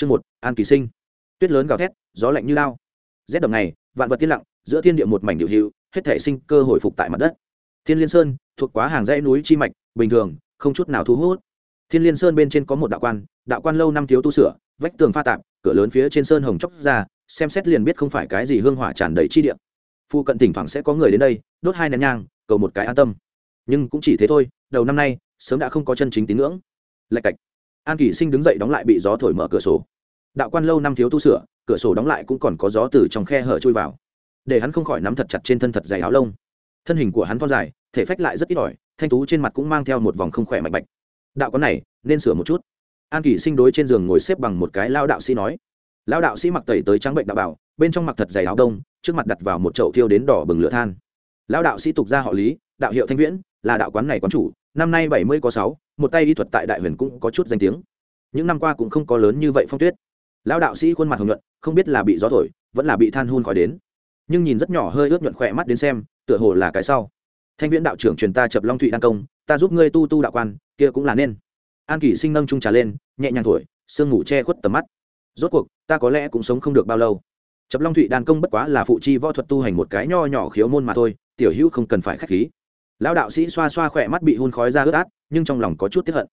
chương một, an kỳ sinh. Tuyết lớn gào thét, gió lạnh như lao. Rét đậm này vạn vật tiên lặng, giữa thiên địa một mảnh điệu hữu hết thể sinh cơ hồi phục tại mặt đất. Thiên liên sơn, thuộc quá hàng dãy núi chi mạch, bình thường, không chút nào thu hút. Thiên liên sơn bên trên có một đạo quan đạo quan lâu năm thiếu tu sửa, vách tường pha tạp, cửa lớn phía trên sơn hồng chóc ra, xem xét liền biết không phải cái gì hương hỏa tràn đầy chi địa. Phu cận thỉnh thoảng sẽ có người đến đây, đốt hai nén nhang, cầu một cái an tâm. Nhưng cũng chỉ thế thôi, đầu năm nay, sớm đã không có chân chính tín ngưỡng. Lạch cạch an kỷ sinh đứng dậy đóng lại bị gió thổi mở cửa sổ. Đạo quan lâu năm thiếu tu sửa, cửa sổ đóng lại cũng còn có gió từ trong khe hở trôi vào. Để hắn không khỏi nắm thật chặt trên thân thật dày áo lông. Thân hình của hắn thon dài, thể phách lại rất ít ỏi, thanh tú trên mặt cũng mang theo một vòng không khỏe mạnh bạch. Đạo con này, nên sửa một chút. An kỷ sinh đối trên giường ngồi xếp bằng một cái lao đạo sĩ nói. Lao đạo sĩ mặc tẩy tới trắng bệnh đạo bảo, bên trong mặc thật dày áo đông, trước mặt đặt vào một chậu thiêu đến đỏ bừng lửa than. Lao đạo sĩ tục ra họ lý, đạo hiệu thanh viễn, là đạo quán này quán chủ năm nay bảy mươi có sáu, một tay y thuật tại đại huyền cũng có chút danh tiếng. Những năm qua cũng không có lớn như vậy phong tuyết. Lão đạo sĩ khuôn mặt hồng nhuận, không biết là bị gió thổi, vẫn là bị than hun khói đến. Nhưng nhìn rất nhỏ hơi ướt nhuận khỏe mắt đến xem, tựa hồ là cái sau. Thanh viễn đạo trưởng truyền ta chập long thụy đăng công, ta giúp ngươi tu tu đạo quan, kia cũng là nên. An kỷ sinh nâng trung trà lên, nhẹ nhàng thổi, sương ngủ che khuất tầm mắt. Rốt cuộc, ta có lẽ cũng sống không được bao lâu. Chập long thụy đàn công bất quá là phụ chi võ thuật tu hành một cái nho nhỏ khiếu môn mà thôi, tiểu hữu không cần phải k h á c h khí lão đạo sĩ xoa xoa khỏe mắt bị hun khói ra ướt át, nhưng trong lòng có chút tiếp hận.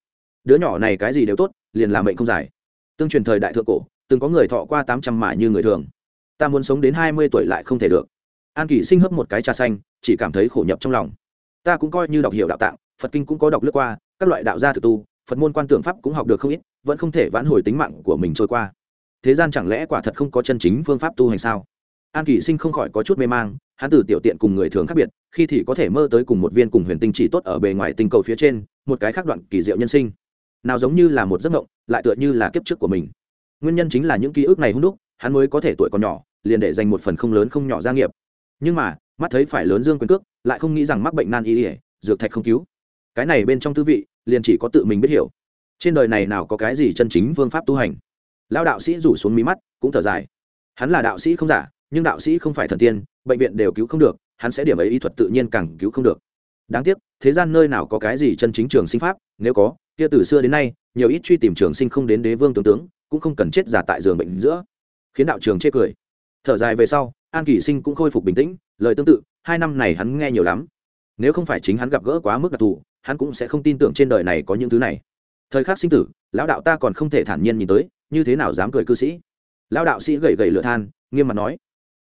Đứa nhỏ này cái gì đều tốt, liền làm mệnh không dài tương truyền thời đại thượng cổ, từng có người thọ qua tám trăm mãi như người thường. Ta muốn sống đến hai mươi tuổi lại không thể được. An kỷ sinh hấp một cái trà xanh, chỉ cảm thấy khổ nhập trong lòng. Ta cũng coi như đọc hiểu đạo tạng, phật kinh cũng có đọc lướt qua, các loại đạo gia thực tu, phật môn quan tưởng pháp cũng học được không ít, vẫn không thể vãn hồi tính mạng của mình trôi qua. Thế gian chẳng lẽ quả thật không có chân chính phương pháp tu hành sao? An kỷ sinh không khỏi có chút mê mang hắn từ tiểu tiện cùng người thường khác biệt, khi thì có thể mơ tới cùng một viên cùng huyền tinh chỉ tốt ở bề ngoài tinh cầu phía trên, một cái khác đoạn kỳ diệu nhân sinh. Nào giống như là một giấc mộng, lại tựa như là kiếp trước của mình. Nguyên nhân chính là những ký ức này hung đúc, hắn mới có thể tuổi còn nhỏ, liền để dành một phần không lớn không nhỏ gia nghiệp. Nhưng mà, mắt thấy phải lớn dương quyền cước, lại không nghĩ rằng mắc bệnh nan y ỉa dược thạch không cứu. Cái này bên trong tư vị, liền chỉ có tự mình biết hiểu. Trên đời này nào có cái gì chân chính phương pháp tu hành? Lao đạo sĩ rủ xuống mí mắt, cũng thở dài. Hắn là đạo sĩ không giả nhưng đạo sĩ không phải thần tiên, bệnh viện đều cứu không được, hắn sẽ điểm ấy y thuật tự nhiên càng cứu không được. Đáng tiếc, thế gian nơi nào có cái gì chân chính trường sinh pháp, nếu có, kia từ xưa đến nay, nhiều ít truy tìm trường sinh không đến đế vương tướng tướng, cũng không cần chết giả tại giường bệnh giữa. Khiến đạo trường chê cười. Thở dài về sau, an kỷ sinh cũng khôi phục bình tĩnh, lời tương tự, hai năm này hắn nghe nhiều lắm. Nếu không phải chính hắn gặp gỡ quá mức đặc thù, hắn cũng sẽ không tin tưởng trên đời này có những thứ này. Thời khắc sinh tử, lão đạo ta còn không thể thản nhiên nhìn tới, như thế nào dám cười cư sĩ? Lão đạo sĩ gầy gầy lửa than, nghiêm mặt nói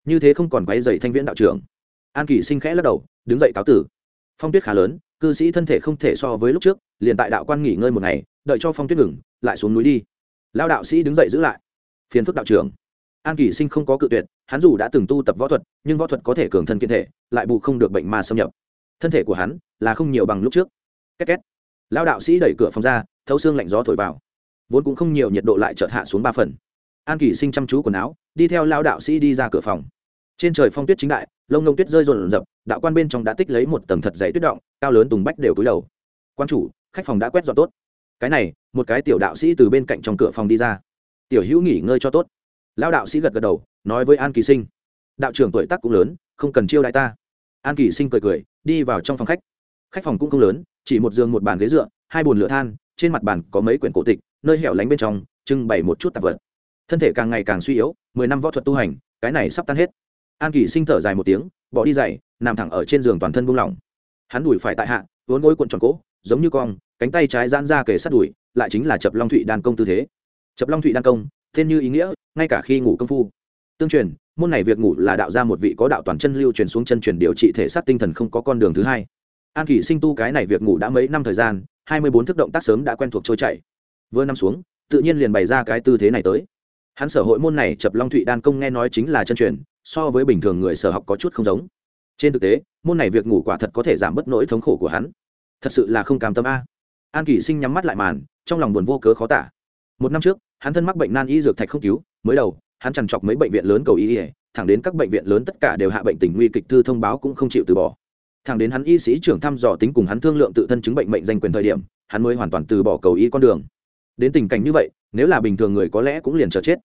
như thế không còn quay dày thanh viễn đạo trưởng. An kỳ sinh khẽ lắc đầu, đứng dậy cáo tử. Phong tuyết khá lớn, cư sĩ thân thể không thể so với lúc trước, liền tại đạo quan nghỉ ngơi một ngày, đợi cho phong tuyết ngừng, lại xuống núi đi. Lão đạo sĩ đứng dậy giữ lại. Phiền phức đạo trưởng. An kỳ sinh không có cự tuyệt, hắn dù đã từng tu tập võ thuật, nhưng võ thuật có thể cường thân kiên thể, lại bù không được bệnh mà xâm nhập. Thân thể của hắn là không nhiều bằng lúc trước. Két két. Lão đạo sĩ đẩy cửa phòng ra, thấu xương lạnh gió thổi vào. Vốn cũng không nhiều nhiệt độ lại chợt hạ xuống ba phần an kỳ sinh chăm chú quần áo, đi theo lão đạo sĩ đi ra cửa phòng. Trên trời phong tuyết chính đại, lông lông tuyết rơi rồn rập, đạo quan bên trong đã tích lấy một tầng thật dày tuyết động, cao lớn tùng bách đều cúi đầu. Quan chủ, khách phòng đã quét dọn tốt. Cái này, một cái tiểu đạo sĩ từ bên cạnh trong cửa phòng đi ra. Tiểu hữu nghỉ ngơi cho tốt. Lão đạo sĩ gật gật đầu, nói với an kỳ sinh. Đạo trưởng tuổi tác cũng lớn, không cần chiêu đại ta. An kỳ sinh cười cười, đi vào trong phòng khách. Khách phòng cũng không lớn, chỉ một giường một bàn ghế dựa, hai bồn lửa than, trên mặt bàn có mấy quyển cổ tịch, nơi hẻo lánh bên trong, trưng bày một chút tạp vật thân thể càng ngày càng suy yếu, mười năm võ thuật tu hành, cái này sắp tan hết. An kỳ sinh thở dài một tiếng, bỏ đi dậy nằm thẳng ở trên giường toàn thân buông lỏng. Hắn đùi phải tại hạ, vốn gối cuộn tròn cỗ giống như cong, cánh tay trái giãn ra kề sát đùi lại chính là chập long thụy đan công tư thế. Chập long thụy đan công tên như ý nghĩa, ngay cả khi ngủ công phu. Tương truyền, môn này việc ngủ là đạo ra một vị có đạo toàn chân lưu truyền xuống chân truyền điều trị thể xác tinh thần không có con đường thứ hai. An kỳ sinh tu cái này việc ngủ đã mấy năm thời gian, hai mươi bốn thức động tác sớm đã quen thuộc trôi chảy. Vừa nằm xuống, tự nhiên liền bày ra cái tư thế này tới hắn sở hội môn này chập long thụy đan công nghe nói chính là chân truyền, so với bình thường người sở học có chút không giống. Trên thực tế, môn này việc ngủ quả thật có thể giảm bớt nỗi thống khổ của hắn. Thật sự là không cam tâm a. An kỳ sinh nhắm mắt lại màn, trong lòng buồn vô cớ khó tả. Một năm trước, hắn thân mắc bệnh nan y dược thạch không cứu, mới đầu, hắn trằn trọc mấy bệnh viện lớn cầu y ỉa thẳng đến các bệnh viện lớn tất cả đều hạ bệnh tình nguy kịch thư thông báo cũng không chịu từ bỏ. Thẳng đến hắn y sĩ trưởng thăm dò tính cùng hắn thương lượng tự thân chứng bệnh mệnh danh quyền thời điểm, hắn mới hoàn toàn từ bỏ cầu y con đường. Đến tình cảnh như vậy, nếu là bình thường người có lẽ cũng liền chờ chết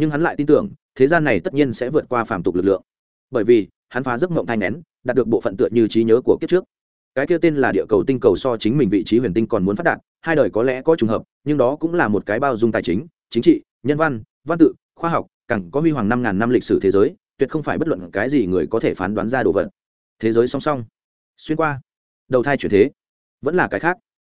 nhưng hắn lại tin tưởng, thế gian này tất nhiên sẽ vượt qua phàm tục lực lượng. Bởi vì, hắn phá giấc mộng thai nén đạt được bộ phận tựa như trí nhớ của kiếp trước. Cái kia tên là địa cầu tinh cầu so chính mình vị trí huyền tinh còn muốn phát đạt, hai đời có lẽ có trùng hợp, nhưng đó cũng là một cái bao dung tài chính chính trị, nhân văn văn tự, khoa học, càng có huy hoàng năm ngàn năm lịch sử thế giới, tuyệt không phải bất luận cái gì người có thể phán đoán ra đồ vật. Thế giới song song, xuyên qua, đầu thai chuyển thế, vẫn là cái khác.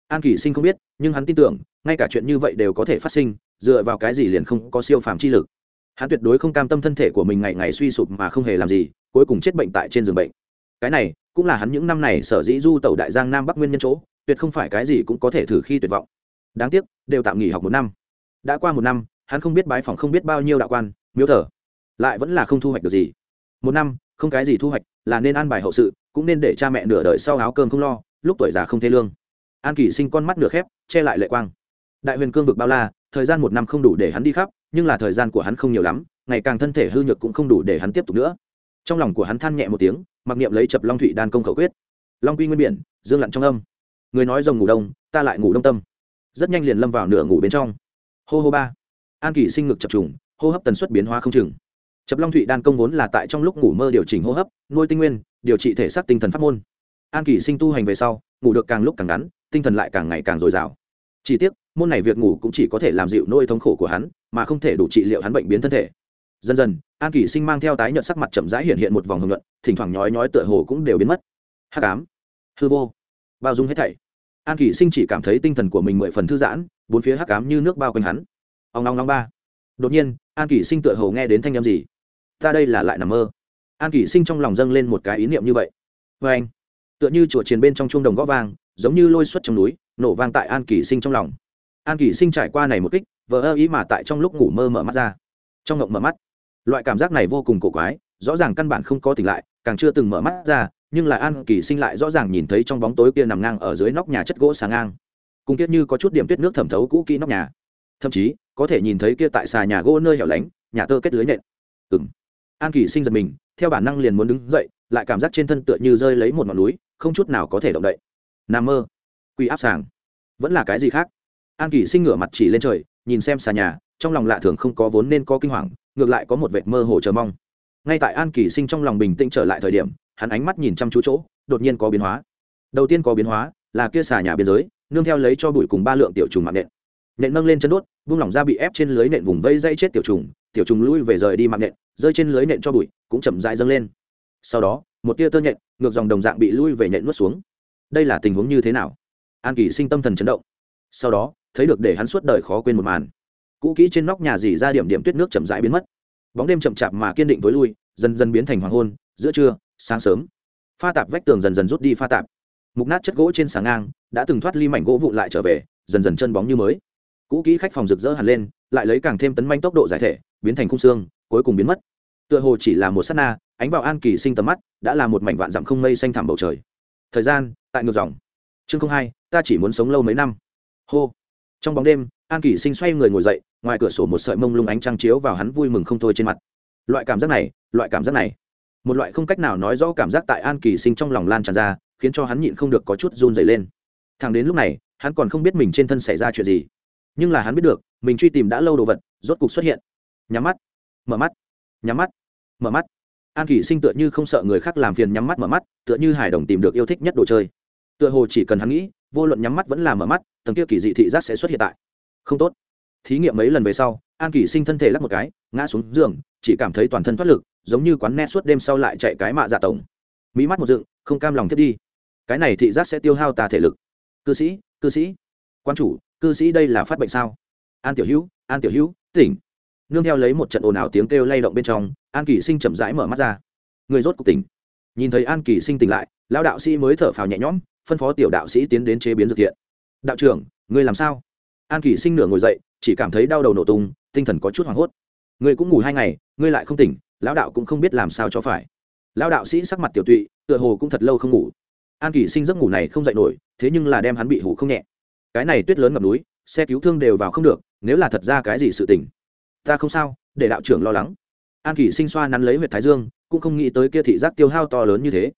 An kỳ sinh không biết, nhưng hắn tin tưởng, ngay cả chuyện như vậy đều có thể phát sinh dựa vào cái gì liền không có siêu phàm chi lực. Hắn tuyệt đối không cam tâm thân thể của mình ngày ngày suy sụp mà không hề làm gì, cuối cùng chết bệnh tại trên giường bệnh. Cái này cũng là hắn những năm này sở dĩ du tẩu đại giang nam bắc nguyên nhân chỗ, tuyệt không phải cái gì cũng có thể thử khi tuyệt vọng. Đáng tiếc, đều tạm nghỉ học một năm. Đã qua một năm, hắn không biết bái phòng không biết bao nhiêu đạo quan, miếu thờ. Lại vẫn là không thu hoạch được gì. Một năm, không cái gì thu hoạch, là nên ăn bài hậu sự, cũng nên để cha mẹ nửa đời sau áo cơm không lo, lúc tuổi già không thê lương. An kỳ sinh con mắt nửa khép, che lại lệ quang. Đại huyền cương vực bao la thời gian một năm không đủ để hắn đi khắp, nhưng là thời gian của hắn không nhiều lắm, ngày càng thân thể hư nhược cũng không đủ để hắn tiếp tục nữa. Trong lòng của hắn than nhẹ một tiếng, mặc niệm lấy chập long thụy đan công khẩu quyết. Long quy nguyên biển, dương lặn trong âm. Người nói rồng ngủ đông, ta lại ngủ đông tâm. Rất nhanh liền lâm vào nửa ngủ bên trong. Hô hô ba. An kỳ sinh ngực chập trùng, hô hấp tần suất biến hóa không chừng. Chập long thụy đan công vốn là tại trong lúc ngủ mơ điều chỉnh hô hấp, nuôi tinh nguyên, điều trị thể xác tinh thần pháp môn. An kỳ sinh tu hành về sau, ngủ được càng lúc càng ngắn, tinh thần lại càng ngày càng dồi dào chỉ tiếc, môn này việc ngủ cũng chỉ có thể làm dịu nỗi thống khổ của hắn, mà không thể đủ trị liệu hắn bệnh biến thân thể. Dần dần, an Kỷ sinh mang theo tái nhợt sắc mặt chậm rãi hiện hiện một vòng hồng nhuận, thỉnh thoảng nhói nhói tựa hồ cũng đều biến mất. Hắc ám. Hư vô. Bao dung hết thảy. An Kỷ sinh chỉ cảm thấy tinh thần của mình mười phần thư giãn, bốn phía hắc ám như nước bao quanh hắn. Ông long long ba. Đột nhiên, an Kỷ sinh tựa hồ nghe đến thanh â m gì. Ta đây là lại nằm mơ. An Kỷ sinh trong lòng dâng lên một cái ý niệm như vậy. Vê anh tựa như chùa triền bên trong chuông đồng g ó vang, giống như lôi suất trong núi nổ vang tại an kỳ sinh trong lòng. An kỳ sinh trải qua này một kích vỡ ơ ý mà tại trong lúc ngủ mơ mở mắt ra. Trong ngộng mở mắt, loại cảm giác này vô cùng cổ quái, rõ ràng căn bản không có tỉnh lại, càng chưa từng mở mắt ra, nhưng là an kỳ sinh lại rõ ràng nhìn thấy trong bóng tối kia nằm ngang ở dưới nóc nhà chất gỗ sáng ngang. Cùng kiết như có chút điểm tuyết nước thẩm thấu cũ kỹ nóc nhà. Thậm chí, có thể nhìn thấy kia tại xà nhà gỗ nơi hẻo lánh, nhà tơ kết lưới nện. Ừng an kỳ sinh giật mình, theo bản năng liền muốn đứng dậy, lại cảm giác trên thân tựa như rơi lấy một ngọn núi, không chút nào có thể động đậy. Nằm mơ quỷ áp sàng. Vẫn là cái gì khác? An kỳ sinh ngửa mặt chỉ lên trời, nhìn xem xà nhà, trong lòng lạ thường không có vốn nên có kinh hoàng, ngược lại có một vệt mơ hồ chờ mong. Ngay tại an kỳ sinh trong lòng bình tĩnh trở lại thời điểm, hắn ánh mắt nhìn chăm chú chỗ, đột nhiên có biến hóa. Đầu tiên có biến hóa, là kia xà nhà biên giới, nương theo lấy cho bụi cùng ba lượng tiểu trùng mạng nện. Nện nâng lên chân đốt, vung lỏng ra bị ép trên lưới nện vùng vây dây chết tiểu trùng tiểu trùng lui về rời đi mạng nện, rơi trên lưới nện cho bụi, cũng chậm dại dâng lên. Sau đó, một tia tơ nhện, ngược dòng đồng dạng bị lui về nện nuốt xuống. Đây là tình huống như thế nào? An kỳ sinh tâm thần chấn động. Sau đó, thấy được để hắn suốt đời khó quên một màn. Cũ kỹ trên nóc nhà dì ra điểm điểm tuyết nước chậm rãi biến mất. Bóng đêm chậm chạp mà kiên định tối lui, dần dần biến thành hoàng hôn, giữa trưa, sáng sớm. Pha tạp vách tường dần dần rút đi pha tạp. Mục nát chất gỗ trên sáng ngang, đã từng thoát ly mảnh gỗ vụn lại trở về, dần dần chân bóng như mới. Cũ kỹ khách phòng rực rỡ hẳn lên, lại lấy càng thêm tấn manh tốc độ giải thể, biến thành khung xương, cuối cùng biến mất. Tựa hồ chỉ là một s á t na, ánh vào an kỳ sinh tầm mắt, đã là một mảnh vạn dặm không mây xanh thẳm bầu trời. Thời gian, tại ngược dòng chương không hai, ta chỉ muốn sống lâu mấy năm. Hô. Trong bóng đêm, an Kỷ sinh xoay người ngồi dậy, ngoài cửa sổ một sợi mông lung ánh trăng chiếu vào hắn vui mừng không thôi trên mặt. Loại cảm giác này, loại cảm giác này. Một loại không cách nào nói rõ cảm giác tại an kỳ sinh trong lòng lan tràn ra, khiến cho hắn nhịn không được có chút run dày lên. Thằng đến lúc này, hắn còn không biết mình trên thân xảy ra chuyện gì. Nhưng là hắn biết được, mình truy tìm đã lâu đồ vật, rốt cục xuất hiện. Nhắm mắt. Mở mắt. Nhắm mắt. Mở mắt. An kỳ sinh tựa như không sợ người khác làm phiền nhắm mắt mở mắt, tựa như hải đồng tìm được yêu thích nhất đồ chơi tựa hồ chỉ cần hắn nghĩ, vô luận nhắm mắt vẫn là mở mắt, tầng kia kỳ dị thị giác sẽ xuất hiện tại. Không tốt. Thí nghiệm mấy lần về sau, an kỳ sinh thân thể lắc một cái, ngã xuống giường, chỉ cảm thấy toàn thân thoát lực, giống như quán net suốt đêm sau lại chạy cái mạ dạ tổng. Mỹ mắt một dựng, không cam lòng thiết đi. Cái này thị giác sẽ tiêu hao tà thể lực. Cư sĩ cư sĩ. Quan chủ, cư sĩ đây là phát bệnh sao? An tiểu hữu, an tiểu hữu, tỉnh. Nương theo lấy một trận ồn ào tiếng kêu lay động bên trong, an kỳ sinh chậm rãi mở mắt ra. Người rốt cuộc tỉnh. Nhìn thấy an kỳ sinh tỉnh lại, lão đạo sĩ mới thở phào nhẹ nhõm phân phó tiểu đạo sĩ tiến đến chế biến dược thiện. Đạo trưởng, ngươi làm sao? An kỷ sinh nửa ngồi dậy, chỉ cảm thấy đau đầu nổ tung, tinh thần có chút hoảng hốt. Ngươi cũng ngủ hai ngày, ngươi lại không tỉnh, lão đạo cũng không biết làm sao cho phải. Lão đạo sĩ sắc mặt tiểu tụy, tựa hồ cũng thật lâu không ngủ. An kỷ sinh giấc ngủ này không dậy nổi, thế nhưng là đem hắn bị hủ không nhẹ. Cái này tuyết lớn ngập núi, xe cứu thương đều vào không được, nếu là thật ra cái gì sự tình, ta không sao, để đạo trưởng lo lắng. An kỷ sinh xoa nắn lấy huyệt thái dương, cũng không nghĩ tới kia thị giác tiêu hao to lớn như thế.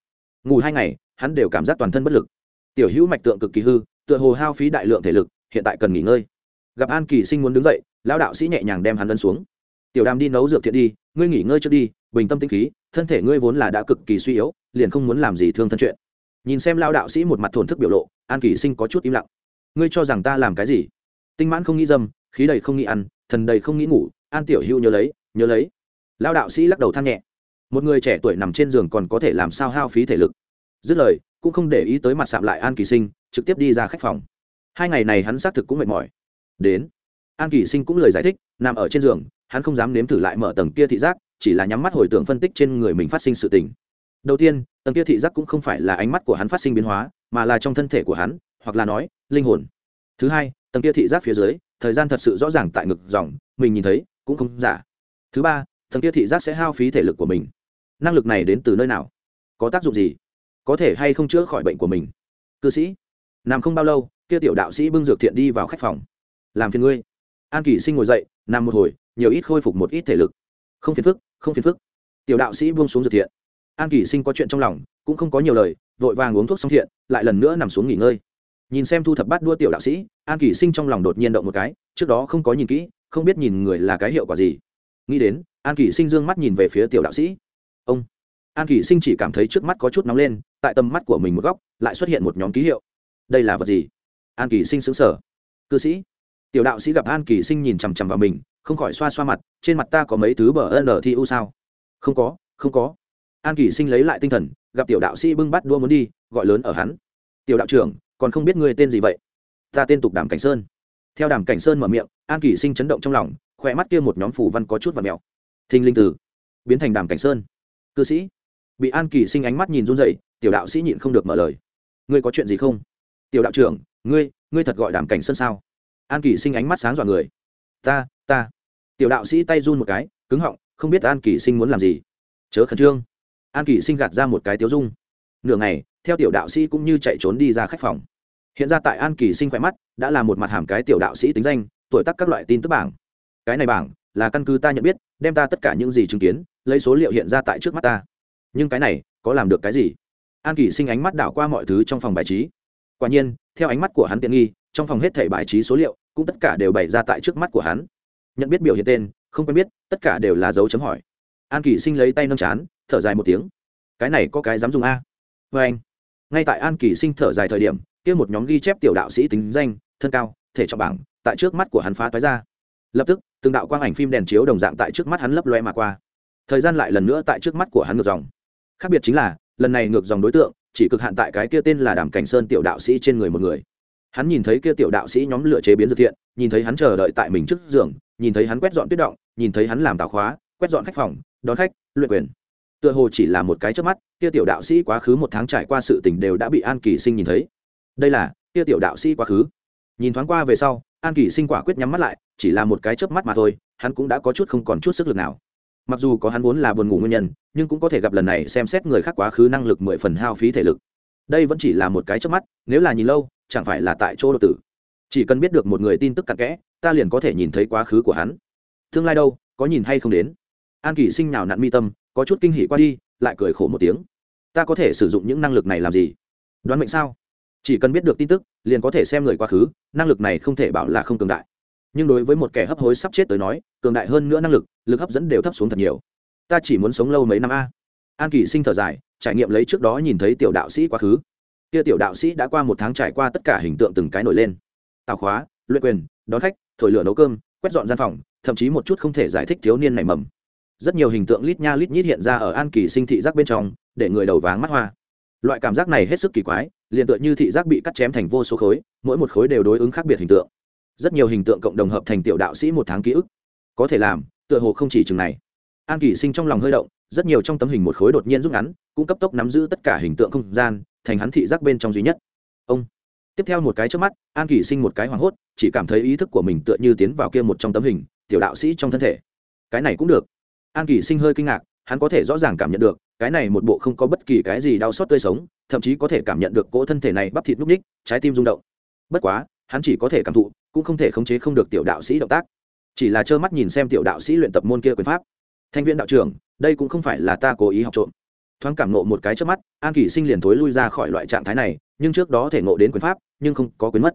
Ngủ hai ngày hắn đều cảm giác toàn thân bất lực. Tiểu hữu mạch tượng cực kỳ hư, tựa hồ hao phí đại lượng thể lực, hiện tại cần nghỉ ngơi. Gặp an kỳ sinh muốn đứng dậy, lão đạo sĩ nhẹ nhàng đem hắn lân xuống. Tiểu đàm đi nấu dược thiện đi, ngươi nghỉ ngơi trước đi, bình tâm tĩnh khí, thân thể ngươi vốn là đã cực kỳ suy yếu, liền không muốn làm gì thương thân chuyện. Nhìn xem lao đạo sĩ một mặt thổn thức biểu lộ, an kỳ sinh có chút im lặng. Ngươi cho rằng ta làm cái gì? Tinh mãn không nghĩ dâm, khí đầy không nghĩ ăn, thần đầy không nghĩ ngủ, an tiểu hữu nhớ lấy nhớ lấy. Lao đạo sĩ lắc đầu than nhẹ. Một người trẻ tuổi nằm trên giường còn có thể làm sao hao phí thể lực? Dứt lời, cũng không để ý tới mặt sạm lại an kỳ sinh, trực tiếp đi ra khách phòng. Hai ngày này hắn xác thực cũng mệt mỏi. Đến. An kỳ sinh cũng lời giải thích, nằm ở trên giường, hắn không dám nếm thử lại mở tầng kia thị giác, chỉ là nhắm mắt hồi tưởng phân tích trên người mình phát sinh sự tình. Đầu tiên, tầng kia thị giác cũng không phải là ánh mắt của hắn phát sinh biến hóa, mà là trong thân thể của hắn, hoặc là nói, linh hồn. Thứ hai, tầng kia thị giác phía dưới, thời gian thật sự rõ ràng tại ngực dòng, mình nhìn thấy, cũng không giả. Thứ ba, tầng kia thị giác sẽ hao phí thể lực của mình. Năng lực này đến từ nơi nào? Có tác dụng gì? Có thể hay không chữa khỏi bệnh của mình. Cư sĩ, nằm không bao lâu, kia tiểu đạo sĩ bưng dược thiện đi vào khách phòng. Làm phiền ngươi. An kỳ sinh ngồi dậy, nằm một hồi, nhiều ít khôi phục một ít thể lực. Không phiền phức, không phiền phức. Tiểu đạo sĩ buông xuống dược thiện. An kỳ sinh có chuyện trong lòng, cũng không có nhiều lời, vội vàng uống thuốc xong thiện, lại lần nữa nằm xuống nghỉ ngơi. Nhìn xem thu thập bát đua tiểu đạo sĩ, an kỳ sinh trong lòng đột nhiên động một cái, trước đó không có nhìn kỹ, không biết nhìn người là cái hiệu quả gì. Nghĩ đến, an kỳ sinh d ư ơ n g mắt nhìn về phía tiểu đạo sĩ. Ông an kỳ sinh chỉ cảm thấy trước mắt có chút nóng lên, tại tầm mắt của mình một góc, lại xuất hiện một nhóm ký hiệu. Đây là vật gì? An kỳ sinh xứng sở cư sĩ. Tiểu đạo sĩ gặp an kỳ sinh nhìn chằm chằm vào mình, không khỏi xoa xoa mặt, trên mặt ta có mấy thứ bờ ở thi u sao? Không có không có. An kỳ sinh lấy lại tinh thần, gặp tiểu đạo sĩ bưng bắt đua muốn đi, gọi lớn ở hắn. Tiểu đạo trưởng, còn không biết người tên gì vậy? Ta tên tục đàm cảnh sơn. Theo đàm cảnh sơn mở miệng, an kỳ sinh chấn động trong lòng, khỏe mắt kia một nhóm phủ văn có chút và mèo. Thình linh tử biến thành đàm cảnh sơn. Cư sĩ bị an kỳ sinh ánh mắt nhìn run dậy tiểu đạo sĩ nhịn không được mở lời. Ngươi có chuyện gì không? Tiểu đạo trưởng, ngươi ngươi thật gọi đàm cảnh sơn sao? An kỳ sinh ánh mắt sáng dọa người. Ta ta. Tiểu đạo sĩ tay run một cái, cứng họng, không biết an kỳ sinh muốn làm gì. Chớ khẩn trương. An kỳ sinh gạt ra một cái tiếu dung. Nửa ngày, theo tiểu đạo sĩ cũng như chạy trốn đi ra khách phòng. Hiện ra tại an kỳ sinh khỏe mắt, đã là một mặt hàm cái tiểu đạo sĩ tính danh, tuổi tác các loại tin tức bảng. Cái này bảng là căn cứ ta nhận biết, đem ta tất cả những gì chứng kiến, lấy số liệu hiện ra tại trước mắt ta nhưng cái này có làm được cái gì? An kỷ sinh ánh mắt đảo qua mọi thứ trong phòng bài trí. Quả nhiên, theo ánh mắt của hắn tiện nghi, trong phòng hết thảy bài trí số liệu cũng tất cả đều bày ra tại trước mắt của hắn. Nhận biết biểu hiện tên, không quen biết, tất cả đều là dấu chấm hỏi. An kỷ sinh lấy tay nâng chán, thở dài một tiếng. Cái này có cái dám dùng a? Vê anh, ngay tại an kỷ sinh thở dài thời điểm, kia một nhóm ghi chép tiểu đạo sĩ tính danh, thân cao, thể trọng bảng, tại trước mắt của hắn phá toái ra. Lập tức, từng đạo quang ảnh phim đèn chiếu đồng dạng tại trước mắt hắn lấp loe mà qua. Thời gian lại lần nữa tại trước mắt của hắn ngược dòng khác biệt chính là, lần này ngược dòng đối tượng, chỉ cực hạn tại cái kia tên là đàm cảnh sơn tiểu đạo sĩ trên người một người. Hắn nhìn thấy kia tiểu đạo sĩ nhóm lựa chế biến dược thiện, nhìn thấy hắn chờ đợi tại mình trước giường, nhìn thấy hắn quét dọn tuyết động, nhìn thấy hắn làm tào khóa, quét dọn khách phòng, đón khách, luyện quyền. Tựa hồ chỉ là một cái trước mắt, kia tiểu đạo sĩ quá khứ một tháng trải qua sự tình đều đã bị an kỳ sinh nhìn thấy. Đây là, kia tiểu đạo sĩ quá khứ. Nhìn thoáng qua về sau, an kỳ sinh quả quyết nhắm mắt lại, chỉ là một cái chớp mắt mà thôi, hắn cũng đã có chút không còn chút sức lực nào mặc dù có hắn vốn là buồn ngủ nguyên nhân, nhưng cũng có thể gặp lần này xem xét người khác quá khứ năng lực mười phần hao phí thể lực. Đây vẫn chỉ là một cái chớp mắt, nếu là nhìn lâu, chẳng phải là tại chỗ đột tử. Chỉ cần biết được một người tin tức cặn kẽ, ta liền có thể nhìn thấy quá khứ của hắn. Tương lai đâu, có nhìn hay không đến? An kỳ sinh nào nặn mi tâm, có chút kinh hỉ qua đi, lại cười khổ một tiếng. Ta có thể sử dụng những năng lực này làm gì? Đoán mệnh sao? Chỉ cần biết được tin tức, liền có thể xem người quá khứ, năng lực này không thể bảo là không cường đại nhưng đối với một kẻ hấp hối sắp chết tới nói, cường đại hơn nữa năng lực lực hấp dẫn đều thấp xuống thật nhiều. Ta chỉ muốn sống lâu mấy năm a. An kỳ sinh thở dài, trải nghiệm lấy trước đó nhìn thấy tiểu đạo sĩ quá khứ. Kia tiểu đạo sĩ đã qua một tháng trải qua tất cả hình tượng từng cái nổi lên. Tào khóa, luyện quyền, đón khách, thổi lửa nấu cơm, quét dọn gian phòng, thậm chí một chút không thể giải thích thiếu niên này mầm. Rất nhiều hình tượng lít nha lít nhít hiện ra ở an kỳ sinh thị giác bên trong, để người đầu váng mắt hoa. Loại cảm giác này hết sức kỳ quái, liền tựa như thị giác bị cắt chém thành vô số khối, mỗi một khối đều đối ứng khác biệt hình tượng rất nhiều hình tượng cộng đồng hợp thành tiểu đạo sĩ một tháng ký ức. Có thể làm, tựa hồ không chỉ chừng này. An Kỷ sinh trong lòng hơi động, rất nhiều trong tấm hình một khối đột nhiên rút ngắn, cũng cấp tốc nắm giữ tất cả hình tượng không gian, thành hắn thị giác bên trong duy nhất. Ông. Tiếp theo một cái trước mắt, an Kỷ sinh một cái hoảng hốt, chỉ cảm thấy ý thức của mình tựa như tiến vào kia một trong tấm hình, tiểu đạo sĩ trong thân thể. Cái này cũng được. An Kỷ sinh hơi kinh ngạc, hắn có thể rõ ràng cảm nhận được, cái này một bộ không có bất kỳ cái gì đau xót tươi sống, thậm chí có thể cảm nhận được cỗ thân thể này bắp thịt núp ních, trái tim rung động. Bất quá, hắn chỉ có thể cảm thụ cũng không thể khống chế không được tiểu đạo sĩ động tác. Chỉ là trơ mắt nhìn xem tiểu đạo sĩ luyện tập môn kia quyền pháp. Thanh viên đạo trưởng, đây cũng không phải là ta cố ý học trộm. Thoáng cảm nộ một cái trước mắt, an kỷ sinh liền thối lui ra khỏi loại trạng thái này, nhưng trước đó thể ngộ đến quyền pháp, nhưng không có quyền mất.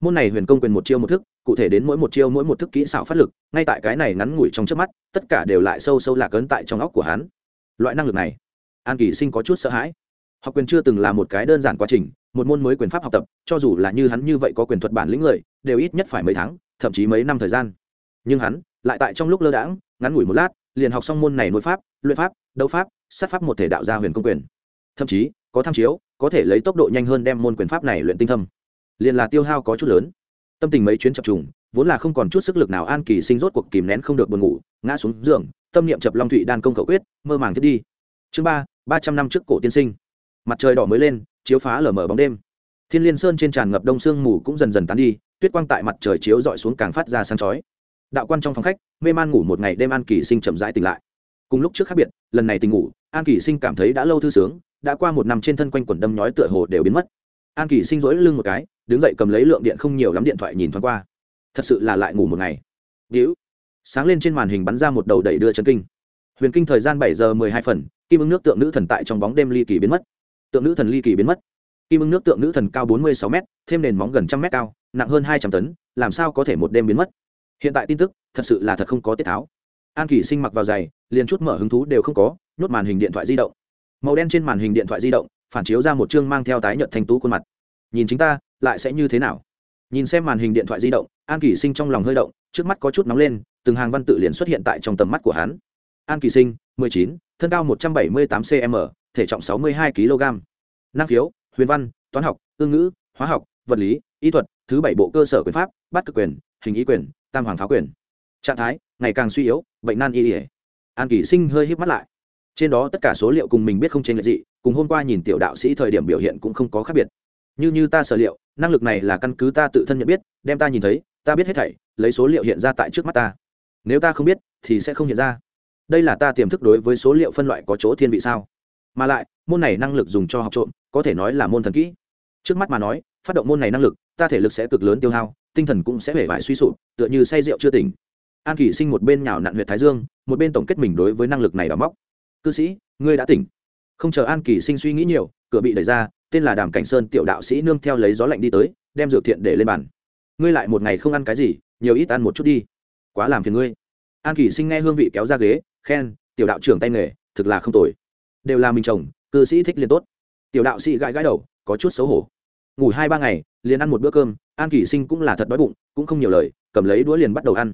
Môn này huyền công quyền một chiêu một thức, cụ thể đến mỗi một chiêu mỗi một thức kỹ xảo phát lực, ngay tại cái này ngắn ngủi trong trước mắt, tất cả đều lại sâu sâu lạc ấn tại trong óc của hắn. Loại năng lực này, an kỳ sinh có chút sợ hãi học quyền chưa từng là một cái đơn giản quá trình, một môn mới quyền pháp học tập, cho dù là như hắn như vậy có quyền thuật bản lĩnh người, đều ít nhất phải mấy tháng, thậm chí mấy năm thời gian. Nhưng hắn lại tại trong lúc lơ đãng, ngắn ngủi một lát, liền học xong môn này nội pháp, luyện pháp, đấu pháp, sát pháp một thể đạo gia huyền công quyền. Thậm chí, có tham chiếu, có thể lấy tốc độ nhanh hơn đem môn quyền pháp này luyện tinh thâm. Liền là tiêu hao có chút lớn. Tâm tình mấy chuyến chập trùng, vốn là không còn chút sức lực nào an kỳ sinh rốt cuộc kìm nén không được buồn ngủ, ngã xuống giường, tâm niệm chập long thụy đan công khẩu quyết, mơ màng thiết đi. Chương ba ba trăm năm trước cổ tiên sinh mặt trời đỏ mới lên, chiếu phá lở mở bóng đêm. Thiên liên sơn trên tràn ngập đông sương mù cũng dần dần tán đi, tuyết quang tại mặt trời chiếu dọi xuống càng phát ra sáng chói. Đạo quan trong phòng khách, mê man ngủ một ngày đêm an kỳ sinh chậm rãi tỉnh lại. Cùng lúc trước khác biệt, lần này tỉnh ngủ, an kỳ sinh cảm thấy đã lâu thư sướng, đã qua một năm trên thân quanh quần đâm nhói tựa hồ đều biến mất. An kỳ sinh rỗi lưng một cái, đứng dậy cầm lấy lượng điện không nhiều lắm điện thoại nhìn thoáng qua. Thật sự là lại ngủ một ngày. Víu sáng lên trên màn hình bắn ra một đầu đẩy đưa chân kinh. Huyền kinh thời gian bảy giờ mười hai phần, kim ứng nước tượng nữ thần tại trong bóng đêm ly kỳ biến mất tượng nữ thần ly kỳ biến mất. Kim ưng nước tượng nữ thần cao bốn mươi sáu m thêm nền móng gần trăm m cao, nặng hơn hai trăm tấn, làm sao có thể một đêm biến mất? Hiện tại tin tức, thật sự là thật không có tiết tháo. An kỷ sinh mặc vào giày, liền chút mở hứng thú đều không có, nhốt màn hình điện thoại di động. Màu đen trên màn hình điện thoại di động, phản chiếu ra một chương mang theo tái nhợt thanh tú khuôn mặt. Nhìn chính ta, lại sẽ như thế nào? Nhìn xem màn hình điện thoại di động, an kỷ sinh trong lòng hơi động, trước mắt có chút nóng lên, từng hàng văn tự liền xuất hiện tại trong tầm mắt của hắn. An kỳ sinh, mười chín, thân cao một trăm bảy mươi tám cm thể trọng sáu mươi hai kg. Năng khiếu huyền văn toán học tương ngữ hóa học vật lý y thuật thứ bảy bộ cơ sở quyền pháp bát cực quyền hình ý quyền tam hoàng pháo quyền. Trạng thái ngày càng suy yếu bệnh nan y y, an kỳ sinh hơi híp mắt lại. Trên đó tất cả số liệu cùng mình biết không chênh lệch gì cùng hôm qua nhìn tiểu đạo sĩ thời điểm biểu hiện cũng không có khác biệt. Như như ta sở liệu năng lực này là căn cứ ta tự thân nhận biết đem ta nhìn thấy ta biết hết thảy lấy số liệu hiện ra tại trước mắt ta. Nếu ta không biết thì sẽ không hiện ra. Đây là ta tiềm thức đối với số liệu phân loại có chỗ thiên vị sao? Mà lại, môn này năng lực dùng cho học trộm, có thể nói là môn thần kỹ. Trước mắt mà nói, phát động môn này năng lực, ta thể lực sẽ cực lớn tiêu hao, tinh thần cũng sẽ hể vải suy sụp, tựa như say rượu chưa tỉnh. An kỳ sinh một bên nhào nặn huyện thái dương, một bên tổng kết mình đối với năng lực này đào móc. Cư sĩ, ngươi đã tỉnh. Không chờ an kỳ sinh suy nghĩ nhiều, cửa bị đẩy ra, tên là đàm cảnh sơn tiểu đạo sĩ nương theo lấy gió lạnh đi tới, đem dược thiện để lên bàn. Ngươi lại một ngày không ăn cái gì, nhiều ít ăn một chút đi. Quá làm phiền ngươi. An kỳ sinh nghe hương vị kéo ra ghế, khen, tiểu đạo trưởng tay nghề, thực là không tồi đều là mình chồng, cư sĩ thích liền tốt. Tiểu đạo sĩ gãi gãi đầu, có chút xấu hổ. Ngủ hai ba ngày, liền ăn một bữa cơm, an kỳ sinh cũng là thật đói bụng, cũng không nhiều lời, cầm lấy đũa liền bắt đầu ăn.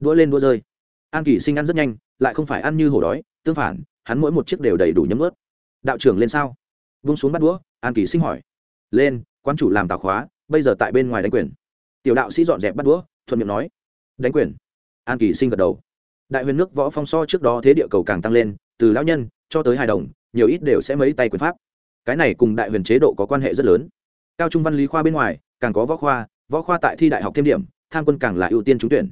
Đũa lên đũa rơi. An kỳ sinh ăn rất nhanh, lại không phải ăn như hổ đói, tương phản, hắn mỗi một chiếc đều đầy đủ nhấm ướt. Đạo trưởng lên sao? Vung xuống bắt đũa, an kỳ sinh hỏi. Lên, quan chủ làm tào khóa, bây giờ tại bên ngoài đánh quyền. Tiểu đạo sĩ dọn dẹp bắt đũa, thuận miệng nói. Đánh quyền. An kỳ sinh gật đầu. Đại huyền nước võ phong so trước đó thế địa cầu càng tăng lên, từ lão nhân cho tới hài đồng, nhiều ít đều sẽ mấy tay quyền pháp. Cái này cùng đại huyền chế độ có quan hệ rất lớn. Cao trung văn lý khoa bên ngoài, càng có võ khoa võ khoa tại thi đại học thêm điểm, tham quân càng là ưu tiên trúng tuyển.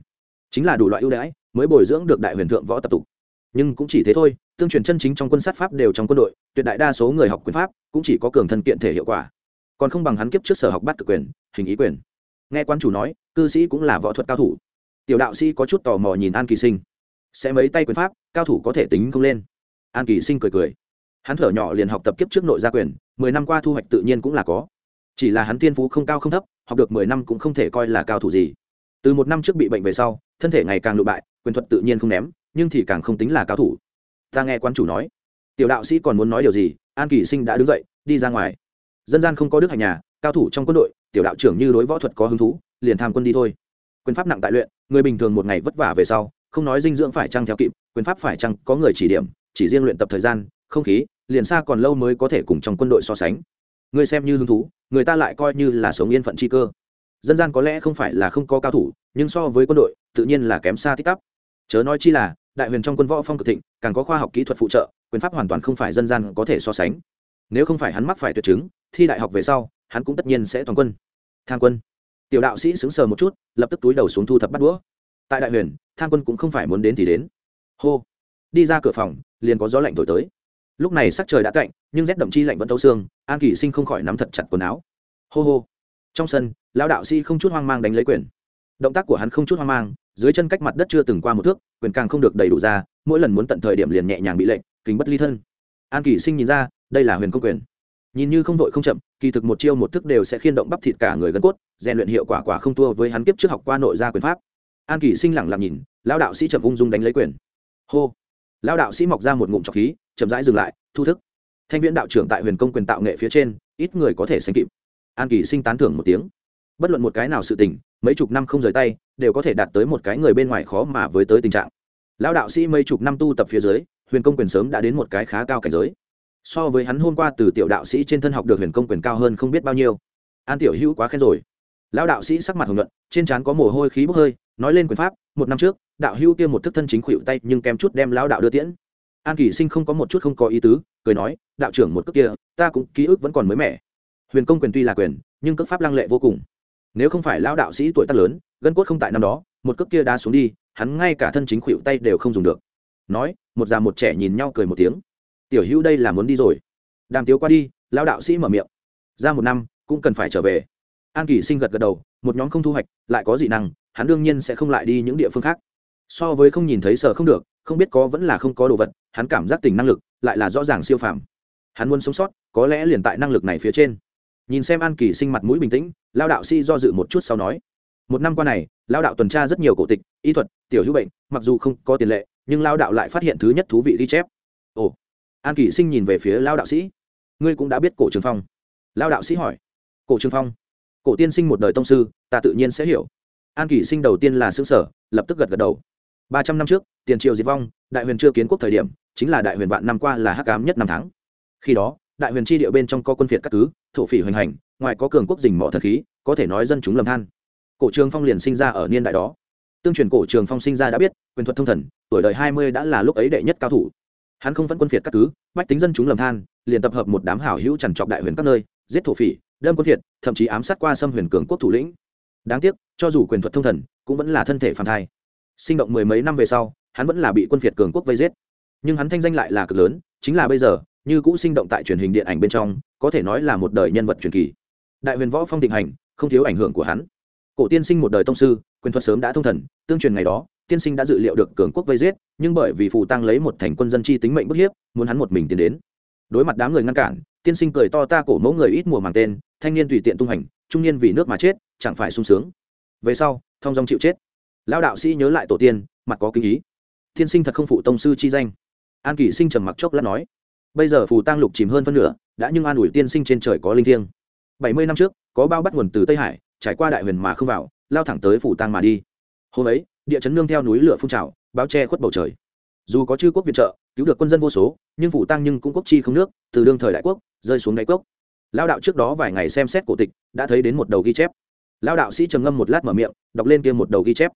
Chính là đủ loại ưu đãi, mới bồi dưỡng được đại huyền thượng võ tập tục. Nhưng cũng chỉ thế thôi, tương truyền chân chính trong quân sát pháp đều trong quân đội, tuyệt đại đa số người học quyền pháp cũng chỉ có cường thân kiện thể hiệu quả. Còn không bằng hắn kiếp trước sở học bắt cực quyền, hình ý quyền. Nghe quan chủ nói, cư sĩ cũng là võ thuật cao thủ. Tiểu đạo sĩ có chút tò mò nhìn an kỳ sinh. Sẽ mấy tay quyền pháp, cao thủ có thể tính không lên an kỳ sinh cười cười. Hắn thở nhỏ liền học tập kiếp trước nội gia quyền, mười năm qua thu hoạch tự nhiên cũng là có. Chỉ là hắn tiên phú không cao không thấp, học được mười năm cũng không thể coi là cao thủ gì. Từ một năm trước bị bệnh về sau, thân thể ngày càng lụ bại, quyền thuật tự nhiên không ném, nhưng thì càng không tính là cao thủ. Ta nghe quan chủ nói, tiểu đạo sĩ còn muốn nói điều gì, an kỳ sinh đã đứng dậy, đi ra ngoài. Dân gian không có đức hạnh nhà, cao thủ trong quân đội, tiểu đạo trưởng như đối võ thuật có hứng thú, liền tham quân đi thôi. Quyền pháp nặng tại luyện, người bình thường một ngày vất vả về sau, không nói dinh dưỡng phải trăng theo kịp, quyền pháp phải trăng có người chỉ điểm chỉ riêng luyện tập thời gian, không khí, liền xa còn lâu mới có thể cùng trong quân đội so sánh. Người xem như hứng thú, người ta lại coi như là sống yên phận chi cơ. Dân gian có lẽ không phải là không có cao thủ, nhưng so với quân đội, tự nhiên là kém xa tích tắp. Chớ nói chi là, đại huyền trong quân võ phong cực thịnh, càng có khoa học kỹ thuật phụ trợ, quyền pháp hoàn toàn không phải dân gian có thể so sánh. Nếu không phải hắn mắc phải tuyệt chứng, thi đại học về sau, hắn cũng tất nhiên sẽ toàn quân. Tham quân. Tiểu đạo sĩ xứng sờ một chút, lập tức túi đầu xuống thu thập bắt đũa. Tại đại huyền, tham quân cũng không phải muốn đến thì đến. Hô đi ra cửa phòng, liền có gió lạnh thổi tới. Lúc này sắc trời đã cạnh nhưng rét đậm chi lạnh vẫn tấu xương, an kỳ sinh không khỏi nắm thật chặt quần áo. Hô hô. Trong sân, lão đạo sĩ không chút hoang mang đánh lấy quyền. Động tác của hắn không chút hoang mang, dưới chân cách mặt đất chưa từng qua một thước, quyền càng không được đầy đủ ra, mỗi lần muốn tận thời điểm liền nhẹ nhàng bị lệnh, kính bất ly thân. An kỳ sinh nhìn ra, đây là huyền công quyền. Nhìn như không vội không chậm, kỳ thực một chiêu một thức đều sẽ khiên động bắp thịt cả người gân cốt, rèn luyện hiệu quả quả không thua với hắn kiếp trước học qua nội gia quyền pháp. An kỳ sinh lẳng lặng nhìn, lão đạo sĩ chậm ung dung đánh lấy quyền. Hô lão đạo sĩ mọc ra một ngụm trọc khí, chậm rãi dừng lại, thu thức. Thanh viễn đạo trưởng tại huyền công quyền tạo nghệ phía trên, ít người có thể sánh kịp. An kỳ sinh tán thưởng một tiếng. Bất luận một cái nào sự tình, mấy chục năm không rời tay, đều có thể đạt tới một cái người bên ngoài khó mà với tới tình trạng. Lão đạo sĩ mấy chục năm tu tập phía dưới, huyền công quyền sớm đã đến một cái khá cao cảnh giới. So với hắn hôm qua từ tiểu đạo sĩ trên thân học được huyền công quyền cao hơn không biết bao nhiêu. An tiểu hữu quá khen rồi. Lão đạo sĩ sắc mặt hồng luận trên trán có mồ hôi khí bốc hơi, nói lên quyền pháp một năm trước, đạo hưu kia một thức thân chính khuỵu tay nhưng kém chút đem lão đạo đưa tiễn. An kỳ sinh không có một chút không có ý tứ, cười nói, đạo trưởng một cước kia, ta cũng ký ức vẫn còn mới mẻ. Huyền công quyền tuy là quyền, nhưng cước pháp lăng lệ vô cùng. Nếu không phải lão đạo sĩ tuổi tác lớn, gân cốt không tại năm đó, một cước kia đá xuống đi, hắn ngay cả thân chính khuỵu tay đều không dùng được. Nói, một già một trẻ nhìn nhau cười một tiếng. Tiểu hữu đây là muốn đi rồi. Đàm tiếu qua đi, lão đạo sĩ mở miệng. Ra một năm, cũng cần phải trở về. An kỳ sinh gật gật đầu, một nhóm không thu hoạch, lại có dị năng hắn đương nhiên sẽ không lại đi những địa phương khác. So với không nhìn thấy sợ không được, không biết có vẫn là không có đồ vật, hắn cảm giác tình năng lực lại là rõ ràng siêu phàm. Hắn muốn sống sót, có lẽ liền tại năng lực này phía trên. Nhìn xem an kỳ sinh mặt mũi bình tĩnh, lao đạo sĩ do dự một chút sau nói, một năm qua này, lao đạo tuần tra rất nhiều cổ tịch, y thuật, tiểu hữu bệnh, mặc dù không có tiền lệ, nhưng lao đạo lại phát hiện thứ nhất thú vị ghi chép. Ồ. An kỳ sinh nhìn về phía lao đạo sĩ ngươi cũng đã biết cổ trường phong? Lao đạo sĩ hỏi. Cổ trường phong? Cổ tiên sinh một đời tông sư, ta tự nhiên sẽ hiểu an kỳ sinh đầu tiên là xương sở, lập tức gật gật đầu. Ba trăm năm trước, tiền triều diệt vong, đại huyền chưa kiến quốc thời điểm, chính là đại huyền vạn năm qua là hắc cám nhất năm tháng. Khi đó, đại huyền tri địa bên trong có quân phiệt các cứ, thổ phỉ hoành hành, ngoài có cường quốc dình mỏ thần khí, có thể nói dân chúng lầm than. Cổ trường phong liền sinh ra ở niên đại đó. Tương truyền cổ trường phong sinh ra đã biết, quyền thuật thông thần, tuổi đời hai mươi đã là lúc ấy đệ nhất cao thủ. Hắn không vẫn quân phiệt các cứ, bách tính dân chúng lầm than, liền tập hợp một đám hảo hữu trằn trọc đại huyền các nơi, giết thổ phỉ, đâm quân phiệt, thậm chí ám sát qua xâm huyền cường quốc thủ lĩnh. Đáng tiếc cho dù quyền thuật thông thần, cũng vẫn là thân thể phản thai. Sinh động mười mấy năm về sau, hắn vẫn là bị quân phiệt cường quốc vây giết. Nhưng hắn thanh danh lại là cực lớn, chính là bây giờ, như cũ sinh động tại truyền hình điện ảnh bên trong, có thể nói là một đời nhân vật truyền kỳ. Đại huyền võ phong thịnh hành, không thiếu ảnh hưởng của hắn. Cổ tiên sinh một đời tông sư, quyền thuật sớm đã thông thần, tương truyền ngày đó, tiên sinh đã dự liệu được cường quốc vây giết, nhưng bởi vì phù tăng lấy một thành quân dân chi tính mệnh bức hiếp, muốn hắn một mình tiến đến. Đối mặt đám người ngăn cản, tiên sinh cười to ta cổ mẫu người ít mùa màng tên, thanh niên tùy tiện tung hành, trung niên vì nước mà chết, chẳng phải sung sướng về sau, thong dong chịu chết. Lão đạo sĩ nhớ lại tổ tiên, mặt có kinh ý. Thiên sinh thật không phụ tông sư chi danh. An kỷ sinh trầm mặc chốc lát nói, bây giờ phù tăng lục chìm hơn phân nửa, đã nhưng an ủi tiên sinh trên trời có linh thiêng. Bảy mươi năm trước, có bao bắt nguồn từ tây hải, trải qua đại huyền mà không vào, lao thẳng tới phủ tăng mà đi. Hôm ấy, địa chấn nương theo núi lửa phun trào, báo che khuất bầu trời. Dù có chư quốc viện trợ, cứu được quân dân vô số, nhưng phủ tăng nhưng cũng quốc chi không nước, từ đương thời đại quốc, rơi xuống đáy cốc. Lao đạo trước đó vài ngày xem xét cổ tịch, đã thấy đến một đầu ghi chép lao đạo sĩ trầm ngâm một lát mở miệng, đọc lên kia một đầu ghi chép.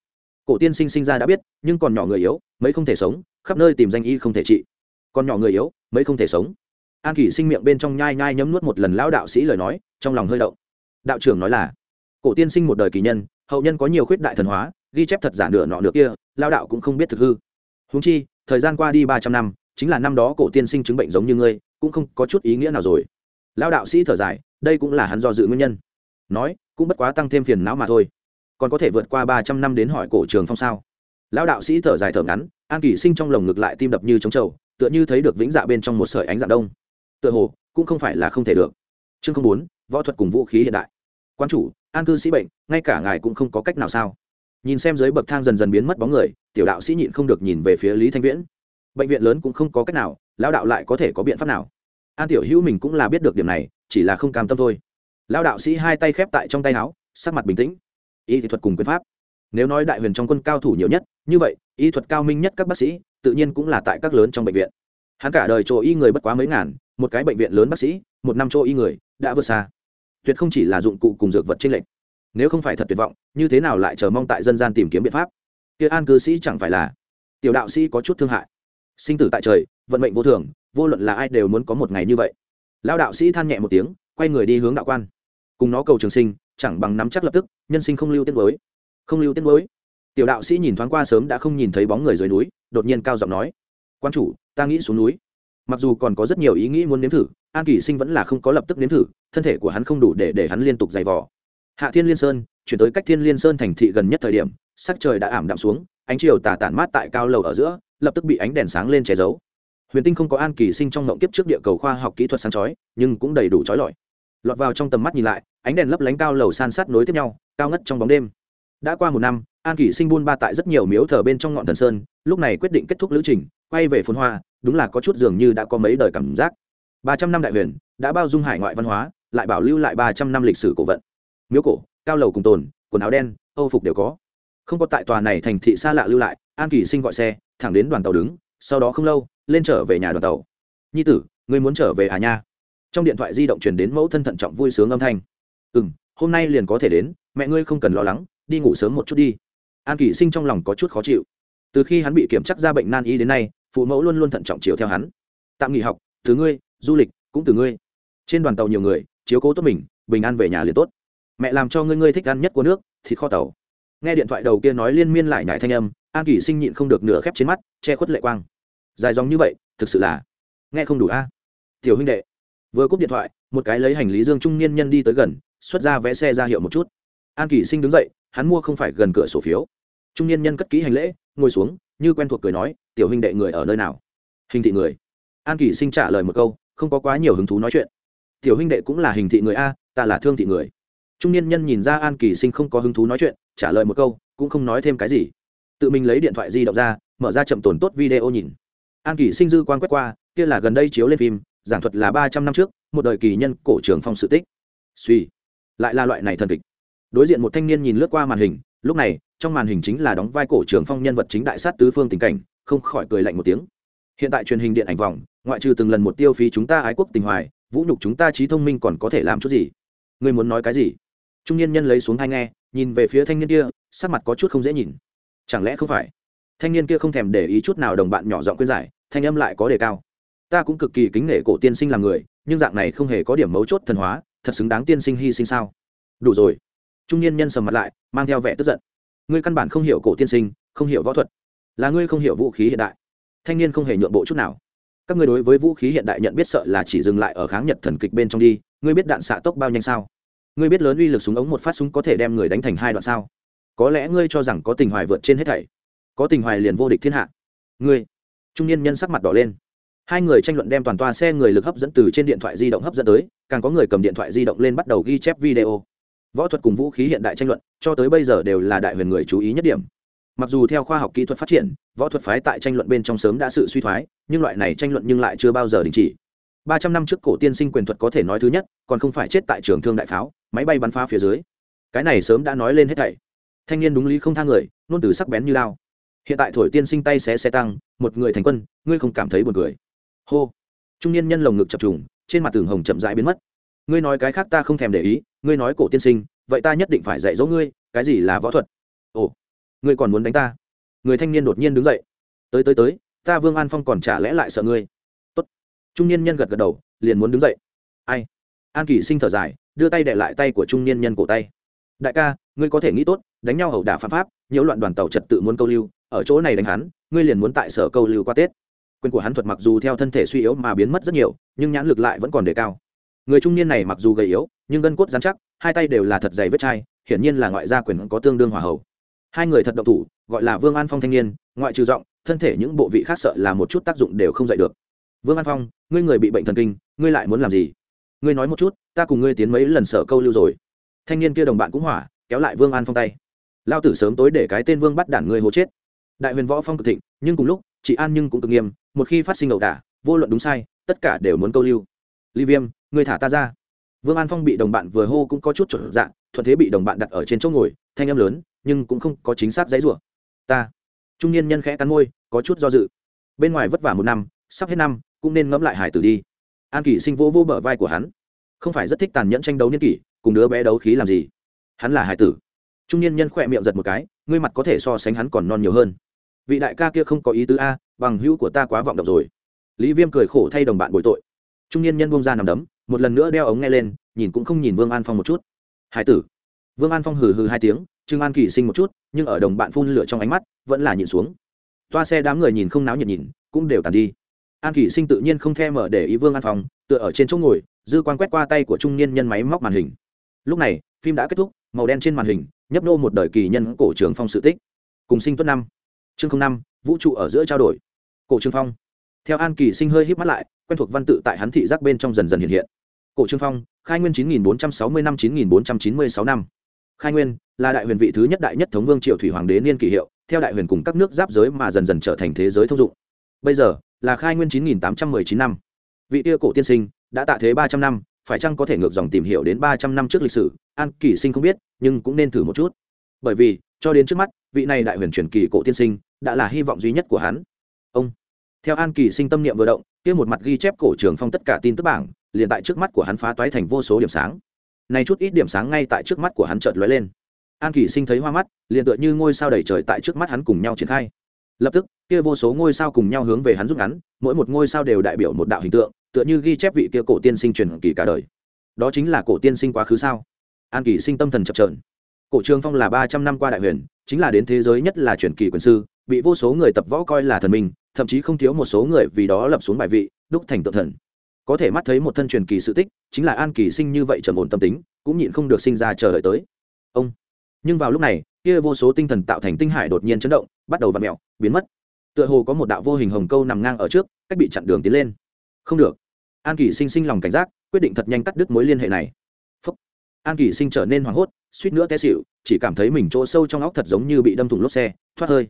Cổ tiên sinh sinh ra đã biết, nhưng còn nhỏ người yếu, mấy không thể sống, khắp nơi tìm danh y không thể trị. Còn nhỏ người yếu, mấy không thể sống. An kỷ sinh miệng bên trong nhai nhai nhấm nuốt một lần lão đạo sĩ lời nói, trong lòng hơi động. Đạo trưởng nói là, cổ tiên sinh một đời kỳ nhân, hậu nhân có nhiều khuyết đại thần hóa, ghi chép thật giả nửa nọ nửa kia lao đạo cũng không biết thực hư. Húng chi, thời gian qua đi ba trăm năm, chính là năm đó cổ tiên sinh chứng bệnh giống như ngươi, cũng không có chút ý nghĩa nào rồi. Lao đạo sĩ thở dài, đây cũng là hắn do dự nguyên nhân. Nói cũng bất quá tăng thêm phiền não mà thôi. Còn có thể vượt qua ba trăm năm đến hỏi cổ trường phong sao? Lão đạo sĩ thở dài thở ngắn, an kỷ sinh trong lồng ngực lại tim đập như trống trầu, tựa như thấy được vĩnh dạ bên trong một sợi ánh dạng đông. Tựa hồ, cũng không phải là không thể được. Chương bốn, võ thuật cùng vũ khí hiện đại. Quan chủ, an cư sĩ bệnh, ngay cả ngài cũng không có cách nào sao? Nhìn xem dưới bậc thang dần dần biến mất bóng người, tiểu đạo sĩ nhịn không được nhìn về phía lý thanh viễn. Bệnh viện lớn cũng không có cách nào, lão đạo lại có thể có biện pháp nào? An tiểu hữu mình cũng là biết được điểm này, chỉ là không cam tâm thôi lão đạo sĩ hai tay khép tại trong tay áo, sắc mặt bình tĩnh. Y thuật cùng quyền pháp. Nếu nói đại huyền trong quân cao thủ nhiều nhất, như vậy, y thuật cao minh nhất các bác sĩ, tự nhiên cũng là tại các lớn trong bệnh viện. Hắn cả đời chỗ y người bất quá mấy ngàn, một cái bệnh viện lớn bác sĩ, một năm chỗ y người, đã vượt xa. Tuyệt không chỉ là dụng cụ cùng dược vật trên lệnh nếu không phải thật tuyệt vọng, như thế nào lại chờ mong tại dân gian tìm kiếm biện pháp? Kia an cư sĩ chẳng phải là tiểu đạo sĩ có chút thương hại. Sinh tử tại trời, vận mệnh vô thường, vô luận là ai đều muốn có một ngày như vậy. Lao đạo sĩ than nhẹ một tiếng, quay người đi hướng đạo quan cùng nó cầu trường sinh, chẳng bằng nắm chắc lập tức, nhân sinh không lưu tiết mới. Không lưu tiết mới. Tiểu đạo sĩ nhìn thoáng qua sớm đã không nhìn thấy bóng người dưới núi, đột nhiên cao giọng nói, quan chủ, ta nghĩ xuống núi. Mặc dù còn có rất nhiều ý nghĩ muốn nếm thử, an kỳ sinh vẫn là không có lập tức nếm thử, thân thể của hắn không đủ để để hắn liên tục dày vò. Hạ thiên liên sơn, chuyển tới cách thiên liên sơn thành thị gần nhất thời điểm, sắc trời đã ảm đạm xuống, ánh chiều tà tản mát tại cao lầu ở giữa, lập tức bị ánh đèn sáng lên che giấu. Huyền tinh không có an kỳ sinh trong ngộng kiếp trước địa cầu khoa học kỹ thuật sáng chói, nhưng cũng đầy đủ trói lọi lọt vào trong tầm mắt nhìn lại, ánh đèn lấp lánh cao lầu san sát nối tiếp nhau, cao ngất trong bóng đêm. Đã qua một năm, an kỷ sinh buôn ba tại rất nhiều miếu thờ bên trong ngọn thần sơn, lúc này quyết định kết thúc lữ trình, quay về phồn hoa, đúng là có chút dường như đã có mấy đời cảm giác. Ba trăm năm đại huyền, đã bao dung hải ngoại văn hóa, lại bảo lưu lại ba trăm năm lịch sử cổ vận. Miếu cổ, cao lầu cùng tồn, quần áo đen, âu phục đều có. Không có tại tòa này thành thị xa lạ lưu lại, an kỷ sinh gọi xe, thẳng đến đoàn tàu đứng, sau đó không lâu, lên trở về nhà đoàn tàu. Nhi tử người muốn trở về à nha? Trong điện thoại di động truyền đến mẫu thân thận trọng vui sướng âm thanh. Ừ m hôm nay liền có thể đến, mẹ ngươi không cần lo lắng, đi ngủ sớm một chút đi. An Kỷ sinh trong lòng có chút khó chịu. Từ khi hắn bị kiểm chắc ra bệnh nan y đến nay, phụ mẫu luôn luôn thận trọng chiều theo hắn. Tạm nghỉ học, từ ngươi, du lịch cũng từ ngươi. Trên đoàn tàu nhiều người, chiếu cố tốt mình, bình an về nhà liền tốt. Mẹ làm cho ngươi ngươi thích ăn nhất của nước, thịt kho tàu. Nghe điện thoại đầu kia nói liên miên lại nhải thanh âm, an Kỷ sinh nhịn không được nửa khép trên mắt, che khuất lệ quang. Dài dòng như vậy, thực sự là, nghe không đủ a. Tiểu huynh đệ vừa cúp điện thoại, một cái lấy hành lý dương trung niên nhân đi tới gần, xuất ra vé xe ra hiệu một chút. An Kỷ sinh đứng dậy, hắn mua không phải gần cửa sổ phiếu. Trung niên nhân cất ký hành lễ, ngồi xuống, như quen thuộc cười nói, tiểu huynh đệ người ở nơi nào? Hình thị người. An Kỷ sinh trả lời một câu, không có quá nhiều hứng thú nói chuyện. Tiểu huynh đệ cũng là hình thị người a, ta là thương thị người. Trung niên nhân nhìn ra an kỳ sinh không có hứng thú nói chuyện, trả lời một câu, cũng không nói thêm cái gì. Tự mình lấy điện thoại di động ra, mở ra chậm tồn tốt video nhìn. An kỳ sinh dư quan quét qua, kia là gần đây chiếu lên phim giảng thuật là ba trăm năm trước, một đời kỳ nhân cổ trường phong sự tích. Suy, lại là loại này thần kịch. Đối diện một thanh niên nhìn lướt qua màn hình, lúc này, trong màn hình chính là đóng vai cổ trường phong nhân vật chính đại sát tứ phương tình cảnh, không khỏi cười lạnh một tiếng. Hiện tại truyền hình điện ảnh vòng, ngoại trừ từng lần một tiêu phí chúng ta ái quốc tình hoài, vũ nhục chúng ta trí thông minh còn có thể làm chút gì? Ngươi muốn nói cái gì? Trung niên nhân lấy xuống hai nghe, nhìn về phía thanh niên kia, sắc mặt có chút không dễ nhìn. Chẳng lẽ không phải? Thanh niên kia không thèm để ý chút nào đồng bạn nhỏ giọng khuyên giải, thanh âm lại có đề cao ta cũng cực kỳ kính nể cổ tiên sinh làm người, nhưng dạng này không hề có điểm mấu chốt thần hóa, thật xứng đáng tiên sinh hy sinh sao? Đủ rồi. Trung niên nhân sầm mặt lại, mang theo vẻ tức giận. Ngươi căn bản không hiểu cổ tiên sinh, không hiểu võ thuật. Là ngươi không hiểu vũ khí hiện đại. Thanh niên không hề nhượng bộ chút nào. Các ngươi đối với vũ khí hiện đại nhận biết sợ là chỉ dừng lại ở kháng nhật thần kịch bên trong đi, ngươi biết đạn xạ tốc bao nhanh sao? Ngươi biết lớn uy lực súng ống một phát súng có thể đem người đánh thành hai đoạn sao? Có lẽ ngươi cho rằng có tình hoài vượt trên hết thảy. Có tình hoài liền vô địch thiên hạ. Ngươi. Trung niên nhân sắc mặt đỏ lên hai người tranh luận đem toàn toa xe người lực hấp dẫn từ trên điện thoại di động hấp dẫn tới, càng có người cầm điện thoại di động lên bắt đầu ghi chép video. Võ thuật cùng vũ khí hiện đại tranh luận, cho tới bây giờ đều là đại huyền người chú ý nhất điểm. Mặc dù theo khoa học kỹ thuật phát triển, võ thuật phái tại tranh luận bên trong sớm đã sự suy thoái, nhưng loại này tranh luận nhưng lại chưa bao giờ đình chỉ. Ba trăm năm trước cổ tiên sinh quyền thuật có thể nói thứ nhất, còn không phải chết tại trường thương đại pháo, máy bay bắn phá phía dưới. Cái này sớm đã nói lên hết thảy. Thanh niên đúng lý không thang người, nôn từ sắc bén như lao. Hiện tại thổi tiên sinh tay xé xe tăng, một người thành quân, ngươi không cảm thấy buồn cười hô. Trung niên nhân lồng ngực chập trùng, trên mặt tường hồng chậm rãi biến mất. Ngươi nói cái khác ta không thèm để ý, ngươi nói cổ tiên sinh, vậy ta nhất định phải dạy dỗ ngươi, cái gì là võ thuật? Ồ, ngươi còn muốn đánh ta? Người thanh niên đột nhiên đứng dậy. Tới tới tới, ta vương an phong còn trả lẽ lại sợ ngươi. Tốt. trung niên nhân gật gật đầu, liền muốn đứng dậy. Ai? An kỳ sinh thở dài, đưa tay để lại tay của trung niên nhân cổ tay. Đại ca, ngươi có thể nghĩ tốt, đánh nhau hậu đả phạm pháp, nhiễu loạn đoàn tàu trật tự muốn câu lưu, ở chỗ này đánh hắn, ngươi liền muốn tại sở câu lưu qua tết quyền của hắn thuật mặc dù theo thân thể suy yếu mà biến mất rất nhiều, nhưng nhãn lực lại vẫn còn đề cao. Người trung niên này mặc dù gầy yếu, nhưng gân cốt dán chắc, hai tay đều là thật dày vết chai, hiển nhiên là ngoại gia quyền có tương đương hòa hậu. Hai người thật độc thủ, gọi là vương an phong thanh niên, ngoại trừ giọng, thân thể những bộ vị khác sợ là một chút tác dụng đều không dạy được. Vương an phong, ngươi người bị bệnh thần kinh, ngươi lại muốn làm gì? Ngươi nói một chút, ta cùng ngươi tiến mấy lần sở câu lưu rồi. Thanh niên kia đồng bạn cũng hỏa, kéo lại vương an phong tay. Lao tử sớm tối để cái tên vương bắt đản ngươi hố chết. Đại huyền võ phong cực thịnh, nhưng cùng lúc chị an nhưng cũng cực nghiêm một khi phát sinh ẩu đả, vô luận đúng sai, tất cả đều muốn câu lưu. Ly viêm, người thả ta ra. Vương an phong bị đồng bạn vừa hô cũng có chút trở dạng, thuận thế bị đồng bạn đặt ở trên chỗ ngồi, thanh âm lớn, nhưng cũng không có chính xác dãy rủa. Ta. Trung niên nhân khẽ cắn môi, có chút do dự. Bên ngoài vất vả một năm, sắp hết năm, cũng nên ngẫm lại hải tử đi. An kỷ sinh vô vô bờ vai của hắn. Không phải rất thích tàn nhẫn tranh đấu niên kỷ, cùng đứa bé đấu khí làm gì? Hắn là hải tử. Trung niên nhân khỏe miệng giật một cái, ngươi mặt có thể so sánh hắn còn non nhiều hơn. Vị đại ca kia không có ý tứ a bằng hữu của ta quá vọng động rồi. Lý viêm cười khổ thay đồng bạn bồi tội. Trung niên nhân bông ra nằm đấm, một lần nữa đeo ống nghe lên, nhìn cũng không nhìn vương an phong một chút. Hải tử. Vương an phong hừ hừ hai tiếng, trương an kỳ sinh một chút, nhưng ở đồng bạn phun lửa trong ánh mắt, vẫn là nhìn xuống. Toa xe đám người nhìn không náo nhiệt nhìn, cũng đều tàn đi. An kỳ sinh tự nhiên không thèm mở để ý vương an phong, tựa ở trên chỗ ngồi, dư quan quét qua tay của trung niên nhân máy móc màn hình. Lúc này, phim đã kết thúc, màu đen trên màn hình, nhấp nô một đời kỳ nhân cổ trường phong sự tích. Cùng sinh tuất năm. Chương năm vũ trụ ở giữa trao đổi. Cổ Trương phong. Theo an kỳ sinh hơi híp mắt lại, quen thuộc văn tự tại hắn thị giác bên trong dần dần hiện hiện. Cổ trương phong, khai nguyên 9460 năm 9496 năm. Khai nguyên, là đại huyền vị thứ nhất đại nhất thống vương triệu thủy hoàng đế niên kỷ hiệu, theo đại huyền cùng các nước giáp giới mà dần dần trở thành thế giới thông dụng. Bây giờ, là khai nguyên 9819 năm. Vị tia cổ tiên sinh, đã tạ thế ba trăm năm, phải chăng có thể ngược dòng tìm hiểu đến ba trăm năm trước lịch sử, an kỳ sinh không biết, nhưng cũng nên thử một chút. Bởi vì, cho đến trước mắt, vị này đại huyền truyền kỳ cổ tiên sinh đã là hy vọng duy nhất của hắn. Ông. Theo an kỳ sinh tâm niệm vừa động, kia một mặt ghi chép cổ trường phong tất cả tin tức bảng, liền tại trước mắt của hắn phá toái thành vô số điểm sáng. Này chút ít điểm sáng ngay tại trước mắt của hắn chợt lóe lên. An kỳ sinh thấy hoa mắt, liền tựa như ngôi sao đầy trời tại trước mắt hắn cùng nhau triển khai. Lập tức, kia vô số ngôi sao cùng nhau hướng về hắn rút ngắn, mỗi một ngôi sao đều đại biểu một đạo hình tượng, tựa như ghi chép vị kia cổ tiên sinh truyền kỳ cả đời. Đó chính là cổ tiên sinh quá khứ sao? An kỳ sinh tâm thần chập trờn cổ trường phong là ba trăm năm qua đại huyền, chính là đến thế giới nhất là truyền kỳ quyền sư bị vô số người tập võ coi là thần minh, thậm chí không thiếu một số người vì đó lập xuống bài vị, đúc thành tự thần. Có thể mắt thấy một thân truyền kỳ sự tích, chính là an kỳ sinh như vậy trầm ổn tâm tính, cũng nhịn không được sinh ra chờ đợi tới. Ông. Nhưng vào lúc này, kia vô số tinh thần tạo thành tinh hải đột nhiên chấn động, bắt đầu v ặ mẹo biến mất. Tựa hồ có một đạo vô hình hồng câu nằm ngang ở trước, cách bị chặn đường tiến lên. Không được. An kỳ sinh sinh lòng cảnh giác, quyết định thật nhanh cắt đứt mối liên hệ này. Phúc. an kỳ sinh trở nên hoảng hốt, suýt nữa té xịu chỉ cảm thấy mình chỗ sâu trong óc thật giống như bị đâm thủng lốp xe, thoát hơi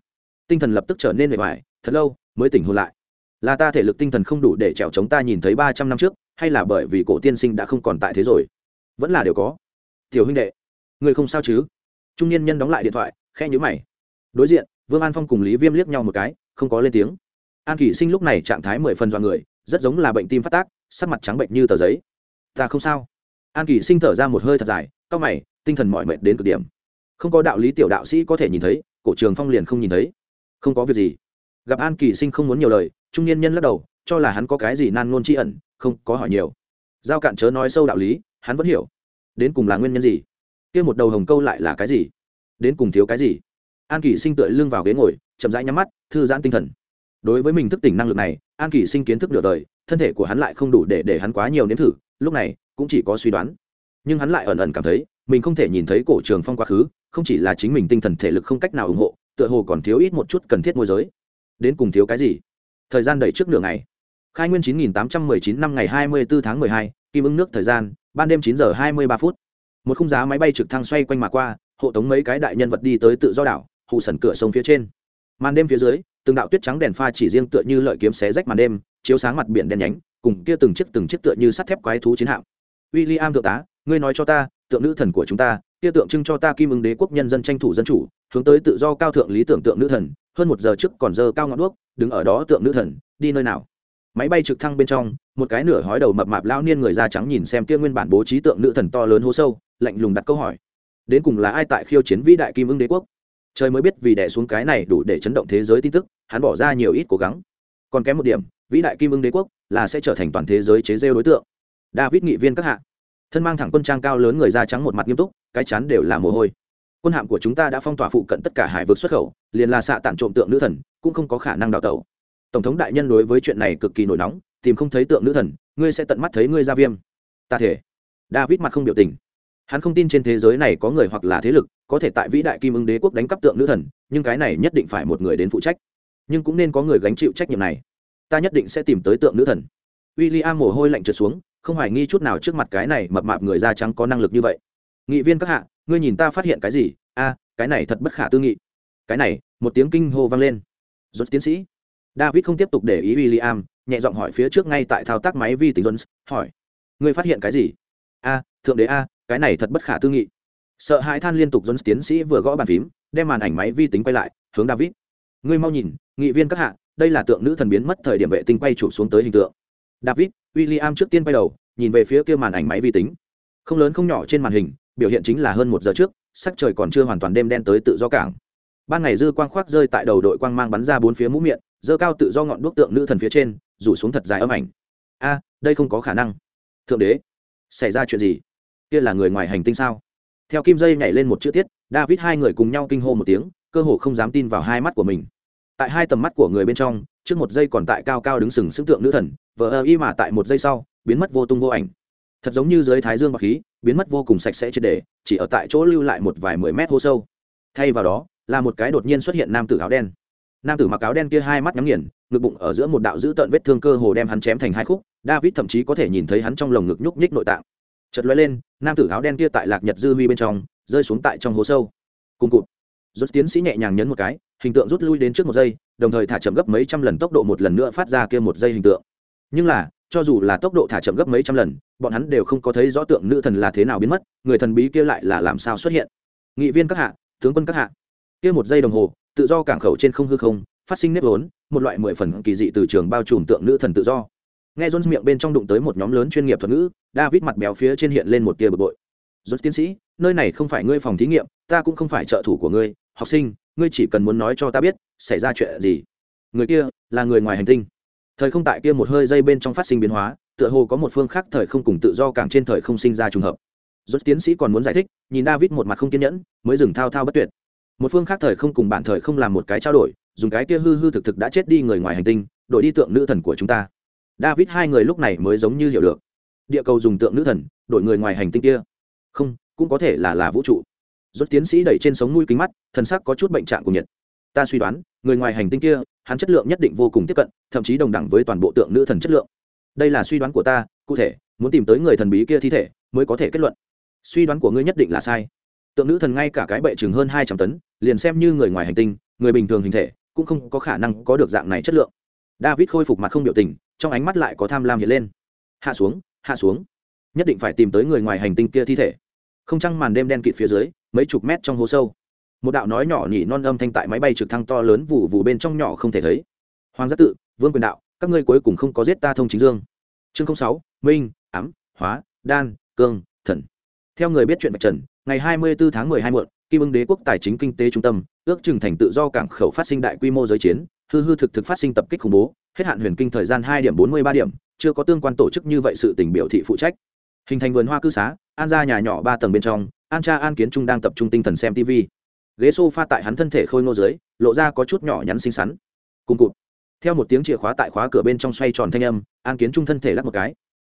tinh thần lập tức trở nên bề ngoài thật lâu mới tỉnh hôn lại. Là ta thể lực tinh thần không đủ để trèo chống ta nhìn thấy ba trăm năm trước, hay là bởi vì cổ tiên sinh đã không còn tại thế rồi? Vẫn là đều có. Tiểu huynh đệ, người không sao chứ? Trung niên nhân đóng lại điện thoại khe nhữ mày. Đối diện, vương an phong cùng lý viêm liếc nhau một cái, không có lên tiếng. An kỷ sinh lúc này trạng thái mười phần dọa người, rất giống là bệnh tim phát tác, sắc mặt trắng bệnh như tờ giấy. Ta không sao. An kỷ sinh thở ra một hơi thật dài c mày, tinh thần mỏi mệt đến cực điểm. Không có đạo lý tiểu đạo sĩ có thể nhìn thấy, cổ trường phong liền không nhìn thấy không có việc gì. Gặp an kỳ sinh không muốn nhiều lời, trung niên nhân lắc đầu, cho là hắn có cái gì nan ngôn tri ẩn, không có hỏi nhiều. Giao cạn chớ nói sâu đạo lý, hắn vẫn hiểu. Đến cùng là nguyên nhân gì? Kia một đầu hồng câu lại là cái gì? Đến cùng thiếu cái gì? An kỳ sinh tựa lưng vào ghế ngồi, chậm rãi nhắm mắt, thư giãn tinh thần. Đối với mình thức tỉnh năng lực này, an kỳ sinh kiến thức nửa đời, thân thể của hắn lại không đủ để để hắn quá nhiều nếm thử, lúc này, cũng chỉ có suy đoán. Nhưng hắn lại ẩn ẩn cảm thấy, mình không thể nhìn thấy cổ trường phong quá khứ, không chỉ là chính mình tinh thần thể lực không cách nào ủng hộ tựa hồ còn thiếu ít một chút cần thiết môi giới. Đến cùng thiếu cái gì? Thời gian đẩy trước nửa ngày. Khai nguyên chín nghìn tám trăm mười chín năm ngày hai mươi bốn tháng mười hai, kim ứng nước thời gian, ban đêm 9 giờ hai mươi ba phút. Một khung giá máy bay trực thăng xoay quanh mà qua, hộ tống mấy cái đại nhân vật đi tới tự do đảo, hụ sần cửa sông phía trên. Màn đêm phía dưới, từng đạo tuyết trắng đèn pha chỉ riêng tựa như lợi kiếm xé rách màn đêm, chiếu sáng mặt biển đen nhánh, cùng kia từng chiếc từng chiếc tựa như sắt thép quái thú chiến hạm. W i am thượng tá, ngươi nói cho ta, tượng nữ thần của chúng ta, kia tượng trưng cho ta kim ứng đế quốc nhân dân tranh thủ dân chủ hướng tới tự do cao thượng lý tưởng tượng nữ thần, hơn một giờ trước còn giờ cao ngọn đuốc, đứng ở đó tượng nữ thần, đi nơi nào? Máy bay trực thăng bên trong, một cái nửa hói đầu mập mạp lao niên người da trắng nhìn xem kia nguyên bản bố trí tượng nữ thần to lớn hố sâu, lạnh lùng đặt câu hỏi. Đến cùng là ai tại khiêu chiến vĩ đại kim ưng đế quốc? Trời mới biết vì đẻ xuống cái này đủ để chấn động thế giới tin tức, hắn bỏ ra nhiều ít cố gắng. Còn kém một điểm, vĩ đại kim ưng đế quốc là sẽ trở thành toàn thế giới chế rêu đối tượng. David nghị viên các hạ. Thân mang thẳng quân trang cao lớn người da trắng một mặt nghiêm túc, cái chán đều là mồ hôi quân hạm của chúng ta đã phong tỏa phụ cận tất cả hải vực xuất khẩu, liền là xạ tản trộm tượng nữ thần, cũng không có khả năng đào tẩu. Tổng thống đại nhân đối với chuyện này cực kỳ nổi nóng, tìm không thấy tượng nữ thần, ngươi sẽ tận mắt thấy ngươi ra viêm. Ta thể. David mặt không biểu tình. Hắn không tin trên thế giới này có người hoặc là thế lực, có thể tại vĩ đại kim ưng đế quốc đánh cắp tượng nữ thần, nhưng cái này nhất định phải một người đến phụ trách. Nhưng cũng nên có người gánh chịu trách nhiệm này. Ta nhất định sẽ tìm tới tượng nữ thần. W i l l i am mồ hôi lạnh trượt xuống, không hoài nghi chút nào trước mặt cái này mập mạp người da trắng có năng lực như vậy. Nghị viên các hạ ngươi nhìn ta phát hiện cái gì? A, cái này thật bất khả tư nghị. Cái này, một tiếng kinh hô vang lên. Rốt tiến sĩ. David không tiếp tục để ý w i l l i am nhẹ giọng hỏi phía trước ngay tại thao tác máy vi tính jones, hỏi, ngươi phát hiện cái gì? A, thượng đế a, cái này thật bất khả tư nghị. Sợ hãi than liên tục jones tiến sĩ vừa gõ bàn phím, đem màn ảnh máy vi tính quay lại, hướng david, ngươi mau nhìn, nghị viên các hạ, đây là tượng nữ thần biến mất thời điểm vệ tinh quay chụp xuống tới hình tượng. David w i l l i am trước tiên quay đầu, nhìn về phía kia màn ảnh máy vi tính. Không lớn không nhỏ trên màn hình biểu hiện chính là hơn một giờ trước, sắc trời còn chưa hoàn toàn đêm đen tới tự do cảng. Ban ngày dư quang khoác rơi tại đầu đội quang mang bắn ra bốn phía mũ miệng, dơ cao tự do ngọn đuốc tượng nữ thần phía trên, rủ xuống thật dài âm ảnh. A, đây không có khả năng. Thượng đế, xảy ra chuyện gì? Kia là người ngoài hành tinh sao? Theo kim dây nhảy lên một chữ tiết, david hai người cùng nhau kinh hô một tiếng, cơ hồ không dám tin vào hai mắt của mình. Tại hai tầm mắt của người bên trong, trước một giây còn tại cao cao đứng sừng sững tượng nữ thần, vờ ơ y mà tại một giây sau, biến mất vô tung vô ảnh thật giống như dưới thái dương bọc khí, biến mất vô cùng sạch sẽ triệt đề chỉ ở tại chỗ lưu lại một vài mười mét hô sâu. Thay vào đó, là một cái đột nhiên xuất hiện nam tử áo đen. Nam tử mặc áo đen kia hai mắt nhắm nghiền, ngực bụng ở giữa một đạo dữ tợn vết thương cơ hồ đem hắn chém thành hai khúc, david thậm chí có thể nhìn thấy hắn trong lồng ngực nhúc nhích nội tạng. Chật lóe lên, nam tử áo đen kia tại lạc nhật dư huy bên trong, rơi xuống tại trong hố sâu. Cùng cụt. Rút tiến sĩ nhẹ nhàng nhấn một cái, hình tượng rút lui đến trước một giây, đồng thời thả chậm gấp mấy trăm lần tốc độ một lần nữa phát ra kia một giây hình tượng. Nhưng là cho dù là tốc độ thả chậm gấp mấy trăm lần, bọn hắn đều không có thấy rõ tượng nữ thần là thế nào biến mất, người thần bí kia lại là làm sao xuất hiện. Nghị viên các hạ, tướng quân các hạ. Kia một giây đồng hồ, tự do cảng khẩu trên không hư không, phát sinh nếp vốn, một loại mười phần kỳ dị từ trường bao trùm tượng nữ thần tự do. Nghe jones miệng bên trong đụng tới một nhóm lớn chuyên nghiệp thuật ngữ, david mặt béo phía trên hiện lên một tia bực bội. Jones tiến sĩ, nơi này không phải ngươi phòng thí nghiệm, ta cũng không phải trợ thủ của ngươi, học sinh, ngươi chỉ cần muốn nói cho ta biết, xảy ra chuyện gì. Người kia là người ngoài hành tinh thời không tại kia một hơi dây bên trong phát sinh biến hóa, tựa hồ có một phương khác thời không cùng tự do càng trên thời không sinh ra trùng hợp. Rốt tiến sĩ còn muốn giải thích, nhìn david một mặt không kiên nhẫn, mới dừng thao thao bất tuyệt. Một phương khác thời không cùng bản thời không làm một cái trao đổi, dùng cái kia hư hư thực thực đã chết đi người ngoài hành tinh, đổi đi tượng nữ thần của chúng ta. David hai người lúc này mới giống như hiểu được. Địa cầu dùng tượng nữ thần, đổi người ngoài hành tinh kia. Không, cũng có thể là là vũ trụ. Rốt tiến sĩ đẩy trên sống mũi kính mắt, thần sắc có chút bệnh trạng của nhiệt ta suy đoán, người ngoài hành tinh kia, hắn chất lượng nhất định vô cùng tiếp cận, thậm chí đồng đẳng với toàn bộ tượng nữ thần chất lượng. Đây là suy đoán của ta, cụ thể, muốn tìm tới người thần bí kia thi thể, mới có thể kết luận. Suy đoán của ngươi nhất định là sai. Tượng nữ thần ngay cả cái bệ chừng hơn hai trăm tấn, liền xem như người ngoài hành tinh, người bình thường hình thể, cũng không có khả năng có được dạng này chất lượng. David khôi phục mặt không biểu tình, trong ánh mắt lại có tham lam hiện lên. Hạ xuống hạ xuống. Nhất định phải tìm tới người ngoài hành tinh kia thi thể. Không trăng màn đêm đen kịt phía dưới, mấy chục mét trong hố sâu một đạo nói nhỏ nhỉ non âm thanh tại máy bay trực thăng to lớn vụ vụ bên trong nhỏ không thể thấy. Hoàng giác tự, vương quyền đạo, các ngươi cuối cùng không có giết ta thông chính dương. Chương sáu, minh, ám, hóa, đan, cương, thần. Theo người biết chuyện bạch trần, ngày hai mươi bốn tháng hai muộn, kim ưng đế quốc tài chính kinh tế trung tâm, ước chừng thành tự do cảng khẩu phát sinh đại quy mô giới chiến, hư hư thực thực phát sinh tập kích khủng bố, hết hạn huyền kinh thời gian hai điểm bốn mươi ba điểm, chưa có tương quan tổ chức như vậy sự tình biểu thị phụ trách. Hình thành vườn hoa cư xá, an ra nhà nhỏ ba tầng bên trong, an cha an kiến trung đang tập trung tinh thần xem tv ghế s o f a tại hắn thân thể khôi ngô dưới, lộ ra có chút nhỏ nhắn xinh xắn. Cùng cụt. Theo một tiếng chìa khóa tại khóa cửa bên trong xoay tròn thanh âm, an kiến trung thân thể lắc một cái.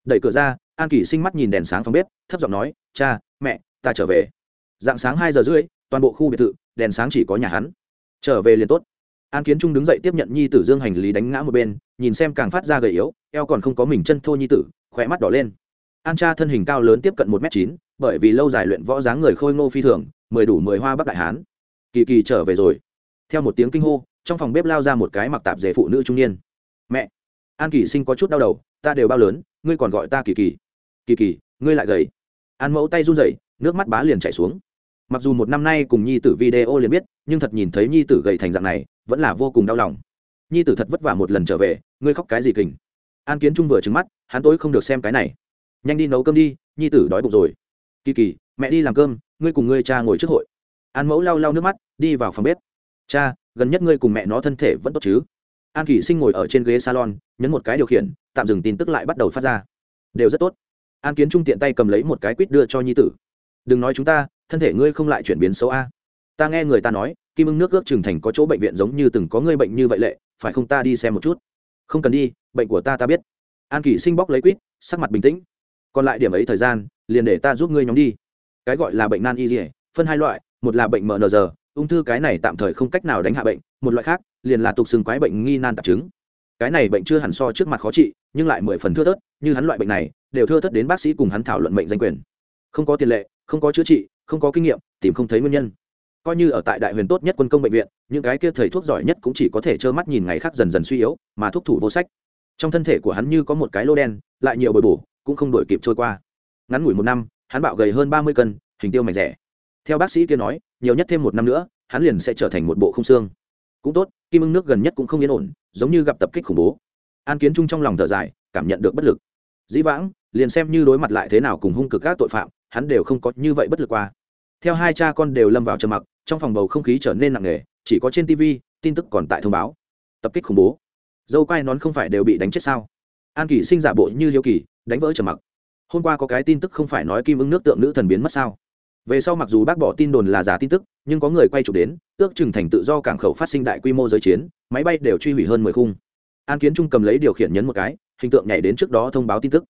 Đẩy cửa ra, an kỷ sinh mắt nhìn đèn sáng phòng bếp, thấp giọng nói, cha, mẹ, ta trở về. Dạng sáng hai giờ rưỡi, toàn bộ khu biệt thự, đèn sáng chỉ có nhà hắn. Trở về liền tốt. An kiến trung đứng dậy tiếp nhận nhi tử dương hành lý đánh ngã một bên, nhìn xem càng phát ra gầy yếu, eo còn không có mình chân thô nhi tử khỏe mắt đỏ lên. An cha thân hình cao lớn tiếp cận một m chín, bởi vì lâu dài luyện võ dáng người khôi ngô phi thường, mười đủ mười hoa bắc đại hán kỳ kỳ trở về rồi. Theo một tiếng kinh hô, trong phòng bếp lao ra một cái mặc tạp dề phụ nữ trung niên. Mẹ, an kỳ sinh có chút đau đầu, ta đều bao lớn, ngươi còn gọi ta kỳ kỳ. Kỳ kỳ, ngươi lại gầy. An mẫu tay run rẩy, nước mắt bá liền chảy xuống. Mặc dù một năm nay cùng nhi tử video liền biết, nhưng thật nhìn thấy nhi tử gầy thành dạng này, vẫn là vô cùng đau lòng. Nhi tử thật vất vả một lần trở về, ngươi khóc cái gì kình? An kiến trung vừa trứng mắt, hắn tối không được xem cái này. Nhanh đi nấu cơm đi, nhi tử đói bụng rồi. Kỳ kỳ, mẹ đi làm cơm, ngươi cùng ngươi cha ngồi trước hội an mẫu lau lau nước mắt, đi vào phòng bếp. Cha, gần nhất ngươi cùng mẹ nó thân thể vẫn tốt chứ? An kỷ sinh ngồi ở trên ghế salon, nhấn một cái điều khiển, tạm dừng tin tức lại bắt đầu phát ra. Đều rất tốt. An kiến trung tiện tay cầm lấy một cái quýt đưa cho nhi tử. Đừng nói chúng ta, thân thể ngươi không lại chuyển biến xấu a. Ta nghe người ta nói, kim ưng nước ước trừng thành có chỗ bệnh viện giống như từng có người bệnh như vậy lệ, phải không ta đi xem một chút? Không cần đi, bệnh của ta ta biết. An kỷ sinh bóc lấy quýt, sắc mặt bình tĩnh. Còn lại điểm ấy thời gian, liền để ta giúp ngươi nhóm đi. Cái gọi là bệnh nan y dỉa phân hai loại một là bệnh mnr ung thư cái này tạm thời không cách nào đánh hạ bệnh, một loại khác, liền là tục xương quái bệnh nghi nan tạp chứng. Cái này bệnh chưa hẳn so trước mặt khó trị, nhưng lại mười phần thưa thớt, như hắn loại bệnh này, đều thưa thớt đến bác sĩ cùng hắn thảo luận bệnh danh quyền. Không có tiền lệ, không có chữa trị, không có kinh nghiệm, tìm không thấy nguyên nhân. Coi như ở tại đại huyền tốt nhất quân công bệnh viện, những cái kia thầy thuốc giỏi nhất cũng chỉ có thể trơ mắt nhìn ngày khác dần dần suy yếu, mà thuốc thủ vô sách. Trong thân thể của hắn như có một cái lô đen, lại nhiều bồi bổ, cũng không đổi kịp trôi qua. Ngắn ngủi một năm, hắn bạo gầy hơn ba mươi cân, hình tiêu mạch rẻ theo bác sĩ kia nói, nhiều nhất thêm một năm nữa, hắn liền sẽ trở thành một bộ không xương. Cũng tốt, kim ưng nước gần nhất cũng không yên ổn, giống như gặp tập kích khủng bố. An kiến trung trong lòng thở dài, cảm nhận được bất lực. Dĩ vãng, liền xem như đối mặt lại thế nào cùng hung cực các tội phạm, hắn đều không có như vậy bất lực qua. Theo hai cha con đều lâm vào trầm mặc, trong phòng bầu không khí trở nên nặng nề, chỉ có trên tv tin tức còn tại thông báo. Tập kích khủng bố. Dâu quai nón không phải đều bị đánh chết sao? An kỳ sinh giả bộ như hiếu kỳ, đánh vỡ trầm mặc. Hôm qua có cái tin tức không phải nói kim ưng nước tượng nữ thần biến mất sao? Về sau mặc dù bác bỏ tin đồn là giả tin tức, nhưng có người quay chụp đến, ước chừng thành tự do cảng khẩu phát sinh đại quy mô giới chiến, máy bay đều truy hủy hơn mười khung. An kiến trung cầm lấy điều khiển nhấn một cái, hình tượng nhảy đến trước đó thông báo tin tức.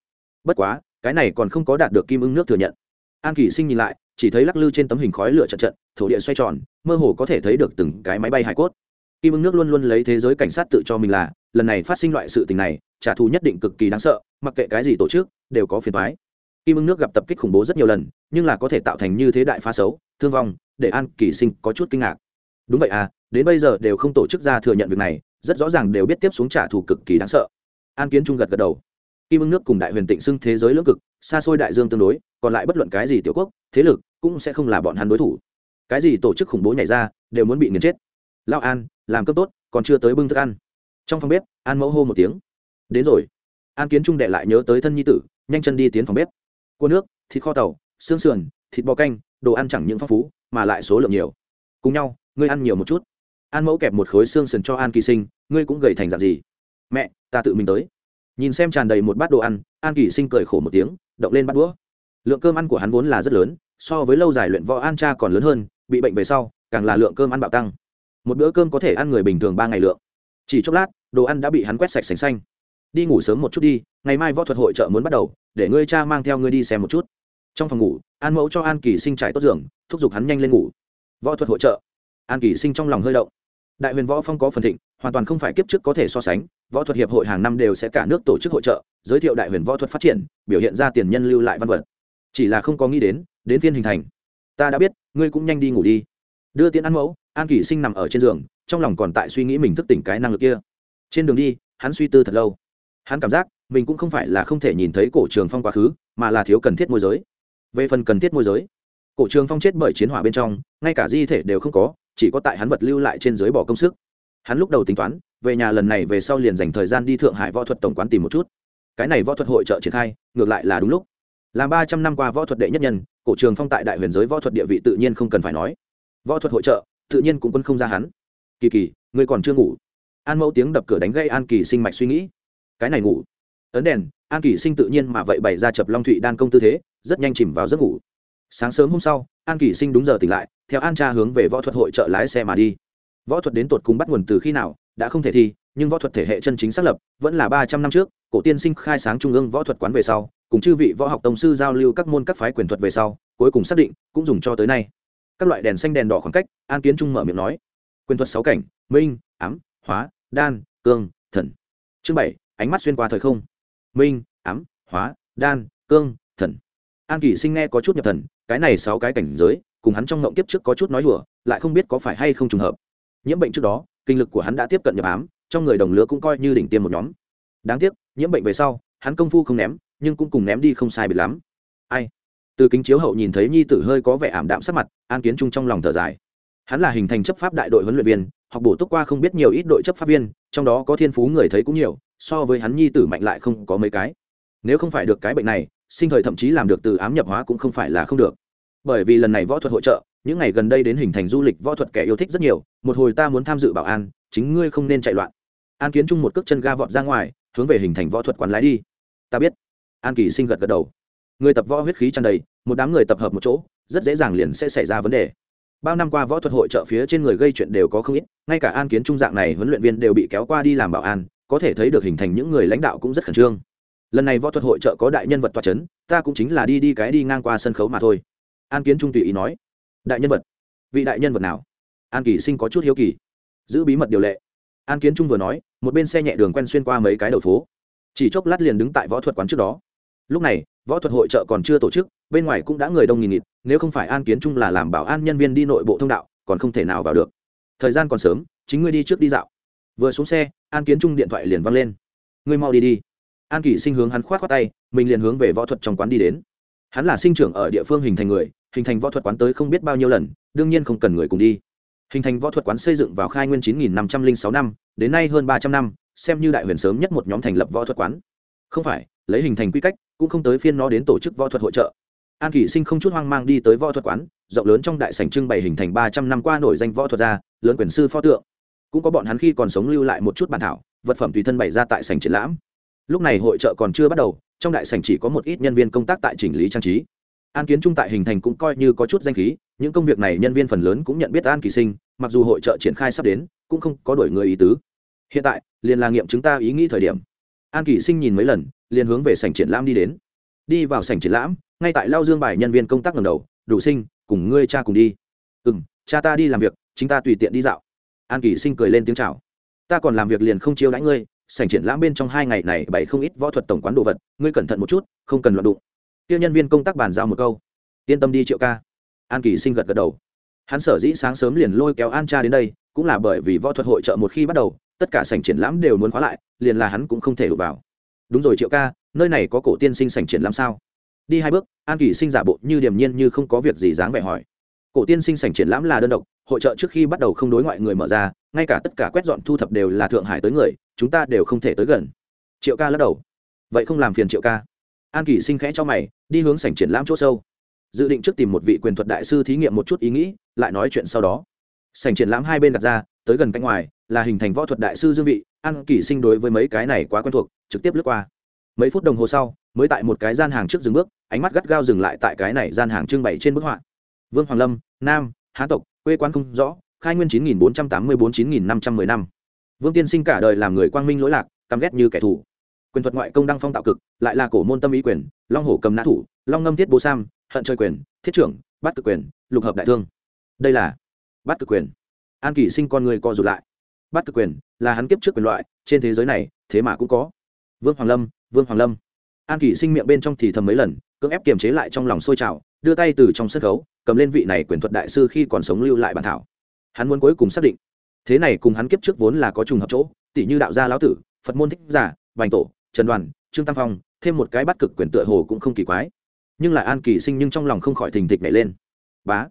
Bất quá, cái này còn không có đạt được kim ưng nước thừa nhận. An kỳ sinh nhìn lại, chỉ thấy lắc lư trên tấm hình khói lửa trận trận, thổ địa xoay tròn, mơ hồ có thể thấy được từng cái máy bay hải cốt. Kim ưng nước luôn luôn lấy thế giới cảnh sát tự cho mình là, lần này phát sinh loại sự tình này, trả thù nhất định cực kỳ đáng sợ, mặc kệ cái gì tổ chức, đều có phiền thoái kim ưng nước gặp tập kích khủng bố rất nhiều lần, nhưng là có thể tạo thành như thế đại phá xấu, thương vong, để an kỳ sinh có chút kinh ngạc. Đúng vậy à đến bây giờ đều không tổ chức ra thừa nhận việc này, rất rõ ràng đều biết tiếp xuống trả thù cực kỳ đáng sợ. An kiến trung gật gật đầu. Kim ưng nước cùng đại huyền tịnh xưng thế giới lưỡng cực, xa xôi đại dương tương đối, còn lại bất luận cái gì tiểu quốc, thế lực cũng sẽ không là bọn hắn đối thủ. Cái gì tổ chức khủng bố nhảy ra, đều muốn bị nghiền chết. Lao an, làm cấp tốt, còn chưa tới bưng thức ăn. Trong phòng bếp, an mẫu hô một tiếng. Đến rồi. An kiến trung đệ lại nhớ tới thân nhi tử, nhanh chân đi tiến phòng bếp cua nước, thịt kho tàu, xương sườn, thịt bò canh, đồ ăn chẳng những phong phú, mà lại số lượng nhiều. Cùng nhau, ngươi ăn nhiều một chút. An mẫu kẹp một khối xương sườn cho an kỳ sinh, ngươi cũng gầy thành dạng gì? Mẹ, ta tự mình tới. Nhìn xem tràn đầy một bát đồ ăn, an kỳ sinh cười khổ một tiếng, động lên bắt đũa. Lượng cơm ăn của hắn vốn là rất lớn, so với lâu dài luyện võ an cha còn lớn hơn, bị bệnh về sau, càng là lượng cơm ăn bạo tăng. Một bữa cơm có thể ăn người bình thường ba ngày lượng. Chỉ chốc lát, đồ ăn đã bị hắn quét sạch sành xanh. Đi ngủ sớm một chút đi, ngày mai võ thuật hội trợ muốn bắt đầu để ngươi cha mang theo ngươi đi xem một chút. Trong phòng ngủ, an mẫu cho an kỳ sinh trải tốt giường, thúc giục hắn nhanh lên ngủ. Võ thuật hội trợ. An kỳ sinh trong lòng hơi động. Đại huyền võ phong có phần thịnh, hoàn toàn không phải kiếp trước có thể so sánh, võ thuật hiệp hội hàng năm đều sẽ cả nước tổ chức hội trợ, giới thiệu đại huyền võ thuật phát triển, biểu hiện ra tiền nhân lưu lại văn vật. Chỉ là không có nghĩ đến đến phiên hình thành. Ta đã biết, ngươi cũng nhanh đi ngủ đi. Đưa tiễn ăn mẫu, an kỳ sinh nằm ở trên giường, trong lòng còn tại suy nghĩ mình thức tỉnh cái năng lực kia. Trên đường đi, hắn suy tư thật lâu hắn cảm giác mình cũng không phải là không thể nhìn thấy cổ trường phong quá khứ, mà là thiếu cần thiết môi giới. Về phần cần thiết môi giới, cổ trường phong chết bởi chiến hỏa bên trong, ngay cả di thể đều không có, chỉ có tại hắn vật lưu lại trên dưới bỏ công sức. Hắn lúc đầu tính toán, về nhà lần này về sau liền dành thời gian đi thượng hải võ thuật tổng quán tìm một chút. Cái này võ thuật hội trợ triển khai, ngược lại là đúng lúc. Làm ba trăm năm qua võ thuật đệ nhất nhân, cổ trường phong tại đại huyền giới võ thuật địa vị tự nhiên không cần phải nói. Võ thuật hội trợ, tự nhiên cũng quân không ra hắn. Kỳ kỳ, ngươi còn chưa ngủ. An mẫu tiếng đập cửa đánh gây an kỳ sinh mạch suy nghĩ cái này ngủ. Ấn đèn, an kỳ sinh tự nhiên mà vậy bày ra chập long thụy đan công tư thế, rất nhanh chìm vào giấc ngủ. Sáng sớm hôm sau, an kỳ sinh đúng giờ tỉnh lại, theo an cha hướng về võ thuật hội trợ lái xe mà đi. Võ thuật đến tột cùng bắt nguồn từ khi nào, đã không thể thi, nhưng võ thuật thể hệ chân chính xác lập, vẫn là ba trăm năm trước, cổ tiên sinh khai sáng trung ương võ thuật quán về sau, cùng chư vị võ học tổng sư giao lưu các môn các phái quyền thuật về sau, cuối cùng xác định, cũng dùng cho tới nay. Các loại đèn xanh đèn đỏ khoảng cách, an kiến trung mở miệng nói. Quyền thuật sáu cảnh, minh, ám, hóa, đan, cương, thần. Chương bảy ánh mắt xuyên qua thời không. Minh, ám, hóa, đan, cương, thần. An kỷ sinh nghe có chút nhập thần, cái này sáu cái cảnh giới, cùng hắn trong ngộng tiếp trước có chút nói hùa lại không biết có phải hay không trùng hợp. Nhiễm bệnh trước đó, kinh lực của hắn đã tiếp cận nhập ám, trong người đồng lứa cũng coi như đỉnh tiêm một nhóm. Đáng tiếc, nhiễm bệnh về sau, hắn công phu không ném, nhưng cũng cùng ném đi không sai biệt lắm. Ai? Từ kính chiếu hậu nhìn thấy nhi tử hơi có vẻ ảm đạm sắc mặt, an kiến trung trong lòng thở dài. Hắn là hình thành chấp pháp đại đội huấn luyện viên, học bổ túc qua không biết nhiều ít đội chấp pháp viên, trong đó có thiên phú người thấy cũng nhiều so với hắn nhi tử mạnh lại không có mấy cái. Nếu không phải được cái bệnh này, sinh thời thậm chí làm được từ ám nhập hóa cũng không phải là không được. Bởi vì lần này võ thuật hội trợ, những ngày gần đây đến hình thành du lịch võ thuật kẻ yêu thích rất nhiều, một hồi ta muốn tham dự bảo an, chính ngươi không nên chạy loạn. An kiến trung một cước chân ga vọt ra ngoài, hướng về hình thành võ thuật quán lái đi. Ta biết. An kỳ sinh gật gật đầu. Người tập võ huyết khí tràn đầy, một đám người tập hợp một chỗ, rất dễ dàng liền sẽ xảy ra vấn đề. Bao năm qua võ thuật hội trợ phía trên người gây chuyện đều có không ít, ngay cả an kiến trung dạng này huấn luyện viên đều bị kéo qua đi làm bảo an có thể thấy được hình thành những người lãnh đạo cũng rất khẩn trương. Lần này võ thuật hội trợ có đại nhân vật toa c h ấ n ta cũng chính là đi đi cái đi ngang qua sân khấu mà thôi. An kiến trung tùy ý nói, đại nhân vật, vị đại nhân vật nào? An kỳ sinh có chút hiếu kỳ, giữ bí mật điều lệ. An kiến trung vừa nói, một bên xe nhẹ đường quen xuyên qua mấy cái đầu phố. Chỉ chốc lát liền đứng tại võ thuật quán trước đó. Lúc này, võ thuật hội trợ còn chưa tổ chức, bên ngoài cũng đã người đông nghìn nghịt, nếu không phải an kiến trung là làm bảo an nhân viên đi nội bộ thông đạo, còn không thể nào vào được. Thời gian còn sớm, chính ngươi đi trước đi dạo. Vừa xuống xe an kiến trung điện thoại liền văng lên. Ngươi mau đi đi. An kỷ sinh hướng hắn khoát khoát tay, mình liền hướng về võ thuật trong quán đi đến. Hắn là sinh trưởng ở địa phương hình thành người, hình thành võ thuật quán tới không biết bao nhiêu lần, đương nhiên không cần người cùng đi. Hình thành võ thuật quán xây dựng vào khai nguyên chín nghìn năm trăm linh sáu năm, đến nay hơn ba trăm năm, xem như đại huyền sớm nhất một nhóm thành lập võ thuật quán. Không phải, lấy hình thành quy cách, cũng không tới phiên nó đến tổ chức võ thuật hội trợ. An kỷ sinh không chút hoang mang đi tới võ thuật quán, rộng lớn trong đại sảnh trưng bày hình thành ba trăm năm qua nổi danh võ thuật gia, lớn quyền sư pho tượng cũng có bọn hắn khi còn sống lưu lại một chút bản thảo, vật phẩm tùy thân bày ra tại sảnh triển lãm. Lúc này hội trợ còn chưa bắt đầu, trong đại sảnh chỉ có một ít nhân viên công tác tại chỉnh lý trang trí. An kiến trung tại hình thành cũng coi như có chút danh khí, những công việc này nhân viên phần lớn cũng nhận biết an kỳ sinh, mặc dù hội trợ triển khai sắp đến, cũng không có đổi người ý tứ. Hiện tại, liền là nghiệm chúng ta ý nghĩ thời điểm. An kỳ sinh nhìn mấy lần, liền hướng về sảnh triển lãm đi đến. Đi vào sảnh triển lãm, ngay tại lao dương bài nhân viên công tác lần đầu, đủ sinh, cùng ngươi cha cùng đi. Ừ m cha ta đi làm việc chúng ta tùy tiện đi dạo an kỳ sinh cười lên tiếng c h à o ta còn làm việc liền không chiêu đãi ngươi, sảnh triển lãm bên trong hai ngày này bày không ít võ thuật tổng quán đồ vật, ngươi cẩn thận một chút, không cần loạn đụng. Tiêu nhân viên công tác bàn giao một câu. Yên tâm đi triệu ca. An kỳ sinh gật gật đầu. Hắn sở dĩ sáng sớm liền lôi kéo an cha đến đây, cũng là bởi vì võ thuật hội trợ một khi bắt đầu, tất cả sảnh triển lãm đều muốn khóa lại, liền là hắn cũng không thể đụng vào. Đúng rồi triệu ca, nơi này có cổ tiên sinh sảnh triển lãm sao? Đi hai bước, an kỳ sinh giả bộ như điềm nhiên như không có việc gì dáng vẻ hỏi. Cổ tiên sinh sảnh triển lãm là đơn độc hội trợ trước khi bắt đầu không đối ngoại người mở ra, ngay cả tất cả quét dọn thu thập đều là thượng hải tới người, chúng ta đều không thể tới gần. Triệu ca lắc đầu. Vậy không làm phiền triệu ca. An kỳ sinh khẽ cho mày, đi hướng sảnh triển lãm chỗ sâu. Dự định trước tìm một vị quyền thuật đại sư thí nghiệm một chút ý nghĩ, lại nói chuyện sau đó. Sảnh triển lãm hai bên đặt ra, tới gần cạnh ngoài, là hình thành võ thuật đại sư dương vị, an kỳ sinh đối với mấy cái này quá quen thuộc, trực tiếp lướt qua. Mấy phút đồng hồ sau, mới tại một cái gian hàng trước dừng bước, ánh mắt gắt gao dừng lại tại cái này gian hàng trưng bày trên bức họa. Vương hoàng lâm, nam há tộc quê quán không rõ, khai nguyên chín nghìn bốn trăm tám mươi bốn chín nghìn năm trăm mười năm vương tiên sinh cả đời làm người quang minh lỗi lạc, căm ghét như kẻ thù. Quyền thuật ngoại công đăng phong tạo cực, lại là cổ môn tâm ý quyền, long hổ cầm nã thủ, long ngâm thiết bố sam, hận chơi quyền, thiết trưởng bắt cực quyền, lục hợp đại thương. Đây là bắt cực quyền. An kỷ sinh con người co rụt lại. Bắt cực quyền là hắn kiếp trước quyền loại, trên thế giới này, thế mà cũng có. Vương hoàng lâm, vương hoàng lâm. An kỷ sinh miệng bên trong thì thầm mấy lần, cưỡng ép kiềm chế lại trong lòng sôi trào đưa tay từ trong sân khấu, cầm lên vị này quyền thuật đại sư khi còn sống lưu lại bản thảo. Hắn muốn cuối cùng xác định, thế này cùng hắn kiếp trước vốn là có trùng hợp chỗ tỷ như đạo gia lão tử, phật môn thích giả, vành tổ, trần đoàn, trương tam phong, thêm một cái bắt cực quyền tựa hồ cũng không kỳ quái. Nhưng lại an kỳ sinh nhưng trong lòng không khỏi thình thịch nhảy lên. Bá.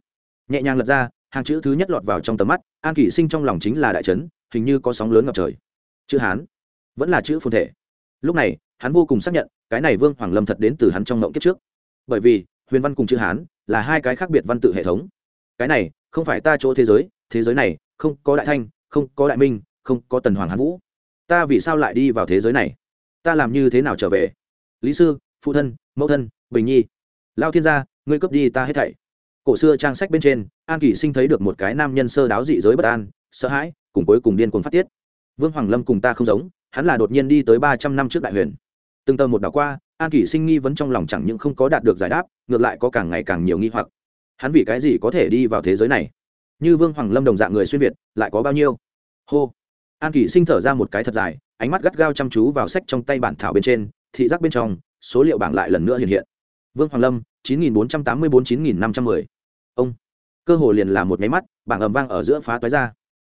Nhẹ nhàng lật ra, hàng chữ thứ nhất lọt vào trong tầm mắt, an kỳ sinh trong lòng chính là đại trấn hình như có sóng lớn ngập trời. Chữ hán. Vẫn là chữ phồn thể. Lúc này, hắn vô cùng xác nhận, cái này vương hoàng lâm thật đến từ hắn trong ngộng kiếp trước. Bởi vì huyền văn cùng chữ hán là hai cái khác biệt văn tự hệ thống. Cái này, không phải ta chỗ thế giới thế giới này, không có đại thanh, không có đại minh, không có tần hoàng hán vũ. Ta vì sao lại đi vào thế giới này? Ta làm như thế nào trở về? Lý sư, phụ thân, mẫu thân, bình nhi. Lao thiên gia, ngươi cướp đi ta hết thảy. Cổ xưa trang sách bên trên, an kỷ sinh thấy được một cái nam nhân sơ đáo dị giới bất an, sợ hãi, cùng cuối cùng điên cuồng phát tiết. Vương hoàng lâm cùng ta không giống, hắn là đột nhiên đi tới ba trăm năm trước đại huyền. Từng tờ một đảo qua an kỷ sinh nghi vấn trong lòng chẳng những không có đạt được giải đáp, ngược lại có càng ngày càng nhiều nghi hoặc. Hắn vì cái gì có thể đi vào thế giới này? Như vương hoàng lâm đồng dạng người xuyên việt, lại có bao nhiêu? Hô. An kỷ sinh thở ra một cái thật dài, ánh mắt gắt gao chăm chú vào sách trong tay bản thảo bên trên, thị giác bên trong, số liệu bảng lại lần nữa hiện hiện. Vương hoàng lâm, chín nghìn bốn trăm tám mươi bốn, chín nghìn năm trăm mười. Ông. Cơ hồ liền là một máy mắt, bảng ầm vang ở giữa phá toái ra.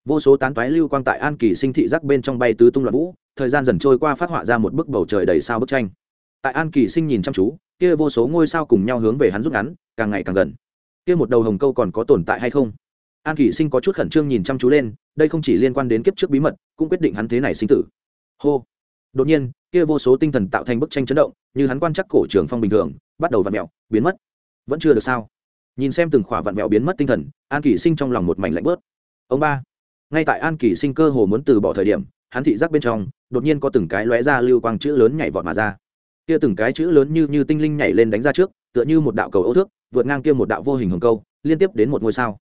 Vô số tán toái lưu quang tại an kỳ sinh thị giác bên trong bay tứ tung loạn vũ, thời gian dần trôi qua phát họa ra một bức bầu trời đầy sao bức tranh tại an kỳ sinh nhìn chăm chú, kia vô số ngôi sao cùng nhau hướng về hắn rút ngắn, càng ngày càng gần. Kia một đầu hồng câu còn có tồn tại hay không? An kỳ sinh có chút khẩn trương nhìn chăm chú lên, đây không chỉ liên quan đến kiếp trước bí mật, cũng quyết định hắn thế này sinh tử. Hô. Đột nhiên, kia vô số tinh thần tạo thành bức tranh chấn động, như hắn quan chắc cổ trường phong bình thường, bắt đầu vặn mẹo biến mất. Vẫn chưa được sao? Nhìn xem từng khỏa vặn mẹo biến mất tinh thần, an kỳ sinh trong lòng một mảnh lạnh bớt. Ông ba. Ngay tại an kỳ sinh cơ hồ muốn từ bỏ thời điểm, hắn thị giác bên trong, đột nhiên có từng cái lóe ra lưu quang chữ lớn nhảy vọt mà ra kia từng cái chữ lớn như như tinh linh nhảy lên đánh ra trước, tựa như một đạo cầu ấu thước, vượt ngang kia một đạo vô hình hồng câu, liên tiếp đến một ngôi sao.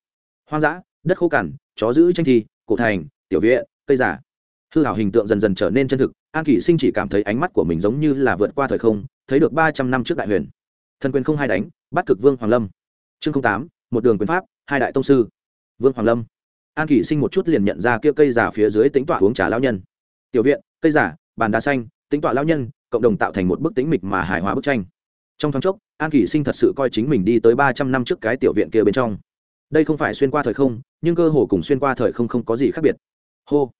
Hoang dã, đất khô cằn, chó giữ tranh thi, cổ thành, tiểu viện, cây giả hư hảo hình tượng dần dần trở nên chân thực, an kỷ sinh chỉ cảm thấy ánh mắt của mình giống như là vượt qua thời không, thấy được ba trăm năm trước đại huyền. Thần quyền không hai đánh, bắt cực vương hoàng lâm. Chương tám, một đường quyền pháp, hai đại tông sư. Vương hoàng lâm. An kỷ sinh một chút liền nhận ra kia cây giả phía dưới tính tọa uống trà lao nhân. Tiểu viện, cây giả bàn đá xanh tính tọa lao nhân cộng đồng tạo thành một bức tính mịch mà hài hòa bức tranh. Trong thoáng chốc, an kỷ sinh thật sự coi chính mình đi tới ba trăm năm trước cái tiểu viện kia bên trong. Đây không phải xuyên qua thời không, nhưng cơ hồ cùng xuyên qua thời không không có gì khác biệt. Hô.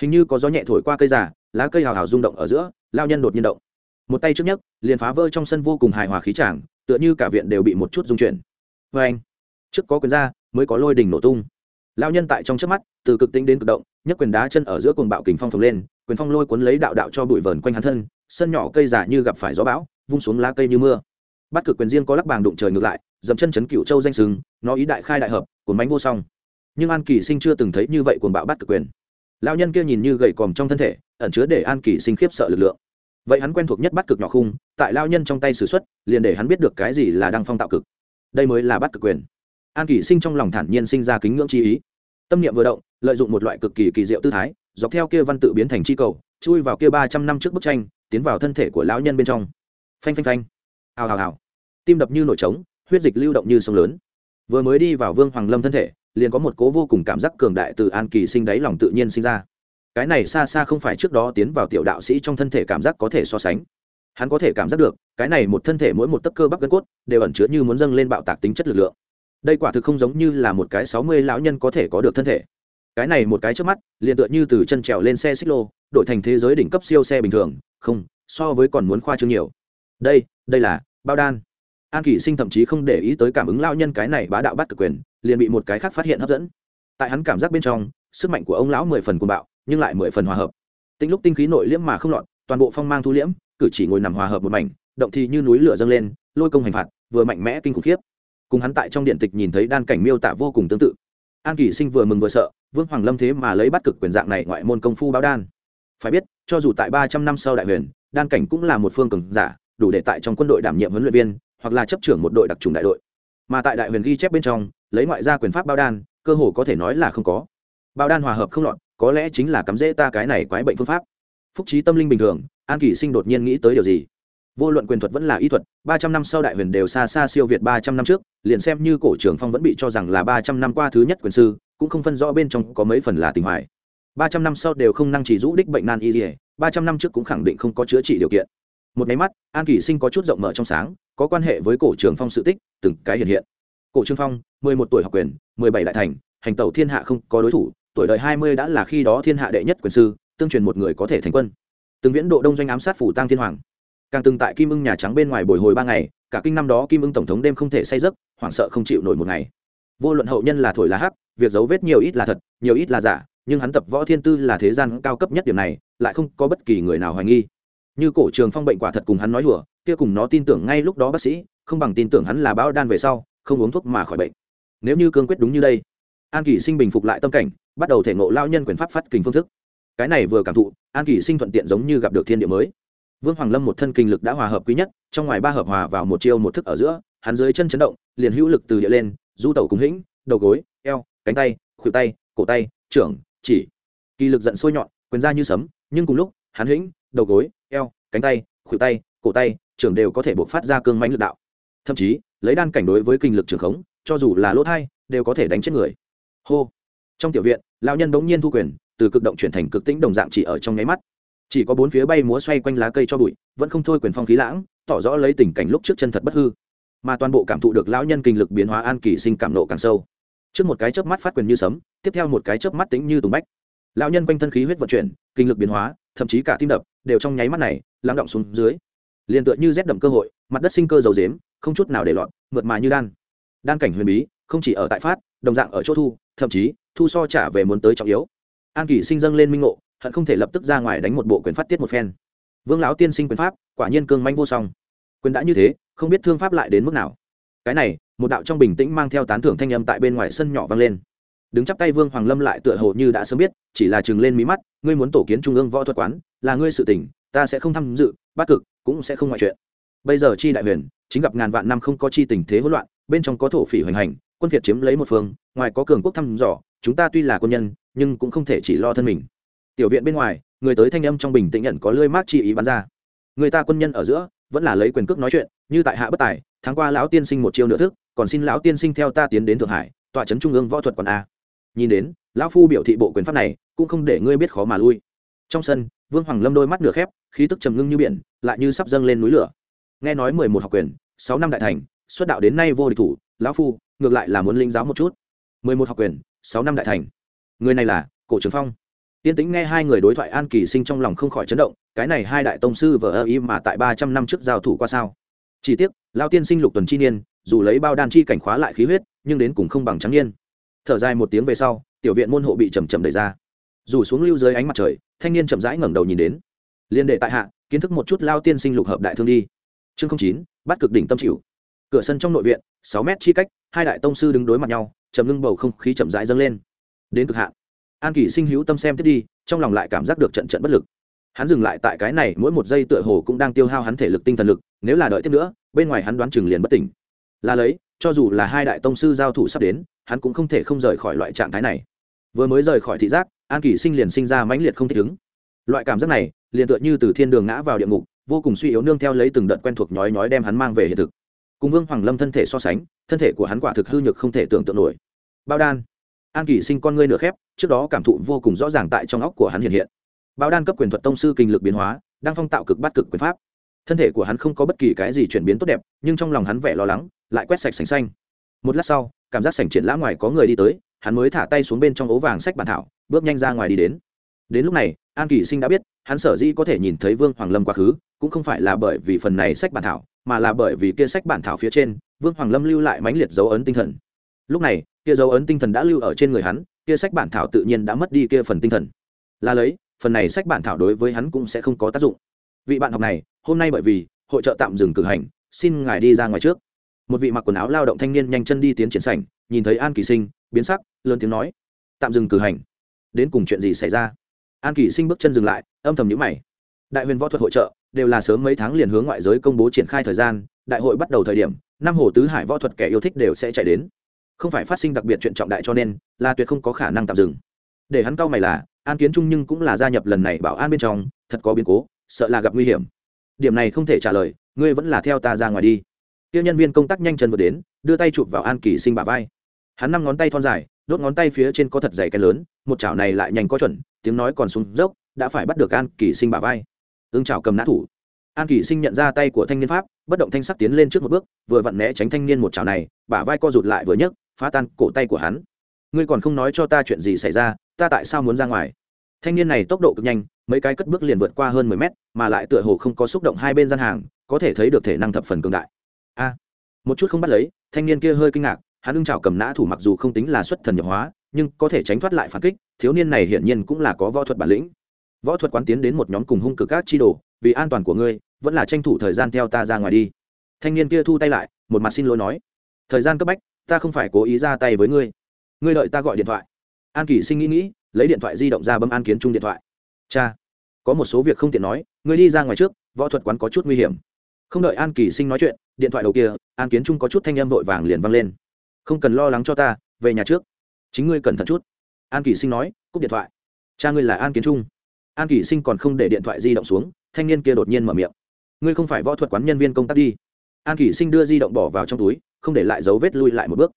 Hình như có gió nhẹ thổi qua cây giả lá cây hào hào rung động ở giữa, lao nhân đột nhiên động. Một tay trước nhất liền phá vỡ trong sân vô cùng hài hòa khí tràng, tựa như cả viện đều bị một chút rung chuyển. Vê anh. Trước có quyền ra, mới có lôi đình nổ tung. Lao nhân tại trong trước mắt, từ cực tính đến cực động, nhấc quyền đá chân ở giữa cuồng bạo kình phong phồng lên, quyền phong lôi cuốn lấy đạo đạo cho bụi vờn quanh hắn thân sân nhỏ cây giả như gặp phải gió bão, vung xuống lá cây như mưa. Bắt cực quyền riêng có lắc bàng đụng trời ngược lại dậm chân chấn cựu châu danh sừng nó ý đại khai đại hợp, cuốn bánh vô song. Nhưng an kỳ sinh chưa từng thấy như vậy cuồng bạo bắt cực quyền. Lao nhân kia nhìn như gầy còm trong thân thể, ẩn chứa để an kỳ sinh khiếp sợ lực lượng. Vậy hắn quen thuộc nhất bắt cực nhỏ khung, tại lao nhân trong tay s ử x u ấ t liền để hắn biết được cái gì là đăng phong tạo cực. Đây mới là bắt cực quyền. An kỳ sinh trong lòng thản nhiên sinh ra kính ngưỡng chi ý. Tâm niệm vừa động, lợi dụng một loại cực kỳ kỳ diệu tư thái, dọc theo kia văn tự biến thành chi cầu, chui vào kia ba trăm năm trước bức tranh tiến vào thân thể của lão nhân bên trong. Phanh phanh phanh. Hào hào hào. Tim đập như nổi trống, huyết dịch lưu động như sông lớn. Vừa mới đi vào vương hoàng lâm thân thể, liền có một cố vô cùng cảm giác cường đại từ an kỳ sinh đáy lòng tự nhiên sinh ra. Cái này xa xa không phải trước đó tiến vào tiểu đạo sĩ trong thân thể cảm giác có thể so sánh. Hắn có thể cảm giác được, cái này một thân thể mỗi một tấc cơ bắp gân cốt đều ẩn chứa như muốn dâng lên bạo tạc tính chất lực lượng. Đây quả thực không giống như là một cái sáu mươi lão nhân có thể có được thân thể. Cái này một cái trước mắt, liền tựa như từ chân trèo lên xe xích lô, đổi thành thế giới đỉnh cấp siêu xe bình thường không, so với còn muốn khoa trương nhiều. Đây đây là bao đan. An kỷ sinh thậm chí không để ý tới cảm ứng lao nhân cái này bá đạo bắt cực quyền, liền bị một cái khác phát hiện hấp dẫn. Tại hắn cảm giác bên trong, sức mạnh của ông lão mười phần cuồng bạo, nhưng lại mười phần hòa hợp. Tính lúc tinh khí nội liễm mà không lọt, toàn bộ phong mang thu liễm, cử chỉ ngồi nằm hòa hợp một mảnh, động thì như núi lửa dâng lên, lôi công hành phạt, vừa mạnh mẽ kinh khủng khiếp. Cùng hắn tại trong điện tịch nhìn thấy đan cảnh miêu tả vô cùng tương tự. An kỷ sinh vừa mừng vừa sợ, vương hoàng lâm thế mà lấy bắt cực quyền dạng này ngoại môn công phu báo đan. Phải biết cho dù tại ba trăm năm sau đại huyền, đan cảnh cũng là một phương cường giả, đủ để tại trong quân đội đảm nhiệm huấn luyện viên, hoặc là chấp trưởng một đội đặc trùng đại đội. Mà tại đại huyền ghi chép bên trong, lấy ngoại gia quyền pháp bao đan, cơ hồ có thể nói là không có. Bao đan hòa hợp không lọt, có lẽ chính là cắm rễ ta cái này quái bệnh phương pháp. Phúc trí tâm linh bình thường, an kỳ sinh đột nhiên nghĩ tới điều gì? Vô luận quyền thuật vẫn là y thuật, ba trăm năm sau đại huyền đều xa xa siêu việt ba trăm năm trước, liền xem như cổ trưởng phong vẫn bị cho rằng là ba trăm năm qua thứ nhất quyền sư, cũng không phân rõ bên trong có mấy phần là tình hoài ba trăm năm sau đều không năng chỉ rũ đích bệnh nan y dỉa ba trăm năm trước cũng khẳng định không có chữa trị điều kiện. Một máy mắt, an kỷ sinh có chút rộng mở trong sáng, có quan hệ với cổ trường phong sự tích, từng cái hiện hiện. Cổ Trường phong, mười một tuổi học quyền, mười bảy đại thành, hành tẩu thiên hạ không có đối thủ, tuổi đời hai mươi đã là khi đó thiên hạ đệ nhất quyền sư, tương truyền một người có thể thành quân. Từng viễn độ đông doanh ám sát phủ tăng thiên hoàng. Càng từng tại kim ưng nhà trắng bên ngoài bồi hồi ba ngày, cả kinh năm đó kim ưng tổng thống đêm không thể say giấc, hoảng sợ không chịu nổi một ngày. Vô luận hậu nhân là thổi là hắc, việc dấu vết nhiều ít là thật, nhiều ít là giả nhưng hắn tập võ thiên tư là thế gian cao cấp nhất điểm này, lại không có bất kỳ người nào hoài nghi. Như cổ trường phong bệnh quả thật cùng hắn nói hùa kia cùng nó tin tưởng ngay lúc đó bác sĩ, không bằng tin tưởng hắn là bão đan về sau, không uống thuốc mà khỏi bệnh. Nếu như cương quyết đúng như đây, an kỷ sinh bình phục lại tâm cảnh, bắt đầu thể ngộ lao nhân quyền pháp phát kình phương thức. Cái này vừa cảm thụ, an kỷ sinh thuận tiện giống như gặp được thiên địa mới. Vương hoàng lâm một thân kinh lực đã hòa hợp quý nhất, trong ngoài ba hợp hòa vào một chiêu một thức ở giữa, hắn dưới chân chấn động, liền hữu lực từ địa lên, du tẩu cùng hĩnh, đầu gối, eo, cánh tay, khuỷu tay, cổ tay, trưởng chỉ. Kỳ lực giận sôi nhọn, quyền ra như sấm, nhưng cùng lúc, hắn hĩnh, đầu gối, eo, cánh tay, khuỷu tay, cổ tay, trưởng đều có thể buộc phát ra cương mãnh lực đạo. Thậm chí, lấy đan cảnh đối với kinh lực trường khống, cho dù là lỗ thai, đều có thể đánh chết người. Hô. Trong tiểu viện, lão nhân bỗng nhiên thu quyền, từ cực động chuyển thành cực tĩnh đồng dạng chỉ ở trong nháy mắt. Chỉ có bốn phía bay múa xoay quanh lá cây cho bụi, vẫn không thôi quyền phong khí lãng, tỏ rõ lấy tình cảnh lúc trước chân thật bất hư. Mà toàn bộ cảm thụ được lão nhân kinh lực biến hóa an kỳ sinh cảm nộ càng sâu trước một cái chớp mắt phát quyền như sấm, tiếp theo một cái chớp mắt tính như tùng bách. Lão nhân quanh thân khí huyết vận chuyển, kinh lực biến hóa, thậm chí cả tim đập, đều trong nháy mắt này, lắng động xuống dưới. Liền tựa như rét đậm cơ hội, mặt đất sinh cơ dầu dếm, không chút nào để loạn mượt mà như đan. Đan cảnh huyền bí, không chỉ ở tại phát, đồng dạng ở chỗ thu, thậm chí, thu so trả về muốn tới trọng yếu. An kỷ sinh dâng lên minh ngộ, hận không thể lập tức ra ngoài đánh một bộ quyền phát tiết một phen. Vương lão tiên sinh quyền pháp, quả nhiên cương manh vô song. Quyền đã như thế, không biết thương pháp lại đến mức nào. Cái này một đạo trong bình tĩnh mang theo tán thưởng thanh âm tại bên ngoài sân nhỏ vang lên. Đứng chắp tay vương hoàng lâm lại tựa hồ như đã sớm biết, chỉ là chừng lên mí mắt, ngươi muốn tổ kiến trung ương võ thuật quán, là ngươi sự tỉnh ta sẽ không tham dự bát cực, cũng sẽ không ngoại chuyện. Bây giờ chi đại huyền, chính gặp ngàn vạn năm không có chi tình thế hỗn loạn, bên trong có thổ phỉ hoành hành, quân việt chiếm lấy một phương, ngoài có cường quốc thăm dò, chúng ta tuy là quân nhân, nhưng cũng không thể chỉ lo thân mình. Tiểu viện bên ngoài, người tới thanh âm trong bình tĩnh nhận có lưỡi mát chi ý bắn ra. Người ta quân nhân ở giữa vẫn là lấy quyền cước nói chuyện, như tại hạ bất tài, tháng qua lão tiên sinh một chiêu nửa thức, còn xin lão tiên sinh theo ta tiến đến thượng hải, tọa trấn trung ương võ thuật còn a. Nhìn đến, lão phu biểu thị bộ quyền pháp này, cũng không để ngươi biết khó mà lui. Trong sân, vương hoàng lâm đôi mắt nửa khép, khí tức trầm ngưng như biển, lại như sắp dâng lên núi lửa. Nghe nói mười một học quyền, sáu năm đại thành, xuất đạo đến nay vô địch thủ, lão phu, ngược lại là muốn linh giáo một chút. mười một học quyền, sáu năm đại thành. Người này là cổ trường phong tiên tĩnh nghe hai người đối thoại an kỳ sinh trong lòng không khỏi chấn động, cái này hai đại tông sư vờ ơ im mà tại ba trăm năm trước giao thủ qua sao? Chỉ tiếc Lão tiên sinh lục tuần chi niên, dù lấy bao đan chi cảnh khóa lại khí huyết, nhưng đến cùng không bằng trắng niên. Thở dài một tiếng về sau, tiểu viện môn hộ bị chậm chậm đẩy ra. Dù xuống lưu dưới ánh mặt trời, thanh niên chậm rãi ngẩng đầu nhìn đến. Liên đệ tại hạ, kiến thức một chút Lão tiên sinh lục hợp đại thương đi. Chương chín, bắt cực đỉnh tâm chịu. Cửa sân trong nội viện, sáu mét chi cách, hai đại tông sư đứng đối mặt nhau, trầm ngưng bầu không khí chậm rãi dâng lên. Đến cực hạn an kỷ sinh hữu tâm xem tiếp đi, trong lòng lại cảm giác được trận trận bất lực. Hắn dừng lại tại cái này, mỗi một giây tựa hồ cũng đang tiêu hao hắn thể lực tinh thần lực, nếu là đợi tiếp nữa, bên ngoài hắn đoán chừng liền bất tỉnh. Là lấy, cho dù là hai đại tông sư giao thủ sắp đến, hắn cũng không thể không rời khỏi loại trạng thái này. Vừa mới rời khỏi thị giác, an kỷ sinh liền sinh ra mãnh liệt không thích ứng. Loại cảm giác này, liền tựa như từ thiên đường ngã vào địa ngục, vô cùng suy yếu nương theo lấy từng đợt quen thuộc nhói nhói đem hắn mang về hiện thực. Cùng vương hoàng lâm thân thể so sánh, thân thể của hắn quả thực hư nhược không thể tưởng tượng nổi. Bao đan an Kỳ sinh con ngươi nửa khép, trước đó cảm thụ vô cùng rõ ràng tại trong óc của hắn hiện hiện. Báo đan cấp quyền thuật tông sư kinh lực biến hóa, đang phong tạo cực bắt cực quyền pháp. Thân thể của hắn không có bất kỳ cái gì chuyển biến tốt đẹp, nhưng trong lòng hắn vẻ lo lắng, lại quét sạch sành xanh. Một lát sau, cảm giác sảnh triển lãm ngoài có người đi tới, hắn mới thả tay xuống bên trong ố vàng sách bản thảo, bước nhanh ra ngoài đi đến. Đến lúc này, an kỳ sinh đã biết, hắn sở dĩ có thể nhìn thấy vương hoàng lâm quá khứ, cũng không phải là bởi vì phần này sách bản thảo, mà là bởi vì kia sách bản thảo phía trên, vương hoàng lâm lưu lại mãnh liệt dấu ấn tinh thần. Lúc này kia dấu ấn tinh thần đã lưu ở trên người hắn, kia sách bản thảo tự nhiên đã mất đi kia phần tinh thần. Là lấy, phần này sách bản thảo đối với hắn cũng sẽ không có tác dụng. Vị bạn học này, hôm nay bởi vì hội trợ tạm dừng cử hành, xin ngài đi ra ngoài trước. Một vị mặc quần áo lao động thanh niên nhanh chân đi tiến triển sảnh, nhìn thấy an kỳ sinh, biến sắc, lớn tiếng nói, tạm dừng cử hành. Đến cùng chuyện gì xảy ra? An kỳ sinh bước chân dừng lại, âm thầm nhữ mày. Đại huyền võ thuật hội trợ, đều là sớm mấy tháng liền hướng ngoại giới công bố triển khai thời gian, đại hội bắt đầu thời điểm, năm hồ tứ hải võ thuật kẻ yêu thích đều sẽ chạy đến không phải phát sinh đặc biệt chuyện trọng đại cho nên, là tuyệt không có khả năng tạm dừng. Để hắn cau mày là, an kiến trung nhưng cũng là gia nhập lần này bảo an bên trong, thật có biến cố, sợ là gặp nguy hiểm. Điểm này không thể trả lời, ngươi vẫn là theo ta ra ngoài đi. Tiêu nhân viên công tác nhanh chân vừa đến, đưa tay chụp vào an kỳ sinh bả vai. Hắn năm ngón tay thon dài, đốt ngón tay phía trên có thật dày cái lớn, một chảo này lại nhanh có chuẩn, tiếng nói còn xuống dốc, đã phải bắt được an kỳ sinh bả vai. Ương chảo cầm nã thủ. An kỳ sinh nhận ra tay của thanh niên pháp, bất động thanh sắc tiến lên trước một bước, vừa vặn né tránh thanh niên một chảo này, bả vai co rụt lại vừa nhấc phá tan cổ tay của hắn. Ngươi còn không nói cho ta chuyện gì xảy ra, ta tại sao muốn ra ngoài? Thanh niên này tốc độ cực nhanh, mấy cái cất bước liền vượt qua hơn mười mét, mà lại tựa hồ không có xúc động hai bên gian hàng, có thể thấy được thể năng thập phần cường đại. A! Một chút không bắt lấy, thanh niên kia hơi kinh ngạc, hắn ưng chảo cầm nã thủ mặc dù không tính là xuất thần nhập hóa, nhưng có thể tránh thoát lại phản kích, thiếu niên này hiển nhiên cũng là có võ thuật bản lĩnh. Võ thuật quán tiến đến một nhóm cùng hung cực các chi đồ, vì an toàn của ngươi, vẫn là tranh thủ thời gian theo ta ra ngoài đi. Thanh niên kia thu tay lại, một mặt xin lỗi nói. Thời gian cấp bách ta không phải cố ý ra tay với ngươi. Ngươi đợi ta gọi điện thoại. An kỳ sinh nghĩ nghĩ, lấy điện thoại di động ra bấm an kiến trung điện thoại. Cha, có một số việc không tiện nói, ngươi đi ra ngoài trước, võ thuật quán có chút nguy hiểm. Không đợi an kỳ sinh nói chuyện, điện thoại đầu kia, an kiến trung có chút thanh âm vội vàng liền vang lên. Không cần lo lắng cho ta, về nhà trước. Chính ngươi cẩn thận chút. An kỳ sinh nói, cúp điện thoại. Cha ngươi là an kiến trung. An kỳ sinh còn không để điện thoại di động xuống, thanh niên kia đột nhiên mở miệng. Ngươi không phải võ thuật quán nhân viên công tác đi an Kỷ sinh đưa di động bỏ vào trong túi, không để lại dấu vết lui lại một bước.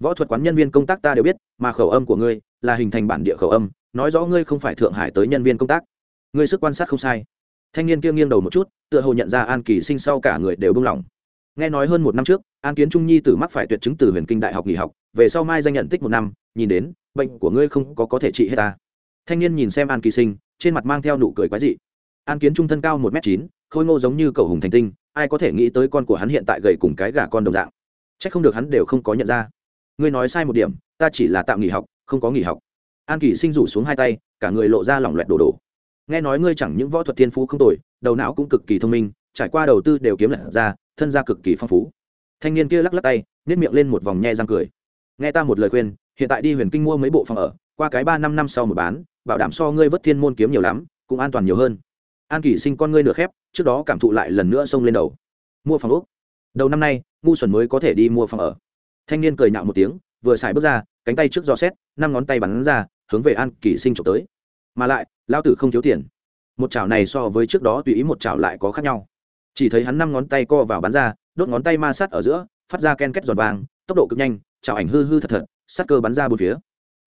Võ thuật quán nhân viên công tác ta đều biết, mà khẩu âm của ngươi là hình thành bản địa khẩu âm, nói rõ ngươi không phải thượng hải tới nhân viên công tác. Ngươi sức quan sát không sai. Thanh niên kia nghiêng đầu một chút, tựa hồ nhận ra an kỳ sinh sau cả người đều bưng lỏng nghe nói hơn một năm trước, an kiến trung nhi tử mắc phải tuyệt chứng từ huyền kinh đại học nghỉ học, về sau mai danh nhận tích một năm, nhìn đến, bệnh của ngươi không có có thể trị hết ta. Thanh niên nhìn xem an kỳ sinh, trên mặt mang theo nụ cười quái dị. An kiến trung thân cao một m chín, khôi ngô giống như cầu hùng thành tinh ai có thể nghĩ tới con của hắn hiện tại gầy cùng cái gà con đồng dạng. C h ắ c không được hắn đều không có nhận ra. Ngươi nói sai một điểm, ta chỉ là tạm nghỉ học, không có nghỉ học. An kỳ sinh rủ xuống hai tay, cả người lộ ra lỏng loẹt đổ đổ. Nghe nói ngươi chẳng những võ thuật thiên phú không tồi, đầu não cũng cực kỳ thông minh, trải qua đầu tư đều kiếm lật ra, thân gia cực kỳ phong phú. Thanh niên kia lắc lắc tay nếp miệng lên một vòng nhe răng cười. Nghe ta một lời khuyên, hiện tại đi huyền kinh mua mấy bộ phòng ở, qua cái ba năm năm sau một bán, bảo đảm so ngươi vất thiên môn kiếm nhiều lắm, cũng an toàn nhiều hơn an kỷ sinh con ngươi nửa khép, trước đó cảm thụ lại lần nữa xông lên đầu. Mua phòng úc đầu năm nay, ngu xuẩn mới có thể đi mua phòng ở. Thanh niên cười nhạo một tiếng, vừa xài bước ra, cánh tay trước giò xét, năm ngón tay bắn ra, hướng về an kỷ sinh trộm tới. Mà lại, lao tử không thiếu tiền. Một chảo này so với trước đó tùy ý một chảo lại có khác nhau. Chỉ thấy hắn năm ngón tay co vào bắn ra, đốt ngón tay ma sát ở giữa, phát ra ken két giọt vàng, tốc độ cực nhanh, chảo ảnh hư hư thật thật, sát cơ bắn ra bốn phía.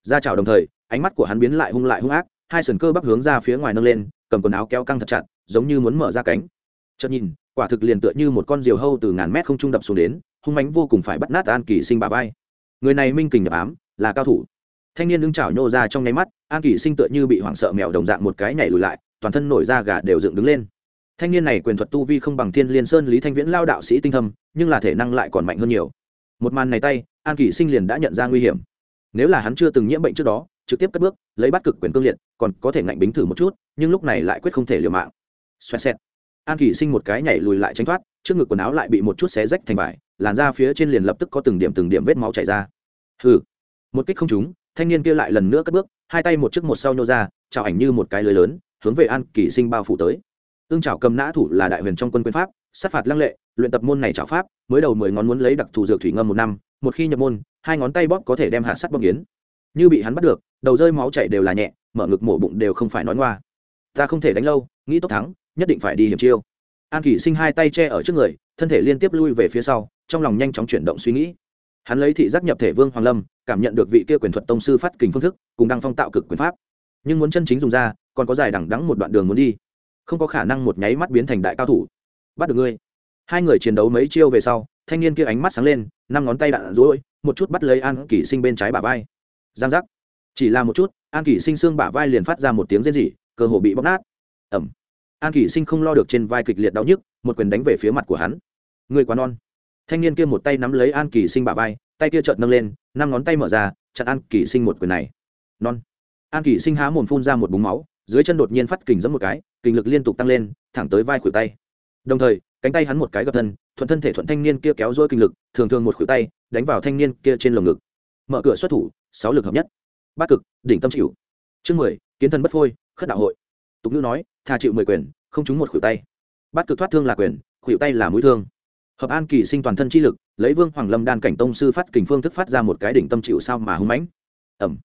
Ra chảo đồng thời, ánh mắt của hắn biến lại hung lại hung ác, hai sườn cơ bắp hướng ra phía ngoài nâng lên cầm quần áo kéo căng thật chặt, giống như muốn mở ra cánh. Chợt nhìn, quả thực liền tựa như một con diều hâu từ ngàn mét không trung đập xuống đến, hung mánh vô cùng phải bắt nát an kỳ sinh bà vai. Người này minh kình nhập ám, là cao thủ. Thanh niên đứng chảo nhô ra trong nháy mắt, an kỳ sinh tựa như bị hoảng sợ mèo đồng dạng một cái nhảy lùi lại, toàn thân nổi da gà đều dựng đứng lên. Thanh niên này quyền thuật tu vi không bằng thiên liên sơn lý thanh viễn lao đạo sĩ tinh thâm, nhưng là thể năng lại còn mạnh hơn nhiều. Một màn này tay, an kỳ sinh liền đã nhận ra nguy hiểm. Nếu là hắn chưa từng nhiễm bệnh trước đó trực tiếp cất bước, lấy bắt cực quyền cương liệt, còn có thể ngạnh bính thử một chút, nhưng lúc này lại quyết không thể liều mạng. Xoẹt xẹt. An kỳ sinh một cái nhảy lùi lại tránh thoát, trước ngực quần áo lại bị một chút xé rách thành vải, làn ra phía trên liền lập tức có từng điểm từng điểm vết máu chảy ra. Hừ. Một kích không trúng, thanh niên kia lại lần nữa cất bước, hai tay một trước một sau nhô ra chào ảnh như một cái lưới lớn, hướng về an kỳ sinh bao phủ tới. Ương chảo cầm nã thủ là đại huyền trong quân quyền pháp, sát phạt lăng lệ, luyện tập môn này chảo pháp, mới đầu mười ngón muốn lấy đặc thù dược thủy ngâm một năm, một khi nhập môn, hai ngón tay bóp có thể đem hạ sắt bóp nghiến. Như bị hắn bắt được đầu rơi máu chảy đều là nhẹ, mở ngực mổ bụng đều không phải nói ngoa. Ta không thể đánh lâu, nghĩ tốc thắng, nhất định phải đi hiểm chiêu. An kỷ sinh hai tay che ở trước người, thân thể liên tiếp lui về phía sau, trong lòng nhanh chóng chuyển động suy nghĩ. Hắn lấy thị giác nhập thể vương hoàng lâm, cảm nhận được vị kia quyền thuật tông sư phát kình phương thức, cùng đăng phong tạo cực quyền pháp. Nhưng muốn chân chính dùng ra, còn có dài đẳng đắng một đoạn đường muốn đi. Không có khả năng một nháy mắt biến thành đại cao thủ. Bắt được ngươi. Hai người chiến đấu mấy chiêu về sau, thanh niên kia ánh mắt sáng lên, năm ngón tay đạn rối một chút bắt lấy an kỷ sinh bên trái bả vai. Giang giác chỉ là một chút, an kỷ sinh xương bả vai liền phát ra một tiếng rên rỉ, cơ hồ bị bóc nát. Ẩm an kỷ sinh không lo được trên vai kịch liệt đau nhức, một quyền đánh về phía mặt của hắn. Người quá non. Thanh niên kia một tay nắm lấy an kỳ sinh bả vai, tay kia chợt nâng lên, năm ngón tay mở ra, chặn an kỳ sinh một quyền này. Non. An kỳ sinh há mồm phun ra một búng máu, dưới chân đột nhiên phát kình giẫm một cái, kình lực liên tục tăng lên, thẳng tới vai khuỷu tay. Đồng thời, cánh tay hắn một cái gập thân, thuận thân thể thuận thanh niên kia kéo dôi kinh lực, thường thường một khuỷu tay, đánh vào thanh niên kia trên lồng ngực. Mở cửa xuất thủ, sáu lực hợp nhất bát cực, đỉnh tâm chịu. Chương mười, kiến thân bất phôi, khất đạo hội. Tục ngữ nói thà chịu mười quyền, không trúng một khuỷu tay. Bát cực thoát thương là quyền, khuỷu tay là mũi thương. Hợp an kỳ sinh toàn thân chi lực, lấy vương hoàng lâm đan cảnh tông sư phát kình phương thức phát ra một cái đỉnh tâm chịu sao mà hưng mãnh. Ẩm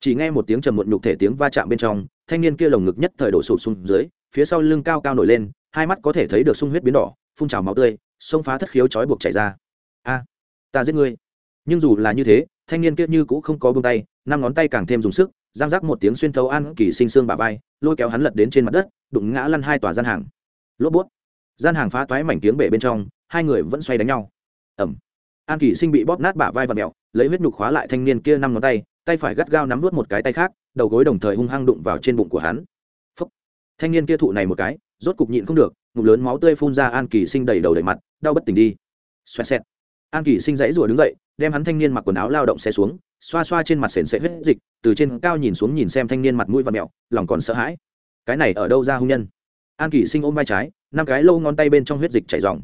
chỉ nghe một tiếng trầm muộn nhục thể tiếng va chạm bên trong, thanh niên kia lồng ngực nhất thời đổ sụp xuống dưới, phía sau lưng cao cao nổi lên, hai mắt có thể thấy được sung huyết biến đỏ, phun trào máu tươi xông phá thất khiếu chói buộc chảy ra. A, ta giết ngươi. Nhưng dù là như thế thanh niên kia như cũng không có buông tay, năm ngón tay càng thêm dùng sức, giang rác một tiếng xuyên thấu an kỳ sinh xương bà vai, lôi kéo hắn lật đến trên mặt đất, đụng ngã lăn hai tòa gian hàng. Lốp bút. Gian hàng phá toái mảnh tiếng bể bên trong, hai người vẫn xoay đánh nhau. Ẩm an kỳ sinh bị bóp nát bả vai và mẹo, lấy huyết nhục khóa lại thanh niên kia năm ngón tay tay phải gắt gao nắm vút một cái tay khác, đầu gối đồng thời hung hăng đụng vào trên bụng của hắn. Phúc. thanh niên kia thụ này một cái, rốt cục nhịn không được, ngụm lớn máu tươi phun ra an kỳ sinh đầy đầu đầy mặt, đau bất tỉnh đi. Xoẹt xẹt. An kỳ sinh dãy rủa đứng dậy đem hắn thanh niên mặc quần áo lao động xe xuống, xoa xoa trên mặt sền sệ huyết dịch, từ trên cao nhìn xuống nhìn xem thanh niên mặt mũi và mẹo, lòng còn sợ hãi. Cái này ở đâu ra hung nhân? An kỷ sinh ôm vai trái, năm cái lâu ngón tay bên trong huyết dịch chảy dòng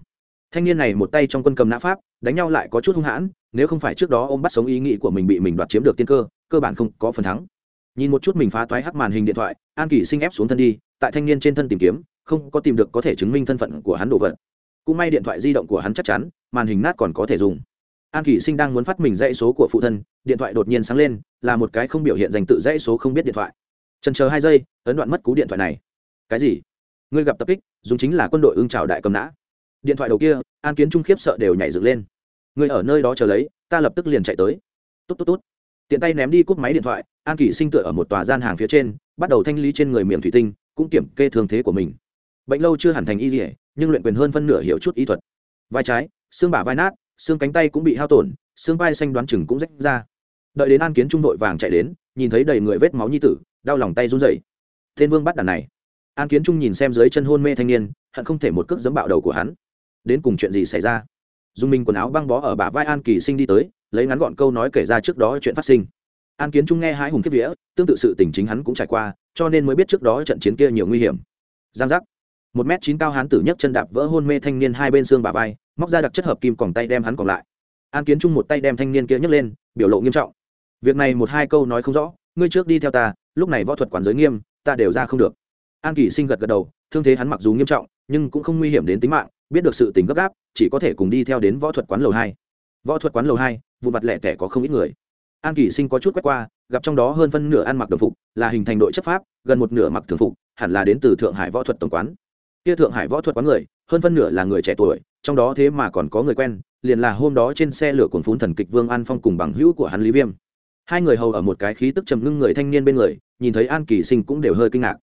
thanh niên này một tay trong quân cầm nã pháp, đánh nhau lại có chút hung hãn, nếu không phải trước đó ôm bắt sống ý nghĩ của mình bị mình đoạt chiếm được tiên cơ cơ bản không có phần thắng. Nhìn một chút mình phá toái hắc màn hình điện thoại, an kỷ sinh ép xuống thân đi, tại thanh niên trên thân tìm kiếm, không có tìm được có thể chứng minh thân phận của hắn đồ vật. Cũng may điện thoại di động của hắn chắc chắn, màn hình nát còn có thể dùng an Kỷ sinh đang muốn phát mình dãy số của phụ thân, điện thoại đột nhiên sáng lên, là một cái không biểu hiện dành tự dãy số không biết điện thoại. Trần chờ hai giây, ấn đoạn mất cú điện thoại này. Cái gì? Ngươi gặp tập kích, dùng chính là quân đội ưng trào đại cầm nã. Điện thoại đầu kia, an kiến trung khiếp sợ đều nhảy dựng lên. Ngươi ở nơi đó chờ lấy, ta lập tức liền chạy tới. Tốt tốt tốt. Tiện tay ném đi cúp máy điện thoại, an kỷ sinh tựa ở một tòa gian hàng phía trên, bắt đầu thanh lý trên người miệng thủy tinh, cũng kiểm kê thương thế của mình. Bệnh lâu chưa hẳn thành y dỉa nhưng luyện quyền hơn phân nửa hiểu chút ý thuật. Vai trái, xương bả vai nát xương cánh tay cũng bị hao tổn, xương vai xanh đoán chừng cũng rách ra. Đợi đến an kiến trung vội vàng chạy đến, nhìn thấy đầy người vết máu nhi tử, đau lòng tay run rẩy. Thiên vương bắt đàn này. An kiến trung nhìn xem dưới chân hôn mê thanh niên, hận không thể một cước dẫm bạo đầu của hắn. Đến cùng chuyện gì xảy ra? Dùng mình quần áo băng bó ở bả vai an kỳ sinh đi tới, lấy ngắn gọn câu nói kể ra trước đó chuyện phát sinh. An kiến trung nghe hai hùng kiếp vía, tương tự sự tình chính hắn cũng trải qua, cho nên mới biết trước đó trận chiến kia nhiều nguy hiểm. Giang giác. Một m chín cao hán tử nhấc chân đạp vỡ hôn mê thanh niên hai bên xương bả vai móc ra đặc chất hợp kim còng tay đem hắn còn lại. An kiến trung một tay đem thanh niên kia nhấc lên, biểu lộ nghiêm trọng. Việc này một hai câu nói không rõ, ngươi trước đi theo ta, lúc này võ thuật quản giới nghiêm, ta đều ra không được. An kỳ sinh gật gật đầu, thương thế hắn mặc dù nghiêm trọng, nhưng cũng không nguy hiểm đến tính mạng, biết được sự tình gấp gáp, chỉ có thể cùng đi theo đến võ thuật quán lầu hai. Võ thuật quán lầu hai vụ mặt lẻ tẻ có không ít người. An kỳ sinh có chút quét qua, gặp trong đó hơn phân nửa ăn mặc đồng phục, là hình thành đội chấp pháp, gần một nửa mặc thường phục, hẳn là đến từ thượng hải võ thuật tổng quán kia thượng hải võ thuật quán người, hơn phân nửa là người trẻ tuổi, trong đó thế mà còn có người quen, liền là hôm đó trên xe lửa cuồng phún thần kịch vương an phong cùng bằng hữu của hắn lý viêm. Hai người hầu ở một cái khí tức trầm ngưng người thanh niên bên người, nhìn thấy an kỳ sinh cũng đều hơi kinh ngạc.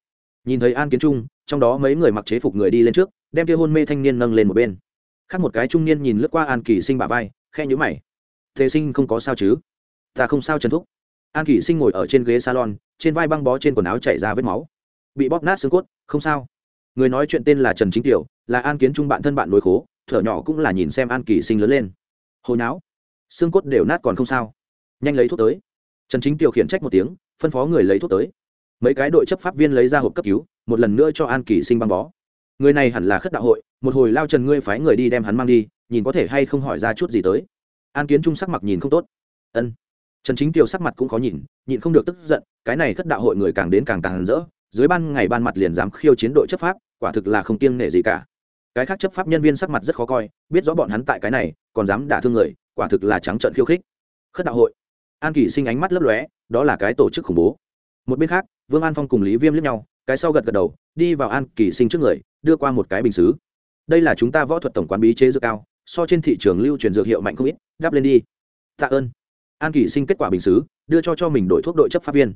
Nhìn thấy an kiến trung, trong đó mấy người mặc chế phục người đi lên trước, đem kia hôn mê thanh niên nâng lên một bên. Khác một cái trung niên nhìn lướt qua an kỳ sinh bả vai khe nhữ mày. Thế sinh không có sao chứ? Ta không sao trần thúc. An kỳ sinh ngồi ở trên ghế salon, trên vai băng bó trên quần áo chảy ra vết máu. Bị bóp nát xương cốt, không sao người nói chuyện tên là trần chính tiểu, là an kiến trung bạn thân bạn nối khố, thở nhỏ cũng là nhìn xem an kỳ sinh lớn lên. Hồi não xương cốt đều nát còn không sao. Nhanh lấy thuốc tới. Trần chính tiểu khiển trách một tiếng, phân phó người lấy thuốc tới. Mấy cái đội chấp pháp viên lấy ra hộp cấp cứu, một lần nữa cho an kỳ sinh băng bó. Người này hẳn là khất đạo hội, một hồi lao trần ngươi phái người đi đem hắn mang đi, nhìn có thể hay không hỏi ra chút gì tới. An kiến trung sắc mặt nhìn không tốt. Ân. Trần chính Tiêu sắc mặt cũng khó nhìn, nhịn không được tức giận, cái này khất đạo hội người càng đến càng càng rỡ, dưới ban ngày ban mặt liền dám khiêu chiến đội chấp pháp quả thực là không kiêng nể gì cả. Cái khác chấp pháp nhân viên sắc mặt rất khó coi, biết rõ bọn hắn tại cái này, còn dám đả thương người, quả thực là trắng trợn khiêu khích. Khất đạo hội. An kỳ sinh ánh mắt lấp lóe, đó là cái tổ chức khủng bố. Một bên khác, vương an phong cùng lý viêm lướt nhau, cái sau gật gật đầu, đi vào an kỳ sinh trước người, đưa qua một cái bình xứ. Đây là chúng ta võ thuật tổng quán bí chế dược cao, so trên thị trường lưu truyền dược hiệu mạnh không ít đáp lên đi. Tạ ơn. An kỳ sinh kết quả bình xứ, đưa cho cho mình đổi thuốc đội chấp pháp viên.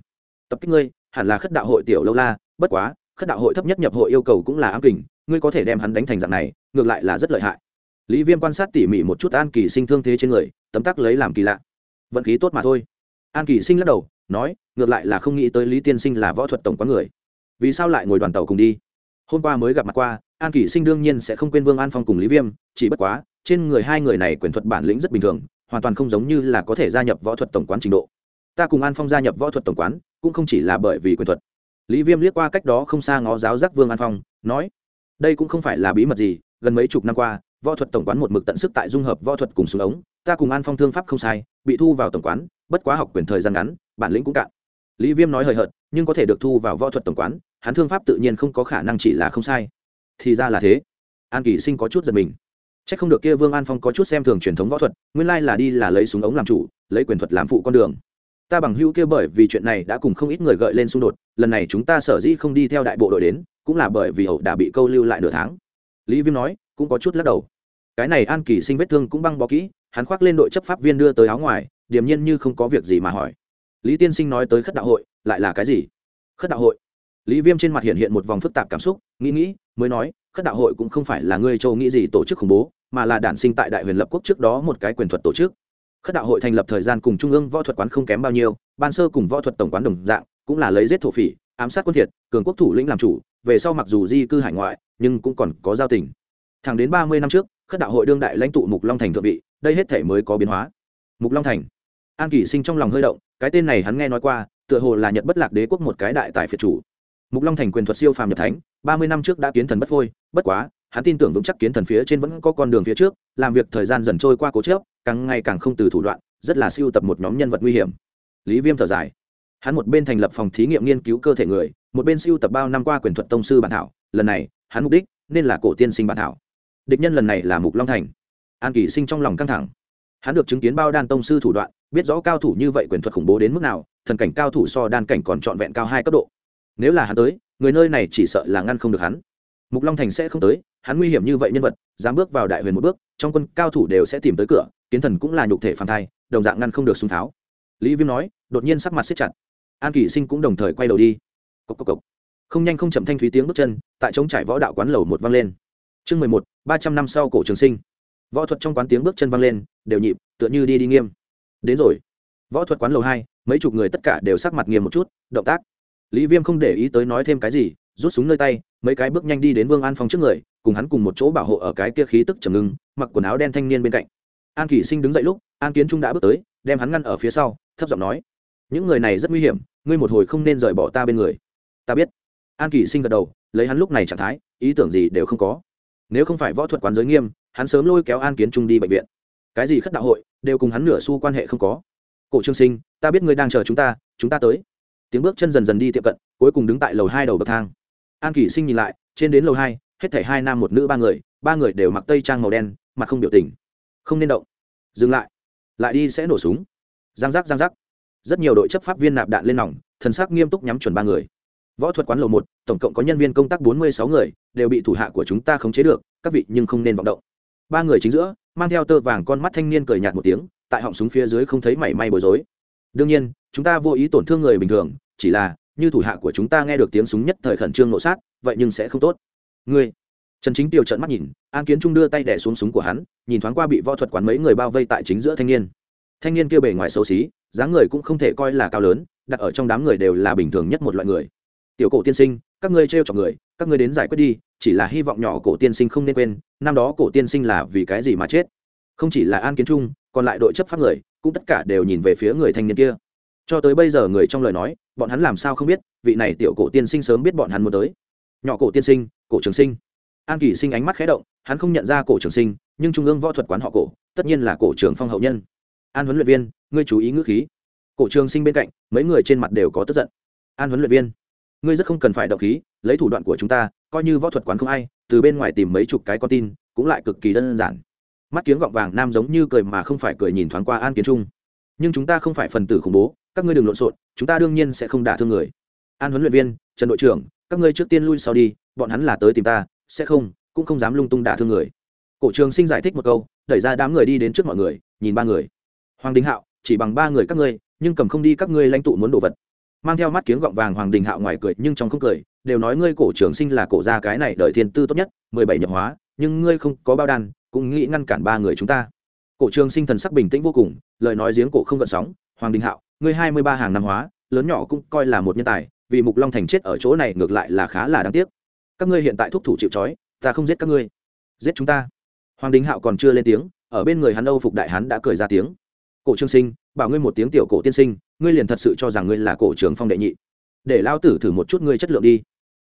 Tập kích ngươi, hẳn là khất đạo hội tiểu lâu la, bất quá khất đạo hội thấp nhất nhập hội yêu cầu cũng là ám kình, ngươi có thể đem hắn đánh thành dạng này, ngược lại là rất lợi hại. Lý viêm quan sát tỉ mỉ một chút an kỳ sinh thương thế trên người, tấm tắc lấy làm kỳ lạ. Vận khí tốt mà thôi. An kỳ sinh lắc đầu, nói, ngược lại là không nghĩ tới lý tiên sinh là võ thuật tổng quán người. Vì sao lại ngồi đoàn tàu cùng đi? Hôm qua mới gặp mặt qua, an kỳ sinh đương nhiên sẽ không quên vương an phong cùng lý viêm, chỉ bất quá, trên người hai người này quyền thuật bản lĩnh rất bình thường, hoàn toàn không giống như là có thể gia nhập võ thuật tổng quán trình độ. Ta cùng an phong gia nhập võ thuật tổng quán, cũng không chỉ là bởi vì quyền thuật lý viêm liếc qua cách đó không xa ngó giáo giác vương an phong, nói, đây cũng không phải là bí mật gì, gần mấy chục năm qua, võ thuật tổng quán một mực tận sức tại dung hợp võ thuật cùng súng ống, ta cùng an phong thương pháp không sai, bị thu vào tổng quán, bất quá học quyền thời gian ngắn, bản lĩnh cũng cạn. Lý viêm nói hời hợt, nhưng có thể được thu vào võ thuật tổng quán, hắn thương pháp tự nhiên không có khả năng chỉ là không sai. Thì ra là thế. An kỳ sinh có chút giật mình. C h ắ c không được kia vương an phong có chút xem thường truyền thống võ thuật, nguyên lai là đi là lấy súng ống làm chủ, lấy quyền thuật làm phụ con đường ta bằng hữu kia bởi vì chuyện này đã cùng không ít người gợi lên xung đột, lần này chúng ta sở dĩ không đi theo đại bộ đội đến, cũng là bởi vì hậu đã bị câu lưu lại nửa tháng. Lý viêm nói, cũng có chút lắc đầu. Cái này an kỳ sinh vết thương cũng băng bó kỹ, hắn khoác lên đội chấp pháp viên đưa tới áo ngoài, điềm nhiên như không có việc gì mà hỏi. Lý tiên sinh nói tới khất đạo hội, lại là cái gì? Khất đạo hội. Lý viêm trên mặt hiện hiện một vòng phức tạp cảm xúc, nghĩ nghĩ, mới nói, khất đạo hội cũng không phải là ngươi châu nghĩ gì tổ chức khủng bố, mà là đản sinh tại đại huyền lập quốc trước đó một cái quyền thuật tổ chức khất đạo hội thành lập thời gian cùng trung ương võ thuật quán không kém bao nhiêu, ban sơ cùng võ thuật tổng quán đồng dạng, cũng là lấy giết thổ phỉ, ám sát quân thiệt, cường quốc thủ lĩnh làm chủ, về sau mặc dù di cư hải ngoại, nhưng cũng còn có giao tình. Thẳng đến ba mươi năm trước, khất đạo hội đương đại lãnh tụ mục long thành thượng vị, đây hết thể mới có biến hóa. Mục long thành. An kỷ sinh trong lòng hơi động, cái tên này hắn nghe nói qua, tựa hồ là nhật bất lạc đế quốc một cái đại tài phiệt chủ. Mục long thành quyền thuật siêu phàm nhập thánh, ba mươi năm trước đã kiến thần bất phôi, bất quá, hắn tin tưởng vững chắc kiến thần phía trên vẫn có con đường phía trước, làm việc thời gian dần trôi qua cố chớp càng ngày càng không từ thủ đoạn, rất là siêu tập một nhóm nhân vật nguy hiểm. Lý viêm thở dài. Hắn một bên thành lập phòng thí nghiệm nghiên cứu cơ thể người, một bên siêu tập bao năm qua quyền thuật tông sư bản thảo, lần này, hắn mục đích nên là cổ tiên sinh bản thảo. Địch nhân lần này là mục long thành. An kỳ sinh trong lòng căng thẳng. Hắn được chứng kiến bao đan tông sư thủ đoạn, biết rõ cao thủ như vậy quyền thuật khủng bố đến mức nào, thần cảnh cao thủ so đan cảnh còn trọn vẹn cao hai cấp độ. Nếu là hắn tới, người nơi này chỉ sợ là ngăn không được hắn. Mục long thành sẽ không tới, hắn nguy hiểm như vậy nhân vật, dám bước vào đại huyền một bước, trong quân cao thủ đều sẽ tìm tới cửa kiến thần cũng là nhục thể phản thai, đồng dạng ngăn không được súng tháo lý viêm nói, đột nhiên sắc mặt xếp chặt. An kỳ sinh cũng đồng thời quay đầu đi. Cốc cốc cốc. không nhanh không chậm thanh thúy tiếng bước chân, tại chống trải võ đạo quán lầu một vang lên. Chương mười một, ba trăm năm sau cổ trường sinh. Võ thuật trong quán tiếng bước chân vang lên, đều nhịp, tựa như đi đi nghiêm. Đến rồi. Võ thuật quán lầu hai, mấy chục người tất cả đều sắc mặt nghiêm một chút, động tác. Lý viêm không để ý tới nói thêm cái gì, rút súng nơi tay, mấy cái bước nhanh đi đến vương an phong trước người, cùng hắn cùng một chỗ bảo hộ ở cái kia khí tức trầm ngưng, mặc quần áo đen thanh niên bên cạnh an kỷ sinh đứng dậy lúc, an kiến trung đã bước tới, đem hắn ngăn ở phía sau, thấp giọng nói, những người này rất nguy hiểm, ngươi một hồi không nên rời bỏ ta bên người. Ta biết. An kỷ sinh gật đầu, lấy hắn lúc này trạng thái, ý tưởng gì đều không có. Nếu không phải võ thuật quán giới nghiêm, hắn sớm lôi kéo an kiến trung đi bệnh viện. Cái gì khất đạo hội, đều cùng hắn nửa xu quan hệ không có. Cổ trương sinh, ta biết ngươi đang chờ chúng ta chúng ta tới. Tiếng bước chân dần dần đi tiệm cận, cuối cùng đứng tại lầu hai đầu bậc thang. An kỷ sinh nhìn lại, trên đến lầu hai, hết thảy hai nam một nữ ba người ba người đều mặc tây trang màu đen, mặt không biểu tình không nên động. Dừng lại. Lại đi sẽ nổ súng. Giang giác giang giác. Rất nhiều đội chấp pháp viên nạp đạn lên nòng, thần sắc nghiêm túc nhắm chuẩn ba người. Võ thuật quán lầu một, tổng cộng có nhân viên công tác bốn mươi sáu người, đều bị thủ hạ của chúng ta khống chế được, các vị nhưng không nên vọng động. Ba người chính giữa, mang theo tơ vàng con mắt thanh niên cười nhạt một tiếng, tại họng súng phía dưới không thấy mảy may bối rối. Đương nhiên, chúng ta vô ý tổn thương người bình thường, chỉ là, như thủ hạ của chúng ta nghe được tiếng súng nhất thời khẩn trương nộ sát, vậy nhưng sẽ không tốt. Ngươi trần chính tiêu trợn mắt nhìn, an kiến trung đưa tay đẻ xuống súng của hắn, nhìn thoáng qua bị võ thuật quán mấy người bao vây tại chính giữa thanh niên. Thanh niên kia bề ngoài xấu xí, dáng người cũng không thể coi là cao lớn, đặt ở trong đám người đều là bình thường nhất một loại người. Tiểu cổ tiên sinh, các ngươi trêu chọc người, các ngươi đến giải quyết đi, chỉ là hy vọng nhỏ cổ tiên sinh không nên quên, năm đó cổ tiên sinh là vì cái gì mà chết? Không chỉ là an kiến trung, còn lại đội chấp pháp người, cũng tất cả đều nhìn về phía người thanh niên kia. Cho tới bây giờ người trong lời nói, bọn hắn làm sao không biết, vị này tiểu cổ tiên sinh sớm biết bọn hắn muốn tới. Nhỏ cổ tiên sinh, cổ trường sinh an kỳ sinh ánh mắt khé động, hắn không nhận ra cổ trường sinh, nhưng trung ương võ thuật quán họ cổ, tất nhiên là cổ trường phong hậu nhân. An huấn luyện viên, ngươi chú ý ngữ khí. Cổ trường sinh bên cạnh, mấy người trên mặt đều có tức giận. An huấn luyện viên, ngươi rất không cần phải động khí, lấy thủ đoạn của chúng ta, coi như võ thuật quán không ai, từ bên ngoài tìm mấy chục cái con tin, cũng lại cực kỳ đơn giản. Mắt kiếng gọng vàng nam giống như cười mà không phải cười nhìn thoáng qua an kiến trung. Nhưng chúng ta không phải phần tử khủng bố, các ngươi đừng lộn xộn, chúng ta đương nhiên sẽ không đả thương người. An huấn luyện viên, trần đội trưởng, các ngươi trước tiên lui sau đi, bọn hắn là tới tìm ta sẽ không, cũng không dám lung tung đả thương người. Cổ trường sinh giải thích một câu, đẩy ra đám người đi đến trước mọi người, nhìn ba người. Hoàng đình hạo, chỉ bằng ba người các ngươi, nhưng cầm không đi các ngươi lãnh tụ muốn đồ vật. Mang theo mắt kiếng gọng vàng hoàng đình hạo ngoài cười, nhưng trong không cười, đều nói ngươi cổ trường sinh là cổ gia cái này đợi thiên tư tốt nhất, mười bảy nhập hóa, nhưng ngươi không có bao đan, cũng nghĩ ngăn cản ba người chúng ta. Cổ trường sinh thần sắc bình tĩnh vô cùng, lời nói giếng cổ không gợn sóng, hoàng đình hạo, ngươi hai mươi ba hàng năm hóa, lớn nhỏ cũng coi là một nhân tài, vì mục long thành chết ở chỗ này ngược lại là khá là đáng tiếc các ngươi hiện tại thúc thủ chịu trói, ta không giết các ngươi. Giết chúng ta. Hoàng đình hạo còn chưa lên tiếng, ở bên người hắn âu phục đại hắn đã cười ra tiếng. Cổ trương sinh, bảo ngươi một tiếng tiểu cổ tiên sinh, ngươi liền thật sự cho rằng ngươi là cổ trưởng phong đệ nhị. Để lao tử thử một chút ngươi chất lượng đi.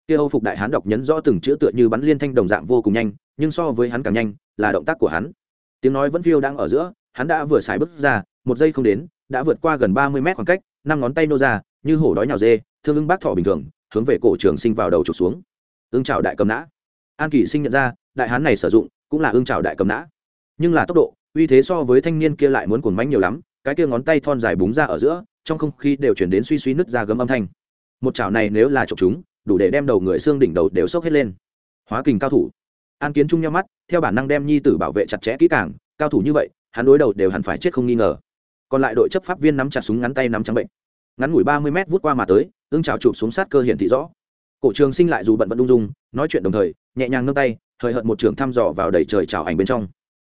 Kia âu phục đại hán đọc nhấn rõ từng chữ tựa như bắn liên thanh đồng dạng vô cùng nhanh, nhưng so với hắn càng nhanh, là động tác của hắn. Tiếng nói vẫn phiêu đang ở giữa, hắn đã vừa xài bước ra, một giây không đến, đã vượt qua gần ba mươi mét khoảng cách, năm ngón tay nô ra, như hổ đói nhào dê, thương ưng bác thọ bình thường, hướng về cổ trường sinh vào đầu trục xuống ương trào đại cầm nã. An kỷ sinh nhận ra, đại hán này sử dụng cũng là ương trào đại cầm nã. Nhưng là tốc độ, uy thế so với thanh niên kia lại muốn cuồng mánh nhiều lắm, cái kia ngón tay thon dài búng ra ở giữa, trong không khí đều chuyển đến suy suy nứt ra gấm âm thanh. Một chảo này nếu là chọc chúng, đủ để đem đầu người xương đỉnh đầu đều sốc hết lên. Hóa kình cao thủ. An kiến trung nhau mắt, theo bản năng đem nhi tử bảo vệ chặt chẽ kỹ càng, cao thủ như vậy, hắn đối đầu đều hẳn phải chết không nghi ngờ. Còn lại đội chấp pháp viên nắm chặt súng ngắn tay nắm trắng bệnh. Ngắn ngủi ba mươi mét vút qua mà tới ương trào chụp xuống sát cơ hiển thị rõ cổ trường sinh lại dù bận vẫn ung dung, nói chuyện đồng thời, nhẹ nhàng nâng tay thời hợt một trường thăm dò vào đầy trời trào ảnh bên trong.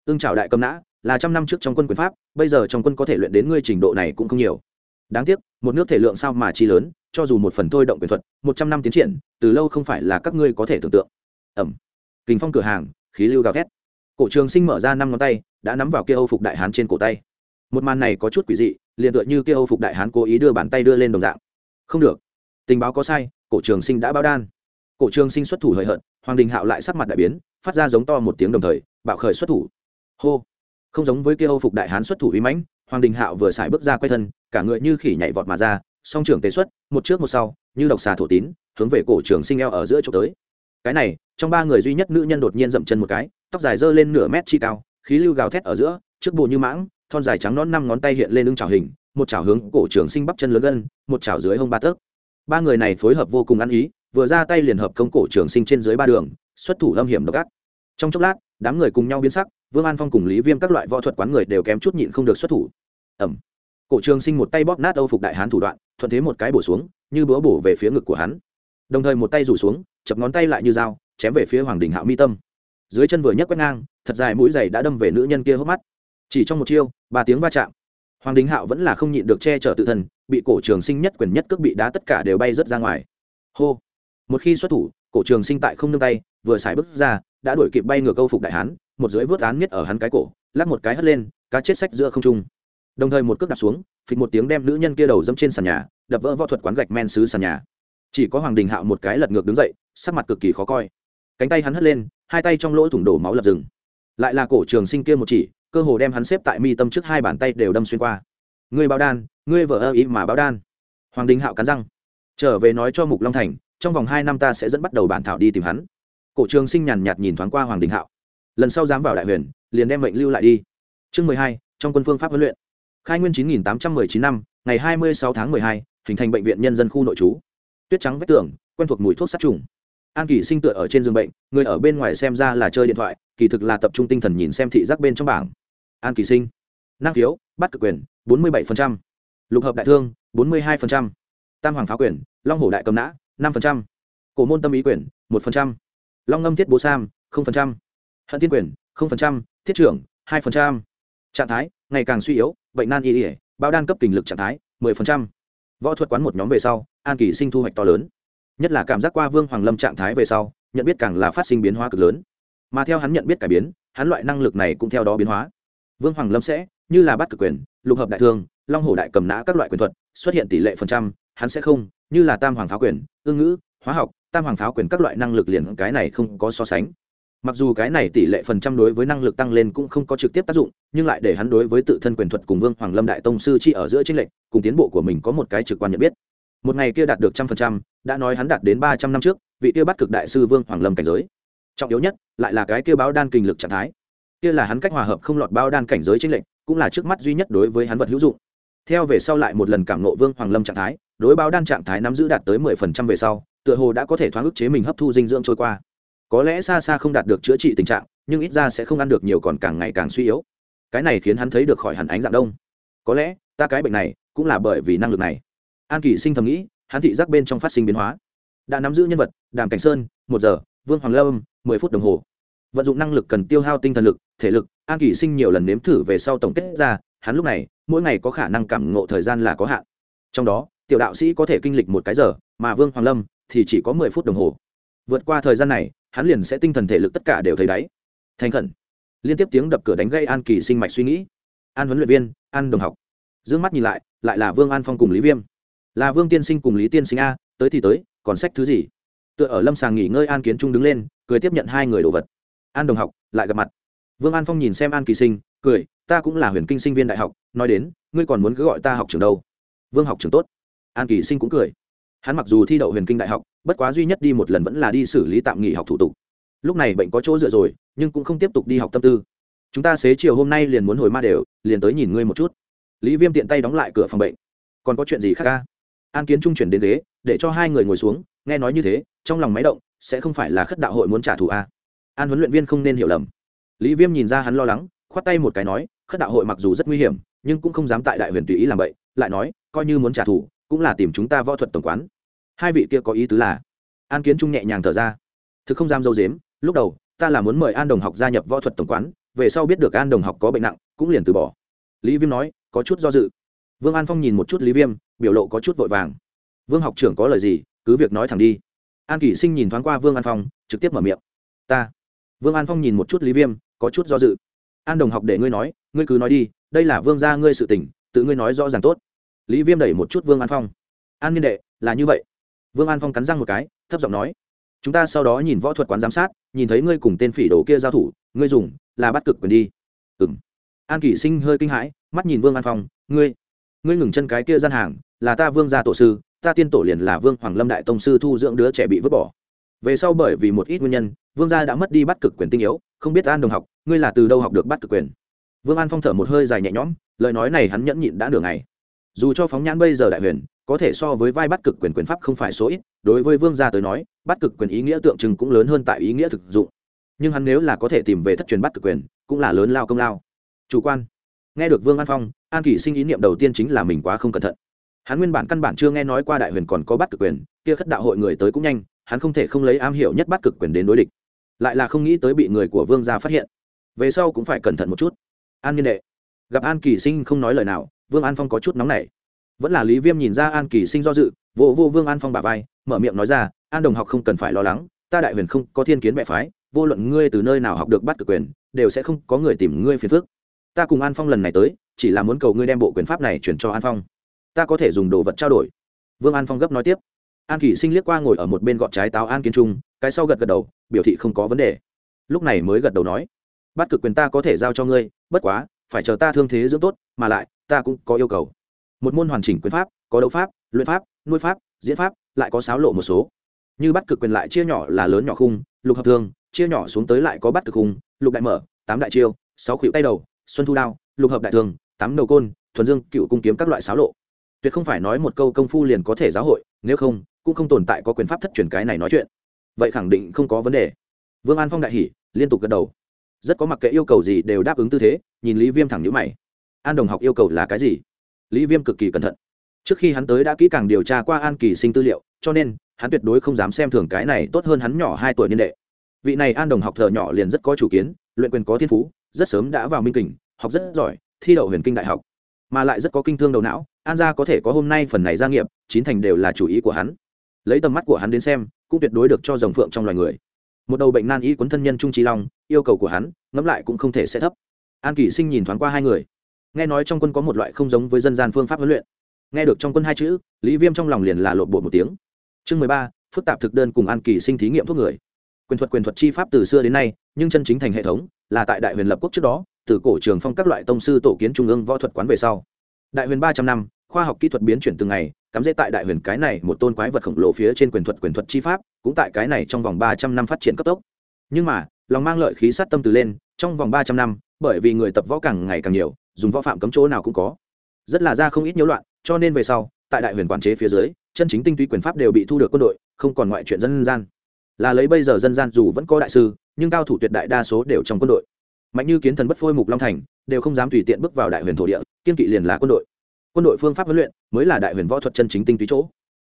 Ương trào đại cầm nã, là trăm năm trước trong quân quyền pháp, bây giờ trong quân có thể luyện đến ngươi trình độ này cũng không nhiều. Đáng tiếc, một nước thể lượng sao mà chi lớn, cho dù một phần thôi động quyền thuật, một trăm năm tiến triển, từ lâu không phải là các ngươi có thể tưởng tượng. Ẩm. Kình phong cửa hàng, khí lưu gào thét. Cổ trường sinh mở ra năm ngón tay, đã nắm vào kia âu phục đại hán trên cổ tay. Một màn này có chút quỷ dị, liền tựa như kia âu phục đại hán cố ý đưa bàn tay đưa lên đồng dạng. Không được. Tình báo có sai cổ trường sinh đã báo đan. Cổ trường sinh xuất thủ hời hợt, hoàng đình hạo lại sắc mặt đại biến, phát ra giống to một tiếng đồng thời, bạo khởi xuất thủ. Hô! Không giống với kia âu phục đại hán xuất thủ uy mãnh, hoàng đình hạo vừa xài bước ra quay thân, cả người như khỉ nhảy vọt mà ra, song trưởng tế xuất, một trước một sau, như độc xà thổ tín, hướng về cổ trường sinh eo ở giữa chỗ tới. Cái này, trong ba người duy nhất nữ nhân đột nhiên dậm chân một cái, tóc dài dơ lên nửa mét chi cao, khí lưu gào thét ở giữa, trước bù như mãng, thon dài trắng nón năm ngón tay hiện lên lưng trào hình, một chảo hướng cổ trường sinh bắp chân lớn gân một chảo dưới hông ba tấc ba người này phối hợp vô cùng ăn ý, vừa ra tay liền hợp công cổ trường sinh trên dưới ba đường, xuất thủ âm hiểm độc ác. Trong chốc lát, đám người cùng nhau biến sắc, vương an phong cùng lý viêm các loại võ thuật quán người đều kém chút nhịn không được xuất thủ. Ẩm cổ trường sinh một tay bóp nát âu phục đại hán thủ đoạn, thuận thế một cái bổ xuống, như búa bổ về phía ngực của hắn. Đồng thời một tay rủ xuống, chập ngón tay lại như dao, chém về phía hoàng đình hạo mi tâm. Dưới chân vừa nhấc quét ngang, thật dài mũi giày đã đâm về nữ nhân kia hốc mắt. Chỉ trong một chiêu, ba tiếng va chạm hoàng đình hạo vẫn là không nhịn được che chở tự thân, bị cổ trường sinh nhất quyền nhất cước bị đá tất cả đều bay rớt ra ngoài. Hô! Một khi xuất thủ, cổ trường sinh tại không nương tay, vừa xài bước ra, đã đuổi kịp bay ngược câu phục đại hán, một dưới vớt án miết ở hắn cái cổ, lắc một cái hất lên, cá chết sách giữa không trung. Đồng thời một cước đạp xuống, phịch một tiếng đem nữ nhân kia đầu dẫm trên sàn nhà, đập vỡ võ thuật quán gạch men xứ sàn nhà. Chỉ có hoàng đình hạo một cái lật ngược đứng dậy, sắc mặt cực kỳ khó coi. Cánh tay hắn hất lên, hai tay trong lỗ thủng đổ máu lập rừng. Lại là cổ trường sinh kia một chỉ cơ hồ đem hắn xếp tại mi tâm trước hai bàn tay đều đâm xuyên qua. Ngươi báo đan, ngươi vợ ơ ý mà báo đan. Hoàng đình hạo cắn răng. Trở về nói cho mục long thành, trong vòng hai năm ta sẽ dẫn bắt đầu bản thảo đi tìm hắn. Cổ trường sinh nhàn nhạt nhìn thoáng qua hoàng đình hạo. Lần sau dám vào đại huyền, liền đem mệnh lưu lại đi. Chương mười hai, trong quân phương pháp huấn luyện. Khai nguyên chín nghìn tám trăm mười chín năm, ngày hai mươi sáu tháng mười hai, hình thành bệnh viện nhân dân khu nội trú. Tuyết trắng vách tường, quen thuộc mùi thuốc sát trùng. An kỳ sinh tựa ở trên giường bệnh, người ở bên ngoài xem ra là chơi điện thoại, kỳ thực là tập trung tinh thần nhìn xem thị giác bên trong bảng an kỳ sinh. Năng khiếu, bắt cực quyền, bốn mươi bảy lục hợp đại thương, bốn mươi hai tam hoàng pháo quyền, long hổ đại cầm nã, năm cổ môn tâm ý quyền, một long ngâm thiết bố sam hận thiên quyền thiết trưởng, hai trạng thái, ngày càng suy yếu, bệnh nan y ỉa bao đan cấp kình lực trạng thái, mười phần trăm. Võ thuật quán một nhóm về sau, an kỳ sinh thu hoạch to lớn. Nhất là cảm giác qua vương hoàng lâm trạng thái về sau, nhận biết càng là phát sinh biến hóa cực lớn. Mà theo hắn nhận biết cải biến, hắn loại năng lực này cũng theo đó biến hóa vương hoàng lâm sẽ, như là bắt cực quyền, lục hợp đại thương, long hổ đại cầm nã các loại quyền thuật, xuất hiện tỷ lệ phần trăm, hắn sẽ không, như là tam hoàng pháo quyền ương ngữ, hóa học, tam hoàng pháo quyền các loại năng lực liền cái này không có so sánh. Mặc dù cái này tỷ lệ phần trăm đối với năng lực tăng lên cũng không có trực tiếp tác dụng, nhưng lại để hắn đối với tự thân quyền thuật cùng vương hoàng lâm đại tông sư chi ở giữa tranh lệnh cùng tiến bộ của mình có một cái trực quan nhận biết. Một ngày kia đạt được trăm phần trăm, đã nói hắn đạt đến ba trăm năm trước, vị kia bắt cực đại sư vương hoàng lâm cảnh giới. Trọng yếu nhất, lại là cái kia báo đan kinh lực trạng thái kia là hắn cách hòa hợp không lọt bao đan cảnh giới chính lệnh cũng là trước mắt duy nhất đối với hắn vật hữu dụng. Theo về sau lại một lần cảm nộ vương hoàng lâm trạng thái, đối bao đan trạng thái nắm giữ đạt tới mười phần trăm về sau, tựa hồ đã có thể thoáng ức chế mình hấp thu dinh dưỡng trôi qua. Có lẽ xa xa không đạt được chữa trị tình trạng, nhưng ít ra sẽ không ăn được nhiều còn càng ngày càng suy yếu. Cái này khiến hắn thấy được khỏi hẳn ánh dạng đông. Có lẽ, ta cái bệnh này, cũng là bởi vì năng lực này. An kỳ sinh thầm nghĩ, hắn thị giác bên trong phát sinh biến hóa. Đã nắm giữ nhân vật, đàm cảnh sơn, một giờ, vương hoàng lâm, mười phút đồng hồ vận dụng năng lực cần tiêu hao tinh thần lực, thể lực, an kỳ sinh nhiều lần nếm thử về sau tổng kết ra, hắn lúc này, mỗi ngày có khả năng cảm ngộ thời gian là có hạn. Trong đó, tiểu đạo sĩ có thể kinh lịch một cái giờ, mà vương hoàng lâm thì chỉ có mười phút đồng hồ. Vượt qua thời gian này, hắn liền sẽ tinh thần thể lực tất cả đều thấy đáy. Thành khẩn. Liên tiếp tiếng đập cửa đánh gây an kỳ sinh mạch suy nghĩ. An huấn luyện viên, an đồng học. D ư ơ n g mắt nhìn lại lại là vương an phong cùng lý viêm. Là vương tiên sinh cùng lý tiên sinh a, tới thì tới, còn sách thứ gì? Tựa ở lâm sàng nghỉ ngơi an kiến trung đứng lên, cười tiếp nhận hai người đồ vật an đồng học, lại gặp mặt. Vương an phong nhìn xem an kỳ sinh, cười, ta cũng là huyền kinh sinh viên đại học, nói đến, ngươi còn muốn cứ gọi ta học trường đâu? Vương học trường tốt. An kỳ sinh cũng cười. Hắn mặc dù thi đậu huyền kinh đại học, bất quá duy nhất đi một lần vẫn là đi xử lý tạm nghỉ học thủ tục. Lúc này bệnh có chỗ dựa rồi, nhưng cũng không tiếp tục đi học tâm tư. Chúng ta xế chiều hôm nay liền muốn hồi ma đều, liền tới nhìn ngươi một chút. Lý viêm tiện tay đóng lại cửa phòng bệnh. Còn có chuyện gì khác ca an kiến trung chuyển đến ghế, để cho hai người ngồi xuống, nghe nói như thế, trong lòng máy động, sẽ không phải là khất đạo hội muốn trả thù a à? An huấn luyện viên không nên hiểu lầm. Lý viêm nhìn ra hắn lo lắng, khoát tay một cái nói, khất đạo hội mặc dù rất nguy hiểm, nhưng cũng không dám tại đại huyền tùy ý làm vậy. Lại nói, coi như muốn trả thù, cũng là tìm chúng ta võ thuật tổng quán. Hai vị kia có ý tứ là, an kiến trung nhẹ nhàng thở ra. Thực không dám dâu dếm lúc đầu, ta là muốn mời an đồng học gia nhập võ thuật tổng quán, về sau biết được an đồng học có bệnh nặng, cũng liền từ bỏ. Lý viêm nói, có chút do dự. Vương an phong nhìn một chút lý viêm, biểu lộ có chút vội vàng. Vương học trưởng có lời gì, cứ việc nói thẳng đi. An kỷ sinh nhìn thoáng qua vương an phong, trực tiếp mở miệng. Ta vương an phong nhìn một chút lý viêm, có chút do dự. An đồng học để ngươi nói, ngươi cứ nói đi, đây là vương gia ngươi sự tỉnh tự ngươi nói rõ ràng tốt. Lý viêm đẩy một chút vương an phong. An niên đệ, là như vậy. Vương an phong cắn răng một cái, thấp giọng nói, chúng ta sau đó nhìn võ thuật quán giám sát, nhìn thấy ngươi cùng tên phỉ đồ kia giao thủ, ngươi dùng, là bắt cực quyền đi. Ừ m an kỷ sinh hơi kinh hãi, mắt nhìn vương an phong, ngươi ngươi ngừng chân cái kia gian hàng, là ta vương gia tổ sư, ta tiên tổ liền là vương hoàng lâm đại tông sư thu dưỡng đứa trẻ bị vứt bỏ. Về sau bởi vì một ít nguyên nhân vương gia đã mất đi bắt cực quyền tinh yếu, không biết an đồng học, ngươi là từ đâu học được bắt cực quyền? Vương an phong thở một hơi dài nhẹ nhõm, lời nói này hắn nhẫn nhịn đã nửa ngày. Dù cho phóng nhãn bây giờ đại huyền, có thể so với vai bắt cực quyền quyền pháp không phải số ít, đối với vương gia tới nói, bắt cực quyền ý nghĩa tượng trưng cũng lớn hơn tại ý nghĩa thực dụng. Nhưng hắn nếu là có thể tìm về thất truyền bắt cực quyền, cũng là lớn lao công lao. Chủ quan. Nghe được vương an phong, an kỷ sinh ý niệm đầu tiên chính là mình quá không cẩn thận. Hắn nguyên bản căn bản chưa nghe nói qua đại huyền còn có bắt cực quyền, kia khất đạo hội người tới cũng nhanh, hắn không thể không lấy am hiểu nhất bắt cực quyền đến đối địch lại là không nghĩ tới bị người của vương gia phát hiện. Về sau cũng phải cẩn thận một chút. An nhân đệ, gặp an kỳ sinh không nói lời nào, vương an phong có chút nóng nảy. Vẫn là lý viêm nhìn ra an kỳ sinh do dự vô vô vương an phong bà vai, mở miệng nói ra, an đồng học không cần phải lo lắng, ta đại huyền không có thiên kiến mẹ phái, vô luận ngươi từ nơi nào học được bắt cực quyền, đều sẽ không có người tìm ngươi phiền phức. Ta cùng an phong lần này tới, chỉ là muốn cầu ngươi đem bộ quyền pháp này chuyển cho an phong. Ta có thể dùng đồ vật trao đổi. Vương an phong gấp nói tiếp. An kỳ sinh liếc qua ngồi ở một bên gọn trái táo an kiến trung cái sau gật gật đầu, biểu thị không có vấn đề. Lúc này mới gật đầu nói bắt cực quyền ta có thể giao cho ngươi, bất quá, phải chờ ta thương thế dưỡng tốt, mà lại, ta cũng có yêu cầu. Một môn hoàn chỉnh quyền pháp, có đấu pháp, luyện pháp, nuôi pháp, diễn pháp, lại có sáo lộ một số. Như bắt cực quyền lại chia nhỏ là lớn nhỏ khung, lục hợp thương, chia nhỏ xuống tới lại có bắt cực khung, lục đại mở, tám đại chiêu, sáu khuỷu tay đầu, xuân thu đao, lục hợp đại thương, tám đầu côn, thuần dương, cựu cung kiếm các loại sáo lộ. Tuyệt không phải nói một câu công phu liền có thể giáo hội, nếu không, cũng không tồn tại có quyền pháp thất truyền cái này nói chuyện vậy khẳng định không có vấn đề. Vương an phong đại hỉ, liên tục gật đầu. Rất có mặc kệ yêu cầu gì đều đáp ứng tư thế, nhìn lý viêm thẳng nhữ mày. An đồng học yêu cầu là cái gì? Lý viêm cực kỳ cẩn thận. Trước khi hắn tới đã kỹ càng điều tra qua an kỳ sinh tư liệu, cho nên, hắn tuyệt đối không dám xem thường cái này tốt hơn hắn nhỏ hai tuổi niên đệ. Vị này an đồng học thợ nhỏ liền rất có chủ kiến, luyện quyền có thiên phú, rất sớm đã vào minh kình, học rất giỏi, thi đậu huyền kinh đại học. Mà lại rất có kinh thương đầu não, an gia có thể có hôm nay phần này gia nghiệp, chín thành đều là chủ ý của hắn. Lấy tầm mắt của hắn đến xem cũng tuyệt đối được cho rồng phượng trong loài người. Một đầu bệnh nan y quấn thân nhân trung trí long, yêu cầu của hắn, ngẫm lại cũng không thể sẽ thấp. An kỷ sinh nhìn thoáng qua hai người. Nghe nói trong quân có một loại không giống với dân gian phương pháp huấn luyện. Nghe được trong quân hai chữ, lý viêm trong lòng liền là lộn bộ một tiếng. Chương mười ba, phức tạp thực đơn cùng an kỳ sinh thí nghiệm thuốc người. Quyền thuật quyền thuật chi pháp từ xưa đến nay, nhưng chân chính thành hệ thống là tại đại huyền lập quốc trước đó, từ cổ trường phong các loại tông sư tổ kiến trung ương võ thuật quán về sau. Đại huyền ba trăm năm, khoa học kỹ thuật biến chuyển từng ngày cắm dễ tại đại huyền cái này một tôn quái vật khổng lồ phía trên quyền thuật quyền thuật chi pháp, cũng tại cái này trong vòng ba trăm năm phát triển cấp tốc. Nhưng mà, lòng mang lợi khí sát tâm từ lên, trong vòng ba trăm năm, bởi vì người tập võ càng ngày càng nhiều, dùng võ phạm cấm chỗ nào cũng có. Rất là ra không ít nhiễu loạn, cho nên về sau, tại đại huyền quản chế phía dưới, chân chính tinh túy quyền pháp đều bị thu được quân đội, không còn ngoại chuyện dân gian. Là lấy bây giờ dân gian dù vẫn có đại sư, nhưng cao thủ tuyệt đại đa số đều trong quân đội. Mạnh như kiến thần bất phôi mục long thành, đều không dám tùy tiện bước vào đại huyền thổ địa, kiên kỵ liền là quân đội quân đội phương pháp huấn luyện mới là đại huyền võ thuật chân chính tinh túy chỗ.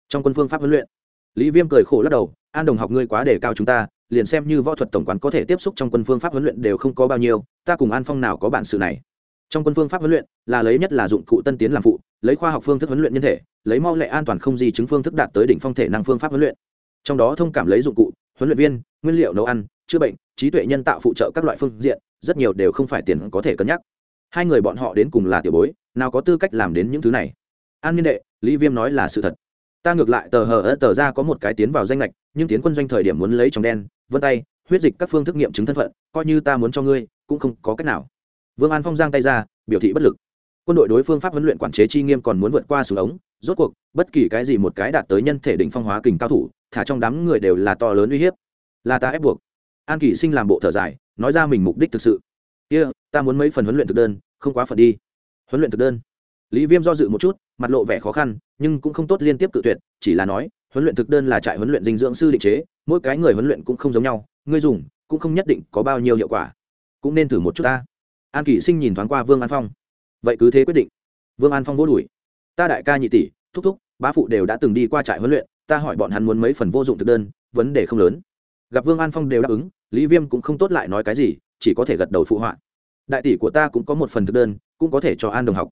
Trong quân phương pháp huấn luyện, lý viêm cười khổ lắc đầu, an đồng học ngươi quá đề cao chúng ta, liền xem như võ thuật tổng quán có thể tiếp xúc trong quân phương pháp huấn luyện đều không có bao nhiêu, ta cùng an phong nào có bản sự này. Trong quân phương pháp huấn luyện, là lấy nhất là dụng cụ tân tiến làm phụ, lấy khoa học phương thức huấn luyện nhân thể, lấy mau lệ an toàn không di chứng phương thức đạt tới đỉnh phong thể năng phương pháp huấn luyện. Trong đó thông cảm lấy dụng cụ, huấn luyện viên, nguyên liệu nấu ăn, chữa bệnh, trí tuệ nhân tạo phụ trợ các loại phương diện, rất nhiều đều không phải tiền có thể cân nhắc hai người bọn họ đến cùng là tiểu bối, nào có tư cách làm đến những thứ này. An niên đệ, lý viêm nói là sự thật. Ta ngược lại tờ hờ ớt tờ ra có một cái tiến vào danh lệch nhưng tiến quân doanh thời điểm muốn lấy trong đen, vân tay, huyết dịch các phương thức nghiệm chứng thân phận, coi như ta muốn cho ngươi, cũng không có cách nào. Vương an phong giang tay ra, biểu thị bất lực. Quân đội đối phương pháp huấn luyện quản chế chi nghiêm còn muốn vượt qua xuống ống, rốt cuộc, bất kỳ cái gì một cái đạt tới nhân thể định phong hóa kình cao thủ, thả trong đám người đều là to lớn uy hiếp. Là ta ép buộc. An kỷ sinh làm bộ thở dài, nói ra mình mục đích thực sự ta muốn mấy phần huấn luyện thực đơn, không quá phần đi. Huấn luyện thực đơn? Lý viêm do dự một chút, mặt lộ vẻ khó khăn, nhưng cũng không tốt liên tiếp cự tuyệt, chỉ là nói, huấn luyện thực đơn là trại huấn luyện dinh dưỡng sư định chế, mỗi cái người huấn luyện cũng không giống nhau ngươi dùng cũng không nhất định có bao nhiêu hiệu quả. Cũng nên thử một chút ta. An kỷ sinh nhìn thoáng qua vương an phong. Vậy cứ thế quyết định. Vương an phong vô đùi ta đại ca nhị tỷ, thúc thúc, bá phụ đều đã từng đi qua trại huấn luyện, ta hỏi bọn hắn muốn mấy phần vô dụng thực đơn, vấn đề không lớn. Gặp vương an phong đều đáp ứng, lý viêm cũng không tốt lại nói cái gì, chỉ có thể gật đầu phụ họa đại tỷ của ta cũng có một phần thực đơn, cũng có thể cho an đồng học.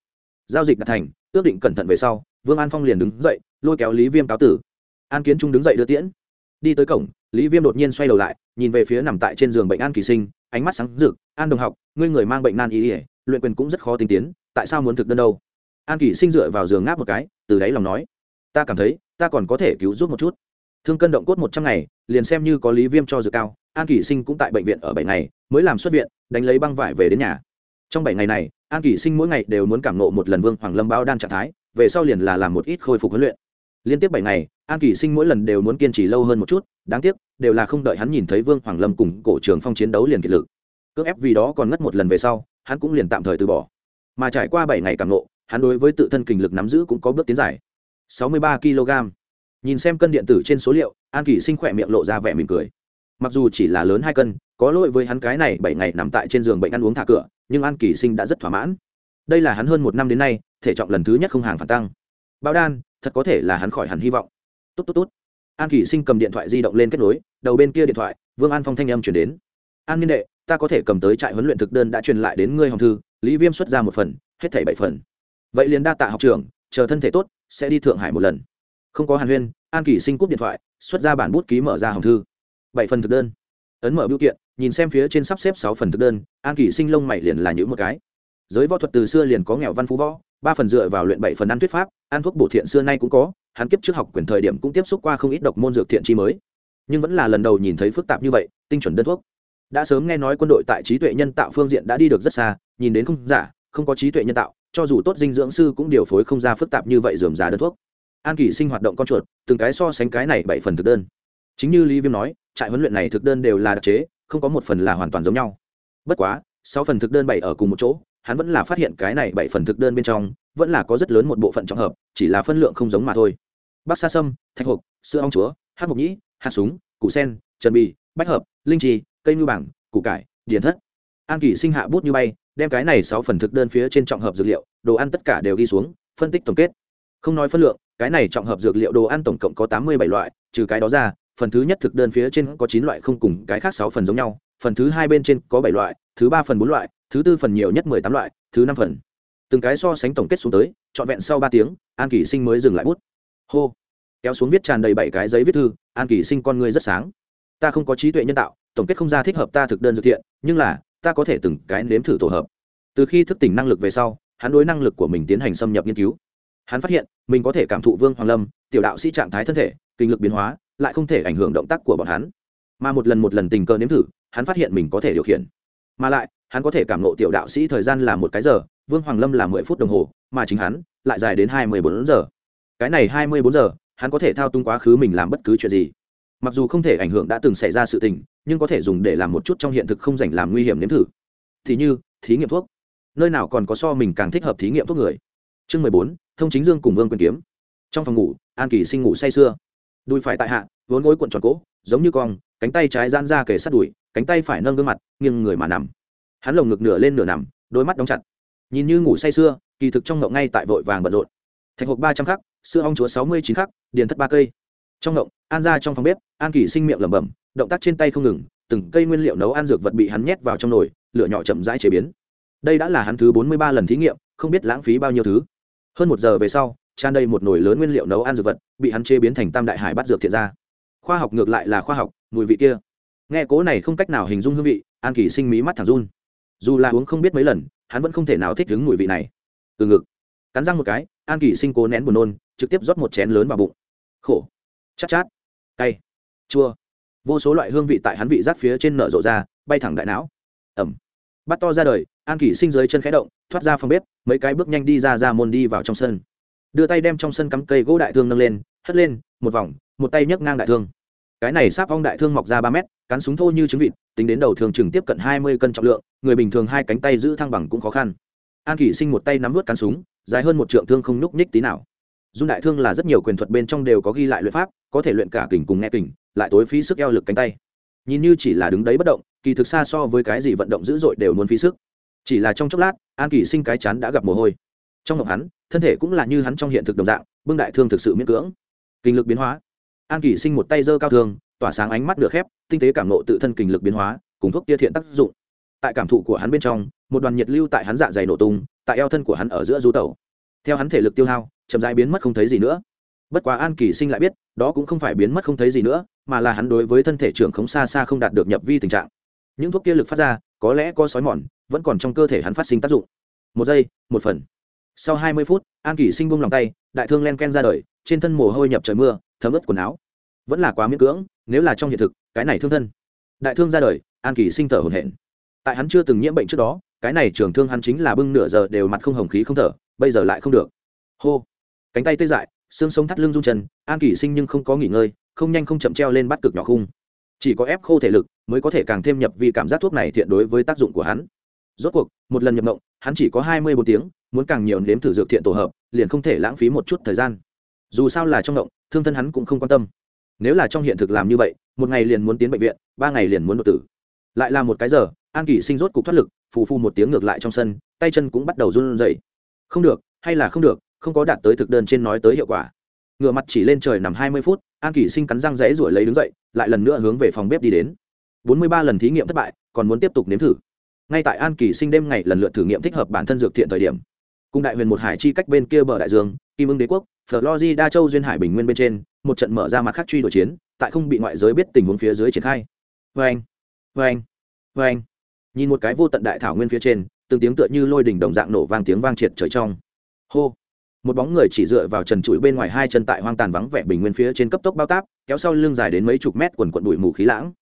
Giao dịch đạt thành, ước định cẩn thận về sau, vương an phong liền đứng dậy, lôi kéo lý viêm cáo tử. An kiến trung đứng dậy đưa tiễn. Đi tới cổng, lý viêm đột nhiên xoay đầu lại, nhìn về phía nằm tại trên giường bệnh an kỳ sinh, ánh mắt sáng rực, an đồng học, ngươi người mang bệnh nan y ỉa luyện quyền cũng rất khó tinh tiến, tại sao muốn thực đơn đâu? An kỳ sinh dựa vào giường ngáp một cái, từ đáy lòng nói, ta cảm thấy, ta còn có thể cứu giúp một chút. Thương cân động cốt một trăm ngày, liền xem như có lý viêm cho dược cao, an kỳ sinh cũng tại bệnh viện ở bảy ngày mới làm xuất viện, đánh lấy băng vải về đến nhà. Trong bảy ngày này, an Kỷ sinh mỗi ngày đều muốn cảm nộ một lần vương hoàng lâm bao đan trạng thái, về sau liền là làm một ít khôi phục huấn luyện. Liên tiếp bảy ngày, an Kỷ sinh mỗi lần đều muốn kiên trì lâu hơn một chút, đáng tiếc, đều là không đợi hắn nhìn thấy vương hoàng lâm cùng cổ trường phong chiến đấu liền kiệt lực. Cưỡng ép vì đó còn ngất một lần về sau, hắn cũng liền tạm thời từ bỏ. Mà trải qua bảy ngày cảm nộ, hắn đối với tự thân kình lực nắm giữ cũng có bước tiến dài. Sáu mươi ba kg nhìn xem cân điện tử trên số liệu, an Kỷ sinh khỏe miệng lộ ra vẻ mỉm cười mặc dù chỉ là lớn hai cân, có lỗi với hắn cái này bảy ngày nằm tại trên giường bệnh ăn uống thả cửa, nhưng an kỳ sinh đã rất thỏa mãn. Đây là hắn hơn một năm đến nay, thể trọng lần thứ nhất không hàng phản tăng. Bao đan, thật có thể là hắn khỏi hẳn hy vọng. Tốt tốt tốt. An kỳ sinh cầm điện thoại di động lên kết nối, đầu bên kia điện thoại, vương an phong thanh âm chuyển đến. An niên đệ, ta có thể cầm tới trại huấn luyện thực đơn đã truyền lại đến ngươi hồng thư, lý viêm xuất ra một phần, hết thảy bảy phần. Vậy liền đa tạ học trường chờ thân thể tốt, sẽ đi thượng hải một lần. Không có hàn huyên, an kỳ sinh cúp điện thoại, xuất ra bản bút ký mở ra hồng thư bảy phần thực đơn. Ấn mở biểu kiện, nhìn xem phía trên sắp xếp sáu phần thực đơn, an kỳ sinh lông mày liền là những một cái. Giới võ thuật từ xưa liền có nghèo văn phú võ, ba phần dựa vào luyện bảy phần ăn thuyết pháp, ăn thuốc bổ thiện xưa nay cũng có, hắn kiếp trước học quyền thời điểm cũng tiếp xúc qua không ít độc môn dược thiện chi mới. Nhưng vẫn là lần đầu nhìn thấy phức tạp như vậy, tinh chuẩn đơn thuốc. Đã sớm nghe nói quân đội tại trí tuệ nhân tạo phương diện đã đi được rất xa, nhìn đến không giả, không có trí tuệ nhân tạo, cho dù tốt dinh dưỡng sư cũng điều phối không ra phức tạp như vậy dườm giá đơn thuốc. An kỳ sinh hoạt động con chuột, từng cái so sánh cái này bảy phần thực đơn chính như lý viêm nói, trại huấn luyện này thực đơn đều là đặc chế, không có một phần là hoàn toàn giống nhau. Bất quá, sáu phần thực đơn bảy ở cùng một chỗ, hắn vẫn là phát hiện cái này bảy phần thực đơn bên trong, vẫn là có rất lớn một bộ phận trọng hợp, chỉ là phân lượng không giống mà thôi. Bắc sa sâm, thạch hộp sữa ong chúa hát mộc nhĩ, hạt súng, củ sen, trần bì, bách hợp, linh trì, cây ngư bảng, củ cải, điền thất. An kỳ sinh hạ bút như bay, đem cái này sáu phần thực đơn phía trên trọng hợp dược liệu, đồ ăn tất cả đều ghi xuống, phân tích tổng kết. Không nói phân lượng, cái này trọng hợp dược liệu đồ ăn tổng cộng có tám mươi bảy loại, trừ cái đó ra phần thứ nhất thực đơn phía trên có chín loại không cùng cái khác sáu phần giống nhau, phần thứ hai bên trên có bảy loại, thứ ba phần bốn loại, thứ tư phần nhiều nhất mười tám loại, thứ năm phần. Từng cái so sánh tổng kết xuống tới, trọn vẹn sau ba tiếng, an kỳ sinh mới dừng lại bút. Hô. Kéo xuống viết tràn đầy bảy cái giấy viết thư, an kỳ sinh con người rất sáng. Ta không có trí tuệ nhân tạo, tổng kết không ra thích hợp ta thực đơn dược thiện, nhưng là, ta có thể từng cái nếm thử tổ hợp. Từ khi thức tỉnh năng lực về sau, hắn đối năng lực của mình tiến hành xâm nhập nghiên cứu. Hắn phát hiện, mình có thể cảm thụ vương hoàng lâm, tiểu đạo sĩ trạng thái thân thể, kinh lực biến hóa lại không thể ảnh hưởng động tác của bọn hắn. Mà một lần một lần tình cờ nếm thử, hắn phát hiện mình có thể điều khiển. Mà lại, hắn có thể cảm nộ tiểu đạo sĩ thời gian là một cái giờ, vương hoàng lâm là mười phút đồng hồ, mà chính hắn lại dài đến hai mươi bốn giờ. Cái này hai mươi bốn giờ, hắn có thể thao túng quá khứ mình làm bất cứ chuyện gì. Mặc dù không thể ảnh hưởng đã từng xảy ra sự tình, nhưng có thể dùng để làm một chút trong hiện thực không dành làm nguy hiểm nếm thử. Thì như, thí nghiệm thuốc. Nơi nào còn có so mình càng thích hợp thí nghiệm thuốc người. Chương mười bốn, thông chính dương cùng vương quyền kiếm. Trong phòng ngủ, an kỳ sinh ngủ say sưa đùi phải tại hạ, vốn gối cuộn tròn cỗ, giống như cong, cánh tay trái gian ra kề sát đùi, cánh tay phải nâng gương mặt, nghiêng người mà nằm. Hắn lồng ngực nửa lên nửa nằm, đôi mắt đóng chặt. Nhìn như ngủ say sưa kỳ thực trong ngộng ngay tại vội vàng bận rộn. Thạch hộp ba trăm khắc sữa ong chúa sáu mươi chín khắc, điền thất ba cây. Trong ngộng, an ra trong phòng bếp, an kỳ sinh miệng lẩm bẩm, động tác trên tay không ngừng, từng cây nguyên liệu nấu ăn dược vật bị hắn nhét vào trong nồi, lửa nhỏ chậm rãi chế biến. Đây đã là hắn thứ bốn mươi ba lần thí nghiệm, không biết lãng phí bao nhiêu thứ. Hơn một giờ về sau tràn đầy một nồi lớn nguyên liệu nấu ăn dược vật, bị hắn chế biến thành tam đại hải bắt dược thiện ra. Khoa học ngược lại là khoa học, mùi vị kia. Nghe cố này không cách nào hình dung hương vị, an kỳ sinh mí mắt thẳng run. Dù là uống không biết mấy lần, hắn vẫn không thể nào thích đứng mùi vị này. Từ ngực, cắn răng một cái, an kỳ sinh cố nén buồn nôn, trực tiếp rót một chén lớn vào bụng. Khổ. Chát chát. Cay. Chua. Vô số loại hương vị tại hắn vị giác phía trên nở rộ ra, bay thẳng đại não. Ẩm. Bắt to ra đời, an kỳ sinh dưới chân khẽ động, thoát ra phòng bếp, mấy cái bước nhanh đi ra ra môn đi vào trong sân đưa tay đem trong sân cắm cây gỗ đại thương nâng lên, hất lên, một vòng, một tay nhấc ngang đại thương. Cái này sáp ong đại thương mọc ra ba mét cắn súng thô như trứng vịt, tính đến đầu thường chừng tiếp cận hai mươi cân trọng lượng, người bình thường hai cánh tay giữ thăng bằng cũng khó khăn. An kỷ sinh một tay nắm vớt cắn súng, dài hơn một trượng thương không nhúc nhích tí nào. Dung đại thương là rất nhiều quyền thuật bên trong đều có ghi lại luyện pháp, có thể luyện cả kình cùng nghe kình, lại tối phí sức eo lực cánh tay. Nhìn như chỉ là đứng đấy bất động, kỳ thực xa so với cái gì vận động dữ dội đều muốn phí sức. Chỉ là trong chốc lát, an kỷ sinh cái chán đã gặp mồ hôi trong ngọc hắn, thân thể cũng là như hắn trong hiện thực đồng dạng, bưng đại thương thực sự miễn cưỡng. Kinh lực biến hóa. An kỷ sinh một tay giơ cao thương, tỏa sáng ánh mắt được khép, tinh tế cảm nộ tự thân kinh lực biến hóa, cùng thuốc tia thiện tác dụng. Tại cảm thụ của hắn bên trong, một đoàn nhiệt lưu tại hắn dạ dày nổ tung, tại eo thân của hắn ở giữa du tẩu. Theo hắn thể lực tiêu hao, chậm rãi biến mất không thấy gì nữa. Bất quá an kỳ sinh lại biết, đó cũng không phải biến mất không thấy gì nữa, mà là hắn đối với thân thể trưởng khống xa xa không đạt được nhập vi tình trạng. Những thuốc kia lực phát ra, có lẽ có sói mòn, vẫn còn trong cơ thể hắn phát sinh tác dụng. Một giây, một phần sau hai mươi phút, an Kỷ sinh bung lòng tay, đại thương len ken ra đời, trên thân mồ hôi nhập trời mưa, thấm ướt quần áo. Vẫn là quá miễn cưỡng, nếu là trong hiện thực, cái này thương thân. Đại thương ra đời, an kỳ sinh thở hồn hển. Tại hắn chưa từng nhiễm bệnh trước đó, cái này trường thương hắn chính là bưng nửa giờ đều mặt không hồng khí không thở, bây giờ lại không được. Hô. Cánh tay tê dại, xương sống thắt lưng rung chân, an kỳ sinh nhưng không có nghỉ ngơi, không nhanh không chậm treo lên bắt cực nhỏ khung. Chỉ có ép khô thể lực mới có thể càng thêm nhập vì cảm giác thuốc này thiện đối với tác dụng của hắn. Rốt cuộc, một lần nhập mộng, hắn chỉ có hai mươi bốn tiếng muốn càng nhiều nếm thử dược thiện tổ hợp, liền không thể lãng phí một chút thời gian. Dù sao là trong động thương thân hắn cũng không quan tâm. Nếu là trong hiện thực làm như vậy, một ngày liền muốn tiến bệnh viện, ba ngày liền muốn đột tử. Lại là một cái giờ, an kỳ sinh rốt cục thoát lực, phù phu một tiếng ngược lại trong sân, tay chân cũng bắt đầu run rẩy. Không được, hay là không được, không có đạt tới thực đơn trên nói tới hiệu quả. Ngựa mặt chỉ lên trời nằm hai mươi phút, an kỳ sinh cắn răng rẽ ruổi lấy đứng dậy, lại lần nữa hướng về phòng bếp đi đến. Bốn mươi ba lần thí nghiệm thất bại, còn muốn tiếp tục nếm thử. Ngay tại an kỳ sinh đêm ngày lần lượt thử nghiệm thích hợp bản thân dược thiện thời điểm cùng đại huyền một hải chi cách bên kia bờ đại dương, kim ưng đế quốc, Florida đa châu duyên hải bình nguyên bên trên, một trận mở ra mặt khác truy đuổi chiến, tại không bị ngoại giới biết tình huống phía dưới triển khai. Vê anh vê anh vê anh nhìn một cái vô tận đại thảo nguyên phía trên, từng tiếng tựa như lôi đỉnh đồng dạng nổ vang tiếng vang triệt trời trong. Hô. Một bóng người chỉ dựa vào trần trụi bên ngoài hai chân tại hoang tàn vắng vẻ bình nguyên phía trên cấp tốc bao táp, kéo sau lưng dài đến mấy chục mét quần quận bụi mù khí lãng.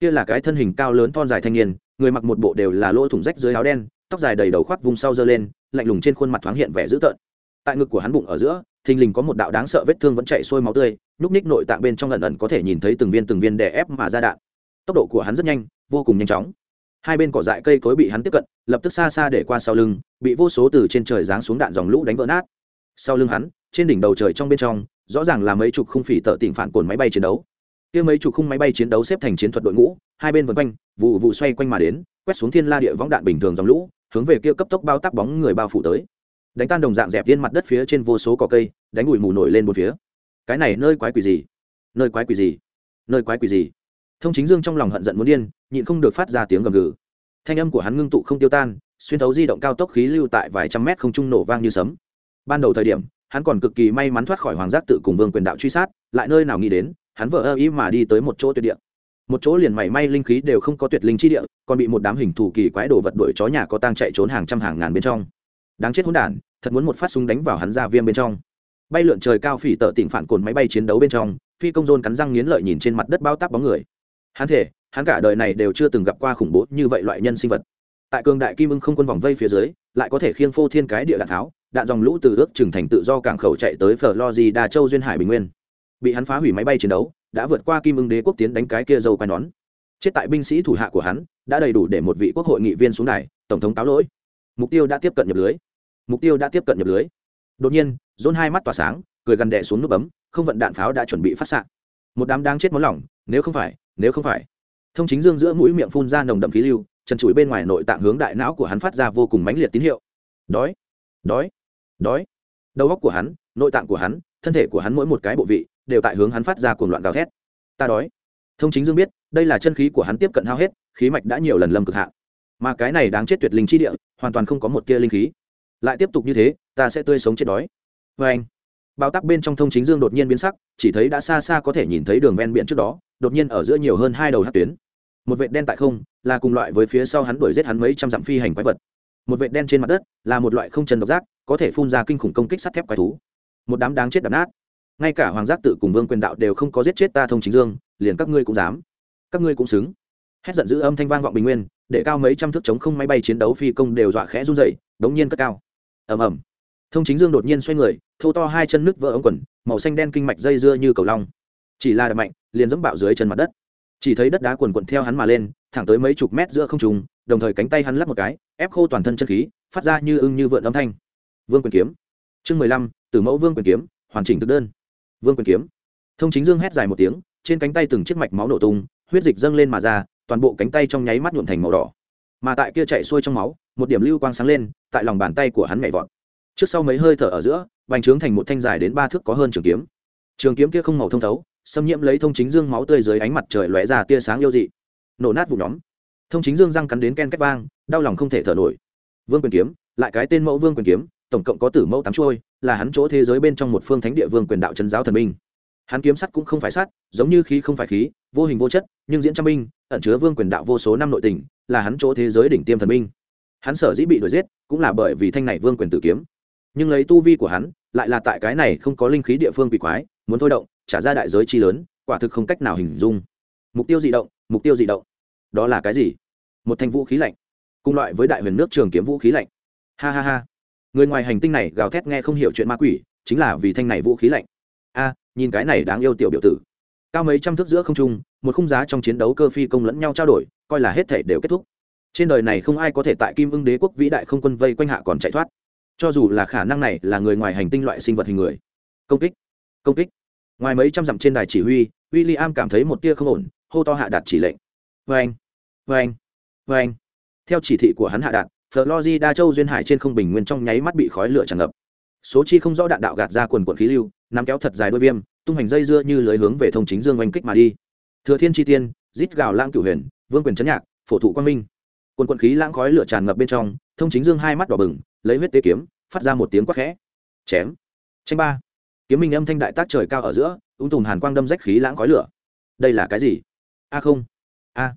Kia là cái thân hình cao lớn thon dài thanh niên, người mặc một bộ đều là lỗ thủng rách dưới áo đen tóc dài đầy đầu khoác vùng sau giơ lên, lạnh lùng trên khuôn mặt thoáng hiện vẻ dữ tợn. Tại ngực của hắn bụng ở giữa, thình lình có một đạo đáng sợ vết thương vẫn chạy sôi máu tươi, nhúc ních nội tạng bên trong lần ẩn có thể nhìn thấy từng viên từng viên đè ép mà ra đạn. Tốc độ của hắn rất nhanh, vô cùng nhanh chóng. Hai bên cỏ dại cây cối bị hắn tiếp cận, lập tức xa xa để qua sau lưng, bị vô số từ trên trời giáng xuống đạn dòng lũ đánh vỡ nát. Sau lưng hắn, trên đỉnh đầu trời trong bên trong, rõ ràng là mấy chục khung phỉ tợ tỉnh phản cồn máy bay chiến đấu. Kia mấy chục khung máy bay chiến đấu xếp thành chiến thuật đội ngũ, hai bên vân quanh, vụ vụ xoay quanh mà đến, quét xuống thiên la địa võng đạn bình thường dòng lũ hướng về kia cấp tốc bao tác bóng người bao phủ tới. Đánh tan đồng dạng dẹp viên mặt đất phía trên vô số cỏ cây, đánh bụi mù nổi lên một phía. Cái này nơi quái quỷ gì? Nơi quái quỷ gì? Nơi quái quỷ gì? Thông chính dương trong lòng hận giận muốn điên, nhịn không được phát ra tiếng gầm gừ. Thanh âm của hắn ngưng tụ không tiêu tan, xuyên thấu di động cao tốc khí lưu tại vài trăm mét không trung nổ vang như sấm. Ban đầu thời điểm, hắn còn cực kỳ may mắn thoát khỏi hoàng giác tự cùng vương quyền đạo truy sát, lại nơi nào nghĩ đến, hắn vợ ơ ý mà đi tới một chỗ tuyệt địa một chỗ liền mảy may linh khí đều không có tuyệt linh chi địa, còn bị một đám hình thù kỳ quái đồ vật đuổi chó nhà có tang chạy trốn hàng trăm hàng ngàn bên trong. Đáng chết hỗn đản, thật muốn một phát súng đánh vào hắn ra viêm bên trong. Bay lượn trời cao phỉ tợ tỉnh phản cồn máy bay chiến đấu bên trong, phi công dôn cắn răng nghiến lợi nhìn trên mặt đất bao táp bóng người. Hắn thể, hắn cả đời này đều chưa từng gặp qua khủng bố như vậy loại nhân sinh vật. Tại cường đại kim ưng không quân vòng vây phía dưới, lại có thể khiêng phô thiên cái địa đạn tháo, đạn dòng lũ từ ước trừng thành tự do cảng khẩu chạy tới đa châu duyên hải bình nguyên. Bị hắn phá hủy máy bay chiến đấu đã vượt qua kim ưng đế quốc tiến đánh cái kia dâu quai nón. Chết tại binh sĩ thủ hạ của hắn, đã đầy đủ để một vị quốc hội nghị viên xuống đài, tổng thống cáo lỗi. Mục tiêu đã tiếp cận nhập lưới. Mục tiêu đã tiếp cận nhập lưới. Đột nhiên dôn hai mắt tỏa sáng, cười gần đè xuống nút bấm, không vận đạn pháo đã chuẩn bị phát s một đám đang chết món lỏng, nếu không phải, nếu không phải. Thông chính dương giữa mũi miệng phun ra nồng đậm khí lưu, trần trụi bên ngoài nội tạng hướng đại não của hắn phát ra vô cùng mãnh liệt tín hiệu. Đói đói đói. Đầu góc của hắn, nội tạng của hắn, thân thể của hắn mỗi một cái bộ vị đều tại hướng hắn phát ra cuồng loạn gào thét. Ta đói. Thông chính dương biết, đây là chân khí của hắn tiếp cận hao hết, khí mạch đã nhiều lần lâm cực hạn. Mà cái này đáng chết tuyệt linh chi địa, hoàn toàn không có một tia linh khí. Lại tiếp tục như thế, ta sẽ tươi sống chết đói. Vê anh bao tắc bên trong thông chính dương đột nhiên biến sắc, chỉ thấy đã xa xa có thể nhìn thấy đường ven biển trước đó, đột nhiên ở giữa nhiều hơn hai đầu hát tuyến. Một vệt đen tại không, là cùng loại với phía sau hắn đuổi giết hắn mấy trăm dặm phi hành quái vật. Một vệt đen trên mặt đất, là một loại không trần độc giác, có thể phun ra kinh khủng công kích sắt thép quái thú. Một đám đáng chết đập nát ngay cả hoàng giác tự cùng vương quyền đạo đều không có giết chết ta thông chính dương, liền các ngươi cũng dám. Các ngươi cũng xứng. Hét giận dữ âm thanh vang vọng bình nguyên, để cao mấy trăm thước chống không máy bay chiến đấu phi công đều dọa khẽ run dậy đống nhiên cất cao. Ầm ầm. Thông chính dương đột nhiên xoay người, thâu to hai chân nước vỡ ống quần, màu xanh đen kinh mạch dây dưa như cầu long. Chỉ là đập mạnh, liền dẫm bạo dưới chân mặt đất. Chỉ thấy đất đá quần quận theo hắn mà lên, thẳng tới mấy chục mét giữa không trùng đồng thời cánh tay hắn lắp một cái, ép khô toàn thân chân khí, phát ra như ưng như vượn âm thanh. Vương quyền kiếm. Chương mười lăm từ mẫu vương quyền kiếm, hoàn chỉnh thực đơn vương quyền kiếm. Thông chính dương hét dài một tiếng, trên cánh tay từng chiếc mạch máu nổ tung, huyết dịch dâng lên mà ra, toàn bộ cánh tay trong nháy mắt nhuộm thành màu đỏ. Mà tại kia chạy xuôi trong máu, một điểm lưu quang sáng lên, tại lòng bàn tay của hắn nhảy vọt. Trước sau mấy hơi thở ở giữa bành trướng thành một thanh dài đến ba thước có hơn trường kiếm. Trường kiếm kia không màu thông thấu, xâm nhiễm lấy thông chính dương máu tươi dưới ánh mặt trời lóe ra tia sáng yêu dị. Nổ nát vụ nhóm. Thông chính dương răng cắn đến ken két vang, đau lòng không thể thở nổi. Vương quyền kiếm, lại cái tên mẫu vương quyền kiếm tổng cộng có tử mẫu tám chuôi, là hắn chỗ thế giới bên trong một phương thánh địa vương quyền đạo trấn giáo thần minh. Hắn kiếm sắt cũng không phải sắt giống như khí không phải khí vô hình vô chất nhưng diễn trăm minh ẩn chứa vương quyền đạo vô số năm nội tình là hắn chỗ thế giới đỉnh tiêm thần minh. Hắn sở dĩ bị đuổi giết cũng là bởi vì thanh này vương quyền tử kiếm. Nhưng lấy tu vi của hắn lại là tại cái này không có linh khí địa phương bị quái muốn thôi động trả ra đại giới chi lớn quả thực không cách nào hình dung. Mục tiêu dị động mục tiêu dị động. Đó là cái gì? Một thanh vũ khí lạnh cùng loại với đại huyền nước trường kiếm vũ khí lạnh. Ha ha ha người ngoài hành tinh này gào thét nghe không hiểu chuyện ma quỷ, chính là vì thanh này vũ khí lạnh. A, nhìn cái này đáng yêu tiểu biểu tử. Cao mấy trăm thước giữa không trung, một khung giá trong chiến đấu cơ phi công lẫn nhau trao đổi, coi là hết thể đều kết thúc. Trên đời này không ai có thể tại kim ưng đế quốc vĩ đại không quân vây quanh hạ còn chạy thoát. Cho dù là khả năng này là người ngoài hành tinh loại sinh vật hình người. Công kích công kích. Ngoài mấy trăm dặm trên đài chỉ huy w i l l i am cảm thấy một tia không ổn, hô to hạ đạt chỉ lệnh. Vê anh vê anh vê anh theo chỉ thị của hắn hạ đạt Florida châu duyên hải trên không bình nguyên trong nháy mắt bị khói lửa tràn ngập. Số chi không rõ đạn đạo gạt ra quần quần khí lưu, nắm kéo thật dài đôi viêm, tung hành dây dưa như lưới hướng về thông chính dương oanh kích mà đi. Thừa thiên chi tiên rít gào lãng cửu huyền, vương quyền chấn nhạc, phổ thụ quang minh. Quần quần khí lãng khói lửa tràn ngập bên trong, thông chính dương hai mắt đỏ bừng, lấy huyết tế kiếm, phát ra một tiếng quát khẽ. Chém. Tranh ba. Kiếm minh âm thanh đại tác trời cao ở giữa, ung tùm hàn quang đâm rách khí lãng khói lửa. Đây là cái gì? A không. A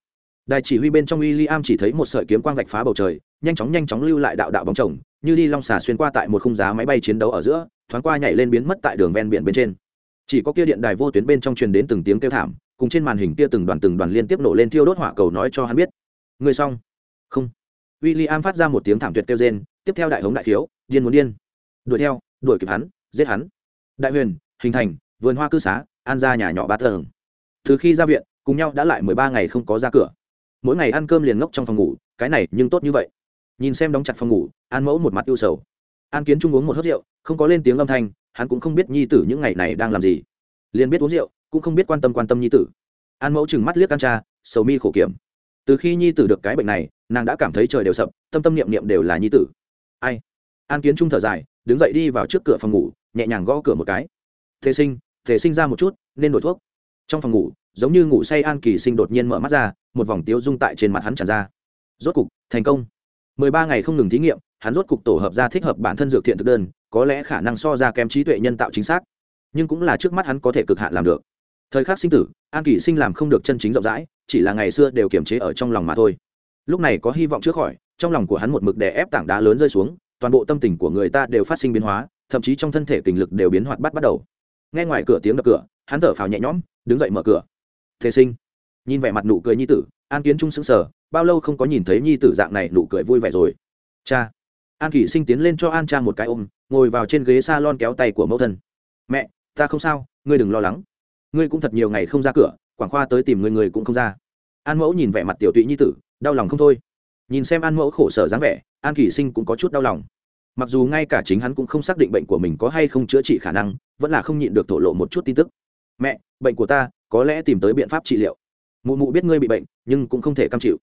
đài chỉ huy bên trong w i l l i am chỉ thấy một sợi kiếm quang vạch phá bầu trời, nhanh chóng nhanh chóng lưu lại đạo đạo bóng chồng, như đi long xà xuyên qua tại một khung giá máy bay chiến đấu ở giữa, thoáng qua nhảy lên biến mất tại đường ven biển bên trên. Chỉ có kia điện đài vô tuyến bên trong truyền đến từng tiếng kêu thảm, cùng trên màn hình kia từng đoàn từng đoàn liên tiếp nổ lên thiêu đốt hỏa cầu nói cho hắn biết. Người xong. Không. W i l l i am phát ra một tiếng thảm tuyệt kêu rên, tiếp theo đại hống đại thiếu điên muốn điên. Đuổi theo, đuổi kịp hắn, giết hắn. Đại huyền, hình thành, vườn hoa cư xá, an ra nhà nhỏ ba tầng. Từ khi ra viện, cùng nhau đã lại mười ba ngày không có ra cửa mỗi ngày ăn cơm liền ngốc trong phòng ngủ, cái này nhưng tốt như vậy. Nhìn xem đóng chặt phòng ngủ, an mẫu một mặt ưu sầu. An kiến trung uống một hớt rượu, không có lên tiếng âm thanh, hắn cũng không biết nhi tử những ngày này đang làm gì. Liền biết uống rượu, cũng không biết quan tâm quan tâm nhi tử. An mẫu chừng mắt liếc can cha, sầu mi khổ kiểm. Từ khi nhi tử được cái bệnh này, nàng đã cảm thấy trời đều sập, tâm tâm niệm niệm đều là nhi tử. Ai? An kiến trung thở dài, đứng dậy đi vào trước cửa phòng ngủ, nhẹ nhàng gõ cửa một cái. Thế sinh thể sinh ra một chút, nên đổi thuốc trong phòng ngủ, giống như ngủ say an kỳ sinh đột nhiên mở mắt ra, một vòng tiếu dung tại trên mặt hắn tràn ra. Rốt cục, thành công. Mười ba ngày không ngừng thí nghiệm, hắn rốt cục tổ hợp ra thích hợp bản thân dược thiện thực đơn, có lẽ khả năng so ra kém trí tuệ nhân tạo chính xác. Nhưng cũng là trước mắt hắn có thể cực hạn làm được. Thời khắc sinh tử, an kỳ sinh làm không được chân chính rộng rãi, chỉ là ngày xưa đều kiềm chế ở trong lòng mà thôi. Lúc này có hy vọng trước khỏi, trong lòng của hắn một mực đè ép tảng đá lớn rơi xuống, toàn bộ tâm tình của người ta đều phát sinh biến hóa, thậm chí trong thân thể kình lực đều biến hoạt bắt bắt đầu. Nghe ngoài cửa tiếng đập cửa, hắn thở phào nhẹ nhõm đứng dậy mở cửa. Thế sinh, nhìn vẻ mặt nụ cười nhi tử, an kiến trung sững sờ, bao lâu không có nhìn thấy nhi tử dạng này nụ cười vui vẻ rồi. Cha, an kỷ sinh tiến lên cho an cha một cái ôm, ngồi vào trên ghế s a lon kéo tay của mẫu thân. Mẹ, ta không sao, ngươi đừng lo lắng. Ngươi cũng thật nhiều ngày không ra cửa, quảng khoa tới tìm người người cũng không ra. An mẫu nhìn vẻ mặt tiểu tụy nhi tử, đau lòng không thôi. Nhìn xem an mẫu khổ sở dáng vẻ, an kỷ sinh cũng có chút đau lòng. Mặc dù ngay cả chính hắn cũng không xác định bệnh của mình có hay không chữa trị khả năng, vẫn là không nhịn được thổ lộ một chút tin tức mẹ, bệnh của ta, có lẽ tìm tới biện pháp trị liệu. Mụ mụ biết ngươi bị bệnh, nhưng cũng không thể cam chịu.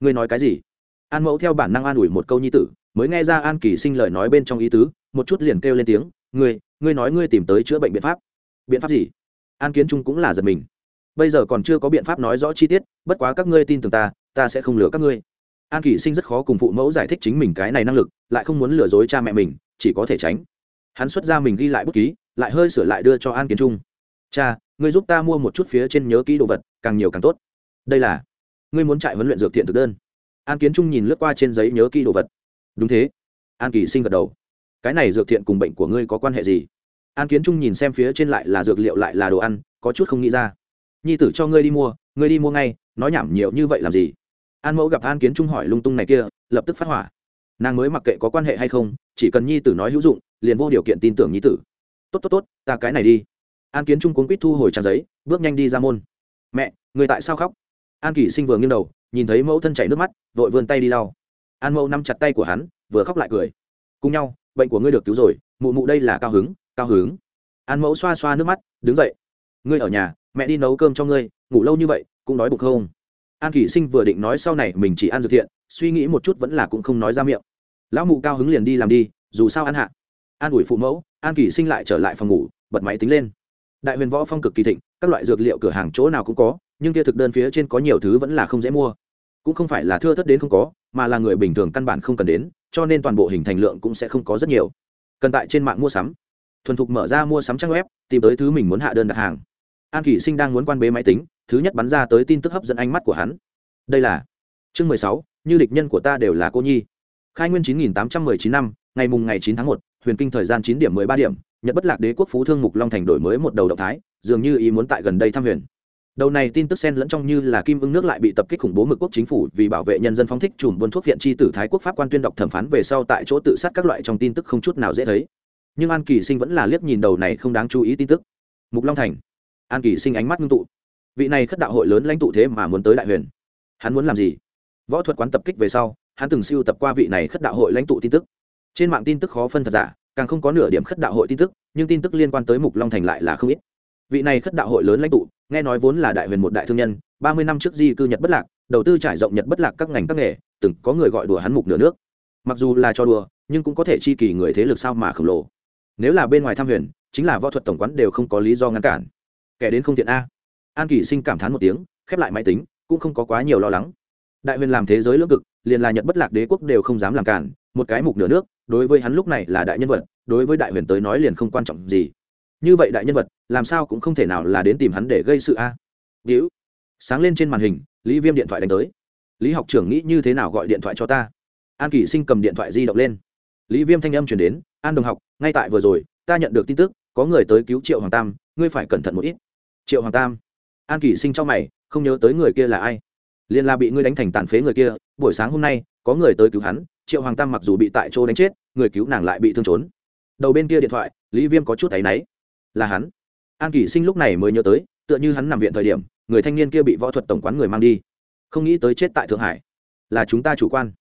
Ngươi nói cái gì? An mẫu theo bản năng an ủi một câu nhi tử, mới nghe ra an kỳ sinh lời nói bên trong ý tứ, một chút liền kêu lên tiếng, ngươi ngươi nói ngươi tìm tới chữa bệnh biện pháp. Biện pháp gì? An kiến trung cũng là giật mình. Bây giờ còn chưa có biện pháp nói rõ chi tiết, bất quá các ngươi tin tưởng ta ta sẽ không lừa các ngươi. An kỳ sinh rất khó cùng phụ mẫu giải thích chính mình cái này năng lực, lại không muốn lừa dối cha mẹ mình, chỉ có thể tránh. Hắn xuất ra mình ghi lại bút ký, lại hơi sửa lại đưa cho an kiến trung cha, ngươi giúp ta mua một chút phía trên nhớ kỹ đồ vật, càng nhiều càng tốt. Đây là, ngươi muốn trại huấn luyện dược thiện thực đơn. An kiến trung nhìn lướt qua trên giấy nhớ kỹ đồ vật. Đúng thế. An kỳ sinh gật đầu. Cái này dược thiện cùng bệnh của ngươi có quan hệ gì? An kiến trung nhìn xem phía trên lại là dược liệu lại là đồ ăn, có chút không nghĩ ra. Nhi tử cho ngươi đi mua, ngươi đi mua ngay, nói nhảm nhiều như vậy làm gì? An mẫu gặp an kiến trung hỏi lung tung này kia, lập tức phát hỏa. Nàng mới mặc kệ có quan hệ hay không, chỉ cần nhi tử nói hữu dụng, liền vô điều kiện tin tưởng nhi tử. Tốt tốt tốt, ta cái này đi an kiến trung cuốn quýt thu hồi trang giấy, bước nhanh đi ra môn. Mẹ, người tại sao khóc? An kỷ sinh vừa nghiêng đầu, nhìn thấy mẫu thân chảy nước mắt, vội vươn tay đi lau. An mẫu nắm chặt tay của hắn, vừa khóc lại cười. Cùng nhau, bệnh của ngươi được cứu rồi, mụ mụ đây là cao hứng cao hứng. An mẫu xoa xoa nước mắt, đứng dậy. Ngươi ở nhà, mẹ đi nấu cơm cho ngươi, ngủ lâu như vậy, cũng đói bụng không? An kỷ sinh vừa định nói sau này mình chỉ ăn dược thiện, suy nghĩ một chút vẫn là cũng không nói ra miệng. Lão mụ cao hứng liền đi làm đi, dù sao ăn hạ. An ủi phụ mẫu, an kỷ sinh lại trở lại phòng ngủ, bật máy tính lên đại huyền võ phong cực kỳ thịnh, các loại dược liệu cửa hàng chỗ nào cũng có, nhưng kia thực đơn phía trên có nhiều thứ vẫn là không dễ mua. Cũng không phải là thưa thất đến không có, mà là người bình thường căn bản không cần đến, cho nên toàn bộ hình thành lượng cũng sẽ không có rất nhiều. Cần tại trên mạng mua sắm. Thuần thục mở ra mua sắm trang web, tìm tới thứ mình muốn hạ đơn đặt hàng. An kỷ sinh đang muốn quan bế máy tính, thứ nhất bắn ra tới tin tức hấp dẫn ánh mắt của hắn. Đây là chương mười sáu, như địch nhân của ta đều là cô nhi. Khai nguyên chín nghìn tám trăm mười chín năm, ngày mùng ngày chín tháng một, huyền kinh thời gian chín điểm mười ba điểm nhật bất lạc đế quốc phú thương mục long thành đổi mới một đầu động thái, dường như ý muốn tại gần đây thăm huyền. Đầu này tin tức xen lẫn trong như là kim ưng nước lại bị tập kích khủng bố mực quốc chính phủ vì bảo vệ nhân dân phóng thích chùm buôn thuốc viện chi tử thái quốc pháp quan tuyên đọc thẩm phán về sau tại chỗ tự sát các loại trong tin tức không chút nào dễ thấy. Nhưng an kỳ sinh vẫn là liếc nhìn đầu này không đáng chú ý tin tức. Mục long thành. An kỳ sinh ánh mắt ngưng tụ. Vị này khất đạo hội lớn lãnh tụ thế mà muốn tới đại huyền. Hắn muốn làm gì? Võ thuật quán tập kích về sau, hắn từng siêu tập qua vị này khất đạo hội lãnh tụ tin tức. Trên mạng tin tức khó phân thật giả càng không có nửa điểm khất đạo hội tin tức, nhưng tin tức liên quan tới mục long thành lại là không ít. Vị này khất đạo hội lớn lãnh tụ, nghe nói vốn là đại huyền một đại thương nhân, ba mươi năm trước di cư nhật bất lạc, đầu tư trải rộng nhật bất lạc các ngành các nghề, từng có người gọi đùa hắn mục nửa nước. Mặc dù là cho đùa, nhưng cũng có thể chi kỳ người thế lực sao mà khổng lồ. Nếu là bên ngoài tham huyền, chính là võ thuật tổng quán đều không có lý do ngăn cản. Kẻ đến không tiện a. An kỳ sinh cảm thán một tiếng, khép lại máy tính, cũng không có quá nhiều lo lắng. Đại huyền làm thế giới lưỡng cực, liền là nhật bất lạc đế quốc đều không dám làm cản, một cái mục nửa nước đối với hắn lúc này là đại nhân vật, đối với đại huyền tới nói liền không quan trọng gì. Như vậy đại nhân vật, làm sao cũng không thể nào là đến tìm hắn để gây sự a? À. víu, sáng lên trên màn hình, lý viêm điện thoại đánh tới. Lý học trưởng nghĩ như thế nào gọi điện thoại cho ta? An kỳ sinh cầm điện thoại di động lên. Lý viêm thanh âm chuyển đến, an đồng học, ngay tại vừa rồi, ta nhận được tin tức, có người tới cứu triệu hoàng tam, ngươi phải cẩn thận một ít. Triệu hoàng tam? An kỳ sinh trong mày, không nhớ tới người kia là ai. Liền là bị ngươi đánh thành tàn phế người kia, buổi sáng hôm nay, có người tới cứu hắn triệu hoàng tam mặc dù bị tại chỗ đánh chết, người cứu nàng lại bị thương trốn. Đầu bên kia điện thoại, lý viêm có chút thấy náy. Là hắn. An kỷ sinh lúc này mới nhớ tới, tựa như hắn nằm viện thời điểm, người thanh niên kia bị võ thuật tổng quán người mang đi. Không nghĩ tới chết tại thượng hải. Là chúng ta chủ quan.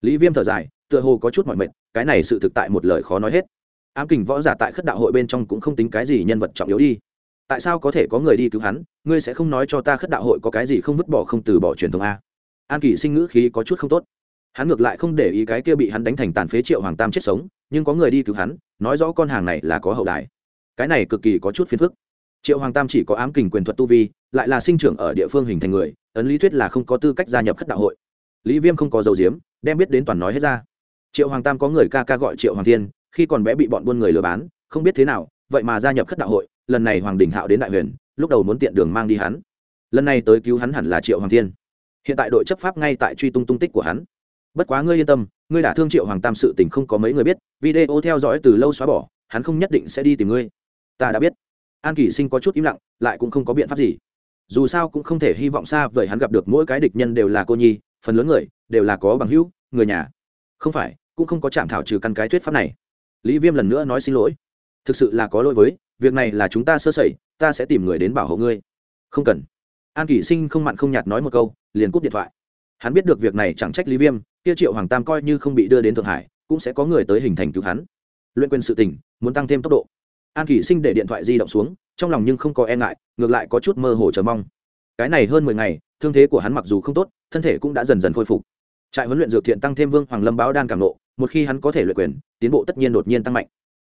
Lý viêm thở dài, tựa hồ có chút mọi mệt, cái này sự thực tại một lời khó nói hết. Ám kình võ giả tại khất đạo hội bên trong cũng không tính cái gì nhân vật trọng yếu đi. Tại sao có thể có người đi cứu hắn, ngươi sẽ không nói cho ta khất đạo hội có cái gì không vứt bỏ không từ bỏ truyền thống a? An Kỷ sinh ngữ khí có chút không tốt hắn ngược lại không để ý cái kia bị hắn đánh thành tàn phế triệu hoàng tam chết sống, nhưng có người đi cứu hắn, nói rõ con hàng này là có hậu đài. Cái này cực kỳ có chút phiền phức. Triệu hoàng tam chỉ có ám kình quyền thuật tu vi, lại là sinh trưởng ở địa phương hình thành người, ấn lý thuyết là không có tư cách gia nhập khất đạo hội. Lý viêm không có dầu diếm, đem biết đến toàn nói hết ra. Triệu hoàng tam có người ca ca gọi triệu hoàng thiên, khi còn bé bị bọn buôn người lừa bán, không biết thế nào, vậy mà gia nhập khất đạo hội, lần này hoàng đình hạo đến đại huyền, lúc đầu muốn tiện đường mang đi hắn. Lần này tới cứu hắn hẳn là triệu hoàng thiên. Hiện tại đội chấp pháp ngay tại truy tung tung tích của hắn bất quá ngươi yên tâm, ngươi đã thương triệu hoàng tam sự tình không có mấy người biết, video theo dõi từ lâu xóa bỏ, hắn không nhất định sẽ đi tìm ngươi. Ta đã biết. An kỷ sinh có chút im lặng, lại cũng không có biện pháp gì. Dù sao cũng không thể hy vọng xa vậy hắn gặp được mỗi cái địch nhân đều là cô nhi, phần lớn người đều là có bằng hữu, người nhà. Không phải, cũng không có chạm thảo trừ căn cái thuyết pháp này. Lý viêm lần nữa nói xin lỗi. Thực sự là có lỗi với, việc này là chúng ta sơ sẩy, ta sẽ tìm người đến bảo hộ ngươi. Không cần. An kỷ sinh không mặn không nhạt nói một câu, liền cúp điện thoại. Hắn biết được việc này chẳng trách lý viêm kia triệu hoàng tam coi như không bị đưa đến thượng hải, cũng sẽ có người tới hình thành cứu hắn. Luyện quyền sự tình muốn tăng thêm tốc độ. An kỷ sinh để điện thoại di động xuống, trong lòng nhưng không có e ngại, ngược lại có chút mơ hồ chờ mong. Cái này hơn mười ngày, thương thế của hắn mặc dù không tốt, thân thể cũng đã dần dần khôi phục. Trại huấn luyện dược thiện tăng thêm vương hoàng lâm báo đan cảm nộ một khi hắn có thể luyện quyền, tiến bộ tất nhiên đột nhiên tăng mạnh.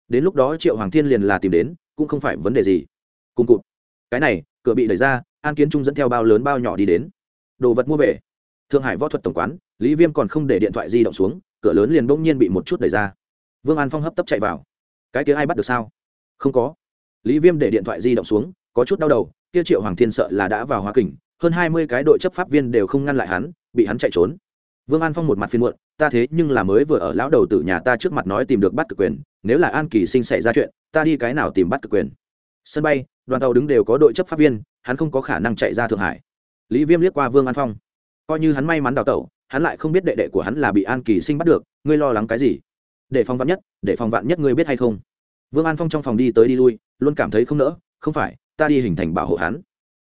Đến lúc đó triệu hoàng thiên liền là tìm đến, cũng không phải vấn đề gì. Cùng cụt. Cái này, cửa bị đẩy ra, an kiến trung dẫn theo bao lớn bao nhỏ đi đến. Đồ vật mua về thượng hải võ thuật tổng quán, lý viêm còn không để điện thoại di động xuống, cửa lớn liền bỗng nhiên bị một chút đẩy ra. Vương an phong hấp tấp chạy vào. Cái kia ai bắt được sao? Không có. Lý viêm để điện thoại di động xuống, có chút đau đầu, kia triệu hoàng thiên sợ là đã vào hoa kình, hơn hai mươi cái đội chấp pháp viên đều không ngăn lại hắn, bị hắn chạy trốn. Vương an phong một mặt phiên muộn, ta thế nhưng là mới vừa ở lão đầu tử nhà ta trước mặt nói tìm được bắt cực quyền, nếu là an kỳ sinh xảy ra chuyện, ta đi cái nào tìm bắt cực quyền. Sân bay, đoàn tàu đứng đều có đội chấp pháp viên, hắn không có khả năng chạy ra thượng hải. Lý viêm liếc qua vương an phong coi như hắn may mắn đào tẩu, hắn lại không biết đệ đệ của hắn là bị an kỳ sinh bắt được, ngươi lo lắng cái gì? Để phòng vạn nhất, để phòng vạn nhất ngươi biết hay không? Vương an phong trong phòng đi tới đi lui, luôn cảm thấy không nỡ, không phải, ta đi hình thành bảo hộ hắn.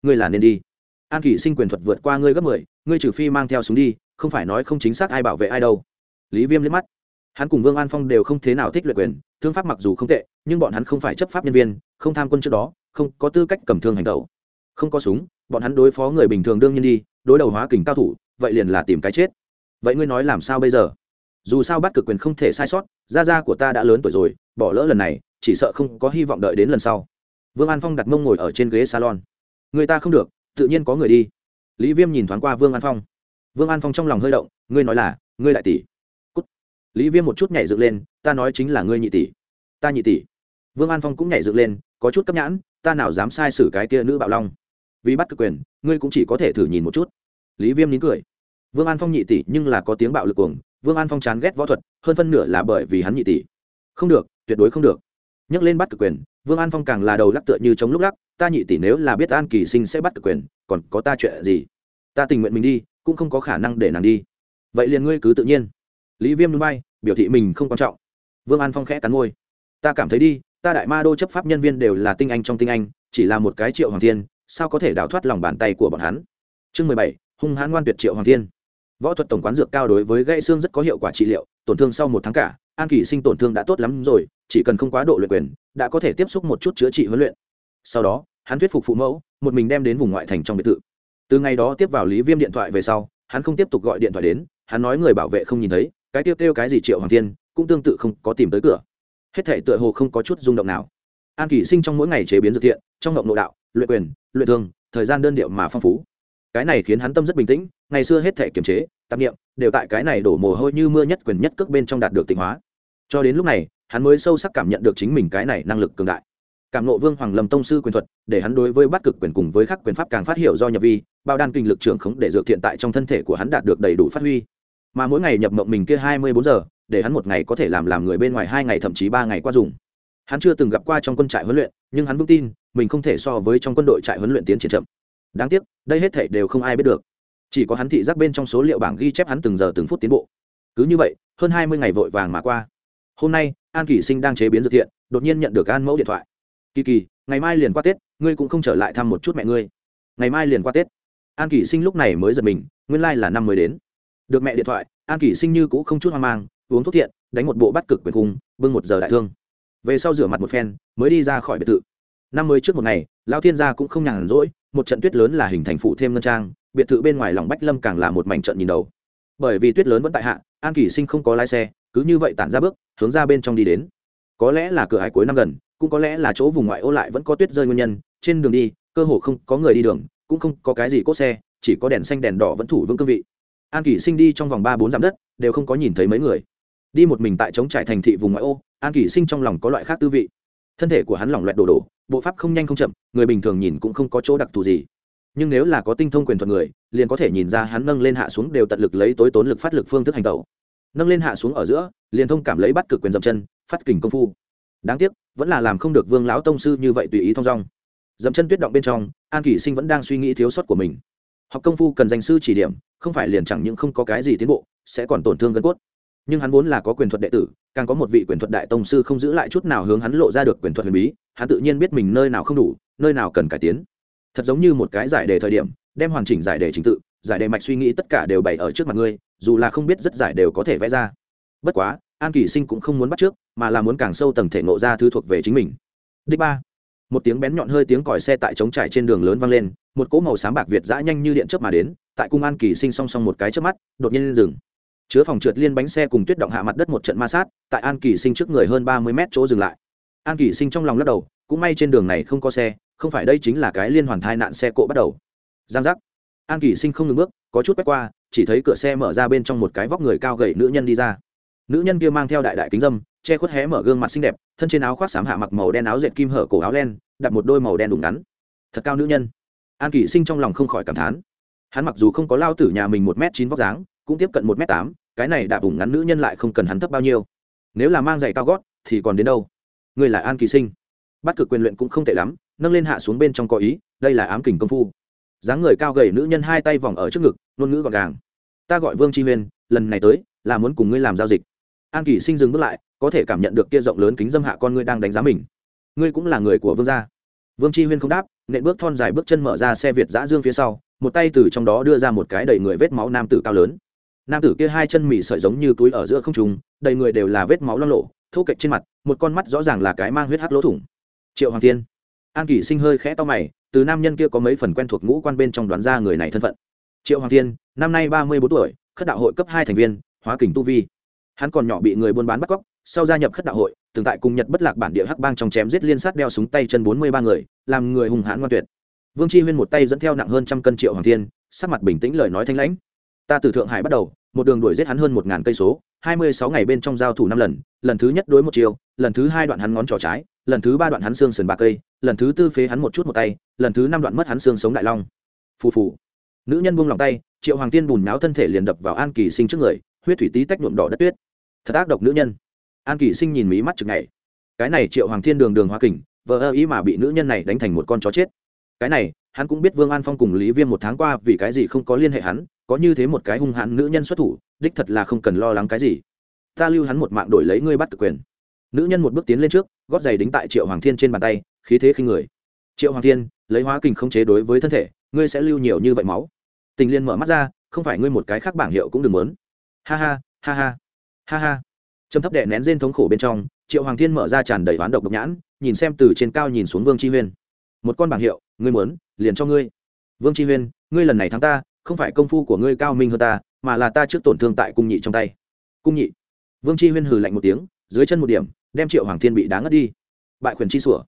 Ngươi là nên đi. An kỳ sinh quyền thuật vượt qua ngươi gấp mười, ngươi trừ phi mang theo súng đi, không phải nói không chính xác ai bảo vệ ai đâu. Lý viêm liếc mắt. Hắn cùng vương an phong đều không thế nào thích luyện quyền, thương pháp mặc dù không tệ, nhưng bọn hắn không phải chấp pháp nhân viên, không tham quân trước đó, không có tư cách cầm thương hành tẩu không có súng, bọn hắn đối phó người bình thường đương nhiên đi, đối đầu hóa kình cao thủ, vậy liền là tìm cái chết. Vậy ngươi nói làm sao bây giờ? Dù sao bắt cực quyền không thể sai sót, gia gia của ta đã lớn tuổi rồi, bỏ lỡ lần này, chỉ sợ không có hy vọng đợi đến lần sau. Vương an phong đặt mông ngồi ở trên ghế salon. Người ta không được, tự nhiên có người đi. Lý viêm nhìn thoáng qua vương an phong. Vương an phong trong lòng hơi động, ngươi nói là, ngươi đại tỷ. Cút. lý viêm một chút nhảy dựng lên, ta nói chính là ngươi nhị tỷ. Ta nhị tỷ. Vương an phong cũng nhảy dựng lên, có chút cấp nhãn, ta nào dám sai sử cái kia nữ bạo long vì bắt cực quyền, ngươi cũng chỉ có thể thử nhìn một chút. Lý viêm nín cười. Vương an phong nhị tỷ nhưng là có tiếng bạo lực cuồng, vương an phong chán ghét võ thuật, hơn phân nửa là bởi vì hắn nhị tỷ. Không được, tuyệt đối không được. Nhắc lên bắt cực quyền, vương an phong càng là đầu lắc tựa như chống lúc lắc, ta nhị tỷ nếu là biết an kỳ sinh sẽ bắt cực quyền, còn có ta chuyện gì? Ta tình nguyện mình đi, cũng không có khả năng để nàng đi. Vậy liền ngươi cứ tự nhiên. Lý viêm núi bay biểu thị mình không quan trọng. Vương an phong khẽ cắn môi. Ta cảm thấy đi, ta đại ma đô chấp pháp nhân viên đều là tinh anh trong tinh anh, chỉ là một cái triệu hoàng thiên sao có thể đào thoát lòng bàn tay của bọn hắn? Chương mười bảy, hung hãn ngoan tuyệt triệu hoàng thiên. Võ thuật tổng quán dược cao đối với gãy xương rất có hiệu quả trị liệu, tổn thương sau một tháng cả, an kỳ sinh tổn thương đã tốt lắm rồi, chỉ cần không quá độ luyện quyền, đã có thể tiếp xúc một chút chữa trị huấn luyện. Sau đó, hắn thuyết phục phụ mẫu, một mình đem đến vùng ngoại thành trong biệt thự. Từ ngày đó tiếp vào lý viêm điện thoại về sau, hắn không tiếp tục gọi điện thoại đến, hắn nói người bảo vệ không nhìn thấy, cái tiêu kêu cái gì triệu hoàng thiên, cũng tương tự không có tìm tới cửa. Hết thể tựa hồ không có chút rung động nào. An kỳ sinh trong mỗi ngày chế biến dược thiện, trong ngộng nội đạo, luyện quyền luyện thương, thời gian đơn điệu mà phong phú. Cái này khiến hắn tâm rất bình tĩnh, ngày xưa hết thể kiềm chế, tạp nghiệm đều tại cái này đổ mồ hôi như mưa nhất quyền nhất cước bên trong đạt được tịnh hóa. Cho đến lúc này, hắn mới sâu sắc cảm nhận được chính mình cái này năng lực cường đại. Cảm nộ vương hoàng lâm tông sư quyền thuật, để hắn đối với bắt cực quyền cùng với khắc quyền pháp càng phát hiểu do nhập vi, bao đan kinh lực trưởng khống để dược thiện tại trong thân thể của hắn đạt được đầy đủ phát huy. Mà mỗi ngày nhập mộng mình kia hai mươi bốn giờ, để hắn một ngày có thể làm làm người bên ngoài, hai ngày thậm chí ba ngày qua dùng. Hắn chưa từng gặp qua trong quân trại huấn luyện nhưng hắn vững tin, mình không thể so với trong quân đội trại huấn luyện tiến triển chậm. Đáng tiếc, đây hết thể đều không ai biết được. Chỉ có hắn thị giác bên trong số liệu bảng ghi chép hắn từng giờ từng phút tiến bộ. Cứ như vậy, hơn hai mươi ngày vội vàng mà qua. Hôm nay, an kỷ sinh đang chế biến dược thiện, đột nhiên nhận được an mẫu điện thoại. Kỳ kỳ, ngày mai liền qua tết, ngươi cũng không trở lại thăm một chút mẹ ngươi. Ngày mai liền qua tết. An kỷ sinh lúc này mới giật mình, nguyên lai、like、là năm mới đến. Được mẹ điện thoại, an kỷ sinh như cũ không chút hoang mang, uống thuốc thiện, đánh một bộ bắt cực quyền cung bưng một giờ đại thương về sau rửa mặt một phen, mới đi ra khỏi biệt thự. Năm mới trước một ngày lao thiên gia cũng không nhàn rỗi, một trận tuyết lớn là hình thành phụ thêm ngân trang, biệt thự bên ngoài lòng bách lâm càng là một mảnh trận nhìn đầu. Bởi vì tuyết lớn vẫn tại hạ, an kỷ sinh không có lái xe, cứ như vậy tản ra bước, hướng ra bên trong đi đến. Có lẽ là cửa hải cuối năm gần, cũng có lẽ là chỗ vùng ngoại ô lại vẫn có tuyết rơi nguyên nhân, trên đường đi, cơ hồ không có người đi đường, cũng không có cái gì cốt xe, chỉ có đèn xanh đèn đỏ vẫn thủ vững cương vị. An kỷ sinh đi trong vòng ba bốn dặm đất, đều không có nhìn thấy mấy người. Đi một mình tại trống trải thành thị vùng ngoại ô an kỷ sinh trong lòng có loại khác tư vị. Thân thể của hắn lỏng loẹt đổ đổ, bộ pháp không nhanh không chậm, người bình thường nhìn cũng không có chỗ đặc thù gì. Nhưng nếu là có tinh thông quyền thuật người, liền có thể nhìn ra hắn nâng lên hạ xuống đều tận lực lấy tối tốn lực phát lực phương thức hành tẩu. Nâng lên hạ xuống ở giữa, liền thông cảm lấy bắt cực quyền dậm chân, phát kình công phu. Đáng tiếc, vẫn là làm không được vương lão tông sư như vậy tùy ý thong dong. Dậm chân tuyết động bên trong, an kỷ sinh vẫn đang suy nghĩ thiếu sót của mình. Học công phu cần danh sư chỉ điểm, không phải liền chẳng những không có cái gì tiến bộ, sẽ còn tổn thương gân cốt nhưng hắn vốn là có quyền thuật đệ tử, càng có một vị quyền thuật đại tông sư không giữ lại chút nào hướng hắn lộ ra được quyền thuật huyền bí, hắn tự nhiên biết mình nơi nào không đủ, nơi nào cần cải tiến. Thật giống như một cái giải đề thời điểm, đem hoàn chỉnh giải đề trình tự, giải đề mạch suy nghĩ tất cả đều bày ở trước mặt ngươi, dù là không biết rất giải đều có thể vẽ ra. Bất quá, an kỳ sinh cũng không muốn bắt trước, mà là muốn càng sâu tầng thể ngộ ra thứ thuộc về chính mình. Đích ba. Một tiếng bén nhọn hơi tiếng còi xe tại trống trải trên đường lớn vang lên, một cỗ màu xám bạc việt dã nhanh như điện chớp mà đến, tại cung an kỳ sinh song song một cái trước mắt, đột nhiên lên rừng chứa phòng trượt liên bánh xe cùng tuyết động hạ mặt đất một trận ma sát, tại an kỳ sinh trước người hơn ba mươi mét chỗ dừng lại. An kỳ sinh trong lòng lắc đầu, cũng may trên đường này không có xe, không phải đây chính là cái liên hoàn thai nạn xe cộ bắt đầu. Giang giác. An kỳ sinh không ngừng bước, có chút quét qua, chỉ thấy cửa xe mở ra bên trong một cái vóc người cao gầy nữ nhân đi ra. Nữ nhân kia mang theo đại đại kính dâm, che khuất hé mở gương mặt xinh đẹp, thân trên áo khoác xám hạ mặc màu đen áo dệt kim hở cổ áo len đặt một đôi màu đen đùng ngắn. Thật cao nữ nhân. An kỳ sinh trong lòng không khỏi cảm thán. Hắn mặc dù không có lao tử nhà mình một m chín vóc dáng cũng tiếp cận một m tám, cái này đạp vùng ngắn nữ nhân lại không cần hắn thấp bao nhiêu. Nếu là mang giày cao gót, thì còn đến đâu? Người là an kỳ sinh. Bắt cực quyền luyện cũng không tệ lắm, nâng lên hạ xuống bên trong có ý, đây là ám kình công phu. Dáng người cao gầy nữ nhân hai tay vòng ở trước ngực, ngôn ngữ gọn gàng. Ta gọi vương chi huyên, lần này tới, là muốn cùng ngươi làm giao dịch. An kỳ sinh dừng bước lại, có thể cảm nhận được kia rộng lớn kính dâm hạ con ngươi đang đánh giá mình. Ngươi cũng là người của vương gia. Vương chi huyên không đáp, nện bước thon dài bước chân mở ra xe việt giã dương phía sau, một tay từ trong đó đưa ra một cái đầy người vết máu nam tử cao lớn nam tử kia hai chân mì sợi giống như túi ở giữa không trùng đầy người đều là vết máu lo lộ, thô kệch trên mặt, một con mắt rõ ràng là cái mang huyết hắc lỗ thủng. Triệu hoàng thiên. An kỷ sinh hơi khẽ to mày, từ nam nhân kia có mấy phần quen thuộc ngũ quan bên trong đoán ra người này thân phận. Triệu hoàng thiên, năm nay ba mươi bốn tuổi, khất đạo hội cấp hai thành viên, hóa kình tu vi. Hắn còn nhỏ bị người buôn bán bắt cóc, sau gia nhập khất đạo hội, từng tại cùng nhật bất lạc bản địa hắc bang trong chém giết liên sát đeo súng tay chân bốn mươi ba người, làm người hùng hãn ngoan tuyệt. Vương chi huyên một tay dẫn theo nặng hơn trăm cân triệu hoàng thiên, sắc mặt bình tĩnh lời nói thanh lãnh ta từ thượng hải bắt đầu, một đường đuổi giết hắn hơn một ngàn cây số, hai mươi sáu ngày bên trong giao thủ năm lần lần thứ nhất đối một chiều lần thứ hai đoạn hắn ngón trỏ trái, lần thứ ba đoạn hắn xương sườn ba cây, lần thứ tư phế hắn một chút một tay, lần thứ năm đoạn mất hắn xương sống đại long. Phù phù. Nữ nhân buông lòng tay, triệu hoàng tiên bùn náo thân thể liền đập vào an kỳ sinh trước người, huyết thủy tí tách nhuộm đỏ đất tuyết. Thật ác độc nữ nhân. An kỳ sinh nhìn mí mắt chực ngày cái này triệu hoàng thiên đường đường hoa kình vợ ơ ý mà bị nữ nhân này đánh thành một con chó chết. Cái này, hắn cũng biết vương an phong cùng lý viêm một tháng qua vì cái gì không có liên hệ hắn có như thế một cái hung hãn nữ nhân xuất thủ, đích thật là không cần lo lắng cái gì. Ta lưu hắn một mạng đổi lấy ngươi bắt cực quyền. Nữ nhân một bước tiến lên trước, gót giày đính tại triệu hoàng thiên trên bàn tay, khí thế khi người. Triệu hoàng thiên, lấy hóa kình không chế đối với thân thể, ngươi sẽ lưu nhiều như vậy máu. Tình liên mở mắt ra, không phải ngươi một cái khác bảng hiệu cũng đừng muốn. Ha ha ha ha ha ha. Trầm thấp đệ nén rên thống khổ bên trong, triệu hoàng thiên mở ra tràn đầy oán độc độc nhãn, nhìn xem từ trên cao nhìn xuống vương chi huyên. Một con bảng hiệu, ngươi muốn, liền cho ngươi. Vương chi huyên, ngươi lần này thắng ta không phải công phu của ngươi cao minh hơn ta, mà là ta trước tổn thương tại cung nhị trong tay. Cung nhị. Vương chi huyên hừ lạnh một tiếng, dưới chân một điểm, đem triệu hoàng thiên bị đá ngất đi. Bại quyền chi sủa.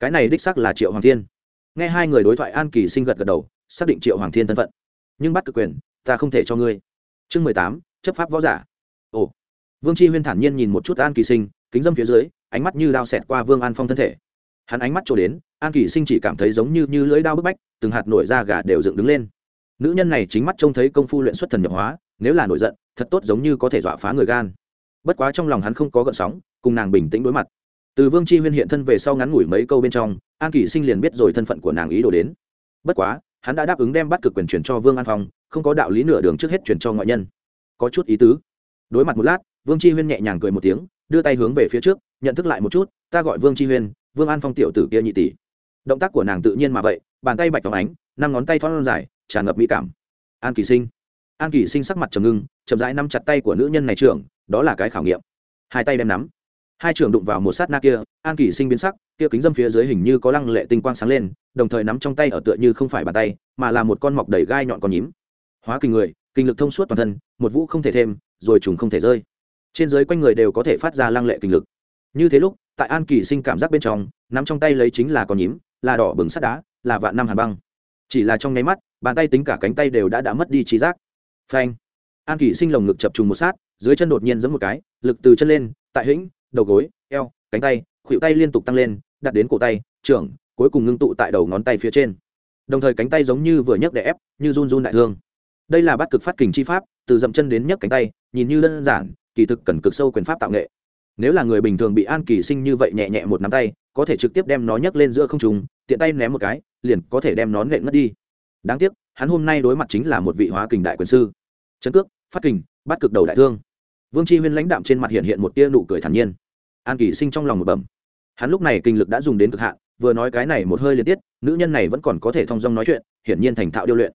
Cái này đích sắc là triệu hoàng thiên. Nghe hai người đối thoại an kỳ sinh gật gật đầu, xác định triệu hoàng thiên thân phận. Nhưng bắt cực quyền, ta không thể cho ngươi. Chương mười tám, chấp pháp võ giả. Ồ. Vương chi huyên thản nhiên nhìn một chút an kỳ sinh, kính dâm phía dưới, ánh mắt như đao xẹt qua vương an phong thân thể. Hắn ánh mắt trổ đến, an kỳ sinh chỉ cảm thấy giống như như lưỡi đao bức bách, từng hạt nổi da gà đều dựng đứng lên nữ nhân này chính mắt trông thấy công phu luyện xuất thần nhập hóa, nếu là nổi giận, thật tốt giống như có thể dọa phá người gan. Bất quá trong lòng hắn không có gợn sóng, cùng nàng bình tĩnh đối mặt. Từ vương chi huyên hiện thân về sau ngắn ngủi mấy câu bên trong, an kỷ sinh liền biết rồi thân phận của nàng ý đồ đến. Bất quá, hắn đã đáp ứng đem bắt cực quyền chuyển cho vương an phong, không có đạo lý nửa đường trước hết chuyển cho ngoại nhân. Có chút ý tứ. Đối mặt một lát, vương chi huyên nhẹ nhàng cười một tiếng, đưa tay hướng về phía trước, nhận thức lại một chút, ta gọi vương chi huyên, vương an phong tiểu tử kia nhị tỷ. Động tác của nàng tự nhiên mà vậy, bàn tay bạch phóng ánh, năm ngón tay thon dài tràn ngập mỹ cảm. An kỳ sinh. An kỳ sinh sắc mặt trầm ngưng, chậm rãi nắm chặt tay của nữ nhân này trưởng, đó là cái khảo nghiệm. Hai tay đem nắm. Hai trưởng đụng vào một sát na kia, an kỳ sinh biến sắc, kia kính dâm phía dưới hình như có lăng lệ tinh quang sáng lên, đồng thời nắm trong tay ở tựa như không phải bàn tay, mà là một con mọc đầy gai nhọn con nhím. Hóa kinh người, kinh lực thông suốt toàn thân, một vũ không thể thêm, rồi trùng không thể rơi. Trên dưới quanh người đều có thể phát ra lăng lệ kinh lực. Như thế lúc, tại an kỳ sinh cảm giác bên trong, nắm trong tay lấy chính là con nhím, là đỏ bừng sắt đá, là vạn năm hàn băng. Chỉ là trong nháy mắt bàn tay tính cả cánh tay đều đã đã mất đi trí giác. Phanh. An kỳ sinh lồng ngực chập trùng một sát, dưới chân đột nhiên giẫm một cái, lực từ chân lên, tại hĩnh, đầu gối, eo, cánh tay, khuỷu tay liên tục tăng lên, đặt đến cổ tay, trưởng, cuối cùng ngưng tụ tại đầu ngón tay phía trên. Đồng thời cánh tay giống như vừa nhấc đè ép, như run run đại thương. Đây là bát cực phát kình chi pháp, từ dậm chân đến nhấc cánh tay, nhìn như đơn giản, kỳ thực cần cực sâu quyền pháp tạo nghệ. Nếu là người bình thường bị an kỳ sinh như vậy nhẹ nhẹ một nắm tay, có thể trực tiếp đem nó nhấc lên giữa không trùng tiện tay ném một cái, liền có thể đem nó nện ngất đi đáng tiếc, hắn hôm nay đối mặt chính là một vị hóa kình đại quyền sư. Trấn cước, phát kình, bắt cực đầu đại thương. Vương tri huyên lãnh đạm trên mặt hiện hiện một tia nụ cười thản nhiên. An kỳ sinh trong lòng một bẩm. Hắn lúc này kinh lực đã dùng đến cực hạn, vừa nói cái này một hơi liên tiết nữ nhân này vẫn còn có thể thong dong nói chuyện, hiển nhiên thành thạo điêu luyện.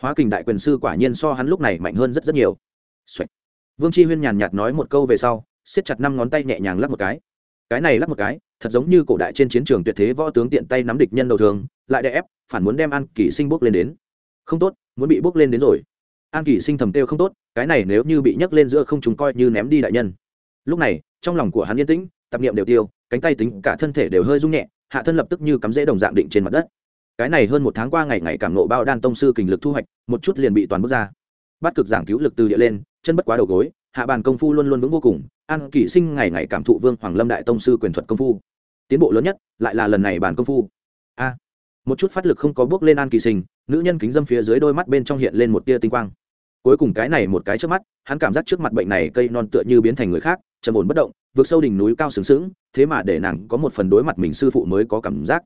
Hóa kình đại quyền sư quả nhiên so hắn lúc này mạnh hơn rất rất nhiều、Xoạch. vương tri huyên nhàn nhạt nói một câu về sau, siết chặt năm ngón tay nhẹ nhàng lắp một cái. Cái này lắp một cái thật giống như cổ đại trên chiến trường tuyệt thế võ tướng tiện tay nắm địch nhân đầu thường, lại đè ép, phản muốn đem an kỳ sinh bước lên đến. Không tốt, muốn bị bước lên đến rồi. An kỳ sinh thầm têu không tốt, cái này nếu như bị nhấc lên giữa không chúng coi như ném đi đại nhân. Lúc này, trong lòng của hắn yên tĩnh, tập niệm đều tiêu, cánh tay tính cả thân thể đều hơi rung nhẹ, hạ thân lập tức như cắm rễ đồng dạng định trên mặt đất. Cái này hơn một tháng qua ngày ngày cảm nộ bao đan tông sư kình lực thu hoạch, một chút liền bị toàn bước ra. Bắt cực giảng cứu lực từ địa lên, chân bất quá đầu gối, hạ bàn công phu luôn luôn vững vô cùng an kỷ sinh ngày ngày cảm thụ vương hoàng lâm đại tông sư quyền thuật công phu. Tiến bộ lớn nhất lại là lần này bàn công phu. A, một chút phát lực không có bước lên an kỳ sinh, nữ nhân kính dâm phía dưới đôi mắt bên trong hiện lên một tia tinh quang. Cuối cùng cái này một cái trước mắt, hắn cảm giác trước mặt bệnh này cây non tựa như biến thành người khác, trầm ổn bất động, vượt sâu đỉnh núi cao sừng sững, thế mà để nàng có một phần đối mặt mình sư phụ mới có cảm giác.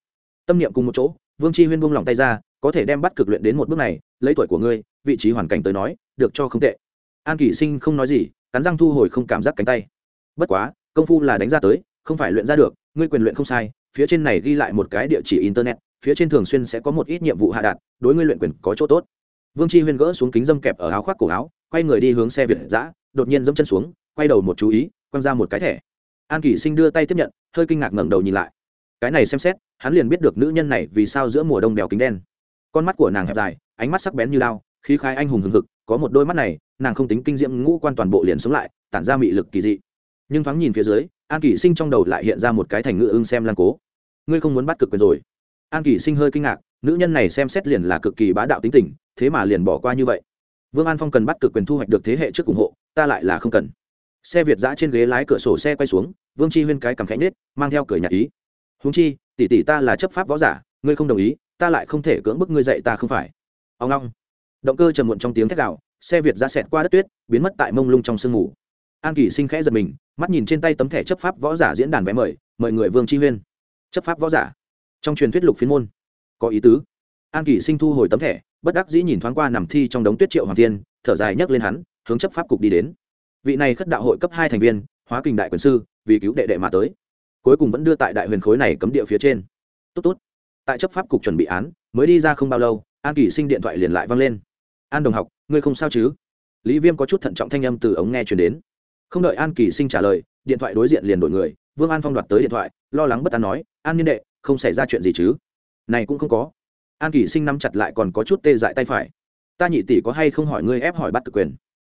Tâm niệm cùng một chỗ, vương chi huyên buông lòng tay ra, có thể đem bắt cực luyện đến một bước này, lấy tuổi của ngươi, vị trí hoàn cảnh tới nói, được cho không tệ. An kỷ sinh không nói gì cắn răng thu hồi không cảm giác cánh tay. Bất quá, công phu là đánh ra tới, không phải luyện ra được, ngươi quyền luyện không sai, phía trên này ghi lại một cái địa chỉ internet, phía trên thường xuyên sẽ có một ít nhiệm vụ hạ đạt, đối ngươi luyện quyền có chỗ tốt. Vương chi huyên gỡ xuống kính dâm kẹp ở áo khoác cổ áo, quay người đi hướng xe việt giã đột nhiên dẫm chân xuống, quay đầu một chú ý, quăng ra một cái thẻ. An kỷ sinh đưa tay tiếp nhận, hơi kinh ngạc ngẩng đầu nhìn lại. Cái này xem xét, hắn liền biết được nữ nhân này vì sao giữa mùa đông đèo kính đen. Con mắt của nàng hẹp dài, ánh mắt sắc bén như lao khí khai anh hùng hừng hực, có một đôi mắt này nàng không tính kinh diễm ngũ quan toàn bộ liền sống lại, tản ra mị lực kỳ dị. Nhưng thoáng nhìn phía dưới, an kỷ sinh trong đầu lại hiện ra một cái thành ngữ ưng xem lan cố. Ngươi không muốn bắt cực quyền rồi. An kỷ sinh hơi kinh ngạc, nữ nhân này xem xét liền là cực kỳ bá đạo tính tình, thế mà liền bỏ qua như vậy. Vương an phong cần bắt cực quyền thu hoạch được thế hệ trước ủng hộ, ta lại là không cần. Xe việt giã trên ghế lái cửa sổ xe quay xuống, vương chi huyên cái cầm khẽ nết mang theo cười nhà ý. Húng chi, tỷ tỷ ta là chấp pháp võ giả, ngươi không đồng ý, ta lại không thể cưỡng bức ngươi dạy ta không phải. Ông long. Động cơ trầm muộn trong tiếng thét đạo xe việt ra xẹt qua đất tuyết, biến mất tại mông lung trong sương mù. An kỳ sinh khẽ giật mình, mắt nhìn trên tay tấm thẻ chấp pháp võ giả diễn đàn vé mời mời người vương chi huyên. Chấp pháp võ giả. Trong truyền thuyết lục phiên môn. Có ý tứ. An kỳ sinh thu hồi tấm thẻ, bất đắc dĩ nhìn thoáng qua nằm thi trong đống tuyết triệu hoàng thiên, thở dài nhấc lên hắn, hướng chấp pháp cục đi đến. Vị này khất đạo hội cấp hai thành viên, hóa kình đại quyền sư, vì cứu đệ đệ mà tới. Cuối cùng vẫn đưa tại đại huyền khối này cấm địa phía trên. Tốt tốt. Tại chấp pháp cục chuẩn bị án, mới đi ra không bao lâu, an kỳ sinh điện thoại liền lại vang lên. An đồng học ngươi không sao chứ? Lý viêm có chút thận trọng thanh âm từ ống nghe chuyển đến. Không đợi an kỳ sinh trả lời, điện thoại đối diện liền đổi người, vương an phong đoạt tới điện thoại, lo lắng bất an nói, an niên đệ, không xảy ra chuyện gì chứ? Này cũng không có. An kỳ sinh nắm chặt lại còn có chút tê dại tay phải. Ta nhị tỷ có hay không hỏi ngươi ép hỏi bắt cực quyền?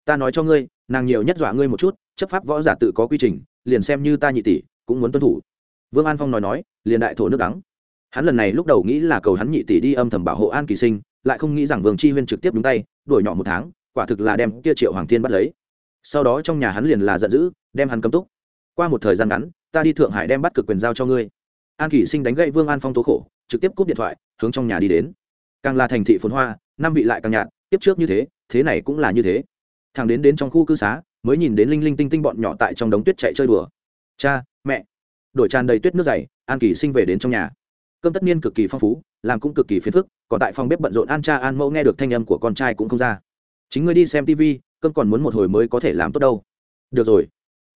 Ta nói cho ngươi, nàng nhiều nhất dọa ngươi một chút, chấp pháp võ giả tự có quy trình, liền xem như ta nhị tỷ cũng muốn tuân thủ. Vương an phong nói nói, liền đại thổ nước đắng. Hắn lần này lúc đầu nghĩ là cầu hắn nhị tỷ đi âm thầm bảo hộ an kỳ sinh lại không nghĩ rằng vương chi huyên trực tiếp đúng tay, đuổi nhỏ một tháng, quả thực là đem kia triệu hoàng thiên bắt lấy. Sau đó trong nhà hắn liền là giận dữ, đem hắn cấm túc. Qua một thời gian ngắn, ta đi thượng hải đem bắt cực quyền giao cho ngươi. An kỷ sinh đánh gậy vương an phong tố khổ, trực tiếp cúp điện thoại, hướng trong nhà đi đến. Càng là thành thị phồn hoa, năm vị lại càng nhạt, tiếp trước như thế thế này cũng là như thế. Thằng đến đến trong khu cư xá, mới nhìn đến linh linh tinh tinh bọn nhỏ tại trong đống tuyết chạy chơi đùa. Cha, mẹ. Đổi tràn đầy tuyết nước dày, an kỳ sinh về đến trong nhà. Cơm tất niên cực kỳ phong phú làm cũng cực kỳ phiền phức, còn tại phòng bếp bận rộn an cha an mẫu nghe được thanh âm của con trai cũng không ra. Chính ngươi đi xem tv cơn còn muốn một hồi mới có thể làm tốt đâu. Được rồi.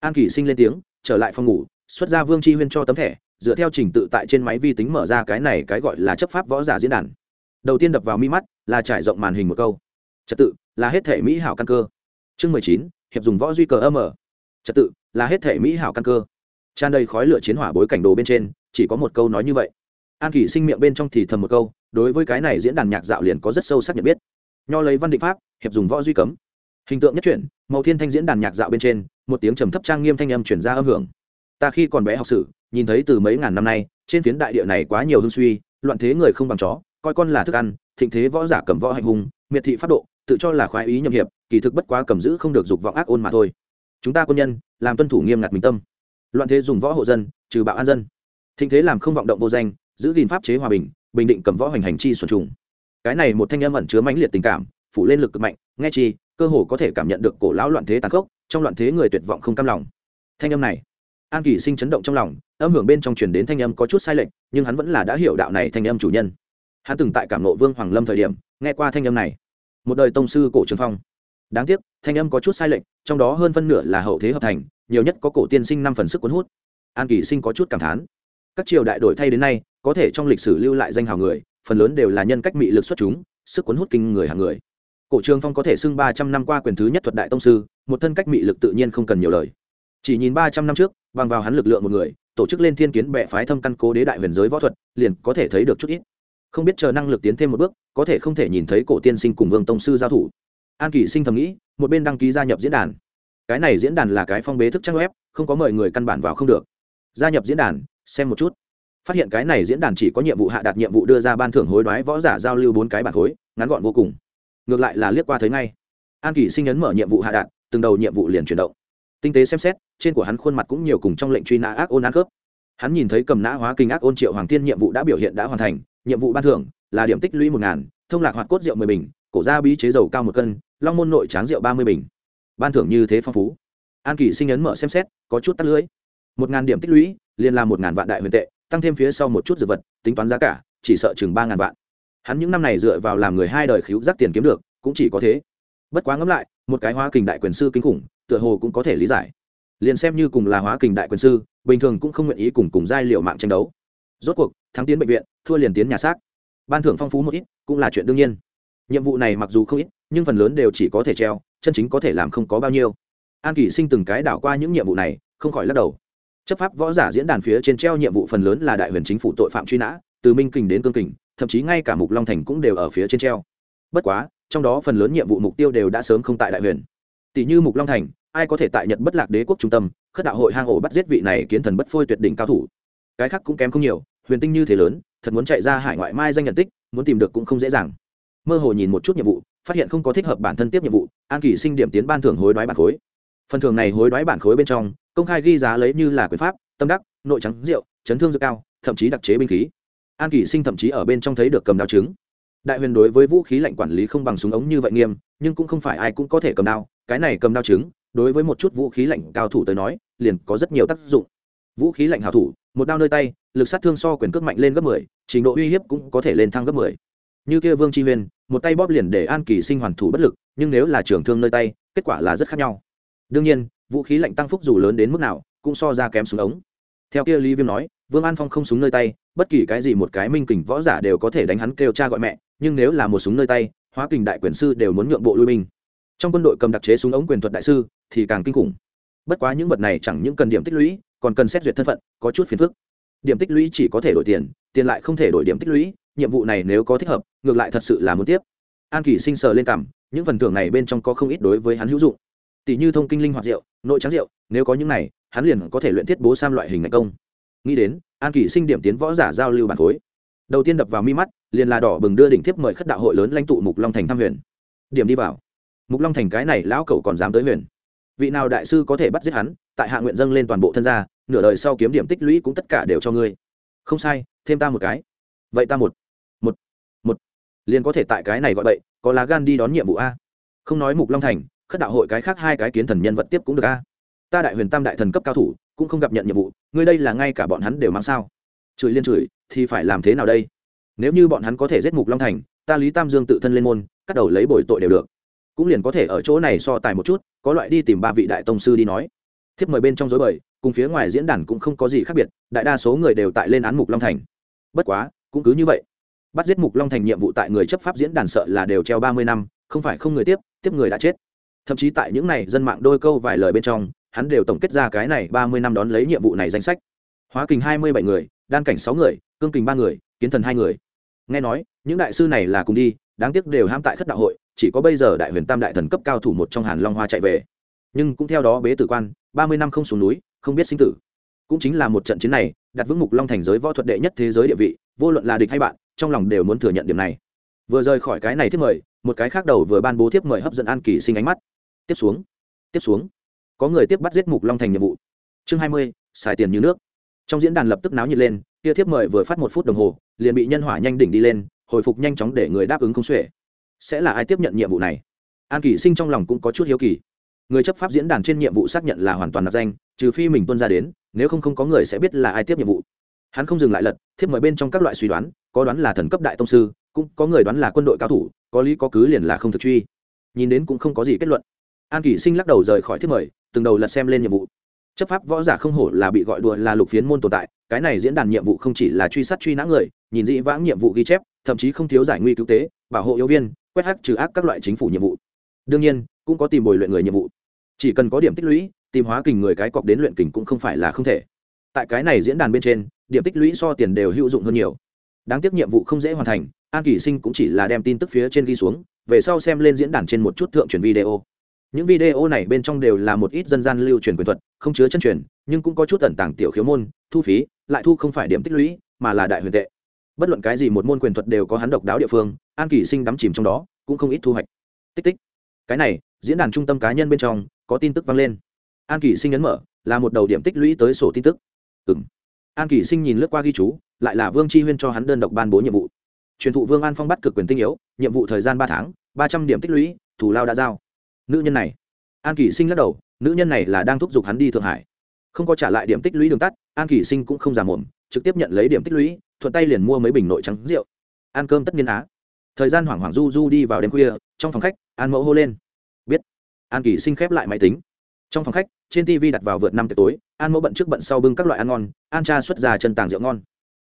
An kỳ sinh lên tiếng, trở lại phòng ngủ, xuất ra vương chi huyên cho tấm thẻ, dựa theo trình tự tại trên máy vi tính mở ra cái này cái gọi là chấp pháp võ giả diễn đàn. Đầu tiên đập vào mi mắt, là trải rộng màn hình một câu. Trật tự, là hết thể mỹ hảo căn cơ. Chương mười chín, hiệp dùng võ duy cờ âm ở. Trật tự, là hết thể mỹ hảo căn cơ. Tràn đầy khói lửa chiến hỏa bối cảnh đồ bên trên, chỉ có một câu nói như vậy an kỷ sinh miệng bên trong thì thầm một câu, đối với cái này diễn đàn nhạc dạo liền có rất sâu sắc nhận biết. Nho lấy văn định pháp, hiệp dùng võ duy cấm. Hình tượng nhất chuyển, màu thiên thanh diễn đàn nhạc dạo bên trên, một tiếng trầm thấp trang nghiêm thanh âm chuyển ra âm hưởng. Ta khi còn bé học sử, nhìn thấy từ mấy ngàn năm nay, trên phiến đại địa này quá nhiều hương suy, loạn thế người không bằng chó, coi con là thức ăn, thịnh thế võ giả cầm võ hành hùng, miệt thị pháp độ, tự cho là khoái ý nhậm hiệp, kỳ thực bất quá cầm giữ không được dục vọng ác ôn mà thôi. Chúng ta quân nhân, làm tuân thủ nghiêm ngặt mình tâm. Loạn thế dùng võ hộ dân, trừ bạo an dân. Thịnh thế làm không vọng động vô danh giữ gìn pháp chế hòa bình bình định cầm võ hành hành chi xuân trùng. Cái này một thanh âm ẩn chứa mãnh liệt tình cảm, phủ lên lực cực mạnh, nghe chi, cơ hồ có thể cảm nhận được cổ lão loạn thế tàn khốc, trong loạn thế người tuyệt vọng không cam lòng. Thanh âm này, an kỳ sinh chấn động trong lòng, âm hưởng bên trong truyền đến thanh âm có chút sai lệch, nhưng hắn vẫn là đã hiểu đạo này thanh âm chủ nhân. Hắn từng tại cảm nộ vương hoàng lâm thời điểm, nghe qua thanh âm này. Một đời tông sư cổ trường phong. Đáng tiếc, thanh âm có chút sai lệch, trong đó hơn phân nửa là hậu thế hợp thành, nhiều nhất có cổ tiên sinh năm phần sức cuốn hút. An kỳ sinh có chút cảm thán các triều đại đổi thay đến nay, có thể trong lịch sử lưu lại danh hào người, phần lớn đều là nhân cách mị lực xuất chúng, sức cuốn hút kinh người hàng người. Cổ trường phong có thể xưng ba trăm năm qua quyền thứ nhất thuật đại tông sư, một thân cách mị lực tự nhiên không cần nhiều lời. Chỉ nhìn ba trăm năm trước, bằng vào hắn lực lượng một người, tổ chức lên thiên kiến bệ phái thâm căn cố đế đại huyền giới võ thuật, liền có thể thấy được chút ít. Không biết chờ năng lực tiến thêm một bước, có thể không thể nhìn thấy cổ tiên sinh cùng vương tông sư giao thủ. An kỳ sinh thầm nghĩ, một bên đăng ký gia nhập diễn đàn. Cái này diễn đàn là cái phong bế thức trang web, không có mời người căn bản vào không được. Gia nhập diễn đàn xem một chút. Phát hiện cái này diễn đàn chỉ có nhiệm vụ hạ đạt nhiệm vụ đưa ra ban thưởng hối đoái võ giả giao lưu bốn cái bản khối, ngắn gọn vô cùng. Ngược lại là liếc qua thấy ngay. An kỳ sinh ấn mở nhiệm vụ hạ đạt, từng đầu nhiệm vụ liền chuyển động. Tinh tế xem xét, trên của hắn khuôn mặt cũng nhiều cùng trong lệnh truy nã ác ôn ác khớp. Hắn nhìn thấy cầm nã hóa kinh ác ôn triệu hoàng thiên nhiệm vụ đã biểu hiện đã hoàn thành, nhiệm vụ ban thưởng là điểm tích lũy một ngàn, thông lạc hoạt cốt rượu mười bình, cổ gia bí chế dầu cao một cân, long môn nội tráng rượu ba mươi bình. Ban thưởng như thế phong phú. An kỳ sinh ấn mở xem xét, có chút tắt lưới một ngàn điểm tích lũy, liền là một ngàn vạn đại huyền tệ, tăng thêm phía sau một chút dược vật, tính toán giá cả, chỉ sợ chừng ba ngàn vạn. Hắn những năm này dựa vào làm người hai đời khíu giác tiền kiếm được, cũng chỉ có thế. Bất quá ngẫm lại, một cái hóa kình đại quyền sư kinh khủng, tựa hồ cũng có thể lý giải. Liền xem như cùng là hóa kình đại quyền sư, bình thường cũng không nguyện ý cùng cùng giai liệu mạng tranh đấu. Rốt cuộc, thắng tiến bệnh viện, thua liền tiến nhà xác. Ban thưởng phong phú một ít, cũng là chuyện đương nhiên. Nhiệm vụ này mặc dù không ít, nhưng phần lớn đều chỉ có thể treo, chân chính có thể làm không có bao nhiêu. An kỷ sinh từng cái đảo qua những nhiệm vụ này, không khỏi lắc đầu chấp pháp võ giả diễn đàn phía trên treo nhiệm vụ phần lớn là đại huyền chính phủ tội phạm truy nã, từ minh kình đến cương kình, thậm chí ngay cả mục long thành cũng đều ở phía trên treo. Bất quá, trong đó phần lớn nhiệm vụ mục tiêu đều đã sớm không tại đại huyền. Tỷ như mục long thành, ai có thể tại nhật bất lạc đế quốc trung tâm, khất đạo hội hang ổ bắt giết vị này kiến thần bất phôi tuyệt đỉnh cao thủ. Cái khác cũng kém không nhiều, huyền tinh như thế lớn, thật muốn chạy ra hải ngoại mai danh nhận tích, muốn tìm được cũng không dễ dàng. Mơ hồ nhìn một chút nhiệm vụ, phát hiện không có thích hợp bản thân tiếp nhiệm vụ, an kỳ sinh điểm tiến ban thưởng hối đoái bản khối. Phần thưởng này hối đoái bản khối bên trong công khai ghi giá lấy như là quyền pháp tâm đắc nội trắng rượu chấn thương dược cao thậm chí đặc chế binh khí. An kỳ sinh thậm chí ở bên trong thấy được cầm đao trứng. Đại huyền đối với vũ khí lạnh quản lý không bằng súng ống như vậy nghiêm nhưng cũng không phải ai cũng có thể cầm đao. Cái này cầm đao trứng đối với một chút vũ khí lạnh cao thủ tới nói liền có rất nhiều tác dụng. Vũ khí lạnh hảo thủ một đao nơi tay lực sát thương so quyền cước mạnh lên gấp 10, trình độ uy hiếp cũng có thể lên thăng gấp 10. như kia vương chi huyền một tay bóp liền để an kỳ sinh hoàn thủ bất lực nhưng nếu là trường thương nơi tay kết quả là rất khác nhau. Đương nhiên vũ khí lạnh tăng phúc dù lớn đến mức nào, cũng so ra kém súng ống. Theo kia lý viêm nói, vương an phong không súng nơi tay, bất kỳ cái gì một cái minh kình võ giả đều có thể đánh hắn kêu cha gọi mẹ, nhưng nếu là một súng nơi tay, hóa kình đại quyền sư đều muốn nhượng bộ lui binh. Trong quân đội cầm đặc chế súng ống quyền thuật đại sư, thì càng kinh khủng. Bất quá những vật này chẳng những cần điểm tích lũy, còn cần xét duyệt thân phận, có chút phiền phức. Điểm tích lũy chỉ có thể đổi tiền tiền lại không thể đổi điểm tích lũy, nhiệm vụ này nếu có thích hợp, ngược lại thật sự là muốn tiếp. An kỳ sinh sờ lên cảm, những phần thưởng này bên trong có không ít đối với hắn hữu dụng. Tỷ như thông kinh linh hoạt diệu nội trắng rượu, nếu có những này, hắn liền có thể luyện thiết bố sam loại hình ngày công. Nghĩ đến, an kỳ sinh điểm tiến võ giả giao lưu bản khối. Đầu tiên đập vào mi mắt, liền là đỏ bừng đưa đỉnh tiếp mời khất đạo hội lớn lãnh tụ mục long thành thăm huyền. Điểm đi vào. Mục long thành cái này lão cậu còn dám tới huyền. Vị nào đại sư có thể bắt giết hắn, tại hạ nguyện dâng lên toàn bộ thân gia, nửa đời sau kiếm điểm tích lũy cũng tất cả đều cho ngươi. Không sai, thêm ta một cái. Vậy ta một một một. Liền có thể tại cái này gọi vậy có lá gan đi đón nhiệm vụ a. Không nói mục long thành khất đạo hội cái khác hai cái kiến thần nhân vật tiếp cũng được a. Ta đại huyền tam đại thần cấp cao thủ, cũng không gặp nhận nhiệm vụ, ngươi đây là ngay cả bọn hắn đều mang sao? Chửi liên chửi, thì phải làm thế nào đây? Nếu như bọn hắn có thể giết mục long thành, ta lý tam dương tự thân lên môn, cắt đầu lấy bồi tội đều được. Cũng liền có thể ở chỗ này so tài một chút, có loại đi tìm ba vị đại tông sư đi nói. Thiếp mời bên trong dối bời, cùng phía ngoài diễn đàn cũng không có gì khác biệt, đại đa số người đều tại lên án mục long thành. Bất quá, cũng cứ như vậy. Bắt giết mục long thành nhiệm vụ tại người chấp pháp diễn đàn sợ là đều treo ba mươi năm, không phải không người tiếp tiếp người đã chết thậm chí tại những này dân mạng đôi câu vài lời bên trong, hắn đều tổng kết ra cái này ba mươi năm đón lấy nhiệm vụ này danh sách. Hóa kình hai mươi bảy người, đan cảnh sáu người, cương kình ba người, kiến thần hai người. Nghe nói, những đại sư này là cùng đi, đáng tiếc đều ham tại khất đạo hội, chỉ có bây giờ đại huyền tam đại thần cấp cao thủ một trong hàn long hoa chạy về. Nhưng cũng theo đó bế tử quan, ba mươi năm không xuống núi, không biết sinh tử. Cũng chính là một trận chiến này, đặt vững mục long thành giới võ thuật đệ nhất thế giới địa vị, vô luận là địch hay bạn, trong lòng đều muốn thừa nhận điểm này. Vừa rời khỏi cái này tiếp mời, một cái khác đầu vừa ban bố tiếp mời hấp dẫn an kỳ sinh ánh mắt tiếp xuống. Tiếp xuống. Có người tiếp bắt giết mục long thành nhiệm vụ. Chương hai mươi, xài tiền như nước. Trong diễn đàn lập tức náo nhiệt lên kia thiếp mời vừa phát một phút đồng hồ, liền bị nhân hỏa nhanh đỉnh đi lên, hồi phục nhanh chóng để người đáp ứng không xuể. Sẽ là ai tiếp nhận nhiệm vụ này? An kỳ sinh trong lòng cũng có chút hiếu kỳ. Người chấp pháp diễn đàn trên nhiệm vụ xác nhận là hoàn toàn nạp danh, trừ phi mình tuân ra đến, nếu không không có người sẽ biết là ai tiếp nhiệm vụ. Hắn không dừng lại lật, thiếp mời bên trong các loại suy đoán, có đoán là thần cấp đại tông sư, cũng có người đoán là quân đội cao thủ, có lý có cứ liền là không thực truy. Nhìn đến cũng không có gì kết luận an kỷ sinh lắc đầu rời khỏi thiết mời, từng đầu lật xem lên nhiệm vụ. Chấp pháp võ giả không hổ là bị gọi đùa là lục phiến môn tồn tại, cái này diễn đàn nhiệm vụ không chỉ là truy sát truy nã người, nhìn dĩ vãng nhiệm vụ ghi chép, thậm chí không thiếu giải nguy cứu tế, bảo hộ yếu viên, quét hắc trừ ác các loại chính phủ nhiệm vụ. Đương nhiên, cũng có tìm bồi luyện người nhiệm vụ. Chỉ cần có điểm tích lũy, tìm hóa kình người cái cọc đến luyện kình cũng không phải là không thể. Tại cái này diễn đàn bên trên, điểm tích lũy so tiền đều hữu dụng hơn nhiều. Đáng tiếc nhiệm vụ không dễ hoàn thành, an kỳ sinh cũng chỉ là đem tin tức phía trên ghi xuống, về sau xem lên diễn đàn trên một chút thượng truyền video những video này bên trong đều là một ít dân gian lưu truyền quyền thuật, không chứa chân truyền, nhưng cũng có chút tẩn tàng tiểu khiếu môn, thu phí, lại thu không phải điểm tích lũy, mà là đại huyền tệ. Bất luận cái gì một môn quyền thuật đều có hắn độc đáo địa phương, an kỳ sinh đắm chìm trong đó, cũng không ít thu hoạch. Tích tích. Cái này, diễn đàn trung tâm cá nhân bên trong, có tin tức vang lên. An kỳ sinh ấn mở, là một đầu điểm tích lũy tới sổ tin tức. Ừ m an kỳ sinh nhìn lướt qua ghi chú, lại là vương chi huyên cho hắn đơn độc ban bố nhiệm vụ. Truyền thụ vương an phong bắt cực quyền tinh yếu, nhiệm vụ thời gian ba tháng, ba trăm điểm tích lũy thủ lao đã giao nữ nhân này. An kỷ sinh lắc đầu, nữ nhân này là đang thúc giục hắn đi thượng hải. Không có trả lại điểm tích lũy đường tắt, an kỷ sinh cũng không giả mồm trực tiếp nhận lấy điểm tích lũy, thuận tay liền mua mấy bình nội trắng rượu. Ăn cơm tất nhiên á. Thời gian hoảng hoảng du du đi vào đêm khuya, trong phòng khách, an mẫu hô lên. Biết. An kỷ sinh khép lại máy tính. Trong phòng khách, trên tv đặt vào vượt năm tối, an mẫu bận trước bận sau bưng các loại ăn ngon, an cha xuất ra chân tàng rượu ngon.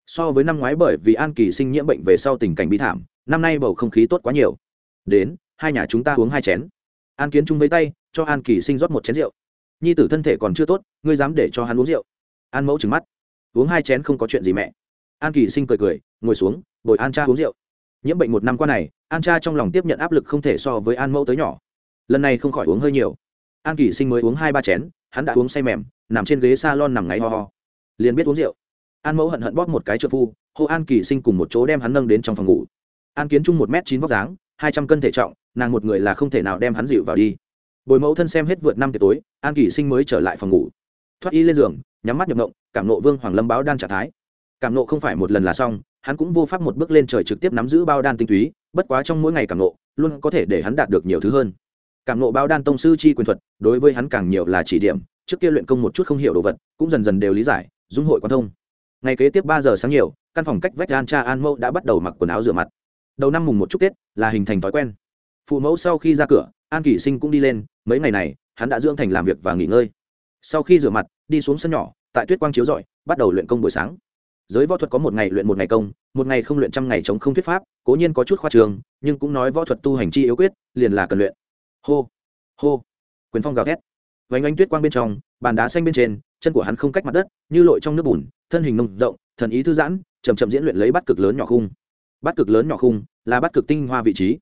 So với năm ngoái bởi vì an kỳ sinh nhiễm bệnh về sau tình cảnh bi thảm, năm nay bầu không khí tốt quá nhiều. Đến, hai nhà chúng ta uống hai chén an kiến chung với tay, cho an kỳ sinh rót một chén rượu. Nhi tử thân thể còn chưa tốt, ngươi dám để cho hắn uống rượu. An mẫu trừng mắt. Uống hai chén không có chuyện gì mẹ. An kỳ sinh cười cười, ngồi xuống, bồi an cha uống rượu. Nhiễm bệnh một năm qua này, an cha trong lòng tiếp nhận áp lực không thể so với an mẫu tới nhỏ. Lần này không khỏi uống hơi nhiều. An kỳ sinh mới uống hai ba chén, hắn đã uống say mềm, nằm trên ghế s a lon nằm ngáy ho ho. Liền biết uống rượu. An mẫu hận hận bóp một cái trợ phu hộ an kỳ sinh cùng một chỗ đem hắn nâng đến trong phòng ngủ. An kiến trung một m chín vóc dáng hai trăm cân thể trọng, nàng một người là không thể nào đem hắn dịu vào đi. Bồi mẫu thân xem hết vượt năm tiệc tối, an kỳ sinh mới trở lại phòng ngủ. Thoát y lên giường, nhắm mắt nhập ngộng, cảm nộ vương hoàng lâm báo đan trạng thái. Cảm nộ không phải một lần là xong, hắn cũng vô pháp một bước lên trời trực tiếp nắm giữ bao đan tinh túy, bất quá trong mỗi ngày cảm nộ, luôn có thể để hắn đạt được nhiều thứ hơn. Cảm nộ bao đan tông sư chi quyền thuật, đối với hắn càng nhiều là chỉ điểm, trước kia luyện công một chút không hiểu đồ vật, cũng dần dần đều lý giải, dung hội quan thông. Ngày kế tiếp ba giờ sáng nhiều, căn phòng cách vách an cha an mẫu đã bắt đầu mặc quần áo rửa mặt đầu năm mùng một chút tết, là hình thành thói quen. Phụ mẫu sau khi ra cửa, an kỷ sinh cũng đi lên, mấy ngày này, hắn đã dưỡng thành làm việc và nghỉ ngơi. Sau khi rửa mặt, đi xuống sân nhỏ, tại tuyết quang chiếu rọi, bắt đầu luyện công buổi sáng. Giới võ thuật có một ngày luyện một ngày công, một ngày không luyện trăm ngày chống không thuyết pháp, cố nhiên có chút khoa trường, nhưng cũng nói võ thuật tu hành chi yếu quyết, liền là cần luyện. Hô hô, quyền phong gào thét. Vánh ánh tuyết quang bên trong, bàn đá xanh bên trên, chân của hắn không cách mặt đất, như lội trong nước bùn, thân hình nông rộng, thần ý thư giãn chầm chậm diễn luyện lấy bắt cực lớn nhỏ khung bát cực lớn nhỏ khung là bát cực tinh hoa vị trí.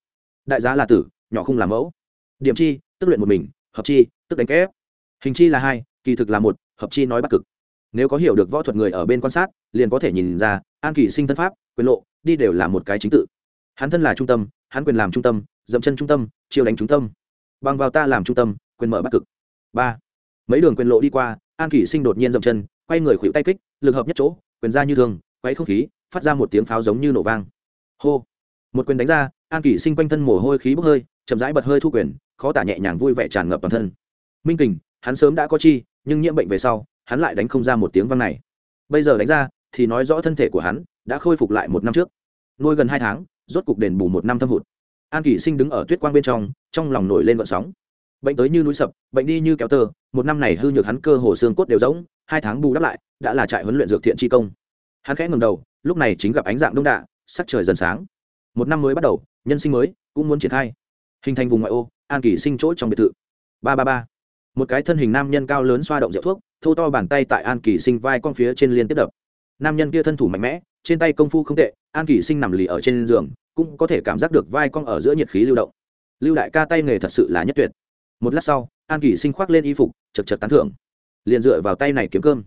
Đại giá là tử, nhỏ khung là mẫu. Điểm chi, tức luyện một mình, hợp chi, tức đánh kép. Hình chi là hai, kỳ thực là một, hợp chi nói bát cực. Nếu có hiểu được võ thuật người ở bên quan sát, liền có thể nhìn ra, an kỳ sinh thân pháp, quyền lộ, đi đều là một cái chính tự. Hắn thân là trung tâm, hắn quyền làm trung tâm, dậm chân trung tâm, chiêu đánh trung tâm. Bằng vào ta làm trung tâm, quyền mở bát cực. Ba. Mấy đường quyền lộ đi qua, an kỳ sinh đột nhiên dậm chân, quay người khuỵu tay kích, lực hợp nhất chỗ, quyền ra như thường quay không khí, phát ra một tiếng pháo giống như nổ vang hô. Một quyền đánh ra, an kỷ sinh quanh thân mồ hôi khí bốc hơi, chậm rãi bật hơi thu quyền, khó tả nhẹ nhàng vui vẻ tràn ngập toàn thân. Minh kình, hắn sớm đã có chi, nhưng nhiễm bệnh về sau, hắn lại đánh không ra một tiếng vang này. Bây giờ đánh ra, thì nói rõ thân thể của hắn đã khôi phục lại một năm trước. Nuôi gần hai tháng, rốt cục đền bù một năm thâm hụt. An kỷ sinh đứng ở tuyết quang bên trong trong lòng nổi lên vợ sóng. Bệnh tới như núi sập, bệnh đi như kéo tơ, một năm này hư nhược hắn cơ hồ xương cốt đều rỗng, hai tháng bù đắp lại, đã là trại huấn luyện dược thiện chi công. Hắn khẽ ngầm đầu, lúc này chính gặp ánh dạng đông đạ sắc trời dần sáng. Một năm mới bắt đầu, nhân sinh mới cũng muốn triển khai. Hình thành vùng ngoại ô, an kỳ sinh chỗ trong biệt thự. Ba ba ba. Một cái thân hình nam nhân cao lớn xoa động rượu thuốc, thô to bàn tay tại an kỳ sinh vai con phía trên liên tiếp đập. Nam nhân kia thân thủ mạnh mẽ, trên tay công phu không tệ, an kỳ sinh nằm lì ở trên giường, cũng có thể cảm giác được vai con ở giữa nhiệt khí lưu động. Lưu đại ca tay nghề thật sự là nhất tuyệt. Một lát sau, an kỳ sinh khoác lên y phục, chật chật tán thưởng. Liền dựa vào tay này kiếm cơm.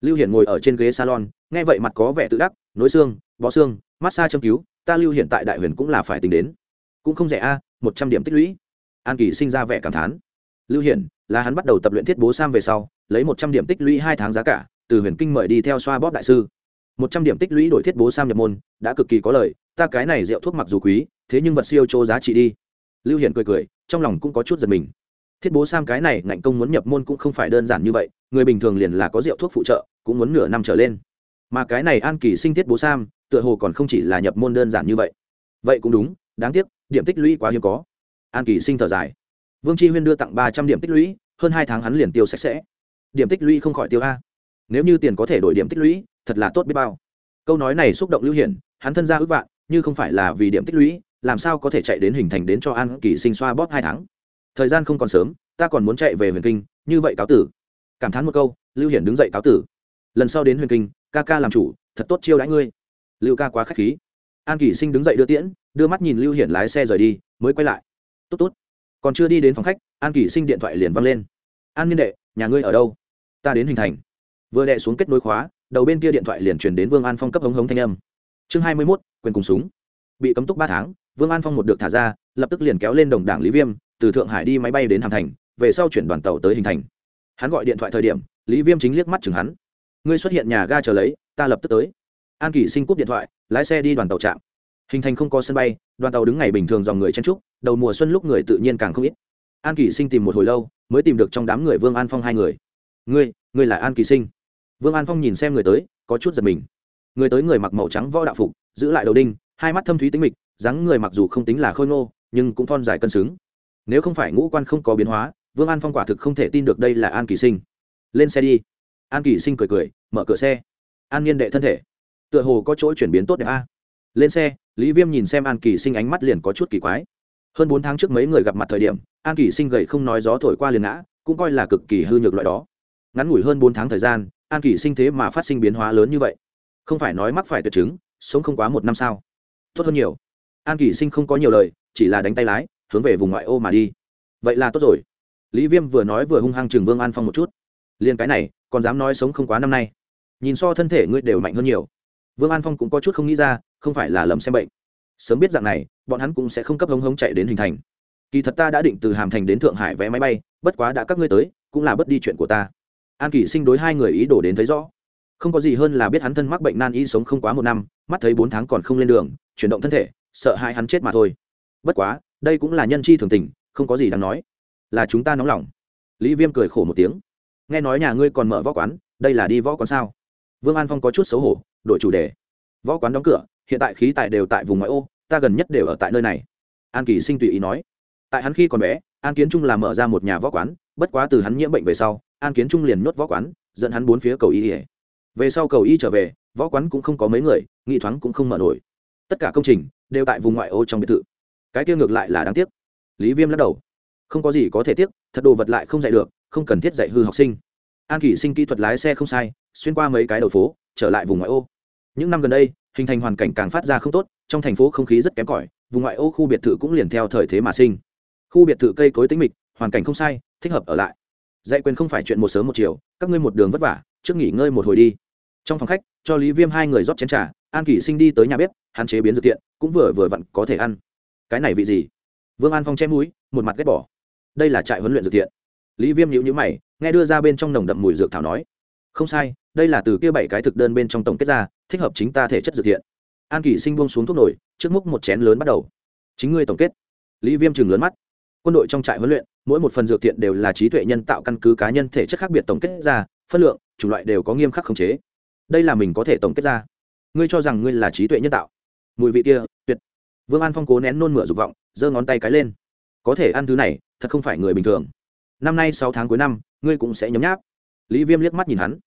Lưu hiển ngồi ở trên ghế salon, nghe vậy mặt có vẻ tự đắc, nối xương, bó xương massage châm cứu, ta lưu hiện tại đại huyền cũng là phải tính đến. Cũng không rẻ a, một trăm điểm tích lũy. An kỳ sinh ra vẻ cảm thán. Lưu hiển, là hắn bắt đầu tập luyện thiết bố sam về sau, lấy một trăm điểm tích lũy hai tháng giá cả, từ huyền kinh mời đi theo xoa bóp đại sư. Một trăm điểm tích lũy đổi thiết bố sam nhập môn, đã cực kỳ có lời ta cái này rượu thuốc mặc dù quý, thế nhưng vật siêu chỗ giá trị đi. Lưu hiển cười cười, trong lòng cũng có chút giật mình. Thiết bố sam cái này ngạnh công muốn nhập môn cũng không phải đơn giản như vậy, người bình thường liền là có rượu thuốc phụ trợ, cũng muốn nửa năm trở lên mà cái này an kỳ sinh thiết bố sam, tựa hồ còn không chỉ là nhập môn đơn giản như vậy. Vậy cũng đúng, đáng tiếc, điểm tích lũy quá hiếm có. An kỳ sinh thở dài. Vương Tri huyên đưa tặng ba trăm điểm tích lũy, hơn hai tháng hắn liền tiêu sạch sẽ. Điểm tích lũy không khỏi tiêu a. Nếu như tiền có thể đổi điểm tích lũy, thật là tốt biết bao. Câu nói này xúc động lưu hiển, hắn thân ra ước vạn, như không phải là vì điểm tích lũy, làm sao có thể chạy đến hình thành đến cho an kỳ sinh xoa bóp hai tháng? Thời gian không còn sớm, ta còn muốn chạy về huyền kinh, như vậy cáo tử. Cảm thán một câu, lưu hiển đứng dậy cáo tử. Lần sau đến huyền kinh ca ca làm chủ, thật tốt chiêu đãi ngươi. Lưu ca quá k h á c h khí. An Kỷ sinh đứng dậy đưa tiễn, đưa mắt nhìn lưu hiển lái xe rời đi, mới quay lại. Tốt tốt. Còn chưa đi đến phòng khách, an Kỷ sinh điện thoại liền văng lên. An niên đệ, nhà ngươi ở đâu? Ta đến hình thành. Vừa đệ xuống kết nối khóa, đầu bên kia điện thoại liền chuyển đến vương an phong cấp hống hống thanh âm. Chương hai mươi mốt, quyền cùng súng. Bị cấm túc ba tháng, vương an phong một được thả ra, lập tức liền kéo lên đồng đảng lý viêm, từ thượng hải đi máy bay đến hàm thành, về sau chuyển đoàn tàu tới hình thành. Hắn gọi điện thoại thời điểm, lý viêm chính liếc mắt chừng hắn ngươi xuất hiện nhà ga chờ lấy, ta lập tức tới. An Kỷ sinh cúp điện thoại, lái xe đi đoàn tàu trạm. Hình thành không có sân bay, đoàn tàu đứng ngày bình thường dòng người chen trúc, đầu mùa xuân lúc người tự nhiên càng không ít. An Kỷ sinh tìm một hồi lâu, mới tìm được trong đám người vương an phong hai người. Ngươi ngươi là an kỳ sinh? Vương an phong nhìn xem người tới, có chút giật mình. Người tới người mặc màu trắng võ đạo phục, giữ lại đầu đinh, hai mắt thâm thúy tính mịch, dáng người mặc dù không tính là khôi ngô, nhưng cũng thon dài cân xứng. Nếu không phải ngũ quan không có biến hóa, vương an phong quả thực không thể tin được đây là an kỳ sinh. Lên xe đi an kỳ sinh cười cười, mở cửa xe. An niên đệ thân thể. Tựa hồ có chỗ chuyển biến tốt đẹp a. Lên xe, lý viêm nhìn xem an kỳ sinh ánh mắt liền có chút kỳ quái. Hơn bốn tháng trước mấy người gặp mặt thời điểm, an kỳ sinh gầy không nói gió thổi qua liền ngã, cũng coi là cực kỳ hư nhược loại đó. Ngắn ngủi hơn bốn tháng thời gian, an kỳ sinh thế mà phát sinh biến hóa lớn như vậy. Không phải nói mắc phải tuyệt chứng, sống không quá một năm sao? Tốt hơn nhiều. An kỳ sinh không có nhiều lời, chỉ là đánh tay lái, hướng về vùng ngoại ô mà đi. Vậy là tốt rồi. Lý viêm vừa nói vừa hung hăng chừng vương an phong một chút. Liền cái này còn dám nói sống không quá năm nay. Nhìn so thân thể ngươi đều mạnh hơn nhiều. Vương an phong cũng có chút không nghĩ ra, không phải là lầm xem bệnh. Sớm biết dạng này, bọn hắn cũng sẽ không cấp hống hống chạy đến hình thành. Kỳ thật ta đã định từ hàm thành đến thượng hải vé máy bay, bất quá đã các ngươi tới, cũng là bất đi chuyện của ta. An kỷ sinh đối hai người ý đồ đến thấy rõ. Không có gì hơn là biết hắn thân mắc bệnh nan y sống không quá một năm, mắt thấy bốn tháng còn không lên đường, chuyển động thân thể, sợ hai hắn chết mà thôi. Bất quá, đây cũng là nhân chi thường tình, không có gì đáng nói. Là chúng ta nóng lòng. Lý viêm cười khổ một tiếng nghe nói nhà ngươi còn mở võ quán, đây là đi võ quán sao? Vương an phong có chút xấu hổ, đổi chủ đề. Võ quán đóng cửa, hiện tại khí tài đều tại vùng ngoại ô, ta gần nhất đều ở tại nơi này. An kỳ sinh tùy ý nói. Tại hắn khi còn bé, an kiến trung làm mở ra một nhà võ quán, bất quá từ hắn nhiễm bệnh về sau, an kiến trung liền nhốt võ quán, dẫn hắn bốn phía cầu y ỉa về sau cầu y trở về, võ quán cũng không có mấy người, nghị thoáng cũng không mở nổi. Tất cả công trình đều tại vùng ngoại ô trong biệt thự. Cái kia ngược lại là đáng tiếc. Lý viêm lắc đầu. Không có gì có thể tiếc, thật đồ vật lại không dạy được không cần thiết dạy hư học sinh. An kỷ sinh kỹ thuật lái xe không sai, xuyên qua mấy cái đầu phố, trở lại vùng ngoại ô. Những năm gần đây, hình thành hoàn cảnh càng phát ra không tốt, trong thành phố không khí rất kém cỏi, vùng ngoại ô khu biệt thự cũng liền theo thời thế mà sinh. Khu biệt thự cây cối tính mịch, hoàn cảnh không sai, thích hợp ở lại. Dạy quyền không phải chuyện một sớm một chiều, các ngươi một đường vất vả, trước nghỉ ngơi một hồi đi. Trong phòng khách, cho lý viêm hai người rót chén t r à an kỷ sinh đi tới nhà bếp, hạn chế biến dược tiện cũng vừa vừa vặn có thể ăn. Cái này vị gì? Vương an phong che mũi, một mặt ghét bỏ. Đây là trại huấn luyện dược tiện lý viêm nhữ nhữ mày, nghe đưa ra bên trong nồng đậm mùi dược thảo nói. Không sai, đây là từ kia bảy cái thực đơn bên trong tổng kết ra, thích hợp chính ta thể chất dược thiện. An kỷ sinh buông xuống thuốc nổi, trước múc một chén lớn bắt đầu. Chính ngươi tổng kết. Lý viêm chừng lớn mắt. Quân đội trong trại huấn luyện, mỗi một phần dược thiện đều là trí tuệ nhân tạo căn cứ cá nhân thể chất khác biệt tổng kết ra, phân lượng, chủng loại đều có nghiêm khắc khống chế. Đây là mình có thể tổng kết ra. Ngươi cho rằng ngươi là trí tuệ nhân tạo. Mùi vị kia, tuyệt. Vương an phong cố nén nôn mửa dục vọng, giơ ngón tay cái lên. Có thể ăn thứ này, thật không phải người bình thường năm nay sáu tháng cuối năm, ngươi cũng sẽ nhấm nháp. Lý viêm liếc mắt nhìn hắn.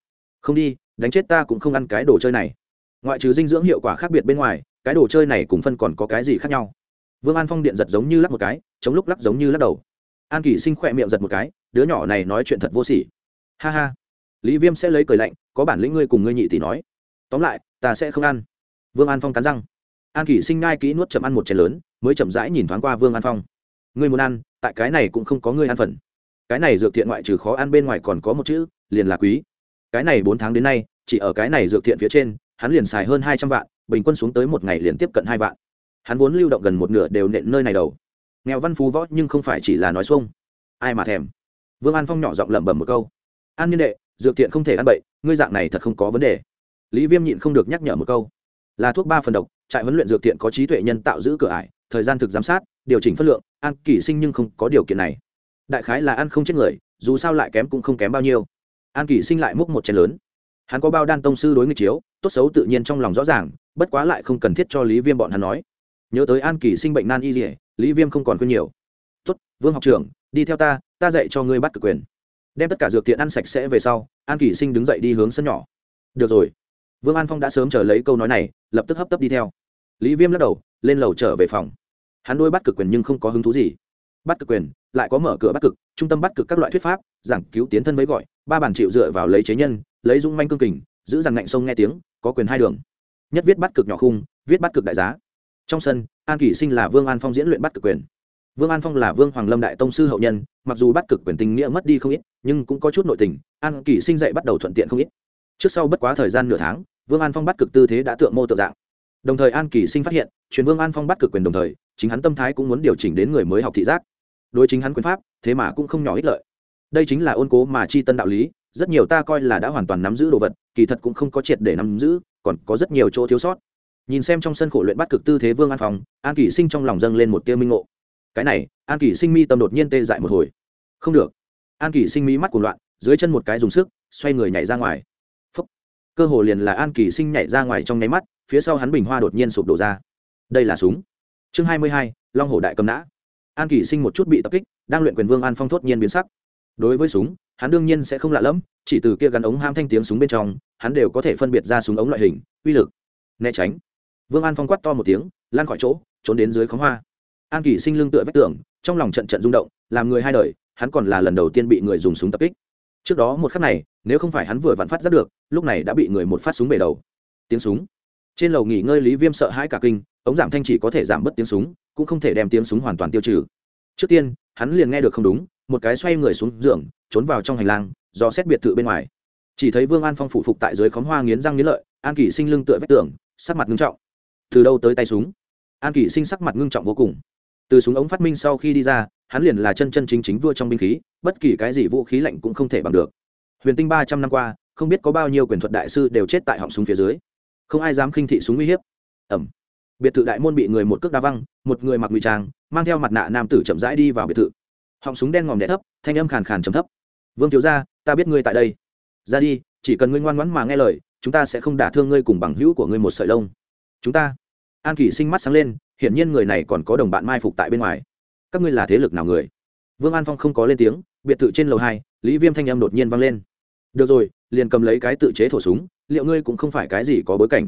Không đi, đánh chết ta cũng không ăn cái đồ chơi này. Ngoại trừ dinh dưỡng hiệu quả khác biệt bên ngoài, cái đồ chơi này cùng phân còn có cái gì khác nhau? Vương an phong điện giật giống như lắc một cái, chống lúc lắc giống như lắc đầu. An kỳ sinh khỏe miệng giật một cái, đứa nhỏ này nói chuyện thật vô sỉ. Ha ha. Lý viêm sẽ lấy cười lạnh, có bản lĩnh ngươi cùng ngươi nhị tỷ nói. Tóm lại, ta sẽ không ăn. Vương an phong cắn răng. An kỳ sinh ngai kỹ nuốt chậm ăn một chén lớn, mới chậm rãi nhìn thoáng qua vương an phong. Ngươi muốn ăn, tại cái này cũng không có ngươi ăn phần cái này dược thiện ngoại trừ khó ăn bên ngoài còn có một chữ, liền là quý. Cái này bốn tháng đến nay, chỉ ở cái này dược thiện phía trên, hắn liền xài hơn hai trăm vạn, bình quân xuống tới một ngày liền tiếp cận hai vạn. Hắn vốn lưu động gần một nửa đều nện nơi này đầu. Nghèo văn phú võ nhưng không phải chỉ là nói xuông. Ai mà thèm? Vương an phong nhỏ giọng lẩm bẩm một câu. An nhân đệ, dược thiện không thể ăn bậy, ngươi dạng này thật không có vấn đề. Lý viêm nhịn không được nhắc nhở một câu. Là thuốc ba phần độc, trại huấn luyện dược thiện có trí tuệ nhân tạo giữ cửa ải, thời gian thực giám sát, điều chỉnh phất lượng, an kỷ sinh nhưng không có điều kiện này đại khái là ăn không chết người, dù sao lại kém cũng không kém bao nhiêu. An kỷ sinh lại múc một chén lớn. Hắn có bao đan tông sư đối nghịch chiếu, tốt xấu tự nhiên trong lòng rõ ràng, bất quá lại không cần thiết cho lý viêm bọn hắn nói. Nhớ tới an kỳ sinh bệnh nan y dỉa lý viêm không còn khuyên nhiều. Tốt, vương học trưởng, đi theo ta ta dạy cho ngươi bắt cực quyền. Đem tất cả dược tiện ăn sạch sẽ về sau, an kỳ sinh đứng dậy đi hướng sân nhỏ. Được rồi. Vương an phong đã sớm chờ lấy câu nói này, lập tức hấp tấp đi theo. Lý viêm lắc đầu, lên lầu trở về phòng. Hắn đôi bắt cực quyền nhưng không có hứng thú gì bắt cực quyền, lại có mở cửa bắt cực, trung tâm bắt cực các loại thuyết pháp, giảng cứu tiến thân với gọi, ba bản chịu dựa vào lấy chế nhân, lấy dung manh cương kình, giữ rằng ngạnh sông nghe tiếng, có quyền hai đường. Nhất viết bắt cực nhỏ khung, viết bắt cực đại giá. Trong sân, an kỷ sinh là vương an phong diễn luyện bắt cực quyền. Vương an phong là vương hoàng lâm đại tông sư hậu nhân, mặc dù bắt cực quyền tình nghĩa mất đi không ít, nhưng cũng có chút nội tình, an kỷ sinh dạy bắt đầu thuận tiện không ít. Trước sau bất quá thời gian nửa tháng, vương an phong bắt cực tư thế đã tượng mô tượng dạng. Đồng thời an kỷ sinh phát hiện, truyền vương an phong bắt cực quyền đồng thời, chính hắn tâm thái cũng muốn điều chỉnh đến người mới học thị giác đối chính hắn quyền pháp thế mà cũng không nhỏ ích lợi. Đây chính là ôn cố mà chi tân đạo lý rất nhiều ta coi là đã hoàn toàn nắm giữ đồ vật kỳ thật cũng không có triệt để nắm giữ còn có rất nhiều chỗ thiếu sót. Nhìn xem trong sân khổ luyện bắt cực tư thế vương an phòng, an kỷ sinh trong lòng dâng lên một tia minh ngộ. Cái này an kỷ sinh mi tâm đột nhiên tê dại một hồi. Không được. An kỷ sinh mi mắt cuồng loạn dưới chân một cái dùng sức xoay người nhảy ra ngoài. Phúc. cơ hồ liền là an kỷ sinh nhảy ra ngoài trong nháy mắt phía sau hắn bình hoa đột nhiên sụp đổ ra. Đây là súng. Chương hai mươi hai long hổ đại cầm nã an Kỳ sinh một chút bị tập kích, đang luyện quyền vương an phong thốt nhiên biến sắc. Đối với súng, hắn đương nhiên sẽ không lạ lẫm, chỉ từ kia gắn ống ham thanh tiếng súng bên trong, hắn đều có thể phân biệt ra súng ống loại hình, uy lực, né tránh. Vương an phong quát to một tiếng, lan khỏi chỗ, trốn đến dưới khóm hoa. An Kỳ sinh lưng tựa vách tường, trong lòng trận trận rung động, làm người hai đời, hắn còn là lần đầu tiên bị người dùng súng tập kích. Trước đó một khắc này, nếu không phải hắn vừa vặn phát ra được, lúc này đã bị người một phát súng bể đầu. Tiếng súng. Trên lầu nghỉ ngơi lý viêm sợ hãi cả kinh, ống giảm thanh chỉ có thể giảm bớt tiếng súng cũng không thể đem tiếng súng hoàn toàn tiêu trừ. Trước tiên, hắn liền nghe được không đúng, một cái xoay người xuống giường, trốn vào trong hành lang, do xét biệt thự bên ngoài. Chỉ thấy vương an phong phụ phục tại dưới khóm hoa nghiến răng nghiến lợi, an kỷ sinh lưng tựa vách tường, sắc mặt ngưng trọng. Từ đâu tới tay súng? An kỷ sinh sắc mặt ngưng trọng vô cùng. Từ súng ống phát minh sau khi đi ra, hắn liền là chân chân chính chính vua trong binh khí, bất kỳ cái gì vũ khí lạnh cũng không thể bằng được. Huyền tinh ba trăm năm qua, không biết có bao nhiêu quyền thuật đại sư đều chết tại họng súng phía dưới. Không ai dám khinh thị súng uy hiếp. Ẩm biệt thự đại môn bị người một cước đá văng, một người mặc ngụy trang, mang theo mặt nạ nam tử chậm rãi đi vào biệt thự. Họng súng đen ngòm đẻ thấp, thanh âm khàn khàn chấm thấp. Vương thiếu gia, ta biết ngươi tại đây. Ra đi, chỉ cần ngươi ngoan ngoãn mà nghe lời, chúng ta sẽ không đả thương ngươi cùng bằng hữu của ngươi một sợi lông. Chúng ta? An kỷ sinh mắt sáng lên, hiển nhiên người này còn có đồng bạn mai phục tại bên ngoài. Các ngươi là thế lực nào người? Vương an phong không có lên tiếng, biệt thự trên lầu hai, lý viêm thanh âm đột nhiên vang lên. Được rồi, liền cầm lấy cái tự chế thổ súng, liệu ngươi cũng không phải cái gì có bối cảnh.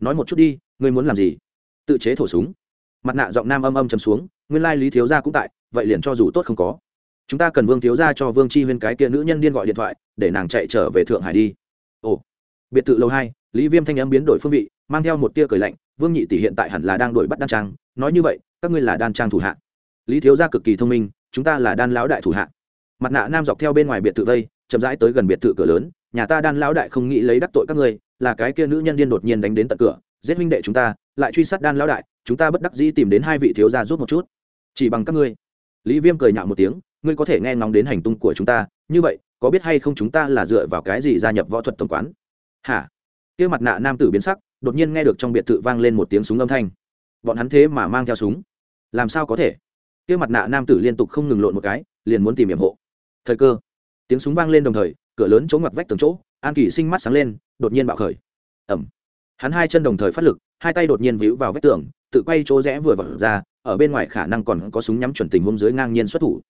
Nói một chút đi, ngươi muốn làm gì? Tự chế thổ súng. Mặt nạ giọng nam âm âm chấm xuống, nguyên lai lý thiếu gia cũng tại, vậy liền cho dù tốt không có. Chúng ta cần vương thiếu gia cho vương chi huyên cái kia nữ nhân điên gọi điện thoại, để nàng chạy trở về thượng hải đi. Ồ. Biệt thự lâu hai, lý viêm thanh âm biến đổi phương vị, mang theo một tia cười lạnh, vương nhị tỷ hiện tại hẳn là đang đổi bắt đan trang, nói như vậy, các ngươi là đan trang thủ hạ. Lý thiếu gia cực kỳ thông minh, chúng ta là đan lão đại thủ hạ. Mặt nạ nam dọc theo bên ngoài biệt thự vây, chậm rãi tới gần biệt thự cửa lớn, nhà ta đan lão đại không nghĩ lấy đắc tội các ngươi, là cái kia nữ nhân điên đột nhiên đánh đến tận cửa giết huynh đệ chúng ta, lại truy sát đan lão đại, chúng ta bất đắc dĩ tìm đến hai vị thiếu gia giúp một chút. Chỉ bằng các ngươi. Lý viêm cười nhạo một tiếng, ngươi có thể nghe ngóng đến hành tung của chúng ta, như vậy, có biết hay không chúng ta là dựa vào cái gì gia nhập võ thuật tổng quán? Hả? Kia mặt nạ nam tử biến sắc, đột nhiên nghe được trong biệt thự vang lên một tiếng súng âm thanh. Bọn hắn thế mà mang theo súng? Làm sao có thể? Kia mặt nạ nam tử liên tục không ngừng lộn một cái, liền muốn tìm hiểm hộ. Thời cơ. Tiếng súng vang lên đồng thời, cửa lớn chỗ ngoặt vách tường chỗ, an kỳ sinh mắt sáng lên, đột nhiên bạo khởi. Ẩm hắn hai chân đồng thời phát lực, hai tay đột nhiên víu vào vách tường, tự quay chỗ rẽ vừa vặn ra, ở bên ngoài khả năng còn có súng nhắm chuẩn tình hôm dưới ngang nhiên xuất thủ.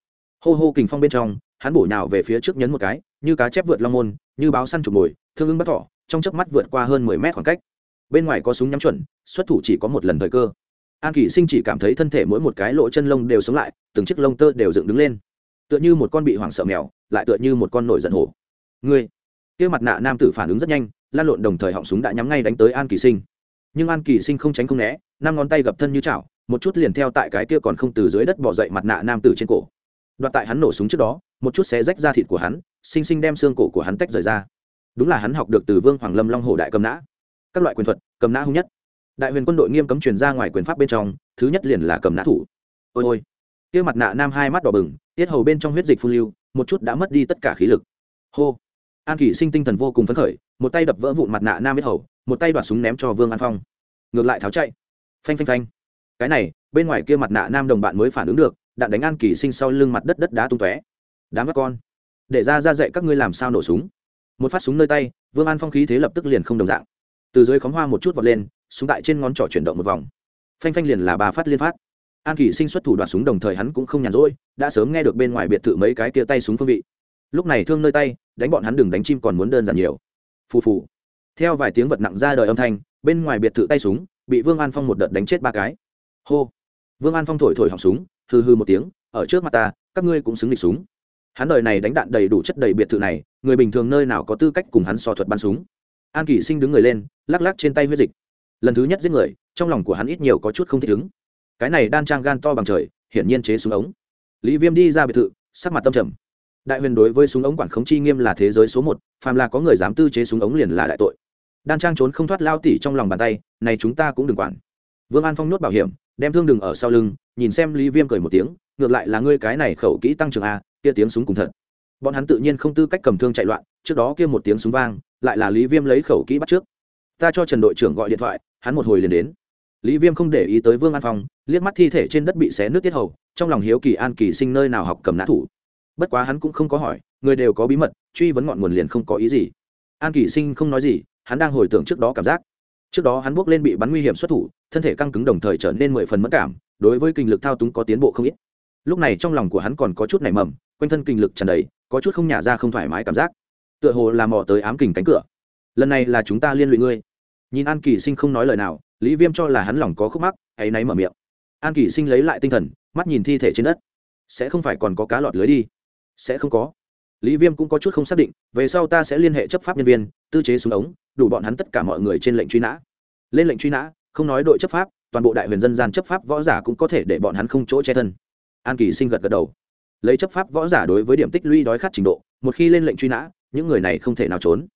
Hô hô kình phong bên trong, hắn bổ nhào về phía trước nhấn một cái, như cá chép vượt long môn, như báo săn chụp mồi, thương ưng bắt thỏ, trong chớp mắt vượt qua hơn mười mét khoảng cách. Bên ngoài có súng nhắm chuẩn, xuất thủ chỉ có một lần thời cơ. An kỷ sinh chỉ cảm thấy thân thể mỗi một cái lỗ chân lông đều sống lại, từng chiếc lông tơ đều dựng đứng lên. Tựa như một con bị hoảng sợ mèo, lại tựa như một con nổi giận hổ. Ngươi kia mặt nạ nam tử phản ứng rất nhanh, lan lộn đồng thời họng súng đã nhắm ngay đánh tới an kỳ sinh. Nhưng an kỳ sinh không tránh không né, năm ngón tay gập thân như chảo, một chút liền theo tại cái kia còn không từ dưới đất bỏ dậy mặt nạ nam tử trên cổ. Đoạt tại hắn nổ súng trước đó, một chút xé rách ra thịt của hắn, sinh sinh đem xương cổ của hắn tách rời ra. Đúng là hắn học được từ vương hoàng lâm long hồ đại cầm nã. Các loại quyền thuật, cầm nã hung nhất. Đại huyền quân đội nghiêm cấm truyền ra ngoài quyền pháp bên trong, thứ nhất liền là cầm nã thủ. Ôi ôi. Kia mặt nạ nam hai mắt đỏ bừng, tiết hầu bên trong huyết dịch phun lưu, một chút đã mất đi tất cả khí lực. Hô an kỷ sinh tinh thần vô cùng phấn khởi, một tay đập vỡ vụn mặt nạ nam biết hầu, một tay đoạt súng ném cho vương an phong. Ngược lại tháo chạy. Phanh phanh phanh. Cái này, bên ngoài kia mặt nạ nam đồng bạn mới phản ứng được, đạn đánh an kỳ sinh sau lưng mặt đất đất đá tung tóe. Đám các con, để ra ra dạy các ngươi làm sao nổ súng. Một phát súng nơi tay, vương an phong khí thế lập tức liền không đồng dạng. Từ dưới khóm hoa một chút vọt lên, súng tại trên ngón trỏ chuyển động một vòng. Phanh phanh liền là ba phát liên phát. An kỳ sinh xuất thủ đoạt súng đồng thời hắn cũng không nhàn rỗi, đã sớm nghe được bên ngoài biệt thự mấy cái kia tay súng phương vị lúc này thương nơi tay, đánh bọn hắn đừng đánh chim còn muốn đơn giản nhiều. Phù phù. Theo vài tiếng vật nặng ra đời âm thanh, bên ngoài biệt thự tay súng, bị vương an phong một đợt đánh chết ba cái. Hô. Vương an phong thổi thổi họng súng hư hư một tiếng, ở trước mặt ta, các ngươi cũng xứng địch súng. Hắn đời này đánh đạn đầy đủ chất đầy biệt thự này, người bình thường nơi nào có tư cách cùng hắn so thuật bắn súng. An kỷ sinh đứng người lên, lắc lắc trên tay huyết dịch. Lần thứ nhất giết người, trong lòng của hắn ít nhiều có chút không thích ứng. Cái này đan trang gan to bằng trời, hiển nhiên chế súng ống. Lý viêm đi ra biệt thự, sắc mặt tâm trầm đại huyền đối với súng ống quản khống chi nghiêm là thế giới số một, phàm là có người dám tư chế súng ống liền là đại tội. Đan trang trốn không thoát lao tỉ trong lòng bàn tay, này chúng ta cũng đừng quản. Vương an phong nhốt bảo hiểm, đem thương đừng ở sau lưng, nhìn xem lý viêm cười một tiếng, ngược lại là ngươi cái này khẩu kỹ tăng trưởng a, kia tiếng súng cùng thật. Bọn hắn tự nhiên không tư cách cầm thương chạy loạn, trước đó kia một tiếng súng vang, lại là lý viêm lấy khẩu kỹ bắt trước. Ta cho trần đội trưởng gọi điện thoại, hắn một hồi liền đến. Lý viêm không để ý tới vương an phong, liếc mắt thi thể trên đất bị xé nước tiết hầu, trong lòng hiếu kỳ an kỳ sinh nơi nào học cầm nã thủ bất quá hắn cũng không có hỏi, người đều có bí mật, truy vấn ngọn nguồn liền không có ý gì. An kỳ sinh không nói gì, hắn đang hồi tưởng trước đó cảm giác. Trước đó hắn bước lên bị bắn nguy hiểm xuất thủ, thân thể căng cứng đồng thời trở nên mười phần mất cảm, đối với kinh lực thao túng có tiến bộ không ít. Lúc này trong lòng của hắn còn có chút nảy mầm, quanh thân kinh lực tràn đầy, có chút không nhả ra không thoải mái cảm giác. Tựa hồ là mò tới ám kình cánh cửa. Lần này là chúng ta liên lụy ngươi. Nhìn an kỳ sinh không nói lời nào, lý viêm cho là hắn lòng có khúc mắc hay náy mở miệng. An kỳ sinh lấy lại tinh thần, mắt nhìn thi thể trên đất. Sẽ không phải còn có cá lọt lưới đi sẽ không có. Lý viêm cũng có chút không xác định, về sau ta sẽ liên hệ chấp pháp nhân viên, tư chế xuống ống, đủ bọn hắn tất cả mọi người trên lệnh truy nã. Lên lệnh truy nã, không nói đội chấp pháp, toàn bộ đại huyền dân gian chấp pháp võ giả cũng có thể để bọn hắn không chỗ che thân. An kỳ sinh gật gật đầu. Lấy chấp pháp võ giả đối với điểm tích lũy đói khát trình độ, một khi lên lệnh truy nã, những người này không thể nào trốn.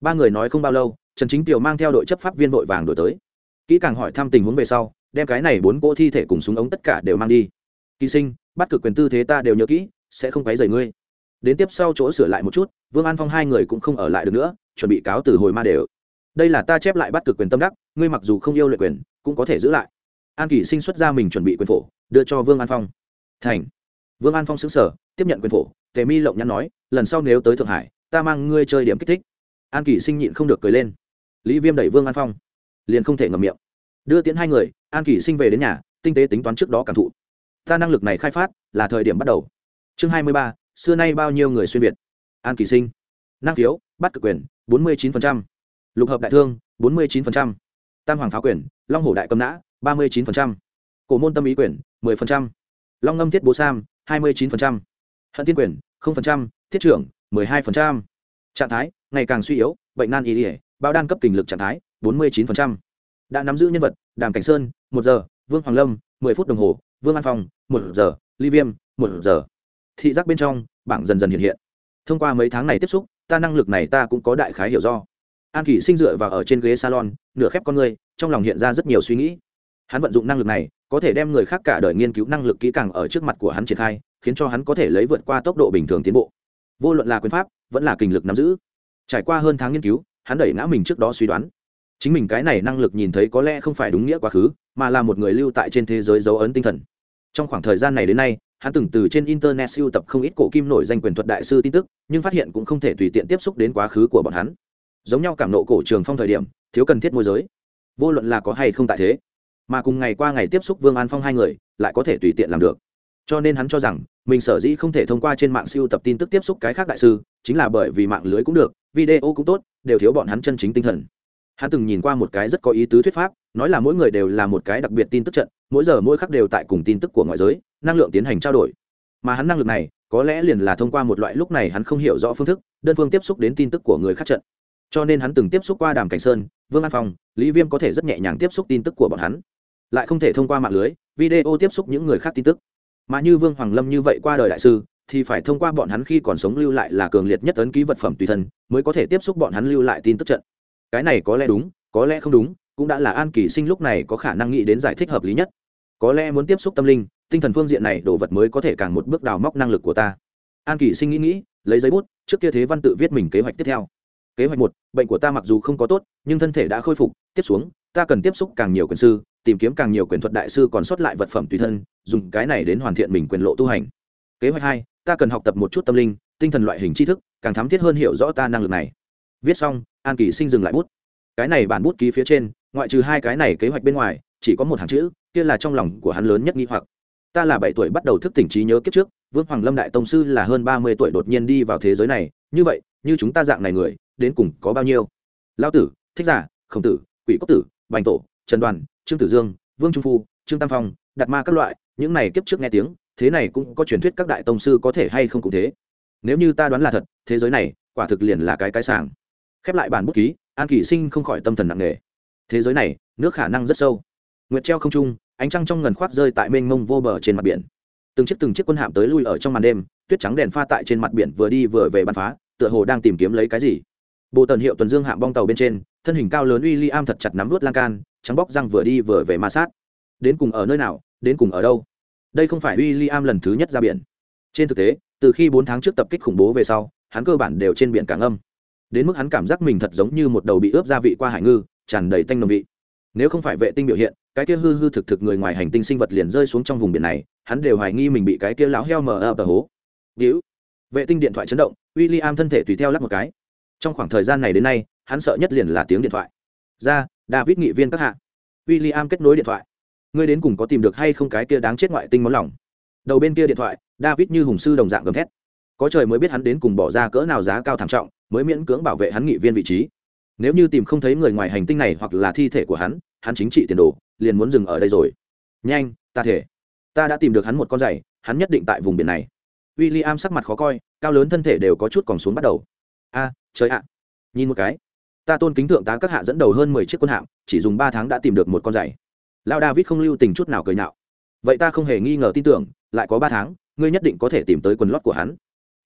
Ba người nói không bao lâu, trần chính kiều mang theo đội chấp pháp viên vội vàng đổi tới. Kỹ càng hỏi thăm tình huống về sau, đem cái này bốn cỗ thi thể cùng súng ống tất cả đều mang đi. Kỳ sinh, bắt cực quyền tư thế ta đều nhớ kỹ sẽ không quấy rầy ngươi. Đến tiếp sau chỗ sửa lại một chút, vương an phong hai người cũng không ở lại được nữa, chuẩn bị cáo từ hồi ma đều. Đây là ta chép lại bắt cực quyền tâm đắc, ngươi mặc dù không yêu luyện quyền, cũng có thể giữ lại. An kỷ sinh xuất ra mình chuẩn bị quyền phổ, đưa cho vương an phong. Thành. Vương an phong xứng sở tiếp nhận quyền phổ, tề mi lộng nhắn nói, lần sau nếu tới thượng hải, ta mang ngươi chơi điểm kích thích. An kỷ sinh nhịn không được cười lên. Lý viêm đẩy vương an phong. Liền không thể ngậm miệng. Đưa tiến hai người, an kỷ sinh về đến nhà, tinh tế tính toán trước đó cảm thụ. Ta năng lực này khai phát, là thời điểm bắt đầu chương hai mươi ba, xưa nay bao nhiêu người xuyên việt. An kỳ sinh. Năng khiếu bắt cực quyền, bốn mươi chín lục hợp đại thương, bốn mươi chín tam hoàng phá quyền, long hổ đại cầm nã, ba mươi chín cổ môn tâm ý quyền, mười long ngâm thiết bố sam, hai mươi chín hận tiên quyền thiết trưởng, mười hai trạng thái, ngày càng suy yếu, bệnh nan y ỉa bao đan cấp kình lực trạng thái, bốn mươi chín đã nắm giữ nhân vật, đàm cảnh sơn, một giờ, vương hoàng lâm, mười phút đồng hồ, vương an phong, một giờ, ly viêm, một giờ thị giác bên trong, bảng dần dần hiện hiện. Thông qua mấy tháng này tiếp xúc, ta năng lực này ta cũng có đại khái hiểu do. An kỷ sinh dựa vào ở trên ghế salon, nửa khép con người, trong lòng hiện ra rất nhiều suy nghĩ. Hắn vận dụng năng lực này, có thể đem người khác cả đời nghiên cứu năng lực kỹ càng ở trước mặt của hắn triển khai, khiến cho hắn có thể lấy vượt qua tốc độ bình thường tiến bộ. Vô luận là quyền pháp, vẫn là kinh lực nắm giữ. Trải qua hơn tháng nghiên cứu, hắn đẩy ngã mình trước đó suy đoán. Chính mình cái này năng lực nhìn thấy có lẽ không phải đúng nghĩa quá khứ, mà là một người lưu tại trên thế giới dấu ấn tinh thần. Trong khoảng thời gian này đến nay hắn từng từ trên internet siêu tập không ít cổ kim nổi danh quyền thuật đại sư tin tức, nhưng phát hiện cũng không thể tùy tiện tiếp xúc đến quá khứ của bọn hắn. Giống nhau cảm nộ cổ trường phong thời điểm, thiếu cần thiết môi giới. Vô luận là có hay không tại thế, mà cùng ngày qua ngày tiếp xúc vương an phong hai người, lại có thể tùy tiện làm được. Cho nên hắn cho rằng, mình sở dĩ không thể thông qua trên mạng siêu tập tin tức tiếp xúc cái khác đại sư, chính là bởi vì mạng lưới cũng được, video cũng tốt, đều thiếu bọn hắn chân chính tinh thần. Hắn từng nhìn qua một cái rất có ý tứ thuyết pháp, nói là mỗi người đều là một cái đặc biệt tin tức trận, mỗi giờ mỗi khắc đều tại cùng tin tức của ngoại giới năng lượng tiến hành trao đổi. Mà hắn năng lực này, có lẽ liền là thông qua một loại lúc này hắn không hiểu rõ phương thức, đơn phương tiếp xúc đến tin tức của người khác trận. Cho nên hắn từng tiếp xúc qua đàm cảnh sơn, vương an phong, lý viêm có thể rất nhẹ nhàng tiếp xúc tin tức của bọn hắn. Lại không thể thông qua mạng lưới, video tiếp xúc những người khác tin tức. Mà như vương hoàng lâm như vậy qua đời đại sư, thì phải thông qua bọn hắn khi còn sống lưu lại là cường liệt nhất ấn ký vật phẩm tùy thân, mới có thể tiếp xúc bọn hắn lưu lại tin tức trận. Cái này có lẽ đúng, có lẽ không đúng, cũng đã là an kỳ sinh lúc này có khả năng nghĩ đến giải thích hợp lý nhất. Có lẽ muốn tiếp xúc tâm linh tinh thần phương diện này đồ vật mới có thể càng một bước đào móc năng lực của ta. An kỳ sinh nghĩ nghĩ, lấy giấy bút, trước kia thế văn tự viết mình kế hoạch tiếp theo. Kế hoạch một, bệnh của ta mặc dù không có tốt, nhưng thân thể đã khôi phục, tiếp xuống, ta cần tiếp xúc càng nhiều quyền sư, tìm kiếm càng nhiều quyền thuật đại sư còn sót lại vật phẩm tùy thân, dùng cái này đến hoàn thiện mình quyền lộ tu hành. Kế hoạch hai, ta cần học tập một chút tâm linh, tinh thần loại hình tri thức, càng thám thiết hơn hiểu rõ ta năng lực này. Viết xong, an kỳ sinh dừng lại bút. Cái này bản bút ký phía trên, ngoại trừ hai cái này kế hoạch bên ngoài, chỉ có một hàng chữ, kia là trong lòng của hắn lớn nhất nghi hoặc ta là bảy tuổi bắt đầu thức tỉnh trí nhớ kiếp trước, vương hoàng lâm đại tông sư là hơn ba mươi tuổi đột nhiên đi vào thế giới này, như vậy, như chúng ta dạng này người, đến cùng có bao nhiêu? Lao tử, thích giả, khổng tử, quỷ cốc tử, bành tổ, trần đoàn, trương tử dương, vương trung phu, trương tam phong, đạt ma các loại, những này kiếp trước nghe tiếng, thế này cũng có truyền thuyết các đại tông sư có thể hay không cũng thế. Nếu như ta đoán là thật, thế giới này, quả thực liền là cái cái sàng. Khép lại bản bút ký, an kỳ sinh không khỏi tâm thần nặng nề. Thế giới này, nước khả năng rất sâu. Nguyệt treo không trung ánh trăng trong ngần khoác rơi tại mênh mông vô bờ trên mặt biển. Từng chiếc từng chiếc quân hạm tới lui ở trong màn đêm, tuyết trắng đèn pha tại trên mặt biển vừa đi vừa về bắn phá, tựa hồ đang tìm kiếm lấy cái gì. Bộ tần hiệu tuần dương hạm bong tàu bên trên, thân hình cao lớn uy li am thật chặt nắm vút lan can, trắng bóc răng vừa đi vừa về ma sát. Đến cùng ở nơi nào, đến cùng ở đâu? Đây không phải uy li am lần thứ nhất ra biển. Trên thực tế, từ khi bốn tháng trước tập kích khủng bố về sau, hắn cơ bản đều trên biển cảng âm đến mức hắn cảm giác mình thật giống như một đầu bị ướp gia vị qua hải ngư, tràn đầy tanh nồng vị. Nếu không phải vệ tinh biểu hiện cái kia hư hư thực thực người ngoài hành tinh sinh vật liền rơi xuống trong vùng biển này, hắn đều hoài nghi mình bị cái kia lão heo mờ ập hố. Víu vệ tinh điện thoại chấn động w i l l i am thân thể tùy theo lắp một cái. Trong khoảng thời gian này đến nay, hắn sợ nhất liền là tiếng điện thoại. Ra, david nghị viên các hạ. W i l l i am kết nối điện thoại. Ngươi đến cùng có tìm được hay không cái kia đáng chết ngoại tinh món lòng? Đầu bên kia điện thoại, david như hùng sư đồng dạng gầm thét. Có trời mới biết hắn đến cùng bỏ ra cỡ nào giá cao thảm trọng, mới miễn cưỡng bảo vệ hắn nghị viên vị trí. Nếu như tìm không thấy người ngoài hành tinh này hoặc là thi thể của hắn hắn chính trị tiền đồ, liền muốn dừng ở đây rồi. Nhanh, ta thể. Ta đã tìm được hắn một con giày, hắn nhất định tại vùng biển này. W i l l i am sắc mặt khó coi, cao lớn thân thể đều có chút còn xuống bắt đầu. A, trời ạ. Nhìn một cái. Ta tôn kính thượng tá các hạ dẫn đầu hơn mười chiếc quân hạm, chỉ dùng ba tháng đã tìm được một con giày. Lao david không lưu tình chút nào cười nhạo. Vậy ta không hề nghi ngờ tin tưởng, lại có ba tháng, ngươi nhất định có thể tìm tới quần lót của hắn.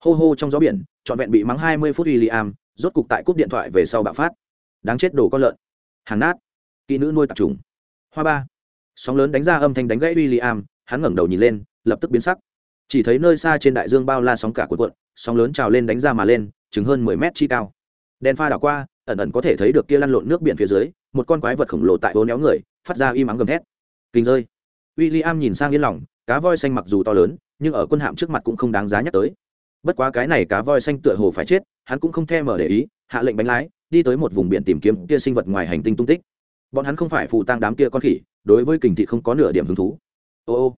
Hô hô trong gió biển, trọn vẹn bị mắng hai mươi phút w i l l i am rốt cục tại cúp điện thoại về sau bạo phát. Đáng chết đồ con lợn. Hàng nát kỹ nữ nuôi tạp trùng. Hoa ba. Sóng lớn đánh ra âm thanh đánh gãy w i l l i am hắn ngẩng đầu nhìn lên, lập tức biến sắc. Chỉ thấy nơi xa trên đại dương bao la sóng cả cuộn cuộn, sóng lớn trào lên đánh ra mà lên chứng hơn mười mét chi cao. Đèn pha đảo qua, ẩn ẩn có thể thấy được kia lăn lộn nước biển phía dưới, một con quái vật khổng lồ tại hố néo người, phát ra im ắng gầm thét. Kinh rơi. W i l l i am nhìn sang yên lòng, cá voi xanh mặc dù to lớn, nhưng ở quân hạm trước mặt cũng không đáng giá nhắc tới. Bất quá cái này cá voi xanh tựa hồ phải chết, hắn cũng không thèm mở để ý, hạ lệnh bánh lái, đi tới một vùng biển tìm kiếm kia sinh vật ngoài hành tinh tung tích bọn hắn không phải phụ tang đám kia con khỉ, đối với kình thị không có nửa điểm hứng thú. Ô ô,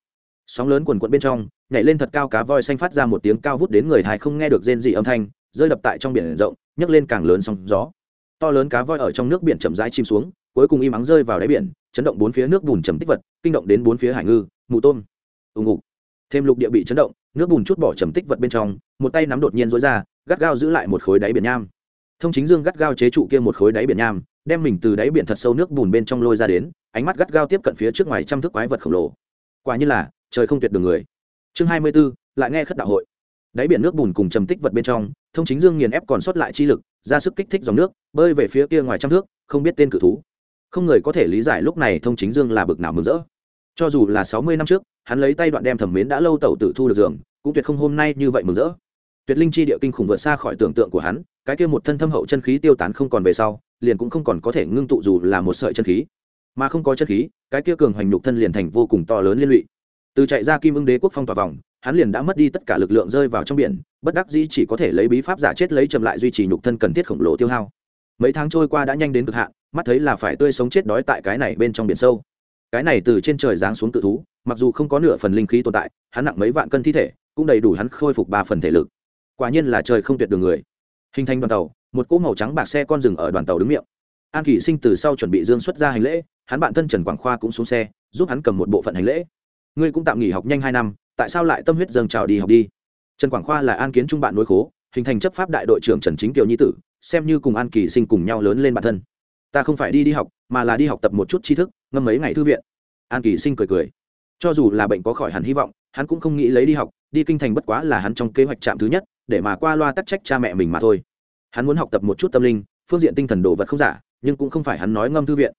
sóng lớn quần quận bên trong, nhảy lên thật cao cá voi xanh phát ra một tiếng cao vút đến người thái không nghe được rên dị âm thanh, rơi đập tại trong biển rộng, nhấc lên càng lớn sóng gió. To lớn cá voi ở trong nước biển chậm rãi chìm xuống, cuối cùng im ắng rơi vào đáy biển, chấn động bốn phía nước bùn trầm tích vật, kinh động đến bốn phía hải ngư, mù tôm. Ù ngục. Thêm lục địa bị chấn động, nước bùn chút bỏ trầm tích vật bên trong, một tay nắm đột nhiên rối ra, gắt gao giữ lại một khối đáy biển nham. Thông chính dương gắt gao chế trụ kia một khối đáy biển nham đem mình từ đáy biển thật sâu nước bùn bên trong lôi ra đến ánh mắt gắt gao tiếp cận phía trước ngoài trăm thước quái vật khổng lồ. Quả như là trời không tuyệt đường người. Chương hai mươi 24, lại nghe khất đạo hội. Đáy biển nước bùn cùng trầm tích vật bên trong thông chính dương nghiền ép còn sót lại chi lực ra sức kích thích dòng nước bơi về phía kia ngoài trăm thước không biết tên cử thú. Không người có thể lý giải lúc này thông chính dương là bực nào mừng rỡ. Cho dù là sáu mươi năm trước hắn lấy tay đoạn đem thẩm mến đã lâu tẩu tử thu được giường cũng tuyệt không hôm nay như vậy mừng rỡ. Tuyệt linh chi địa kinh khủng vượt xa khỏi tưởng tượng của hắn cái kia một thân thâm hậu chân khí tiêu tán không còn về sau liền cũng không còn có thể ngưng tụ dù là một sợi chân khí. Mà không có chân khí, cái kia cường hoành nhục thân liền thành vô cùng to lớn liên lụy. Từ chạy ra kim ưng đế quốc phong tỏa vòng, hắn liền đã mất đi tất cả lực lượng rơi vào trong biển, bất đắc dĩ chỉ có thể lấy bí pháp giả chết lấy chậm lại duy trì nhục thân cần thiết khổng lồ tiêu hao. Mấy tháng trôi qua đã nhanh đến cực hạn, mắt thấy là phải tươi sống chết đói tại cái này bên trong biển sâu. Cái này từ trên trời giáng xuống tự thú, mặc dù không có nửa phần linh khí tồn tại, hắn nặng mấy vạn cân thi thể, cũng đầy đủ hắn khôi phục ba phần thể lực. Quả nhiên là trời không tuyệt đường người. Hình thành đoàn tàu một cỗ màu trắng bạc xe con rừng ở đoàn tàu đứng miệng. An kỷ sinh từ sau chuẩn bị dương xuất ra hành lễ, hắn bạn thân trần quảng khoa cũng xuống xe, giúp hắn cầm một bộ phận hành lễ. Ngươi cũng tạm nghỉ học nhanh hai năm, tại sao lại tâm huyết dâng trào đi học đi? Trần quảng khoa là an kiến trung bạn nối khố, hình thành chấp pháp đại đội trưởng trần chính kiều nhi tử, xem như cùng an kỳ sinh cùng nhau lớn lên bản thân. Ta không phải đi đi học, mà là đi học tập một chút tri thức, ngâm mấy ngày thư viện. An kỳ sinh cười cười. Cho dù là bệnh có khỏi hẳn hy vọng, hắn cũng không nghĩ lấy đi học, đi kinh thành bất quá là hắn trong kế hoạch trạm thứ nhất, để mà qua loa tắc trách cha mẹ mình mà thôi hắn muốn học tập một chút tâm linh, phương diện tinh thần đồ vật không giả, nhưng cũng không phải hắn nói ngâm thư viện,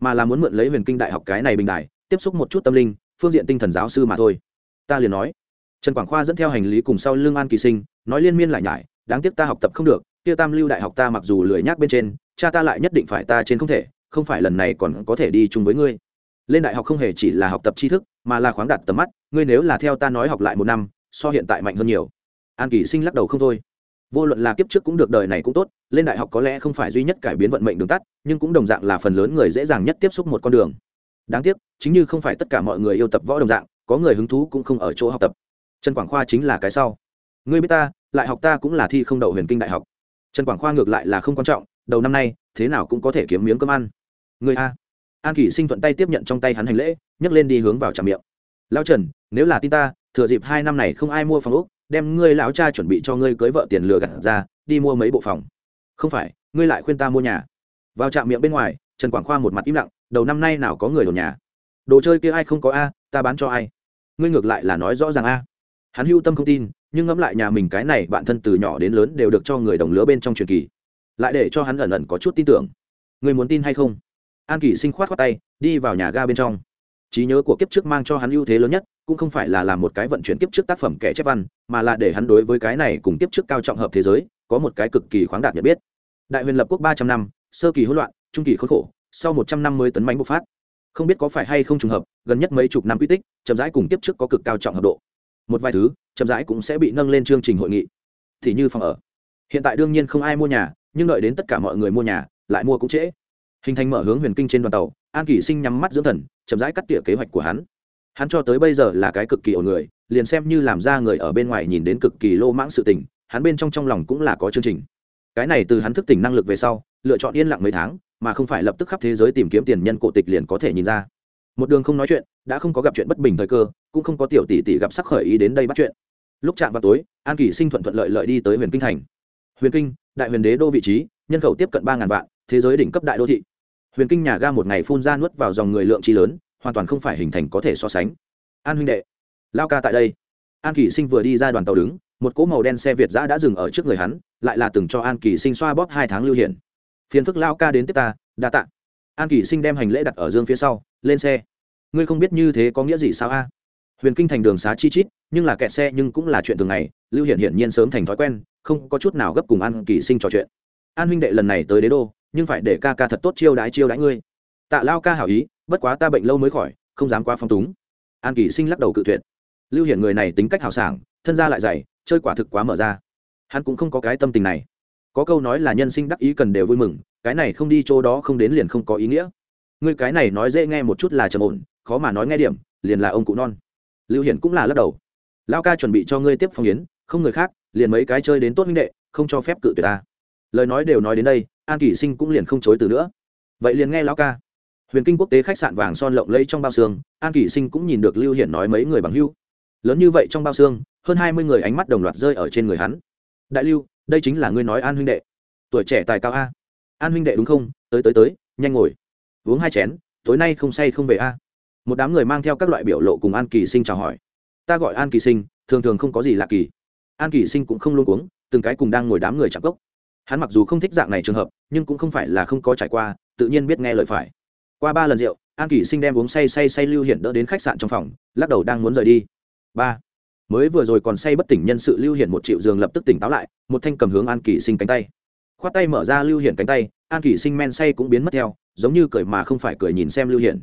mà là muốn mượn lấy huyền kinh đại học cái này bình đại tiếp xúc một chút tâm linh, phương diện tinh thần giáo sư mà thôi. Ta liền nói. Trần quảng khoa dẫn theo hành lý cùng sau Lương an kỳ sinh, nói liên miên lại nhải, đáng tiếc ta học tập không được, kia tam lưu đại học ta mặc dù lười nhác bên trên, cha ta lại nhất định phải ta trên không thể, không phải lần này còn có thể đi chung với ngươi. Lên đại học không hề chỉ là học tập tri thức, mà là khoáng đặt tầm mắt, ngươi nếu là theo ta nói học lại một năm, so hiện tại mạnh hơn nhiều. An kỳ sinh lắc đầu không thôi vô luận là kiếp trước cũng được đời này cũng tốt, lên đại học có lẽ không phải duy nhất cải biến vận mệnh đường tắt, nhưng cũng đồng dạng là phần lớn người dễ dàng nhất tiếp xúc một con đường. Đáng tiếc, chính như không phải tất cả mọi người yêu tập võ đồng dạng, có người hứng thú cũng không ở chỗ học tập. Trần quảng khoa chính là cái sau. Ngươi biết ta, lại học ta cũng là thi không đậu huyền kinh đại học. Trần quảng khoa ngược lại là không quan trọng, đầu năm nay, thế nào cũng có thể kiếm miếng cơm ăn. Người a. An kỷ sinh thuận tay tiếp nhận trong tay hắn hành lễ, nhấc lên đi hướng vào trạm miệng. Lao trần, nếu là tin ta, thừa dịp hai năm này không ai mua phòng úc đem ngươi lão cha chuẩn bị cho ngươi cưới vợ tiền lừa gạt ra, đi mua mấy bộ phòng. Không phải, ngươi lại khuyên ta mua nhà. Vào trạm miệng bên ngoài, trần quảng khoa một mặt im lặng, đầu năm nay nào có người đồn nhà. Đồ chơi kia ai không có a, ta bán cho ai? Ngươi ngược lại là nói rõ ràng a. Hắn hưu tâm không tin, nhưng ngẫm lại nhà mình cái này bạn thân từ nhỏ đến lớn đều được cho người đồng lứa bên trong truyền kỳ. Lại để cho hắn ẩn ẩn có chút tin tưởng. Ngươi muốn tin hay không? An kỷ sinh khoát khoát tay, đi vào nhà ga bên trong. Trí nhớ của kiếp trước mang cho hắn ưu thế lớn nhất cũng không phải là làm một cái vận chuyển kiếp trước tác phẩm kẻ chép văn, mà là để hắn đối với cái này cùng kiếp trước cao trọng hợp thế giới, có một cái cực kỳ khoáng đạt nhận biết. Đại huyền lập quốc ba trăm năm, sơ kỳ hỗn loạn, trung kỳ khốn khổ, sau một trăm năm mươi tấn bánh bộc phát. Không biết có phải hay không trùng hợp, gần nhất mấy chục năm quy tích, chậm rãi cùng tiếp trước có cực cao trọng hợp độ. Một vài thứ, chậm rãi cũng sẽ bị nâng lên chương trình hội nghị. Thì như phòng ở. Hiện tại đương nhiên không ai mua nhà, nhưng đợi đến tất cả mọi người mua nhà, lại mua cũng trễ. Hình thành mở hướng huyền kinh trên đoàn tàu, an kỷ sinh nhắm mắt dưỡng thần, chậm rãi cắt tỉa kế hoạch của hắn hắn cho tới bây giờ là cái cực kỳ ổn người, liền xem như làm ra người ở bên ngoài nhìn đến cực kỳ lô mãng sự tình, hắn bên trong trong lòng cũng là có chương trình. Cái này từ hắn thức tỉnh năng lực về sau, lựa chọn yên lặng mấy tháng, mà không phải lập tức khắp thế giới tìm kiếm tiền nhân cổ tịch liền có thể nhìn ra. Một đường không nói chuyện, đã không có gặp chuyện bất bình thời cơ, cũng không có tiểu tỷ tỷ gặp sắc khởi ý đến đây bắt chuyện. Lúc chạm vào tối, an kỳ sinh thuận thuận lợi lợi đi tới huyền kinh thành. Huyền kinh, đại huyền đế đô vị trí, nhân khẩu tiếp cận ba ngàn vạn, thế giới đỉnh cấp đại đô thị. Huyền kinh nhà ga một ngày phun ra nuốt vào dòng người lượng trí lớn hoàn toàn không phải hình thành có thể so sánh. An huynh đệ, lao ca tại đây. An kỳ sinh vừa đi ra đoàn tàu đứng, một cỗ màu đen xe việt giã đã dừng ở trước người hắn, lại là từng cho an kỳ sinh xoa bóp hai tháng lưu hiển. Phiền phức lao ca đến tiếp ta, đa tạ. An kỳ sinh đem hành lễ đặt ở dương phía sau, lên xe. Ngươi không biết như thế có nghĩa gì sao a? Huyền kinh thành đường xá chi chít, nhưng là kẹt xe nhưng cũng là chuyện thường ngày, lưu hiển hiển nhiên sớm thành thói quen, không có chút nào gấp cùng an kỳ sinh trò chuyện. An huynh đệ lần này tới đế đô, nhưng phải để ca ca thật tốt chiêu đãi chiêu đãi ngươi. Tạ lao ca hảo ý bất quá ta bệnh lâu mới khỏi, không dám quá phong túng. An kỳ sinh lắc đầu cự tuyệt. Lưu hiển người này tính cách hào sảng, thân gia lại dày, chơi quả thực quá mở ra. Hắn cũng không có cái tâm tình này. Có câu nói là nhân sinh đắc ý cần đều vui mừng, cái này không đi chỗ đó không đến liền không có ý nghĩa. Ngươi cái này nói dễ nghe một chút là trầm ổn, khó mà nói nghe điểm, liền là ông cụ non. Lưu hiển cũng là lắc đầu. Lao ca chuẩn bị cho ngươi tiếp phong yến, không người khác, liền mấy cái chơi đến tốt minh đệ, không cho phép cự tuyệt ta. Lời nói đều nói đến đây, an kỷ sinh cũng liền không chối từ nữa. Vậy liền nghe lão ca huyền kinh quốc tế khách sạn vàng son lộng lẫy trong bao xương, an kỷ sinh cũng nhìn được lưu hiển nói mấy người bằng hưu lớn như vậy trong bao xương, hơn hai mươi người ánh mắt đồng loạt rơi ở trên người hắn. Đại lưu, đây chính là ngươi nói an huynh đệ. Tuổi trẻ tài cao a. An huynh đệ đúng không? Tới tới tới, nhanh ngồi. Uống hai chén, tối nay không say không về a. Một đám người mang theo các loại biểu lộ cùng an kỳ sinh chào hỏi. Ta gọi an kỳ sinh, thường thường không có gì lạ kỳ. An kỳ sinh cũng không luôn uống từng cái cùng đang ngồi đám người chạm cốc. Hắn mặc dù không thích dạng này trường hợp, nhưng cũng không phải là không có trải qua, tự nhiên biết nghe lời phải qua ba lần rượu, an kỷ sinh đem uống say say say lưu hiển đỡ đến khách sạn trong phòng, lắc đầu đang muốn rời đi. Ba. Mới vừa rồi còn say bất tỉnh nhân sự lưu hiển một triệu giường lập tức tỉnh táo lại, một thanh cầm hướng an kỷ sinh cánh tay. Khoát tay mở ra lưu hiển cánh tay, an kỷ sinh men say cũng biến mất theo, giống như cười mà không phải cười nhìn xem lưu hiển.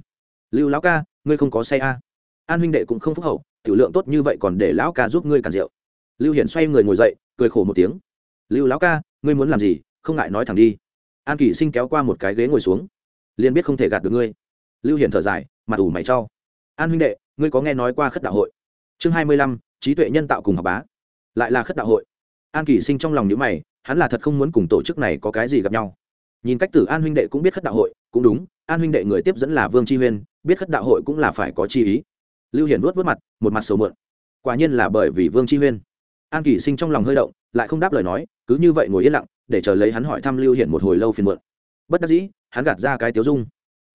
Lưu lão ca, ngươi không có say a à. an huynh đệ cũng không phúc hậu, tiểu lượng tốt như vậy còn để lão ca giúp ngươi cản rượu. Lưu hiển xoay người ngồi dậy, cười khổ một tiếng. Lưu lão ca, ngươi muốn làm gì? Không ngại nói thẳng đi. An kỷ sinh kéo qua một cái ghế ngồi xuống liền biết không thể gạt được ngươi. Lưu hiển thở dài, mặt ủ mày cho. An huynh đệ, ngươi có nghe nói qua khất đạo hội? Chương hai mươi lăm, trí tuệ nhân tạo cùng học bá. Lại là khất đạo hội. An kỳ sinh trong lòng nhữ mày, hắn là thật không muốn cùng tổ chức này có cái gì gặp nhau. Nhìn cách tử an huynh đệ cũng biết khất đạo hội, cũng đúng, an huynh đệ người tiếp dẫn là vương chi huyên, biết khất đạo hội cũng là phải có chi ý. Lưu hiển vuốt vớt mặt, một mặt sầu mượn. Quả nhiên là bởi vì vương chi huyên. An kỳ sinh trong lòng hơi động, lại không đáp lời nói, cứ như vậy ngồi yên lặng, để chờ lấy hắn hỏi thăm lưu hiển một hồi lâu phiền mượn bất đắc dĩ hắn gạt ra cái tiếu dung.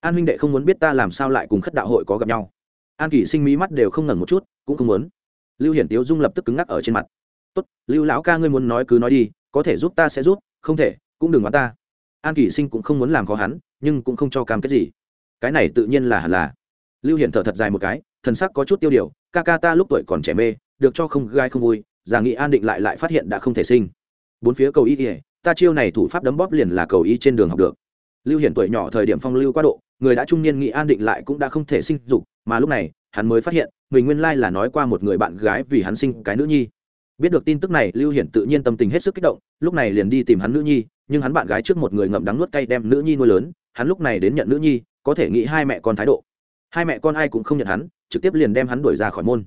An huynh đệ không muốn biết ta làm sao lại cùng khất đạo hội có gặp nhau. An kỷ sinh mí mắt đều không ngẩn một chút, cũng không muốn. Lưu hiển tiếu dung lập tức cứng ngắc ở trên mặt. Tốt, lưu lão ca ngươi muốn nói cứ nói đi, có thể giúp ta sẽ giúp, không thể, cũng đừng đoán ta. An kỷ sinh cũng không muốn làm khó hắn, nhưng cũng không cho cam kết gì. Cái này tự nhiên là hẳn là. Lưu hiển thở thật dài một cái, thần sắc có chút tiêu điều, ca ca ta lúc tuổi còn trẻ mê, được cho không gai không vui, già nghị an định lại lại phát hiện đã không thể sinh. Bốn phía cầu y ỉa ta chiêu này thủ pháp đấm bóp liền là cầu y trên đường học được lưu hiển tuổi nhỏ thời điểm phong lưu quá độ, người đã trung niên nghị an định lại cũng đã không thể sinh dục, mà lúc này, hắn mới phát hiện, mình nguyên lai là nói qua một người bạn gái vì hắn sinh cái nữ nhi. Biết được tin tức này, lưu hiển tự nhiên tâm tình hết sức kích động, lúc này liền đi tìm hắn nữ nhi, nhưng hắn bạn gái trước một người ngậm đắng nuốt cay đem nữ nhi nuôi lớn, hắn lúc này đến nhận nữ nhi, có thể nghĩ hai mẹ con thái độ. Hai mẹ con ai cũng không nhận hắn, trực tiếp liền đem hắn đuổi ra khỏi môn.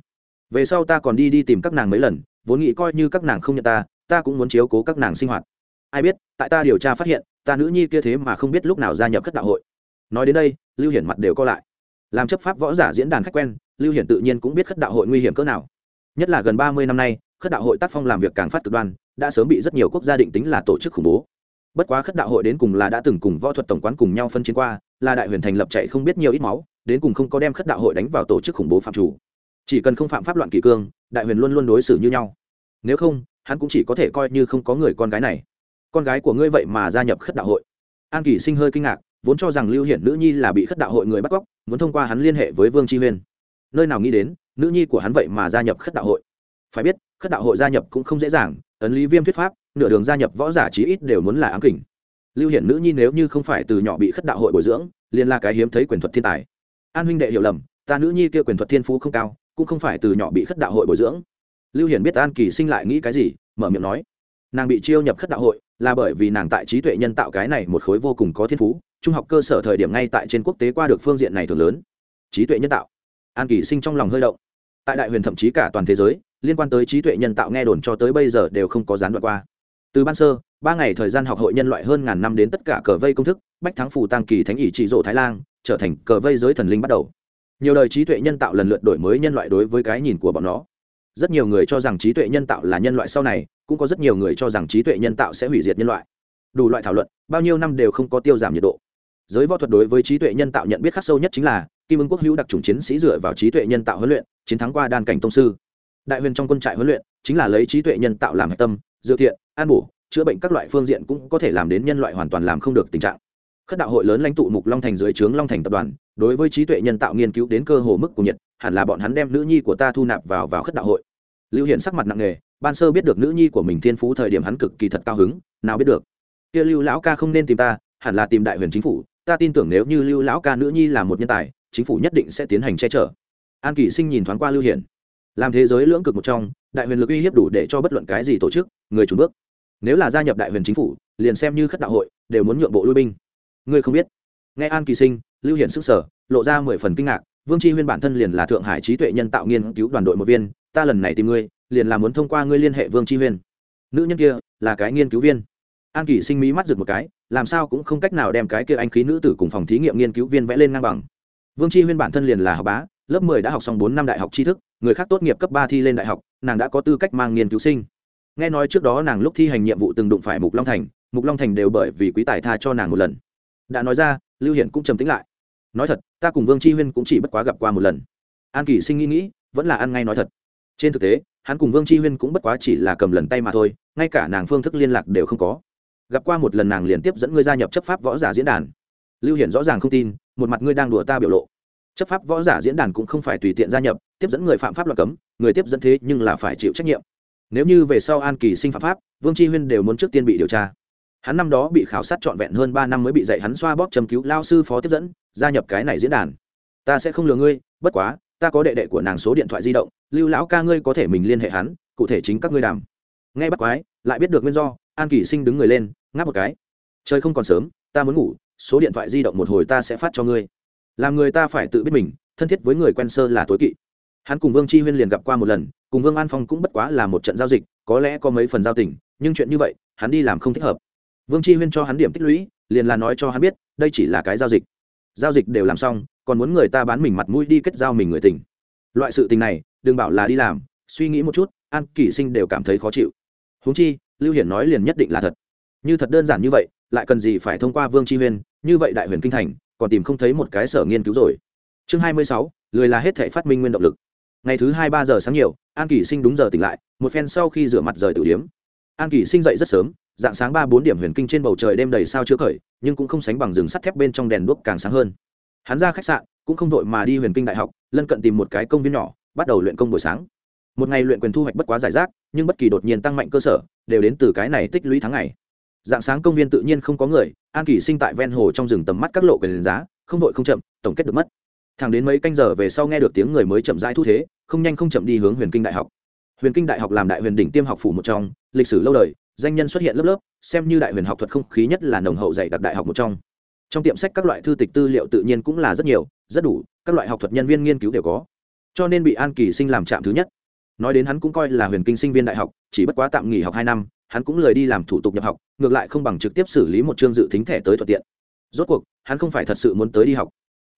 Về sau ta còn đi đi tìm các nàng mấy lần, vốn nghĩ coi như các nàng không nhận ta ta cũng muốn chiếu cố các nàng sinh hoạt. Ai biết, tại ta điều tra phát hiện ta nữ nhi kia thế mà không biết lúc nào gia nhập các đạo hội. Nói đến đây, lưu hiển mặt đều co lại. Làm chấp pháp võ giả diễn đàn khách quen, lưu hiển tự nhiên cũng biết khất đạo hội nguy hiểm cỡ nào. Nhất là gần ba mươi năm nay, khất đạo hội tác phong làm việc càng phát cực đoan, đã sớm bị rất nhiều quốc gia định tính là tổ chức khủng bố. Bất quá khất đạo hội đến cùng là đã từng cùng võ thuật tổng quán cùng nhau phân chiến qua, là đại huyền thành lập chạy không biết nhiều ít máu, đến cùng không có đem khất đạo hội đánh vào tổ chức khủng bố phạm chủ. Chỉ cần không phạm pháp loạn kỷ cương, đại huyền luôn luôn đối xử như nhau. Nếu không, hắn cũng chỉ có thể coi như không có người con gái này con gái của ngươi vậy mà gia nhập khất đạo hội. An kỷ sinh hơi kinh ngạc, vốn cho rằng lưu hiển nữ nhi là bị khất đạo hội người bắt cóc, muốn thông qua hắn liên hệ với vương tri huyên. Nơi nào nghĩ đến, nữ nhi của hắn vậy mà gia nhập khất đạo hội. Phải biết, khất đạo hội gia nhập cũng không dễ dàng, ấn lý viêm thuyết pháp, nửa đường gia nhập võ giả chí ít đều muốn là ám kình. Lưu hiển nữ nhi nếu như không phải từ nhỏ bị khất đạo hội bồi dưỡng, liền là cái hiếm thấy quyền thuật thiên tài. An huynh đệ hiểu lầm, ta nữ nhi kia quyền thuật thiên phú không cao, cũng không phải từ nhỏ bị khất đạo hội bồi dưỡng. Lưu hiển biết an kỳ sinh lại nghĩ cái gì, mở miệng nói. Nàng bị chiêu nhập khất đạo hội là bởi vì nàng tại trí tuệ nhân tạo cái này một khối vô cùng có thiên phú, trung học cơ sở thời điểm ngay tại trên quốc tế qua được phương diện này thường lớn. Trí tuệ nhân tạo. An kỳ sinh trong lòng hơi động. Tại đại huyền thậm chí cả toàn thế giới, liên quan tới trí tuệ nhân tạo nghe đồn cho tới bây giờ đều không có gián đoạn qua. Từ ban sơ, ba ngày thời gian học hội nhân loại hơn ngàn năm đến tất cả cờ vây công thức, bách thắng phù tăng kỳ thánh ỷ trị rộ thái lan trở thành cờ vây giới thần linh bắt đầu. Nhiều đời trí tuệ nhân tạo lần lượt đổi mới nhân loại đối với cái nhìn của bọn nó rất nhiều người cho rằng trí tuệ nhân tạo là nhân loại sau này, cũng có rất nhiều người cho rằng trí tuệ nhân tạo sẽ hủy diệt nhân loại. Đủ loại thảo luận, bao nhiêu năm đều không có tiêu giảm nhiệt độ. Giới võ thuật đối với trí tuệ nhân tạo nhận biết khắc sâu nhất chính là, kim ứng quốc hữu đặc trùng chiến sĩ dựa vào trí tuệ nhân tạo huấn luyện, chiến thắng qua đan cảnh tông sư. Đại huyền trong quân trại huấn luyện, chính là lấy trí tuệ nhân tạo làm hạch tâm dựa thiện, an bổ, chữa bệnh các loại phương diện cũng có thể làm đến nhân loại hoàn toàn làm không được tình trạng. Khất đạo hội lớn lãnh tụ mục long thành dưới trướng long thành tập đoàn, đối với trí tuệ nhân tạo nghiên cứu đến cơ hồ mức của nhiệt hẳn là bọn hắn đem nữ nhi của ta thu nạp vào vào khất đạo hội. Lưu hiển sắc mặt nặng nề, ban sơ biết được nữ nhi của mình thiên phú thời điểm hắn cực kỳ thật cao hứng, nào biết được. Kia lưu lão ca không nên tìm ta, hẳn là tìm đại huyền chính phủ, ta tin tưởng nếu như lưu lão ca nữ nhi là một nhân tài, chính phủ nhất định sẽ tiến hành che chở. An kỷ sinh nhìn thoáng qua lưu hiển. Làm thế giới lưỡng cực một trong, đại huyền lực uy hiếp đủ để cho bất luận cái gì tổ chức, người trùn bước. Nếu là gia nhập đại huyền chính phủ, liền xem như khất đạo hội, đều muốn nhượng bộ lui binh. Ngươi không biết. Nghe an kỳ sinh, lưu hiển sức sở lộ ra mười phần kinh ngạc vương tri huyên bản thân liền là thượng hải trí tuệ nhân tạo nghiên cứu đoàn đội một viên, ta lần này tìm ngươi, liền là muốn thông qua ngươi liên hệ vương tri huyên. Nữ nhân kia là cái nghiên cứu viên. An kỳ sinh mỹ mắt rực một cái, làm sao cũng không cách nào đem cái kia anh khí nữ tử cùng phòng thí nghiệm nghiên cứu viên vẽ lên ngang bằng. Vương tri huyên bản thân liền là học bá, lớp mười đã học xong bốn năm đại học tri thức, người khác tốt nghiệp cấp ba thi lên đại học, nàng đã có tư cách mang nghiên cứu sinh. Nghe nói trước đó nàng lúc thi hành nhiệm vụ từng đụng phải mục long thành, mục long thành đều bởi vì quý tài tha cho nàng một lần. Đã nói ra, lưu hiển cũng trầm tính lại nói thật, ta cùng vương tri huyên cũng chỉ bất quá gặp qua một lần. An kỳ sinh nghĩ nghĩ, vẫn là ăn ngay nói thật. Trên thực tế, hắn cùng vương tri huyên cũng bất quá chỉ là cầm lần tay mà thôi, ngay cả nàng phương thức liên lạc đều không có. Gặp qua một lần nàng liền tiếp dẫn ngươi gia nhập chấp pháp võ giả diễn đàn. Lưu hiển rõ ràng không tin, một mặt ngươi đang đùa ta biểu lộ. Chấp pháp võ giả diễn đàn cũng không phải tùy tiện gia nhập, tiếp dẫn người phạm pháp luật cấm, người tiếp dẫn thế nhưng là phải chịu trách nhiệm. Nếu như về sau an kỳ sinh phạm pháp, vương tri huyên đều muốn trước tiên bị điều tra hắn năm đó bị khảo sát trọn vẹn hơn ba năm mới bị dạy hắn xoa bóp châm cứu, lao sư phó tiếp dẫn, gia nhập cái này diễn đàn. Ta sẽ không lừa ngươi, bất quá, ta có đệ đệ của nàng số điện thoại di động, lưu lão ca ngươi có thể mình liên hệ hắn, cụ thể chính các ngươi đàm. Nghe bắt quái, lại biết được nguyên do, an kỳ sinh đứng người lên, ngáp một cái. Trời không còn sớm, ta muốn ngủ, số điện thoại di động một hồi ta sẽ phát cho ngươi. Làm người ta phải tự biết mình, thân thiết với người quen sơ là tối kỵ. Hắn cùng vương chi huyên liền gặp qua một lần, cùng vương an phong cũng bất quá là một trận giao dịch, có lẽ có mấy phần giao tình, nhưng chuyện như vậy, hắn đi làm không thích hợp vương chi huyên cho hắn điểm tích lũy, liền là nói cho hắn biết, đây chỉ là cái giao dịch. Giao dịch đều làm xong, còn muốn người ta bán mình mặt mũi đi kết giao mình người tình. Loại sự tình này, đừng bảo là đi làm, suy nghĩ một chút, an kỷ sinh đều cảm thấy khó chịu. Huống chi, lưu hiển nói liền nhất định là thật. Như thật đơn giản như vậy, lại cần gì phải thông qua vương chi huyên, như vậy đại huyền kinh thành, còn tìm không thấy một cái sở nghiên cứu rồi. Chương hai mươi sáu, lười là hết thể phát minh nguyên động lực. Ngày thứ hai ba giờ sáng nhiều, an Kỷ sinh đúng giờ tỉnh lại, một phen sau khi rửa mặt rời tử điếm. An Kỷ sinh dậy rất sớm dạng sáng ba bốn điểm huyền kinh trên bầu trời đêm đầy sao chưa khởi, nhưng cũng không sánh bằng rừng sắt thép bên trong đèn đuốc càng sáng hơn. Hắn ra khách sạn, cũng không vội mà đi huyền kinh đại học, lân cận tìm một cái công viên nhỏ, bắt đầu luyện công buổi sáng. Một ngày luyện quyền thu hoạch bất quá giải rác, nhưng bất kỳ đột nhiên tăng mạnh cơ sở, đều đến từ cái này tích lũy tháng ngày. Dạng sáng công viên tự nhiên không có người, an kỳ sinh tại ven hồ trong rừng tầm mắt các lộ quyền giá, không vội không chậm, tổng kết được mất. Thẳng đến mấy canh giờ về sau nghe được tiếng người mới chậm rãi thu thế, không nhanh không chậm đi hướng huyền kinh đại học. Huyền kinh đại học làm đại huyền đỉnh tiêm học phủ một trong, lịch sử lâu đời danh nhân xuất hiện lớp lớp, xem như đại huyền học thuật không khí nhất là nồng hậu dạy đặc đại học một trong. Trong tiệm sách các loại thư tịch tư liệu tự nhiên cũng là rất nhiều, rất đủ, các loại học thuật nhân viên nghiên cứu đều có. Cho nên bị an kỳ sinh làm trạm thứ nhất. Nói đến hắn cũng coi là huyền kinh sinh viên đại học, chỉ bất quá tạm nghỉ học hai năm, hắn cũng lời đi làm thủ tục nhập học, ngược lại không bằng trực tiếp xử lý một chương dự tính thẻ tới thuận tiện. Rốt cuộc, hắn không phải thật sự muốn tới đi học.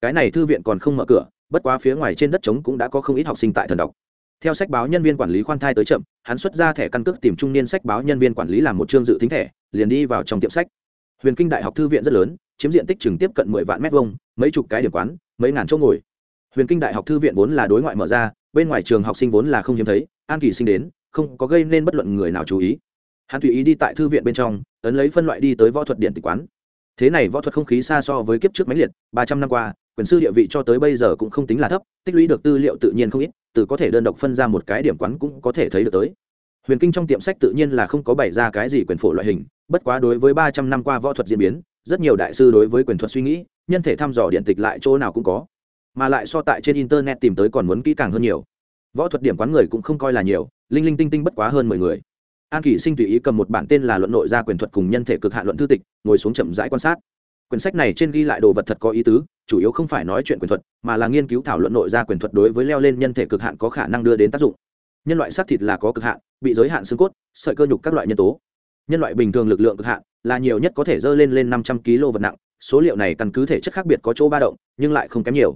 Cái này thư viện còn không mở cửa, bất quá phía ngoài trên đất trống cũng đã có không ít học sinh tại thần đọc theo sách báo nhân viên quản lý khoan thai tới chậm, hắn xuất ra thẻ căn cước tìm trung niên sách báo nhân viên quản lý làm một chương dự tính thẻ, liền đi vào trong tiệm sách. Huyền kinh đại học thư viện rất lớn, chiếm diện tích chừng tiếp cận mười vạn mét vuông, mấy chục cái điểm quán, mấy ngàn chỗ ngồi. Huyền kinh đại học thư viện vốn là đối ngoại mở ra, bên ngoài trường học sinh vốn là không hiếm thấy, an kỳ sinh đến, không có gây nên bất luận người nào chú ý. Hắn tùy ý đi tại thư viện bên trong, ấn lấy phân loại đi tới võ thuật điện tịch quán. Thế này võ thuật không khí xa so với kiếp trước máy liệt, ba trăm năm qua quyền sư địa vị cho tới bây giờ cũng không tính là thấp, tích lũy được tư liệu tự nhiên không ít, từ có thể đơn độc phân ra một cái điểm quán cũng có thể thấy được tới. Huyền kinh trong tiệm sách tự nhiên là không có bày ra cái gì quyền phổ loại hình, bất quá đối với ba trăm năm qua võ thuật diễn biến, rất nhiều đại sư đối với quyền thuật suy nghĩ, nhân thể thăm dò điện tịch lại chỗ nào cũng có. Mà lại so tại trên internet tìm tới còn muốn kỹ càng hơn nhiều. Võ thuật điểm quán người cũng không coi là nhiều, linh linh tinh tinh bất quá hơn mười người. An kỷ sinh tùy ý cầm một bản tên là luận nội ra quyền thuật cùng nhân thể cực hạn luận thư tịch, ngồi xuống chậm rãi quan sát quyển sách này trên ghi lại đồ vật thật có ý tứ, chủ yếu không phải nói chuyện quyền thuật, mà là nghiên cứu thảo luận nội gia quyền thuật đối với leo lên nhân thể cực hạn có khả năng đưa đến tác dụng. Nhân loại xác thịt là có cực hạn, bị giới hạn xương cốt, sợi cơ nhục các loại nhân tố. Nhân loại bình thường lực lượng cực hạn là nhiều nhất có thể dơ lên lên năm trăm kg vật nặng, số liệu này căn cứ thể chất khác biệt có chỗ ba động, nhưng lại không kém nhiều.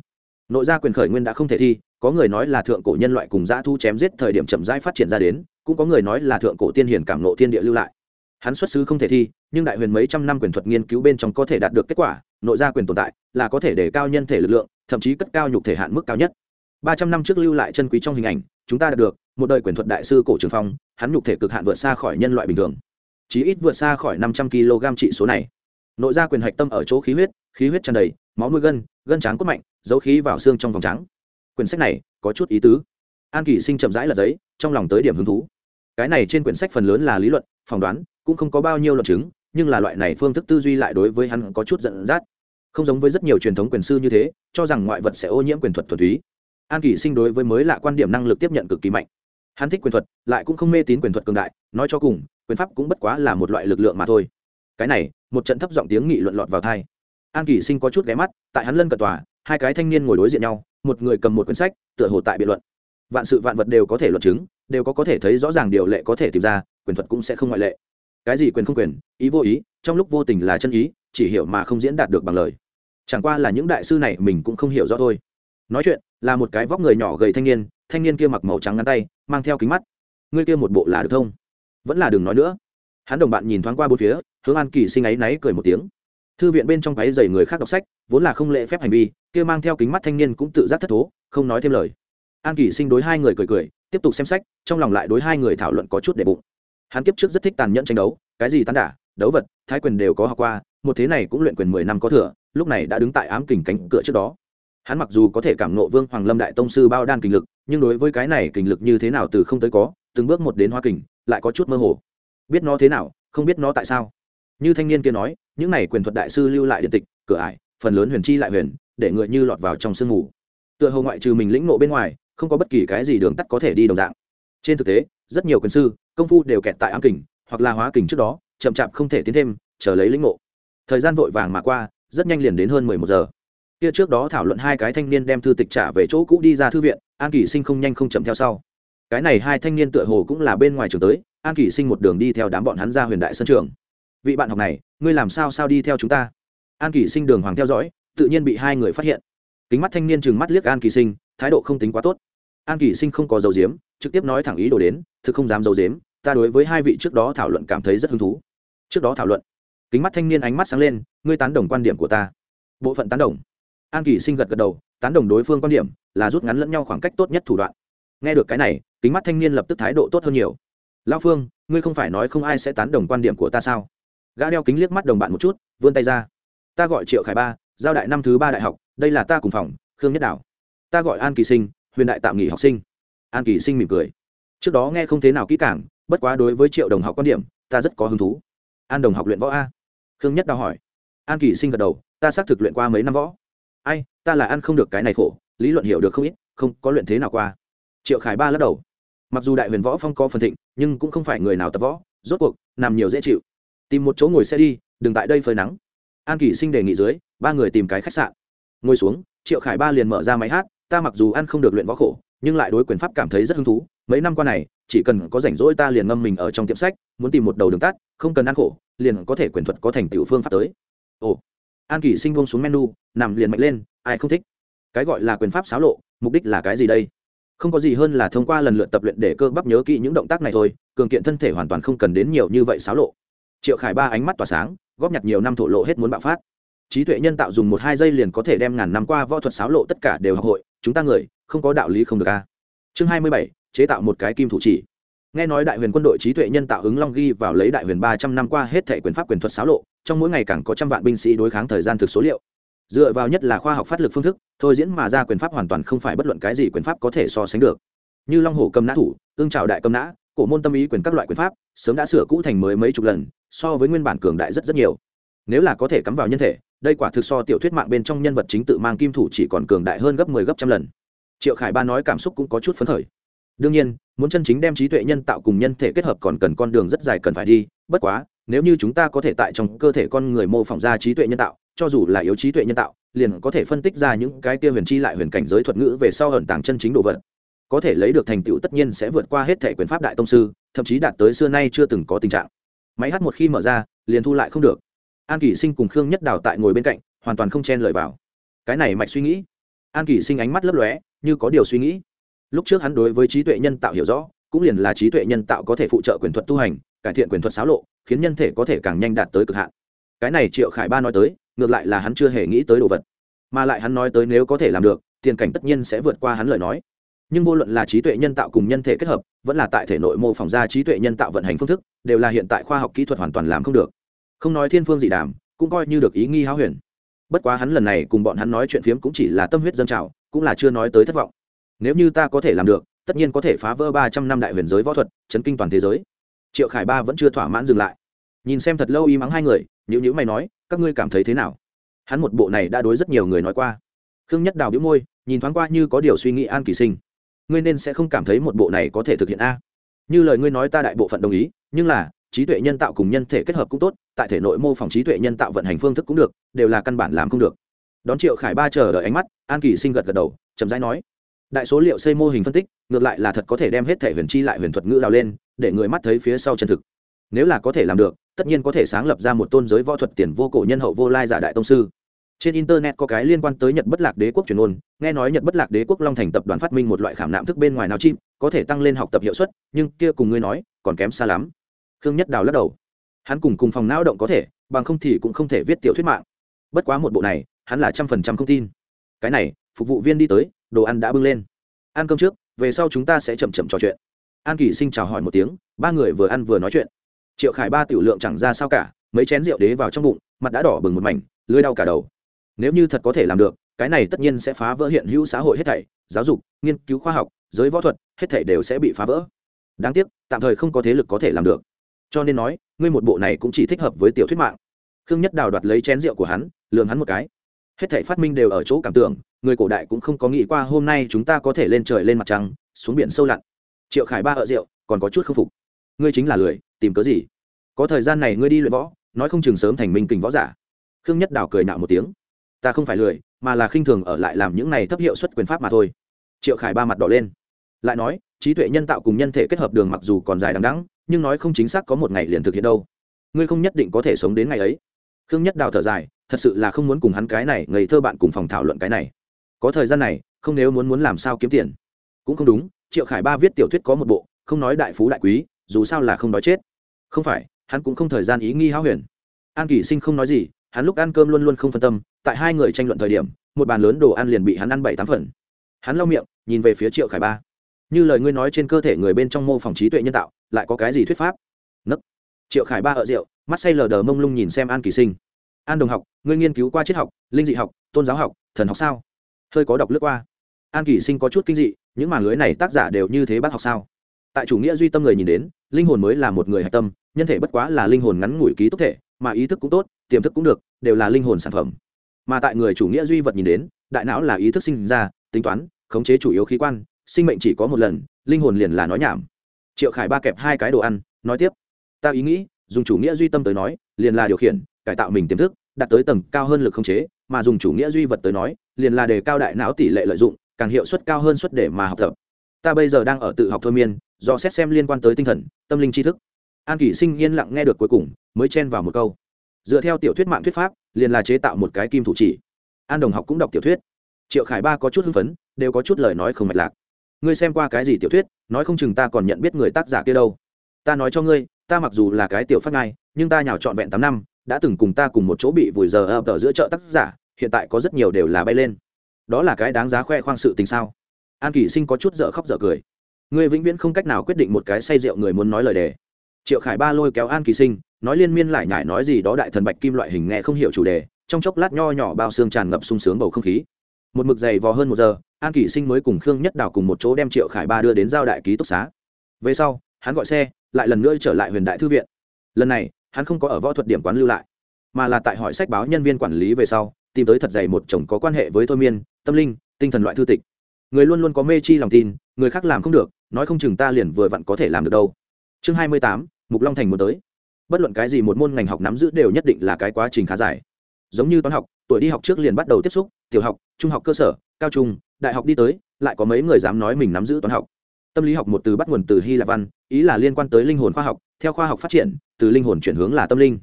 Nội gia quyền khởi nguyên đã không thể thi, có người nói là thượng cổ nhân loại cùng dã thu chém giết thời điểm chậm rãi phát triển ra đến, cũng có người nói là thượng cổ tiên hiển cảm nộ thiên địa lưu lại hắn xuất xứ không thể thi, nhưng đại huyền mấy trăm năm quyền thuật nghiên cứu bên trong có thể đạt được kết quả, nội gia quyền tồn tại, là có thể để cao nhân thể lực lượng, thậm chí cất cao nhục thể hạn mức cao nhất. Ba trăm năm trước lưu lại chân quý trong hình ảnh, chúng ta đạt được, một đời quyền thuật đại sư cổ trường phong, hắn nhục thể cực hạn vượt xa khỏi nhân loại bình thường. Chí ít vượt xa khỏi năm trăm kg trị số này. Nội gia quyền hạch tâm ở chỗ khí huyết khí huyết tràn đầy, máu nuôi gân gân trắng cốt mạnh, dấu khí vào xương trong vòng trắng. Quyển sách này, có chút ý tứ. An kỳ sinh chậm rãi là giấy, trong lòng tới điểm hứng thú. Cái này trên quyển sách phần lớn là lý luận phỏng đoán, cũng không có bao nhiêu luận chứng, nhưng là loại này phương thức tư duy lại đối với hắn có chút giận dắt. Không giống với rất nhiều truyền thống quyền sư như thế, cho rằng ngoại vật sẽ ô nhiễm quyền thuật thuần túy. An kỳ sinh đối với mới lạ quan điểm năng lực tiếp nhận cực kỳ mạnh. Hắn thích quyền thuật, lại cũng không mê tín quyền thuật cường đại, nói cho cùng, quyền pháp cũng bất quá là một loại lực lượng mà thôi. Cái này, một trận thấp giọng tiếng nghị luận lọt vào thai an kỳ sinh có chút ghé mắt, tại hắn lân cận tòa, hai cái thanh niên ngồi đối diện nhau, một người cầm một quyển sách, tựa hồ tại biện luận. Vạn sự vạn vật đều có thể luận chứng, đều có có thể thấy rõ ràng điều lệ có thể tìm ra quyền thuật cũng sẽ không ngoại lệ. Cái gì quyền không quyền, ý vô ý, trong lúc vô tình là chân ý, chỉ hiểu mà không diễn đạt được bằng lời. Chẳng qua là những đại sư này mình cũng không hiểu rõ thôi. Nói chuyện, là một cái vóc người nhỏ gầy thanh niên thanh niên kia mặc màu trắng ngắn tay, mang theo kính mắt. Ngươi kia một bộ là được thông vẫn là đừng nói nữa. Hắn đồng bạn nhìn thoáng qua bốn phía, hướng an kỳ sinh ấy náy cười một tiếng. Thư viện bên trong cái dày người khác đọc sách, vốn là không lễ phép hành vi, kia mang theo kính mắt thanh niên cũng tự giác thất thố, không nói thêm lời. An kỳ sinh đối hai người cười cười, tiếp tục xem sách, trong lòng lại đối hai người thảo luận có chút để bụng hắn kiếp trước rất thích tàn nhẫn tranh đấu, cái gì tán đả, đấu vật, thái quyền đều có học qua, một thế này cũng luyện quyền mười năm có thừa, lúc này đã đứng tại ám kình cánh cửa trước đó. Hắn mặc dù có thể cảm nộ vương hoàng lâm đại tông sư bao đan kình lực, nhưng đối với cái này kình lực như thế nào từ không tới có, từng bước một đến hoa kình, lại có chút mơ hồ. Biết nó thế nào, không biết nó tại sao. Như thanh niên kia nói, những này quyền thuật đại sư lưu lại điện tịch, cửa ải, phần lớn huyền chi lại huyền, để người như lọt vào trong sương mù. Tựa hồ ngoại trừ mình lĩnh nộ bên ngoài, không có bất kỳ cái gì đường tắt có thể đi đồng dạng. Trên thực tế, rất nhiều quyền sư công phu đều kẹt tại ám kình, hoặc là hóa kình trước đó, chậm chạp không thể tiến thêm, chờ lấy lĩnh ngộ. Thời gian vội vàng mà qua, rất nhanh liền đến hơn mười một giờ. Kia trước đó thảo luận hai cái thanh niên đem thư tịch trả về chỗ cũ đi ra thư viện, an kỷ sinh không nhanh không chậm theo sau. Cái này hai thanh niên tựa hồ cũng là bên ngoài trường tới, an kỷ sinh một đường đi theo đám bọn hắn ra huyền đại sân trường. Vị bạn học này, ngươi làm sao sao đi theo chúng ta? An kỷ sinh đường hoàng theo dõi, tự nhiên bị hai người phát hiện. Kính mắt thanh niên chừng mắt liếc an kỳ sinh, thái độ không tính quá tốt. An kỳ sinh không có dầu diếm, trực tiếp nói thẳng ý đồ đến, thực không dám dầu diếm ta đối với hai vị trước đó thảo luận cảm thấy rất hứng thú. Trước đó thảo luận, kính mắt thanh niên ánh mắt sáng lên, ngươi tán đồng quan điểm của ta. Bộ phận tán đồng. An kỳ sinh gật gật đầu, tán đồng đối phương quan điểm là rút ngắn lẫn nhau khoảng cách tốt nhất thủ đoạn. Nghe được cái này, kính mắt thanh niên lập tức thái độ tốt hơn nhiều. Lao phương, ngươi không phải nói không ai sẽ tán đồng quan điểm của ta sao? Gã đeo kính liếc mắt đồng bạn một chút, vươn tay ra. Ta gọi triệu khải ba, giao đại năm thứ ba đại học, đây là ta cùng phòng, khương nhất đảo. Ta gọi an kỳ sinh, huyền đại tạm nghỉ học sinh. An kỳ sinh mỉm cười. Trước đó nghe không thế nào kỹ càng bất quá đối với triệu đồng học quan điểm, ta rất có hứng thú. An đồng học luyện võ a. Khương nhất đào hỏi. An kỳ sinh gật đầu, ta xác thực luyện qua mấy năm võ. Ai, ta là ăn không được cái này khổ, lý luận hiểu được không ít, không, có luyện thế nào qua. Triệu khải ba lắc đầu. Mặc dù đại huyền võ phong có phần thịnh, nhưng cũng không phải người nào tập võ, rốt cuộc, nằm nhiều dễ chịu. Tìm một chỗ ngồi xe đi, đừng tại đây phơi nắng. An kỳ sinh đề nghị dưới, ba người tìm cái khách sạn. Ngồi xuống, triệu khải ba liền mở ra máy hát, ta mặc dù ăn không được luyện võ khổ nhưng lại đối quyền pháp cảm thấy rất hứng thú. Mấy năm qua này, chỉ cần có rảnh rỗi ta liền ngâm mình ở trong tiệm sách, muốn tìm một đầu đường tắt, không cần ăn khổ, liền có thể quyền thuật có thành tựu phương pháp tới. Ồ, an kỷ sinh vông xuống menu, nằm liền mạnh lên, ai không thích? Cái gọi là quyền pháp xáo lộ, mục đích là cái gì đây? Không có gì hơn là thông qua lần lượt tập luyện để cơ bắp nhớ kỹ những động tác này thôi, cường kiện thân thể hoàn toàn không cần đến nhiều như vậy xáo lộ. Triệu khải ba ánh mắt tỏa sáng, góp nhặt nhiều năm thổ lộ hết muốn bạo phát. Trí tuệ nhân tạo dùng một hai giây liền có thể đem ngàn năm qua võ thuật xáo lộ tất cả đều học hội, chúng ta người không có đạo lý không được a. Chương hai mươi bảy, chế tạo một cái kim thủ chỉ. Nghe nói đại huyền quân đội trí tuệ nhân tạo ứng long ghi vào lấy đại huyền ba trăm năm qua hết thể quyền pháp quyền thuật xáo lộ, trong mỗi ngày càng có trăm vạn binh sĩ đối kháng thời gian thực số liệu. Dựa vào nhất là khoa học phát lực phương thức, thôi diễn mà ra quyền pháp hoàn toàn không phải bất luận cái gì quyền pháp có thể so sánh được. Như long hổ cầm nã thủ, ương trào đại cầm nã, cổ môn tâm ý quyền các loại quyền pháp, sớm đã sửa cũ thành mới mấy chục lần, so với nguyên bản cường đại rất rất nhiều. Nếu là có thể cắm vào nhân thể, đây quả thực so tiểu thuyết mạng bên trong nhân vật chính tự mang kim thủ chỉ còn cường đại hơn gấp 10 gấp trăm lần triệu khải ba nói cảm xúc cũng có chút phấn khởi. Đương nhiên, muốn chân chính đem trí tuệ nhân tạo cùng nhân thể kết hợp còn cần con đường rất dài cần phải đi, bất quá, nếu như chúng ta có thể tại trong cơ thể con người mô phỏng ra trí tuệ nhân tạo, cho dù là yếu trí tuệ nhân tạo, liền có thể phân tích ra những cái kia huyền chi lại huyền cảnh giới thuật ngữ về sau ẩn tàng chân chính đồ vật. Có thể lấy được thành tựu tất nhiên sẽ vượt qua hết thể quyền pháp đại tông sư, thậm chí đạt tới xưa nay chưa từng có tình trạng. Máy hát một khi mở ra, liền thu lại không được. An kỷ sinh cùng khương nhất đào tại ngồi bên cạnh, hoàn toàn không chen lời vào. Cái này mạch suy nghĩ. An kỷ sinh ánh mắt lấp lóe như có điều suy nghĩ. Lúc trước hắn đối với trí tuệ nhân tạo hiểu rõ, cũng liền là trí tuệ nhân tạo có thể phụ trợ quyền thuật tu hành, cải thiện quyền thuật xáo lộ, khiến nhân thể có thể càng nhanh đạt tới cực hạn. Cái này triệu khải ba nói tới, ngược lại là hắn chưa hề nghĩ tới đồ vật. Mà lại hắn nói tới nếu có thể làm được, tiền cảnh tất nhiên sẽ vượt qua hắn lời nói. Nhưng vô luận là trí tuệ nhân tạo cùng nhân thể kết hợp, vẫn là tại thể nội mô phỏng ra trí tuệ nhân tạo vận hành phương thức, đều là hiện tại khoa học kỹ thuật hoàn toàn làm không được. Không nói thiên phương dị đàm, cũng coi như được ý nghi háo huyền. Bất quá hắn lần này cùng bọn hắn nói chuyện phiếm cũng chỉ là tâm huyết dân trào cũng là chưa nói tới thất vọng. Nếu như ta có thể làm được, tất nhiên có thể phá vỡ ba trăm năm đại huyền giới võ thuật, chấn kinh toàn thế giới. Triệu khải ba vẫn chưa thỏa mãn dừng lại. Nhìn xem thật lâu y mắng hai người, nhữ nhữ mày nói, các ngươi cảm thấy thế nào? Hắn một bộ này đã đối rất nhiều người nói qua. Khương nhất đào bĩu môi, nhìn thoáng qua như có điều suy nghĩ an kỳ sinh. Ngươi nên sẽ không cảm thấy một bộ này có thể thực hiện a. Như lời ngươi nói ta đại bộ phận đồng ý, nhưng là, trí tuệ nhân tạo cùng nhân thể kết hợp cũng tốt, tại thể nội mô phỏng trí tuệ nhân tạo vận hành phương thức cũng được, đều là căn bản làm không được đón triệu khải ba chờ đợi ánh mắt, an kỳ sinh gật gật đầu, chậm rãi nói, đại số liệu xây mô hình phân tích, ngược lại là thật có thể đem hết thể huyền chi lại huyền thuật ngữ đào lên, để người mắt thấy phía sau chân thực. Nếu là có thể làm được, tất nhiên có thể sáng lập ra một tôn giới võ thuật tiền vô cổ nhân hậu vô lai giả đại tông sư. Trên internet có cái liên quan tới nhật bất lạc đế quốc truyền ôn nghe nói nhật bất lạc đế quốc long thành tập đoàn phát minh một loại khảm nạm thức bên ngoài nào chim, có thể tăng lên học tập hiệu suất, nhưng kia cùng ngươi nói, còn kém xa lắm. Khương nhất đào lắc đầu. Hắn cùng cùng phòng não động có thể, bằng không thì cũng không thể viết tiểu thuyết mạng. Bất quá một bộ này hắn là trăm phần trăm không tin. Cái này, phục vụ viên đi tới, đồ ăn đã bưng lên. Ăn cơm trước, về sau chúng ta sẽ chậm chậm trò chuyện. An kỳ sinh chào hỏi một tiếng, ba người vừa ăn vừa nói chuyện. Triệu khải ba tiểu lượng chẳng ra sao cả, mấy chén rượu đế vào trong bụng, mặt đã đỏ bừng một mảnh lưới đau cả đầu. Nếu như thật có thể làm được, cái này tất nhiên sẽ phá vỡ hiện hữu xã hội hết thảy, giáo dục, nghiên cứu khoa học, giới võ thuật, hết thảy đều sẽ bị phá vỡ. Đáng tiếc, tạm thời không có thế lực có thể làm được. Cho nên nói, ngươi một bộ này cũng chỉ thích hợp với tiểu thuyết mạng. Khương nhất đào đoạt lấy chén rượu của hắn lường hắn một cái hết thảy phát minh đều ở chỗ cảm tưởng, người cổ đại cũng không có nghĩ qua hôm nay chúng ta có thể lên trời lên mặt trăng, xuống biển sâu lặn. Triệu khải ba ở rượu, còn có chút k phục. Ngươi chính là lười, tìm cớ gì? Có thời gian này ngươi đi luyện võ, nói không chừng sớm thành minh kình võ giả. Khương nhất đào cười nạo một tiếng. Ta không phải lười, mà là khinh thường ở lại làm những này thấp hiệu suất quyền pháp mà thôi. Triệu khải ba mặt đỏ lên. Lại nói, trí tuệ nhân tạo cùng nhân thể kết hợp đường mặc dù còn dài đằng đắng nhưng nói không chính xác có một ngày liền thực hiện đâu. Ngươi không nhất định có thể sống đến ngày ấy. Khương nhất đào thở dài thật sự là không muốn cùng hắn cái này ngây thơ bạn cùng phòng thảo luận cái này. Có thời gian này, không nếu muốn muốn làm sao kiếm tiền. Cũng không đúng, triệu khải ba viết tiểu thuyết có một bộ, không nói đại phú đại quý, dù sao là không đói chết. Không phải, hắn cũng không thời gian ý nghi háo huyền. An kỷ sinh không nói gì, hắn lúc ăn cơm luôn luôn không phân tâm, tại hai người tranh luận thời điểm, một bàn lớn đồ ăn liền bị hắn ăn bảy tám phần. Hắn lau miệng, nhìn về phía triệu khải ba. Như lời ngươi nói trên cơ thể người bên trong mô phòng trí tuệ nhân tạo, lại có cái gì thuyết pháp? Nấc. Triệu khải ba ở rượu, mắt say lờ đờ mông lung nhìn xem an kỳ sinh an đồng học, ngươi nghiên cứu qua triết học, linh dị học, tôn giáo học, thần học sao? Hơi có đọc lướt qua. An kỳ sinh có chút kinh dị, những mảng lưới này tác giả đều như thế bác học sao? Tại chủ nghĩa duy tâm người nhìn đến, linh hồn mới là một người hạch tâm, nhân thể bất quá là linh hồn ngắn ngủi ký túc thể, mà ý thức cũng tốt, tiềm thức cũng được, đều là linh hồn sản phẩm. Mà tại người chủ nghĩa duy vật nhìn đến, đại não là ý thức sinh ra, tính toán, khống chế chủ yếu khí quan, sinh mệnh chỉ có một lần, linh hồn liền là nói nhảm. Triệu khải ba kẹp hai cái đồ ăn, nói tiếp. Ta ý nghĩ, dùng chủ nghĩa duy tâm tới nói, liền là điều khiển, cải tạo mình tiềm thức đạt tới tầng cao hơn lực khống chế, mà dùng chủ nghĩa duy vật tới nói, liền là đề cao đại não tỷ lệ lợi dụng, càng hiệu suất cao hơn suất để mà học tập. Ta bây giờ đang ở tự học thôi miên, do xét xem liên quan tới tinh thần, tâm linh tri thức. An kỷ sinh yên lặng nghe được cuối cùng, mới chen vào một câu. Dựa theo tiểu thuyết mạng thuyết pháp, liền là chế tạo một cái kim thủ chỉ. An đồng học cũng đọc tiểu thuyết. Triệu khải ba có chút hưng phấn, đều có chút lời nói không mạch lạc. Ngươi xem qua cái gì tiểu thuyết, nói không chừng ta còn nhận biết người tác giả kia đâu. Ta nói cho ngươi, ta mặc dù là cái tiểu phát ngai nhưng ta nhào trọn vẹn tám năm đã từng cùng ta cùng một chỗ bị vùi giờ ập ở giữa chợ tác giả, hiện tại có rất nhiều đều là bay lên. Đó là cái đáng giá khoe khoang sự tình sao? An kỳ sinh có chút dở khóc dở cười. Ngươi vĩnh viễn không cách nào quyết định một cái say rượu người muốn nói lời đề. Triệu khải ba lôi kéo an kỳ sinh, nói liên miên lại nhải nói gì đó đại thần bạch kim loại hình nghe không hiểu chủ đề, trong chốc lát nho nhỏ bao xương tràn ngập sung sướng bầu không khí. Một mực dày vò hơn một giờ, an kỷ sinh mới cùng khương nhất đào cùng một chỗ đem triệu khải ba đưa đến giao đại ký túc xá. Về sau, hắn gọi xe, lại lần nữa trở lại huyền đại thư viện. Lần này hắn không có ở võ thuật điểm quán lưu lại, mà là tại hỏi sách báo nhân viên quản lý về sau, tìm tới thật dày một chồng có quan hệ với thôi miên, tâm linh, tinh thần loại thư tịch. Người luôn luôn có mê chi lòng tin, người khác làm không được, nói không chừng ta liền vừa vặn có thể làm được đâu. Chương hai mươi tám, mục long thành muốn tới. Bất luận cái gì một môn ngành học nắm giữ đều nhất định là cái quá trình khá dài. Giống như toán học, tuổi đi học trước liền bắt đầu tiếp xúc, tiểu học, trung học cơ sở, cao trung, đại học đi tới, lại có mấy người dám nói mình nắm giữ toán học. Tâm lý học một từ bắt nguồn từ hy lạp văn, ý là liên quan tới linh hồn khoa học, theo khoa học phát triển từ linh hồn chuyển hướng là tâm linh.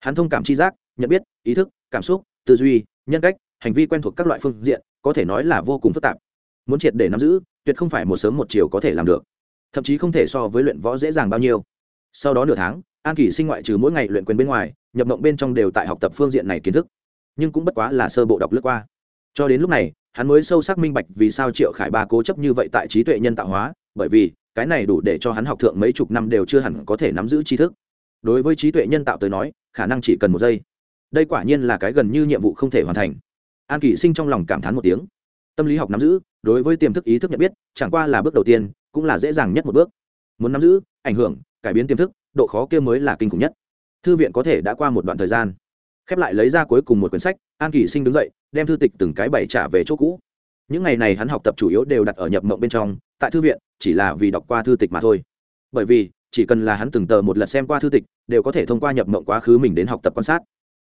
Hắn thông cảm tri giác, nhận biết, ý thức, cảm xúc, tư duy, nhân cách, hành vi quen thuộc các loại phương diện, có thể nói là vô cùng phức tạp. Muốn triệt để nắm giữ, tuyệt không phải một sớm một chiều có thể làm được. Thậm chí không thể so với luyện võ dễ dàng bao nhiêu. Sau đó nửa tháng, an Kỷ sinh ngoại trừ mỗi ngày luyện quyền bên ngoài, nhập mộng bên trong đều tại học tập phương diện này kiến thức. Nhưng cũng bất quá là sơ bộ đọc lướt qua. Cho đến lúc này, hắn mới sâu sắc minh bạch vì sao triệu khải ba cố chấp như vậy tại trí tuệ nhân tạo hóa, bởi vì cái này đủ để cho hắn học thượng mấy chục năm đều chưa hẳn có thể nắm giữ tri thức đối với trí tuệ nhân tạo tới nói, khả năng chỉ cần một giây. Đây quả nhiên là cái gần như nhiệm vụ không thể hoàn thành. An kỷ sinh trong lòng cảm thán một tiếng. Tâm lý học nắm giữ, đối với tiềm thức ý thức nhận biết, chẳng qua là bước đầu tiên, cũng là dễ dàng nhất một bước. Muốn nắm giữ, ảnh hưởng, cải biến tiềm thức, độ khó kia mới là kinh khủng nhất. Thư viện có thể đã qua một đoạn thời gian. Khép lại lấy ra cuối cùng một quyển sách, an kỷ sinh đứng dậy, đem thư tịch từng cái bảy trả về chỗ cũ. Những ngày này hắn học tập chủ yếu đều đặt ở nhập mộng bên trong, tại thư viện, chỉ là vì đọc qua thư tịch mà thôi. Bởi vì chỉ cần là hắn từng tờ một lần xem qua thư tịch, đều có thể thông qua nhập mộng quá khứ mình đến học tập quan sát.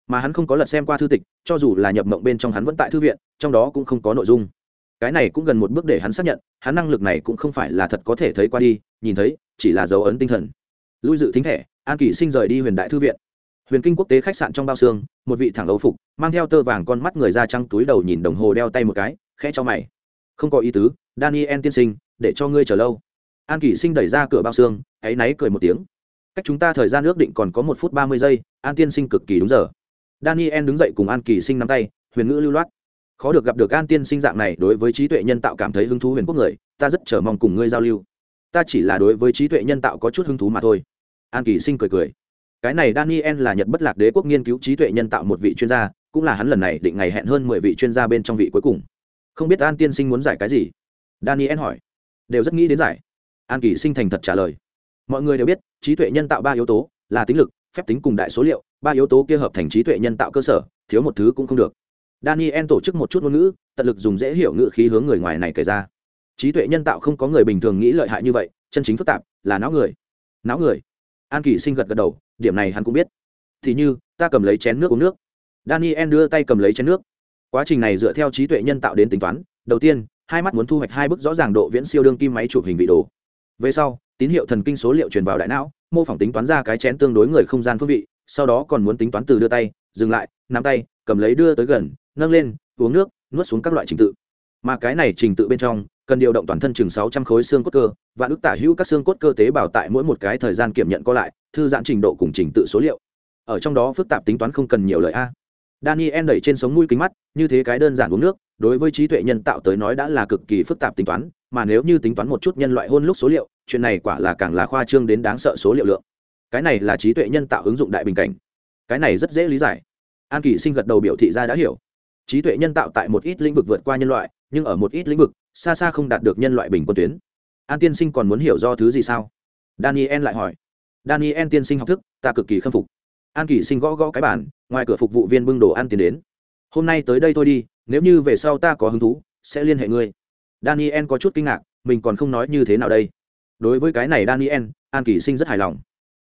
Mà hắn không có lật xem qua thư tịch, cho dù là nhập mộng bên trong hắn vẫn tại thư viện, trong đó cũng không có nội dung. Cái này cũng gần một bước để hắn xác nhận, hắn năng lực này cũng không phải là thật có thể thấy qua đi, nhìn thấy, chỉ là dấu ấn tinh thần. Lui dự thính thẻ, an kỳ sinh rời đi huyền đại thư viện. Huyền kinh quốc tế khách sạn trong bao xương, một vị thẳng ấu phục, mang theo tơ vàng con mắt người da trăng túi đầu nhìn đồng hồ đeo tay một cái, khẽ cho mày. Không có ý tứ, daniel tiên sinh, để cho ngươi chờ lâu an kỳ sinh đẩy ra cửa bao xương, áy náy cười một tiếng. Cách chúng ta thời gian ước định còn có một phút ba mươi giây, an tiên sinh cực kỳ đúng giờ. Daniel đứng dậy cùng an kỳ sinh nắm tay, huyền ngữ lưu loát. Khó được gặp được an tiên sinh dạng này đối với trí tuệ nhân tạo cảm thấy hứng thú huyền quốc người, ta rất chờ mong cùng ngươi giao lưu. Ta chỉ là đối với trí tuệ nhân tạo có chút hứng thú mà thôi. An kỳ sinh cười cười. Cái này daniel là nhật bất lạc đế quốc nghiên cứu trí tuệ nhân tạo một vị chuyên gia, cũng là hắn lần này định ngày hẹn hơn mười vị chuyên gia bên trong vị cuối cùng. Không biết an tiên sinh muốn giải cái gì? Daniel hỏi. Đều rất nghĩ đến giải an kỳ sinh thành thật trả lời. Mọi người đều biết, trí tuệ nhân tạo ba yếu tố là tính lực, phép tính cùng đại số liệu. Ba yếu tố kia hợp thành trí tuệ nhân tạo cơ sở, thiếu một thứ cũng không được. Daniel tổ chức một chút ngôn ngữ, tận lực dùng dễ hiểu ngữ khí hướng người ngoài này kể ra. Trí tuệ nhân tạo không có người bình thường nghĩ lợi hại như vậy, chân chính phức tạp là não người. Não người? An kỳ sinh gật gật đầu, điểm này hắn cũng biết. Thì như, ta cầm lấy chén nước uống nước. Daniel đưa tay cầm lấy chén nước. Quá trình này dựa theo trí tuệ nhân tạo đến tính toán, đầu tiên, hai mắt muốn thu hoạch hai bức rõ ràng độ viễn siêu đương kim máy chụp hình vị đồ về sau, tín hiệu thần kinh số liệu truyền vào đại não, mô phỏng tính toán ra cái chén tương đối người không gian phương vị, sau đó còn muốn tính toán từ đưa tay, dừng lại, nắm tay, cầm lấy đưa tới gần, nâng lên, uống nước, nuốt xuống các loại trình tự. Mà cái này trình tự bên trong, cần điều động toàn thân chừng sáu trăm khối xương cốt cơ và ức tả hữu các xương cốt cơ tế bào tại mỗi một cái thời gian kiểm nhận có lại, thư giãn trình độ cùng trình tự số liệu. Ở trong đó phức tạp tính toán không cần nhiều lời a. Daniel đẩy trên sống mũi kính mắt, như thế cái đơn giản uống nước, đối với trí tuệ nhân tạo tới nói đã là cực kỳ phức tạp tính toán mà nếu như tính toán một chút nhân loại hôn lúc số liệu, chuyện này quả là càng là khoa trương đến đáng sợ số liệu lượng. Cái này là trí tuệ nhân tạo ứng dụng đại bình cảnh. Cái này rất dễ lý giải. An kỳ sinh gật đầu biểu thị ra đã hiểu. Trí tuệ nhân tạo tại một ít lĩnh vực vượt qua nhân loại, nhưng ở một ít lĩnh vực, xa xa không đạt được nhân loại bình quân tuyến. An tiên sinh còn muốn hiểu do thứ gì sao? Daniel lại hỏi. Daniel tiên sinh học thức, ta cực kỳ khâm phục. An kỳ sinh gõ gõ cái bản ngoài cửa phục vụ viên bưng đồ ăn tiền đến. Hôm nay tới đây thôi đi, nếu như về sau ta có hứng thú, sẽ liên hệ ngươi daniel có chút kinh ngạc, mình còn không nói như thế nào đây. Đối với cái này daniel, an kỳ sinh rất hài lòng.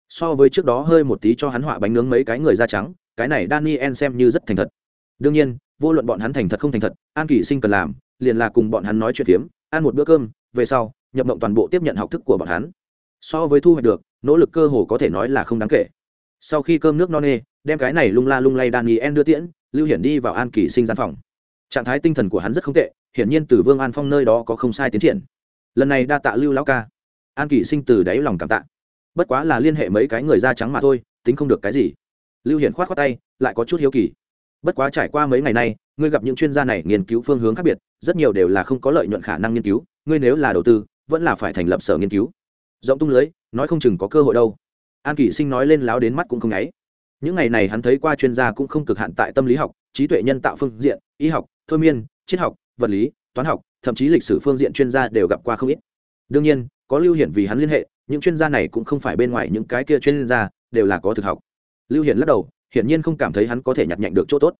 So với trước đó hơi một tí cho hắn họa bánh nướng mấy cái người da trắng, cái này daniel xem như rất thành thật. Đương nhiên, vô luận bọn hắn thành thật không thành thật, an kỳ sinh cần làm, liền là cùng bọn hắn nói chuyện phiếm, ăn một bữa cơm, về sau, nhập mộng toàn bộ tiếp nhận học thức của bọn hắn. So với thu hoạch được, nỗ lực cơ hồ có thể nói là không đáng kể. Sau khi cơm nước no nê, đem cái này lung la lung lay daniel đưa tiễn, lưu hiển đi vào an kỳ sinh gian phòng. Trạng thái tinh thần của hắn rất không tệ hiển nhiên từ vương an phong nơi đó có không sai tiến triển. Lần này đa tạ lưu lão ca. An kỳ sinh từ đáy lòng cảm tạ. Bất quá là liên hệ mấy cái người da trắng mà thôi, tính không được cái gì. Lưu hiển khoát khoát tay, lại có chút hiếu kỳ. Bất quá trải qua mấy ngày nay, ngươi gặp những chuyên gia này nghiên cứu phương hướng khác biệt, rất nhiều đều là không có lợi nhuận khả năng nghiên cứu, ngươi nếu là đầu tư, vẫn là phải thành lập sở nghiên cứu. Rộng tung lưới, nói không chừng có cơ hội đâu. An kỳ sinh nói lên láo đến mắt cũng không nháy. Những ngày này hắn thấy qua chuyên gia cũng không cực hạn tại tâm lý học, trí tuệ nhân tạo phương diện, y học, thôi miên, triết học vật lý, toán học, thậm chí lịch sử phương diện chuyên gia đều gặp qua không ít. Đương nhiên, có lưu hiển vì hắn liên hệ, những chuyên gia này cũng không phải bên ngoài những cái kia chuyên gia, đều là có thực học. Lưu hiển lắc đầu, hiển nhiên không cảm thấy hắn có thể nhặt nhạnh được chỗ tốt.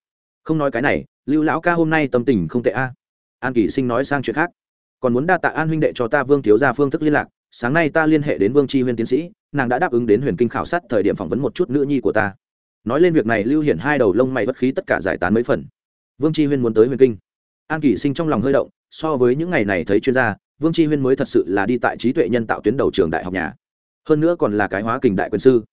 Không nói cái này, lưu lão ca hôm nay tâm tình không tệ a. An kỳ sinh nói sang chuyện khác. Còn muốn đa tạ an huynh đệ cho ta vương thiếu ra phương thức liên lạc, sáng nay ta liên hệ đến vương tri huyên tiến sĩ, nàng đã đáp ứng đến huyền kinh khảo sát thời điểm phỏng vấn một chút nữ nhi của ta. Nói lên việc này, lưu hiển hai đầu lông mày bất khí tất cả giải tán mấy phần. Vương tri huyên muốn tới huyền kinh an kỳ sinh trong lòng hơi động, so với những ngày này thấy chuyên gia, vương tri huyên mới thật sự là đi tại trí tuệ nhân tạo tuyến đầu trường đại học nhà. Hơn nữa còn là cái hóa kình đại quân sư.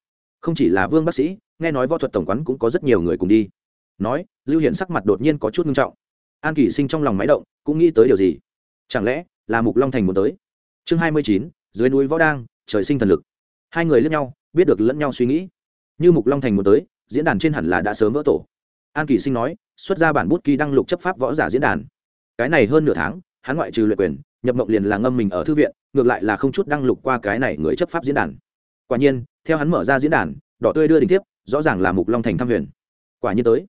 Không chỉ là vương bác sĩ, nghe nói võ thuật tổng quán cũng có rất nhiều người cùng đi. Nói, lưu hiển sắc mặt đột nhiên có chút nghiêm trọng. An kỳ sinh trong lòng máy động, cũng nghĩ tới điều gì? Chẳng lẽ là mục long thành muốn tới? Chương hai mươi chín, dưới núi võ đang, trời sinh thần lực. Hai người lẫn nhau, biết được lẫn nhau suy nghĩ. Như mục long thành muốn tới, diễn đàn trên hẳn là đã sớm vỡ tổ an kỳ sinh nói, xuất ra bản bút ký đăng lục chấp pháp võ giả diễn đàn. Cái này hơn nửa tháng, hắn ngoại trừ luyện quyền, nhập mộng liền là ngâm mình ở thư viện, ngược lại là không chút đăng lục qua cái này người chấp pháp diễn đàn. Quả nhiên, theo hắn mở ra diễn đàn, đỏ tươi đưa đình tiếp rõ ràng là mục long thành thăm huyền. Quả nhiên tới.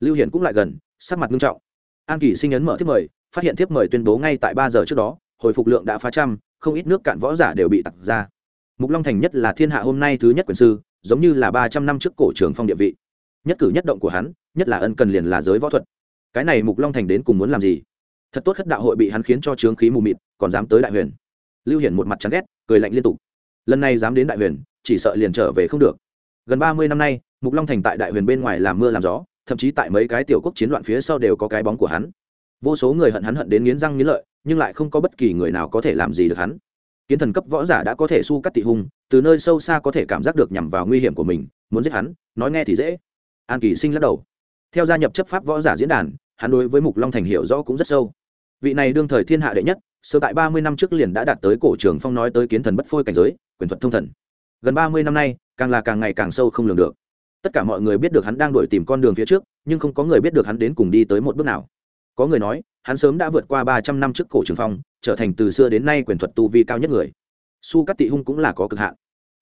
Lưu hiển cũng lại gần, sắc mặt nghiêm trọng. An kỳ sinh ấn mở thiếp mời, phát hiện thiếp mời tuyên bố ngay tại ba giờ trước đó, hồi phục lượng đã phá trăm, không ít nước cạn võ giả đều bị tặc ra. Mục long thành nhất là thiên hạ hôm nay thứ nhất quyền sư, giống như là ba trăm năm trước cổ trường phong địa vị nhất cử nhất động của hắn, nhất là ân cần liền là giới võ thuật. Cái này mục long thành đến cùng muốn làm gì? Thật tốt khất đạo hội bị hắn khiến cho trướng khí mù mịt, còn dám tới đại huyền. Lưu hiển một mặt chán ghét, cười lạnh liên tục. Lần này dám đến đại huyền, chỉ sợ liền trở về không được. Gần ba mươi năm nay, mục long thành tại đại huyền bên ngoài làm mưa làm gió, thậm chí tại mấy cái tiểu quốc chiến loạn phía sau đều có cái bóng của hắn. Vô số người hận hắn hận đến nghiến răng nghiến lợi, nhưng lại không có bất kỳ người nào có thể làm gì được hắn. Kiến thần cấp võ giả đã có thể su cắt tị hung, từ nơi sâu xa có thể cảm giác được nhằm vào nguy hiểm của mình, muốn giết hắn, nói nghe thì dễ an kỳ sinh lắc đầu. Theo gia nhập chấp pháp võ giả diễn đàn, hắn đối với mục long thành hiểu rõ cũng rất sâu. Vị này đương thời thiên hạ đệ nhất, sơ tại ba mươi năm trước liền đã đạt tới cổ trường phong nói tới kiến thần bất phôi cảnh giới, quyền thuật thông thần. Gần ba mươi năm nay, càng là càng ngày càng sâu không lường được. Tất cả mọi người biết được hắn đang đuổi tìm con đường phía trước, nhưng không có người biết được hắn đến cùng đi tới một bước nào. Có người nói, hắn sớm đã vượt qua ba trăm năm trước cổ trường phong, trở thành từ xưa đến nay quyền thuật tu vi cao nhất người. Su cắt tị hung cũng là có cực hạn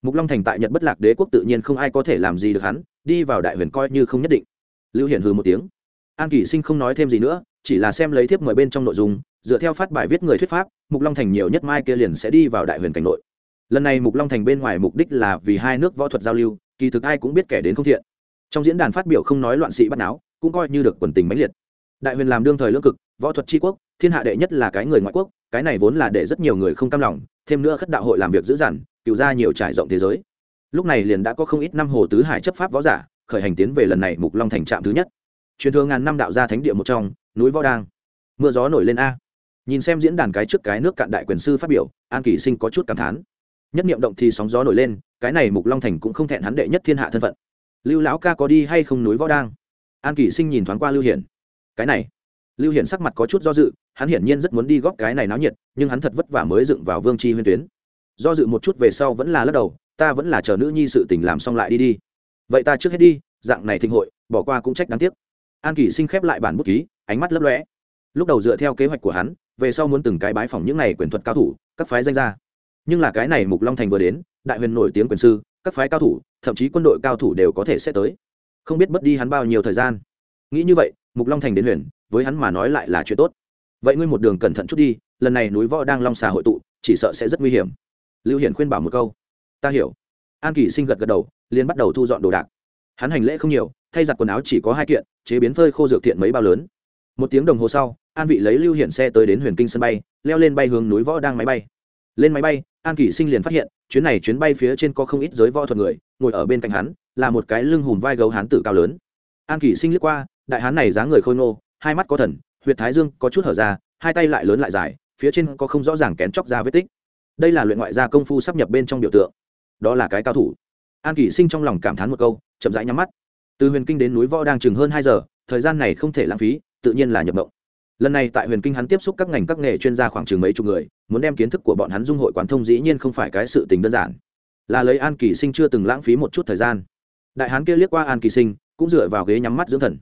mục long thành tại nhật bất lạc đế quốc tự nhiên không ai có thể làm gì được hắn, đi vào đại huyền coi như không nhất định. Lưu hiển hừ một tiếng. An kỳ sinh không nói thêm gì nữa, chỉ là xem lấy thiếp mời bên trong nội dung, dựa theo phát bài viết người thuyết pháp, mục long thành nhiều nhất mai kia liền sẽ đi vào đại huyền cảnh nội. Lần này mục long thành bên ngoài mục đích là vì hai nước võ thuật giao lưu, kỳ thực ai cũng biết kẻ đến không thiện. Trong diễn đàn phát biểu không nói loạn sĩ bắt náo, cũng coi như được quần tình mãnh liệt. Đại huyền làm đương thời lương cực, võ thuật tri quốc, thiên hạ đệ nhất là cái người ngoại quốc, cái này vốn là để rất nhiều người không cam lòng, thêm nữa khất đạo hội làm việc dữ dằn cựu ra nhiều trải rộng thế giới. Lúc này liền đã có không ít năm hồ tứ hải chấp pháp võ giả khởi hành tiến về lần này mục long thành trạm thứ nhất. Truyền thừa ngàn năm đạo gia thánh địa một trong, núi võ đang. Mưa gió nổi lên a. Nhìn xem diễn đàn cái trước cái nước cạn đại quyền sư phát biểu, an kỳ sinh có chút cảm thán. Nhất niệm động thì sóng gió nổi lên, cái này mục long thành cũng không thẹn hắn đệ nhất thiên hạ thân phận. Lưu lão ca có đi hay không núi võ đang? An kỳ sinh nhìn thoáng qua lưu hiển. Cái này. Lưu hiển sắc mặt có chút do dự, hắn hiển nhiên rất muốn đi góp cái này náo nhiệt, nhưng hắn thật vất vả mới dựng vào vương tri huyên tuyến do dự một chút về sau vẫn là lắc đầu, ta vẫn là chờ nữ nhi sự tình làm xong lại đi đi. Vậy ta trước hết đi, dạng này thịnh hội, bỏ qua cũng trách đáng tiếc. An kỳ sinh khép lại bản bút ký, ánh mắt lấp lóe. Lúc đầu dựa theo kế hoạch của hắn, về sau muốn từng cái bái phỏng những này quyền thuật cao thủ, các phái danh gia. Nhưng là cái này mục long thành vừa đến, đại huyền nổi tiếng quyền sư, các phái cao thủ, thậm chí quân đội cao thủ đều có thể sẽ tới. Không biết mất đi hắn bao nhiêu thời gian. Nghĩ như vậy, mục long thành đến huyền, với hắn mà nói lại là chuyện tốt. Vậy ngươi một đường cẩn thận chút đi, lần này núi võ đang long xà hội tụ, chỉ sợ sẽ rất nguy hiểm lưu hiển khuyên bảo một câu. Ta hiểu. An kỳ sinh gật gật đầu, liền bắt đầu thu dọn đồ đạc. Hắn hành lễ không nhiều, thay giặt quần áo chỉ có hai kiện, chế biến phơi khô dược thiện mấy bao lớn. Một tiếng đồng hồ sau, an vị lấy lưu hiển xe tới đến huyền kinh sân bay, leo lên bay hướng núi võ đang máy bay. Lên máy bay, an kỷ sinh liền phát hiện, chuyến này chuyến bay phía trên có không ít giới võ thuật người, ngồi ở bên cạnh hắn, là một cái lưng hùm vai gấu hán tử cao lớn. An kỷ sinh liếc qua, đại hán này dáng người khôi ngô, hai mắt có thần, huyệt thái dương có chút hở ra, hai tay lại lớn lại dài, phía trên có không rõ ràng kén chóc ra vết tích đây là luyện ngoại gia công phu sắp nhập bên trong biểu tượng. Đó là cái cao thủ. An kỷ sinh trong lòng cảm thán một câu, chậm rãi nhắm mắt. Từ huyền kinh đến núi võ đang chừng hơn hai giờ, thời gian này không thể lãng phí, tự nhiên là nhập mộng. Lần này tại huyền kinh hắn tiếp xúc các ngành các nghề chuyên gia khoảng chừng mấy chục người, muốn đem kiến thức của bọn hắn dung hội quán thông dĩ nhiên không phải cái sự tình đơn giản. Là lấy an kỳ sinh chưa từng lãng phí một chút thời gian. Đại hán kia liếc qua an kỳ sinh, cũng dựa vào ghế nhắm mắt dưỡng thần.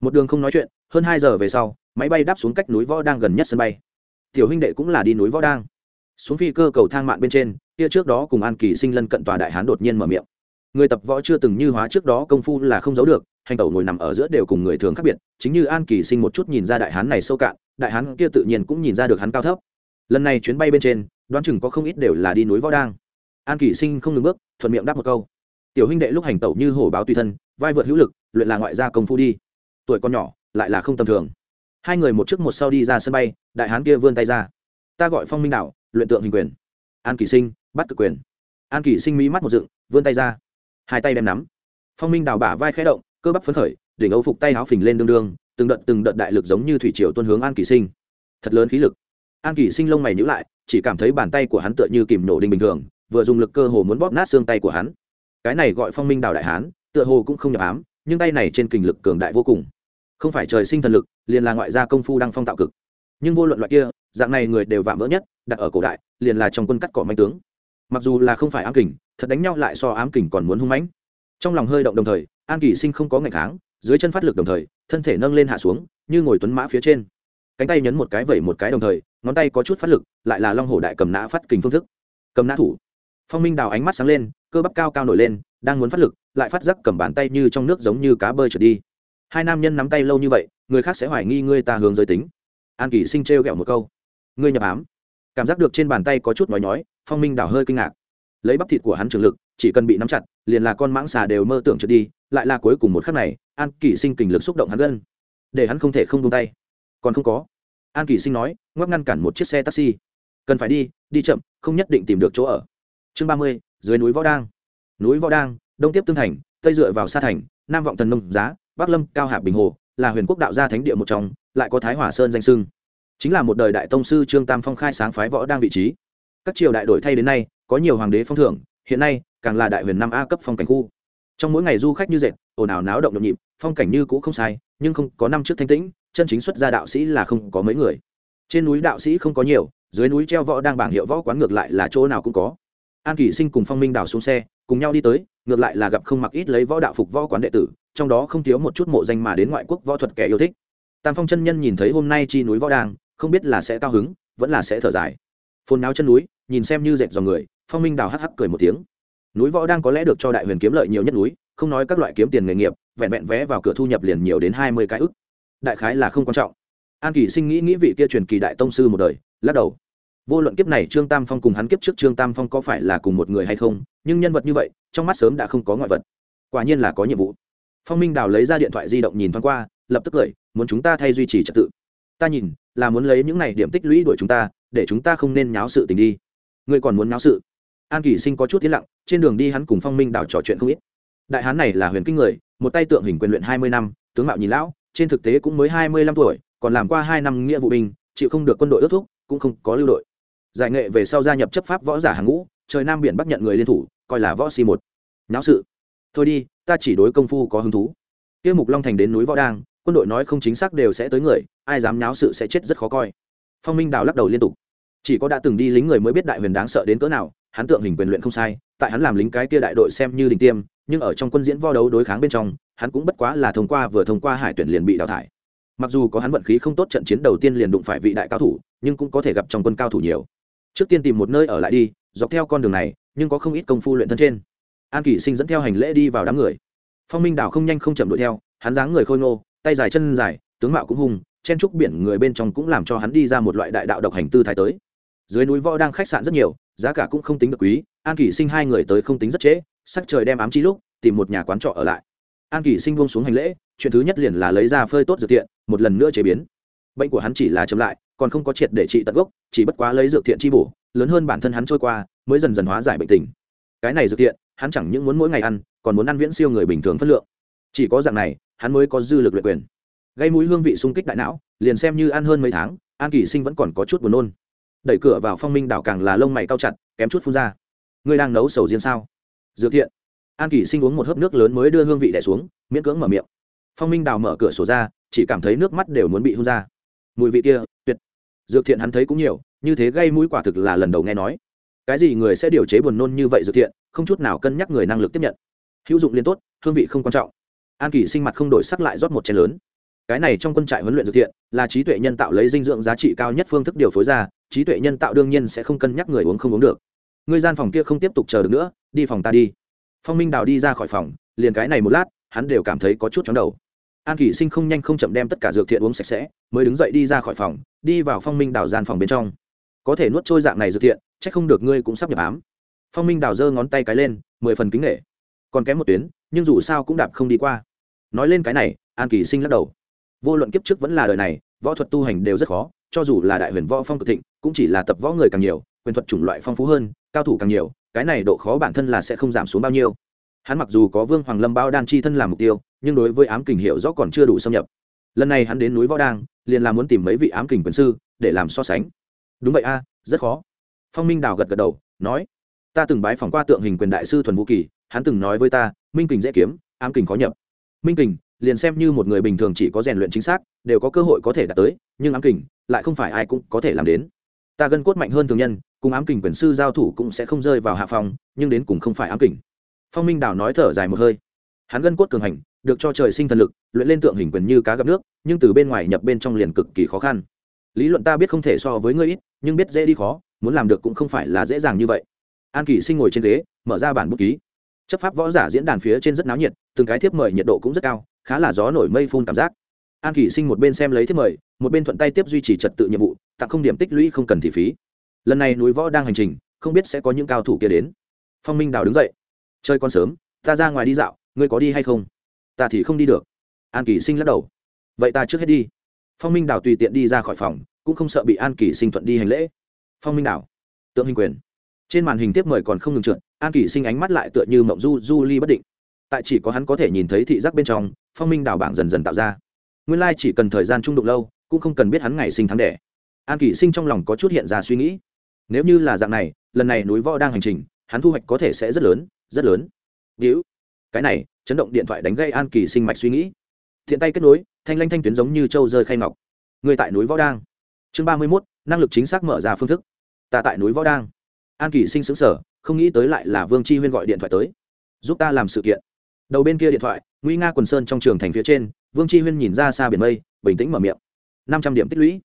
Một đường không nói chuyện, hơn hai giờ về sau, máy bay đáp xuống cách núi võ đang gần nhất sân bay. Tiểu huynh đệ cũng là đi núi võ đang xuống phi cơ cầu thang mạng bên trên, kia trước đó cùng an kỳ sinh lân cận tòa đại hán đột nhiên mở miệng. Người tập võ chưa từng như hóa trước đó công phu là không giấu được, hành tẩu ngồi nằm ở giữa đều cùng người thường khác biệt, chính như an kỳ sinh một chút nhìn ra đại hán này sâu cạn, đại hán kia tự nhiên cũng nhìn ra được hắn cao thấp. Lần này chuyến bay bên trên, đoán chừng có không ít đều là đi núi võ đang. An kỳ sinh không ngừng bước, thuận miệng đáp một câu. Tiểu huynh đệ lúc hành tẩu như hổ báo tùy thân, vai vượt hữu lực, luyện là ngoại gia công phu đi. Tuổi con nhỏ, lại là không tầm thường. Hai người một trước một sau đi ra sân bay, đại hán kia vươn tay ra ta gọi phong minh đạo luyện tượng hình quyền. An kỳ sinh, bắt cực quyền. An kỳ sinh mỹ mắt một dựng, vươn tay ra. Hai tay đem nắm. Phong minh đào bả vai khẽ động, cơ bắp phấn khởi, đỉnh âu phục tay áo phình lên đương đương, từng đợt từng đợt đại lực giống như thủy triều tuân hướng an kỳ sinh. Thật lớn khí lực. An kỳ sinh lông mày nhữ lại, chỉ cảm thấy bàn tay của hắn tựa như kìm nổ đinh bình thường, vừa dùng lực cơ hồ muốn bóp nát xương tay của hắn. Cái này gọi phong minh đào đại hán, tựa hồ cũng không nhập ám, nhưng tay này trên kình lực cường đại vô cùng. Không phải trời sinh thần lực, liền là ngoại gia công phu đang phong tạo cực. Nhưng vô luận loại kia dạng này người đều vạm vỡ nhất, đặt ở cổ đại, liền là trong quân cắt cỏ manh tướng. Mặc dù là không phải ám kình, thật đánh nhau lại so ám kình còn muốn hung mãnh. Trong lòng hơi động đồng thời, an kỳ sinh không có ngày kháng, dưới chân phát lực đồng thời, thân thể nâng lên hạ xuống, như ngồi tuấn mã phía trên. Cánh tay nhấn một cái vẩy một cái đồng thời, ngón tay có chút phát lực, lại là long hổ đại cầm nã phát kình phương thức. Cầm nã thủ. Phong minh đào ánh mắt sáng lên, cơ bắp cao cao nổi lên, đang muốn phát lực, lại phát giác cầm bàn tay như trong nước giống như cá bơi trượt đi. Hai nam nhân nắm tay lâu như vậy, người khác sẽ hoài nghi ngươi ta hướng giới tính. An kỳ sinh trêu ghẹo một câu ngươi nhập ám. Cảm giác được trên bàn tay có chút nói nhói, phong minh đảo hơi kinh ngạc. Lấy bắp thịt của hắn trường lực, chỉ cần bị nắm chặt, liền là con mãng xà đều mơ tưởng trượt đi, lại là cuối cùng một khắc này, an kỷ sinh kình lực xúc động hắn gân để hắn không thể không buông tay. Còn không có. An kỷ sinh nói, ngoắc ngăn cản một chiếc xe taxi. Cần phải đi đi chậm, không nhất định tìm được chỗ ở. Chương ba mươi, dưới núi võ đang. Núi võ đang, đông tiếp tương thành, tây dựa vào sa thành, nam vọng thần nông giá, bắc lâm, cao hạ bình hồ, là huyền quốc đạo gia thánh địa một trong, lại có thái hỏa sơn danh sưng chính là một đời đại tông sư trương tam phong khai sáng phái võ đang vị trí. Các triều đại đổi thay đến nay, có nhiều hoàng đế phong thưởng, hiện nay, càng là đại huyền năm a cấp phong cảnh khu. Trong mỗi ngày du khách như dệt, ồn ào náo động nhộn nhịp, phong cảnh như cũ không sai, nhưng không có năm trước thanh tĩnh, chân chính xuất gia đạo sĩ là không có mấy người. Trên núi đạo sĩ không có nhiều, dưới núi treo võ đang bảng hiệu võ quán ngược lại là chỗ nào cũng có. An kỳ sinh cùng phong minh đào xuống xe, cùng nhau đi tới, ngược lại là gặp không mặc ít lấy võ đạo phục võ quán đệ tử, trong đó không thiếu một chút mộ danh mà đến ngoại quốc võ thuật kẻ yêu thích. Tam phong chân nhân nhìn thấy hôm nay chi núi võ đang không biết là sẽ cao hứng, vẫn là sẽ thở dài. Phồn náo chân núi, nhìn xem như dệt dòng người, phong minh đào hắc hắc cười một tiếng. Núi võ đang có lẽ được cho đại huyền kiếm lợi nhiều nhất núi, không nói các loại kiếm tiền nghề nghiệp, vẹn vẹn vé vào cửa thu nhập liền nhiều đến hai mươi cái ức. Đại khái là không quan trọng. An kỳ sinh nghĩ nghĩ vị kia truyền kỳ đại tông sư một đời, lắc đầu. Vô luận kiếp này trương tam phong cùng hắn kiếp trước trương tam phong có phải là cùng một người hay không, nhưng nhân vật như vậy, trong mắt sớm đã không có ngoại vật. Quả nhiên là có nhiệm vụ. Phong minh đào lấy ra điện thoại di động nhìn thoáng qua, lập tức cười, muốn chúng ta thay duy trì trật tự. Ta nhìn là muốn lấy những này điểm tích lũy đuổi chúng ta, để chúng ta không nên nháo sự tình đi. Ngươi còn muốn nháo sự? An kỷ sinh có chút yên lặng, trên đường đi hắn cùng phong minh đảo trò chuyện không ít. Đại hán này là huyền kinh người, một tay tượng hình quyền luyện hai mươi năm, tướng mạo nhìn lão, trên thực tế cũng mới hai mươi lăm tuổi, còn làm qua hai năm nghĩa vụ binh, chịu không được quân đội ước thúc, cũng không có lưu đội. Giải nghệ về sau gia nhập chấp pháp võ giả hàng ngũ, trời nam biển bắc nhận người liên thủ, coi là võ si một. Nháo sự. Thôi đi, ta chỉ đối công phu có hứng thú. Tiêu mục long thành đến núi võ đang quân đội nói không chính xác đều sẽ tới người, ai dám nháo sự sẽ chết rất khó coi. Phong minh đào lắc đầu liên tục. Chỉ có đã từng đi lính người mới biết đại huyền đáng sợ đến cỡ nào, hắn tượng hình quyền luyện không sai, tại hắn làm lính cái kia đại đội xem như đình tiêm, nhưng ở trong quân diễn vo đấu đối kháng bên trong, hắn cũng bất quá là thông qua vừa thông qua hải tuyển liền bị đào thải. Mặc dù có hắn vận khí không tốt trận chiến đầu tiên liền đụng phải vị đại cao thủ, nhưng cũng có thể gặp trong quân cao thủ nhiều. Trước tiên tìm một nơi ở lại đi, dọc theo con đường này, nhưng có không ít công phu luyện thân trên. An kỷ sinh dẫn theo hành lễ đi vào đám người. Phong minh đảo không nhanh không chậm đuổi theo, hắn dáng người khôi ngô tay dài chân dài, tướng mạo cũng hung, chen trúc biển người bên trong cũng làm cho hắn đi ra một loại đại đạo độc hành tư thái tới. Dưới núi võ đang khách sạn rất nhiều, giá cả cũng không tính được quý, an kỷ sinh hai người tới không tính rất trễ, sắc trời đem ám chi lúc, tìm một nhà quán trọ ở lại. An kỷ sinh buông xuống hành lễ, chuyện thứ nhất liền là lấy ra phơi tốt dược thiện, một lần nữa chế biến. Bệnh của hắn chỉ là chậm lại, còn không có triệt để trị tận gốc, chỉ bất quá lấy dược thiện chi bổ, lớn hơn bản thân hắn trôi qua, mới dần dần hóa giải bệnh tình. Cái này dược thiện, hắn chẳng những muốn mỗi ngày ăn, còn muốn ăn viễn siêu người bình thường phất lượng. Chỉ có dạng này hắn mới có dư lực luyện quyền. Gây mũi hương vị sung kích đại não, liền xem như ăn hơn mấy tháng, an kỳ sinh vẫn còn có chút buồn nôn. Đẩy cửa vào phong minh đảo càng là lông mày cao chặt, kém chút phun ra. Ngươi đang nấu sầu riêng sao? Dược thiện. An kỳ sinh uống một hớp nước lớn mới đưa hương vị đẻ xuống, miễn cưỡng mở miệng. Phong minh đào mở cửa sổ ra, chỉ cảm thấy nước mắt đều muốn bị hôn ra. Mùi vị kia, tuyệt. Dược thiện hắn thấy cũng nhiều, như thế gây mũi quả thực là lần đầu nghe nói. Cái gì người sẽ điều chế buồn nôn như vậy dược thiện, không chút nào cân nhắc người năng lực tiếp nhận. Hữu dụng liên tốt, hương vị không quan trọng an kỳ sinh mặt không đổi sắc lại rót một chén lớn. Cái này trong quân trại huấn luyện dược thiện, là trí tuệ nhân tạo lấy dinh dưỡng giá trị cao nhất phương thức điều phối ra, trí tuệ nhân tạo đương nhiên sẽ không cân nhắc người uống không uống được. Người gian phòng kia không tiếp tục chờ được nữa, đi phòng ta đi. Phong minh đào đi ra khỏi phòng, liền cái này một lát, hắn đều cảm thấy có chút chóng đầu. An kỷ sinh không nhanh không chậm đem tất cả dược thiện uống sạch sẽ, mới đứng dậy đi ra khỏi phòng, đi vào phong minh đào gian phòng bên trong. Có thể nuốt trôi dạng này dược thiện c h ắ c không được ngươi cũng sắp nhập ám. Phong minh đào giơ ngón tay cái lên, mười phần kính nghệ còn kém một tuyến, nhưng dù sao cũng đạp không đi qua nói lên cái này, an kỳ sinh lắc đầu. Vô luận kiếp trước vẫn là đời này, võ thuật tu hành đều rất khó, cho dù là đại huyền võ phong cực thịnh, cũng chỉ là tập võ người càng nhiều, quyền thuật chủng loại phong phú hơn, cao thủ càng nhiều, cái này độ khó bản thân là sẽ không giảm xuống bao nhiêu. Hắn mặc dù có vương hoàng lâm bao đan chi thân làm mục tiêu, nhưng đối với ám kình hiệu rõ còn chưa đủ xâm nhập. Lần này hắn đến núi võ đang liền là muốn tìm mấy vị ám kình quyền sư, để làm so sánh. Đúng vậy a, rất khó. Phong minh đào gật gật đầu, nói, ta từng bái phỏng qua tượng hình quyền đại sư thuần vũ kỳ, hắn từng nói với ta, minh kình dễ kiếm, ám kình khó nhập minh kình, liền xem như một người bình thường chỉ có rèn luyện chính xác, đều có cơ hội có thể đạt tới, nhưng ám kình, lại không phải ai cũng có thể làm đến. Ta gân cốt mạnh hơn thường nhân, cùng ám kình quyền sư giao thủ cũng sẽ không rơi vào hạ phòng nhưng đến cùng không phải ám kình. Phong minh đào nói thở dài một hơi. Hắn gân cốt cường hành, được cho trời sinh thần lực, luyện lên tượng hình quyền như cá gặp nước, nhưng từ bên ngoài nhập bên trong liền cực kỳ khó khăn. Lý luận ta biết không thể so với ngươi ít, nhưng biết dễ đi khó, muốn làm được cũng không phải là dễ dàng như vậy. An kỳ sinh ngồi trên ghế, mở ra bản bút ký. Chấp pháp võ giả diễn đàn phía trên rất náo nhiệt từng cái thiếp mời nhiệt độ cũng rất cao, khá là gió nổi mây phun cảm giác. An kỳ sinh một bên xem lấy thiếp mời, một bên thuận tay tiếp duy trì trật tự nhiệm vụ, tặng không điểm tích lũy không cần thị phí. Lần này núi võ đang hành trình, không biết sẽ có những cao thủ kia đến. Phong minh đào đứng dậy. Chơi con sớm, ta ra ngoài đi dạo, ngươi có đi hay không? Ta thì không đi được. An kỳ sinh lắc đầu. Vậy ta trước hết đi. Phong minh đào tùy tiện đi ra khỏi phòng, cũng không sợ bị an kỳ sinh thuận đi hành lễ. Phong minh đào, tượng hình quyền. Trên màn hình tiếp mời còn không ngừng trượt, an kỳ sinh ánh mắt lại tựa như mộng du du ly bất định tại chỉ có hắn có thể nhìn thấy thị giác bên trong, phong minh đào bảng dần dần tạo ra. Nguyên lai、like、chỉ cần thời gian trung đụng lâu, cũng không cần biết hắn ngày sinh tháng đẻ. An kỳ sinh trong lòng có chút hiện ra suy nghĩ. Nếu như là dạng này, lần này núi võ đang hành trình, hắn thu hoạch có thể sẽ rất lớn rất lớn. Víu cái này, chấn động điện thoại đánh gây an kỳ sinh mạch suy nghĩ. Thiện tay kết nối, thanh lanh thanh tuyến giống như trâu rơi khay ngọc. Người tại núi võ đang. Chương ba mươi mốt, năng lực chính xác mở ra phương thức. Ta tại núi võ đang. An kỳ sinh xứng sở không nghĩ tới lại là vương chi huyên gọi điện thoại tới. Giúp ta làm sự kiện đầu bên kia điện thoại nguy nga quần sơn trong trường thành phía trên, vương chi huyên nhìn ra xa biển mây, bình tĩnh mở miệng. Năm trăm điểm tích lũy.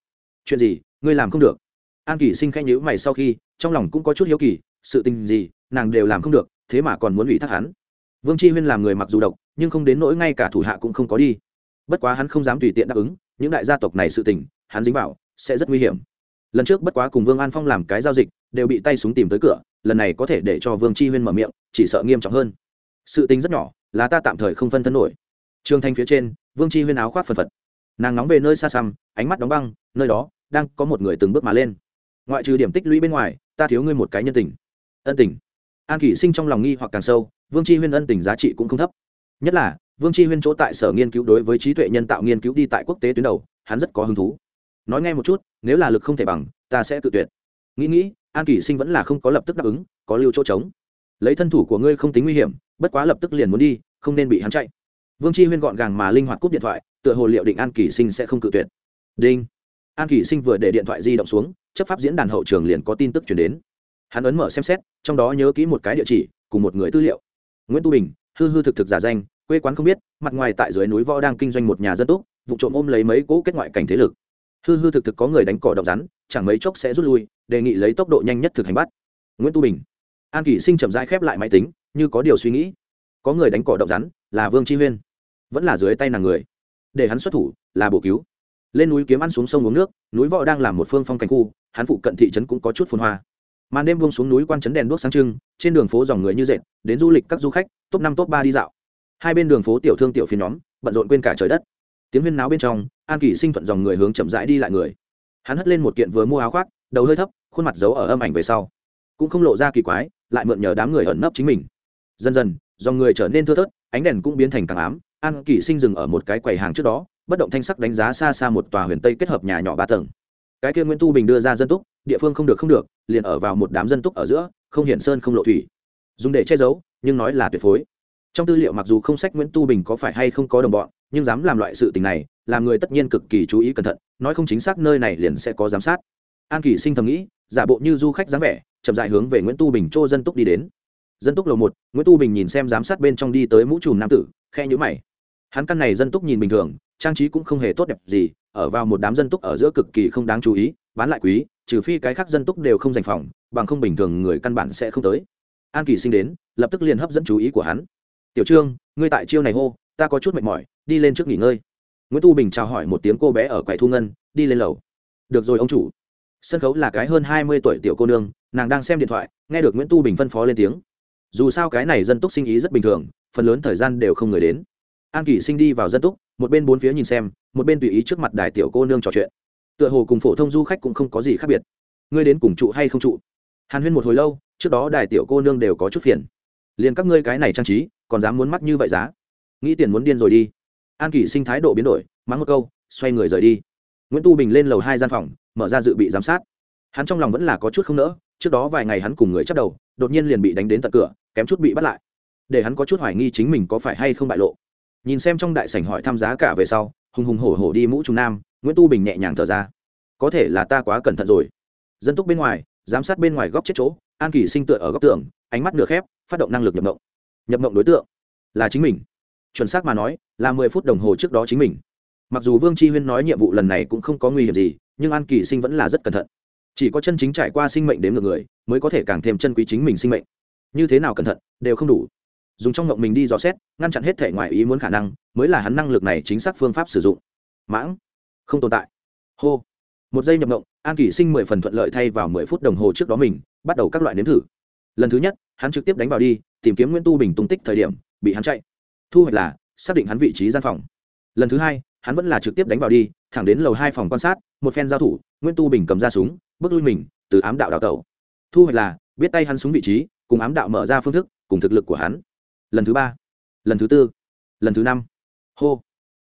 Chuyện gì? Ngươi làm không được. An Kỷ sinh khẽ nhữ mày sau khi, trong lòng cũng có chút hiếu kỳ, sự tình gì, nàng đều làm không được, thế mà còn muốn ủy thác hắn. Vương chi huyên làm người mặc dù độc, nhưng không đến nỗi ngay cả thủ hạ cũng không có đi. Bất quá hắn không dám tùy tiện đáp ứng, những đại gia tộc này sự tình, hắn dính vào, sẽ rất nguy hiểm. Lần trước bất quá cùng vương an phong làm cái giao dịch, đều bị tay súng tìm tới cửa, lần này có thể để cho vương chi huyên mở miệng, chỉ sợ nghiêm trọng hơn. Sự tính rất nhỏ là ta tạm thời không phân thân nổi. Trường thanh phía trên, vương chi huyên áo khoác phần phật. Nàng nóng về nơi xa xăm, ánh mắt đóng băng, nơi đó đang có một người từng bước mà lên. Ngoại trừ điểm tích lũy bên ngoài, ta thiếu ngươi một cái nhân tình. Ân tình. An kỷ sinh trong lòng nghi hoặc càng sâu, vương chi huyên ân tình giá trị cũng không thấp. Nhất là, vương chi huyên chỗ tại sở nghiên cứu đối với trí tuệ nhân tạo nghiên cứu đi tại quốc tế tuyến đầu, hắn rất có hứng thú. Nói nghe một chút, nếu là lực không thể bằng, ta sẽ tự tuyệt. Nghĩ nghĩ, an kỷ sinh vẫn là không có lập tức đáp ứng, có lưu chỗ trống lấy thân thủ của ngươi không tính nguy hiểm, bất quá lập tức liền muốn đi, không nên bị hắn chạy. Vương chi huyên gọn gàng mà linh hoạt cúp điện thoại, tựa hồ liệu định an kỷ sinh sẽ không cự tuyệt. Đinh. An kỷ sinh vừa để điện thoại di động xuống, chấp pháp diễn đàn hậu trường liền có tin tức chuyển đến. Hắn ấn mở xem xét, trong đó nhớ kỹ một cái địa chỉ, cùng một người tư liệu. Nguyễn tu bình, hư hư thực thực giả danh, quê quán không biết, mặt ngoài tại dưới núi võ đang kinh doanh một nhà dân túc, vụ trộm ôm lấy mấy cỗ kết ngoại cảnh thế lực. Hư hư thực thực có người đánh cỏ độc rắn, chẳng mấy chốc sẽ rút lui, đề nghị lấy tốc độ nhanh nhất thực hành bắt. Nguyễn tu bình an kỷ sinh chậm rãi khép lại máy tính, như có điều suy nghĩ. Có người đánh cỏ động rắn, là vương chi huyên. Vẫn là dưới tay nàng người. Để hắn xuất thủ, là bổ cứu. Lên núi kiếm ăn xuống sông uống nước, núi võ đang làm một phương phong cảnh khu, hắn phụ cận thị trấn cũng có chút phồn hoa. Màn đêm buông xuống núi quan trấn đèn đuốc sáng trưng, trên đường phố dòng người như dệt, đến du lịch các du khách, top năm, top ba đi dạo. Hai bên đường phố tiểu thương tiểu phiên nhóm, bận rộn quên cả trời đất. Tiếng huyên náo bên trong, an kỳ sinh thuận dòng người hướng chậm rãi đi lại người. Hắn hất lên một kiện vừa mua áo khoác, đầu hơi thấp, khuôn mặt giấu ở âm ảnh về sau cũng không lộ ra kỳ quái, lại mượn nhờ đám người ẩn nấp chính mình. Dần dần dòng người trở nên thưa thớt, ánh đèn cũng biến thành càng ám, an kỳ sinh dừng ở một cái quầy hàng trước đó, bất động thanh sắc đánh giá xa xa một tòa huyền tây kết hợp nhà nhỏ ba tầng. Cái kia nguyễn tu bình đưa ra dân túc, địa phương không được không được, liền ở vào một đám dân túc ở giữa, không hiển sơn không lộ thủy. Dùng để che giấu, nhưng nói là tuyệt phối. Trong tư liệu mặc dù không sách nguyễn tu bình có phải hay không có đồng bọn, nhưng dám làm loại sự tình này, làm người tất nhiên cực kỳ chú ý cẩn thận, nói không chính xác nơi này liền sẽ có giám sát. An kỳ sinh thầm nghĩ, giả bộ như du khách dáng vẻ chậm dại hướng về nguyễn tu bình chô dân túc đi đến. Dân túc lầu một, nguyễn tu bình nhìn xem giám sát bên trong đi tới mũ trùm nam tử khe nhữ mày. Hắn căn này dân túc nhìn bình thường, trang trí cũng không hề tốt đẹp gì, ở vào một đám dân túc ở giữa cực kỳ không đáng chú ý, bán lại quý, trừ phi cái khác dân túc đều không dành phòng, bằng không bình thường người căn bản sẽ không tới. An kỳ sinh đến, lập tức liền hấp dẫn chú ý của hắn. Tiểu trương, ngươi tại chiêu này hô, ta có chút mệt mỏi, đi lên trước nghỉ ngơi. Nguyễn tu bình chào hỏi một tiếng cô bé ở quầy thu ngân, đi lên lầu. Được rồi, ông chủ. Sân khấu là cái hơn hai mươi tuổi tiểu cô nương nàng đang xem điện thoại, nghe được nguyễn tu bình phân phó lên tiếng. Dù sao cái này dân túc sinh ý rất bình thường, phần lớn thời gian đều không người đến. An kỷ sinh đi vào dân túc, một bên bốn phía nhìn xem, một bên tùy ý trước mặt đài tiểu cô nương trò chuyện. Tựa hồ cùng phổ thông du khách cũng không có gì khác biệt. Ngươi đến cùng trụ hay không trụ? Hàn huyên một hồi lâu, trước đó đài tiểu cô nương đều có chút phiền. Liền các ngươi cái này trang trí, còn dám muốn mắt như vậy giá? Nghĩ tiền muốn điên rồi đi. An kỷ sinh thái độ biến đổi, mắng một câu, xoay người rời đi. Nguyễn tu bình lên lầu hai gian phòng, mở ra dự bị giám sát. Hắn trong lòng vẫn là có chút không nỡ trước đó vài ngày hắn cùng người chắp đầu, đột nhiên liền bị đánh đến tận cửa, kém chút bị bắt lại. Để hắn có chút hoài nghi chính mình có phải hay không bại lộ. Nhìn xem trong đại sảnh hỏi thăm giá cả về sau, hùng hùng hổ hổ đi mũ trung nam, nguyễn tu bình nhẹ nhàng thở ra. Có thể là ta quá cẩn thận rồi. Dân túc bên ngoài, giám sát bên ngoài góc chết chỗ, an kỳ sinh tựa ở góc tường, ánh mắt nửa khép, phát động năng lực nhập mộng. Nhập mộng đối tượng là chính mình. Chuẩn xác mà nói, là mười phút đồng hồ trước đó chính mình. Mặc dù vương tri huyên nói nhiệm vụ lần này cũng không có nguy hiểm gì, nhưng an kỳ sinh vẫn là rất cẩn thận chỉ có chân chính trải qua sinh mệnh đến ngược người, mới có thể càng thêm chân quý chính mình sinh mệnh. Như thế nào cẩn thận, đều không đủ. Dùng trong ngộng mình đi dò xét, ngăn chặn hết thể ngoài ý muốn khả năng, mới là hắn năng lực này chính xác phương pháp sử dụng. Mãng, không tồn tại. Hô. Một giây nhập ngộng, an kỷ sinh mười phần thuận lợi thay vào mười phút đồng hồ trước đó mình, bắt đầu các loại nếm thử. Lần thứ nhất, hắn trực tiếp đánh vào đi, tìm kiếm nguyễn tu bình tung tích thời điểm, bị hắn chạy. Thu hoạch là, xác định hắn vị trí gian phòng. Lần thứ hai, hắn vẫn là trực tiếp đánh vào đi, thẳng đến lầu hai phòng quan sát, một phen giao thủ nguyễn tu bình cầm ra súng bước lui mình từ ám đạo đào tẩu. Thu hoạch là, biết tay hắn súng vị trí, cùng ám đạo mở ra phương thức, cùng thực lực của hắn. Lần thứ ba, lần thứ tư, lần thứ năm. Hô.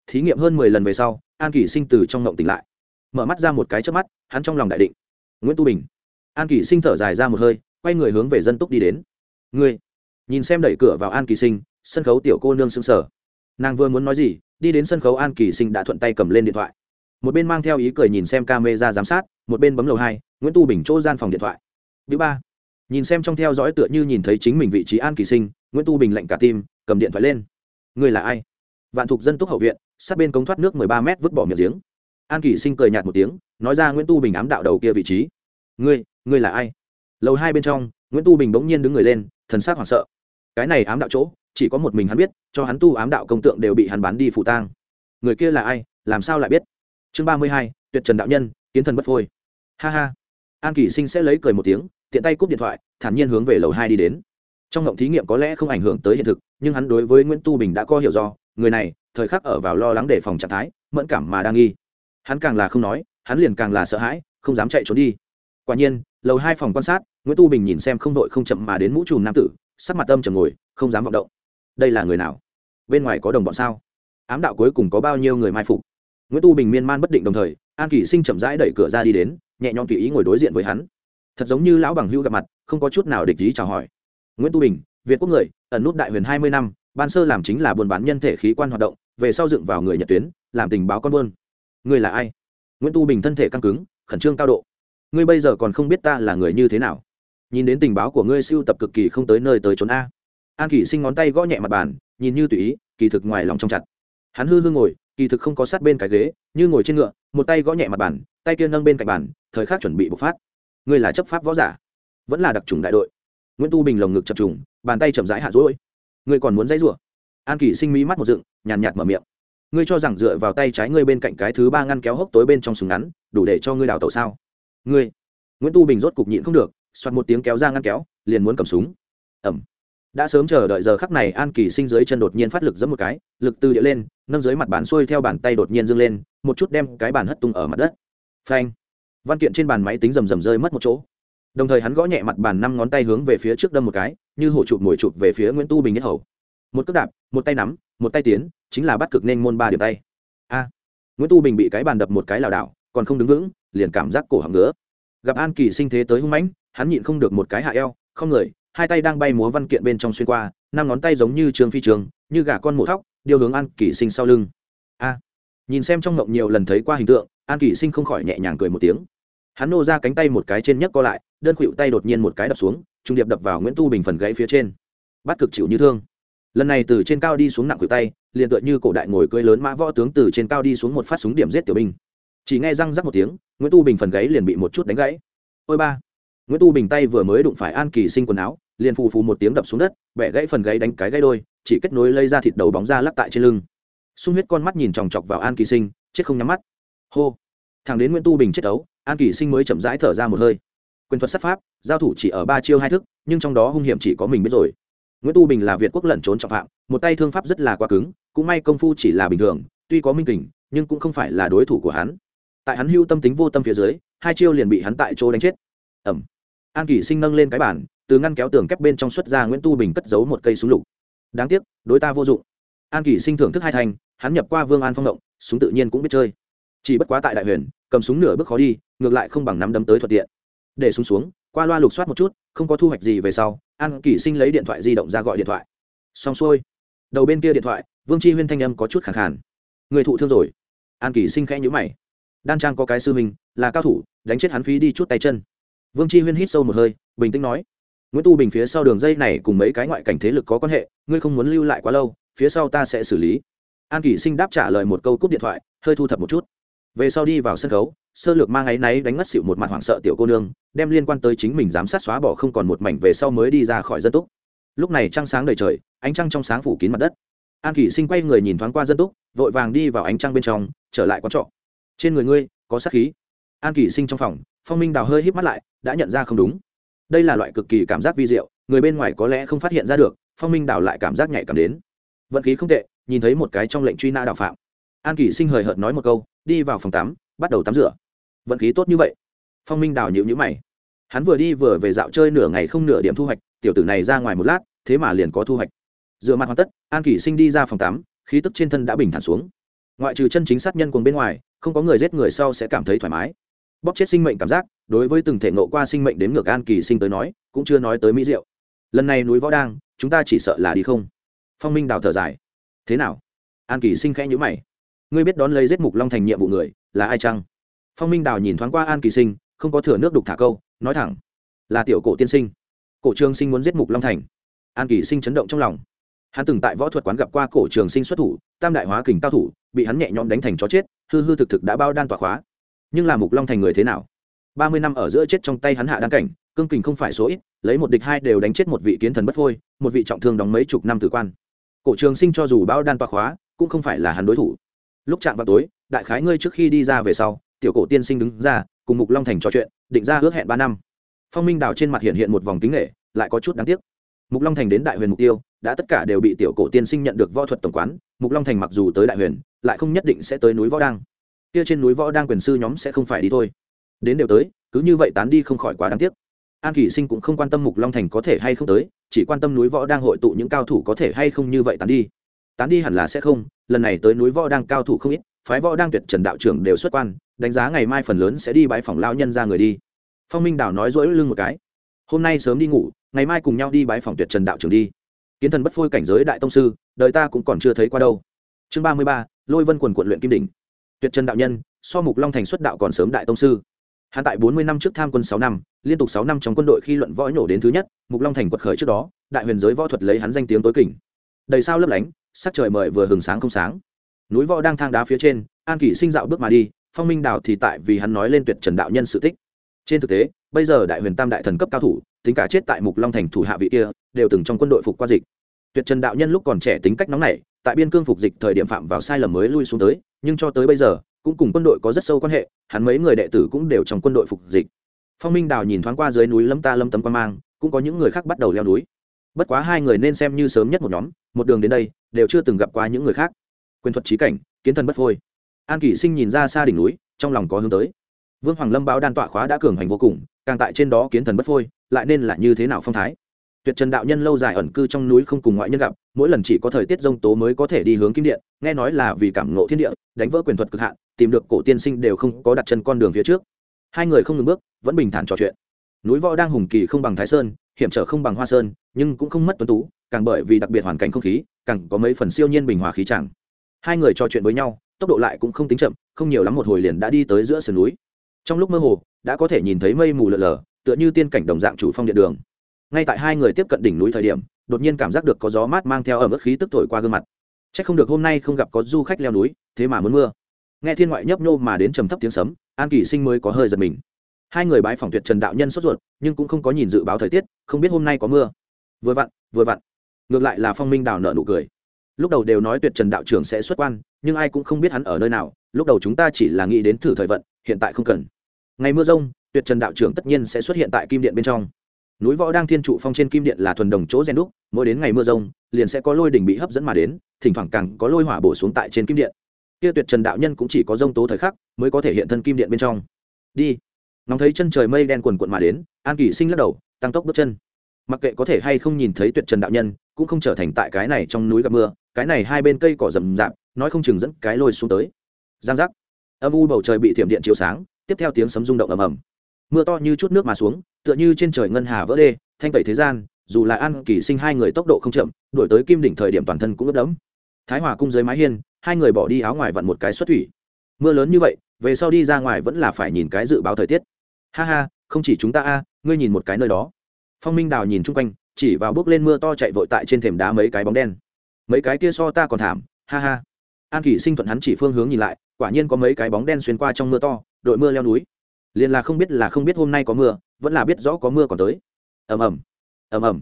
Thí nghiệm hơn mười lần về sau, an kỷ sinh từ trong ngộng tỉnh lại. Mở mắt ra một cái trước mắt, hắn trong lòng đại định. Nguyễn tu bình. An kỷ sinh thở dài ra một hơi, quay người hướng về dân túc đi đến. Ngươi, nhìn xem đẩy cửa vào an kỳ sinh, sân khấu tiểu cô nương xứng sở nàng vừa muốn nói gì, đi đến sân khấu an kỳ sinh đã thuận tay cầm lên điện thoại. Một bên mang theo ý cười nhìn xem ca mê ra giám sát một bên bấm lầu hai, nguyễn tu bình chỗ gian phòng điện thoại. Thứ ba, nhìn xem trong theo dõi tựa như nhìn thấy chính mình vị trí an kỳ sinh, nguyễn tu bình lạnh cả tim, cầm điện thoại lên. Người là ai? Vạn thục dân túc hậu viện, sát bên cống thoát nước mười ba mét vứt bỏ miệng giếng. An kỳ sinh cười nhạt một tiếng, nói ra nguyễn tu bình ám đạo đầu kia vị trí. Ngươi ngươi là ai? Lầu hai bên trong, nguyễn tu bình bỗng nhiên đứng người lên, thần sắc hoảng sợ. Cái này ám đạo chỗ, chỉ có một mình hắn biết, cho hắn tu ám đạo công tượng đều bị hắn bán đi phụ tang. Người kia là ai? Làm sao lại biết? Chương ba mươi hai, tuyệt trần đạo nhân kiến thần bất phôi. Ha ha. An kỳ sinh sẽ lấy cười một tiếng, tiện tay cúp điện thoại, thản nhiên hướng về lầu hai đi đến. Trong ngộng thí nghiệm có lẽ không ảnh hưởng tới hiện thực, nhưng hắn đối với nguyễn tu bình đã có hiểu do, người này, thời khắc ở vào lo lắng đề phòng trạng thái, mẫn cảm mà đang nghi. Hắn càng là không nói, hắn liền càng là sợ hãi, không dám chạy trốn đi. Quả nhiên, lầu hai phòng quan sát, nguyễn tu bình nhìn xem không đội không chậm mà đến mũ trùm nam tử, sắc mặt tâm trầm ngồi, không dám vọng động. Đây là người nào? Bên ngoài có đồng bọn sao? Ám đạo cuối cùng có bao nhiêu người mai phục? Nguyễn tu bình miên man bất định đồng thời an kỷ sinh chậm rãi đẩy cửa ra đi đến, nhẹ nhõm tùy ý ngồi đối diện với hắn. Thật giống như lão bằng hưu gặp mặt, không có chút nào địch ý chào hỏi. Nguyễn tu bình, việt quốc người, ẩn nút đại huyền hai mươi năm, ban sơ làm chính là buôn bán nhân thể khí quan hoạt động, về sau dựng vào người nhật tuyến, làm tình báo con buôn. Ngươi là ai? Nguyễn tu bình thân thể căng cứng, khẩn trương cao độ. Ngươi bây giờ còn không biết ta là người như thế nào. Nhìn đến tình báo của ngươi siêu tập cực kỳ không tới nơi tới trốn a. An kỷ sinh ngón tay gõ nhẹ mặt bàn, nhìn như tùy ý, kỳ thực ngoài lòng trong chặt. Hắn hư hư ngồi kỳ thực không có sát bên cái ghế, như ngồi trên ngựa, một tay gõ nhẹ mặt bàn, tay kia nâng bên cạnh bàn, thời khắc chuẩn bị bộc phát. Ngươi là chấp pháp võ giả, vẫn là đặc trùng đại đội. Nguyễn tu bình lồng ngực chập trùng, bàn tay chậm rãi hạ rỗi. Ngươi còn muốn dãy rủa? An kỳ sinh mỹ mắt một dựng, nhàn nhạt mở miệng. Ngươi cho rằng dựa vào tay trái ngươi bên cạnh cái thứ ba ngăn kéo hốc tối bên trong súng ngắn, đủ để cho ngươi đào tẩu sao? Ngươi. Nguyễn tu bình rốt cục nhịn không được, soạt một tiếng kéo ra ngăn kéo, liền muốn cầm súng. Ẩm đã sớm chờ đợi giờ khắc này, an kỳ sinh dưới chân đột nhiên phát lực giẫm một cái, lực từ địa lên, nâng dưới mặt bàn xuôi theo bàn tay đột nhiên dâng lên, một chút đem cái bàn hất tung ở mặt đất. Phanh. Văn kiện trên bàn máy tính rầm rầm rơi mất một chỗ. Đồng thời hắn gõ nhẹ mặt bàn năm ngón tay hướng về phía trước đâm một cái, như hổ chụp mồi chụp về phía nguyễn tu bình nhất hầu. Một cước đạp, một tay nắm, một tay tiến, chính là bắt cực nên môn ba điểm tay. A. Nguyễn tu bình bị cái bàn đập một cái lảo đảo, còn không đứng vững, liền cảm giác cổ họng ngứa. Gặp an kỳ sinh thế tới hung mãnh, hắn nhịn không được một cái hạ eo, không người hai tay đang bay múa văn kiện bên trong xuyên qua, năm ngón tay giống như trường phi trường, như gà con mổ thóc, điều hướng an kỷ sinh sau lưng. A, nhìn xem trong mộng nhiều lần thấy qua hình tượng, an kỷ sinh không khỏi nhẹ nhàng cười một tiếng. Hắn nô ra cánh tay một cái trên nhấc co lại, đơn khuỵu tay đột nhiên một cái đập xuống, trung điệp đập vào nguyễn tu bình phần gãy phía trên. Bắt cực chịu như thương. Lần này từ trên cao đi xuống nặng khuỵu tay, liền tựa như cổ đại ngồi cưỡi lớn mã võ tướng từ trên cao đi xuống một phát súng điểm giết tiểu binh. Chỉ nghe răng rắc một tiếng, nguyễn tu bình phần gáy liền bị một chút đánh gãy. Ôi ba nguyễn tu bình tay vừa mới đụng phải an kỳ sinh quần áo, liền phù phù một tiếng đập xuống đất, bẻ gãy phần gáy đánh cái gãy đôi, chỉ kết nối lây ra thịt đầu bóng ra lắc tại trên lưng. Xung huyết con mắt nhìn chòng chọc vào an kỳ sinh, chết không nhắm mắt. Hô. Thằng đến nguyễn tu bình chết ấu, an kỳ sinh mới chậm rãi thở ra một hơi. Quyền thuật sát pháp, giao thủ chỉ ở ba chiêu hai thức, nhưng trong đó hung hiểm chỉ có mình biết rồi. Nguyễn tu bình là việt quốc lẩn trốn trọng phạm, một tay thương pháp rất là quá cứng, cũng may công phu chỉ là bình thường, tuy có minh kình, nhưng cũng không phải là đối thủ của hắn. Tại hắn hưu tâm tính vô tâm phía dưới, hai chiêu liền bị hắn tại chỗ đánh chết. Ẩm an kỷ sinh nâng lên cái bản từ ngăn kéo tường kép bên trong xuất ra nguyễn tu bình cất giấu một cây súng lục. Đáng tiếc, đối ta vô dụng. An kỷ sinh thưởng thức hai thành, hắn nhập qua vương an phong động, súng tự nhiên cũng biết chơi. Chỉ bất quá tại đại huyền, cầm súng nửa bước khó đi, ngược lại không bằng nắm đấm tới thuận tiện. Để súng xuống, qua loa lục soát một chút, không có thu hoạch gì về sau, an kỷ sinh lấy điện thoại di động ra gọi điện thoại. Xong xuôi. Đầu bên kia điện thoại, vương chi huyên thanh âm có chút khẳng khàn. Người thụ thương rồi. An kỷ sinh khẽ nhữ mày. Đan trang có cái sư mình là cao thủ, đánh chết hắn phí đi chút tay chân vương chi huyên hít sâu một hơi, bình tĩnh nói, nguyễn tu bình phía sau đường dây này cùng mấy cái ngoại cảnh thế lực có quan hệ, ngươi không muốn lưu lại quá lâu, phía sau ta sẽ xử lý. An kỷ sinh đáp trả lời một câu cúp điện thoại, hơi thu thập một chút. Về sau đi vào sân khấu, sơ lược mang áy náy đánh ngất xịu một mặt hoảng sợ tiểu cô nương, đem liên quan tới chính mình giám sát xóa bỏ không còn một mảnh về sau mới đi ra khỏi dân túc. Lúc này trăng sáng đầy trời, ánh trăng trong sáng phủ kín mặt đất. An kỷ sinh quay người nhìn thoáng qua dân túc, vội vàng đi vào ánh trăng bên trong, trở lại quán trọ. Trên người ngươi, có sát khí. An kỷ sinh trong phòng, phong minh đào hơi híp mắt lại đã nhận ra không đúng. Đây là loại cực kỳ cảm giác vi diệu, người bên ngoài có lẽ không phát hiện ra được, phong minh đào lại cảm giác nhạy cảm đến. Vận khí không tệ, nhìn thấy một cái trong lệnh truy nã đạo phạm. An kỷ sinh hời hợt nói một câu, đi vào phòng tắm, bắt đầu tắm rửa. Vận khí tốt như vậy. Phong minh đào nhịu nhữ mày. Hắn vừa đi vừa về dạo chơi nửa ngày không nửa điểm thu hoạch, tiểu tử này ra ngoài một lát, thế mà liền có thu hoạch. Dựa mặt hoàn tất, an kỷ sinh đi ra phòng tắm, khí tức trên thân đã bình thản xuống. Ngoại trừ chân chính sát nhân cuồng bên ngoài, không có người giết người sau sẽ cảm thấy thoải mái. Bóp chết sinh mệnh cảm giác đối với từng thể nộ qua sinh mệnh đến ngược an kỳ sinh tới nói, cũng chưa nói tới mỹ diệu. Lần này núi võ đang, chúng ta chỉ sợ là đi không. Phong minh đào thở dài. Thế nào? An kỳ sinh khẽ nhữ mày. Ngươi biết đón lấy giết mục long thành nhiệm vụ người là ai chăng? Phong minh đào nhìn thoáng qua an kỳ sinh, không có thừa nước đục thả câu, nói thẳng. Là tiểu cổ tiên sinh. Cổ trường sinh muốn giết mục long thành. An kỳ sinh chấn động trong lòng. Hắn từng tại võ thuật quán gặp qua cổ trường sinh xuất thủ, tam đại hóa kình cao thủ, bị hắn nhẹ nhõm đánh thành chó chết, hư hư thực thực đã bao đan tỏa khóa. Nhưng là mục long thành người thế nào? Ba mươi năm ở giữa chết trong tay hắn hạ đang cảnh, cương kình không phải số ít, lấy một địch hai đều đánh chết một vị kiến thần bất phôi, một vị trọng thương đóng mấy chục năm tử quan. Cổ trường sinh cho dù bao đan toa khóa, cũng không phải là hắn đối thủ. Lúc chạm vào tối, đại khái ngươi trước khi đi ra về sau, tiểu cổ tiên sinh đứng ra, cùng mục long thành trò chuyện, định ra ước hẹn ba năm. Phong minh đào trên mặt hiện hiện một vòng kính nghệ lại có chút đáng tiếc. Mục long thành đến đại huyền mục tiêu, đã tất cả đều bị tiểu cổ tiên sinh nhận được võ thuật tổng quán, mục long thành mặc dù tới đại huyền, lại không nhất định sẽ tới núi võ đăng. Kia trên núi võ đang quyền sư nhóm sẽ không phải đi thôi đến đều tới, cứ như vậy tán đi không khỏi quá đáng tiếc. An kỷ sinh cũng không quan tâm mục long thành có thể hay không tới, chỉ quan tâm núi võ đang hội tụ những cao thủ có thể hay không như vậy tán đi. Tán đi hẳn là sẽ không, lần này tới núi võ đang cao thủ không ít, phái võ đang tuyệt trần đạo trưởng đều xuất quan, đánh giá ngày mai phần lớn sẽ đi bãi phòng lao nhân ra người đi. Phong minh đảo nói dỗi lưng một cái. Hôm nay sớm đi ngủ, ngày mai cùng nhau đi bãi phòng tuyệt trần đạo trưởng đi. Kiến thần bất phôi cảnh giới đại tông sư, đời ta cũng còn chưa thấy qua đâu. Chương ba mươi ba, lôi vân quần quận luyện kim đỉnh. Tuyệt trần đạo nhân, so mục long thành xuất đạo còn sớm đại tông sư hắn tại bốn mươi năm trước tham quân sáu năm, liên tục sáu năm trong quân đội khi luận võ nhổ đến thứ nhất, mục long thành quật khởi trước đó, đại huyền giới võ thuật lấy hắn danh tiếng tối kỉnh đầy sao lấp lánh, sắc trời mời vừa hừng sáng không sáng. Núi võ đang thang đá phía trên, an kỷ sinh dạo bước mà đi, phong minh đào thì tại vì hắn nói lên tuyệt trần đạo nhân sự tích. Trên thực tế, bây giờ đại huyền tam đại thần cấp cao thủ, tính cả chết tại mục long thành thủ hạ vị kia, đều từng trong quân đội phục qua dịch. Tuyệt trần đạo nhân lúc còn trẻ tính cách nóng nảy, tại biên cương phục dịch thời điểm phạm vào sai lầm mới lui xuống tới, nhưng cho tới bây giờ cũng cùng quân đội có rất sâu quan hệ, hắn mấy người đệ tử cũng đều trong quân đội phục dịch. Phong minh đào nhìn thoáng qua dưới núi lâm ta lâm tấm quan mang, cũng có những người khác bắt đầu leo núi. Bất quá hai người nên xem như sớm nhất một nhóm, một đường đến đây, đều chưa từng gặp qua những người khác. Quyền thuật trí cảnh, kiến thần bất phôi. An kỷ sinh nhìn ra xa đỉnh núi, trong lòng có hướng tới. Vương hoàng lâm báo đan tọa khóa đã cường hành vô cùng, càng tại trên đó kiến thần bất phôi, lại nên là như thế nào phong thái? Tuyệt trần đạo nhân lâu dài ẩn cư trong núi không cùng ngoại nhân gặp mỗi lần chỉ có thời tiết rông tố mới có thể đi hướng kim điện, nghe nói là vì cảm ngộ thiên địa, đánh vỡ quyền thuật cực hạn, tìm được cổ tiên sinh đều không có đặt chân con đường phía trước. Hai người không ngừng bước, vẫn bình thản trò chuyện. Núi võ đang hùng kỳ không bằng thái sơn, hiểm trở không bằng hoa sơn, nhưng cũng không mất tuấn tú, càng bởi vì đặc biệt hoàn cảnh không khí, càng có mấy phần siêu nhiên bình hòa khí chẳng. Hai người trò chuyện với nhau, tốc độ lại cũng không tính chậm, không nhiều lắm một hồi liền đã đi tới giữa sườn núi. Trong lúc mơ hồ, đã có thể nhìn thấy mây mù lờ lờ tựa như tiên cảnh đồng dạng chủ phong điện đường ngay tại hai người tiếp cận đỉnh núi thời điểm, đột nhiên cảm giác được có gió mát mang theo ở mức khí tức thổi qua gương mặt. C h ắ c không được hôm nay không gặp có du khách leo núi, thế mà muốn mưa. Nghe thiên ngoại nhấp nhô mà đến trầm thấp tiếng sấm, an kỳ sinh mới có hơi giật mình. Hai người bãi phòng tuyệt trần đạo nhân sốt ruột, nhưng cũng không có nhìn dự báo thời tiết, không biết hôm nay có mưa. Vừa vặn vừa vặn. Ngược lại là phong minh đào nợ nụ cười. Lúc đầu đều nói tuyệt trần đạo trưởng sẽ xuất quan, nhưng ai cũng không biết hắn ở nơi nào, lúc đầu chúng ta chỉ là nghĩ đến thử thời vận, hiện tại không cần. Ngày mưa rông, tuyệt trần đạo trưởng tất nhiên sẽ xuất hiện tại kim điện bên trong núi võ đang thiên trụ phong trên kim điện là thuần đồng chỗ rèn đúc, mỗi đến ngày mưa rông, liền sẽ có lôi đỉnh bị hấp dẫn mà đến, thỉnh thoảng càng có lôi hỏa bổ xuống tại trên kim điện. Kia tuyệt trần đạo nhân cũng chỉ có rông tố thời khắc mới có thể hiện thân kim điện bên trong. Đi. Ngóng thấy chân trời mây đen quần quận mà đến, an kỳ sinh lắc đầu, tăng tốc bước chân. Mặc kệ có thể hay không nhìn thấy tuyệt trần đạo nhân, cũng không trở thành tại cái này trong núi gặp mưa, cái này hai bên cây cỏ rậm rạp, nói không chừng dẫn cái lôi xuống tới. Giang giác. Âm u bầu trời bị thiểm điện chiếu sáng, tiếp theo tiếng sấm rung động ầm ầm mưa to như chút nước mà xuống, tựa như trên trời ngân hà vỡ đê, thanh tẩy thế gian, dù là an kỳ sinh hai người tốc độ không chậm đổi tới kim đỉnh thời điểm toàn thân cũng ướt đẫm. Thái hòa cung dưới mái hiên, hai người bỏ đi áo ngoài vặn một cái xuất thủy. Mưa lớn như vậy, về sau đi ra ngoài vẫn là phải nhìn cái dự báo thời tiết. Ha ha, không chỉ chúng ta a, ngươi nhìn một cái nơi đó. Phong minh đào nhìn chung quanh, chỉ vào bước lên mưa to chạy vội tại trên thềm đá mấy cái bóng đen. Mấy cái kia so ta còn thảm, ha ha. An kỷ sinh thuận hắn chỉ phương hướng nhìn lại, quả nhiên có mấy cái bóng đen xuyên qua trong mưa to, đội mưa leo núi liền là không biết là không biết hôm nay có mưa, vẫn là biết rõ có mưa còn tới. Ầm ầm ầm ầm.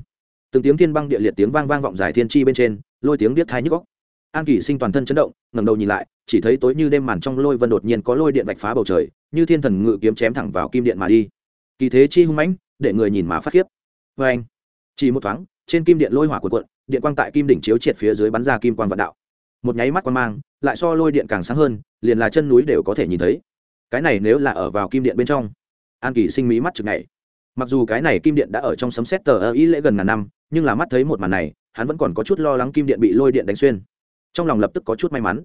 Từng tiếng thiên băng địa liệt tiếng vang vang vọng dài thiên chi bên trên, lôi tiếng biết thai nhức góc an kỷ sinh toàn thân chấn động, ngẩng đầu nhìn lại, chỉ thấy tối như đêm màn trong lôi vân đột nhiên có lôi điện vạch phá bầu trời, như thiên thần ngự kiếm chém thẳng vào kim điện mà đi. Kỳ thế chi hung mãnh, để người nhìn mà phát khiếp. Vê anh. Chỉ một thoáng, trên kim điện lôi hỏa cuộn cuộn, điện quang tại kim đỉnh chiếu triệt phía dưới bắn ra kim quang vạn đạo. Một nháy mắt quan mang, lại so lôi điện càng sáng hơn, liền là chân núi đều có thể nhìn thấy cái này nếu là ở vào kim điện bên trong, an kỳ sinh mỹ mắt chực này mặc dù cái này kim điện đã ở trong sấm xét tờ ơ ý lễ gần ngàn năm, nhưng là mắt thấy một màn này, hắn vẫn còn có chút lo lắng kim điện bị lôi điện đánh xuyên. Trong lòng lập tức có chút may mắn.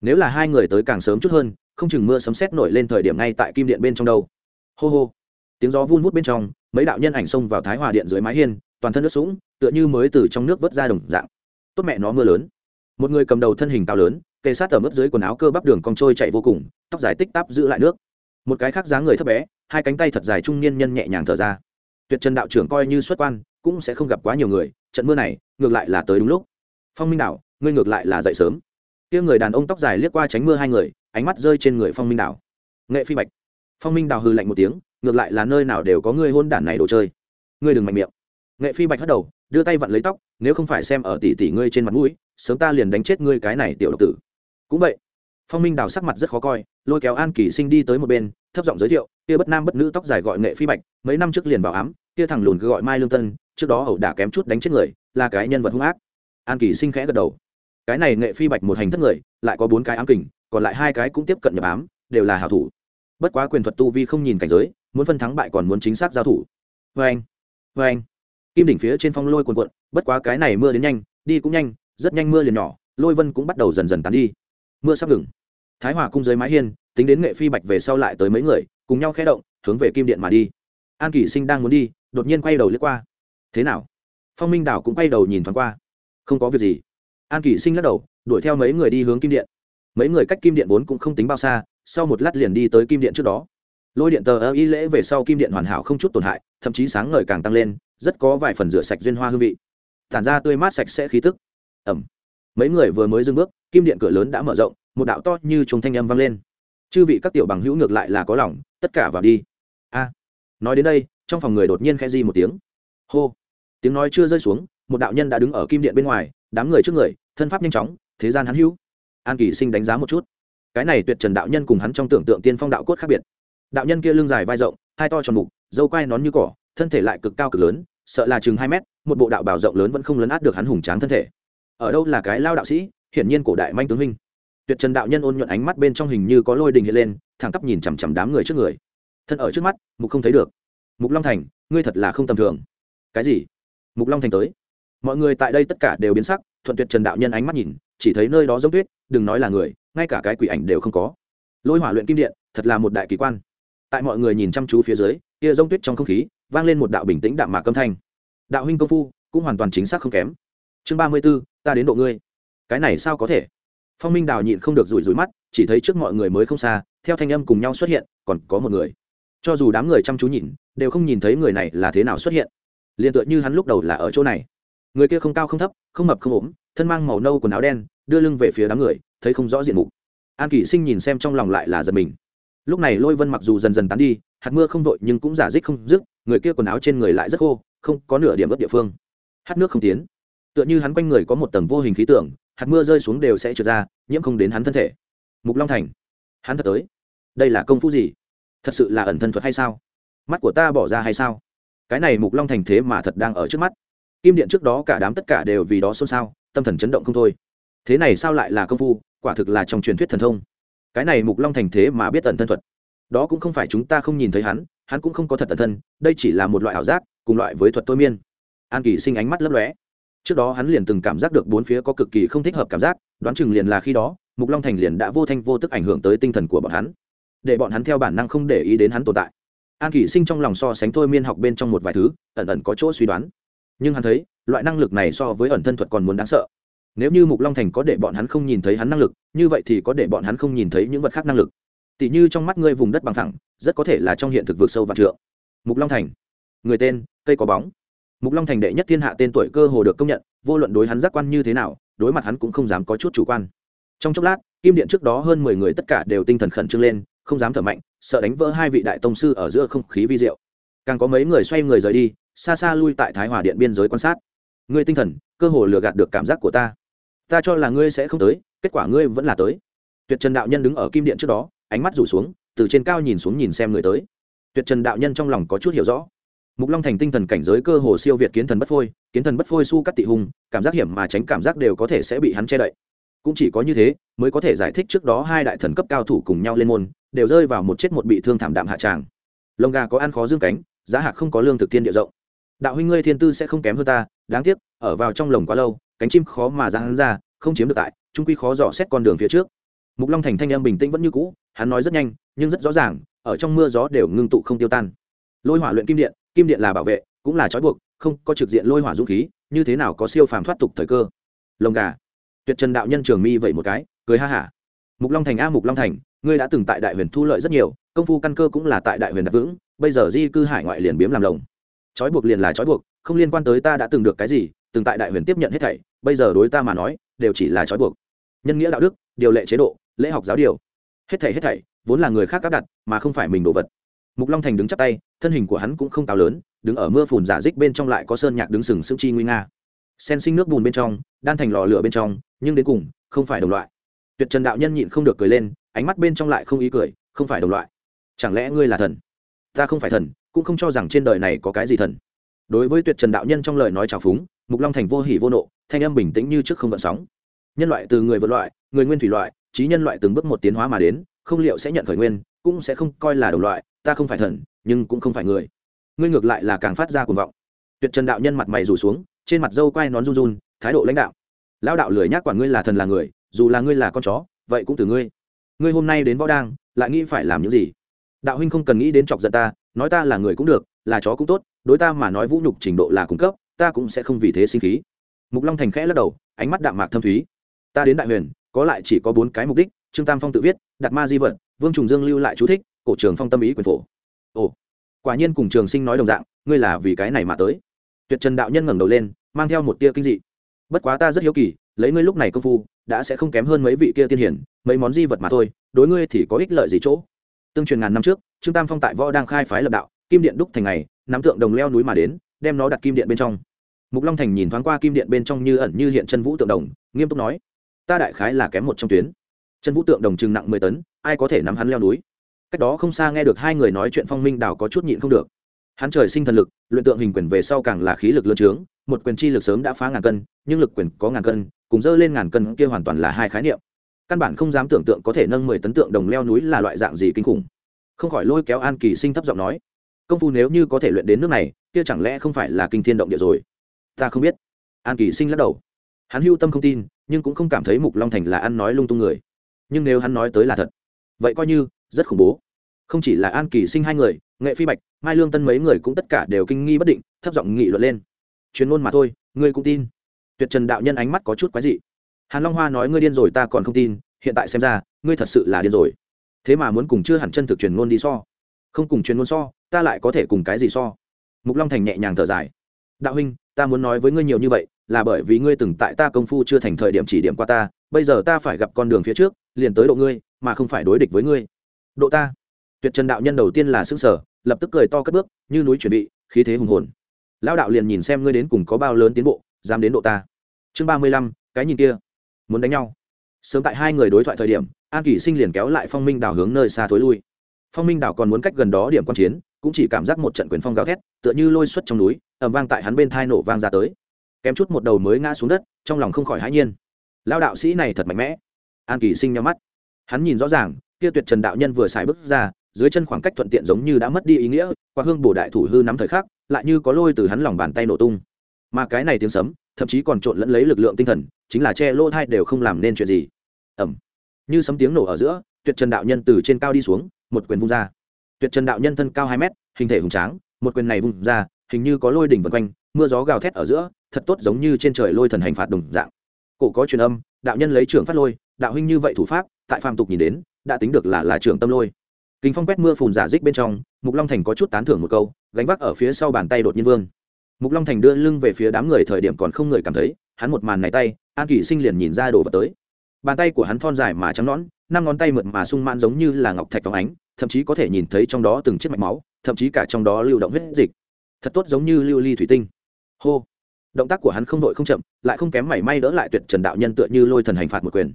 Nếu là hai người tới càng sớm chút hơn, không chừng mưa sấm xét nổi lên thời điểm ngay tại kim điện bên trong đâu. Hô hô. Tiếng gió vun vút bên trong, mấy đạo nhân ảnh xông vào thái hòa điện dưới mái hiên, toàn thân nước sũng, tựa như mới từ trong nước vớt ra đồng dạng. Tốt mẹ nó mưa lớn. Một người cầm đầu thân hình cao lớn kề sát ở mức dưới quần áo cơ bắp đường cong trôi chạy vô cùng, tóc dài tích tắp giữ lại nước. Một cái khác dáng người thấp bé, hai cánh tay thật dài trung niên nhân nhẹ nhàng thở ra. Tuyệt trần đạo trưởng coi như xuất quan, cũng sẽ không gặp quá nhiều người, trận mưa này, ngược lại là tới đúng lúc. Phong minh đạo ngươi ngược lại là dậy sớm. Kia người đàn ông tóc dài liếc qua tránh mưa hai người, ánh mắt rơi trên người phong minh đảo. Nghệ phi bạch. Phong minh đào hư lạnh một tiếng, ngược lại là nơi nào đều có người hôn đản này đồ chơi. Ngươi đừng mạnh miệng. Nghệ phi bạch hất đầu, đưa tay vặn lấy tóc, nếu không phải xem ở tỷ tỷ ngươi trên mặt mũi, sớm ta liền đánh chết ngươi cái này tiểu độc tử cũng vậy, phong minh đào sắc mặt rất khó coi, lôi kéo an kỳ sinh đi tới một bên, thấp giọng giới thiệu, kia bất nam bất nữ tóc dài gọi nghệ phi bạch, mấy năm trước liền vào ám, kia thằng lùn cứ gọi mai lương tân, trước đó ẩu đả kém chút đánh chết người, là cái nhân vật hung ác. An kỳ sinh khẽ gật đầu. Cái này nghệ phi bạch một hành thất người, lại có bốn cái ám kình, còn lại hai cái cũng tiếp cận nhập ám, đều là hảo thủ. Bất quá quyền thuật tu vi không nhìn cảnh giới, muốn phân thắng bại còn muốn chính xác giao thủ. Vê anh vê anh. Kim đỉnh phía trên phong lôi cuồn cuộn, bất quá cái này mưa đến nhanh, đi cũng nhanh, rất nhanh mưa liền nhỏ, lôi vân cũng bắt đầu dần dần tán đi mưa sắp ngừng. Thái hòa cung dưới mái hiên, tính đến nghệ phi bạch về sau lại tới mấy người, cùng nhau khé động, hướng về kim điện mà đi. An kỷ sinh đang muốn đi, đột nhiên quay đầu lướt qua. Thế nào? Phong minh đảo cũng quay đầu nhìn thoáng qua. Không có việc gì. An kỷ sinh lắc đầu, đuổi theo mấy người đi hướng kim điện. Mấy người cách kim điện vốn cũng không tính bao xa, sau một lát liền đi tới kim điện trước đó. Lôi điện tờ ơ y lễ về sau kim điện hoàn hảo không chút tổn hại, thậm chí sáng ngời càng tăng lên, rất có vài phần rửa sạch duyên hoa hương vị. Tản ra tươi mát sạch sẽ khí tức. Ẩm mấy người vừa mới dưng bước, kim điện cửa lớn đã mở rộng, một đạo to như trùng thanh âm vang lên. Chư vị các tiểu bằng hữu ngược lại là có lòng, tất cả vào đi. A. Nói đến đây, trong phòng người đột nhiên khẽ di một tiếng. Hô. Tiếng nói chưa rơi xuống, một đạo nhân đã đứng ở kim điện bên ngoài, đám người trước người, thân pháp nhanh chóng, thế gian hắn hữu. An kỳ sinh đánh giá một chút. Cái này tuyệt trần đạo nhân cùng hắn trong tưởng tượng tiên phong đạo cốt khác biệt. Đạo nhân kia lưng dài vai rộng, hai to tròn mục, dâu quai nón như cỏ, thân thể lại cực cao cực lớn, sợ là chừng hai mét, một bộ đạo bảo rộng lớn vẫn không lấn át được hắn hùng tráng thân thể ở đâu là cái lao đạo sĩ, hiển nhiên cổ đại manh tướng huynh. Tuyệt trần đạo nhân ôn nhuận ánh mắt bên trong hình như có lôi đình hiện lên, thẳng tắp nhìn chằm chằm đám người trước người. Thân ở trước mắt, mục không thấy được. Mục long thành, ngươi thật là không tầm thường. Cái gì? Mục long thành tới. Mọi người tại đây tất cả đều biến sắc, thuận tuyệt trần đạo nhân ánh mắt nhìn, chỉ thấy nơi đó giống tuyết, đừng nói là người, ngay cả cái quỷ ảnh đều không có. Lôi hỏa luyện kim điện, thật là một đại kỳ quan. Tại mọi người nhìn chăm chú phía dưới, kia giống tuyết trong không khí, vang lên một đạo bình tĩnh đạm mạc âm thanh. Đạo huynh công phu, cũng hoàn toàn chính xác không kém chương ba mươi b ố ta đến độ ngươi. Cái này sao có thể? Phong minh đào nhịn không được rủi rủi mắt, chỉ thấy trước mọi người mới không xa, theo thanh âm cùng nhau xuất hiện, còn có một người. Cho dù đám người chăm chú nhìn, đều không nhìn thấy người này là thế nào xuất hiện. Liền tựa như hắn lúc đầu là ở chỗ này. Người kia không cao không thấp, không mập không ốm, thân mang màu nâu quần áo đen, đưa lưng về phía đám người, thấy không rõ diện mục. An kỷ sinh nhìn xem trong lòng lại là giật mình. Lúc này lôi vân mặc dù dần dần tán đi, hạt mưa không vội nhưng cũng giả dích không dứt, người kia quần áo trên người lại rất khô, không có nửa điểm ướt địa phương. Hát nước không tiến tựa như hắn quanh người có một tầng vô hình khí tượng, hạt mưa rơi xuống đều sẽ trượt ra, nhiễm không đến hắn thân thể. Mục long thành. Hắn thật tới. Đây là công phu gì? Thật sự là ẩn thân thuật hay sao? Mắt của ta bỏ ra hay sao? Cái này mục long thành thế mà thật đang ở trước mắt. Kim điện trước đó cả đám tất cả đều vì đó xôn xao, tâm thần chấn động không thôi. Thế này sao lại là công phu? Quả thực là trong truyền thuyết thần thông. Cái này mục long thành thế mà biết ẩn thân thuật. Đó cũng không phải chúng ta không nhìn thấy hắn hắn cũng không có thật ẩn thân, đây chỉ là một loại ảo giác, cùng loại với thuật thôi miên. An kỳ sinh ánh mắt lấp lóe trước đó hắn liền từng cảm giác được bốn phía có cực kỳ không thích hợp cảm giác, đoán chừng liền là khi đó, mục long thành liền đã vô thanh vô tức ảnh hưởng tới tinh thần của bọn hắn. Để bọn hắn theo bản năng không để ý đến hắn tồn tại. An kỷ sinh trong lòng so sánh thôi miên học bên trong một vài thứ, ẩn ẩn có chỗ suy đoán. Nhưng hắn thấy, loại năng lực này so với ẩn thân thuật còn muốn đáng sợ. Nếu như mục long thành có để bọn hắn không nhìn thấy hắn năng lực, như vậy thì có để bọn hắn không nhìn thấy những vật khác năng lực. Tỷ như trong mắt ngươi vùng đất bằng thẳng, rất có thể là trong hiện thực vực sâu và trượng. Mục long thành. Người tên, cây có bóng mục long thành đệ nhất thiên hạ tên tuổi cơ hồ được công nhận, vô luận đối hắn giác quan như thế nào, đối mặt hắn cũng không dám có chút chủ quan. Trong chốc lát, kim điện trước đó hơn mười người tất cả đều tinh thần khẩn trương lên, không dám thở mạnh, sợ đánh vỡ hai vị đại tông sư ở giữa không khí vi diệu. Càng có mấy người xoay người rời đi, xa xa lui tại thái hòa điện biên giới quan sát. Ngươi tinh thần, cơ hồ lừa gạt được cảm giác của ta. Ta cho là ngươi sẽ không tới, kết quả ngươi vẫn là tới. Tuyệt trần đạo nhân đứng ở kim điện trước đó, ánh mắt rủ xuống, từ trên cao nhìn xuống nhìn xem người tới. Tuyệt trần đạo nhân trong lòng có chút hiểu rõ mục long thành tinh thần cảnh giới cơ hồ siêu việt kiến thần bất phôi, kiến thần bất phôi su cắt tị hùng, cảm giác hiểm mà tránh cảm giác đều có thể sẽ bị hắn che đậy. Cũng chỉ có như thế, mới có thể giải thích trước đó hai đại thần cấp cao thủ cùng nhau lên môn, đều rơi vào một chết một bị thương thảm đạm hạ tràng. Lông gà có ăn khó dương cánh, giá hạc không có lương thực thiên địa rộng. Đạo huynh ngươi thiên tư sẽ không kém hơn ta, đáng tiếc, ở vào trong lồng quá lâu, cánh chim khó mà ra hắn ra, không chiếm được tại, trung quy khó dò xét con đường phía trước. Mục long thành thanh em bình tĩnh vẫn như cũ, hắn nói rất nhanh, nhưng rất rõ ràng, ở trong mưa gió đều ngưng tụ không tiêu tan. Lôi hỏa luyện kim điện kim điện là bảo vệ, cũng là trói buộc, không có trực diện lôi hỏa dũng khí, như thế nào có siêu phàm thoát tục thời cơ? Lồng gà. Tuyệt trần đạo nhân trường mi vậy một cái, cười ha hả. Mục long thành a, mục long thành, ngươi đã từng tại đại huyền thu lợi rất nhiều, công phu căn cơ cũng là tại đại huyền đặt vững, bây giờ di cư hải ngoại liền biếm làm lồng. Trói buộc liền là trói buộc, không liên quan tới ta đã từng được cái gì, từng tại đại huyền tiếp nhận hết thảy, bây giờ đối ta mà nói, đều chỉ là trói buộc. Nhân nghĩa đạo đức, điều lệ chế độ, lễ học giáo điều. Hết thảy hết thảy, vốn là người khác áp đặt, mà không phải mình đồ vật mục long thành đứng chắp tay, thân hình của hắn cũng không cao lớn, đứng ở mưa phùn giả dích bên trong lại có sơn nhạc đứng sừng sững chi nguy nga. Sen sinh nước bùn bên trong, đan thành lò lửa bên trong, nhưng đến cùng, không phải đồng loại. Tuyệt trần đạo nhân nhịn không được cười lên, ánh mắt bên trong lại không ý cười, không phải đồng loại. Chẳng lẽ ngươi là thần? Ta không phải thần, cũng không cho rằng trên đời này có cái gì thần. Đối với tuyệt trần đạo nhân trong lời nói trào phúng, mục long thành vô hỉ vô nộ, thanh âm bình tĩnh như trước không gợn sóng. Nhân loại từ người vượt loại, người nguyên thủy loại, trí nhân loại từng bước một tiến hóa mà đến không liệu sẽ nhận khởi nguyên, cũng sẽ không coi là đồng loại, ta không phải thần, nhưng cũng không phải người. Ngươi ngược lại là càng phát ra cuồng vọng. Tuyệt trần đạo nhân mặt mày rủ xuống, trên mặt dâu quai nón run run, thái độ lãnh đạo. Lão đạo lười nhác quản ngươi là thần là người, dù là ngươi là con chó, vậy cũng từ ngươi. Ngươi hôm nay đến võ đang, lại nghĩ phải làm những gì? Đạo huynh không cần nghĩ đến chọc giận ta, nói ta là người cũng được, là chó cũng tốt, đối ta mà nói vũ nhục trình độ là cung cấp, ta cũng sẽ không vì thế sinh khí. Mục long thành khẽ lắc đầu, ánh mắt đạm mạc thâm thúy. Ta đến đại huyền, có lại chỉ có bốn cái mục đích trương tam phong tự viết đặt ma di vật, vương trùng dương lưu lại chú thích, cổ trường phong tâm ý quyền phổ. Ồ, quả nhiên cùng trường sinh nói đồng dạng, ngươi là vì cái này mà tới. Tuyệt trần đạo nhân ngẩng đầu lên, mang theo một tia kinh dị. Bất quá ta rất hiếu kỳ, lấy ngươi lúc này công phu, đã sẽ không kém hơn mấy vị kia tiên hiển, mấy món di vật mà thôi, đối ngươi thì có ích lợi gì chỗ? Tương truyền ngàn năm trước, trương tam phong tại võ đang khai phái lập đạo, kim điện đúc thành ngày, nắm tượng đồng leo núi mà đến, đem nó đặt kim điện bên trong. Mục long thành nhìn thoáng qua kim điện bên trong như ẩn như hiện chân vũ tượng đồng, nghiêm túc nói, ta đại khái là kém một trong tuyến chân vũ tượng đồng chừng nặng mười tấn, ai có thể nắm hắn leo núi? Cách đó không xa nghe được hai người nói chuyện phong minh đào có chút nhịn không được. Hắn trời sinh thần lực, luyện tượng hình quyền về sau càng là khí lực lớn trướng, một quyền chi lực sớm đã phá ngàn cân, nhưng lực quyền có ngàn cân, cùng dơ lên ngàn cân kia hoàn toàn là hai khái niệm. Căn bản không dám tưởng tượng có thể nâng mười tấn tượng đồng leo núi là loại dạng gì kinh khủng. Không khỏi lôi kéo an kỳ sinh thấp giọng nói, công phu nếu như có thể luyện đến nước này, kia chẳng lẽ không phải là kinh thiên động địa rồi? Ta không biết. An kỳ sinh lắc đầu. Hắn hưu tâm không tin, nhưng cũng không cảm thấy mục long thành là ăn nói lung tung người nhưng nếu hắn nói tới là thật, vậy coi như rất khủng bố. Không chỉ là an kỳ sinh hai người, nghệ phi bạch, mai lương tân mấy người cũng tất cả đều kinh nghi bất định, thấp giọng nghị luận lên. Chuyên môn mà thôi, ngươi cũng tin. Tuyệt trần đạo nhân ánh mắt có chút quái dị. Hàn long hoa nói ngươi điên rồi, ta còn không tin, hiện tại xem ra, ngươi thật sự là điên rồi. Thế mà muốn cùng chưa hẳn chân thực truyền ngôn đi so. Không cùng truyền ngôn so, ta lại có thể cùng cái gì so? Mục long thành nhẹ nhàng thở dài. Đạo huynh, ta muốn nói với ngươi nhiều như vậy, là bởi vì ngươi từng tại ta công phu chưa thành thời điểm chỉ điểm qua ta bây giờ ta phải gặp con đường phía trước, liền tới độ ngươi, mà không phải đối địch với ngươi. Độ ta? Tuyệt trần đạo nhân đầu tiên là xương sở lập tức cười to cất bước, như núi chuẩn bị khí thế hùng hồn. Lão đạo liền nhìn xem ngươi đến cùng có bao lớn tiến bộ, dám đến độ ta. Chương ba mươi lăm, cái nhìn kia. Muốn đánh nhau. Sớm tại hai người đối thoại thời điểm, an kỷ sinh liền kéo lại phong minh đảo hướng nơi xa thối lui. Phong minh đảo còn muốn cách gần đó điểm quan chiến, cũng chỉ cảm giác một trận quyền phong gào thét, tựa như lôi xuất trong núi ẩm vang tại hắn bên thai nổ vang ra tới. Kém chút một đầu mới ngã xuống đất, trong lòng không khỏi hãi nhiên lao đạo sĩ này thật mạnh mẽ. An kỳ sinh nhau mắt. Hắn nhìn rõ ràng, kia tuyệt trần đạo nhân vừa xài bước ra, dưới chân khoảng cách thuận tiện giống như đã mất đi ý nghĩa, qua hương bổ đại thủ hư nắm thời khắc, lại như có lôi từ hắn lòng bàn tay nổ tung. Mà cái này tiếng sấm, thậm chí còn trộn lẫn lấy lực lượng tinh thần, chính là che lỗ thai đều không làm nên chuyện gì. Ẩm như sấm tiếng nổ ở giữa, tuyệt trần đạo nhân từ trên cao đi xuống, một quyền vung ra. Tuyệt trần đạo nhân thân cao hai mét, hình thể hùng tráng, một quyền này vung ra, hình như có lôi đỉnh vân quanh, mưa gió gào thét ở giữa, thật tốt giống như trên trời lôi thần hành phạt đồng dạng cổ có truyền âm, đạo nhân lấy trưởng phát lôi, đạo huynh như vậy thủ pháp, tại phàm tục nhìn đến, đã tính được là là trưởng tâm lôi. Kính phong quét mưa phùn giả dích bên trong, mục long thành có chút tán thưởng một câu, gánh vác ở phía sau bàn tay đột nhiên vương. Mục long thành đưa lưng về phía đám người thời điểm còn không người cảm thấy, hắn một màn này tay, an kỷ sinh liền nhìn ra đồ vật tới. Bàn tay của hắn thon dài mà trắng nõn, năm ngón tay mượt mà sung mãn giống như là ngọc thạch phóng ánh, thậm chí có thể nhìn thấy trong đó từng chiếc mạch máu, thậm chí cả trong đó lưu động huyết dịch. Thật tốt giống như lưu ly thủy tinh. Hô động tác của hắn không đội không chậm, lại không kém mảy may đỡ lại tuyệt trần đạo nhân tựa như lôi thần hành phạt một quyền.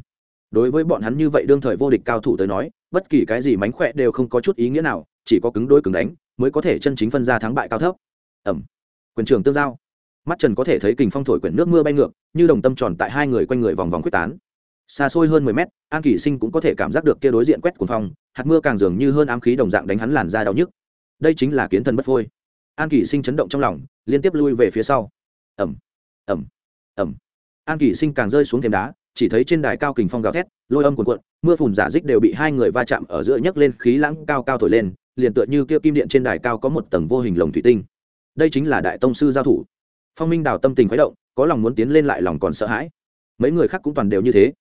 Đối với bọn hắn như vậy đương thời vô địch cao thủ tới nói, bất kỳ cái gì mánh khỏe đều không có chút ý nghĩa nào, chỉ có cứng đôi cứng đánh mới có thể chân chính phân ra thắng bại cao thấp. Ẩm. Quyền trường tương giao. Mắt trần có thể thấy kình phong thổi quyển nước mưa bay ngược, như đồng tâm tròn tại hai người quanh người vòng vòng quyết tán. Xa xôi hơn mười mét, an kỷ sinh cũng có thể cảm giác được kia đối diện quét cuồng phong, hạt mưa càng dường như hơn ám khí đồng dạng đánh hắn làn da đau nhức. Đây chính là kiến thần bất phôi. An kỷ sinh chấn động trong lòng, liên tiếp lui về phía sau ẩm ẩm ẩm. An kỷ sinh càng rơi xuống thềm đá, chỉ thấy trên đài cao kình phong gào thét, lôi âm cuồn cuộn, mưa phùn giả dích đều bị hai người va chạm ở giữa nhấc lên, khí lãng cao cao thổi lên, liền tựa như kia kim điện trên đài cao có một tầng vô hình lồng thủy tinh. Đây chính là đại tông sư giao thủ. Phong minh đào tâm tình khuấy động, có lòng muốn tiến lên lại lòng còn sợ hãi. Mấy người khác cũng toàn đều như thế.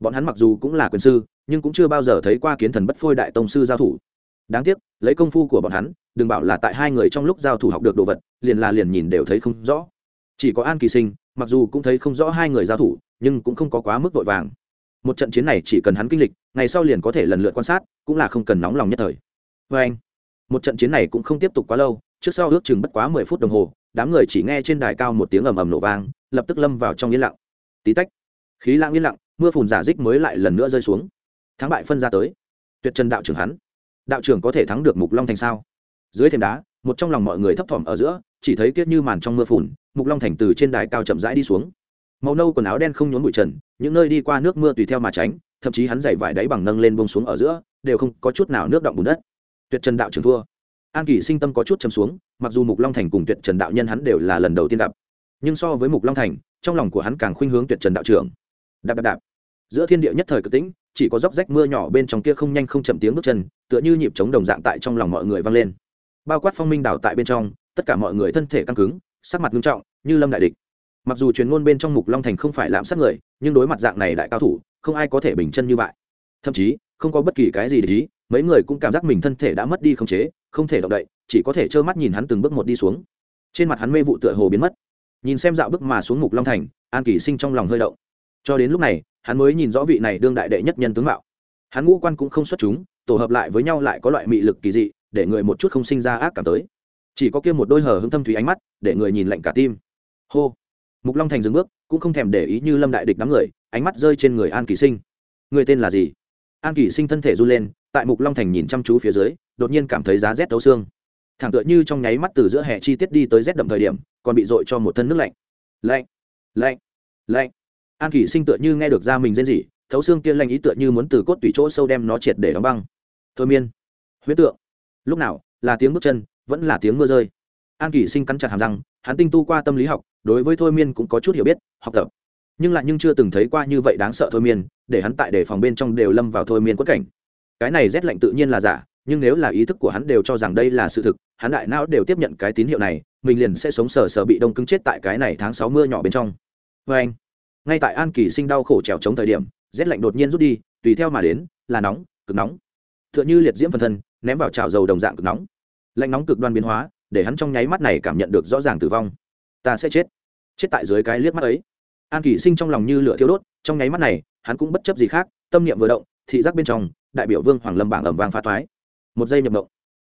Bọn hắn mặc dù cũng là quyền sư, nhưng cũng chưa bao giờ thấy qua kiến thần bất phôi đại tông sư giao thủ. Đáng tiếc, lấy công phu của bọn hắn, đừng bảo là tại hai người trong lúc giao thủ học được đồ vật, liền là liền nhìn đều thấy không rõ chỉ có an kỳ sinh, mặc dù cũng thấy không rõ hai người giao thủ, nhưng cũng không có quá mức vội vàng. Một trận chiến này chỉ cần hắn kinh lịch, ngày sau liền có thể lần lượt quan sát, cũng là không cần nóng lòng nhất thời. Vê anh, một trận chiến này cũng không tiếp tục quá lâu, trước sau ước chừng bất quá mười phút đồng hồ, đám người chỉ nghe trên đài cao một tiếng ầm ầm nổ vang, lập tức lâm vào trong yên lặng. Tí tách, khí lãng yên lặng, mưa phùn giả dích mới lại lần nữa rơi xuống. Thắng bại phân ra tới. Tuyệt trần đạo trưởng hắn. Đạo trưởng có thể thắng được mục long thành sao? Dưới thềm đá, một trong lòng mọi người thấp thỏm ở giữa chỉ thấy kiết như màn trong mưa phùn, mục long thành từ trên đài cao chậm rãi đi xuống. Màu nâu quần áo đen không nhốn bụi trần, những nơi đi qua nước mưa tùy theo mà tránh, thậm chí hắn giày vải đáy bằng nâng lên bông xuống ở giữa, đều không có chút nào nước động bùn đất. Tuyệt trần đạo trưởng thua. An kỳ sinh tâm có chút chầm xuống, mặc dù mục long thành cùng tuyệt trần đạo nhân hắn đều là lần đầu tiên gặp. Nhưng so với mục long thành, trong lòng của hắn càng khuynh hướng tuyệt trần đạo trưởng. Đạp đạp đạp. Giữa thiên địa nhất thời cực tĩnh, chỉ có dốc rách mưa nhỏ bên trong kia không nhanh không chậm tiếng bước chân, tựa như nhịp trống đồng dạng tại trong lòng mọi người vang lên. Bao quát phong minh đảo tại bên trong tất cả mọi người thân thể căng cứng, sắc mặt nghiêm trọng, như lâm đại địch. Mặc dù truyền ngôn bên trong mục long thành không phải lạm sát người, nhưng đối mặt dạng này đại cao thủ, không ai có thể bình chân như vậy. Thậm chí, không có bất kỳ cái gì để ý, mấy người cũng cảm giác mình thân thể đã mất đi khống chế, không thể động đậy, chỉ có thể trơ mắt nhìn hắn từng bước một đi xuống. Trên mặt hắn mê vụ tựa hồ biến mất. Nhìn xem dạo bước mà xuống mục long thành, an kỳ sinh trong lòng hơi động. Cho đến lúc này, hắn mới nhìn rõ vị này đương đại đệ nhất nhân tướng mạo. Hắn ngũ quan cũng không xuất chúng, tổ hợp lại với nhau lại có loại mị lực kỳ dị, để người một chút không sinh ra ác cảm tới chỉ có kia một đôi hờ hững thâm thủy ánh mắt để người nhìn lạnh cả tim. Hô. Mục long thành dừng bước, cũng không thèm để ý như lâm đại địch đám người, ánh mắt rơi trên người an kỳ sinh. Người tên là gì? An kỳ sinh thân thể run lên, tại mục long thành nhìn chăm chú phía dưới, đột nhiên cảm thấy giá rét thấu xương. Thẳng tựa như trong nháy mắt từ giữa hè chi tiết đi tới rét đậm thời điểm, còn bị dội cho một thân nước lạnh. Lạnh lạnh lạnh. An kỳ sinh tựa như nghe được ra mình rên rỉ, thấu xương kia lanh ý tựa như muốn từ cốt tủy chỗ sâu đem nó triệt để đóng băng. Thôi miên. Huyết tượng. Lúc nào, là tiếng bước chân vẫn là tiếng mưa rơi. An kỳ sinh cắn chặt hàm răng, hắn tinh tu qua tâm lý học, đối với thôi miên cũng có chút hiểu biết, học tập. Nhưng lại nhưng chưa từng thấy qua như vậy đáng sợ thôi miên, để hắn tại đề phòng bên trong đều lâm vào thôi miên quất cảnh. Cái này rét lạnh tự nhiên là giả, nhưng nếu là ý thức của hắn đều cho rằng đây là sự thực, hắn đại não đều tiếp nhận cái tín hiệu này, mình liền sẽ sống sờ sờ bị đông cứng chết tại cái này tháng sáu mưa nhỏ bên trong. Vê anh, ngay tại an kỳ sinh đau khổ trèo chống thời điểm, rét lạnh đột nhiên rút đi, tùy theo mà đến, là nóng, cực nóng. T h ư ợ n h ư liệt diễm phần thân, ném vào chảo dầu đồng dạng cực nóng lạnh nóng cực đoan biến hóa, để hắn trong nháy mắt này cảm nhận được rõ ràng tử vong. Ta sẽ chết. Chết tại dưới cái liếc mắt ấy. An Kỷ sinh trong lòng như lửa thiêu đốt, trong nháy mắt này, hắn cũng bất chấp gì khác, tâm niệm vừa động, thị giác bên trong, đại biểu vương hoàng lâm bảng ẩm vàng phá thoái một giây nhập động.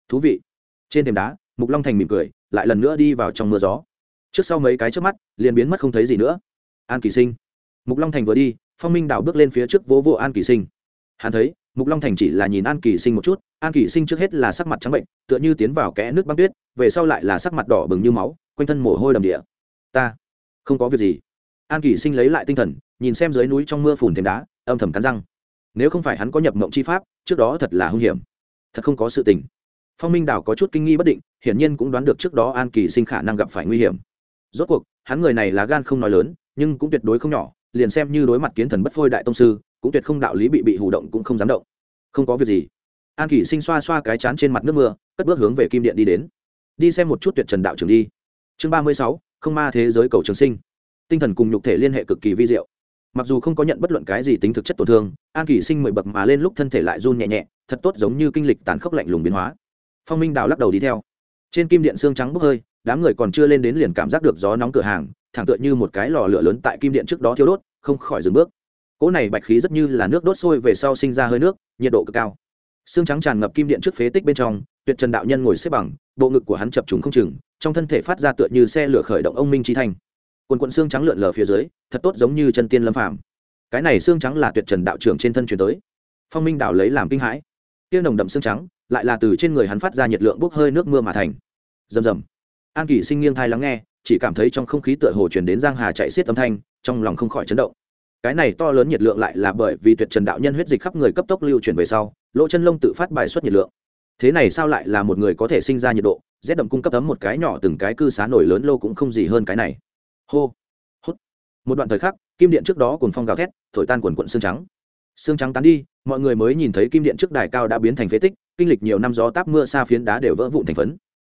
Thú vị. Trên thềm đá, mục long thành mỉm cười, lại lần nữa đi vào trong mưa gió. Trước sau mấy cái trước mắt, liền biến mất không thấy gì nữa. An kỳ sinh. Mục long thành vừa đi, phong minh đảo bước lên phía trước vỗ vỗ an kỳ sinh. Hắn thấy mục long thành chỉ là nhìn an kỳ sinh một chút, an kỳ sinh trước hết là sắc mặt trắng bệnh, tựa như tiến vào kẽ nước băng tuyết, về sau lại là sắc mặt đỏ bừng như máu, quanh thân mồ hôi đầm địa. Ta không có việc gì. An kỳ sinh lấy lại tinh thần, nhìn xem dưới núi trong mưa phùn thêm đá, âm thầm cắn răng. Nếu không phải hắn có nhập mộng chi pháp, trước đó thật là hung hiểm. Thật không có sự tình. Phong minh Đảo có chút kinh nghi bất định, hiển nhiên cũng đoán được trước đó an kỳ sinh khả năng gặp phải nguy hiểm. Rốt cuộc, hắn người này là gan không nói lớn, nhưng cũng tuyệt đối không nhỏ, liền xem như đối mặt kiến thần bất phôi đại tông sư, cũng tuyệt không đạo lý bị bị hù động cũng không dám động không có việc gì. An Kỷ sinh xoa xoa cái chán trên mặt nước mưa, cất bước hướng về kim điện đi đến. Đi xem một chút tuyệt trần đạo trường đi. Chương ba mươi sáu, không ma thế giới cầu trường sinh. Tinh thần cùng nhục thể liên hệ cực kỳ vi diệu. Mặc dù không có nhận bất luận cái gì tính thực chất tổn thương, an Kỷ sinh mười bậc mà lên lúc thân thể lại run nhẹ nhẹ, thật tốt giống như kinh lịch tàn khốc lạnh lùng biến hóa. Phong minh đào lắc đầu đi theo. Trên kim điện xương trắng bốc hơi, đám người còn chưa lên đến liền cảm giác được gió nóng cửa hàng, thẳng tựa như một cái lò lửa lớn tại kim điện trước đó thiêu đốt, không khỏi dừng bước cỗ này bạch khí rất như là nước đốt sôi về sau sinh ra hơi nước, nhiệt độ cực cao. Xương trắng tràn ngập kim điện trước phế tích bên trong, tuyệt trần đạo nhân ngồi xếp bằng, bộ ngực của hắn chập trùng không chừng, trong thân thể phát ra tựa như xe lửa khởi động ông minh chi thanh. Quần quận xương trắng lượn lờ phía dưới, thật tốt giống như chân tiên lâm phàm. Cái này xương trắng là tuyệt trần đạo trưởng trên thân truyền tới. Phong minh đảo lấy làm kinh hãi. Tiêu nồng đậm xương trắng, lại là từ trên người hắn phát ra nhiệt lượng bốc hơi nước mưa mà thành. Rầm rầm. An kỷ sinh nghiêng thai lắng nghe, chỉ cảm thấy trong không khí tựa hồ chuyển đến giang hà chạy xiết âm thanh, trong lòng không khỏi chấn động cái này to lớn nhiệt lượng lại là bởi vì tuyệt trần đạo nhân huyết dịch khắp người cấp tốc lưu chuyển về sau, lỗ chân lông tự phát bài xuất nhiệt lượng. Thế này sao lại là một người có thể sinh ra nhiệt độ? Rét đậm cung cấp ấm một cái nhỏ từng cái cư xá nổi lớn lô cũng không gì hơn cái này. Hô, hút. Một đoạn thời khắc, kim điện trước đó cùng phong gào thét, thổi tan quần quận xương trắng. Xương trắng tán đi, mọi người mới nhìn thấy kim điện trước đài cao đã biến thành phế tích, kinh lịch nhiều năm gió táp mưa xa phiến đá đều vỡ vụn thành phấn.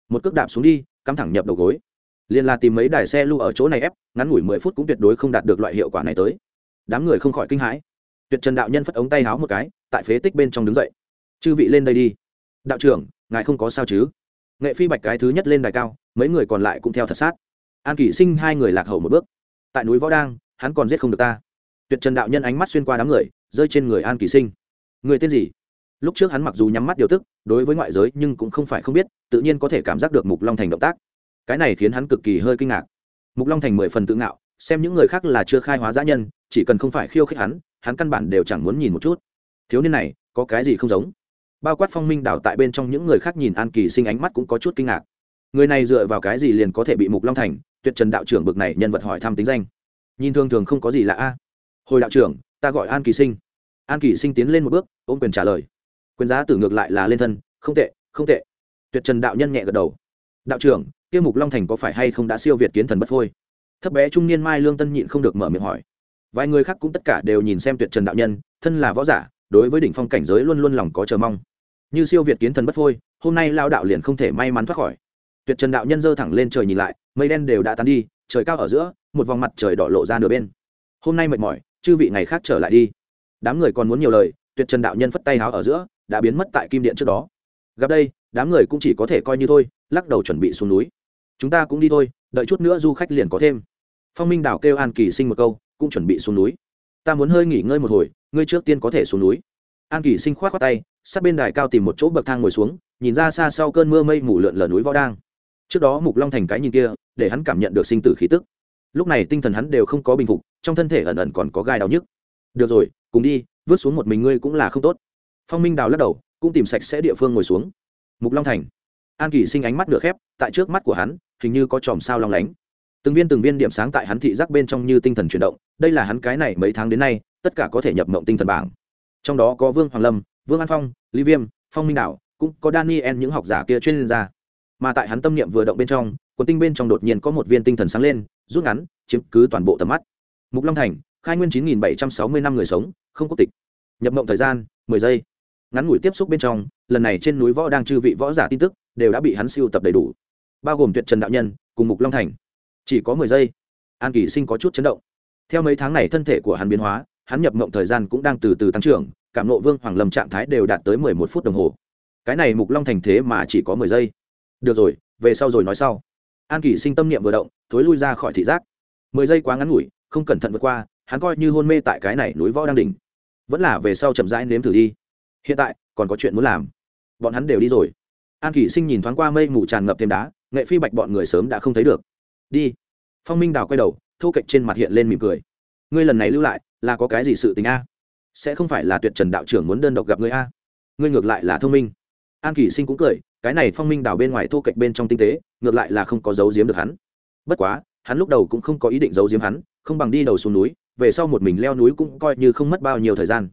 Một cước đạp xuống đi, cắm thẳng nhập đầu gối. Liền là tìm mấy đài xe lưu ở chỗ này ép, ngắn ngủi mười phút cũng tuyệt đối không đạt được loại hiệu quả này tới đám người không khỏi kinh hãi. Tuyệt trần đạo nhân phất ống tay háo một cái, tại phế tích bên trong đứng dậy. Chư vị lên đây đi. Đạo trưởng, ngài không có sao chứ? Nghệ phi bạch cái thứ nhất lên đài cao, mấy người còn lại cũng theo thật sát. An kỷ sinh hai người lạc hậu một bước. Tại núi võ đang, hắn còn giết không được ta. Tuyệt trần đạo nhân ánh mắt xuyên qua đám người, rơi trên người an kỷ sinh. Người tên gì? Lúc trước hắn mặc dù nhắm mắt điều tức, đối với ngoại giới nhưng cũng không phải không biết, tự nhiên có thể cảm giác được mục long thành động tác. Cái này khiến hắn cực kỳ hơi kinh ngạc. Mục long thành mười phần tự ngạo, xem những người khác là chưa khai hóa giã nhân chỉ cần không phải khiêu khích hắn hắn căn bản đều chẳng muốn nhìn một chút. Thiếu niên này, có cái gì không giống? Bao quát phong minh đảo tại bên trong những người khác nhìn an kỳ sinh ánh mắt cũng có chút kinh ngạc. Người này dựa vào cái gì liền có thể bị mục long thành, tuyệt trần đạo trưởng bực này nhân vật hỏi thăm tính danh? Nhìn thường thường không có gì lạ a. Hồi đạo trưởng, ta gọi an kỳ sinh. An kỳ sinh tiến lên một bước, ôm quyền trả lời. Quyền giá tử ngược lại là lên thân, không tệ không tệ. Tuyệt trần đạo nhân nhẹ gật đầu. Đạo trưởng, kia mục long thành có phải hay không đã siêu việt kiến thần bất phôi? Thấp bé trung niên mai lương tân nhịn không được mở miệng hỏi vài người khác cũng tất cả đều nhìn xem tuyệt trần đạo nhân, thân là võ giả, đối với đỉnh phong cảnh giới luôn luôn lòng có chờ mong. Như siêu việt kiến thần bất phôi, hôm nay lao đạo liền không thể may mắn thoát khỏi. Tuyệt trần đạo nhân giơ thẳng lên trời nhìn lại, mây đen đều đã tan đi, trời cao ở giữa, một vòng mặt trời đỏ lộ ra nửa bên. Hôm nay mệt mỏi, chư vị ngày khác trở lại đi. Đám người còn muốn nhiều lời, tuyệt trần đạo nhân phất tay háo ở giữa, đã biến mất tại kim điện trước đó. Gặp đây, đám người cũng chỉ có thể coi như thôi, lắc đầu chuẩn bị xuống núi. Chúng ta cũng đi thôi, đợi chút nữa du khách liền có thêm. Phong minh đảo kêu an kỳ sinh một câu cũng chuẩn bị xuống núi. Ta muốn hơi nghỉ ngơi một hồi, ngươi trước tiên có thể xuống núi. An kỳ sinh k h o á t tay, sát bên đài cao tìm một chỗ bậc thang ngồi xuống, nhìn ra xa sau cơn mưa mây mù lượn lờ núi võ đang. Trước đó mục long thành cái nhìn kia, để hắn cảm nhận được sinh tử khí tức. Lúc này tinh thần hắn đều không có bình phục, trong thân thể ẩn ẩn còn có gai đau nhức. Được rồi, cùng đi, vứt xuống một mình ngươi cũng là không tốt. Phong minh đào lắc đầu, cũng tìm sạch sẽ địa phương ngồi xuống. Mục long thành. An kỳ sinh ánh mắt nửa khép, tại trước mắt của hắn, hình như có chòm sao long lánh từng viên từng viên điểm sáng tại hắn thị giác bên trong như tinh thần chuyển động, đây là hắn cái này mấy tháng đến nay, tất cả có thể nhập mộng tinh thần bảng. Trong đó có vương hoàng lâm, vương an phong, lý viêm, phong minh đạo, cũng có daniel những học giả kia chuyên gia. Mà tại hắn tâm niệm vừa động bên trong, quần tinh bên trong đột nhiên có một viên tinh thần sáng lên, rút ngắn, chiếm cứ toàn bộ tầm mắt. Mục long thành, khai nguyên chín nghìn bảy trăm sáu mươi năm người sống, không quốc tịch. Nhập mộng thời gian, mười giây. Ngắn ngủi tiếp xúc bên trong, lần này trên núi võ đang chư vị võ giả tin tức, đều đã bị hắn siêu tập đầy đủ. Bao gồm tuyệt trần đạo nhân, cùng mục long thành chỉ có mười giây. An kỳ sinh có chút chấn động. Theo mấy tháng này thân thể của hắn biến hóa, hắn nhập mộng thời gian cũng đang từ từ tăng trưởng, cảm nộ vương hoàng lâm trạng thái đều đạt tới mười một phút đồng hồ. Cái này mục long thành thế mà chỉ có mười giây. Được rồi, về sau rồi nói sau. An kỳ sinh tâm niệm vừa động, thối lui ra khỏi thị giác. Mười giây quá ngắn ngủi, không cẩn thận vượt qua, hắn coi như hôn mê tại cái này núi võ đang đỉnh. Vẫn là về sau chậm rãi nếm thử đi. Hiện tại, còn có chuyện muốn làm. Bọn hắn đều đi rồi. An kỷ sinh nhìn thoáng qua mây mù tràn ngập thêm đá, nghệ phi bạch bọn người sớm đã không thấy được đi. Phong minh đào quay đầu, thô kệch trên mặt hiện lên mỉm cười. Ngươi lần này lưu lại, là có cái gì sự tình a? Sẽ không phải là tuyệt trần đạo trưởng muốn đơn độc gặp ngươi a? Ngươi ngược lại là thông minh. An kỷ sinh cũng cười, cái này phong minh đào bên ngoài thô kệch bên trong tinh tế, ngược lại là không có giấu giếm được hắn. Bất quá, hắn lúc đầu cũng không có ý định giấu giếm hắn, không bằng đi đầu xuống núi, về sau một mình leo núi cũng coi như không mất bao nhiêu thời gian.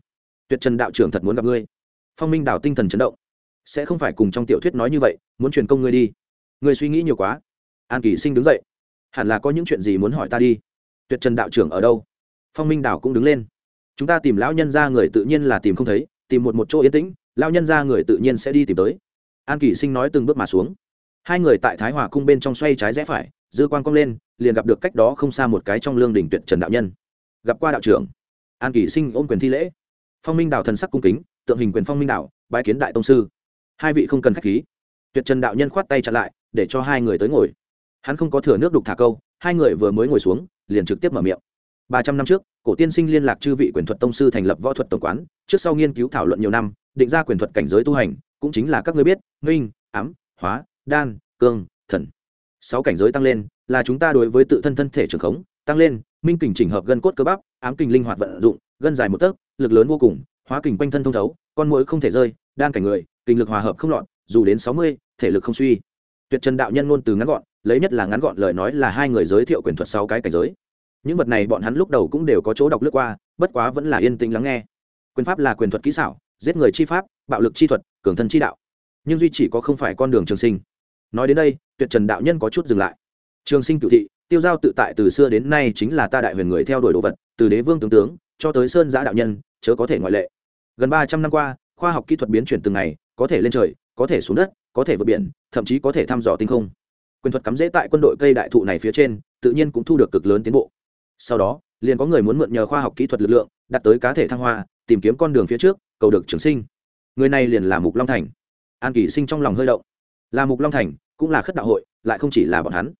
Tuyệt trần đạo trưởng thật muốn gặp ngươi. Phong minh đào tinh thần chấn động. Sẽ không phải cùng trong tiểu thuyết nói như vậy, muốn truyền công ngươi đi. Ngươi suy nghĩ nhiều quá. An Kỷ sinh đứng dậy hẳn là có những chuyện gì muốn hỏi ta đi. Tuyệt trần đạo trưởng ở đâu? Phong minh Đảo cũng đứng lên. Chúng ta tìm lão nhân ra người tự nhiên là tìm không thấy tìm một một chỗ yên tĩnh lão nhân ra người tự nhiên sẽ đi tìm tới. An kỷ sinh nói từng bước mà xuống. Hai người tại thái hòa cung bên trong xoay trái rẽ phải dư quan cong lên liền gặp được cách đó không xa một cái trong lương đình tuyệt trần đạo nhân. Gặp qua đạo trưởng. An kỷ sinh ôm quyền thi lễ. Phong minh Đảo thần sắc cung kính tượng hình quyền phong minh Đảo, bái kiến đại tông sư. Hai vị không cần khách khí. Tuyệt trần đạo nhân khoát tay chặn lại để cho hai người tới ngồi hắn không có thừa nước đục thả câu, hai người vừa mới ngồi xuống, liền trực tiếp mở miệng. Ba trăm năm trước, cổ tiên sinh liên lạc chư vị quyền thuật tông sư thành lập võ thuật tổng quán, trước sau nghiên cứu thảo luận nhiều năm, định ra quyền thuật cảnh giới tu hành, cũng chính là các ngươi biết, minh, ám, hóa, đan, cương, thần. Sáu cảnh giới tăng lên, là chúng ta đối với tự thân thân thể trường khống, tăng lên, minh kình chỉnh hợp gân cốt cơ bắp, ám kình linh hoạt vận dụng, gân dài một tấc, lực lớn vô cùng, hóa kình quanh thân thông thấu, con mũi không thể rơi, đan cảnh người, kình lực hòa hợp không lọt, dù đến sáu mươi, thể lực không suy. Tuyệt trần đạo nhân ngôn từ ngắn gọn lấy nhất là ngắn gọn lời nói là hai người giới thiệu quyền thuật sáu cái cảnh giới. Những vật này bọn hắn lúc đầu cũng đều có chỗ đọc lướt qua, bất quá vẫn là yên tĩnh lắng nghe. Quyền pháp là quyền thuật kỹ xảo, giết người chi pháp, bạo lực chi thuật, cường thân chi đạo. Nhưng duy chỉ có không phải con đường trường sinh. Nói đến đây, tuyệt trần đạo nhân có chút dừng lại. Trường sinh cựu thị, tiêu giao tự tại từ xưa đến nay chính là ta đại huyền người theo đuổi đồ vật, từ đế vương tướng tướng, cho tới sơn giã đạo nhân, chớ có thể ngoại lệ. Gần ba trăm năm qua, khoa học kỹ thuật biến chuyển từng ngày, có thể lên trời, có thể xuống đất, có thể vượt biển, thậm chí có thể thăm dò tinh không quyền thuật cắm rễ tại quân đội cây đại thụ này phía trên, tự nhiên cũng thu được cực lớn tiến bộ. Sau đó, liền có người muốn mượn nhờ khoa học kỹ thuật lực lượng, đặt tới cá thể thăng hoa, tìm kiếm con đường phía trước, cầu được trường sinh. Người này liền là mục long thành. An kỳ sinh trong lòng hơi động. Là mục long thành, cũng là khất đạo hội, lại không chỉ là bọn hắn.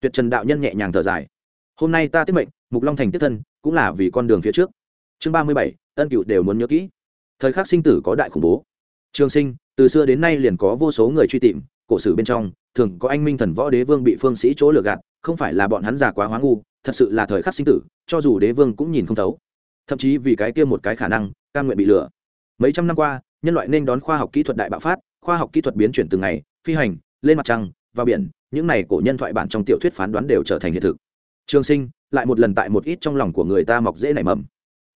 Tuyệt trần đạo nhân nhẹ nhàng thở dài. Hôm nay ta tiếp mệnh, mục long thành tiếp thân, cũng là vì con đường phía trước. Chương ba mươi bảy, ân cựu đều muốn nhớ kỹ. Thời khắc sinh tử có đại khủng bố. Trường sinh, từ xưa đến nay liền có vô số người truy tìm, cổ sử bên trong thường có anh minh thần võ đế vương bị phương sĩ chỗ lừa gạt, không phải là bọn hắn già quá hóa ngu, thật sự là thời khắc sinh tử, cho dù đế vương cũng nhìn không thấu. Thậm chí vì cái kia một cái khả năng ca nguyện bị lừa. Mấy trăm năm qua, nhân loại nên đón khoa học kỹ thuật đại bạo phát, khoa học kỹ thuật biến chuyển từng ngày, phi hành, lên mặt trăng, vào biển, những này cổ nhân thoại bản trong tiểu thuyết phán đoán đều trở thành hiện thực. Trường sinh, lại một lần tại một ít trong lòng của người ta mọc dễ nảy mầm.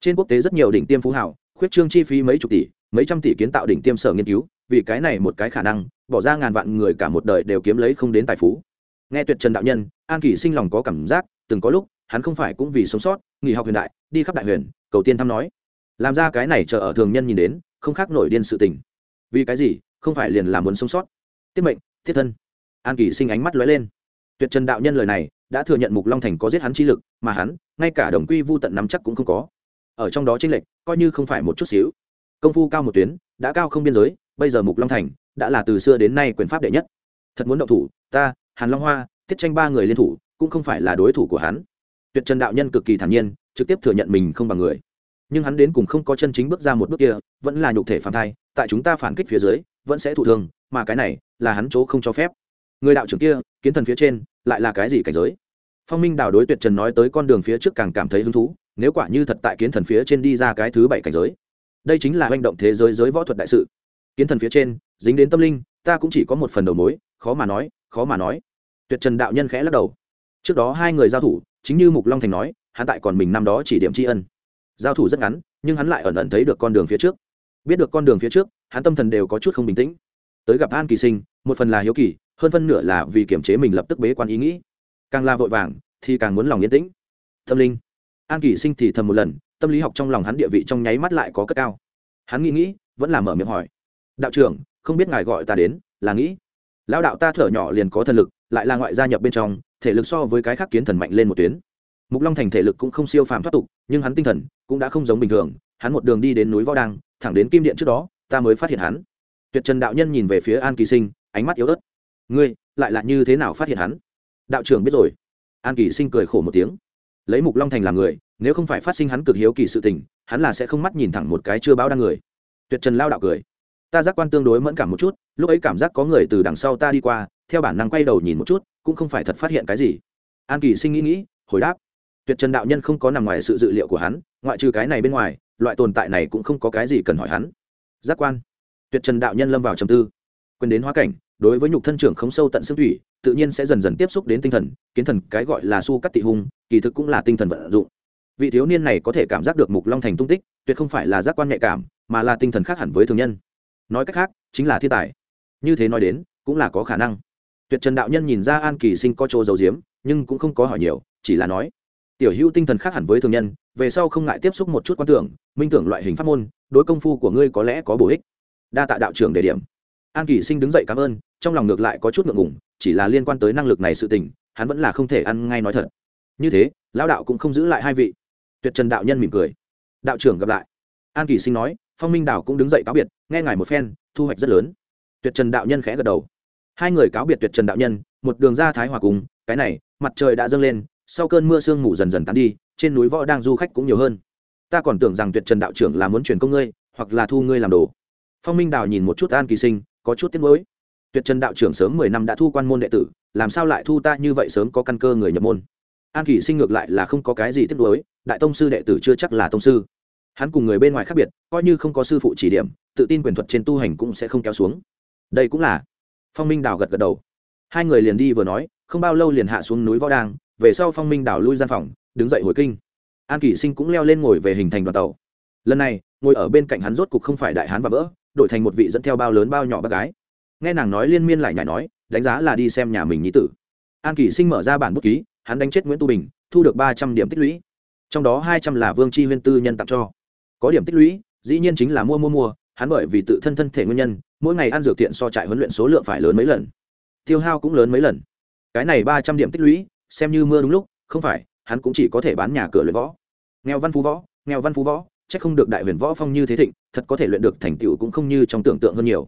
Trên quốc tế rất nhiều đỉnh tiêm phú hảo, khuyết trương chi phí mấy chục tỷ, mấy trăm tỷ kiến tạo đỉnh tiêm sở nghiên cứu vì cái này một cái khả năng, bỏ ra ngàn vạn người cả một đời đều kiếm lấy không đến tài phú. Nghe tuyệt trần đạo nhân, an kỳ sinh lòng có cảm giác, từng có lúc, hắn không phải cũng vì sống sót, nghỉ học huyền đại, đi khắp đại huyền, cầu tiên thăm nói. Làm ra cái này chờ ở thường nhân nhìn đến, không khác nổi điên sự tình. Vì cái gì, không phải liền là muốn sống sót? Tiết mệnh thiết thân. An kỳ sinh ánh mắt lóe lên. Tuyệt trần đạo nhân lời này, đã thừa nhận mục long thành có giết hắn chi lực, mà hắn, ngay cả đồng quy vu tận nắm chắc cũng không có. Ở trong đó tranh lệch, coi như không phải một chút xíu. Công phu cao một tuyến, đã cao không biên giới bây giờ mục long thành đã là từ xưa đến nay quyền pháp đệ nhất. Thật muốn động thủ, ta, hàn long hoa tiết tranh ba người liên thủ, cũng không phải là đối thủ của hắn. Tuyệt trần đạo nhân cực kỳ thản nhiên, trực tiếp thừa nhận mình không bằng người. Nhưng hắn đến cùng không có chân chính bước ra một bước kia, vẫn là nhục thể phản thai, tại chúng ta phản kích phía dưới, vẫn sẽ thụ thương, mà cái này là hắn chỗ không cho phép. Người đạo trưởng kia, kiến thần phía trên, lại là cái gì cảnh giới? Phong minh đào đối tuyệt trần nói tới con đường phía trước càng cảm thấy hứng thú, nếu quả như thật tại kiến thần phía trên đi ra cái thứ bảy cảnh giới, đây chính là hành động thế giới giới võ thuật đại sự kiến thần phía trên, dính đến tâm linh, ta cũng chỉ có một phần đầu mối, khó mà nói, khó mà nói. Tuyệt trần đạo nhân khẽ lắc đầu. Trước đó hai người giao thủ, chính như mục long thành nói, hắn tại còn mình năm đó chỉ điểm tri ân. Giao thủ rất ngắn, nhưng hắn lại ẩn ẩn thấy được con đường phía trước. Biết được con đường phía trước, hắn tâm thần đều có chút không bình tĩnh. Tới gặp an kỳ sinh, một phần là hiếu kỳ, hơn phân nửa là vì kiểm chế mình lập tức bế quan ý nghĩ. Càng la vội vàng, thì càng muốn lòng yên tĩnh. Tâm linh. An kỳ sinh thì thầm một lần, tâm lý học trong lòng hắn địa vị trong nháy mắt lại có cất cao. Hắn nghĩ nghĩ, vẫn là mở miệng hỏi đạo trưởng, không biết ngài gọi ta đến là nghĩ. Lão đạo ta thở nhỏ liền có thần lực, lại là ngoại gia nhập bên trong, thể lực so với cái khác kiến thần mạnh lên một tuyến. Mục long thành thể lực cũng không siêu phàm thoát tục, nhưng hắn tinh thần cũng đã không giống bình thường. Hắn một đường đi đến núi võ đăng, thẳng đến kim điện trước đó, ta mới phát hiện hắn. Tuyệt trần đạo nhân nhìn về phía an kỳ sinh, ánh mắt yếu ớt. Ngươi, lại là như thế nào phát hiện hắn? Đạo trưởng biết rồi. An kỳ sinh cười khổ một tiếng. Lấy mục long thành làm người, nếu không phải phát sinh hắn cực hiếu kỳ sự tình, hắn là sẽ không mắt nhìn thẳng một cái chưa báo đăng người. Tuyệt trần lao đạo cười ta giác quan tương đối mẫn cảm một chút, lúc ấy cảm giác có người từ đằng sau ta đi qua, theo bản năng quay đầu nhìn một chút, cũng không phải thật phát hiện cái gì. An kỳ sinh nghĩ nghĩ, hồi đáp, tuyệt trần đạo nhân không có nằm ngoài sự dự liệu của hắn, ngoại trừ cái này bên ngoài, loại tồn tại này cũng không có cái gì cần hỏi hắn. Giác quan, tuyệt trần đạo nhân lâm vào trầm tư. Quyền đến hóa cảnh, đối với nhục thân trưởng không sâu tận xương thủy, tự nhiên sẽ dần dần tiếp xúc đến tinh thần, kiến thần cái gọi là su cắt tị hung, kỳ thực cũng là tinh thần vận dụng. Vị thiếu niên này có thể cảm giác được mục long thành tung tích, tuyệt không phải là giác quan nhạy cảm, mà là tinh thần khác hẳn với thường nhân nói cách khác, chính là thiên tài. Như thế nói đến, cũng là có khả năng. Tuyệt trần đạo nhân nhìn ra an kỳ sinh có chỗ dầu diếm nhưng cũng không có hỏi nhiều, chỉ là nói, tiểu hữu tinh thần khác hẳn với thường nhân, về sau không ngại tiếp xúc một chút quan tưởng, minh tưởng loại hình pháp môn, đối công phu của ngươi có lẽ có bổ ích. Đa tạ đạo trưởng đề điểm. An kỳ sinh đứng dậy cảm ơn, trong lòng ngược lại có chút ngượng ngùng, chỉ là liên quan tới năng lực này sự tình, hắn vẫn là không thể ăn ngay nói thật. Như thế, lão đạo cũng không giữ lại hai vị. Tuyệt trần đạo nhân mỉm cười. Đạo trưởng gặp lại. An kỳ sinh nói, phong minh đảo cũng đứng dậy cáo biệt nghe ngài một phen, thu hoạch rất lớn. Tuyệt trần đạo nhân khẽ gật đầu. Hai người cáo biệt tuyệt trần đạo nhân, một đường ra thái hòa cùng, cái này, mặt trời đã dâng lên, sau cơn mưa sương mù dần dần tán đi, trên núi võ đang du khách cũng nhiều hơn. Ta còn tưởng rằng tuyệt trần đạo trưởng là muốn chuyển công ngươi, hoặc là thu ngươi làm đồ. Phong minh đào nhìn một chút an kỳ sinh, có chút tiếc nuối. Tuyệt trần đạo trưởng sớm mười năm đã thu quan môn đệ tử, làm sao lại thu ta như vậy sớm có căn cơ người nhập môn? An kỳ sinh ngược lại là không có cái gì tiếc nuối, đại tông sư đệ tử chưa chắc là tông sư hắn cùng người bên ngoài khác biệt, coi như không có sư phụ chỉ điểm, tự tin quyền thuật trên tu hành cũng sẽ không kéo xuống. Đây cũng là phong minh đào gật gật đầu. Hai người liền đi vừa nói, không bao lâu liền hạ xuống núi võ đang về sau phong minh đào lui gian phòng, đứng dậy hồi kinh. An kỷ sinh cũng leo lên ngồi về hình thành đoàn tàu. Lần này, ngồi ở bên cạnh hắn rốt cục không phải đại hán và vỡ, đổi thành một vị dẫn theo bao lớn bao nhỏ bác gái. Nghe nàng nói liên miên lại nhảy nói, đánh giá là đi xem nhà mình nhí tử. An kỷ sinh mở ra bản bút ký, hắn đánh chết nguyễn tu bình, thu được ba trăm điểm tích lũy. Trong đó hai trăm là vương chi huyên tư nhân tặng cho có điểm tích lũy, dĩ nhiên chính là mua mua mua. Hắn bởi vì tự thân thân thể nguyên nhân, mỗi ngày ăn dược thiện so trại huấn luyện số lượng phải lớn mấy lần. Tiêu hao cũng lớn mấy lần. Cái này ba trăm điểm tích lũy, xem như mưa đúng lúc, không phải, hắn cũng chỉ có thể bán nhà cửa luyện võ. Nghèo văn phú võ, nghèo văn phú võ c h ắ c không được đại huyền võ phong như thế thịnh, thật có thể luyện được thành tựu cũng không như trong tưởng tượng hơn nhiều.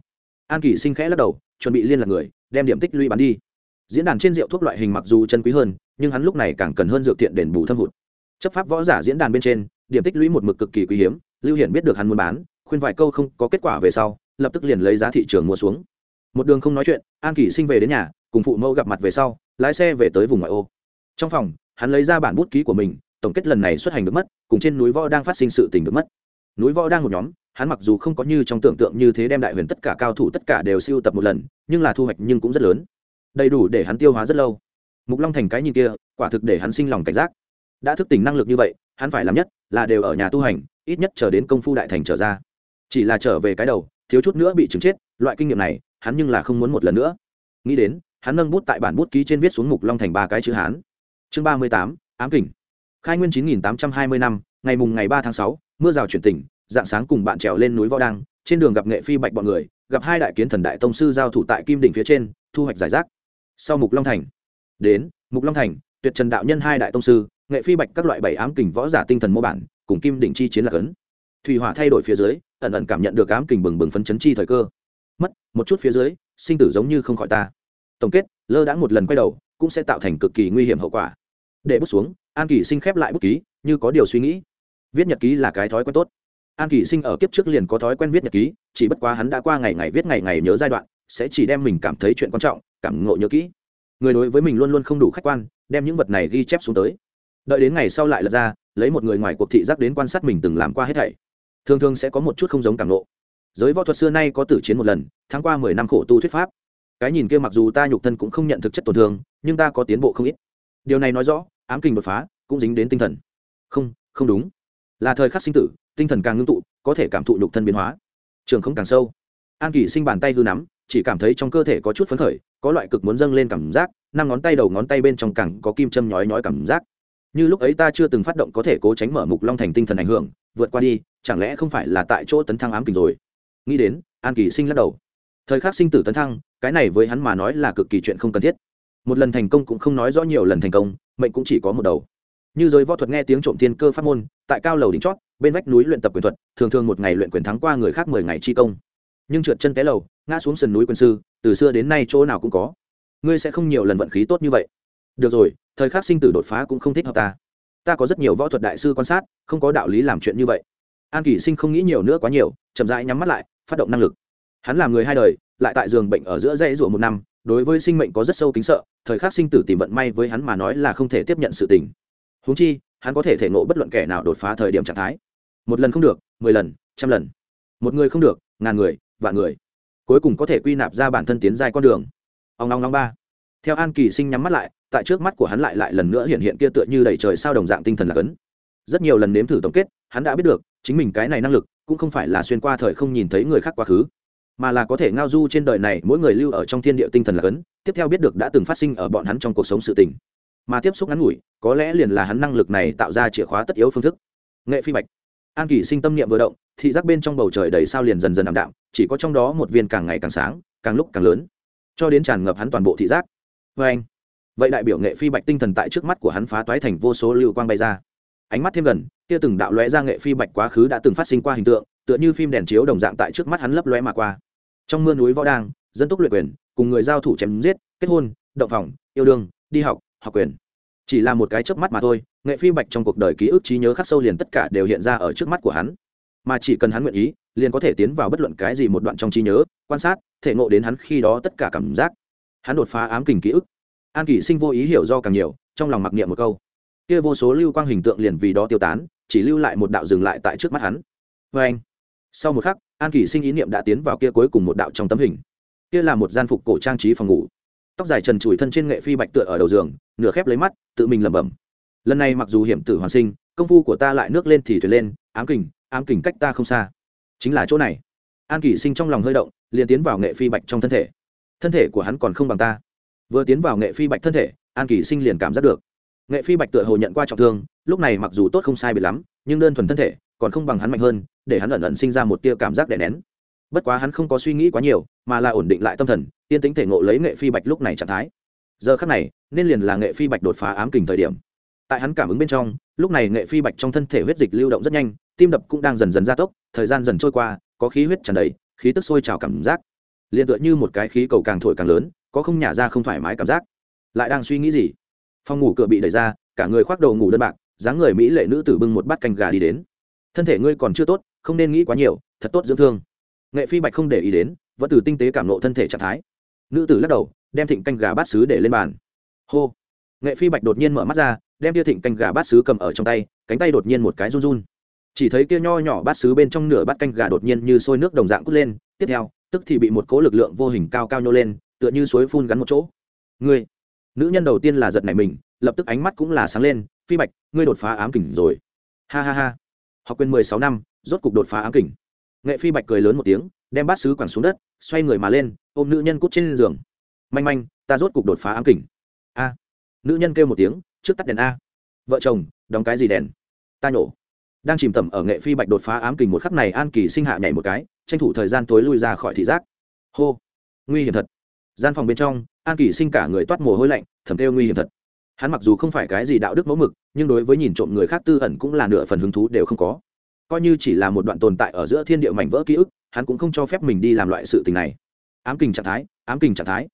An kỳ sinh khẽ lắc đầu, chuẩn bị liên lạc người, đem điểm tích lũy bán đi. Diễn đàn trên rượu thuốc loại hình mặc dù chân quý hơn, nhưng hắn lúc này càng cần hơn dược thiện đền bù thâm hụt. Chấp pháp võ giả diễn đàn bên trên điểm tích lũy một mực cực kỳ quý hiếm, lưu hiển biết được hắn muốn bán, khuyên vài câu không có kết quả về sau, lập tức liền lấy giá thị trường mua xuống. Một đường không nói chuyện, an kỷ sinh về đến nhà, cùng phụ mẫu gặp mặt về sau, lái xe về tới vùng ngoại ô. Trong phòng, hắn lấy ra bản bút ký của mình, tổng kết lần này xuất hành được mất, cùng trên núi võ đang phát sinh sự tình được mất. Núi võ đang một nhóm, hắn mặc dù không có như trong tưởng tượng như thế đem đại huyền tất cả cao thủ tất cả đều siêu tập một lần, nhưng là thu hoạch nhưng cũng rất lớn. Đầy đủ để hắn tiêu hóa rất lâu. Mục long thành cái nhìn kia, quả thực để hắn sinh lòng cảnh giác đã thức tỉnh năng lực như vậy, hắn phải làm nhất là đều ở nhà tu hành, ít nhất chờ đến công phu đại thành trở ra. Chỉ là trở về cái đầu, thiếu chút nữa bị chứng chết, loại kinh nghiệm này, hắn nhưng là không muốn một lần nữa. Nghĩ đến, hắn nâng bút tại bản bút ký trên viết xuống mục long thành ba cái chữ hán. Chương ba mươi tám, ám kỉnh khai nguyên chín nghìn tám trăm hai mươi năm, ngày mùng ngày ba tháng sáu, mưa rào chuyển tỉnh, dạng sáng cùng bạn trèo lên núi võ đăng, trên đường gặp nghệ phi bạch bọn người, gặp hai đại kiến thần đại tông sư giao thủ tại kim đỉnh phía trên, thu hoạch giải rác. Sau mục long thành, đến mục long thành, tuyệt trần đạo nhân hai đại tông sư nghệ phi bạch các loại bảy ám kình võ giả tinh thần mô bản, cùng kim đỉnh chi chiến là cấn. Thủy hỏa thay đổi phía dưới, ẩn ẩn cảm nhận được ám kình bừng bừng phấn chấn chi thời cơ. Mất, một chút phía dưới, sinh tử giống như không khỏi ta. Tổng kết, lơ đãng một lần quay đầu, cũng sẽ tạo thành cực kỳ nguy hiểm hậu quả. Để bút xuống, an kỳ sinh khép lại bút ký, như có điều suy nghĩ. Viết nhật ký là cái thói quen tốt. An kỳ sinh ở kiếp trước liền có thói quen viết nhật ký, chỉ bất quá hắn đã qua ngày ngày viết ngày ngày nhớ giai đoạn, sẽ chỉ đem mình cảm thấy chuyện quan trọng, cảm ngộ nhớ kỹ. Người đối với mình luôn luôn không đủ khách quan, đem những vật này ghi chép xuống tới đợi đến ngày sau lại lật ra, lấy một người ngoài cuộc thị giác đến quan sát mình từng làm qua hết thảy. Thường thường sẽ có một chút không giống cảm lộ giới võ thuật xưa nay có tử chiến một lần tháng qua mười năm khổ tu thuyết pháp. Cái nhìn kia mặc dù ta nhục thân cũng không nhận thực chất tổn thương, nhưng ta có tiến bộ không ít. Điều này nói rõ, ám kinh đột phá cũng dính đến tinh thần. Không không đúng. Là thời khắc sinh tử, tinh thần càng ngưng tụ, có thể cảm thụ nhục thân biến hóa. Trường không càng sâu. An kỳ sinh bàn tay hư nắm, chỉ cảm thấy trong cơ thể có chút phấn khởi, có loại cực muốn dâng lên cảm giác, năm ngón tay đầu ngón tay bên trong càng có kim châm nhói nhói cảm giác như lúc ấy ta chưa từng phát động có thể cố tránh mở mục long thành tinh thần ảnh hưởng, vượt qua đi, chẳng lẽ không phải là tại chỗ tấn thăng ám kình rồi? Nghĩ đến, an kỳ sinh lắc đầu. Thời khắc sinh tử tấn thăng, cái này với hắn mà nói là cực kỳ chuyện không cần thiết. Một lần thành công cũng không nói rõ nhiều lần thành công, mệnh cũng chỉ có một đầu. Như giới võ thuật nghe tiếng trộm thiên cơ pháp môn, tại cao lầu đỉnh chót, bên vách núi luyện tập quyền thuật, thường thường một ngày luyện quyền thắng qua người khác mười ngày chi công. Nhưng trượt chân té lầu, ngã xuống sườn núi quân sư, từ xưa đến nay chỗ nào cũng có. Ngươi sẽ không nhiều lần vận khí tốt như vậy. Được rồi thời khắc sinh tử đột phá cũng không thích hợp ta. Ta có rất nhiều võ thuật đại sư quan sát, không có đạo lý làm chuyện như vậy. An kỷ sinh không nghĩ nhiều nữa quá nhiều, chậm rãi nhắm mắt lại, phát động năng lực. Hắn là người hai đời, lại tại giường bệnh ở giữa dãy ruộng một năm, đối với sinh mệnh có rất sâu kính sợ, thời khắc sinh tử tìm vận may với hắn mà nói là không thể tiếp nhận sự tình. Húng chi, hắn có thể thể nộ bất luận kẻ nào đột phá thời điểm trạng thái. Một lần không được, mười lần, trăm lần. Một người không được, ngàn người, vạn người. Cuối cùng có thể quy nạp ra bản thân tiến dài con đường. Ông long long ba. Theo an kỳ sinh nhắm mắt lại tại trước mắt của hắn lại lại lần nữa hiện hiện kia tựa như đầy trời sao đồng dạng tinh thần là cấn. Rất nhiều lần nếm thử tổng kết, hắn đã biết được, chính mình cái này năng lực, cũng không phải là xuyên qua thời không nhìn thấy người khác quá khứ, mà là có thể ngao du trên đời này mỗi người lưu ở trong thiên địa tinh thần là cấn, tiếp theo biết được đã từng phát sinh ở bọn hắn trong cuộc sống sự tình. Mà tiếp xúc ngắn ngủi, có lẽ liền là hắn năng lực này tạo ra chìa khóa tất yếu phương thức. Nghệ phi bạch. An kỳ sinh tâm niệm vừa động, thị giác bên trong bầu trời đầy sao liền dần dần ảm đạm, chỉ có trong đó một viên càng ngày càng sáng, càng lúc càng lớn. Cho đến tràn ngập hắn toàn bộ thị giác. Vê anh vậy đại biểu nghệ phi bạch tinh thần tại trước mắt của hắn phá toái thành vô số lưu quang bay ra. Ánh mắt thêm gần, kia từng đạo lóe ra nghệ phi bạch quá khứ đã từng phát sinh qua hình tượng, tựa như phim đèn chiếu đồng dạng tại trước mắt hắn lấp lóe mà qua. Trong mưa núi võ đang, dân túc luyện quyền, cùng người giao thủ chém giết, kết hôn, động phòng, yêu đương, đi học học quyền. Chỉ là một cái chớp mắt mà thôi, nghệ phi bạch trong cuộc đời ký ức trí nhớ khắc sâu liền tất cả đều hiện ra ở trước mắt của hắn. Mà chỉ cần hắn nguyện ý, liền có thể tiến vào bất luận cái gì một đoạn trong trí nhớ, quan sát, thể ngộ đến hắn khi đó tất cả cảm giác. Hắn đột phá ám kình ký ức an kỷ sinh vô ý hiểu do càng nhiều, trong lòng mặc niệm một câu. Kia vô số lưu quang hình tượng liền vì đó tiêu tán, chỉ lưu lại một đạo dừng lại tại trước mắt hắn. Vê anh, sau một khắc, an kỷ sinh ý niệm đã tiến vào kia cuối cùng một đạo trong tấm hình. Kia là một gian phục cổ trang trí phòng ngủ. Tóc dài trần trụi thân trên nghệ phi bạch tựa ở đầu giường, nửa khép lấy mắt, tự mình lẩm bẩm. Lần này mặc dù hiểm tử hoàn sinh, công phu của ta lại nước lên thì thuyền lên, ám kình ám kình cách ta không xa. Chính là chỗ này. An kỷ sinh trong lòng hơi động, liền tiến vào nghệ phi bạch trong thân thể. Thân thể của hắn còn không bằng ta vừa tiến vào nghệ phi bạch thân thể, an kỳ sinh liền cảm giác được. Nghệ phi bạch tựa hồ nhận qua trọng thương, lúc này mặc dù tốt không sai bị lắm, nhưng đơn thuần thân thể còn không bằng hắn mạnh hơn, để hắn ẩn ẩn sinh ra một tia cảm giác đè nén. Bất quá hắn không có suy nghĩ quá nhiều, mà là ổn định lại tâm thần, yên tính thể ngộ lấy nghệ phi bạch lúc này trạng thái. Giờ khắc này, nên liền là nghệ phi bạch đột phá ám kình thời điểm. Tại hắn cảm ứng bên trong, lúc này nghệ phi bạch trong thân thể huyết dịch lưu động rất nhanh, tim đập cũng đang dần dần gia tốc, thời gian dần trôi qua, có khí huyết tràn đầy, khí tức sôi trào cảm giác. Liền tựa như một cái khí cầu càng thổi càng lớn có không nhả ra không thoải mái cảm giác. Lại đang suy nghĩ gì? Phòng ngủ cửa bị đẩy ra, cả người khoác đầu ngủ đơn bạc, dáng người mỹ lệ nữ tử bưng một bát canh gà đi đến. Thân thể ngươi còn chưa tốt, không nên nghĩ quá nhiều, thật tốt dưỡng thương. Nghệ phi bạch không để ý đến, vẫn từ tinh tế cảm nộ thân thể trạng thái. Nữ tử lắc đầu, đem thịnh canh gà bát xứ để lên bàn. Hô! Nghệ phi bạch đột nhiên mở mắt ra, đem tia thịnh canh gà bát xứ cầm ở trong tay, cánh tay đột nhiên một cái run run. Chỉ thấy kia nho nhỏ bát xứ bên trong nửa bát canh gà đột nhiên như sôi nước đồng dạng cút lên, tiếp theo, tức thì bị một cố lực lượng vô hình cao cao nhô lên tựa như suối phun gắn một chỗ. Ngươi, nữ nhân đầu tiên là giật nảy mình, lập tức ánh mắt cũng là sáng lên, phi bạch, ngươi đột phá ám kình rồi. Ha ha ha. Học quyền mười sáu năm, rốt cục đột phá ám kình. Nghệ phi bạch cười lớn một tiếng, đem bát sứ quẳng xuống đất, xoay người mà lên, ôm nữ nhân cút trên giường. Manh manh, ta rốt cục đột phá ám kình. A. Nữ nhân kêu một tiếng, trước tắt đèn a. Vợ chồng, đóng cái gì đèn? Ta nhổ. Đang chìm tẩm ở nghệ phi bạch đột phá ám kình một khắc này an kỳ sinh hạ nhảy một cái, tranh thủ thời gian tối lui ra khỏi thị giác. Hô. Nguy hiểm thật gian phòng bên trong, an kỳ sinh cả người toát mồ hôi lạnh, thầm kêu nguy hiểm thật. Hắn mặc dù không phải cái gì đạo đức mẫu mực, nhưng đối với nhìn trộm người khác tư ẩn cũng là nửa phần hứng thú đều không có. Coi như chỉ là một đoạn tồn tại ở giữa thiên địa mảnh vỡ ký ức, hắn cũng không cho phép mình đi làm loại sự tình này. Ám kình trạng thái, ám kình trạng thái.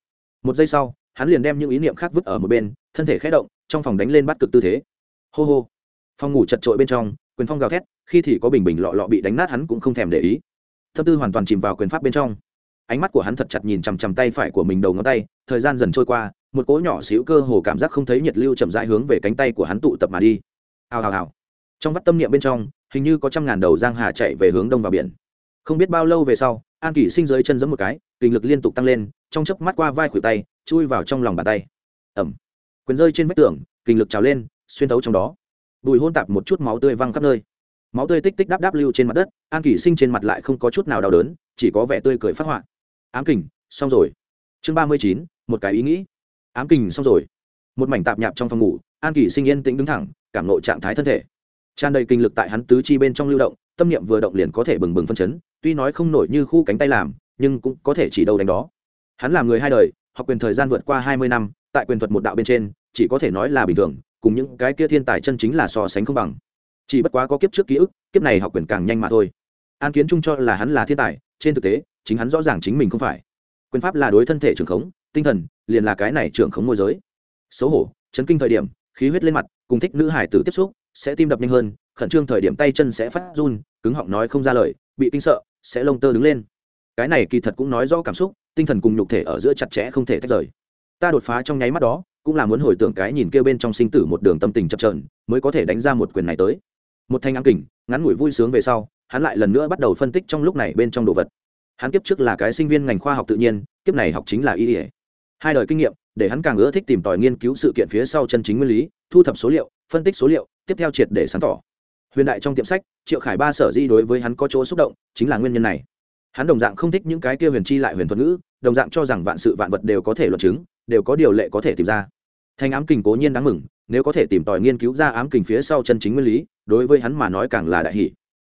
Một giây sau, hắn liền đem những ý niệm khác vứt ở một bên, thân thể khé động, trong phòng đánh lên bắt cực tư thế. Hô hô. Phòng ngủ chật trội bên trong, quyền phong gào thét, khi thì có bình bình lọ lọ bị đánh nát hắn cũng không thèm để ý. Tâm tư hoàn toàn chìm vào quyền pháp bên trong ánh mắt của hắn thật chặt nhìn chằm chằm tay phải của mình đầu ngón tay, thời gian dần trôi qua, một cỗ nhỏ xíu cơ hồ cảm giác không thấy nhiệt lưu chậm rãi hướng về cánh tay của hắn tụ tập mà đi. Hào hào hào. Trong vắt tâm niệm bên trong, hình như có trăm ngàn đầu giang hà chạy về hướng đông vào biển. Không biết bao lâu về sau, an kỷ sinh dưới chân giẫm một cái, kinh lực liên tục tăng lên, trong chớp mắt qua vai khuỷu tay, chui vào trong lòng bàn tay. Ẩm quyền rơi trên vách tường, kinh lực trào lên, xuyên thấu trong đó. Bùi hôn tạp một chút máu tươi văng khắp nơi. Máu tươi tích tích đáp đáp lưu trên mặt đất, an kỷ sinh trên mặt lại không có chút nào đau đớn, chỉ có vẻ tươi cười phát họa ám kình, xong rồi. Chương ba mươi chín, một cái ý nghĩ. Ám kình xong rồi. Một mảnh tạp nhạp trong phòng ngủ, an kỷ sinh yên tĩnh đứng thẳng, cảm nộ trạng thái thân thể. Tràn đầy kinh lực tại hắn tứ chi bên trong lưu động, tâm niệm vừa động liền có thể bừng bừng phân chấn, tuy nói không nổi như khu cánh tay làm, nhưng cũng có thể chỉ đâu đánh đó. Hắn là người hai đời, học quyền thời gian vượt qua hai mươi năm, tại quyền thuật một đạo bên trên, chỉ có thể nói là bình thường, cùng những cái kia thiên tài chân chính là so sánh không bằng. Chỉ bất quá có kiếp trước ký ức, kiếp này học quyền càng nhanh mà thôi. An kiến trung cho là hắn là thiên tài, trên thực tế chính hắn rõ ràng chính mình không phải. Quyền pháp là đối thân thể trưởng khống, tinh thần liền là cái này trưởng khống môi giới. Xấu hổ, chấn kinh thời điểm, khí huyết lên mặt, cùng thích nữ hải tử tiếp xúc, sẽ tim đập nhanh hơn, khẩn trương thời điểm tay chân sẽ phát run, cứng họng nói không ra lời, bị kinh sợ, sẽ lông tơ đứng lên. Cái này kỳ thật cũng nói rõ cảm xúc, tinh thần cùng nhục thể ở giữa chặt chẽ không thể tách rời. Ta đột phá trong nháy mắt đó, cũng là muốn hồi tưởng cái nhìn kêu bên trong sinh tử một đường tâm tình chập trờn mới có thể đánh ra một quyền này tới. Một thanh ám kình, ngắn ngủi vui sướng về sau, hắn lại lần nữa bắt đầu phân tích trong lúc này bên trong đồ vật hắn kiếp trước là cái sinh viên ngành khoa học tự nhiên, kiếp này học chính là y ỉa hai đời kinh nghiệm, để hắn càng ưa thích tìm tòi nghiên cứu sự kiện phía sau chân chính nguyên lý, thu thập số liệu, phân tích số liệu, tiếp theo triệt để sáng tỏ. Huyền đại trong tiệm sách, triệu khải ba sở di đối với hắn có chỗ xúc động, chính là nguyên nhân này. Hắn đồng dạng không thích những cái kia huyền chi lại huyền thuật ngữ, đồng dạng cho rằng vạn sự vạn vật đều có thể luận chứng, đều có điều lệ có thể tìm ra. Thành ám kình cố nhiên đáng mừng, nếu có thể tìm tòi nghiên cứu ra ám kình phía sau chân chính nguyên lý, đối với hắn mà nói càng là đại hỷ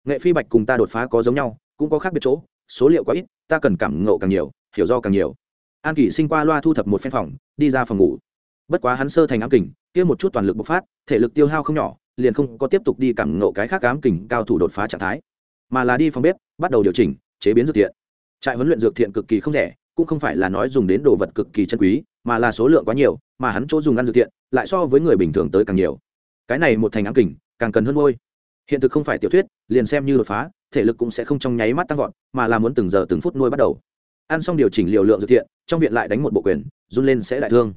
nghệ phi bạch cùng ta đột phá có giống nhau, cũng có khác biệt chỗ số liệu quá ít, ta cần cảm ngộ càng nhiều, hiểu do càng nhiều. An kỷ sinh qua loa thu thập một phen phòng, đi ra phòng ngủ. Bất quá hắn sơ thành ám kình, kia một chút toàn lực bộc phát, thể lực tiêu hao không nhỏ, liền không có tiếp tục đi cảm ngộ cái khác ám kình cao thủ đột phá trạng thái, mà là đi phòng bếp, bắt đầu điều chỉnh, chế biến dược thiện. Trại huấn luyện dược thiện cực kỳ không rẻ, cũng không phải là nói dùng đến đồ vật cực kỳ chân quý, mà là số lượng quá nhiều, mà hắn chỗ dùng ăn dược thiện, lại so với người bình thường tới càng nhiều. Cái này một thành ám kình, càng cần hơn ngôi hiện thực không phải tiểu thuyết, liền xem như đột phá thể lực cũng sẽ không trong nháy mắt tăng vọt, mà là muốn từng giờ từng phút nuôi bắt đầu. Ăn xong điều chỉnh liều lượng dược thiện, trong viện lại đánh một bộ quyền, run lên sẽ đại thương.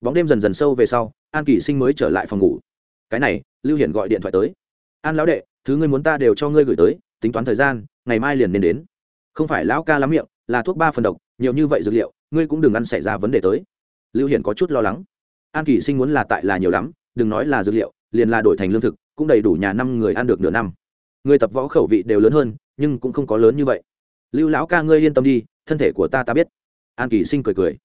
Bóng đêm dần dần sâu về sau, an kỳ sinh mới trở lại phòng ngủ. Cái này, lưu hiển gọi điện thoại tới. An lão đệ, thứ ngươi muốn ta đều cho ngươi gửi tới, tính toán thời gian, ngày mai liền nên đến. Không phải lão ca lắm miệng, là thuốc ba phần độc, nhiều như vậy dược liệu, ngươi cũng đừng ăn xảy ra vấn đề tới. Lưu hiển có chút lo lắng. An kỳ sinh muốn là tại là nhiều lắm, đừng nói là dược liệu, liền là đổi thành lương thực, cũng đầy đủ nhà năm người ăn được nửa năm người tập võ khẩu vị đều lớn hơn, nhưng cũng không có lớn như vậy. Lưu lão ca ngươi yên tâm đi, thân thể của ta ta biết. An kỳ sinh cười cười.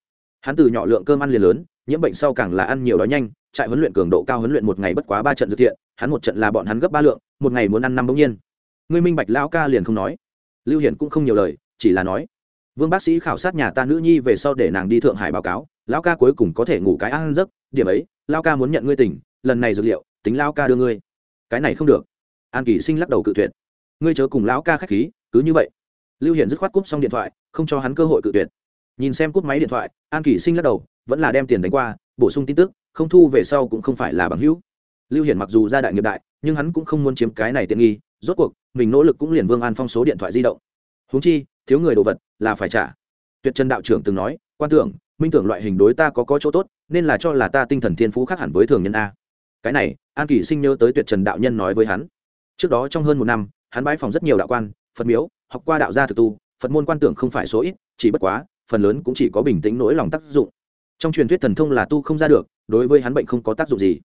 Hắn từ nhỏ lượng cơm ăn liền lớn, nhiễm bệnh sau càng là ăn nhiều đói nhanh, trại huấn luyện cường độ cao huấn luyện một ngày bất quá ba trận dự thiện, hắn một trận là bọn hắn gấp ba lượng, một ngày muốn ăn năm bỗng nhiên. Ngươi minh bạch lão ca liền không nói. Lưu hiển cũng không nhiều lời, chỉ là nói. Vương bác sĩ khảo sát nhà ta nữ nhi về sau để nàng đi thượng hải báo cáo, lão ca cuối cùng có thể ngủ cái ăn giấc, điểm ấy, lão ca muốn nhận ngươi tỉnh, lần này dược liệu, tính lão ca đưa ngươi. Cái này không được an kỳ sinh lắc đầu cự tuyệt. Ngươi chớ cùng lão ca khách khí, cứ như vậy. Lưu hiển dứt khoát cúp xong điện thoại, không cho hắn cơ hội cự tuyệt. Nhìn xem cúp máy điện thoại, an kỳ sinh lắc đầu, vẫn là đem tiền đánh qua, bổ sung tin tức, không thu về sau cũng không phải là bằng hữu. Lưu hiển mặc dù ra đại nghiệp đại, nhưng hắn cũng không muốn chiếm cái này tiện nghi, rốt cuộc, mình nỗ lực cũng liền vương an phong số điện thoại di động. Húng chi, thiếu người đồ vật là phải trả. Tuyệt trần đạo trưởng từng nói, quan tưởng, minh tưởng loại hình đối ta có có chỗ tốt, nên là cho là ta tinh thần thiên phú khác hẳn với thường nhân a. Cái này, an kỳ sinh nhớ tới tuyệt trần đạo nhân nói với hắn trước đó trong hơn một năm, hắn bãi phòng rất nhiều đạo quan, phật miếu, học qua đạo gia thực tu, phật môn quan tưởng không phải số ít, chỉ bất quá, phần lớn cũng chỉ có bình tĩnh nỗi lòng tác dụng. Trong truyền thuyết thần thông là tu không ra được, đối với hắn bệnh không có tác dụng gì.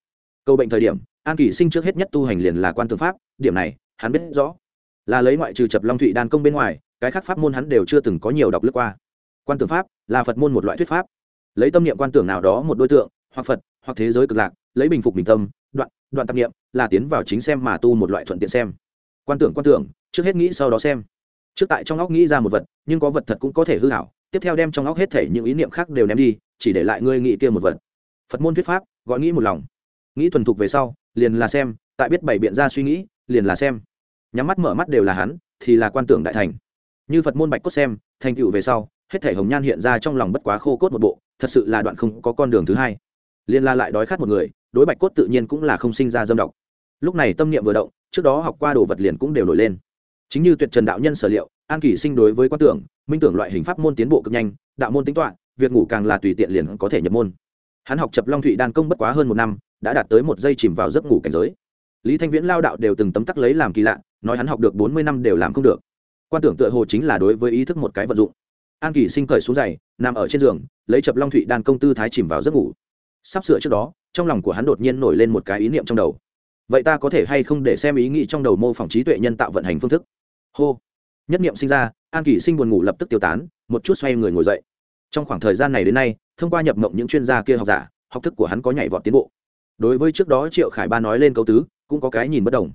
Câu bệnh thời điểm, an kỳ sinh trước hết nhất tu hành liền là quan tưởng pháp, điểm này, hắn biết rõ. Là lấy ngoại trừ chập long thụy đan công bên ngoài, cái khác pháp môn hắn đều chưa từng có nhiều đọc lướt qua. Quan tưởng pháp, là phật môn một loại thuyết pháp. Lấy tâm niệm quan tưởng nào đó một đối tượng, hoặc phật, hoặc thế giới cực lạc, lấy bình phục bình tâm, đoạn đoạn tâm niệm là tiến vào chính xem mà tu một loại thuận tiện xem. Quan tưởng quan tưởng, trước hết nghĩ sau đó xem. Trước tại trong óc nghĩ ra một vật, nhưng có vật thật cũng có thể hư hảo, tiếp theo đem trong óc hết thể những ý niệm khác đều ném đi, chỉ để lại ngươi nghĩ kia một vật. Phật môn thuyết pháp, gọi nghĩ một lòng. Nghĩ thuần thục về sau, liền là xem, tại biết bảy biện ra suy nghĩ, liền là xem. Nhắm mắt mở mắt đều là hắn, thì là quan tưởng đại thành. Như phật môn bạch cốt xem, thành tựu về sau, hết thể hồng nhan hiện ra trong lòng bất quá khô cốt một bộ, thật sự là đoạn không có con đường thứ hai. Liên la lại đói khát một người đối bạch cốt tự nhiên cũng là không sinh ra dâm độc. Lúc này tâm niệm vừa động, trước đó học qua đồ vật liền cũng đều nổi lên. Chính như tuyệt trần đạo nhân sở liệu, an kỷ sinh đối với quan tưởng, minh tưởng loại hình pháp môn tiến bộ cực nhanh, đạo môn tính toạ việc ngủ càng là tùy tiện liền có thể nhập môn. Hắn học chập long thụy đan công bất quá hơn một năm, đã đạt tới một giây chìm vào giấc ngủ cảnh giới. Lý thanh viễn lao đạo đều từng tấm tắc lấy làm kỳ lạ, nói hắn học được bốn mươi năm đều làm không được. Quan tưởng tựa hồ chính là đối với ý thức một cái vận dụng. An kỳ sinh cởi xuống giày, nằm ở trên giường, lấy chập long thụy đan công tư thái chìm vào giấc ngủ. Sắp sửa trước đó trong lòng của hắn đột nhiên nổi lên một cái ý niệm trong đầu. Vậy ta có thể hay không để xem ý nghĩ trong đầu mô phỏng trí tuệ nhân tạo vận hành phương thức? Hô. Nhất niệm sinh ra, an kỳ sinh buồn ngủ lập tức tiêu tán, một chút xoay người ngồi dậy. Trong khoảng thời gian này đến nay, thông qua nhập mộng những chuyên gia kia học giả, học thức của hắn có nhảy vọt tiến bộ. Đối với trước đó triệu khải ba nói lên câu tứ, cũng có cái nhìn bất đồng.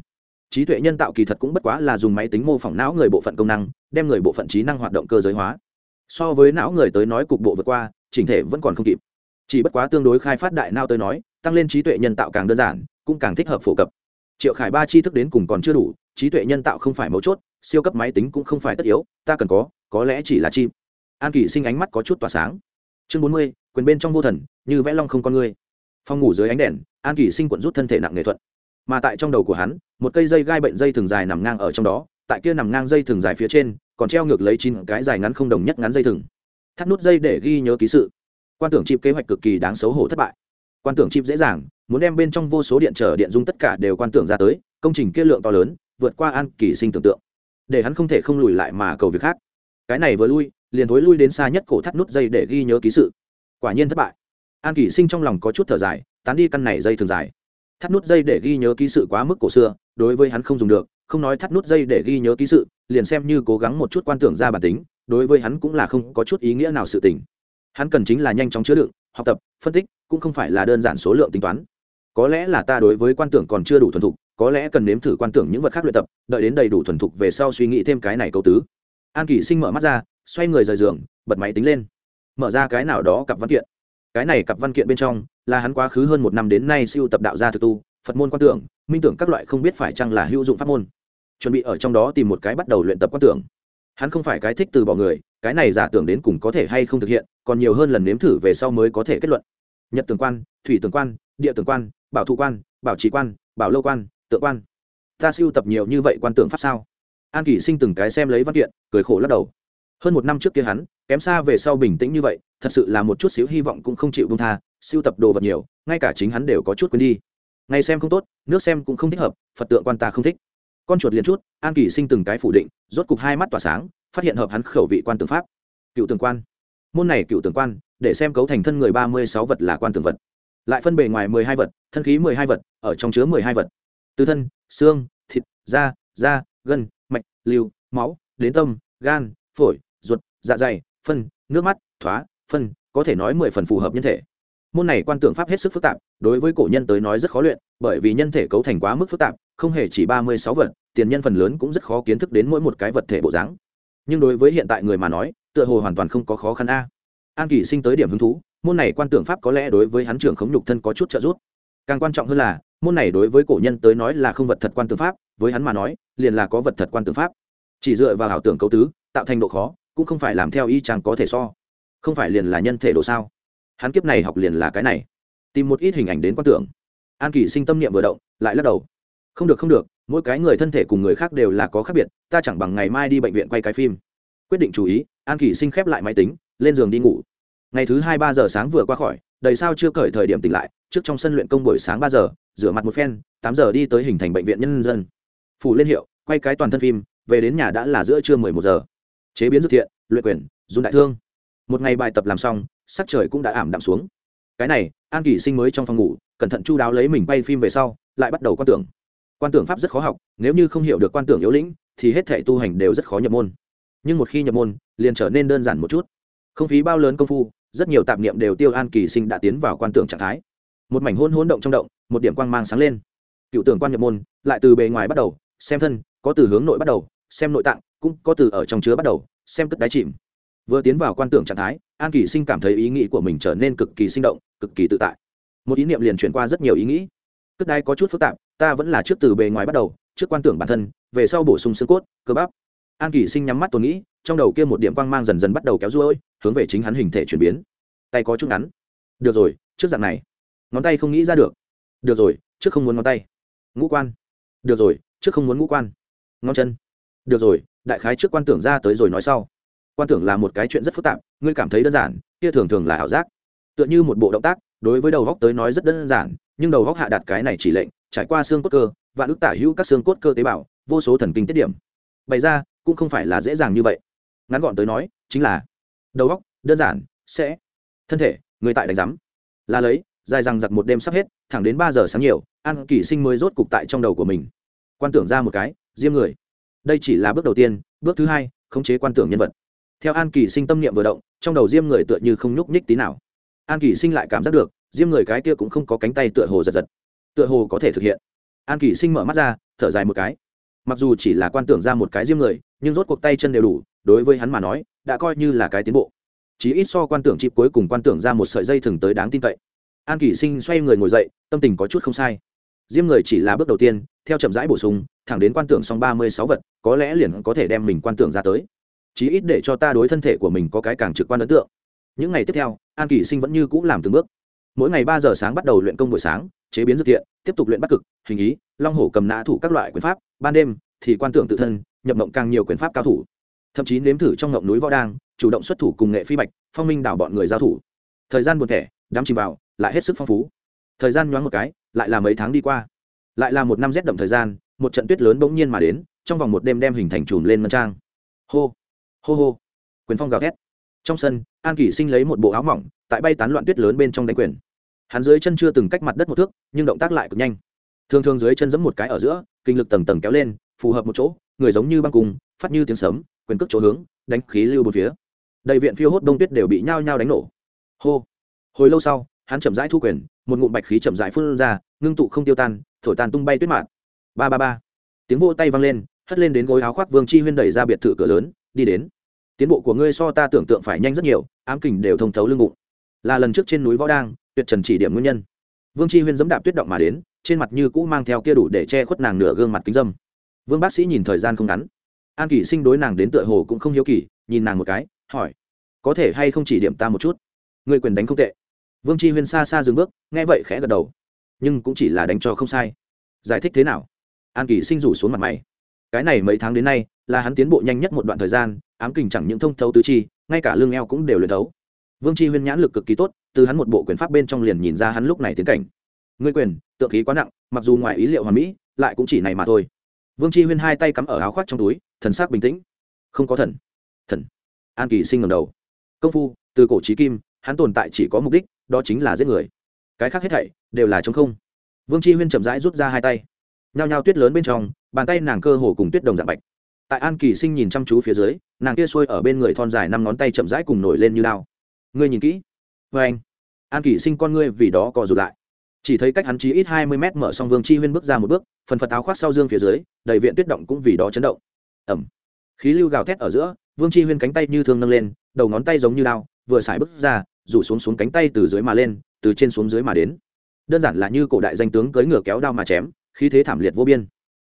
Trí tuệ nhân tạo kỳ thật cũng bất quá là dùng máy tính mô phỏng não người bộ phận công năng, đem người bộ phận trí năng hoạt động cơ giới hóa. So với não người tới nói cục bộ vượt qua, chỉnh thể vẫn còn không kịp. Chỉ bất quá tương đối khai phát đại não tới nói tăng lên trí tuệ nhân tạo càng đơn giản, cũng càng thích hợp phổ cập. Triệu khải ba tri thức đến cùng còn chưa đủ, trí tuệ nhân tạo không phải mấu chốt, siêu cấp máy tính cũng không phải tất yếu, ta cần có có lẽ chỉ là chim. An Kỷ sinh ánh mắt có chút tỏa sáng. Chương bốn mươi, quyền bên trong vô thần, như vẽ long không con người. Phòng ngủ dưới ánh đèn, an Kỷ sinh quận rút thân thể nặng nghệ thuật mà tại trong đầu của hắn, một cây dây gai bệnh dây thường dài nằm ngang ở trong đó, tại kia nằm ngang dây thường dài phía trên, còn treo ngược lấy chín cái dài ngắn không đồng nhất ngắn dây thừng. Thắt nút dây để ghi nhớ ký sự. Quan tưởng chịp kế hoạch cực kỳ đáng xấu hổ thất bại quan tưởng chip dễ dàng, muốn đem bên trong vô số điện trở điện dung tất cả đều quan tưởng ra tới, công trình kia lượng to lớn, vượt qua an kỳ sinh tưởng tượng. Để hắn không thể không lùi lại mà cầu việc khác. Cái này vừa lui, liền thối lui đến xa nhất cổ thắt nút dây để ghi nhớ ký sự. Quả nhiên thất bại. An kỳ sinh trong lòng có chút thở dài, tán đi căn này dây thường dài. Thắt nút dây để ghi nhớ ký sự quá mức cổ xưa, đối với hắn không dùng được, không nói thắt nút dây để ghi nhớ ký sự, liền xem như cố gắng một chút quan tưởng ra bản tính, đối với hắn cũng là không có chút ý nghĩa nào sự tình. Hắn cần chính là nhanh chóng chứa đựng, học tập, phân tích cũng không phải là đơn giản số lượng tính toán. Có lẽ là ta đối với quan tưởng còn chưa đủ thuần thục, có lẽ cần nếm thử quan tưởng những vật khác luyện tập, đợi đến đầy đủ thuần thục về sau suy nghĩ thêm cái này câu tứ. An kỷ sinh mở mắt ra, xoay người rời giường, bật máy tính lên. Mở ra cái nào đó cặp văn kiện. Cái này cặp văn kiện bên trong, là hắn quá khứ hơn một năm đến nay siêu tập đạo gia thực tu, phật môn quan tưởng, minh tưởng các loại không biết phải chăng là hữu dụng pháp môn. Chuẩn bị ở trong đó tìm một cái bắt đầu luyện tập quan tưởng. Hắn không phải cái thích từ bỏ người, cái này giả tưởng đến cùng có thể hay không thực hiện, còn nhiều hơn lần nếm thử về sau mới có thể kết luận nhật tường quan, thủy tường quan, địa tường quan, bảo thụ quan, bảo trì quan, bảo lâu quan tự quan. Ta siêu tập nhiều như vậy quan tưởng pháp sao? An kỷ sinh từng cái xem lấy văn kiện, cười khổ lắc đầu. Hơn một năm trước kia hắn, kém xa về sau bình tĩnh như vậy, thật sự là một chút xíu hy vọng cũng không chịu bông tha, siêu tập đồ vật nhiều, ngay cả chính hắn đều có chút quên đi. Ngày xem không tốt, nước xem cũng không thích hợp, phật tượng quan ta không thích. Con chuột liền chút, an kỷ sinh từng cái phủ định, rốt cục hai mắt tỏa sáng, phát hiện hợp hắn khẩu vị quan tưởng pháp. Cựu tường quan môn này cựu tưởng quan, để xem cấu thành thân người ba mươi sáu vật là quan tưởng vật. Lại phân bề ngoài mười hai vật, thân khí mười hai vật, ở trong chứa mười hai vật. Từ thân, xương, thịt, da da, gân, mạch, lưu, máu, đến tâm, gan, phổi, ruột dạ dày, phân, nước mắt, thoá, phân, có thể nói mười phần phù hợp nhân thể. Môn này quan tưởng pháp hết sức phức tạp, đối với cổ nhân tới nói rất khó luyện, bởi vì nhân thể cấu thành quá mức phức tạp, không hề chỉ ba mươi sáu vật, tiền nhân phần lớn cũng rất khó kiến thức đến mỗi một cái vật thể bộ dáng. Nhưng đối với hiện tại người mà nói tựa hồ hoàn toàn không có khó khăn a. An kỳ sinh tới điểm hứng thú, môn này quan tưởng pháp có lẽ đối với hắn trưởng khống nhục thân có chút trợ giúp. Càng quan trọng hơn là, môn này đối với cổ nhân tới nói là không vật thật quan tưởng pháp, với hắn mà nói, liền là có vật thật quan tưởng pháp. Chỉ dựa vào ảo tưởng cấu tứ, tạo thành độ khó, cũng không phải làm theo y chàng có thể so. Không phải liền là nhân thể độ sao? Hắn kiếp này học liền là cái này. Tìm một ít hình ảnh đến quan tưởng. An kỳ sinh tâm niệm vừa động, lại lắc đầu. Không được không được, mỗi cái người thân thể cùng người khác đều là có khác biệt, ta chẳng bằng ngày mai đi bệnh viện quay cái phim. Quyết định chú ý an kỳ sinh khép lại máy tính, lên giường đi ngủ. Ngày thứ hai ba giờ sáng vừa qua khỏi, đầy sao chưa cởi thời điểm tỉnh lại, trước trong sân luyện công buổi sáng ba giờ, rửa mặt một phen, tám giờ đi tới hình thành bệnh viện nhân dân. Phủ lên hiệu, quay cái toàn thân phim, về đến nhà đã là giữa trưa mười một giờ. Chế biến dược thiện, luyện quyền, dùng đại thương. Một ngày bài tập làm xong, sắc trời cũng đã ảm đạm xuống. Cái này, an kỳ sinh mới trong phòng ngủ, cẩn thận chu đáo lấy mình bay phim về sau, lại bắt đầu quan tưởng. Quan tưởng pháp rất khó học, nếu như không hiểu được quan tưởng yếu lĩnh, thì hết thể tu hành đều rất khó nhập môn nhưng một khi nhập môn, liền trở nên đơn giản một chút. Không phí bao lớn công phu, rất nhiều tạp niệm đều tiêu an kỳ sinh đã tiến vào quan tưởng trạng thái. Một mảnh hôn hôn động trong động, một điểm quang mang sáng lên. Cựu tưởng quan nhập môn, lại từ bề ngoài bắt đầu, xem thân, có từ hướng nội bắt đầu, xem nội tạng, cũng có từ ở trong chứa bắt đầu, xem cất đáy chìm. Vừa tiến vào quan tưởng trạng thái, an kỳ sinh cảm thấy ý nghĩ của mình trở nên cực kỳ sinh động, cực kỳ tự tại. Một ý niệm liền chuyển qua rất nhiều ý nghĩ. Cất đáy có chút phức tạp, ta vẫn là trước từ bề ngoài bắt đầu, trước quan tưởng bản thân, về sau bổ sung xương cốt, cơ bắp an kỳ sinh nhắm mắt tôi nghĩ, trong đầu kia một điểm quang mang dần dần bắt đầu kéo ruôi, hướng về chính hắn hình thể chuyển biến. Tay có chút ngắn. Được rồi, trước dạng này. Ngón tay không nghĩ ra được. Được rồi, trước không muốn ngón tay. Ngũ quan. Được rồi, trước không muốn ngũ quan. Ngón chân. Được rồi, đại khái trước quan tưởng ra tới rồi nói sau. Quan tưởng là một cái chuyện rất phức tạp, ngươi cảm thấy đơn giản, kia thường thường là ảo giác. Tựa như một bộ động tác, đối với đầu góc tới nói rất đơn giản, nhưng đầu góc hạ đặt cái này chỉ lệnh, trải qua xương cốt cơ và ức tả hữu các xương cốt cơ tế bào, vô số thần kinh tiết điểm. Bày ra cũng không phải là dễ dàng như vậy. Ngắn gọn tới nói, chính là đầu góc đơn giản, sẽ. Thân thể, người tại đánh giám là lấy, dài rằng giặc một đêm sắp hết, thẳng đến ba giờ sáng nhiều, an kỳ sinh mới rốt cục tại trong đầu của mình. Quan tưởng ra một cái, riêng người. Đây chỉ là bước đầu tiên, bước thứ hai, khống chế quan tưởng nhân vật. Theo an kỳ sinh tâm niệm vừa động, trong đầu diêm người tựa như không nhúc nhích tí nào. An kỳ sinh lại cảm giác được diêm người cái kia cũng không có cánh tay tựa hồ giật giật. Tựa hồ có thể thực hiện. An kỳ sinh mở mắt ra, thở dài một cái mặc dù chỉ là quan tưởng ra một cái diêm người, nhưng rốt cuộc tay chân đều đủ, đối với hắn mà nói, đã coi như là cái tiến bộ. Chỉ ít so quan tưởng chịp cuối cùng quan tưởng ra một sợi dây thừng tới đáng tin cậy. An Kỷ sinh xoay người ngồi dậy, tâm tình có chút không sai. Diêm người chỉ là bước đầu tiên, theo chậm rãi bổ sung, thẳng đến quan tưởng xong ba mươi sáu vật, có lẽ liền có thể đem mình quan tưởng ra tới. Chí ít để cho ta đối thân thể của mình có cái càng trực quan ấn tượng. Những ngày tiếp theo, an Kỷ sinh vẫn như cũ làm từng bước mỗi ngày ba giờ sáng bắt đầu luyện công buổi sáng, chế biến dược thiện, tiếp tục luyện bắc cực, hình ý, long hổ cầm nã thủ các loại quyền pháp, ban đêm thì quan tưởng tự thân, nhập mộng càng nhiều quyền pháp cao thủ. Thậm chí nếm thử trong ngộng núi võ đang, chủ động xuất thủ cùng nghệ phi bạch, phong minh đảo bọn người giao thủ. Thời gian buồn thẻ, đám chìm vào, lại hết sức phong phú. Thời gian nhoáng một cái, lại là mấy tháng đi qua. Lại là một năm rét đậm thời gian, một trận tuyết lớn bỗng nhiên mà đến, trong vòng một đêm đem hình thành trùm lên ngân trang. Hô hô hô. Quyền phong gào thét. Trong sân, an kỷ sinh lấy một bộ áo mỏng tại bay tán loạn tuyết lớn bên trong đánh quyền. Hắn dưới chân chưa từng cách mặt đất một thước, nhưng động tác lại cực nhanh. Thường thường dưới chân giẫm một cái ở giữa, kinh lực tầng tầng kéo lên, phù hợp một chỗ, người giống như băng cùng, phát như tiếng sấm, quyền cước chỗ hướng, đánh khí lưu một phía. Đầy viện phiêu hốt đông tuyết đều bị nhao nhao đánh nổ. Hô. Hồi lâu sau, hắn chậm rãi thu quyền, một ngụm bạch khí chậm rãi phun ra, ngưng tụ không tiêu tan, thổi tàn tung bay tuyết mạt ba ba ba. Tiếng vô tay vang lên, hất lên đến gối áo khoác vương chi huyên đẩy ra biệt thự cửa lớn, đi đến. Tiến bộ của ngươi so ta tưởng tượng phải nhanh rất nhiều, ám kình đều thông thấu lưng bụng là lần trước trên núi võ đang, tuyệt trần chỉ điểm nguyên nhân. Vương tri huyên dẫm đạp tuyết động mà đến, trên mặt như cũ mang theo kia đủ để che khuất nàng nửa gương mặt kính dâm. Vương bác sĩ nhìn thời gian không ngắn. An kỷ sinh đối nàng đến tựa hồ cũng không hiếu kỳ, nhìn nàng một cái, hỏi, có thể hay không chỉ điểm ta một chút? Người quyền đánh không tệ. Vương tri huyên xa xa dừng bước, nghe vậy khẽ gật đầu. Nhưng cũng chỉ là đánh cho không sai. Giải thích thế nào? An kỳ sinh rủ xuống mặt mày. Cái này mấy tháng đến nay, là hắn tiến bộ nhanh nhất một đoạn thời gian, ám kình chẳng những thông thấu tứ chi, ngay cả lưng eo cũng đều luyện thấu vương chi huyên nhãn lực cực kỳ tốt, từ hắn một bộ quyền pháp bên trong liền nhìn ra hắn lúc này tiến cảnh. Ngươi quyền, tượng khí quá nặng, mặc dù ngoài ý liệu hoàn mỹ, lại cũng chỉ này mà thôi. Vương chi huyên hai tay cắm ở áo khoác trong túi, thần sắc bình tĩnh. Không có thần. Thần. An kỳ sinh ngầm đầu. Công phu, từ cổ trí kim, hắn tồn tại chỉ có mục đích, đó chính là giết người. Cái khác hết thảy, đều là chống không. Vương chi huyên chậm rãi rút ra hai tay. Nhao nhao tuyết lớn bên trong, bàn tay nàng cơ hồ cùng tuyết đồng dạng bạch. Tại an kỳ sinh nhìn chăm chú phía dưới, nàng kia xuôi ở bên người thon dài năm ngón tay chậm rãi cùng nổi lên như lao ngươi nhìn kỹ. Vê anh. An kỳ sinh con ngươi vì đó co rụt lại. Chỉ thấy cách hắn chí ít hai mươi mét mở xong vương chi huyên bước ra một bước, phần phật áo khoác sau dương phía dưới, đầy viện tuyết động cũng vì đó chấn động. Ẩm. Khí lưu gào thét ở giữa, vương chi huyên cánh tay như thương nâng lên, đầu ngón tay giống như lao vừa xài bước ra, rủ xuống xuống cánh tay từ dưới mà lên, từ trên xuống dưới mà đến. Đơn giản là như cổ đại danh tướng cưỡi ngựa kéo đao mà chém, khí thế thảm liệt vô biên.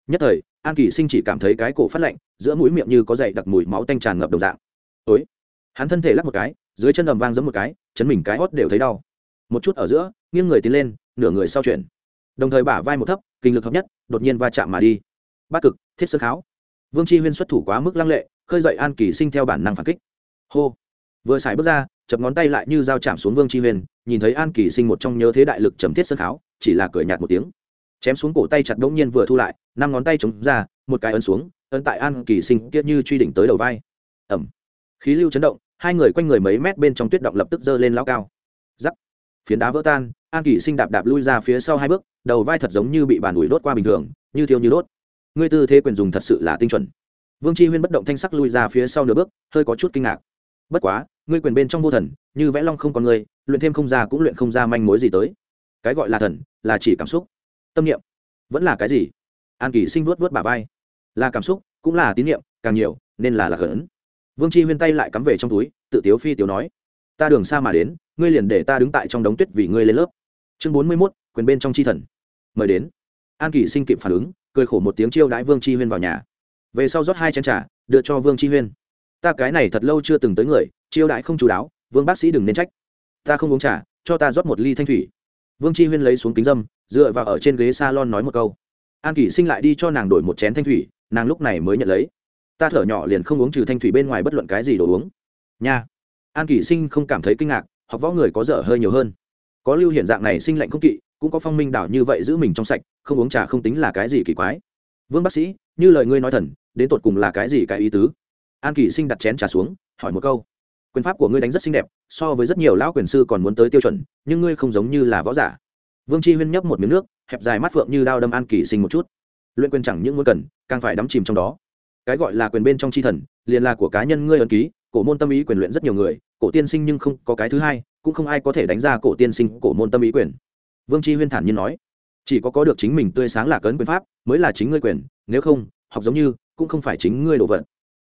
Nhất thời, an kỳ sinh chỉ cảm thấy cái cổ phát lạnh, giữa mũi miệng như có dậy đặc mùi máu tanh tràn ngập đồng dạng. Ối hắn thân thể lắc một cái dưới chân ầm vang giống một cái chấn mình cái hót đều thấy đau. Một chút ở giữa nghiêng người tiến lên nửa người sau chuyển. Đồng thời bả vai một thấp kinh lực hợp nhất đột nhiên va chạm mà đi. Bát cực thiết sơn kháo. Vương chi huyên xuất thủ quá mức lăng lệ khơi dậy an kỳ sinh theo bản năng phản kích. Hô. Vừa xài bước ra chập ngón tay lại như dao chạm xuống vương chi huyên, nhìn thấy an kỳ sinh một trong nhớ thế đại lực trầm thiết sân kháo chỉ là cười nhạt một tiếng. Chém xuống cổ tay chặt đ ỗ n g nhiên vừa thu lại năm ngón tay chống ra một cái ấn xuống ấn tại an kỳ sinh kia như truy đỉnh tới đầu vai. Ẩm khí lưu chấn động hai người quanh người mấy mét bên trong tuyết động lập tức giơ lên lao cao. Giắc. Phiến đá vỡ tan, an kỳ sinh đạp đạp lui ra phía sau hai bước, đầu vai thật giống như bị bàn ủi đốt qua bình thường, như thiêu như đốt. Ngươi tư thế quyền dùng thật sự là tinh chuẩn. Vương chi huyên bất động thanh sắc lui ra phía sau nửa bước, hơi có chút kinh ngạc. Bất quá, ngươi quyền bên trong vô thần, như vẽ long không còn ngươi, luyện thêm không ra cũng luyện không ra manh mối gì tới. Cái gọi là thần, là chỉ cảm xúc. Tâm niệm. Vẫn là cái gì? An kỳ sinh vuốt vuốt bà vai. Là cảm xúc, cũng là tín niệm, càng nhiều, nên là lạc ấn vương chi huyên tay lại cắm về trong túi, tự tiếu phi tiếu nói, ta đường xa mà đến, ngươi liền để ta đứng tại trong đống tuyết vì ngươi lên lớp. Chương bốn mươi mốt, quyền bên trong chi thần. Mời đến. An kỳ sinh kịp phản ứng, cười khổ một tiếng chiêu đãi vương chi huyên vào nhà. Về sau rót hai chén t r à đưa cho vương chi huyên. Ta cái này thật lâu chưa từng tới người, chiêu đãi không chú đáo, vương bác sĩ đừng nên trách. Ta không uống trà, cho ta rót một ly thanh thủy. Vương chi huyên lấy xuống kính dâm, dựa vào ở trên ghế s a lon nói một câu. An kỷ sinh lại đi cho nàng đổi một chén thanh thủy, nàng lúc này mới nhận lấy ta thở nhỏ liền không uống trừ thanh thủy bên ngoài bất luận cái gì đồ uống. Nha. An kỷ sinh không cảm thấy kinh ngạc, học võ người có dở hơi nhiều hơn. Có lưu hiện dạng này sinh lạnh không kỵ, cũng có phong minh đảo như vậy giữ mình trong sạch, không uống trà không tính là cái gì kỳ quái. Vương bác sĩ, như lời ngươi nói thần, đến tột cùng là cái gì cái ý tứ? An kỳ sinh đặt chén trà xuống, hỏi một câu. Quyền pháp của ngươi đánh rất xinh đẹp, so với rất nhiều lão quyền sư còn muốn tới tiêu chuẩn, nhưng ngươi không giống như là võ giả. Vương chi huyên nhấp một miếng nước, hẹp dài mắt phượng như đao đâm an kỳ sinh một chút. Luyện quyền chẳng những muốn cần, càng phải đắm chìm trong đó cái gọi là quyền bên trong chi thần, liền là của cá nhân ngươi ấn ký, cổ môn tâm ý quyền luyện rất nhiều người, cổ tiên sinh nhưng không có cái thứ hai, cũng không ai có thể đánh ra cổ tiên sinh cổ môn tâm ý quyền. Vương chi huyên thản nhiên nói, chỉ có có được chính mình tươi sáng là cấn quyền pháp, mới là chính ngươi quyền, nếu không, học giống như, cũng không phải chính ngươi đồ vật.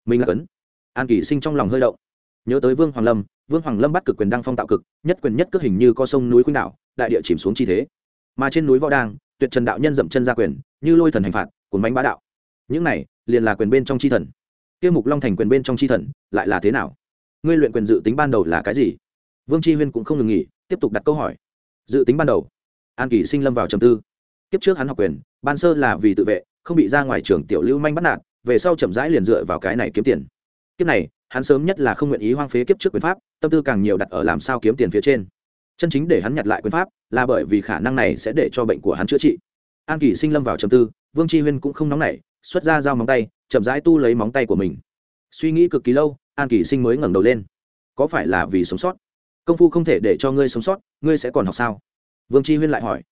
Mình là cấn. An kỳ sinh trong lòng hơi động. Nhớ tới vương hoàng lâm, vương hoàng lâm bắt cực quyền đăng phong tạo cực, nhất quyền nhất cước hình như có sông núi khuynh đạo đại địa chìm xuống chi thế. Mà trên núi võ đang tuyệt trần đạo nhân dậm chân ra quyền, như lôi thần hành phạt, cuốn bánh bá đạo. Những này liền là quyền bên trong chi thần. Tiêu mục long thành quyền bên trong chi thần lại là thế nào? Ngươi luyện quyền dự tính ban đầu là cái gì? Vương Tri huyên cũng không ngừng nghỉ, tiếp tục đặt câu hỏi. Dự tính ban đầu, an kỳ sinh lâm vào trầm tư. Kiếp trước hắn học quyền, ban sơ là vì tự vệ, không bị ra ngoài trường tiểu lưu manh bắt nạt, về sau chậm rãi liền dựa vào cái này kiếm tiền. Kiếp này, hắn sớm nhất là không nguyện ý hoang phế kiếp trước quyền pháp, tâm tư càng nhiều đặt ở làm sao kiếm tiền phía trên. Chân chính để hắn nhặt lại quyền pháp, là bởi vì khả năng này sẽ để cho bệnh của hắn chữa trị. An kỳ sinh lâm vào trầm tư, vương Tri huyên cũng không nóng nảy xuất ra dao móng tay, chậm rãi tu lấy móng tay của mình. Suy nghĩ cực kỳ lâu, an kỳ sinh mới ngẩng đầu lên. Có phải là vì sống sót? Công phu không thể để cho ngươi sống sót, ngươi sẽ còn học sao? Vương chi huyên lại hỏi.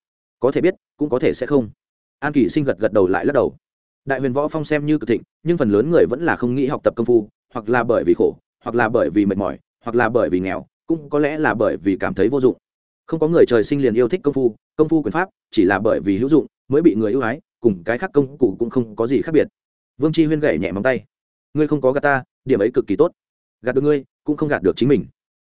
Có thể biết, cũng có thể sẽ không. An kỳ sinh gật gật đầu lại lắc đầu. Đại huyền võ phong xem như cực thịnh, nhưng phần lớn người vẫn là không nghĩ học tập công phu, hoặc là bởi vì khổ, hoặc là bởi vì mệt mỏi, hoặc là bởi vì nghèo, cũng có lẽ là bởi vì cảm thấy vô dụng. Không có người trời sinh liền yêu thích công phu công phu quyền pháp, chỉ là bởi vì hữu dụng mới bị người ưu ái cùng cái khác công cụ cũng không có gì khác biệt. Vương Tri huyên gậy nhẹ móng tay. Ngươi không có gạt ta, điểm ấy cực kỳ tốt. Gạt được ngươi, cũng không gạt được chính mình.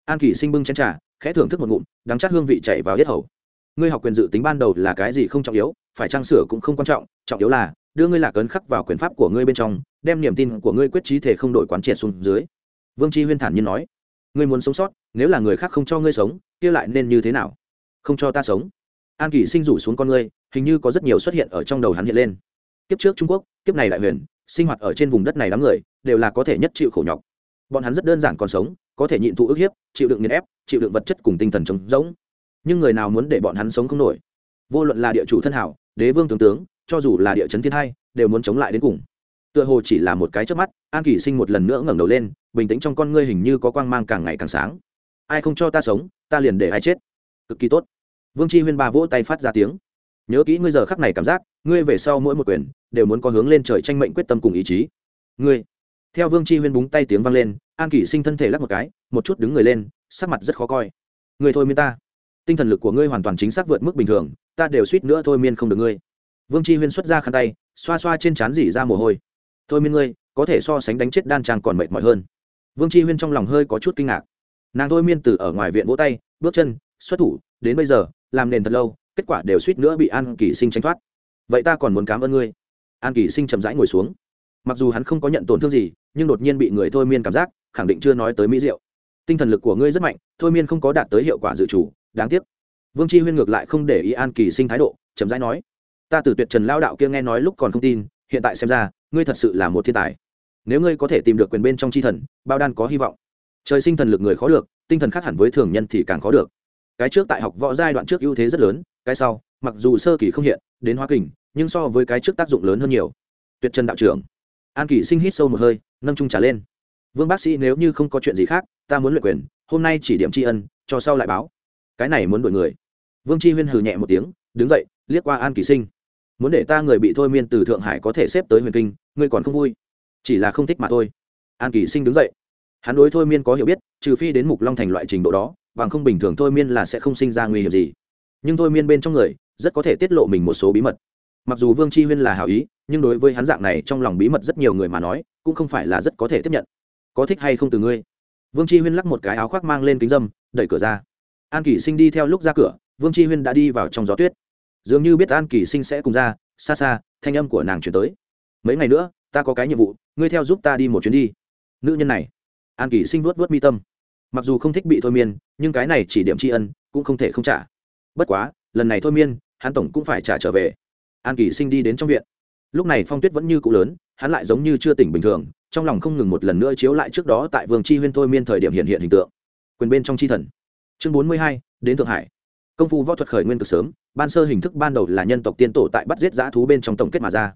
An kỷ sinh bưng chén trà, khẽ thưởng thức một ngụm, đắng chát hương vị chạy vào yết hầu. Ngươi học quyền dự tính ban đầu là cái gì không trọng yếu, phải trang sửa cũng không quan trọng trọng yếu là đưa ngươi lạc ấn khắc vào quyền pháp của ngươi bên trong, đem niềm tin của ngươi quyết trí thể không đổi quán triệt xuống dưới. Vương Tri huyên thản nhiên nói, ngươi muốn sống sót, nếu là người khác không cho ngươi sống, kia lại nên như thế nào? Không cho ta sống. An kỷ sinh rủ xuống con ngươi hình như có rất nhiều xuất hiện ở trong đầu hắn hiện lên. Kiếp trước trung quốc, kiếp này đại huyền, sinh hoạt ở trên vùng đất này đám người, đều là có thể nhất chịu khổ nhọc. Bọn hắn rất đơn giản còn sống, có thể nhịn thụ ức hiếp, chịu đựng nghiền ép, chịu đựng vật chất cùng tinh thần trống rỗng. Nhưng người nào muốn để bọn hắn sống không nổi? Vô luận là địa chủ thân hảo, đế vương tướng tướng, cho dù là địa chấn thiên hai, đều muốn chống lại đến cùng. Tựa hồ chỉ là một cái trước mắt, an kỷ sinh một lần nữa ngẩng đầu lên, bình tĩnh trong con ngươi hình như có quang mang càng ngày càng sáng. Ai không cho ta sống, ta liền để ai chết. Cực kỳ tốt. Vương chi huyên ba vỗ tay phát ra tiếng nhớ kỹ ngươi giờ khắc này cảm giác, ngươi về sau mỗi một quyền đều muốn có hướng lên trời tranh mệnh quyết tâm cùng ý chí. Ngươi, theo vương chi huyên búng tay tiếng vang lên, an kỷ sinh thân thể lắc một cái, một chút đứng người lên, sắc mặt rất khó coi. Ngươi thôi miên ta. Tinh thần lực của ngươi hoàn toàn chính xác vượt mức bình thường, ta đều suýt nữa thôi miên không được ngươi. Vương chi huyên xuất ra khăn tay, xoa xoa trên trán dỉ ra mồ hôi. Thôi miên ngươi, có thể so sánh đánh chết đan trang còn mệt mỏi hơn. Vương chi huyên trong lòng hơi có chút kinh ngạc. Nàng thôi miên từ ở ngoài viện vỗ tay, bước chân, xuất thủ, đến bây giờ, làm nền thật lâu kết quả đều suýt nữa bị an kỳ sinh tranh thoát. Vậy ta còn muốn cảm ơn ngươi. An kỳ sinh chậm rãi ngồi xuống. Mặc dù hắn không có nhận tổn thương gì, nhưng đột nhiên bị người thôi miên cảm giác, khẳng định chưa nói tới mỹ diệu. Tinh thần lực của ngươi rất mạnh, thôi miên không có đạt tới hiệu quả dự chủ đáng tiếc. Vương chi huyên ngược lại không để ý an kỳ sinh thái độ, chậm rãi nói, ta từ tuyệt trần lao đạo kia nghe nói lúc còn không tin, hiện tại xem ra, ngươi thật sự là một thiên tài. Nếu ngươi có thể tìm được quyền bên trong c h i thần, bao đan có hy vọng. Trời sinh thần lực người khó được, tinh thần khác hẳn với thường nhân thì càng khó được. Cái trước tại học võ giai đoạn trước ưu thế rất lớn cái sau, mặc dù sơ kỳ không hiện, đến hoa kình, nhưng so với cái trước tác dụng lớn hơn nhiều. Tuyệt trần đạo trưởng. An kỳ sinh hít sâu một hơi, nâng trung trả lên. Vương bác sĩ nếu như không có chuyện gì khác, ta muốn luyện quyền, hôm nay chỉ điểm tri ân, cho sau lại báo. Cái này muốn đổi người. Vương chi huyên hừ nhẹ một tiếng, đứng dậy, liếc qua an kỳ sinh. Muốn để ta người bị thôi miên từ thượng hải có thể xếp tới huyền kinh, ngươi còn không vui. Chỉ là không thích mà thôi. An kỳ sinh đứng dậy. Hắn đối thôi miên có hiểu biết, trừ phi đến mục long thành loại trình độ đó, bằng không bình thường thôi miên là sẽ không sinh ra nguy hiểm gì nhưng thôi miên bên trong người rất có thể tiết lộ mình một số bí mật. Mặc dù vương chi huyên là hảo ý, nhưng đối với hắn dạng này trong lòng bí mật rất nhiều người mà nói, cũng không phải là rất có thể tiếp nhận. Có thích hay không từ ngươi? Vương chi huyên lắc một cái áo khoác mang lên kính dâm, đẩy cửa ra. An kỷ sinh đi theo lúc ra cửa, vương chi huyên đã đi vào trong gió tuyết. Dường như biết an kỷ sinh sẽ cùng ra, xa xa, thanh âm của nàng chuyển tới. Mấy ngày nữa, ta có cái nhiệm vụ, ngươi theo giúp ta đi một chuyến đi. Nữ nhân này. An kỷ sinh vuốt vuốt mi tâm. Mặc dù không thích bị thôi miên, nhưng cái này chỉ điểm tri ân, cũng không thể không trả bất quá, lần này thôi miên, hắn tổng cũng phải trả trở về. An Kỳ sinh đi đến trong viện. Lúc này phong tuyết vẫn như cũ lớn, hắn lại giống như chưa tỉnh bình thường, trong lòng không ngừng một lần nữa chiếu lại trước đó tại vương chi huyên thôi miên thời điểm hiện hiện hình tượng. Quyền bên trong chi thần. Chương bốn mươi hai, đến thượng hải. Công phu võ thuật khởi nguyên cực sớm, ban sơ hình thức ban đầu là nhân tộc tiên tổ tại bắt giết giã thú bên trong tổng kết mà ra.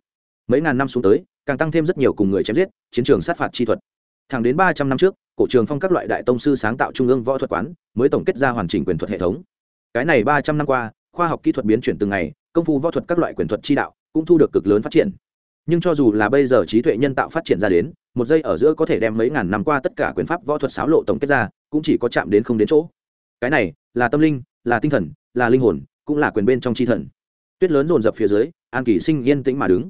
Mấy ngàn năm xuống tới, càng tăng thêm rất nhiều cùng người chém giết, chiến trường sát phạt chi thuật. Thẳng đến ba trăm năm trước, cổ trường phong các loại đại tông sư sáng tạo trung ương võ thuật quán, mới tổng kết ra hoàn chỉnh quyền thuật hệ thống cái này ba trăm năm qua, khoa học kỹ thuật biến chuyển từng ngày, công phu võ thuật các loại quyền thuật chi đạo cũng thu được cực lớn phát triển. Nhưng cho dù là bây giờ trí tuệ nhân tạo phát triển ra đến, một giây ở giữa có thể đem mấy ngàn năm qua tất cả quyền pháp võ thuật xáo lộ tổng kết ra, cũng chỉ có chạm đến không đến chỗ. Cái này là tâm linh, là tinh thần, là linh hồn, cũng là quyền bên trong chi thần. Tuyết lớn dồn dập phía dưới, an kỳ sinh yên tĩnh mà đứng.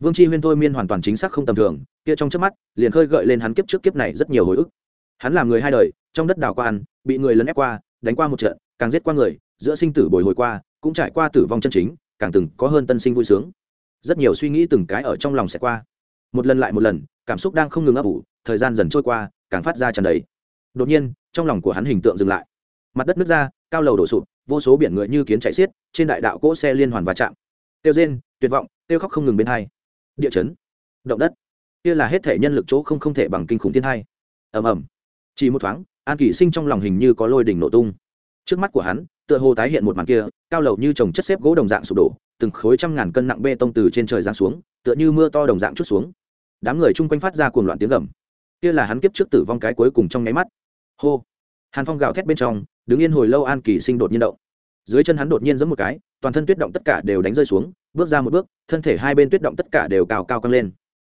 Vương chi huyên thôi miên hoàn toàn chính xác không tầm thường, kia trong trước mắt, liền khơi gợi lên hắn kiếp trước kiếp này rất nhiều hồi ức. Hắn là người hai đời, trong đất đào qua ăn, bị người lấn ép qua, đánh qua một trận càng giết qua người, giữa sinh tử bồi hồi qua, cũng trải qua tử vong chân chính, càng từng có hơn tân sinh vui sướng. Rất nhiều suy nghĩ từng cái ở trong lòng sẽ qua. Một lần lại một lần, cảm xúc đang không ngừng ấp ủ, thời gian dần trôi qua, càng phát ra tràn đầy. Đột nhiên, trong lòng của hắn hình tượng dừng lại. Mặt đất nước ra, cao lầu đổ sụp, vô số biển người như kiến chạy xiết, trên đại đạo cỗ xe liên hoàn va chạm. Tiêu rên, tuyệt vọng, tiêu khóc không ngừng bên hai. Địa chấn, động đất. Kia là hết thể nhân lực chỗ không không thể bằng kinh khủng thiên hai. Ầm ầm. Chỉ một thoáng, an kỷ sinh trong lòng hình như có lôi đỉnh nổ tung trước mắt của hắn, tựa hồ tái hiện một màn kia, cao lầu như trồng chất xếp gỗ đồng dạng sụp đổ, từng khối trăm ngàn cân nặng bê tông từ trên trời giáng xuống, tựa như mưa to đồng dạng chút xuống. Đám người chung quanh phát ra cuồng loạn tiếng gầm. Kia là hắn kiếp trước tử vong cái cuối cùng trong nháy mắt. Hô! Hàn phong gào thét bên trong, đứng yên hồi lâu an kỳ sinh đột nhiên động. Dưới chân hắn đột nhiên giẫm một cái, toàn thân tuyết động tất cả đều đánh rơi xuống, bước ra một bước, thân thể hai bên tuyết động tất cả đều cao cao căng lên.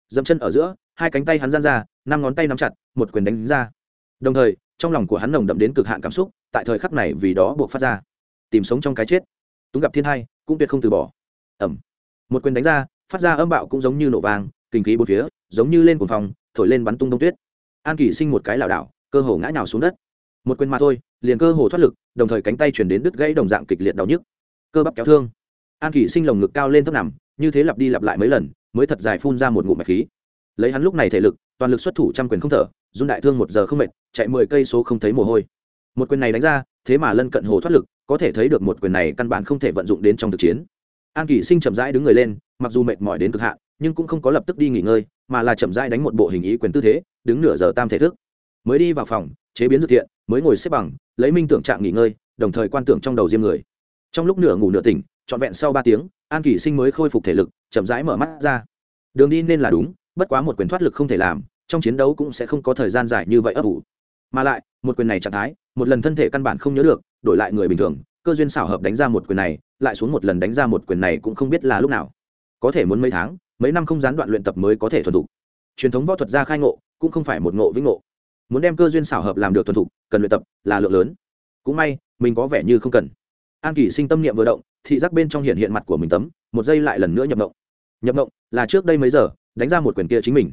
Dẫm chân ở giữa, hai cánh tay hắn giang ra, năm ngón tay nắm chặt, một quyền đánh ra. Đồng thời trong lòng của hắn nồng đậm đến cực hạn cảm xúc, tại thời khắc này vì đó buộc phát ra. Tìm sống trong cái chết. Túng gặp thiên hai, cũng tuyệt không từ bỏ. Ẩm. Một quyền đánh ra, phát ra âm bạo cũng giống như nổ vàng kinh khí bốn phía, giống như lên cuồng phòng thổi lên bắn tung đông tuyết. An kỳ sinh một cái lảo đảo, cơ hồ ngã nhào xuống đất. Một quyền mà thôi, liền cơ hồ thoát lực, đồng thời cánh tay chuyển đến đứt gãy đồng dạng kịch liệt đau nhức. Cơ bắp kéo thương. An kỳ sinh lồng ngực cao lên thấp nằm, như thế lặp đi lặp lại mấy lần, mới thật dài phun ra một ngụm mạch khí. Lấy hắn lúc này thể lực, toàn lực xuất thủ trăm quyền không thở run đại thương một giờ không mệt, chạy mười cây số không thấy mồ hôi. Một quyền này đánh ra, thế mà lân cận hồ thoát lực, có thể thấy được một quyền này căn bản không thể vận dụng đến trong thực chiến. An Kỷ sinh chậm rãi đứng người lên, mặc dù mệt mỏi đến cực hạn, nhưng cũng không có lập tức đi nghỉ ngơi, mà là chậm rãi đánh một bộ hình ý quyền tư thế, đứng nửa giờ tam thể thức. Mới đi vào phòng, chế biến dược thiện, mới ngồi xếp bằng, lấy minh tưởng trạng nghỉ ngơi, đồng thời quan tưởng trong đầu diêm người. Trong lúc nửa ngủ nửa tỉnh, trọn vẹn sau ba tiếng, an Kỷ sinh mới khôi phục thể lực, chậm rãi mở mắt ra. Đường đi nên là đúng, bất quá một quyền thoát lực không thể làm trong chiến đấu cũng sẽ không có thời gian dài như vậy ấp ủ. Mà lại, một quyền này trạng thái, một lần thân thể căn bản không nhớ được, đổi lại người bình thường, cơ duyên xảo hợp đánh ra một quyền này, lại xuống một lần đánh ra một quyền này cũng không biết là lúc nào. Có thể muốn mấy tháng, mấy năm không gián đoạn luyện tập mới có thể thuần thục. Truyền thống võ thuật gia khai ngộ, cũng không phải một ngộ vĩnh ngộ. Muốn đem cơ duyên xảo hợp làm được thuần thục, cần luyện tập là lượng lớn. Cũng may, mình có vẻ như không cần. An kỳ sinh tâm niệm vừa động, thị giác bên trong hiện hiện mặt của mình tấm, một giây lại lần nữa nhập động nhập động là trước đây mấy giờ, đánh ra một quyền kia chính mình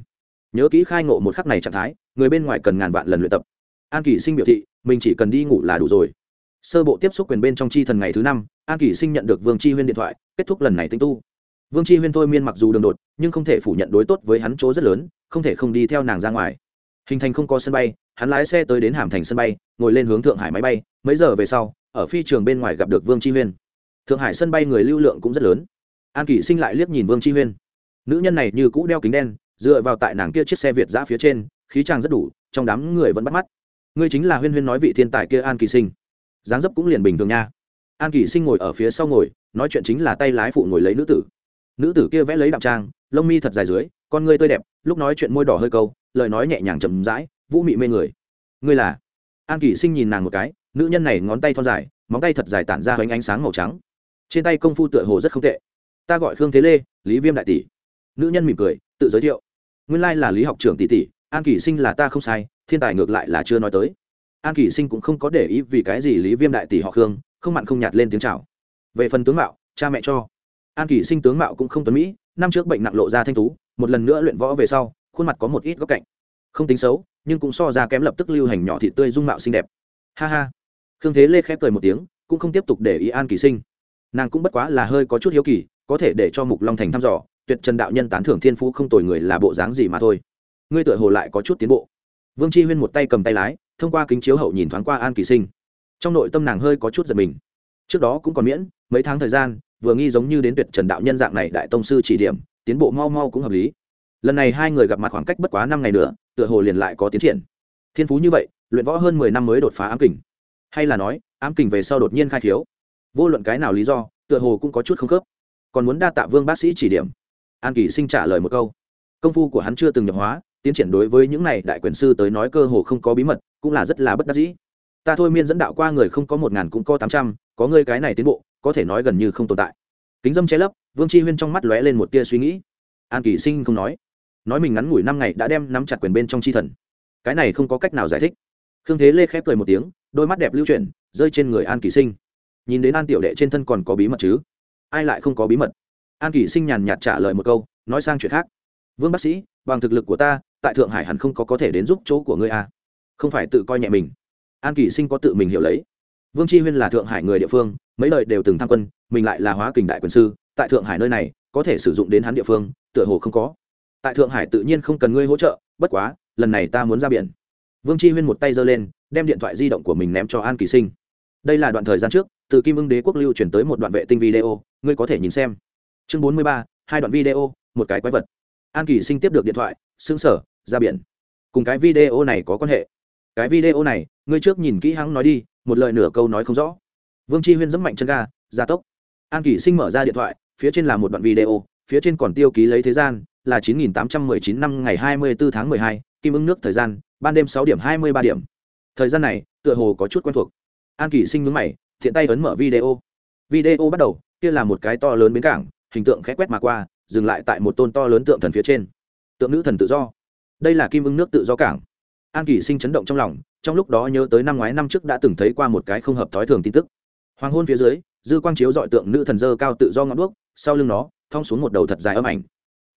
nhớ kỹ khai ngộ một khắc này trạng thái, người bên ngoài cần ngàn vạn lần luyện tập. An kỳ sinh biểu thị, mình chỉ cần đi ngủ là đủ rồi. Sơ bộ tiếp xúc quyền bên trong chi thần ngày thứ năm, an kỳ sinh nhận được vương chi huyên điện thoại, kết thúc lần này tinh tu. Vương chi huyên thôi miên mặc dù đường đột, nhưng không thể phủ nhận đối tốt với hắn chỗ rất lớn, không thể không đi theo nàng ra ngoài. Hình thành không có sân bay, hắn lái xe tới đến hàm thành sân bay, ngồi lên hướng thượng hải máy bay, mấy giờ về sau, ở phi trường bên ngoài gặp được vương chi huyên. Thượng hải sân bay người lưu lượng cũng rất lớn. An kỳ sinh lại liếc nhìn vương chi huyên. Nữ nhân này như cũ đeo kính đen dựa vào tại nàng kia chiếc xe việt giã phía trên, khí trang rất đủ, trong đám người vẫn bắt mắt. Ngươi chính là huyên huyên nói vị thiên tài kia an kỳ sinh. Dáng dấp cũng liền bình thường nha. An kỳ sinh ngồi ở phía sau ngồi, nói chuyện chính là tay lái phụ ngồi lấy nữ tử. Nữ tử kia vẽ lấy đạm trang, lông mi thật dài dưới, con ngươi tươi đẹp, lúc nói chuyện môi đỏ hơi câu, lời nói nhẹ nhàng chầm rãi, vũ mị mê người. Ngươi là? An kỳ sinh nhìn nàng một cái, nữ nhân này ngón tay thon dài, móng tay thật dài tản ra hoành ánh sáng màu trắng. Trên tay công phu tựa hồ rất không tệ. Ta gọi khương thế lê, lý viêm đại tỷ. Nữ nhân mỉm cười tự giới thiệu. Nguyên lai là lý học trưởng tỷ tỷ, an Kỷ sinh là ta không sai, thiên tài ngược lại là chưa nói tới. An Kỷ sinh cũng không có để ý vì cái gì lý viêm đại tỷ họ khương, không mặn không nhạt lên tiếng chào. Về phần tướng mạo, cha mẹ cho. An Kỷ sinh tướng mạo cũng không tuấn mỹ, năm trước bệnh nặng lộ ra thanh tú, một lần nữa luyện võ về sau, khuôn mặt có một ít góc cạnh. Không tính xấu, nhưng cũng so ra kém lập tức lưu hành nhỏ thị tươi dung mạo xinh đẹp. Ha ha. Khương thế lê khép cười một tiếng, cũng không tiếp tục để ý an kỳ sinh. Nàng cũng bất quá là hơi có chút hiếu kỳ, có thể để cho mục long thành thăm dò tuyệt trần đạo nhân tán thưởng thiên phú không tồi người là bộ dáng gì mà thôi. Ngươi tựa hồ lại có chút tiến bộ. Vương chi huyên một tay cầm tay lái, thông qua kính chiếu hậu nhìn thoáng qua an kỳ sinh. Trong nội tâm nàng hơi có chút giật mình. Trước đó cũng còn miễn, mấy tháng thời gian, vừa nghi giống như đến tuyệt trần đạo nhân dạng này đại tông sư chỉ điểm, tiến bộ mau mau cũng hợp lý. Lần này hai người gặp mặt khoảng cách bất quá năm ngày nữa, tựa hồ liền lại có tiến triển. Thiên phú như vậy, luyện võ hơn mười năm mới đột phá ám kình. Hay là nói, ám kình về sau đột nhiên khai thiếu vô luận cái nào lý do, tựa hồ cũng có chút không khớp. Còn muốn đa tạ vương bác sĩ chỉ điểm an kỳ sinh trả lời một câu. Công phu của hắn chưa từng nhập hóa, tiến triển đối với những này đại quyền sư tới nói cơ hồ không có bí mật, cũng là rất là bất đắc dĩ. Ta thôi miên dẫn đạo qua người không có một ngàn cũng có tám trăm, có ngươi cái này tiến bộ, có thể nói gần như không tồn tại. Kính dâm che lấp, vương chi huyên trong mắt lóe lên một tia suy nghĩ. An kỳ sinh không nói. Nói mình ngắn ngủi năm ngày đã đem nắm chặt quyền bên trong chi thần. Cái này không có cách nào giải thích. Khương thế lê khép cười một tiếng, đôi mắt đẹp lưu chuyển, rơi trên người an kỳ sinh. Nhìn đến an tiểu đệ trên thân còn có bí mật chứ? Ai lại không có bí mật? An Kỷ sinh nhàn nhạt trả lời một câu, nói sang chuyện khác. Vương bác sĩ, bằng thực lực của ta, tại thượng hải hẳn không có có thể đến giúp chỗ của ngươi à. không phải tự coi nhẹ mình. An Kỷ sinh có tự mình hiểu lấy. Vương chi huyên là thượng hải người địa phương, mấy lời đều từng tham quân, mình lại là hóa kình đại quyền sư, tại thượng hải nơi này, có thể sử dụng đến hắn địa phương, tựa hồ không có. Tại thượng hải tự nhiên không cần ngươi hỗ trợ, bất quá, lần này ta muốn ra biển. Vương chi huyên một tay giơ lên, đem điện thoại di động của mình ném cho an kỳ sinh. Đây là đoạn thời gian trước, từ kim ưng đế quốc lưu chuyển tới một đoạn vệ tinh video, ngươi có thể nhìn xem chương bốn mươi ba hai đoạn video một cái quái vật. An kỳ sinh tiếp được điện thoại xứng sở ra biển. Cùng cái video này có quan hệ. Cái video này ngươi trước nhìn kỹ hắn nói đi một lời nửa câu nói không rõ. Vương chi huyên dẫm mạnh chân ga gia tốc. An kỳ sinh mở ra điện thoại phía trên là một đoạn video phía trên còn tiêu ký lấy thế gian là 9819 năm ngày 24 tháng 12, kim ứng nước thời gian ban đêm 6 điểm 23 điểm. Thời gian này tựa hồ có chút quen thuộc. An kỳ sinh nhướng mày thiện tay ấn mở video. Video bắt đầu kia là một cái to lớn bến cảng hình tượng khẽ quét mà qua, dừng lại tại một tôn to lớn tượng thần phía trên. Tượng nữ thần tự do. Đây là kim ưng nước tự do cảng. An kỳ sinh chấn động trong lòng, trong lúc đó nhớ tới năm ngoái năm trước đã từng thấy qua một cái không hợp thói thường tin tức. Hoàng hôn phía dưới, dư quang chiếu dọi tượng nữ thần dơ cao tự do ngọn đuốc, sau lưng nó, thong xuống một đầu thật dài âm ảnh.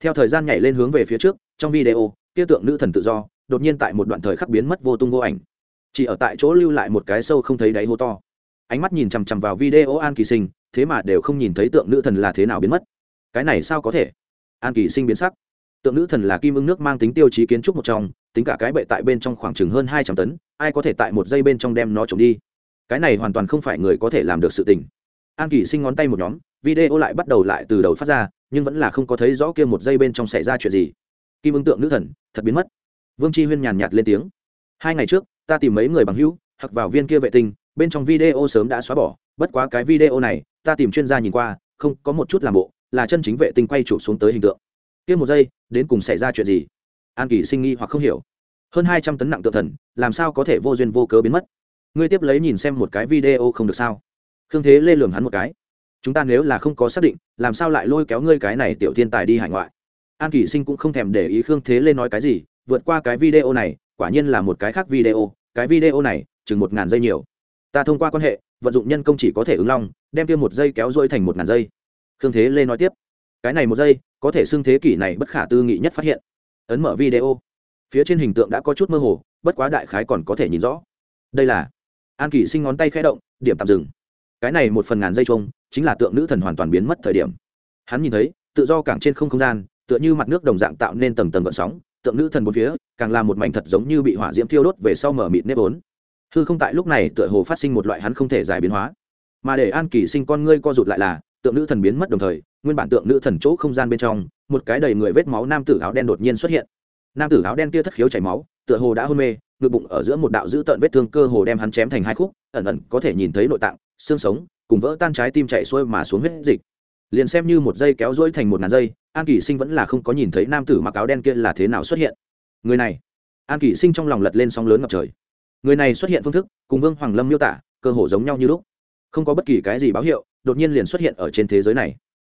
Theo thời gian nhảy lên hướng về phía trước, trong video, kia tượng nữ thần tự do, đột nhiên tại một đoạn thời khắc biến mất vô tung vô ảnh. Chỉ ở tại chỗ lưu lại một cái sâu không thấy đáy hô to ánh mắt nhìn chằm chằm vào video an kỳ sinh, thế mà đều không nhìn thấy tượng nữ thần là thế nào biến mất. Cái này sao có thể? An kỳ sinh biến sắc. Tượng nữ thần là kim ưng nước mang tính tiêu chí kiến trúc một trong, tính cả cái bệ tại bên trong khoảng chừng hơn hai trăm tấn, ai có thể tại một giây bên trong đem nó trộm đi? Cái này hoàn toàn không phải người có thể làm được sự tình. An kỳ sinh ngón tay một nhóm, video lại bắt đầu lại từ đầu phát ra, nhưng vẫn là không có thấy rõ kia một giây bên trong xảy ra chuyện gì. Kim ưng tượng nữ thần, thật biến mất. Vương chi huyên nhàn nhạt lên tiếng. Hai ngày trước, ta tìm mấy người bằng hữu, hoặc vào viên kia vệ tinh bên trong video sớm đã xóa bỏ, bất quá cái video này, ta tìm chuyên gia nhìn qua, không, có một chút làm bộ, là chân chính vệ tinh quay chụp xuống tới hình tượng. Kia một giây, đến cùng xảy ra chuyện gì? An kỳ sinh nghi hoặc không hiểu. Hơn hai trăm tấn nặng tự thần, làm sao có thể vô duyên vô cớ biến mất? Ngươi tiếp lấy nhìn xem một cái video không được sao? Khương thế lê lường hắn một cái. Chúng ta nếu là không có xác định, làm sao lại lôi kéo ngươi cái này tiểu thiên tài đi hải ngoại? An kỳ sinh cũng không thèm để ý khương thế lê nói cái gì, vượt qua cái video này, quả nhiên là một cái khác video, cái video này, chừng một ngàn giây nhiều ta thông qua quan hệ, vận dụng nhân công chỉ có thể ứng long, đem tiêm một giây kéo dôi thành một ngàn giây. Khương thế lê nói tiếp, cái này một giây, có thể xưng thế kỷ này bất khả tư nghị nhất phát hiện. Ấn mở video. Phía trên hình tượng đã có chút mơ hồ, bất quá đại khái còn có thể nhìn rõ. Đây là an kỳ sinh ngón tay khẽ động, điểm tạm dừng. Cái này một phần ngàn dây chung chính là tượng nữ thần hoàn toàn biến mất thời điểm. Hắn nhìn thấy, tự do cảng trên không không gian, tựa như mặt nước đồng dạng tạo nên tầng tầng gợn sóng, tượng nữ thần bốn phía, càng là một mảnh thật giống như bị hỏa diễm thiêu đốt về sau mở mịt nếp ốn hư không tại lúc này tựa hồ phát sinh một loại hắn không thể giải biến hóa. Mà để an kỳ sinh con ngươi co rụt lại là, tượng nữ thần biến mất đồng thời, nguyên bản tượng nữ thần chỗ không gian bên trong, một cái đầy người vết máu nam tử áo đen đột nhiên xuất hiện. Nam tử áo đen kia thất khiếu chảy máu, tựa hồ đã hôn mê, ngực bụng ở giữa một đạo dữ tợn vết thương cơ hồ đem hắn chém thành hai khúc, ẩn ẩn có thể nhìn thấy nội tạng, xương sống, cùng vỡ tan trái tim chạy xuôi mà xuống huyết dịch. Liền xem như một dây kéo rỗi thành một ngàn dây an kỷ sinh vẫn là không có nhìn thấy nam tử mặc áo đen kia là thế nào xuất hiện. Người này. An kỷ sinh trong lòng lật lên sóng lớn ngập trời người này xuất hiện phương thức, cùng vương hoàng lâm miêu tả, cơ hồ giống nhau như lúc. Không có bất kỳ cái gì báo hiệu, đột nhiên liền xuất hiện ở trên thế giới này.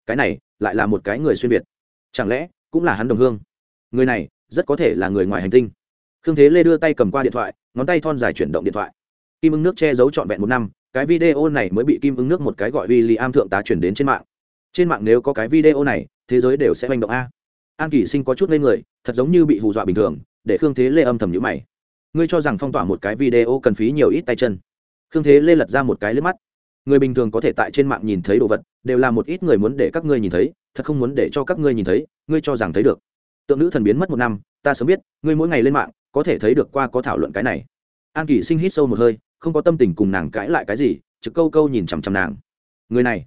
Cái này, lại là một cái người xuyên việt. Chẳng lẽ, cũng là hắn đồng hương? Người này, rất có thể là người ngoài hành tinh. Khương thế lê đưa tay cầm qua điện thoại, ngón tay thon dài chuyển động điện thoại. Kim ưng nước che giấu trọn vẹn một năm, cái video này mới bị kim ưng nước một cái gọi w i l l i am thượng tá chuyển đến trên mạng. Trên mạng nếu có cái video này, thế giới đều sẽ manh động a. An kỷ sinh có chút lên người, thật giống như bị hù dọa bình thường, để khương thế lê âm thầm nhữ mày ngươi cho rằng phong tỏa một cái video cần phí nhiều ít tay chân. Khương thế lê lật ra một cái lướt mắt. Người bình thường có thể tại trên mạng nhìn thấy đồ vật, đều là một ít người muốn để các ngươi nhìn thấy, thật không muốn để cho các ngươi nhìn thấy, ngươi cho rằng thấy được. Tượng nữ thần biến mất một năm, ta sớm biết, ngươi mỗi ngày lên mạng, có thể thấy được qua có thảo luận cái này. An kỷ sinh hít sâu một hơi, không có tâm tình cùng nàng cãi lại cái gì, trực câu câu nhìn chằm chằm nàng. Người này,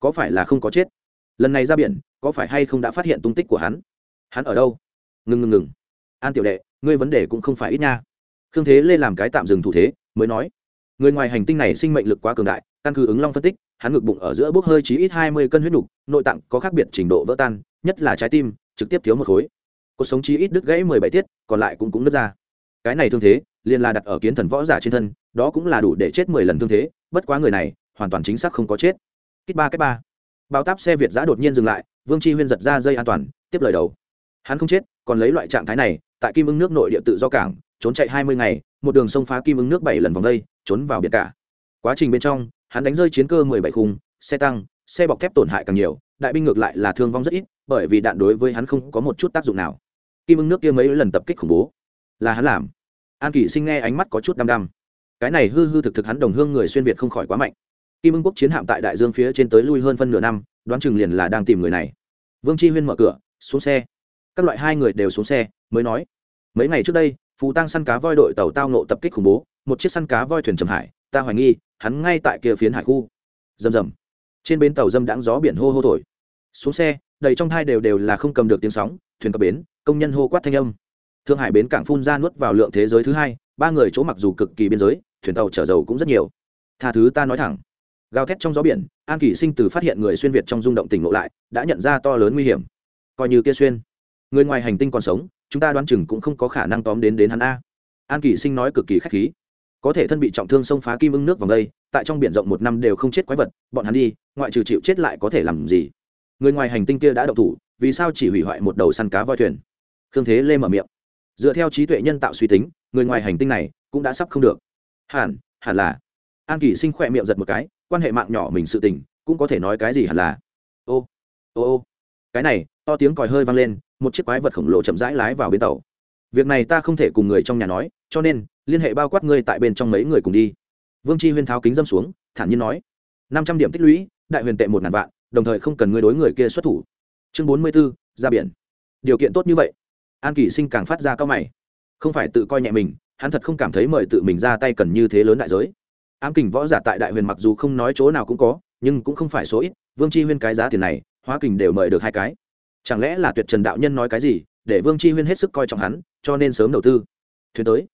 có phải là không có chết? Lần này ra biển, có phải hay không đã phát hiện tung tích của hắn? Hắn ở đâu? Ngừng ngừng ngừng an tiểu đệ, ngươi vấn đề cũng không phải ít nha khương thế lê làm cái tạm dừng thủ thế, mới nói, người ngoài hành tinh này sinh mệnh lực quá cường đại, căn cứ ứng long phân tích, hắn ngực bụng ở giữa bốc hơi chí ít hai mươi cân huyết nục, nội tạng có khác biệt trình độ vỡ tan, nhất là trái tim, trực tiếp thiếu một khối. Cuộc sống chí ít đứt gãy mười bảy tiết, còn lại cũng cũng nứt ra. Cái này thương thế, liền là đặt ở kiến thần võ giả trên thân, đó cũng là đủ để chết mười lần thương thế, bất quá người này, hoàn toàn chính xác không có chết. Kích ba cách ba. Bao táp xe việt giã đột nhiên dừng lại, vương chi huyên giật ra dây an toàn, tiếp lời đầu. Hắn không chết, còn lấy loại trạng thái này, tại kim ưng nước nội địa tự do cảng trốn chạy hai mươi ngày, một đường sông phá kim ứng nước bảy lần vòng đây trốn vào biển cả. Quá trình bên trong, hắn đánh rơi chiến cơ mười bảy khung, xe tăng, xe bọc thép tổn hại càng nhiều, đại binh ngược lại là thương vong rất ít, bởi vì đạn đối với hắn không có một chút tác dụng nào. Kim ưng nước kia mấy lần tập kích khủng bố, là hắn làm. An kỷ sinh nghe ánh mắt có chút đăm đăm. Cái này hư hư thực thực hắn đồng hương người xuyên việt không khỏi quá mạnh. Kim ưng quốc chiến hạm tại đại dương phía trên tới lui hơn phân nửa năm, đoán chừng liền là đang tìm người này. Vương chi huyên mở cửa, xuống xe. Các loại hai người đều xuống xe, mới nói. Mấy ngày trước đây Phù tăng săn cá voi đội tàu tao nộ tập kích khủng bố, một chiếc săn cá voi thuyền trầm hải, ta hoài nghi, hắn ngay tại kia phiến hải khu. Rầm rầm. Trên bến tàu dâm đãng gió biển hô hô thổi. Xuống xe, đầy trong thai đều đều là không cầm được tiếng sóng, thuyền cập bến, công nhân hô quát thanh âm. Thương hải bến cảng phun ra nuốt vào lượng thế giới thứ hai, ba người chỗ mặc dù cực kỳ biên giới, thuyền tàu chở dầu cũng rất nhiều. Tha thứ ta nói thẳng. Gào thét trong gió biển, an kỷ sinh từ phát hiện người xuyên việt trong rung động tỉnh ngộ lại, đã nhận ra to lớn nguy hiểm. Coi như kia xuyên. Người ngoài hành tinh còn sống chúng ta đoán chừng cũng không có khả năng tóm đến đến hắn a. An kỳ sinh nói cực kỳ k h á c h khí. Có thể thân bị trọng thương xông phá kim ưng nước vòng đây, tại trong b i ể n rộng một năm đều không chết quái vật, bọn hắn đi, ngoại trừ chịu chết lại có thể làm gì? Người ngoài hành tinh kia đã đậu thủ, vì sao chỉ hủy hoại một đầu săn cá voi thuyền? Khương thế lê mở miệng. Dựa theo trí tuệ nhân tạo suy tính, người ngoài hành tinh này cũng đã sắp không được. Hẳn hẳn là. An kỳ sinh khỏe miệng giật một cái, quan hệ mạng nhỏ mình sự tình, cũng có thể nói cái gì hẳn là. Ô ô ô. Cái này to tiếng còi hơi vang lên, một chiếc quái vật khổng lồ chậm rãi lái vào bến tàu. Việc này ta không thể cùng người trong nhà nói, cho nên, liên hệ bao quát ngươi tại bên trong mấy người cùng đi. Vương chi huyên tháo kính dâm xuống, thản nhiên nói, năm trăm điểm tích lũy, đại huyền tệ một ngàn vạn, đồng thời không cần ngươi đối người kia xuất thủ. Chương bốn mươi b ố ra biển. Điều kiện tốt như vậy. An kỷ sinh càng phát ra cao mày. Không phải tự coi nhẹ mình, hắn thật không cảm thấy mời tự mình ra tay cần như thế lớn đại giới. Ám kình võ giả tại đại huyền mặc dù không nói chỗ nào cũng có, nhưng cũng không phải số ít, vương chi huyên cái giá tiền này, hóa kình đều mời được hai cái chẳng lẽ là tuyệt trần đạo nhân nói cái gì, để vương chi huyên hết sức coi trọng hắn, cho nên sớm đầu tư. Thuyền tới.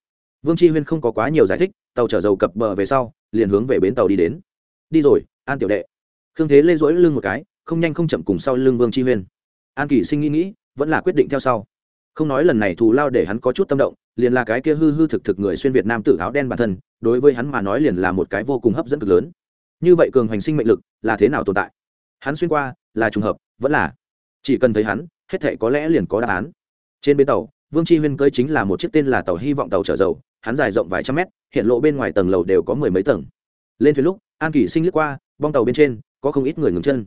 Vương chi huyên không có quá nhiều giải thích, tàu chở dầu cập bờ về sau, liền hướng về bến tàu đi đến. Đi rồi, an tiểu đệ. Khương thế lê dỗi lưng một cái, không nhanh không chậm cùng sau lưng vương chi huyên. An kỳ sinh nghĩ nghĩ, vẫn là quyết định theo sau. Không nói lần này thù lao để hắn có chút tâm động, liền là cái kia hư hư thực thực người xuyên việt nam tự áo đen bản thân, đối với hắn mà nói liền là một cái vô cùng hấp dẫn cực lớn. Như vậy cường hành sinh mệnh lực là thế nào tồn tại? Hắn xuyên qua, là trùng hợp, vẫn là chỉ cần thấy hắn, hết thệ có lẽ liền có đáp án. Trên bến tàu, vương Tri huyên cơi chính là một chiếc tên là tàu hy vọng tàu chở dầu, hắn dài rộng vài trăm mét, hiện lộ bên ngoài tầng lầu đều có mười mấy tầng. Lên thuyền lúc, an kỷ sinh lướt qua, bong tàu bên trên, có không ít người ngừng chân.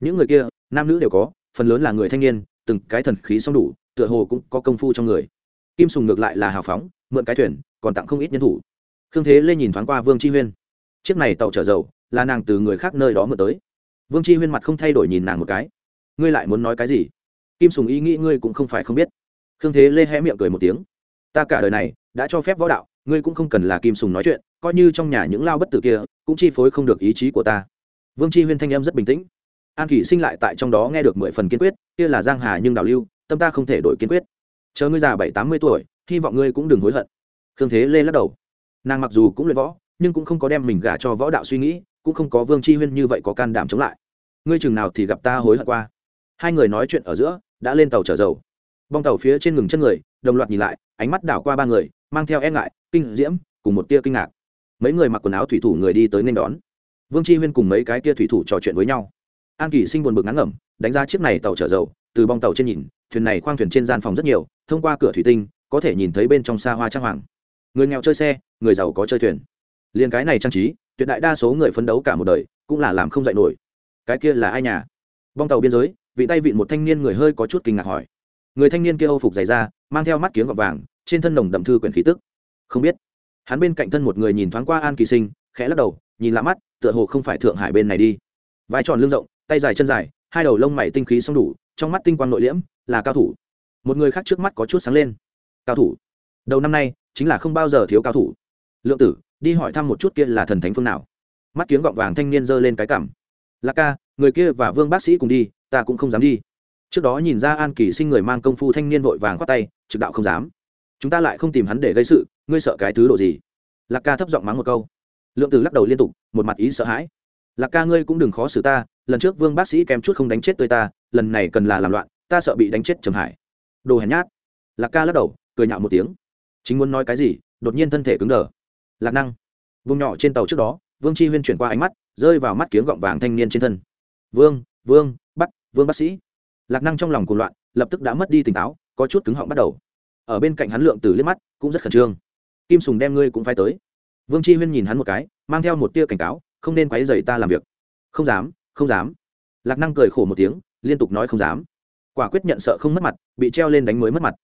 Những người kia, nam nữ đều có, phần lớn là người thanh niên, từng cái thần khí xong đủ, tựa hồ cũng có công phu trong người. Kim sùng ngược lại là hào phóng, mượn cái thuyền, còn tặng không ít nhân thủ. Khương thế lê nhìn thoáng qua vương Tri huyên. Chiếc này tàu chở dầu, là nàng từ người khác nơi đó mượn tới. Vương Tri huyên mặt không thay đổi nhìn nàng một cái ngươi lại muốn nói cái gì? Kim sùng ý nghĩ ngươi cũng không phải không biết. Khương thế lê hé miệng cười một tiếng. Ta cả đời này đã cho phép võ đạo, ngươi cũng không cần là kim sùng nói chuyện, coi như trong nhà những lao bất tử kia cũng chi phối không được ý chí của ta. Vương chi huyên thanh em rất bình tĩnh. An kỷ sinh lại tại trong đó nghe được mười phần kiên quyết, kia là giang hà nhưng đào lưu, tâm ta không thể đổi kiên quyết. Chờ ngươi già bảy tám mươi tuổi, hy vọng ngươi cũng đừng hối hận. Khương thế lê lắc đầu. Nàng mặc dù cũng luyện võ, nhưng cũng không có đem mình gả cho võ đạo suy nghĩ, cũng không có vương chi huyên như vậy có can đảm chống lại. Ngươi chừng nào thì gặp ta hối hận qua hai người nói chuyện ở giữa, đã lên tàu chở dầu. Bong tàu phía trên ngừng chân người, đồng loạt nhìn lại, ánh mắt đảo qua ba người, mang theo e ngại, kinh diễm, cùng một tia kinh ngạc. Mấy người mặc quần áo thủy thủ người đi tới nên đón. Vương chi huyên cùng mấy cái tia thủy thủ trò chuyện với nhau. An kỳ sinh buồn bực ngắn ngẩm, đánh giá chiếc này tàu chở dầu, từ bong tàu trên nhìn, thuyền này khoang thuyền trên gian phòng rất nhiều, thông qua cửa thủy tinh, có thể nhìn thấy bên trong xa hoa trang hoàng. Người nghèo chơi xe, người giàu có chơi thuyền. Liền cái này trang trí, tuyệt đại đa số người phấn đấu cả một đời, cũng là làm không dạy nổi. Cái kia là ai nhà? Bong tàu biên giới vị tay vịn một thanh niên người hơi có chút kinh ngạc hỏi. Người thanh niên kia âu phục dày ra mang theo mắt kiếng gọt vàng, trên thân nồng đậm thư quyển khí tức. Không biết. Hắn bên cạnh thân một người nhìn thoáng qua an kỳ sinh, khẽ lắc đầu, nhìn lạ mắt, tựa hồ không phải thượng hải bên này đi. Vai tròn lưng rộng, tay dài chân dài, hai đầu lông mày tinh khí xong đủ, trong mắt tinh quang nội liễm, là cao thủ. Một người khác trước mắt có chút sáng lên. Cao thủ. Đầu năm nay, chính là không bao giờ thiếu cao thủ. Lượng tử, đi hỏi thăm một chút kia là thần thánh phương nào. Mắt kiếng gọng vàng thanh niên giơ lên cái cảm. Lạc ca, người kia và vương bác sĩ cùng đi ta cũng không dám đi. Trước đó nhìn ra an kỳ sinh người mang công phu thanh niên vội vàng khoát tay, trực đạo không dám. Chúng ta lại không tìm hắn để gây sự, ngươi sợ cái thứ độ gì? Lạc ca thấp giọng mắng một câu. Lượng tử lắc đầu liên tục, một mặt ý sợ hãi. Lạc ca ngươi cũng đừng khó xử ta, lần trước vương bác sĩ kém chút không đánh chết tới ta, lần này cần là làm loạn, ta sợ bị đánh chết trầm hải đồ hèn nhát. Lạc ca lắc đầu, cười nhạo một tiếng. Chính muốn nói cái gì, đột nhiên thân thể cứng đờ. Lạc năng. Vùng nhỏ trên tàu trước đó, vương chi huyên chuyển qua ánh mắt, rơi vào mắt kiếng gọng vàng thanh niên trên thân. Vương vương vương bác sĩ. Lạc năng trong lòng cuộc loạn, lập tức đã mất đi tỉnh táo, có chút cứng họng bắt đầu. Ở bên cạnh hắn lượng từ liếc mắt, cũng rất khẩn trương. Kim sùng đem ngươi cũng phải tới. Vương chi huyên nhìn hắn một cái, mang theo một tia cảnh cáo, không nên quấy dày ta làm việc. Không dám không dám. Lạc năng cười khổ một tiếng, liên tục nói không dám. Quả quyết nhận sợ không mất mặt, bị treo lên đánh mới mất mặt.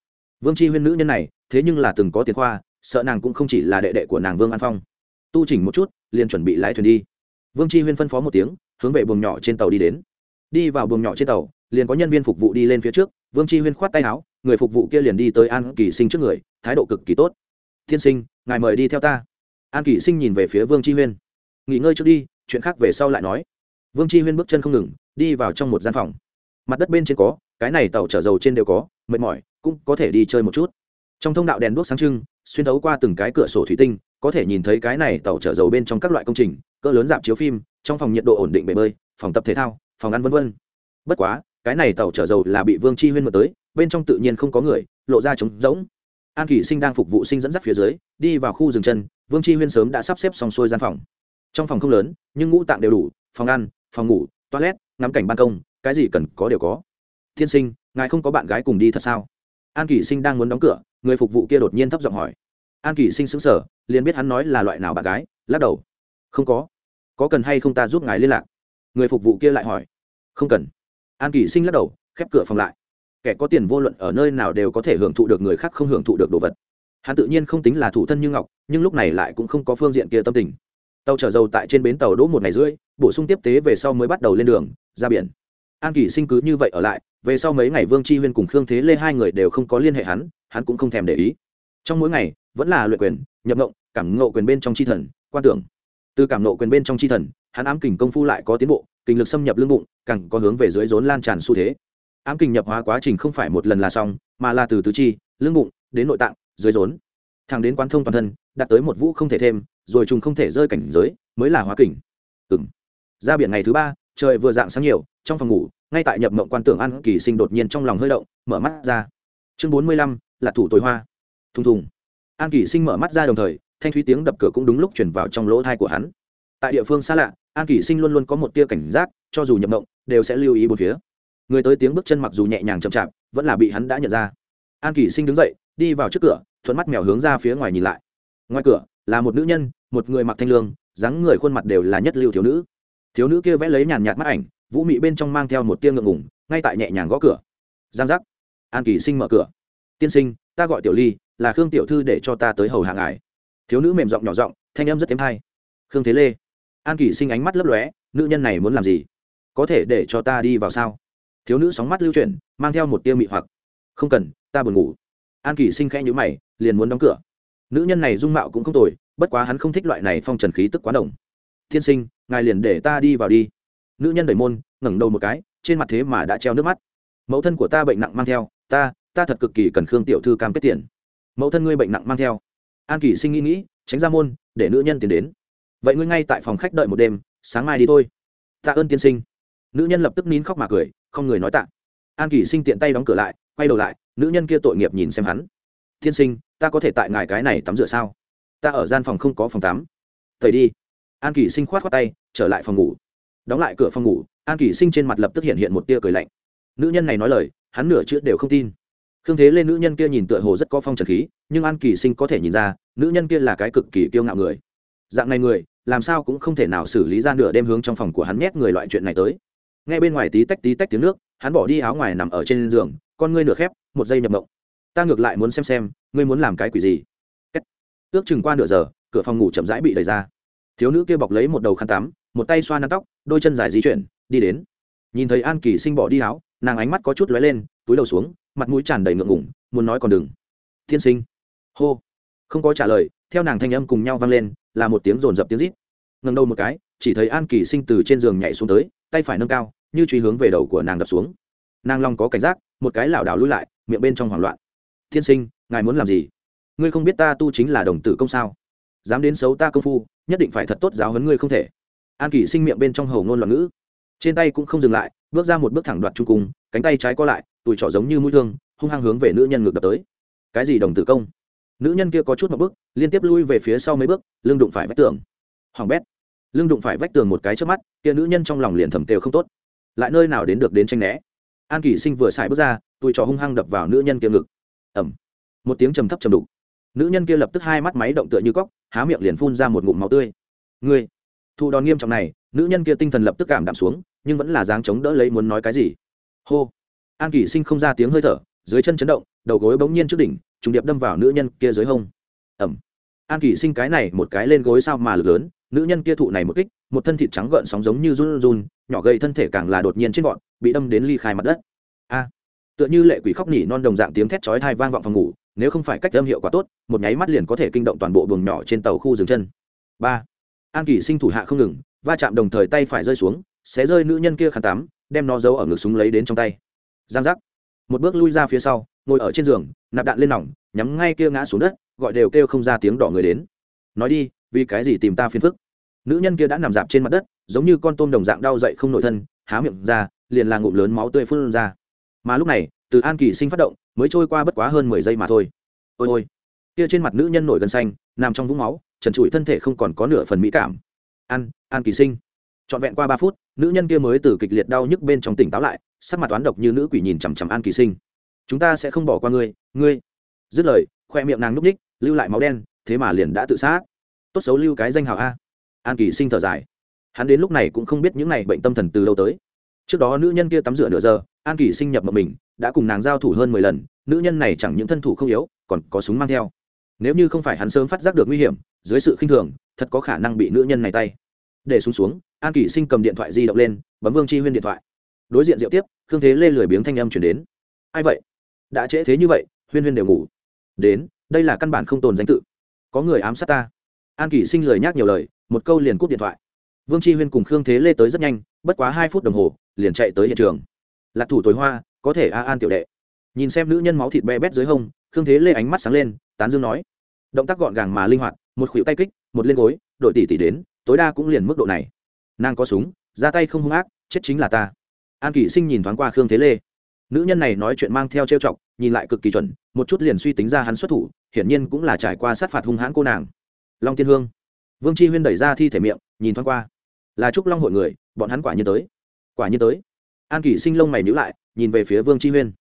Vương chi huyên nữ nhân này, thế nhưng là từng có tiền khoa, sợ nàng cũng không chỉ là đệ đệ của nàng vương an phong. Tu chỉnh một chút, liền chuẩn bị lái thuyền đi. Vương chi huyên phân phó một tiếng, hướng về buồng nhỏ trên tàu đi đến đi vào buồng nhỏ trên tàu, liền có nhân viên phục vụ đi lên phía trước, vương chi huyên khoát tay áo, người phục vụ kia liền đi tới an kỳ sinh trước người, thái độ cực kỳ tốt. Thiên sinh, ngài mời đi theo ta. An kỳ sinh nhìn về phía vương chi huyên. Nghỉ ngơi trước đi, chuyện khác về sau lại nói. Vương chi huyên bước chân không ngừng, đi vào trong một gian phòng. Mặt đất bên trên có, cái này tàu chở dầu trên đều có, mệt mỏi, cũng có thể đi chơi một chút. Trong thông đạo đèn đuốc sáng trưng, xuyên thấu qua từng cái cửa sổ thủy tinh, có thể nhìn thấy cái này tàu chở dầu bên trong các loại công trình, cỡ lớn dạp chiếu phim, trong phòng nhiệt độ ổn định bể bơi, phòng tập thể thao phòng ăn vân vân. bất quá cái này tàu chở dầu là bị vương chi huyên mượn tới bên trong tự nhiên không có người lộ ra trống rỗng. An kỷ sinh đang phục vụ sinh dẫn dắt phía dưới đi vào khu rừng chân vương chi huyên sớm đã sắp xếp xong xuôi gian phòng. Trong phòng không lớn nhưng ngũ tạng đều đủ phòng ăn phòng ngủ toilet ngắm cảnh ban công cái gì cần có đều có. Thiên sinh ngài không có bạn gái cùng đi thật sao? An kỷ sinh đang muốn đóng cửa người phục vụ kia đột nhiên thấp giọng hỏi. An kỷ sinh sững sờ, liền biết hắn nói là loại nào bạn gái lắc đầu. Không có. Có cần hay không ta giúp ngài liên lạc? Người phục vụ kia lại hỏi. Không cần. An kỷ sinh lắc đầu, khép cửa phòng lại. Kẻ có tiền vô luận ở nơi nào đều có thể hưởng thụ được người khác không hưởng thụ được đồ vật. Hắn tự nhiên không tính là thủ thân như ngọc, nhưng lúc này lại cũng không có phương diện kia tâm tình. Tàu chở dầu tại trên bến tàu đỗ một ngày rưỡi, bổ sung tiếp tế về sau mới bắt đầu lên đường, ra biển. An kỷ sinh cứ như vậy ở lại, về sau mấy ngày vương chi huyên cùng khương thế lê hai người đều không có liên hệ hắn hắn cũng không thèm để ý. Trong mỗi ngày, vẫn là luyện quyền, nhập ngộng, cảm ngộ quyền bên trong chi thần, quan tưởng. Từ cảm ngộ quyền bên trong chi thần hắn ám kình công phu lại có tiến bộ, kình lực xâm nhập lưng bụng, càng có hướng về dưới rốn lan tràn xu thế. Ám kình nhập hóa quá trình không phải một lần là xong, mà là từ tứ chi, lưng bụng, đến nội tạng, dưới rốn. Thẳng đến quán thông toàn thân, đạt tới một vũ không thể thêm, rồi trùng không thể rơi cảnh giới, mới là hóa kình. Ừm. ra biển ngày thứ ba, trời vừa dạng sáng nhiều, trong phòng ngủ, ngay tại nhập mộng quan tưởng ăn kỳ sinh đột nhiên trong lòng hơi động, mở mắt ra. Chương bốn mươi lăm, là thủ tối hoa. Thùng thùng. An kỳ sinh mở mắt ra đồng thời, thanh thúy tiếng đập cửa cũng đúng lúc chuyển vào trong lỗ thai của hắn. Tại địa phương xa lạ an Kỷ sinh luôn luôn có một tia cảnh giác, cho dù nhập mộng, đều sẽ lưu ý bốn phía. Người tới tiếng bước chân mặc dù nhẹ nhàng chậm chạp, vẫn là bị hắn đã nhận ra. An Kỷ sinh đứng dậy, đi vào trước cửa, thuận mắt mèo hướng ra phía ngoài nhìn lại. Ngoài cửa, là một nữ nhân, một người mặc thanh lương, dáng người khuôn mặt đều là nhất lưu thiếu nữ. Thiếu nữ kia vẽ lấy nhàn nhạt mắt ảnh, vũ mị bên trong mang theo một tia ngượng ngủng ngay tại nhẹ nhàng gõ cửa. Giang giác. An kỳ sinh mở cửa. Tiên sinh, ta gọi tiểu ly, là khương tiểu thư để cho ta tới hầu hạ ngài. Thiếu nữ mềm giọng nhỏ giọng, thanh em rất thêm hay. Khương thế lê an Kỷ sinh ánh mắt lấp lóe, nữ nhân này muốn làm gì? Có thể để cho ta đi vào sao? Thiếu nữ sóng mắt lưu chuyển, mang theo một tia mị hoặc. Không cần, ta buồn ngủ. An Kỷ sinh khẽ nhữ mày, liền muốn đóng cửa. Nữ nhân này dung mạo cũng không tồi, bất quá hắn không thích loại này phong trần khí tức quá đồng thiên sinh, ngài liền để ta đi vào đi. Nữ nhân đẩy môn, ngẩng đầu một cái, trên mặt thế mà đã treo nước mắt. Mẫu thân của ta bệnh nặng mang theo, ta ta thật cực kỳ cần khương tiểu thư cam kết tiền. Mẫu thân ngươi bệnh nặng mang theo. An Kỷ sinh nghĩ nghĩ, tránh ra môn, để nữ nhân tiến đến vậy ngươi ngay tại phòng khách đợi một đêm, sáng mai đi thôi. Tạ ơn tiên sinh. Nữ nhân lập tức nín khóc mà cười, không người nói tạ. An kỳ sinh tiện tay đóng cửa lại, quay đầu lại, nữ nhân kia tội nghiệp nhìn xem hắn. Tiên sinh, ta có thể tại ngài cái này tắm rửa sao? Ta ở gian phòng không có phòng tắm. Thầy đi. An kỳ sinh khoát khoát tay, trở lại phòng ngủ. Đóng lại cửa phòng ngủ, an kỳ sinh trên mặt lập tức hiện hiện một tia cười lạnh. Nữ nhân này nói lời, hắn nửa chữ đều không tin. Khương thế lên nữ nhân kia nhìn tựa hồ rất có phong trần khí, nhưng an kỳ sinh có thể nhìn ra, nữ nhân kia là cái cực kỳ kiêu ngạo người. Dạng này người làm sao cũng không thể nào xử lý ra nửa đêm hướng trong phòng của hắn nhét người loại chuyện này tới. Ngay bên ngoài tí tách tí tách tiếng nước, hắn bỏ đi áo ngoài nằm ở trên giường, con ngươi nửa khép, một giây nhập mộng. Ta ngược lại muốn xem xem, ngươi muốn làm cái quỷ gì? Kết. ước chừng qua nửa giờ, cửa phòng ngủ chậm rãi bị đẩy ra. Thiếu nữ kia bọc lấy một đầu khăn tắm, một tay xoa nắn tóc, đôi chân dài di chuyển, đi đến. Nhìn thấy an kỳ sinh bỏ đi áo, nàng ánh mắt có chút lóe lên, túi đầu xuống, mặt mũi tràn đầy ngượng ngủng muốn nói còn đừng. Thiên sinh. Hô. Không có trả lời, theo nàng thanh âm cùng nhau vang lên là một tiếng rồn rập tiếng rít. Ngần đầu một cái, chỉ thấy an kỳ sinh từ trên giường nhảy xuống tới, tay phải nâng cao, như truy hướng về đầu của nàng đập xuống. Nàng long có cảnh giác, một cái lảo đảo lui lại, miệng bên trong hoảng loạn. Thiên sinh, ngài muốn làm gì? Ngươi không biết ta tu chính là đồng tử công sao? Dám đến xấu ta công phu, nhất định phải thật tốt giáo huấn ngươi không thể. An kỳ sinh miệng bên trong hầu ngôn loạn ngữ. Trên tay cũng không dừng lại, bước ra một bước thẳng đoạt trung cung, cánh tay trái co lại tùi trỏ giống như mũi thương, hung hăng hướng về nữ nhân ngược đập tới. Cái gì đồng tử công? Nữ nhân kia có chút một bước, liên tiếp lui về phía sau mấy bước, lưng đụng phải vách tường. Hoàng bét, lưng đụng phải vách tường một cái trước mắt, kia nữ nhân trong lòng liền thầm tều không tốt. Lại nơi nào đến được đến tranh né? An Kỷ sinh vừa xài bước ra tùi trò hung hăng đập vào nữ nhân kia ngực. Ẩm một tiếng trầm thấp trầm đục. Nữ nhân kia lập tức hai mắt máy động tựa như cóc, há miệng liền phun ra một ngụm máu tươi. Ngươi, thụ đòn nghiêm trọng này, nữ nhân kia tinh thần lập tức cảm đạm xuống, nhưng vẫn là dáng chống đỡ lấy muốn nói cái gì. Hô. An Kỷ sinh không ra tiếng hơi thở, dưới chân chấn động, đầu gối bỗng nhiên trước đỉnh trùng điệp đâm vào nữ nhân kia dưới hông. Ẩm. An kỳ sinh cái này một cái lên gối sao mà lực lớn, nữ nhân kia thụ này một kích, một thân thịt trắng gợn sóng giống như run run, nhỏ gầy thân thể càng là đột nhiên trên vọn bị đâm đến ly khai mặt đất. A. Tựa như lệ quỷ khóc nỉ non đồng dạng tiếng thét chói thai vang vọng phòng ngủ, nếu không phải cách âm hiệu quả tốt, một nháy mắt liền có thể kinh động toàn bộ buồng nhỏ trên tàu khu dừng chân. Ba. An kỳ sinh thủ hạ không ngừng, va chạm đồng thời tay phải rơi xuống, xé rơi nữ nhân kia khăn tắm, đem nó giấu ở ngực súng lấy đến trong tay. Giang giác. Một bước lui ra phía sau ngồi ở trên giường, nạp đạn lên nòng, nhắm ngay kia ngã xuống đất, gọi đều kêu không ra tiếng đỏ người đến. Nói đi, vì cái gì tìm ta phiền phức? Nữ nhân kia đã nằm dạp trên mặt đất, giống như con tôm đồng dạng đau dậy không nội thân, há miệng ra, liền là ngụm lớn máu tươi phun ra. Mà lúc này, từ an kỳ sinh phát động, mới trôi qua bất quá hơn mười giây mà thôi. Ôi ôi. Kia trên mặt nữ nhân nổi gân xanh, nằm trong vũng máu, trần trụi thân thể không còn có nửa phần mỹ cảm. An an kỳ sinh. Trọn vẹn qua ba phút, nữ nhân kia mới từ kịch liệt đau nhức bên trong tỉnh táo lại, sắc mặt toán độc như nữ quỷ nhìn chằm chằm an kỳ sinh chúng ta sẽ không bỏ qua ngươi ngươi. Dứt lời, khoe miệng nàng núp ních, lưu lại máu đen, thế mà liền đã tự sát. Tốt xấu lưu cái danh hào a. An kỳ sinh thở dài. Hắn đến lúc này cũng không biết những này bệnh tâm thần từ lâu tới. Trước đó nữ nhân kia tắm rửa nửa giờ, an kỳ sinh nhập mộng mình, đã cùng nàng giao thủ hơn mười lần, nữ nhân này chẳng những thân thủ không yếu, còn có súng mang theo. Nếu như không phải hắn sớm phát giác được nguy hiểm, dưới sự khinh thường, thật có khả năng bị nữ nhân này tay. Để xuống xuống, an kỳ sinh cầm điện thoại di động lên, bấm vương chi huyên điện thoại. Đối diện diệu tiếp, khương thế lê lười biếng thanh âm chuyển đến. Ai vậy? Đã trễ thế như vậy, huyên huyên đều ngủ. Đến, đây là căn bản không tồn danh tự. Có người ám sát ta. An kỳ sinh lời nhắc nhiều lời, một câu liền cúp điện thoại. Vương tri huyên cùng khương thế lê tới rất nhanh, bất quá hai phút đồng hồ, liền chạy tới hiện trường. Lạc thủ tối hoa, có thể a an tiểu đệ. Nhìn xem nữ nhân máu thịt be bét dưới hông, khương thế lê ánh mắt sáng lên, tán dương nói. Động tác gọn gàng mà linh hoạt, một khuỷu tay kích, một lên gối, đội tỷ tỷ đến, tối đa cũng liền mức độ này. Nàng có súng, ra tay không hung ác, chết chính là ta. An kỷ sinh nhìn thoáng qua khương thế lê nữ nhân này nói chuyện mang theo trêu chọc, nhìn lại cực kỳ chuẩn, một chút liền suy tính ra hắn xuất thủ, hiển nhiên cũng là trải qua sát phạt hung hãn cô nàng. Long tiên hương. Vương chi huyên đẩy ra thi thể miệng, nhìn thoáng qua. Là trúc long hội người, bọn hắn quả nhiên tới. Quả nhiên tới. An kỷ sinh lông mày nhữ lại, nhìn về phía vương chi huyên.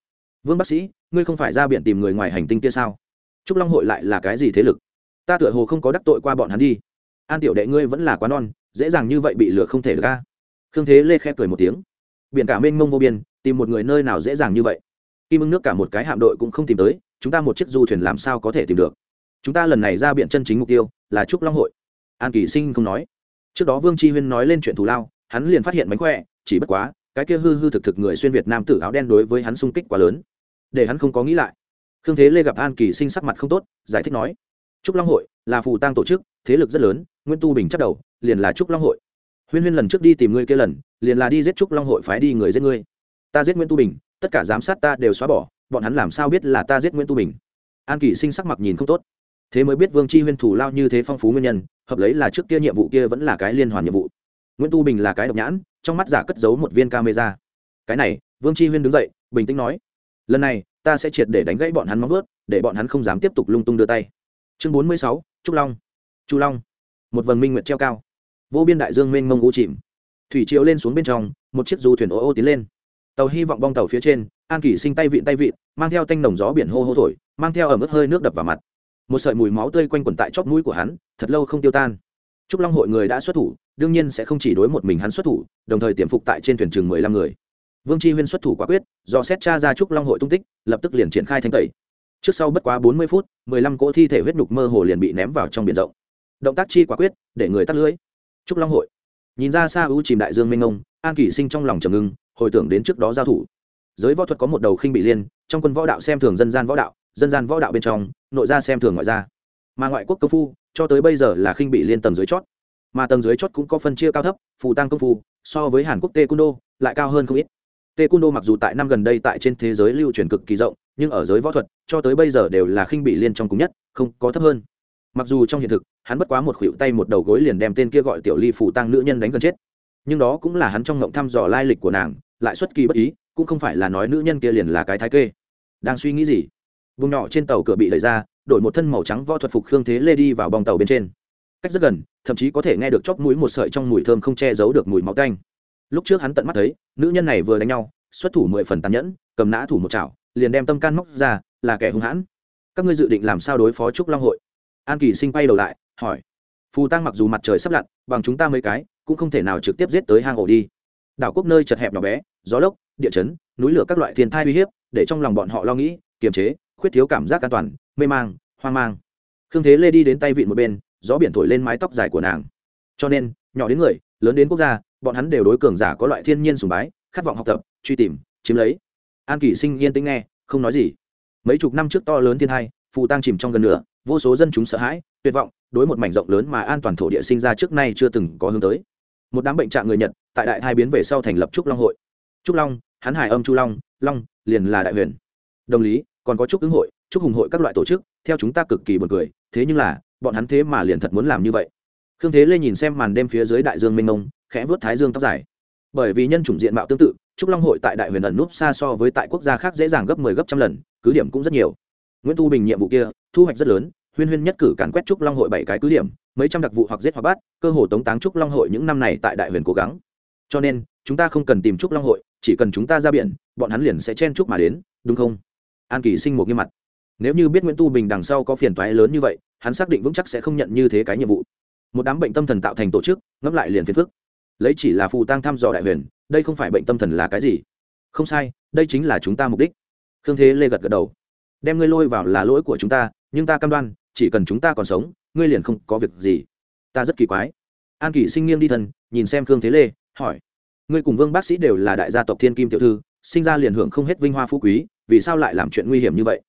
Vương bác sĩ, ngươi không phải ra biển tìm người ngoài hành tinh kia sao? Trúc long hội lại là cái gì thế lực? Ta tựa hồ không có đắc tội qua bọn hắn đi. An tiểu đệ ngươi vẫn là quá non, dễ dàng như vậy bị lửa không thể ra. khương thế lê khẽ cười một tiếng. Biển cả mênh mông vô biên tìm một người nơi nào dễ dàng như vậy. Kim ưng nước cả một cái hạm đội cũng không tìm tới, chúng ta một chiếc du thuyền làm sao có thể tìm được? Chúng ta lần này ra biển chân chính mục tiêu là trúc long hội. An kỳ sinh không nói. Trước đó vương chi huyên nói lên chuyện thù lao, hắn liền phát hiện mánh khỏe, chỉ bất quá, cái kia hư hư thực thực người xuyên việt nam tử áo đen đối với hắn sung kích quá lớn. Để hắn không có nghĩ lại. Khương thế lê gặp an kỳ sinh sắc mặt không tốt, giải thích nói, trúc long hội là phù tăng tổ chức, thế lực rất lớn nguyễn tu bình chắc đầu, liền là trúc long hội. Huyên huyên lần trước đi tìm ngươi kia lần, liền là đi giết trúc long hội phái đi người giết ngươi ta giết nguyễn tu bình, tất cả giám sát ta đều xóa bỏ, bọn hắn làm sao biết là ta giết nguyễn tu bình? An kỳ sinh sắc mặt nhìn không tốt. Thế mới biết vương chi huyên thủ lao như thế phong phú nguyên nhân, hợp lấy là trước kia nhiệm vụ kia vẫn là cái liên hoàn nhiệm vụ. Nguyễn tu bình là cái độc nhãn, trong mắt giả cất giấu một viên camera. Cái này, vương chi huyên đứng dậy, bình tĩnh nói, lần này, ta sẽ triệt để đánh gãy bọn hắn móng vớt để bọn hắn không dám tiếp tục lung tung đưa tay. Chương bốn mươi sáu, trúc long. Chu long. Một vầng minh nguyệt treo cao. Vô biên đại dương mênh mông u chìm. Thủy triều lên xuống bên trong, một chiếc du thuyền ô ô tiến lên tàu hy vọng bong tàu phía trên, an kỷ sinh tay vịn tay vịn, mang theo tanh nồng gió biển hô hô thổi, mang theo ẩm ướt hơi nước đập vào mặt. Một sợi mùi máu tươi quanh quẩn tại chóp mũi của hắn, thật lâu không tiêu tan. Trúc long hội người đã xuất thủ, đương nhiên sẽ không chỉ đối một mình hắn xuất thủ, đồng thời tiềm phục tại trên thuyền chừng mười lăm người. Vương chi huyên xuất thủ quả quyết, do xét cha ra trúc long hội tung tích, lập tức liền triển khai thanh tẩy. Trước sau bất quá bốn mươi phút, mười lăm cỗ thi thể huyết nhục mơ hồ liền bị ném vào trong biển rộng. Động tác chi quả quyết, để người tắt lưới. Trúc long hội. Nhìn ra xa ưu chìm đại dương minh ngông an kỷ sinh trong lòng trầm ngưng hồi tưởng đến trước đó giao thủ. Giới võ thuật có một đầu khinh bị liên, trong quân võ đạo xem thường dân gian võ đạo, dân gian võ đạo bên trong, nội gia xem thường ngoại gia. Mà ngoại quốc công phu, cho tới bây giờ là khinh bị liên tầng dưới chót. Mà tầng dưới chót cũng có phân chia cao thấp, phù tăng công phu, so với hàn quốc tê cung đô lại cao hơn không ít. Tê cung đô mặc dù tại năm gần đây tại trên thế giới lưu truyền cực kỳ rộng, nhưng ở giới võ thuật, cho tới bây giờ đều là khinh bị liên trong cùng nhất, không có thấp hơn. Mặc dù trong hiện thực, hắn bất quá một khuỷu tay một đầu gối liền đem tên kia gọi tiểu ly phủ tăng nữ nhân đánh gần chết. Nhưng đó cũng là hắn trong ngộng thăm dò lai lịch của nàng lại xuất kỳ bất ý, cũng không phải là nói nữ nhân kia liền là cái thái kê. Đang suy nghĩ gì? Vùng nhỏ trên tàu cửa bị đẩy ra, đổi một thân màu trắng võ thuật phục khương thế lê đi vào bong tàu bên trên. Cách rất gần, thậm chí có thể nghe được chóp mũi một sợi trong mùi thơm không che giấu được mùi máu tanh. Lúc trước hắn tận mắt thấy, nữ nhân này vừa đánh nhau, xuất thủ mười phần tàn nhẫn, cầm nã thủ một chảo, liền đem tâm can móc ra, là kẻ hung hãn. Các ngươi dự định làm sao đối phó trúc long hội? An kỳ sinh bay đầu lại, hỏi. Phù tăng mặc dù mặt trời sắp lặn, bằng chúng ta mấy cái, cũng không thể nào trực tiếp giết tới hang ổ đi. Đảo quốc nơi chật hẹp nhỏ bé gió lốc, địa chấn, núi lửa các loại thiên thai uy hiếp, để trong lòng bọn họ lo nghĩ, kiềm chế, khuyết thiếu cảm giác an toàn, mê mang, hoang mang. Khương thế lê đi đến tay vịn một bên, gió biển thổi lên mái tóc dài của nàng. Cho nên, nhỏ đến người, lớn đến quốc gia, bọn hắn đều đối cường giả có loại thiên nhiên sùng bái, khát vọng học tập, truy tìm, chiếm lấy. An kỷ sinh yên tĩnh nghe, không nói gì. Mấy chục năm trước to lớn thiên hai phù tăng chìm trong gần nửa, vô số dân chúng sợ hãi, tuyệt vọng, đối một mảnh rộng lớn mà an toàn thổ địa sinh ra trước nay chưa từng có hướng tới. Một đám bệnh trạng người nhật, tại đại thai biến về sau thành lập trúc long hội trúc long, hắn hải âm chu long long liền là đại huyền. Đồng lý, còn có trúc ứng hội, trúc hùng hội các loại tổ chức, theo chúng ta cực kỳ buồn cười, thế nhưng là, bọn hắn thế mà liền thật muốn làm như vậy. Khương thế lê nhìn xem màn đêm phía dưới đại dương mênh mông, khẽ vớt thái dương tóc dài. Bởi vì nhân chủng diện mạo tương tự, trúc long hội tại đại huyền ẩn núp xa so với tại quốc gia khác dễ dàng gấp 10 gấp trăm lần, cứ điểm cũng rất nhiều. Nguyễn tu bình nhiệm vụ kia, thu hoạch rất lớn, huyên huyên nhất cử càn quét trúc long hội bảy cái cứ điểm, mấy trăm đặc vụ hoặc giết hoặc bắt, cơ hồ tống táng trúc long hội những năm này tại đại huyền cố gắng. Cho nên chúng ta không cần tìm trúc long hội, chỉ cần chúng ta ra biển, bọn hắn liền sẽ chen trúc mà đến, đúng không? An kỳ sinh một nghiêm mặt. Nếu như biết nguyễn tu bình đằng sau có phiền toái lớn như vậy, hắn xác định vững chắc sẽ không nhận như thế cái nhiệm vụ. Một đám bệnh tâm thần tạo thành tổ chức, ngẫm lại liền phiền phức. Lấy chỉ là phù tăng thăm dò đại huyền, đây không phải bệnh tâm thần là cái gì? Không sai, đây chính là chúng ta mục đích. Khương thế lê gật gật đầu. Đem ngươi lôi vào là lỗi của chúng ta, nhưng ta cam đoan, chỉ cần chúng ta còn sống, ngươi liền không có việc gì. Ta rất kỳ quái. An kỷ sinh nghiêng đi thân nhìn xem khương thế lê, hỏi ngươi cùng vương bác sĩ đều là đại gia tộc thiên kim tiểu thư, sinh ra liền hưởng không hết vinh hoa phú quý, vì sao lại làm chuyện nguy hiểm như vậy?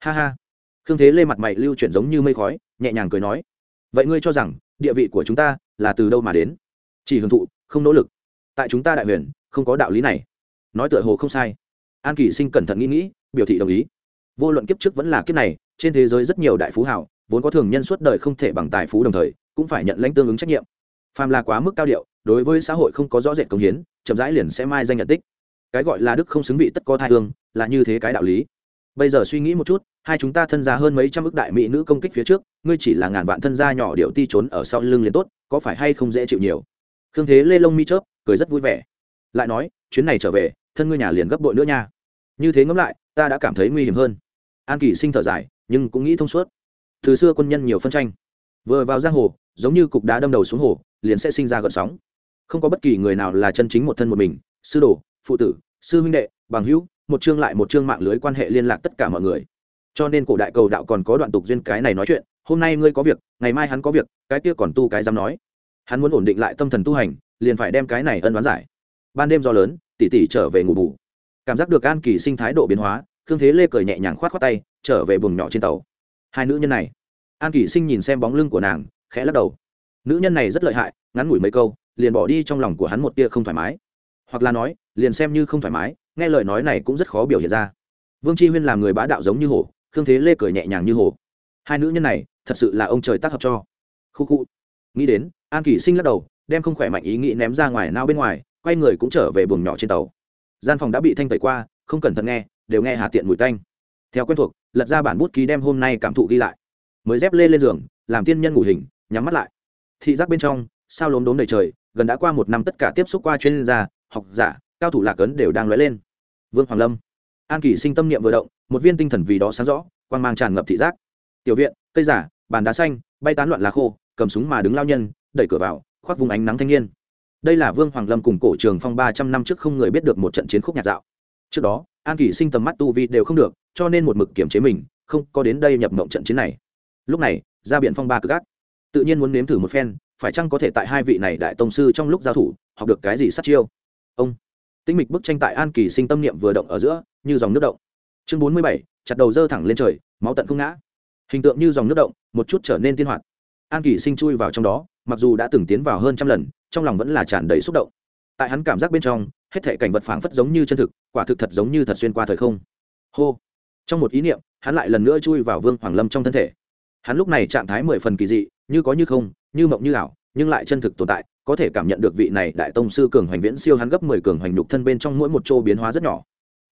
Ha ha. Khương thế lê mặt mày lưu chuyển giống như mây khói, nhẹ nhàng cười nói, vậy ngươi cho rằng, địa vị của chúng ta là từ đâu mà đến? Chỉ hưởng thụ, không nỗ lực. Tại chúng ta đại huyền, không có đạo lý này. Nói tựa hồ không sai. An kỳ sinh cẩn thận nghĩ nghĩ, biểu thị đồng ý. Vô luận kiếp trước vẫn là kiếp này, trên thế giới rất nhiều đại phú hảo vốn có thường nhân suốt đời không thể bằng tài phú đồng thời, cũng phải nhận lãnh tương ứng trách nhiệm phàm là quá mức cao điệu, đối với xã hội không có rõ rệt công hiến, chậm rãi liền sẽ mai danh nhận tích. Cái gọi là đức không xứng vị tất có thai hương, là như thế cái đạo lý. Bây giờ suy nghĩ một chút, hai chúng ta thân gia hơn mấy trăm ước đại mỹ nữ công kích phía trước, ngươi chỉ là ngàn vạn thân gia nhỏ điệu ti trốn ở sau lưng liền tốt, có phải hay không dễ chịu nhiều? Khương thế lê lông mi chớp, cười rất vui vẻ. Lại nói, chuyến này trở về, thân ngươi nhà liền gấp bội nữa nha. Như thế ngẫm lại, ta đã cảm thấy nguy hiểm hơn. An kỳ sinh thở dài, nhưng cũng nghĩ thông suốt. Từ xưa quân nhân nhiều phân tranh. Vừa vào giang hồ giống như cục đá đâm đầu xuống hồ, liền sẽ sinh ra gợn sóng. Không có bất kỳ người nào là chân chính một thân một mình, sư đồ, phụ tử, sư huynh đệ, bằng hữu, một chương lại một chương mạng lưới quan hệ liên lạc tất cả mọi người. Cho nên cổ đại cầu đạo còn có đoạn tục duyên cái này nói chuyện, hôm nay ngươi có việc, ngày mai hắn có việc, cái kia còn tu cái dám nói. Hắn muốn ổn định lại tâm thần tu hành, liền phải đem cái này ân đoán giải. Ban đêm do lớn, tỉ tỉ trở về ngủ bù. Cảm giác được an kỳ sinh thái độ biến hóa thương thế lê cười nhẹ nhàng khoát khoát tay, trở về buồng nhỏ trên tàu. Hai nữ nhân này. An kỳ sinh nhìn xem bóng lưng của nàng khẽ lắc đầu. Nữ nhân này rất lợi hại, ngắn ngủi mấy câu, liền bỏ đi trong lòng của hắn một tia không thoải mái. Hoặc là nói, liền xem như không thoải mái, nghe lời nói này cũng rất khó biểu hiện ra. Vương Tri huyên làm người bá đạo giống như hổ, khương thế lê cười nhẹ nhàng như hổ. Hai nữ nhân này, thật sự là ông trời tác hợp cho. Khu khu. Nghĩ đến, an kỷ sinh lắc đầu, đem không khỏe mạnh ý nghĩ ném ra ngoài nao bên ngoài, quay người cũng trở về buồng nhỏ trên tàu. Gian phòng đã bị thanh tẩy qua, không cẩn thận nghe, đều nghe hà tiện mùi tanh. Theo quen thuộc, lật ra bản bút ký đem hôm nay cảm thụ ghi lại. Mới dép lê lên giường, làm tiên nhân ngủ hình nhắm mắt lại. Thị giác bên trong, sao lốm đốm đầy trời, gần đã qua một năm tất cả tiếp xúc qua chuyên gia, học giả, cao thủ lạc ấn đều đang lóe lên. Vương hoàng lâm. An kỳ sinh tâm niệm vừa động, một viên tinh thần vì đó sáng rõ quan mang tràn ngập thị giác. Tiểu viện, cây giả, bàn đá xanh, bay tán loạn lá khô, cầm súng mà đứng lao nhân, đẩy cửa vào, khoác vùng ánh nắng thanh niên. Đây là vương hoàng lâm cùng cổ trường phong ba trăm năm trước không người biết được một trận chiến khúc nhạc dạo. Trước đó, an kỷ sinh tầm mắt tu vi đều không được, cho nên một mực kiểm chế mình, không có đến đây nhập mộng trận chiến này. Lúc này, ra biển phong ba cực gác tự nhiên muốn nếm thử một phen, phải chăng có thể tại hai vị này đại tông sư trong lúc giao thủ, học được cái gì sát chiêu? Ông. Tinh mịch bức tranh tại an kỳ sinh tâm niệm vừa động ở giữa, như dòng nước động. Chương bốn mươi bảy, chặt đầu dơ thẳng lên trời, máu tận không ngã. Hình tượng như dòng nước động, một chút trở nên tiên hoạt. An kỳ sinh chui vào trong đó, mặc dù đã từng tiến vào hơn trăm lần, trong lòng vẫn là tràn đầy xúc động. Tại hắn cảm giác bên trong, hết thể cảnh vật phảng phất giống như chân thực, quả thực thật giống như thật xuyên qua thời không. Hô. Trong một ý niệm, hắn lại lần nữa chui vào vương hoàng lâm trong thân thể. Hắn lúc này trạng thái mười phần kỳ dị như có như không, như mộng như ảo, nhưng lại chân thực tồn tại, có thể cảm nhận được vị này đại tông sư cường hoành viễn siêu hắn gấp mười cường hoành nhục thân bên trong mỗi một chỗ biến hóa rất nhỏ.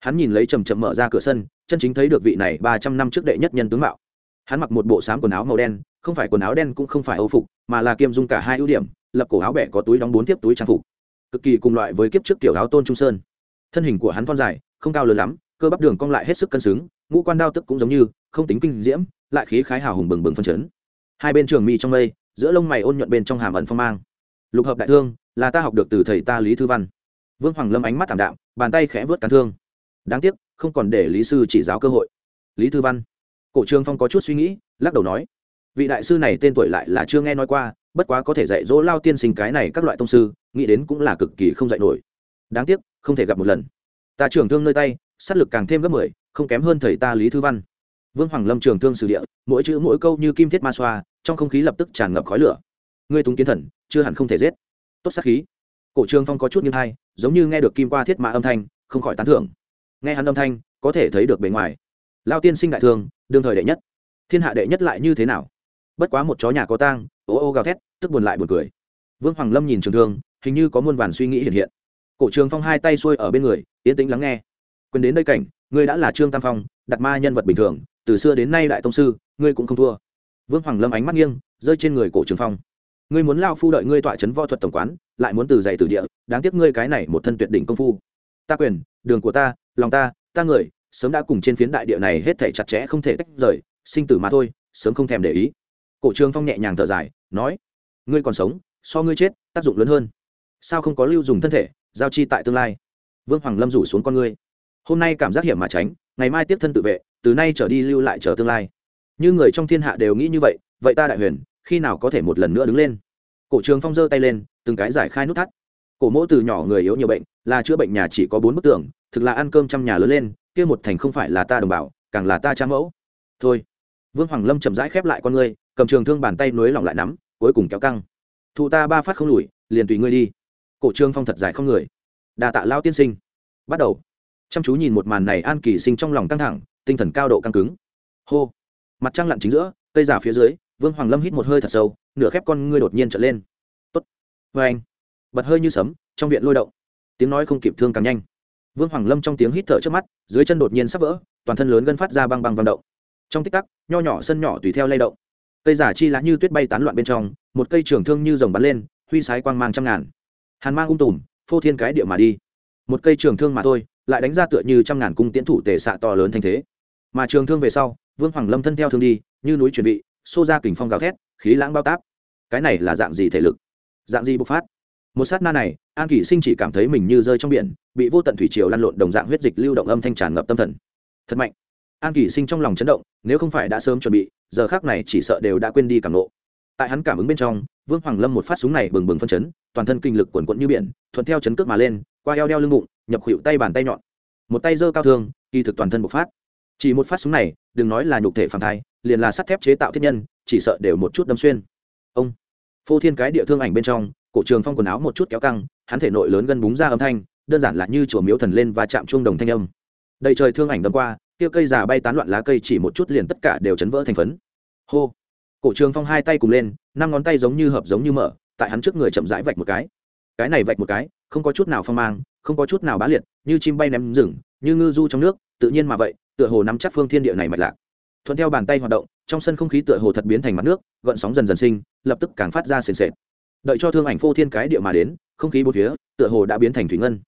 Hắn nhìn lấy chầm chậm mở ra cửa sân, chân chính thấy được vị này ba trăm năm trước đệ nhất nhân tướng mạo. Hắn mặc một bộ sám quần áo màu đen, không phải quần áo đen cũng không phải âu phục, mà là kiêm dung cả hai ưu điểm, lập cổ áo bẻ có túi đóng bốn tiếp túi trang phục. Cực kỳ cùng loại với kiếp trước tiểu áo tôn trung sơn. Thân hình của hắn thon dài, không cao lớn lắm, cơ bắp đường cong lại hết sức cân xứng, ngũ quan đao tức cũng giống như, không tính kinh diễm, lại khí khái hào hùng bừng bừng phân chấn hai bên trường mi trong mây, giữa lông mày ôn nhuận bên trong hàm ẩn phong mang. Lục hợp đại thương, là ta học được từ thầy ta lý thư văn. Vương hoàng lâm ánh mắt thảm đạm, bàn tay khẽ vớt cán thương. Đáng tiếc, không còn để lý sư chỉ giáo cơ hội. Lý thư văn. Cổ trương phong có chút suy nghĩ, lắc đầu nói, vị đại sư này tên tuổi lại là chưa nghe nói qua, bất quá có thể dạy dỗ lao tiên sinh cái này các loại tông sư, nghĩ đến cũng là cực kỳ không dạy nổi. Đáng tiếc, không thể gặp một lần. Ta trưởng thương nơi tay, sát lực càng thêm gấp mười, không kém hơn thầy ta lý thư văn. Vương hoàng lâm trường thương sử địa, mỗi chữ mỗi câu như kim thiết ma xoa trong không khí lập tức tràn ngập khói lửa. Ngươi túng kiến thần, chưa hẳn không thể giết. Tốt sát khí. Cổ trường phong có chút nghiêng hay giống như nghe được kim qua thiết mã âm thanh, không khỏi tán thưởng. Nghe hắn âm thanh, có thể thấy được bề ngoài. Lao tiên sinh đại thương đương thời đệ nhất. Thiên hạ đệ nhất lại như thế nào? Bất quá một chó nhà có tang, ô ô gào thét, tức buồn lại buồn cười. Vương hoàng lâm nhìn trường thương, hình như có muôn vàn suy nghĩ hiện hiện. Cổ trường phong hai tay xuôi ở bên người yên tĩnh lắng nghe. Quên đến đây cảnh, ngươi đã là trương tam phong, đặt ma nhân vật bình thường, từ xưa đến nay đại tông sư, ngươi cũng không thua vương hoàng lâm ánh mắt nghiêng, rơi trên người cổ trường phong. Ngươi muốn lao phu đợi ngươi tọa chấn võ thuật tổng quán, lại muốn từ dạy từ địa, đáng tiếc ngươi cái này một thân tuyệt đỉnh công phu. Ta quyền, đường của ta, lòng ta ta người, sớm đã cùng trên phiến đại địa này hết thể chặt chẽ không thể tách rời, sinh tử mà thôi, sớm không thèm để ý. Cổ trường phong nhẹ nhàng thở dài, nói, ngươi còn sống, so ngươi chết, tác dụng lớn hơn. Sao không có lưu dùng thân thể, giao chi tại tương lai? Vương hoàng lâm rủ xuống con ngươi. Hôm nay cảm giác hiểm mà tránh, ngày mai tiếp thân tự vệ, từ nay trở đi lưu lại chờ tương lai như người trong thiên hạ đều nghĩ như vậy vậy ta đại huyền, khi nào có thể một lần nữa đứng lên? Cổ trường phong giơ tay lên, từng cái giải khai nút thắt. Cổ mỗ từ nhỏ người yếu nhiều bệnh, là chữa bệnh nhà chỉ có bốn bức tường, thực là ăn cơm trăm nhà lớn lên, kia một thành không phải là ta đồng bào, càng là ta cha mẫu. Thôi. Vương hoàng lâm chậm rãi khép lại con ngươi, cầm trường thương bàn tay nối lỏng lại nắm, cuối cùng kéo căng. Thụ ta ba phát không lùi, liền tùy ngươi đi. Cổ trương phong thật dài không người. Đà tạ lao tiên sinh. Bắt đầu. Chăm chú nhìn một màn này an kỳ sinh trong lòng căng thẳng, tinh thần cao độ căng cứng. Hô mặt trăng lặn chính giữa, cây giả phía dưới, vương hoàng lâm hít một hơi thật sâu, nửa khép con ngươi đột nhiên trở lên. Tốt. Vê anh. Bật hơi như sấm, trong viện lôi động. Tiếng nói không kịp thương càng nhanh. Vương hoàng lâm trong tiếng hít thở trước mắt, dưới chân đột nhiên sắp vỡ, toàn thân lớn gân phát ra băng băng văng động. Trong tích tắc, nho nhỏ sân nhỏ tùy theo lay động. Cây giả chi lá như tuyết bay tán loạn bên trong, một cây trường thương như rồng bắn lên, huy sái quang mang trăm ngàn. Hàn mang ung tùm, phô thiên cái địa mà đi. Một cây trường thương mà thôi, lại đánh ra tựa như trăm ngàn cung tiễn thủ tề xạ to lớn thành thế. Mà trường thương về sau vương hoàng lâm thân theo thương đi, như núi chuẩn bị xô ra kình phong gào thét, khí lãng bao táp. Cái này là dạng gì thể lực? Dạng gì bộc phát? Một sát na này, an kỷ sinh chỉ cảm thấy mình như rơi trong biển, bị vô tận thủy triều lăn lộn đồng dạng huyết dịch lưu động âm thanh tràn ngập tâm thần. Thật mạnh. An kỷ sinh trong lòng chấn động, nếu không phải đã sớm chuẩn bị, giờ khác này chỉ sợ đều đã quên đi cảm nộ tại hắn cảm ứng bên trong, vương hoàng lâm một phát súng này bừng bừng phân chấn, toàn thân kinh lực quần quận như biển, thuận theo chấn cước mà lên, qua eo đeo lưng bụng, nhập khuỵu tay bàn tay nhọn. Một tay giơ cao thương, kỳ thực toàn thân bộc phát chỉ một phát súng này, đừng nói là nhục thể phản thai, liền là sắt thép chế tạo thiết nhân, chỉ sợ đều một chút đâm xuyên. Ông. Phô thiên cái địa thương ảnh bên trong, cổ trường phong quần áo một chút kéo căng, hắn thể nội lớn gân búng ra âm thanh, đơn giản là như chùa miếu thần lên và chạm chuông đồng thanh âm. Đầy trời thương ảnh đâm qua, kia cây già bay tán loạn lá cây chỉ một chút liền tất cả đều chấn vỡ thành phấn. Hô. Cổ trường phong hai tay cùng lên, năm ngón tay giống như hợp giống như mở, tại hắn trước người chậm rãi vạch một cái. Cái này vạch một cái, không có chút nào phong mang, không có chút nào bá liệt, như chim bay ném rừng, như ngư du trong nước, tự nhiên mà vậy tựa hồ nắm chắc phương thiên địa này mạch lạc. Thuận theo bàn tay hoạt động, trong sân không khí tựa hồ thật biến thành mặt nước, gợn sóng dần dần sinh, lập tức càng phát ra sền sệt. Đợi cho thương ảnh phô thiên cái địa mà đến, không khí bốn phía tựa hồ đã biến thành thủy ngân.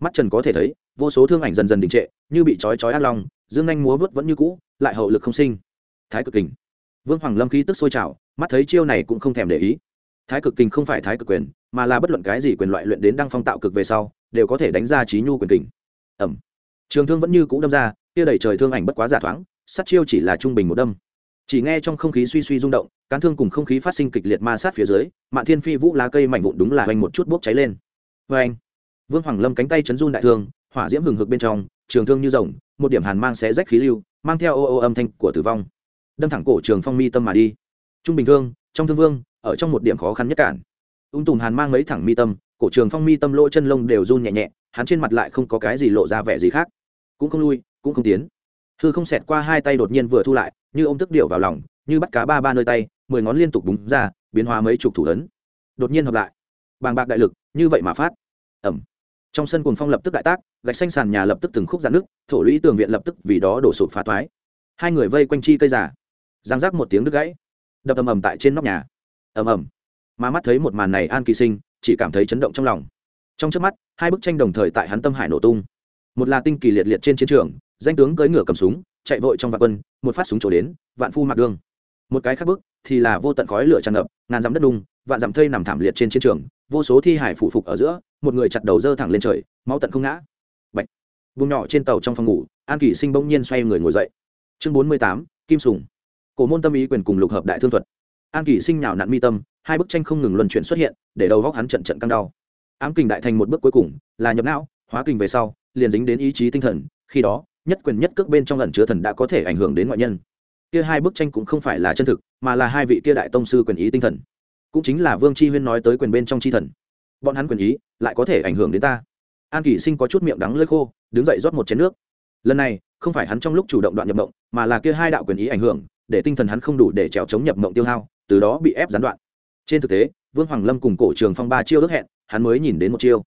Mắt trần có thể thấy, vô số thương ảnh dần dần đình trệ, như bị trói trói ác long, dương anh múa vớt vẫn như cũ, lại hậu lực không sinh. Thái cực kình. Vương hoàng lâm khí tức sôi trào, mắt thấy chiêu này cũng không thèm để ý. Thái cực kình không phải thái cực quyền, mà là bất luận cái gì quyền loại luyện đến đăng phong tạo cực về sau, đều có thể đánh ra trí nhu quyền kình. Ẩm. Trường thương vẫn như cũ đâm ra kia đầy trời thương ảnh bất quá giả thoáng, sát chiêu chỉ là trung bình một đâm. Chỉ nghe trong không khí suy suy rung động, cán thương cùng không khí phát sinh kịch liệt ma sát phía dưới, mạn thiên phi vũ lá cây mảnh vụn đúng là hoành một chút bốc cháy lên. Vê anh vương hoàng lâm cánh tay chấn run đại thương, hỏa diễm hừng hực bên trong, trường thương như rồng, một điểm hàn mang xé rách khí lưu, mang theo ô ô âm thanh của tử vong. Đâm thẳng cổ trường phong mi tâm mà đi. Trung bình thương, trong thương vương, ở trong một điểm khó khăn nhất cản. Ung tùm hàn mang mấy thẳng mi tâm, cổ trường phong mi tâm lỗ chân lông đều run nhẹ nhẹ, hắn trên mặt lại không có cái gì lộ ra vẻ gì khác. Cũng không lui cũng không tiến. Hư không xẹt qua hai tay đột nhiên vừa thu lại, như ô m tức điệu vào lòng, như bắt cá ba ba nơi tay, mười ngón liên tục búng ra, biến hóa mấy chục thủ ấn. Đột nhiên hợp lại. Bàng bạc đại lực, như vậy mà phát. Ẩm. Trong sân cuồng phong lập tức đại tác, gạch xanh sàn nhà lập tức từng khúc dạn nước thổ lũy tường viện lập tức vì đó đổ sụp phá toái. Hai người vây quanh chi cây giả giang rác một tiếng đứt gãy. Đập ầm ầm tại trên nóc nhà. Ầm ầm. Mà mắt thấy một màn này an kỳ sinh, chỉ cảm thấy chấn động trong lòng. Trong trước mắt, hai bức tranh đồng thời tại hắn tâm hải nổ tung. Một là tinh kỳ liệt liệt trên chiến trường danh tướng cưỡi ngựa cầm súng, chạy vội trong vạn quân, một phát súng trổ đến, vạn phu mặc đương một cái khác bức thì là vô tận khói lửa tràn ngập, ngàn dặm đất đung, vạn dặm thây nằm thảm liệt trên chiến trường, vô số thi hải phụ phục ở giữa, một người chặt đầu dơ thẳng lên trời, máu tận không ngã. Bạch. vùng nhỏ trên tàu trong phòng ngủ, an kỷ sinh bỗng nhiên xoay người ngồi dậy. Chương bốn mươi tám, kim sùng. Cổ môn tâm ý quyền cùng lục hợp đại thương thuật. An kỷ sinh nhào nặn mi tâm, hai bức tranh không ngừng luân chuyển xuất hiện, để đầu góc hắn trận trận căng đau. Ám kình đại thành một bước cuối cùng, là nhập não, hóa kình về sau, liền dính đến ý chí tinh thần, khi đó nhất quyền nhất cước bên trong lần chứa thần đã có thể ảnh hưởng đến ngoại nhân. Kia hai bức tranh cũng không phải là chân thực, mà là hai vị kia đại tông sư quyền ý tinh thần. Cũng chính là vương chi huyên nói tới quyền bên trong chi thần. Bọn hắn quyền ý lại có thể ảnh hưởng đến ta. An kỷ sinh có chút miệng đắng lơi khô, đứng dậy rót một chén nước. Lần này, không phải hắn trong lúc chủ động đoạn nhập mộng, mà là kia hai đạo quyền ý ảnh hưởng, để tinh thần hắn không đủ để trèo chống nhập mộng tiêu hao, từ đó bị ép gián đoạn. Trên thực tế, vương hoàng lâm cùng cổ trường phong ba chiêu ước hẹn, hắn mới nhìn đến một chiêu.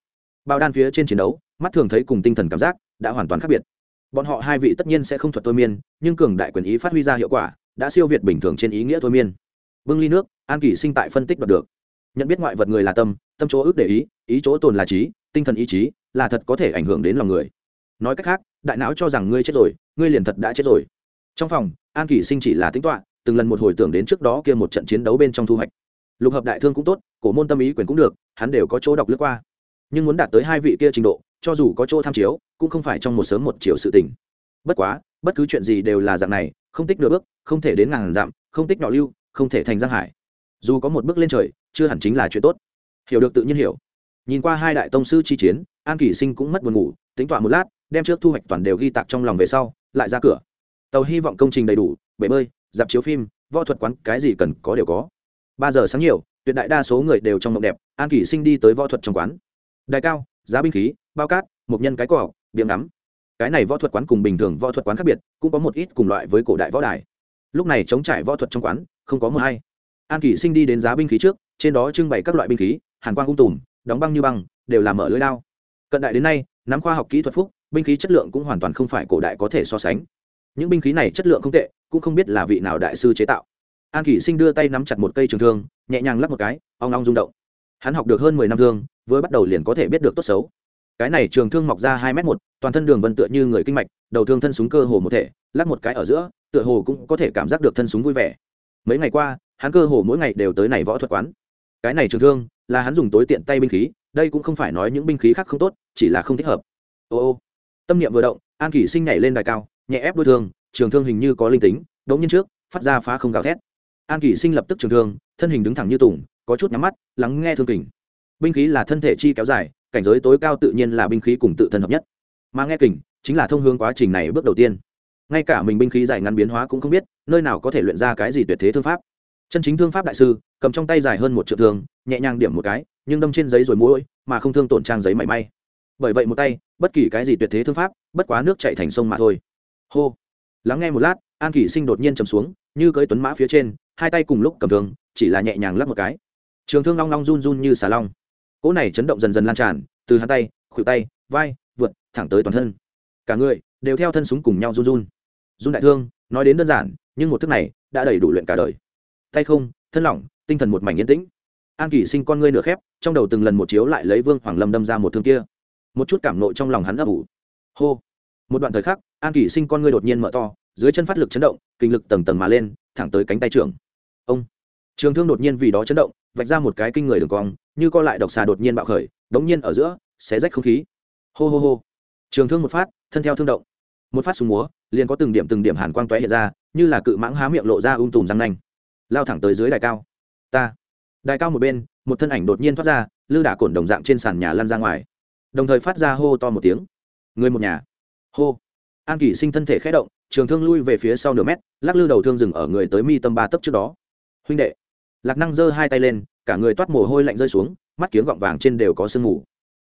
Bao đan phía trên chiến đấu, mắt thường thấy cùng tinh thần cảm giác, đã hoàn toàn khác biệt bọn họ hai vị tất nhiên sẽ không thuật thôi miên, nhưng cường đại quyền ý phát huy ra hiệu quả, đã siêu việt bình thường trên ý nghĩa thôi miên. Bưng ly nước, an kỷ sinh tại phân tích đoạt được. Nhận biết ngoại vật người là tâm tâm chỗ ước để ý ý chỗ tồn là trí, tinh thần ý chí, là thật có thể ảnh hưởng đến lòng người. Nói cách khác, đại não cho rằng ngươi chết rồi, ngươi liền thật đã chết rồi. Trong phòng, an kỷ sinh chỉ là tính toạ từng lần một hồi tưởng đến trước đó kia một trận chiến đấu bên trong thu hoạch. Lục hợp đại thương cũng tốt, cổ môn tâm ý quyền cũng được, hắn đều có chỗ đọc lướt qua. Nhưng muốn đạt tới hai vị kia trình độ cho dù có chỗ tham chiếu, cũng không phải trong một sớm một chiều sự tình. Bất quá, bất cứ chuyện gì đều là dạng này, không tích nửa bước, không thể đến ngàn dặm, không tích nhỏ lưu, không thể thành giang hải. Dù có một bước lên trời, chưa hẳn chính là chuyện tốt. Hiểu được tự nhiên hiểu. Nhìn qua hai đại tông sư chi chiến, an kỷ sinh cũng mất buồn ngủ, tính toán một lát, đem trước thu hoạch toàn đều ghi tạc trong lòng về sau, lại ra cửa. Tàu hy vọng công trình đầy đủ, bể bơi, dạp chiếu phim, võ thuật quán, cái gì cần có đều có. Ba giờ sáng nhiều, tuyệt đại đa số người đều trong mộng đẹp, an kỷ sinh đi tới võ thuật trong quán. Đại cao giá binh khí, bao cát một nhân cái cỏ, biếng ngắm. Cái này võ thuật quán cùng bình thường võ thuật quán khác biệt, cũng có một ít cùng loại với cổ đại võ đài. Lúc này chống trải võ thuật trong quán, không có mờ hay an kỷ sinh đi đến giá binh khí trước, trên đó trưng bày các loại binh khí, hàn quang ung tùm, đóng băng như băng, đều là mở lưới lao cận đại đến nay, nắm khoa học kỹ thuật phúc, binh khí chất lượng cũng hoàn toàn không phải cổ đại có thể so sánh. Những binh khí này chất lượng không tệ, cũng không biết là vị nào đại sư chế tạo. An kỷ sinh đưa tay nắm chặt một cây trường thương, nhẹ nhàng lắp một cái, ong ong rung động hắn học được hơn mười năm thương vừa bắt đầu liền có thể biết được tốt xấu. Cái này trường thương mọc ra hai m một, toàn thân đường vân tựa như người kinh mạch, đầu thương thân súng cơ hồ một thể, lắc một cái ở giữa, tựa hồ cũng có thể cảm giác được thân súng vui vẻ. Mấy ngày qua, hắn cơ hồ mỗi ngày đều tới này võ thuật quán. Cái này trường thương là hắn dùng tối tiện tay binh khí, đây cũng không phải nói những binh khí khác không tốt, chỉ là không thích hợp. Ô ô. Tâm niệm vừa động, an kỷ sinh nhảy lên đài cao, nhẹ ép đôi thương, trường thương hình như có linh tính, đống nhiên trước, phát ra phá không gào thét. An kỷ sinh lập tức trường thương, thân hình đứng thẳng như tùng có chút nhắm mắt, lắng nghe thương kình. Binh khí là thân thể chi kéo dài, cảnh giới tối cao tự nhiên là binh khí cùng tự thân hợp nhất. Mà nghe kình, chính là thông hướng quá trình này bước đầu tiên. Ngay cả mình binh khí dài ngắn biến hóa cũng không biết, nơi nào có thể luyện ra cái gì tuyệt thế thương pháp. Chân chính thương pháp đại sư, cầm trong tay dài hơn một triệu thương, nhẹ nhàng điểm một cái, nhưng đâm trên giấy rồi mũi, mà không thương tổn trang giấy mảy may. Bởi vậy một tay, bất kỳ cái gì tuyệt thế thương pháp, bất quá nước chạy thành sông mà thôi. Hô. Lắng nghe một lát, an kỷ sinh đột nhiên chầm xuống, như cưới tuấn mã phía trên, hai tay cùng lúc cầm thương, chỉ là nhẹ nhàng lắp một cái trường thương long long run run như xà long. Cỗ này chấn động dần dần lan tràn, từ hắn tay, khuỷu tay, vai, vượt, thẳng tới toàn thân. Cả người đều theo thân súng cùng nhau run run. Run đại thương, nói đến đơn giản, nhưng một thức này đã đầy đủ luyện cả đời. Tay không, thân lỏng, tinh thần một mảnh yên tĩnh. An kỷ sinh con ngươi nửa khép, trong đầu từng lần một chiếu lại lấy vương hoàng lâm đâm ra một thương kia. Một chút cảm nộ trong lòng hắn ấp ủ. Hô. Một đoạn thời khắc, an kỷ sinh con ngươi đột nhiên mở to, dưới chân phát lực chấn động, kinh lực tầng tầng mà lên, thẳng tới cánh tay trưởng. Ông. Trường thương đột nhiên vì đó chấn động vạch ra một cái kinh người đường cong, như co lại độc xà đột nhiên bạo khởi, đống nhiên ở giữa, xé rách không khí. Hô hô hô. Trường thương một phát, thân theo thương động. Một phát súng múa, liền có từng điểm từng điểm hàn quang tóe hiện ra, như là cự mãng há miệng lộ ra ung um tùm răng nanh. Lao thẳng tới dưới đài cao. Ta. Đài cao một bên, một thân ảnh đột nhiên thoát ra, lư đả cổn đồng dạng trên sàn nhà lăn ra ngoài. Đồng thời phát ra hô to một tiếng. Người một nhà. Hô. An kỷ sinh thân thể khé động, trường thương lui về phía sau nửa mét, lắc lư đầu thương dừng ở người tới mi tâm ba tấc trước đó. Huynh đệ lạc năng giơ hai tay lên, cả người toát mồ hôi lạnh rơi xuống, mắt kiếng gọng vàng trên đều có sương mù.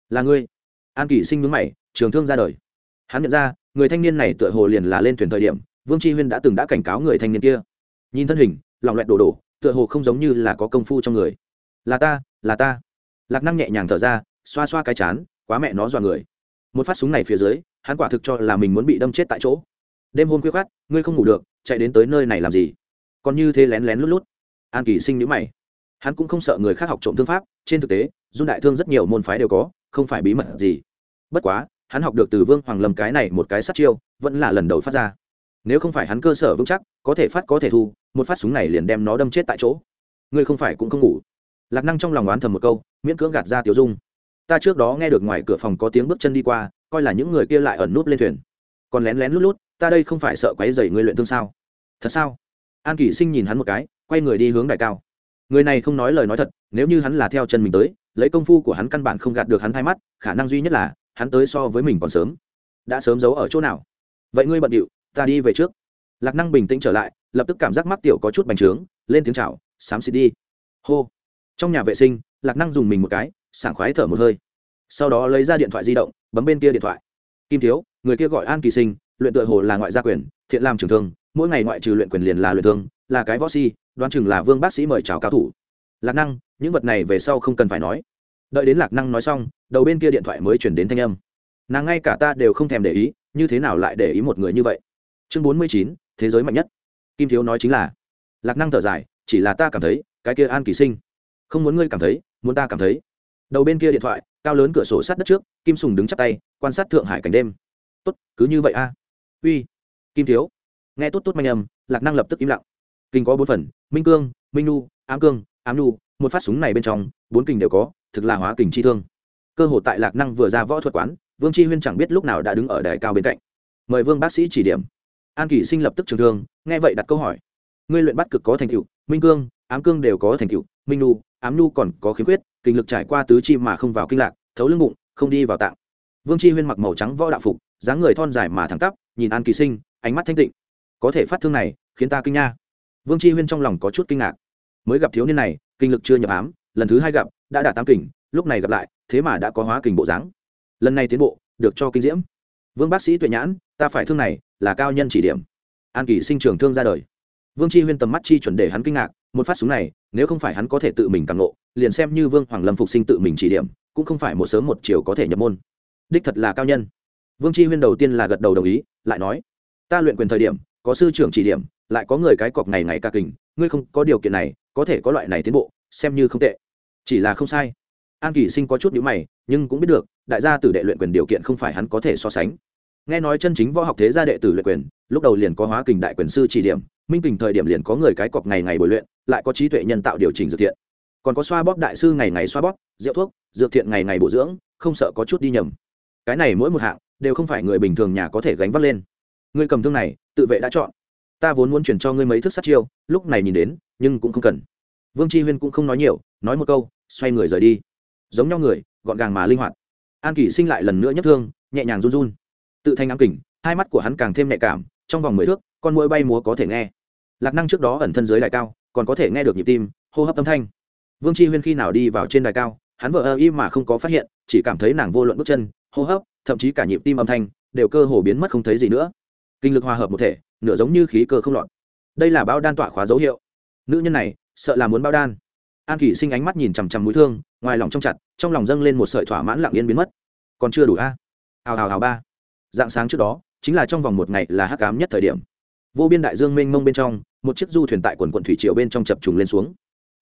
Là ngươi? An kỷ sinh nhướng mày, trường thương ra đời. Hắn nhận ra, người thanh niên này tựa hồ liền là lên thuyền thời điểm, vương tri huyên đã từng đã cảnh cáo người thanh niên kia. Nhìn thân hình, lòng loẹt đổ đổ, tựa hồ không giống như là có công phu trong người. Là ta là ta. Lạc năng nhẹ nhàng thở ra, xoa xoa cái chán, quá mẹ nó dọa người. Một phát súng này phía dưới, hắn quả thực cho là mình muốn bị đâm chết tại chỗ. Đêm hôm khuya khát ngươi không ngủ được, chạy đến tới nơi này làm gì? Còn như thế lén lén lút lút an kỳ sinh nhữ mày. Hắn cũng không sợ người khác học trộm thương pháp, trên thực tế, dung đại thương rất nhiều môn phái đều có, không phải bí mật gì. Bất quá, hắn học được từ vương hoàng lâm cái này một cái sát chiêu, vẫn là lần đầu phát ra. Nếu không phải hắn cơ sở vững chắc, có thể phát có thể thu, một phát súng này liền đem nó đâm chết tại chỗ. Ngươi không phải cũng không ngủ. Lạc năng trong lòng oán thầm một câu, miễn cưỡng gạt ra tiểu dung. Ta trước đó nghe được ngoài cửa phòng có tiếng bước chân đi qua, coi là những người kia lại ẩn núp lên thuyền. Còn lén lén lút lút, ta đây không phải sợ quấy dày ngươi luyện thương sao? Thật sao? An kỷ sinh nhìn hắn một cái quay người đi hướng đại cao. Người này không nói lời nói thật, nếu như hắn là theo chân mình tới, lấy công phu của hắn căn bản không gạt được hắn thay mắt, khả năng duy nhất là, hắn tới so với mình còn sớm. Đã sớm giấu ở chỗ nào? Vậy ngươi bận điệu, ta đi về trước. Lạc năng bình tĩnh trở lại, lập tức cảm giác mắc tiểu có chút bành trướng, lên tiếng chào, xám xịt đi. Hô. Trong nhà vệ sinh, lạc năng dùng mình một cái, sảng khoái thở một hơi. Sau đó lấy ra điện thoại di động, bấm bên kia điện thoại. Kim thiếu, người kia gọi an kỳ sinh, luyện tựa hồ là ngoại gia quyền, thiện làm trường thương, mỗi ngày ngoại trừ luyện quyền liền là luyện thương là cái võ si, đoán chừng là vương bác sĩ mời chào cao thủ. Lạc năng, những vật này về sau không cần phải nói. Đợi đến lạc năng nói xong, đầu bên kia điện thoại mới chuyển đến thanh âm. Nàng ngay cả ta đều không thèm để ý, như thế nào lại để ý một người như vậy? Chương bốn mươi chín, thế giới mạnh nhất. Kim thiếu nói chính là, lạc năng thở dài, chỉ là ta cảm thấy, cái kia an kỳ sinh, không muốn ngươi cảm thấy, muốn ta cảm thấy. Đầu bên kia điện thoại, cao lớn cửa sổ sát đất trước, kim sùng đứng chắp tay, quan sát thượng hải cảnh đêm. Tốt, cứ như vậy a. Uy, kim thiếu. Nghe tốt tốt manh âm, lạc năng lập tức im lặng kinh có bốn phần, minh cương, minh nu ám cương, ám nu một phát súng này bên trong, bốn kình đều có, thực là hóa kình chi thương. Cơ hội tại lạc năng vừa ra võ thuật quán, vương chi huyên chẳng biết lúc nào đã đứng ở đài cao bên cạnh. Mời vương bác sĩ chỉ điểm. An kỷ sinh lập tức trường thương, nghe vậy đặt câu hỏi. Ngươi luyện bắt cực có thành tựu, minh cương, ám cương đều có thành tựu, minh nu ám nu còn có khiếm khuyết kinh lực trải qua tứ chi mà không vào kinh lạc, thấu lưng bụng, không đi vào tạng. Vương chi huyên mặc màu trắng võ đạo phục, dáng người thon dài mà thẳng tắp, nhìn an kỳ sinh, ánh mắt thanh tịnh. Có thể phát thương này, khiến ta kinh nha vương chi huyên trong lòng có chút kinh ngạc. Mới gặp thiếu niên này, kinh lực chưa nhập ám, lần thứ hai gặp, đã đạt tám kình, lúc này gặp lại, thế mà đã có hóa kình bộ dáng. Lần này tiến bộ, được cho kinh diễm. Vương bác sĩ tuệ nhãn, ta phải thương này, là cao nhân chỉ điểm. An kỳ sinh trường thương ra đời. Vương chi huyên tầm mắt chi chuẩn để hắn kinh ngạc, một phát súng này, nếu không phải hắn có thể tự mình càng nộ liền xem như vương hoàng lâm phục sinh tự mình chỉ điểm, cũng không phải một sớm một chiều có thể nhập môn. Đích thật là cao nhân. Vương chi huyên đầu tiên là gật đầu đồng ý, lại nói, ta luyện quyền thời điểm có sư trưởng chỉ điểm, lại có người cái cọc ngày ngày ca kình, ngươi không có điều kiện này, có thể có loại này tiến bộ, xem như không tệ. Chỉ là không sai. An kỳ sinh có chút nhữ mày, nhưng cũng biết được, đại gia tử đệ luyện quyền điều kiện không phải hắn có thể so sánh. Nghe nói chân chính võ học thế gia đệ tử luyện quyền, lúc đầu liền có hóa kình đại quyền sư chỉ điểm, minh kình thời điểm liền có người cái cọc ngày ngày bồi luyện, lại có trí tuệ nhân tạo điều chỉnh dược thiện. Còn có xoa bóp đại sư ngày ngày xoa bóp, rượu thuốc, dược thiện ngày ngày bổ dưỡng, không sợ có chút đi nhầm. Cái này mỗi một hạng, đều không phải người bình thường nhà có thể gánh vác lên. Ngươi cầm thương này tự vệ đã chọn. Ta vốn muốn chuyển cho ngươi mấy thức sát chiêu, lúc này nhìn đến, nhưng cũng không cần. Vương tri huyên cũng không nói nhiều, nói một câu, xoay người rời đi. Giống nhau người, gọn gàng mà linh hoạt. An kỷ sinh lại lần nữa nhất thương, nhẹ nhàng run run. Tự thanh ám kỉnh hai mắt của hắn càng thêm nhạy cảm, trong vòng mười thước, con mũi bay múa có thể nghe. Lạc năng trước đó ẩn thân dưới đài cao, còn có thể nghe được nhịp tim, hô hấp âm thanh. Vương tri huyên khi nào đi vào trên đài cao, hắn vợ ơ im mà không có phát hiện, chỉ cảm thấy nàng vô luận bước chân, hô hấp, thậm chí cả nhịp tim âm thanh, đều cơ hồ biến mất không thấy gì nữa kinh lực hòa hợp một thể, nửa giống như khí cơ không lọt. Đây là bao đan tọa khóa dấu hiệu. Nữ nhân này, sợ là muốn bao đan. An kỷ sinh ánh mắt nhìn chằm chằm mũi thương, ngoài lòng trong chặt, trong lòng dâng lên một sợi thỏa mãn lặng yên biến mất. Còn chưa đủ a? Hào hào hào ba. Dạng sáng trước đó, chính là trong vòng một ngày là hắc cám nhất thời điểm. Vô biên đại dương mênh mông bên trong, một chiếc du thuyền tại quần quận thủy triều bên trong chập trùng lên xuống.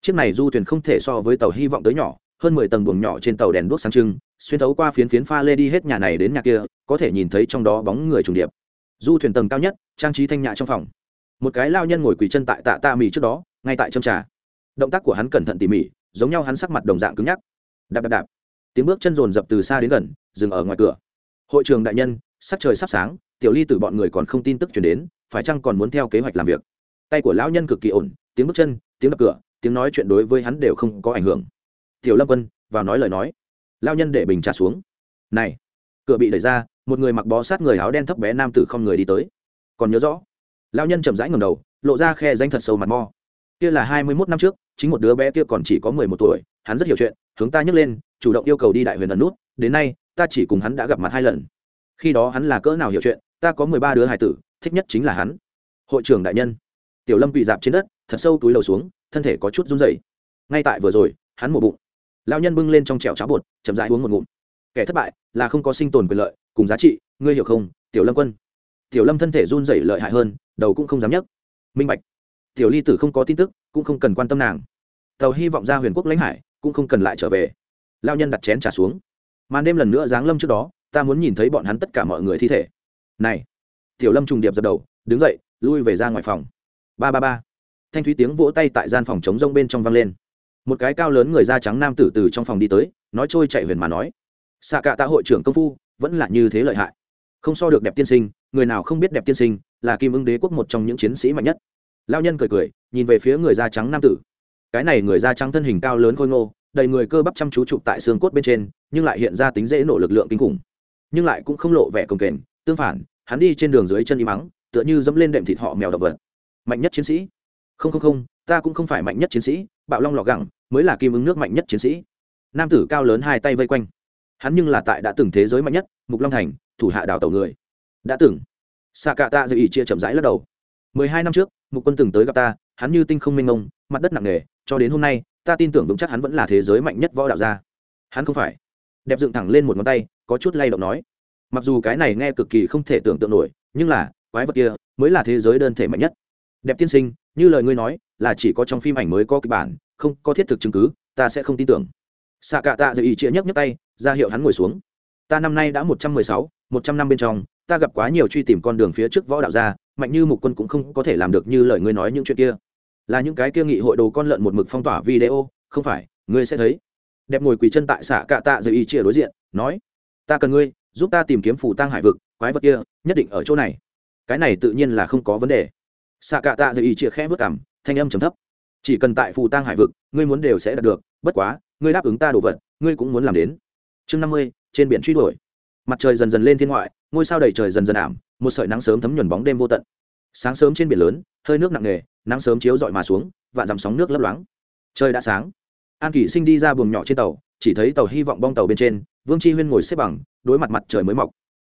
Chiếc này du thuyền không thể so với tàu hy vọng tới nhỏ, hơn mười tầng buồng nhỏ trên tàu đèn đuốc sáng trưng, xuyên thấu qua phiến phiến pha lê đi hết nhà này đến nhà kia, có thể nhìn thấy trong đó bóng người trùng điệp du thuyền tầng cao nhất, trang trí thanh nhã trong phòng. Một cái lao nhân ngồi quỳ chân tại tạ tạ mì trước đó, ngay tại châm trà. Động tác của hắn cẩn thận tỉ mỉ, giống nhau hắn sắc mặt đồng dạng cứng nhắc. Đạp đạp đạp. Tiếng bước chân rồn rập từ xa đến gần, dừng ở ngoài cửa. Hội trường đại nhân, sắc trời sắp sáng, tiểu ly từ bọn người còn không tin tức chuyển đến, phải chăng còn muốn theo kế hoạch làm việc? Tay của lão nhân cực kỳ ổn, tiếng bước chân, tiếng đập cửa, tiếng nói chuyện đối với hắn đều không có ảnh hưởng. Tiểu lâm quân, vào nói lời nói. Lao nhân để bình trà xuống. Này, cửa bị đẩy ra một người mặc bó sát người áo đen thấp bé nam tử không người đi tới. Còn nhớ rõ lao nhân chậm rãi ngầm đầu, lộ ra khe danh thật sâu mặt mo. Kia là hai mươi mốt năm trước, chính một đứa bé kia còn chỉ có mười một tuổi, hắn rất hiểu chuyện, hướng ta nhấc lên, chủ động yêu cầu đi đại huyền ẩn nút, đến nay, ta chỉ cùng hắn đã gặp mặt hai lần. Khi đó hắn là cỡ nào hiểu chuyện, ta có mười ba đứa hải tử, thích nhất chính là hắn. Hội trưởng đại nhân, tiểu lâm bị dạp trên đất, thật sâu túi lầu xuống, thân thể có chút run rẩy. Ngay tại vừa rồi, hắn mổ bụng. Lao nhân bưng lên trong chèo cháo bột, chậm rãi uống một ngụm. Kẻ thất bại là không có sinh tồn quyền lợi cùng giá trị, ngươi hiểu không? Tiểu lâm quân. Tiểu lâm thân thể run rẩy lợi hại hơn, đầu cũng không dám nhấc. Minh bạch. Tiểu ly tử không có tin tức, cũng không cần quan tâm nàng. Tàu hy vọng ra huyền quốc lãnh hải, cũng không cần lại trở về. Lao nhân đặt chén trả xuống. Màn đêm lần nữa giáng lâm trước đó, ta muốn nhìn thấy bọn hắn tất cả mọi người thi thể. Này. Tiểu lâm trùng điệp dập đầu, đứng dậy, lui về ra ngoài phòng. Ba ba ba. Thanh thúy tiếng vỗ tay tại gian phòng chống rông bên trong vang lên. Một cái cao lớn người da trắng nam tử từ trong phòng đi tới, nói trôi chạy huyền mà nói xạ cạ tạ hội trưởng công phu vẫn là như thế lợi hại. Không so được đẹp tiên sinh, người nào không biết đẹp tiên sinh là kim ưng đế quốc một trong những chiến sĩ mạnh nhất. Lao nhân cười cười, nhìn về phía người da trắng nam tử. Cái này người da trắng thân hình cao lớn khôi ngô, đầy người cơ bắp chăm chú chụp tại xương cốt bên trên, nhưng lại hiện ra tính dễ nổ lực lượng kinh khủng. Nhưng lại cũng không lộ vẻ công kềnh, tương phản, hắn đi trên đường dưới chân y mắng, tựa như dẫm lên đệm thịt họ mèo động vật. Mạnh nhất chiến sĩ? Không không không, ta cũng không phải mạnh nhất chiến sĩ, bạo long lọ gẳng, mới là kim ứng nước mạnh nhất chiến sĩ. Nam tử cao lớn hai tay vây quanh hắn nhưng là tại đã từng thế giới mạnh nhất, mục long thành, thủ hạ đào tàu người. Đã từng. Xạ cạ tạ dự ý chia chậm rãi lắc đầu. Mười hai năm trước, mục quân từng tới gặp ta, hắn như tinh không mênh mông, mặt đất nặng nề, cho đến hôm nay, ta tin tưởng vững chắc hắn vẫn là thế giới mạnh nhất võ đạo gia. Hắn không phải. Đẹp dựng thẳng lên một ngón tay, có chút lay động nói. Mặc dù cái này nghe cực kỳ không thể tưởng tượng nổi, nhưng là, quái vật kia mới là thế giới đơn thể mạnh nhất. Đẹp tiên sinh, như lời ngươi nói, là chỉ có trong phim ảnh mới có kịch bản, không có thiết thực chứng cứ, ta sẽ không tin tưởng. Xạ cạ tạ dự ý chia nhấc nhấc tay ra hiệu hắn ngồi xuống. Ta năm nay đã một trăm mười sáu, một trăm năm bên trong, ta gặp quá nhiều truy tìm con đường phía trước võ đạo gia, mạnh như mục quân cũng không có thể làm được như lời ngươi nói những chuyện kia. Là những cái kia nghị hội đồ con lợn một mực phong tỏa video, không phải, ngươi sẽ thấy. Đẹp ngồi quỳ chân tại xạ cạ tạ dự y chia đối diện, nói, ta cần ngươi, giúp ta tìm kiếm phủ tăng hải vực, quái vật kia, nhất định ở chỗ này. Cái này tự nhiên là không có vấn đề. Xạ cạ tạ dự y chia khẽ vớt cảm thanh âm trầm thấp, chỉ cần tại phù tăng hải vực, ngươi muốn đều sẽ đạt được, bất quá, ngươi đáp ứng ta đồ vật, ngươi cũng muốn làm đến chương năm mươi, trên biển truy đuổi. Mặt trời dần dần lên thiên ngoại, ngôi sao đầy trời dần dần ảm, một sợi nắng sớm thấm nhuần bóng đêm vô tận. Sáng sớm trên biển lớn, hơi nước nặng nề, nắng sớm chiếu dọi mà xuống, vạn dằm sóng nước lấp loáng. Trời đã sáng. An kỷ sinh đi ra buồng nhỏ trên tàu, chỉ thấy tàu hy vọng bong tàu bên trên, vương chi huyên ngồi xếp bằng, đối mặt mặt trời mới mọc.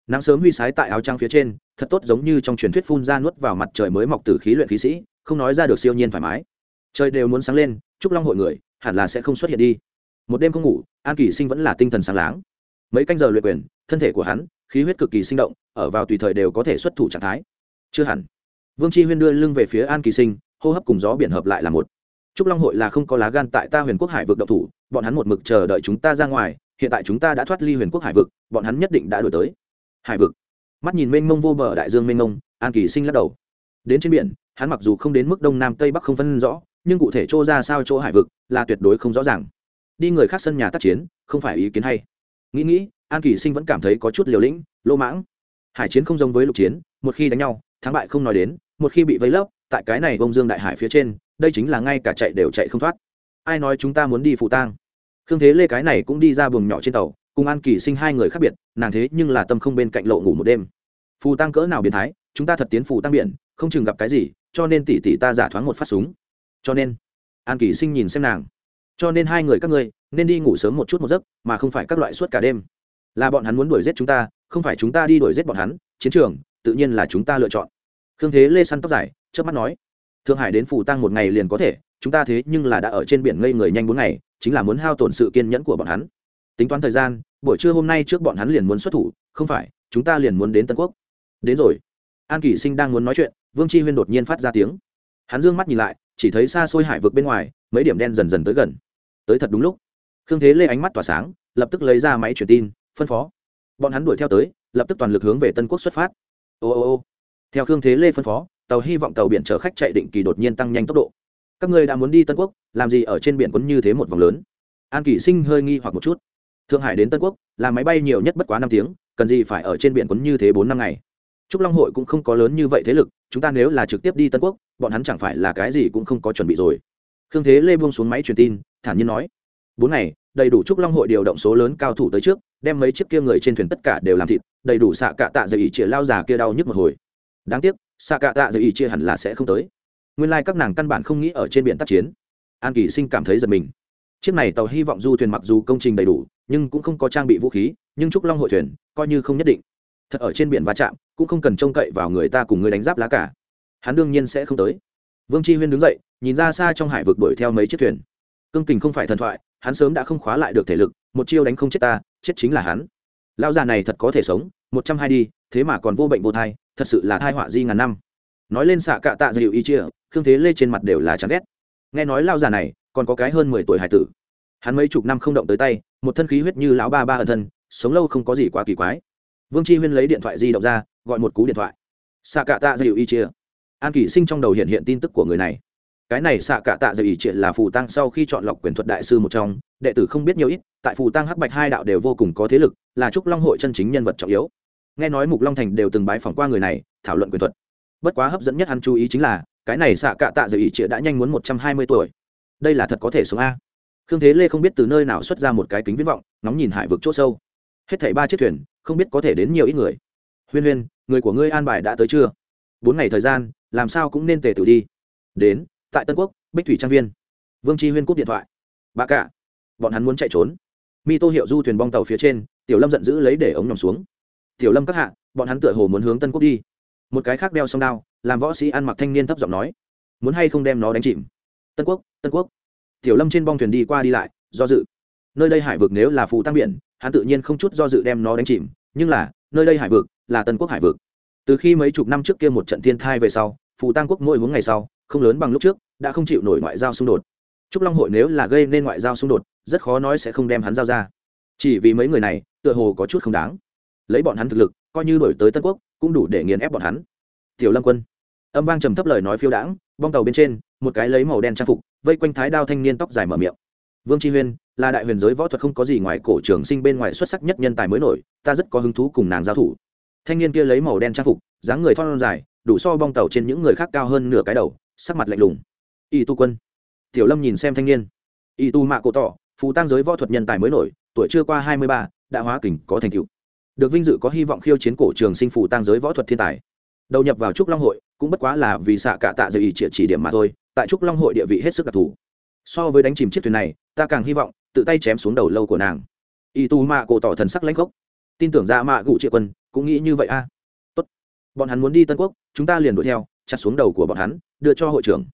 Nắng sớm huy sái tại áo trang phía trên, thật tốt giống như trong truyền thuyết phun ra nuốt vào mặt trời mới mọc từ khí luyện khí sĩ, không nói ra được siêu nhiên thoải mái. Trời đều muốn sáng lên chúc long hội người, hẳn là sẽ không xuất hiện đi một đêm không ngủ, an Kỳ sinh vẫn là tinh thần sáng láng. Mấy canh giờ luyện quyền, thân thể của hắn, khí huyết cực kỳ sinh động, ở vào tùy thời đều có thể xuất thủ trạng thái. Chưa hẳn. Vương chi huyên đưa lưng về phía an kỳ sinh, hô hấp cùng gió biển hợp lại là một. Trúc long hội là không có lá gan tại ta huyền quốc hải vực độc thủ, bọn hắn một mực chờ đợi chúng ta ra ngoài, hiện tại chúng ta đã thoát ly huyền quốc hải vực, bọn hắn nhất định đã đổi tới. Hải vực. Mắt nhìn mênh mông vô bờ đại dương mênh mông, an kỳ sinh lắc đầu. Đến trên biển, hắn mặc dù không đến mức đông nam tây bắc không phân rõ, nhưng cụ thể chỗ ra sao chỗ hải vực là tuyệt đối không rõ ràng đi người khác sân nhà tác chiến, không phải ý kiến hay. Nghĩ nghĩ, an kỳ sinh vẫn cảm thấy có chút liều lĩnh lô mãng. Hải chiến không giống với lục chiến, một khi đánh nhau, thắng bại không nói đến, một khi bị vây lấp, tại cái này bông dương đại hải phía trên, đây chính là ngay cả chạy đều chạy không thoát. Ai nói chúng ta muốn đi phụ tang? Khương thế lê cái này cũng đi ra buồng nhỏ trên tàu, cùng an kỳ sinh hai người khác biệt, nàng thế nhưng là tâm không bên cạnh lộ ngủ một đêm. Phù tăng cỡ nào biến thái, chúng ta thật tiến phù tăng biển, không chừng gặp cái gì, cho nên tỷ tỷ ta giả thoáng một phát súng. Cho nên, an kỳ sinh nhìn xem nàng cho nên hai người các ngươi nên đi ngủ sớm một chút một giấc, mà không phải các loại suốt cả đêm. Là bọn hắn muốn đuổi giết chúng ta, không phải chúng ta đi đuổi giết bọn hắn, chiến trường tự nhiên là chúng ta lựa chọn. Khương thế lê săn tóc dài trước mắt nói, thượng hải đến phủ tăng một ngày liền có thể, chúng ta thế nhưng là đã ở trên biển ngây người nhanh bốn ngày, chính là muốn hao tổn sự kiên nhẫn của bọn hắn. Tính toán thời gian, buổi trưa hôm nay trước bọn hắn liền muốn xuất thủ, không phải, chúng ta liền muốn đến tân quốc. Đến rồi. An kỷ sinh đang muốn nói chuyện, vương chi huyên đột nhiên phát ra tiếng. Hắn d ư ơ n g mắt nhìn lại, chỉ thấy xa xôi hải vực bên ngoài, mấy điểm đen dần dần tới gần tới thật đúng lúc. Khương thế lê ánh mắt tỏa sáng, lập tức lấy ra máy truyền tin, phân phó. Bọn hắn đuổi theo tới, lập tức toàn lực hướng về tân quốc xuất phát. Ô ô ô. Theo khương thế lê phân phó, tàu hy vọng tàu biển chở khách chạy định kỳ đột nhiên tăng nhanh tốc độ. Các ngươi đã muốn đi tân quốc, làm gì ở trên biển quấn như thế một vòng lớn? An kỷ sinh hơi nghi hoặc một chút. Thượng hải đến tân quốc, là máy bay nhiều nhất bất quá năm tiếng, cần gì phải ở trên biển quấn như thế bốn năm ngày? Trúc long hội cũng không có lớn như vậy thế lực, chúng ta nếu là trực tiếp đi tân quốc, bọn hắn chẳng phải là cái gì cũng không có chuẩn bị rồi. Khương thế lê buông xuống máy truyền tin thản nhiên nói, bốn ngày, đầy đủ trúc long hội điều động số lớn cao thủ tới trước, đem mấy chiếc kia người trên thuyền tất cả đều làm thịt, đầy đủ xạ cạ tạ dày ỉ chia lao già kia đau nhức một hồi. Đáng tiếc, xạ cạ tạ dày ỉ chia hẳn là sẽ không tới. Nguyên lai、like、các nàng căn bản không nghĩ ở trên biển tác chiến. An kỳ sinh cảm thấy giật mình. Chiếc này tàu hy vọng du thuyền mặc dù công trình đầy đủ, nhưng cũng không có trang bị vũ khí, nhưng trúc long hội thuyền coi như không nhất định. Thật ở trên biển va chạm, cũng không cần trông cậy vào người ta cùng người đánh giáp lá cả. Hắn đương nhiên sẽ không tới. Vương tri huyên đứng dậy, nhìn ra xa trong hải vực đuổi theo mấy chiếc thuyền cương kình không phải thần thoại, hắn sớm đã không khóa lại được thể lực, một chiêu đánh không chết ta, chết chính là hắn. Lão già này thật có thể sống, một trăm hai đi, thế mà còn vô bệnh vô thai, thật sự là thai họa di ngàn năm. Nói lên xạ cạ tạ dịu y chia, khương thế lê trên mặt đều là chán ghét. Nghe nói lão già này, còn có cái hơn mười tuổi hải tử. Hắn mấy chục năm không động tới tay, một thân khí huyết như lão ba ba ẩn thân, sống lâu không có gì quá kỳ quái. Vương chi huyên lấy điện thoại di động ra, gọi một cú điện thoại. Xạ cạ tạ dịu y chia. An kỷ sinh trong đầu hiện hiện tin tức của người này cái này xạ cạ tạ dày ý chuyện là phù tăng sau khi chọn lọc quyền thuật đại sư một trong, đệ tử không biết nhiều ít, tại phù tăng hắc bạch hai đạo đều vô cùng có thế lực, là trúc long hội chân chính nhân vật trọng yếu. Nghe nói mục long thành đều từng bái phỏng qua người này, thảo luận quyền thuật. Bất quá hấp dẫn nhất hắn chú ý chính là, cái này xạ cạ tạ dày ý triệt đã nhanh muốn một trăm hai mươi tuổi. Đây là thật có thể sống a. Khương thế lê không biết từ nơi nào xuất ra một cái kính viễn vọng, ngóng nhìn hải vực c h ỗ sâu. Hết thảy ba chiếc thuyền, không biết có thể đến nhiều ít người. Huyên huyên, người của ngươi an bài đã tới chưa? Bốn ngày thời gian, làm sao cũng nên tề tử đi. Đến tại tân quốc, bích thủy trang viên. Vương tri huyên cúp điện thoại. Bà cả, bọn hắn muốn chạy trốn. Mi tô hiệu du thuyền bong tàu phía trên, tiểu lâm giận dữ lấy để ống nhòm xuống. Tiểu lâm các hạ, bọn hắn tựa hồ muốn hướng tân quốc đi. Một cái khác đeo song đao, làm võ sĩ ăn mặc thanh niên thấp giọng nói, muốn hay không đem nó đánh chìm? Tân quốc tân quốc. Tiểu lâm trên bong thuyền đi qua đi lại, do dự. Nơi đây hải vực nếu là phù tăng biển, hắn tự nhiên không chút do dự đem nó đánh chìm, nhưng là, nơi đây hải vực là tân quốc hải vực. Từ khi mấy chục năm trước kia một trận thiên thai về sau, phù tăng quốc mỗi hướng ngày sau không lớn bằng lúc trước, đã không chịu nổi ngoại giao xung đột. Trúc long hội nếu là gây nên ngoại giao xung đột, rất khó nói sẽ không đem hắn giao ra. Chỉ vì mấy người này, tựa hồ có chút không đáng. Lấy bọn hắn thực lực, coi như đổi tới tân quốc, cũng đủ để nghiền ép bọn hắn. Tiểu lâm quân. Âm vang trầm thấp lời nói phiêu đãng, bong tàu bên trên, một cái lấy màu đen trang phục, vây quanh thái đao thanh niên tóc dài mở miệng. Vương tri huyên, là đại huyền giới võ thuật không có gì ngoài cổ trường sinh bên ngoài xuất sắc nhất nhân tài mới nổi, ta rất có hứng thú cùng nàng giao thủ. Thanh niên kia lấy màu đen trang phục, dáng người thon dài, đủ so bong tàu trên những người khác cao hơn nửa cái đầu sắc mặt lạnh lùng. Y tu quân. Tiểu lâm nhìn xem thanh niên. Y tu mạ cổ tỏ phù tăng giới võ thuật nhân tài mới nổi tuổi chưa qua hai mươi ba đã hóa kình có thành tựu. Được vinh dự có hy vọng khiêu chiến cổ trường sinh phù tăng giới võ thuật thiên tài. Đầu nhập vào trúc long hội cũng bất quá là vì xạ cả tạ dây ý chỉ, chỉ điểm mà thôi tại trúc long hội địa vị hết sức đặc thù. So với đánh chìm chiếc thuyền này ta càng hy vọng tự tay chém xuống đầu lâu của nàng. Y tu mạ cổ tỏ thần sắc lãnh gốc tin tưởng ra mạ gụ triệu quân cũng nghĩ như vậy a. Tốt. Bọn hắn muốn đi tân quốc chúng ta liền đuổi theo chặt xuống đầu của bọn hắn, đưa cho hội trưởng.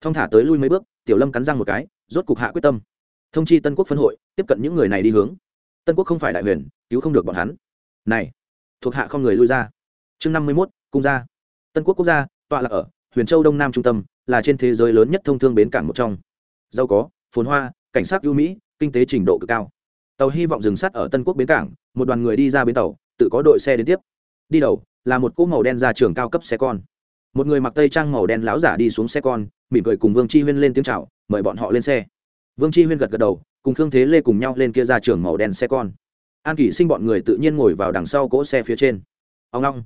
Thông thả tới lui mấy bước, tiểu lâm cắn răng một cái, rốt cục hạ quyết tâm. Thông chi tân quốc phân hội, tiếp cận những người này đi hướng. Tân quốc không phải đại huyền, cứu không được bọn hắn. Này, thuộc hạ không người lui ra. Chương năm mươi mốt, cung gia. Tân quốc quốc gia, tọa lạc ở huyền châu đông nam trung tâm, là trên thế giới lớn nhất thông thương bến cảng một trong. Giàu có, phồn hoa, cảnh sát ưu mỹ, kinh tế trình độ cực cao. Tàu hy vọng dừng sắt ở tân quốc bến cảng, một đoàn người đi ra bến tàu, tự có đội xe đến tiếp. Đi đầu, là một cỗ màu đen ra trường cao cấp xe con một người mặc tây trang màu đen láo giả đi xuống xe con, mỉm cười cùng vương chi huyên lên tiếng c h à o mời bọn họ lên xe. Vương chi huyên gật gật đầu, cùng khương thế lê cùng nhau lên kia ra trường màu đen xe con. An kỷ sinh bọn người tự nhiên ngồi vào đằng sau cỗ xe phía trên. Ông long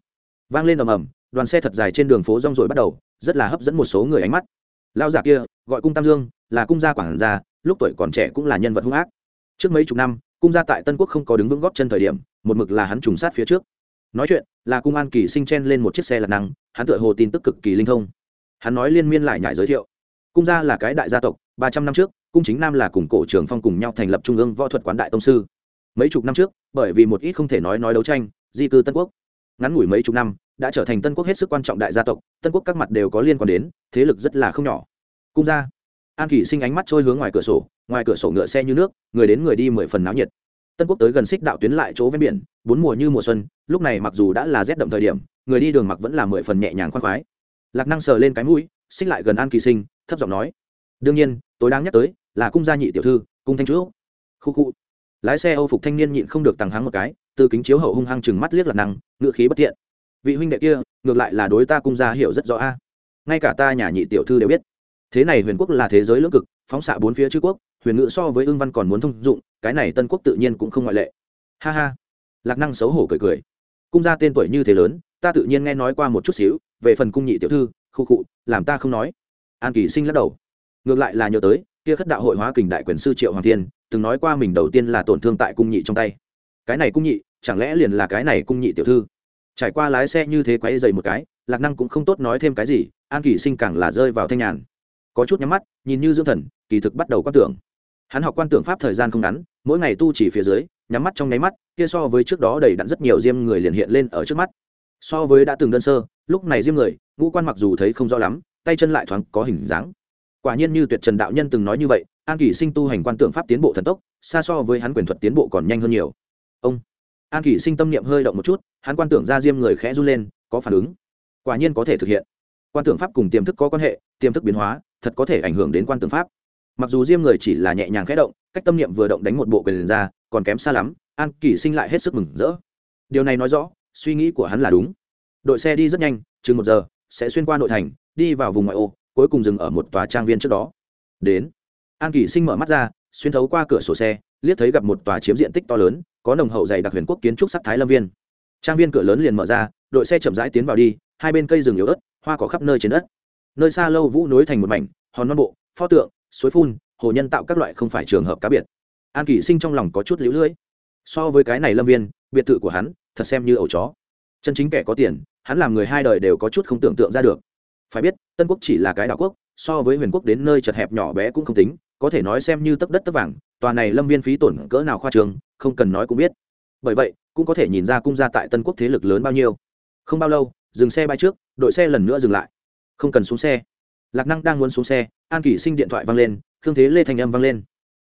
vang lên ầm ầm, đoàn xe thật dài trên đường phố rong rồi bắt đầu, rất là hấp dẫn một số người ánh mắt. Lao giả kia, gọi cung tam dương, là cung gia quảng gia, lúc tuổi còn trẻ cũng là nhân vật hung ác. Trước mấy chục năm, cung gia tại tân quốc không có đứng vững góp chân thời điểm, một mực là hắn trùng sát phía trước. Nói chuyện, là cung an kỳ sinh chen lên một chiếc xe lật năng hắn tựa hồ tin tức cực kỳ linh thông. Hắn nói liên miên lại nhải giới thiệu. Cung gia là cái đại gia tộc, ba trăm năm trước, cung chính nam là cùng cổ trường phong cùng nhau thành lập trung ương võ thuật quán đại tông sư. Mấy chục năm trước, bởi vì một ít không thể nói nói đấu tranh, di cư tân quốc. Ngắn ngủi mấy chục năm, đã trở thành tân quốc hết sức quan trọng đại gia tộc, tân quốc các mặt đều có liên quan đến, thế lực rất là không nhỏ. Cung gia. An kỳ sinh ánh mắt trôi hướng ngoài cửa sổ, ngoài cửa sổ ngựa xe như nước, người đến người đi mười phần náo nhiệt. Tân quốc tới gần xích đạo tuyến lại chỗ ven biển, bốn mùa như mùa xuân, lúc này mặc dù đã là rét đậm thời điểm người đi đường mặc vẫn là mười phần nhẹ nhàng khoan khoái. Lạc năng sờ lên cái mũi, xích lại gần an kỳ sinh, thấp giọng nói, đương nhiên, tối đáng nhắc tới là cung gia nhị tiểu thư, cung thanh chúa khu khu. Lái xe âu phục thanh niên nhịn không được tằng hắng một cái, từ kính chiếu hậu hung hăng chừng mắt liếc lạc năng ngự khí bất tiện vị huynh đệ kia, ngược lại là đối ta cung gia hiểu rất rõ a. Ngay cả ta nhà nhị tiểu thư đều biết. Thế này huyền quốc là thế giới lưỡng cực, phóng xạ bốn phía chư quốc, huyền ngữ so với ưng văn còn muốn thông dụng, cái này tân quốc tự nhiên cũng không ngoại lệ. Ha ha. Lạc năng xấu hổ cười cười. Cung gia tên tuổi như thế lớn ta tự nhiên nghe nói qua một chút xíu, về phần cung nhị tiểu thư, khu cụ làm ta không nói. An kỳ sinh lắc đầu. Ngược lại là nhớ tới, kia khất đạo hội hóa kình đại quyền sư triệu hoàng thiên, từng nói qua mình đầu tiên là tổn thương tại cung nhị trong tay. Cái này cung nhị, chẳng lẽ liền là cái này cung nhị tiểu thư? Trải qua lái xe như thế quấy dày một cái, lạc năng cũng không tốt nói thêm cái gì, an kỳ sinh càng là rơi vào thanh nhàn. Có chút nhắm mắt, nhìn như dưỡng thần, kỳ thực bắt đầu quan tưởng. Hắn học quan tưởng pháp thời gian không ngắn, mỗi ngày tu chỉ phía dưới, nhắm mắt trong nháy mắt, kia so với trước đó đầy đặn rất nhiều diêm người liền hiện lên ở trước mắt so với đã từng đơn sơ, lúc này diêm người, ngũ quan mặc dù thấy không rõ lắm, tay chân lại thoáng có hình dáng. Quả nhiên như tuyệt trần đạo nhân từng nói như vậy, an kỳ sinh tu hành quan tượng pháp tiến bộ thần tốc, xa so với hắn quyền thuật tiến bộ còn nhanh hơn nhiều. Ông, an kỳ sinh tâm niệm hơi động một chút, hắn quan tưởng ra diêm người khẽ run lên, có phản ứng. Quả nhiên có thể thực hiện. Quan tưởng pháp cùng tiềm thức có quan hệ, tiềm thức biến hóa, thật có thể ảnh hưởng đến quan tưởng pháp. Mặc dù diêm người chỉ là nhẹ nhàng khẽ động, cách tâm niệm vừa động đánh một bộ quyền ra, còn kém xa lắm, an kỳ sinh lại hết sức mừng rỡ. Điều này nói rõ suy nghĩ của hắn là đúng. Đội xe đi rất nhanh, chừng một giờ, sẽ xuyên qua nội thành, đi vào vùng ngoại ô, cuối cùng dừng ở một tòa trang viên trước đó. Đến. An kỳ sinh mở mắt ra, xuyên thấu qua cửa sổ xe, liếc thấy gặp một tòa chiếm diện tích to lớn, có nồng hậu dày đặc huyền quốc kiến trúc sắc thái lâm viên. Trang viên cửa lớn liền mở ra, đội xe chậm rãi tiến vào đi, hai bên cây rừng yếu ớt, hoa cỏ khắp nơi trên đất. Nơi xa lâu vũ nối thành một mảnh, hòn non bộ, pho tượng, suối phun, hồ nhân tạo các loại không phải trường hợp cá biệt. An kỳ sinh trong lòng có chút lũ lưỡi so với cái này lâm viên, biệt thự của hắn thật xem như ẩu chó. Chân chính kẻ có tiền, hắn làm người hai đời đều có chút không tưởng tượng ra được. Phải biết, tân quốc chỉ là cái đảo quốc, so với huyền quốc đến nơi chật hẹp nhỏ bé cũng không tính, có thể nói xem như tấc đất tấc vàng, tòa này lâm viên phí tổn cỡ nào khoa trường không cần nói cũng biết. Bởi vậy, cũng có thể nhìn ra cung gia tại tân quốc thế lực lớn bao nhiêu. Không bao lâu, dừng xe bay trước, đội xe lần nữa dừng lại. Không cần xuống xe. Lạc năng đang muốn xuống xe, an kỷ sinh điện thoại vang lên, khương thế lê thanh âm vang lên.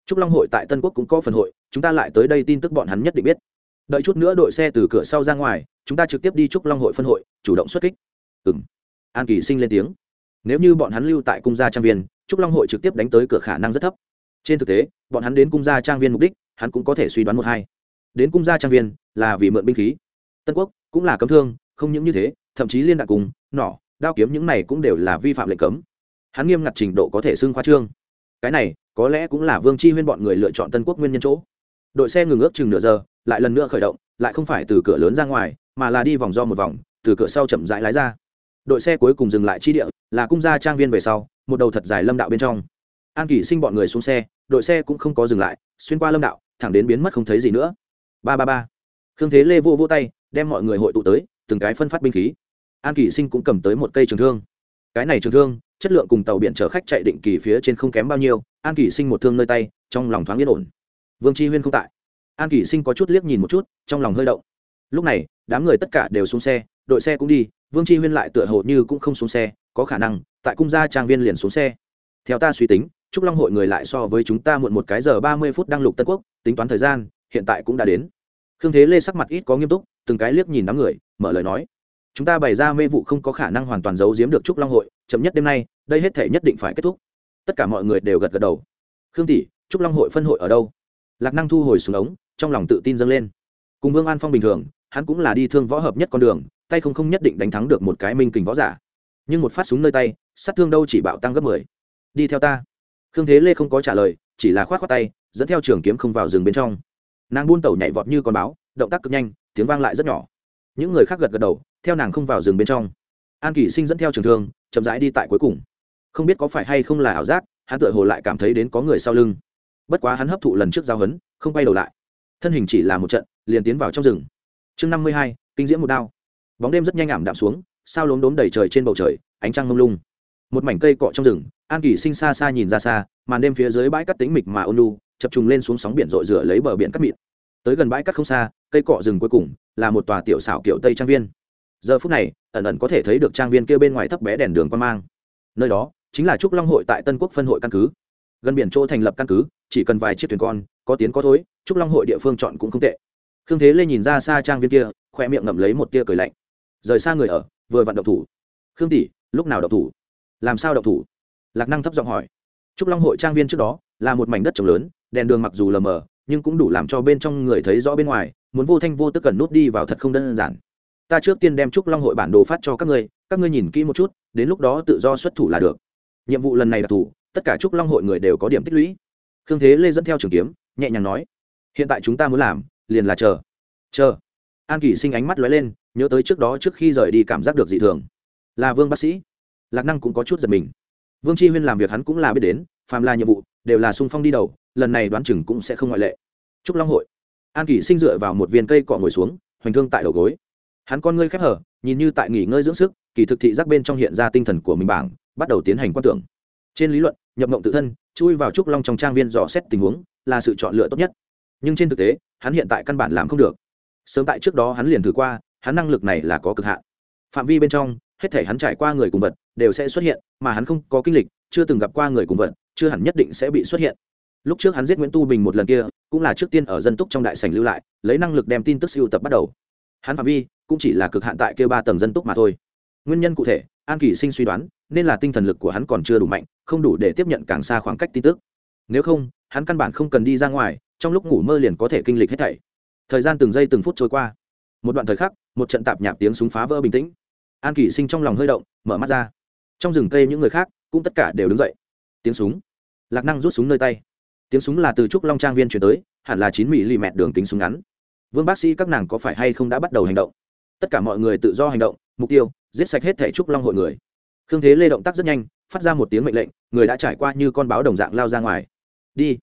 Trúc long hội tại tân quốc cũng có phần hội, chúng ta lại tới đây tin tức bọn hắn nhất định biết đợi chút nữa đội xe từ cửa sau ra ngoài, chúng ta trực tiếp đi trúc long hội phân hội, chủ động xuất kích. Ừ m an kỳ sinh lên tiếng. Nếu như bọn hắn lưu tại cung gia trang viên trúc long hội trực tiếp đánh tới cửa khả năng rất thấp. Trên thực tế, bọn hắn đến cung gia trang viên mục đích, hắn cũng có thể suy đoán một hai. Đến cung gia trang viên là vì mượn binh khí. Tân quốc cũng là cấm thương, không những như thế, thậm chí liên đạn cùng, nỏ, đao kiếm những này cũng đều là vi phạm lệnh cấm. Hắn nghiêm ngặt trình độ có thể xưng khoa trương. Cái này, có lẽ cũng là vương chi huyên bọn người lựa chọn tân quốc nguyên nhân chỗ. Đội xe ngừng ước chừng nửa giờ lại lần nữa khởi động, lại không phải từ cửa lớn ra ngoài, mà là đi vòng do một vòng, từ cửa sau chậm rãi lái ra. Đội xe cuối cùng dừng lại chi địa, là cung gia trang viên về sau, một đầu thật dài lâm đạo bên trong. An kỳ sinh bọn người xuống xe, đội xe cũng không có dừng lại, xuyên qua lâm đạo, thẳng đến biến mất không thấy gì nữa. Ba ba ba. Khương thế lê vô vô tay, đem mọi người hội tụ tới, từng cái phân phát binh khí. An kỳ sinh cũng cầm tới một cây trường thương. Cái này trường thương, chất lượng cùng tàu biển chở khách chạy định kỳ phía trên không kém bao nhiêu, an kỳ sinh một thương nơi tay, trong lòng thoáng yên ổn. Vương chi huyên không tại an Kỷ sinh có chút liếc nhìn một chút, trong lòng hơi động. Lúc này, đám người tất cả đều xuống xe, đội xe cũng đi, vương Tri huyên lại tựa hồ như cũng không xuống xe, có khả năng, tại cung gia trang viên liền xuống xe. Theo ta suy tính, trúc long hội người lại so với chúng ta muộn một cái giờ ba mươi phút đăng lục tân quốc, tính toán thời gian, hiện tại cũng đã đến. Khương thế lê sắc mặt ít có nghiêm túc, từng cái liếc nhìn đám người, mở lời nói. Chúng ta bày ra mê vụ không có khả năng hoàn toàn giấu giếm được trúc long hội, chậm nhất đêm nay, đây hết thể nhất định phải kết thúc. Tất cả mọi người đều gật gật đầu. Khương tỷ, trúc long hội phân hội ở đâu? Lạc năng thu hồi xuống ống, trong lòng tự tin dâng lên. Cùng vương an phong bình thường, hắn cũng là đi thương võ hợp nhất con đường, tay không không nhất định đánh thắng được một cái minh kình võ giả. Nhưng một phát súng nơi tay, sát thương đâu chỉ bạo tăng gấp mười. Đi theo ta. Khương thế lê không có trả lời, chỉ là khoát á tay, dẫn theo trường kiếm không vào rừng bên trong. Nàng buôn tẩu nhảy vọt như con báo, động tác cực nhanh, tiếng vang lại rất nhỏ. Những người khác gật gật đầu, theo nàng không vào rừng bên trong. An kỷ sinh dẫn theo trường thương, chậm rãi đi tại cuối cùng. Không biết có phải hay không là ảo giác, hắn tựa hồ lại cảm thấy đến có người sau lưng bất quá hắn hấp thụ lần trước giao hấn, không quay đầu lại. Thân hình chỉ là một trận, liền tiến vào trong rừng. Chương năm mươi hai, kinh diễm một đao. Bóng đêm rất nhanh ảm đạm xuống, sao lốm đốm đầy trời trên bầu trời, ánh trăng mông lung. Một mảnh cây cọ trong rừng, an kỳ sinh xa xa nhìn ra xa, màn đêm phía dưới bãi cắt tính mịch mà ôn lu chập trùng lên xuống sóng biển rội rửa lấy bờ biển cắt mịn. Tới gần bãi cắt không xa, cây cọ rừng cuối cùng là một tòa tiểu xảo kiểu tây trang viên. Giờ phút này, ẩn ẩn có thể thấy được trang viên kia bên ngoài thấp bé đèn đường quan mang. Nơi đó chính là trúc long hội tại tân quốc phân hội căn cứ. Gần biển chỗ thành lập căn cứ chỉ cần vài chiếc thuyền con, có tiến có thối, trúc long hội địa phương chọn cũng không tệ. Khương thế lê nhìn ra xa trang viên kia, khoe miệng ngậm lấy một tia cười lạnh. Rời xa người ở, vừa vặn độc thủ. Khương tỷ, lúc nào độc thủ? Làm sao độc thủ? Lạc năng thấp giọng hỏi. Trúc long hội trang viên trước đó, là một mảnh đất trồng lớn, đèn đường mặc dù lờ mờ, nhưng cũng đủ làm cho bên trong người thấy rõ bên ngoài, muốn vô thanh vô tức cần nút đi vào thật không đơn giản. Ta trước tiên đem trúc long hội bản đồ phát cho các ngươi các ngươi nhìn kỹ một chút, đến lúc đó tự do xuất thủ là được. Nhiệm vụ lần này đặc thù tất cả trúc long hội người đều có điểm tích lũy khương thế lê dẫn theo trường kiếm, nhẹ nhàng nói, hiện tại chúng ta muốn làm, liền là chờ chờ. An kỳ sinh ánh mắt lóe lên, nhớ tới trước đó trước khi rời đi cảm giác được dị thường. Là vương bác sĩ. Lạc năng cũng có chút giật mình. Vương tri huyên làm việc hắn cũng là biết đến, phàm là nhiệm vụ, đều là sung phong đi đầu, lần này đoán chừng cũng sẽ không ngoại lệ. Trúc long hội. An kỳ sinh dựa vào một viên cây cọ ngồi xuống, hoành thương tại đầu gối. Hắn con ngươi khép hở, nhìn như tại nghỉ ngơi dưỡng sức, kỳ thực thị giác bên trong hiện ra tinh thần của mình bảng, bắt đầu tiến hành quan tưởng. Trên lý luận, nhập mộng tự thân chui vào trúc long trong trang viên dò xét tình huống, là sự chọn lựa tốt nhất. Nhưng trên thực tế, hắn hiện tại căn bản làm không được. Sớm tại trước đó hắn liền thử qua, hắn năng lực này là có cực hạn. Phạm vi bên trong, hết thể hắn trải qua người cùng vật đều sẽ xuất hiện, mà hắn không có kinh lịch, chưa từng gặp qua người cùng vật, chưa hẳn nhất định sẽ bị xuất hiện. Lúc trước hắn giết nguyễn tu bình một lần kia, cũng là trước tiên ở dân túc trong đại sành lưu lại, lấy năng lực đem tin tức siêu tập bắt đầu. Hắn phạm vi cũng chỉ là cực hạn tại kêu ba tầng dân túc mà thôi. Nguyên nhân cụ thể an kỳ sinh suy đoán, nên là tinh thần lực của hắn còn chưa đủ mạnh, không đủ để tiếp nhận càng xa khoảng cách tin tức. Nếu không, hắn căn bản không cần đi ra ngoài, trong lúc ngủ mơ liền có thể kinh lịch hết thảy. Thời gian từng giây từng phút trôi qua. Một đoạn thời khắc, một trận tạp nhạp tiếng súng phá vỡ bình tĩnh. An kỳ sinh trong lòng hơi động, mở mắt ra. Trong rừng cây những người khác, cũng tất cả đều đứng dậy. Tiếng súng. Lạc năng rút súng nơi tay. Tiếng súng là từ trúc long trang viên chuyển tới, hẳn là chín mỹ lì mẹt đường kính súng ngắn. Vương bác sĩ các nàng có phải hay không đã bắt đầu hành động? Tất cả mọi người tự do hành động, mục tiêu giết sạch hết thể trúc long hội người. Khương thế lê động tác rất nhanh, phát ra một tiếng mệnh lệnh, người đã trải qua như con báo đồng dạng lao ra ngoài. Đi.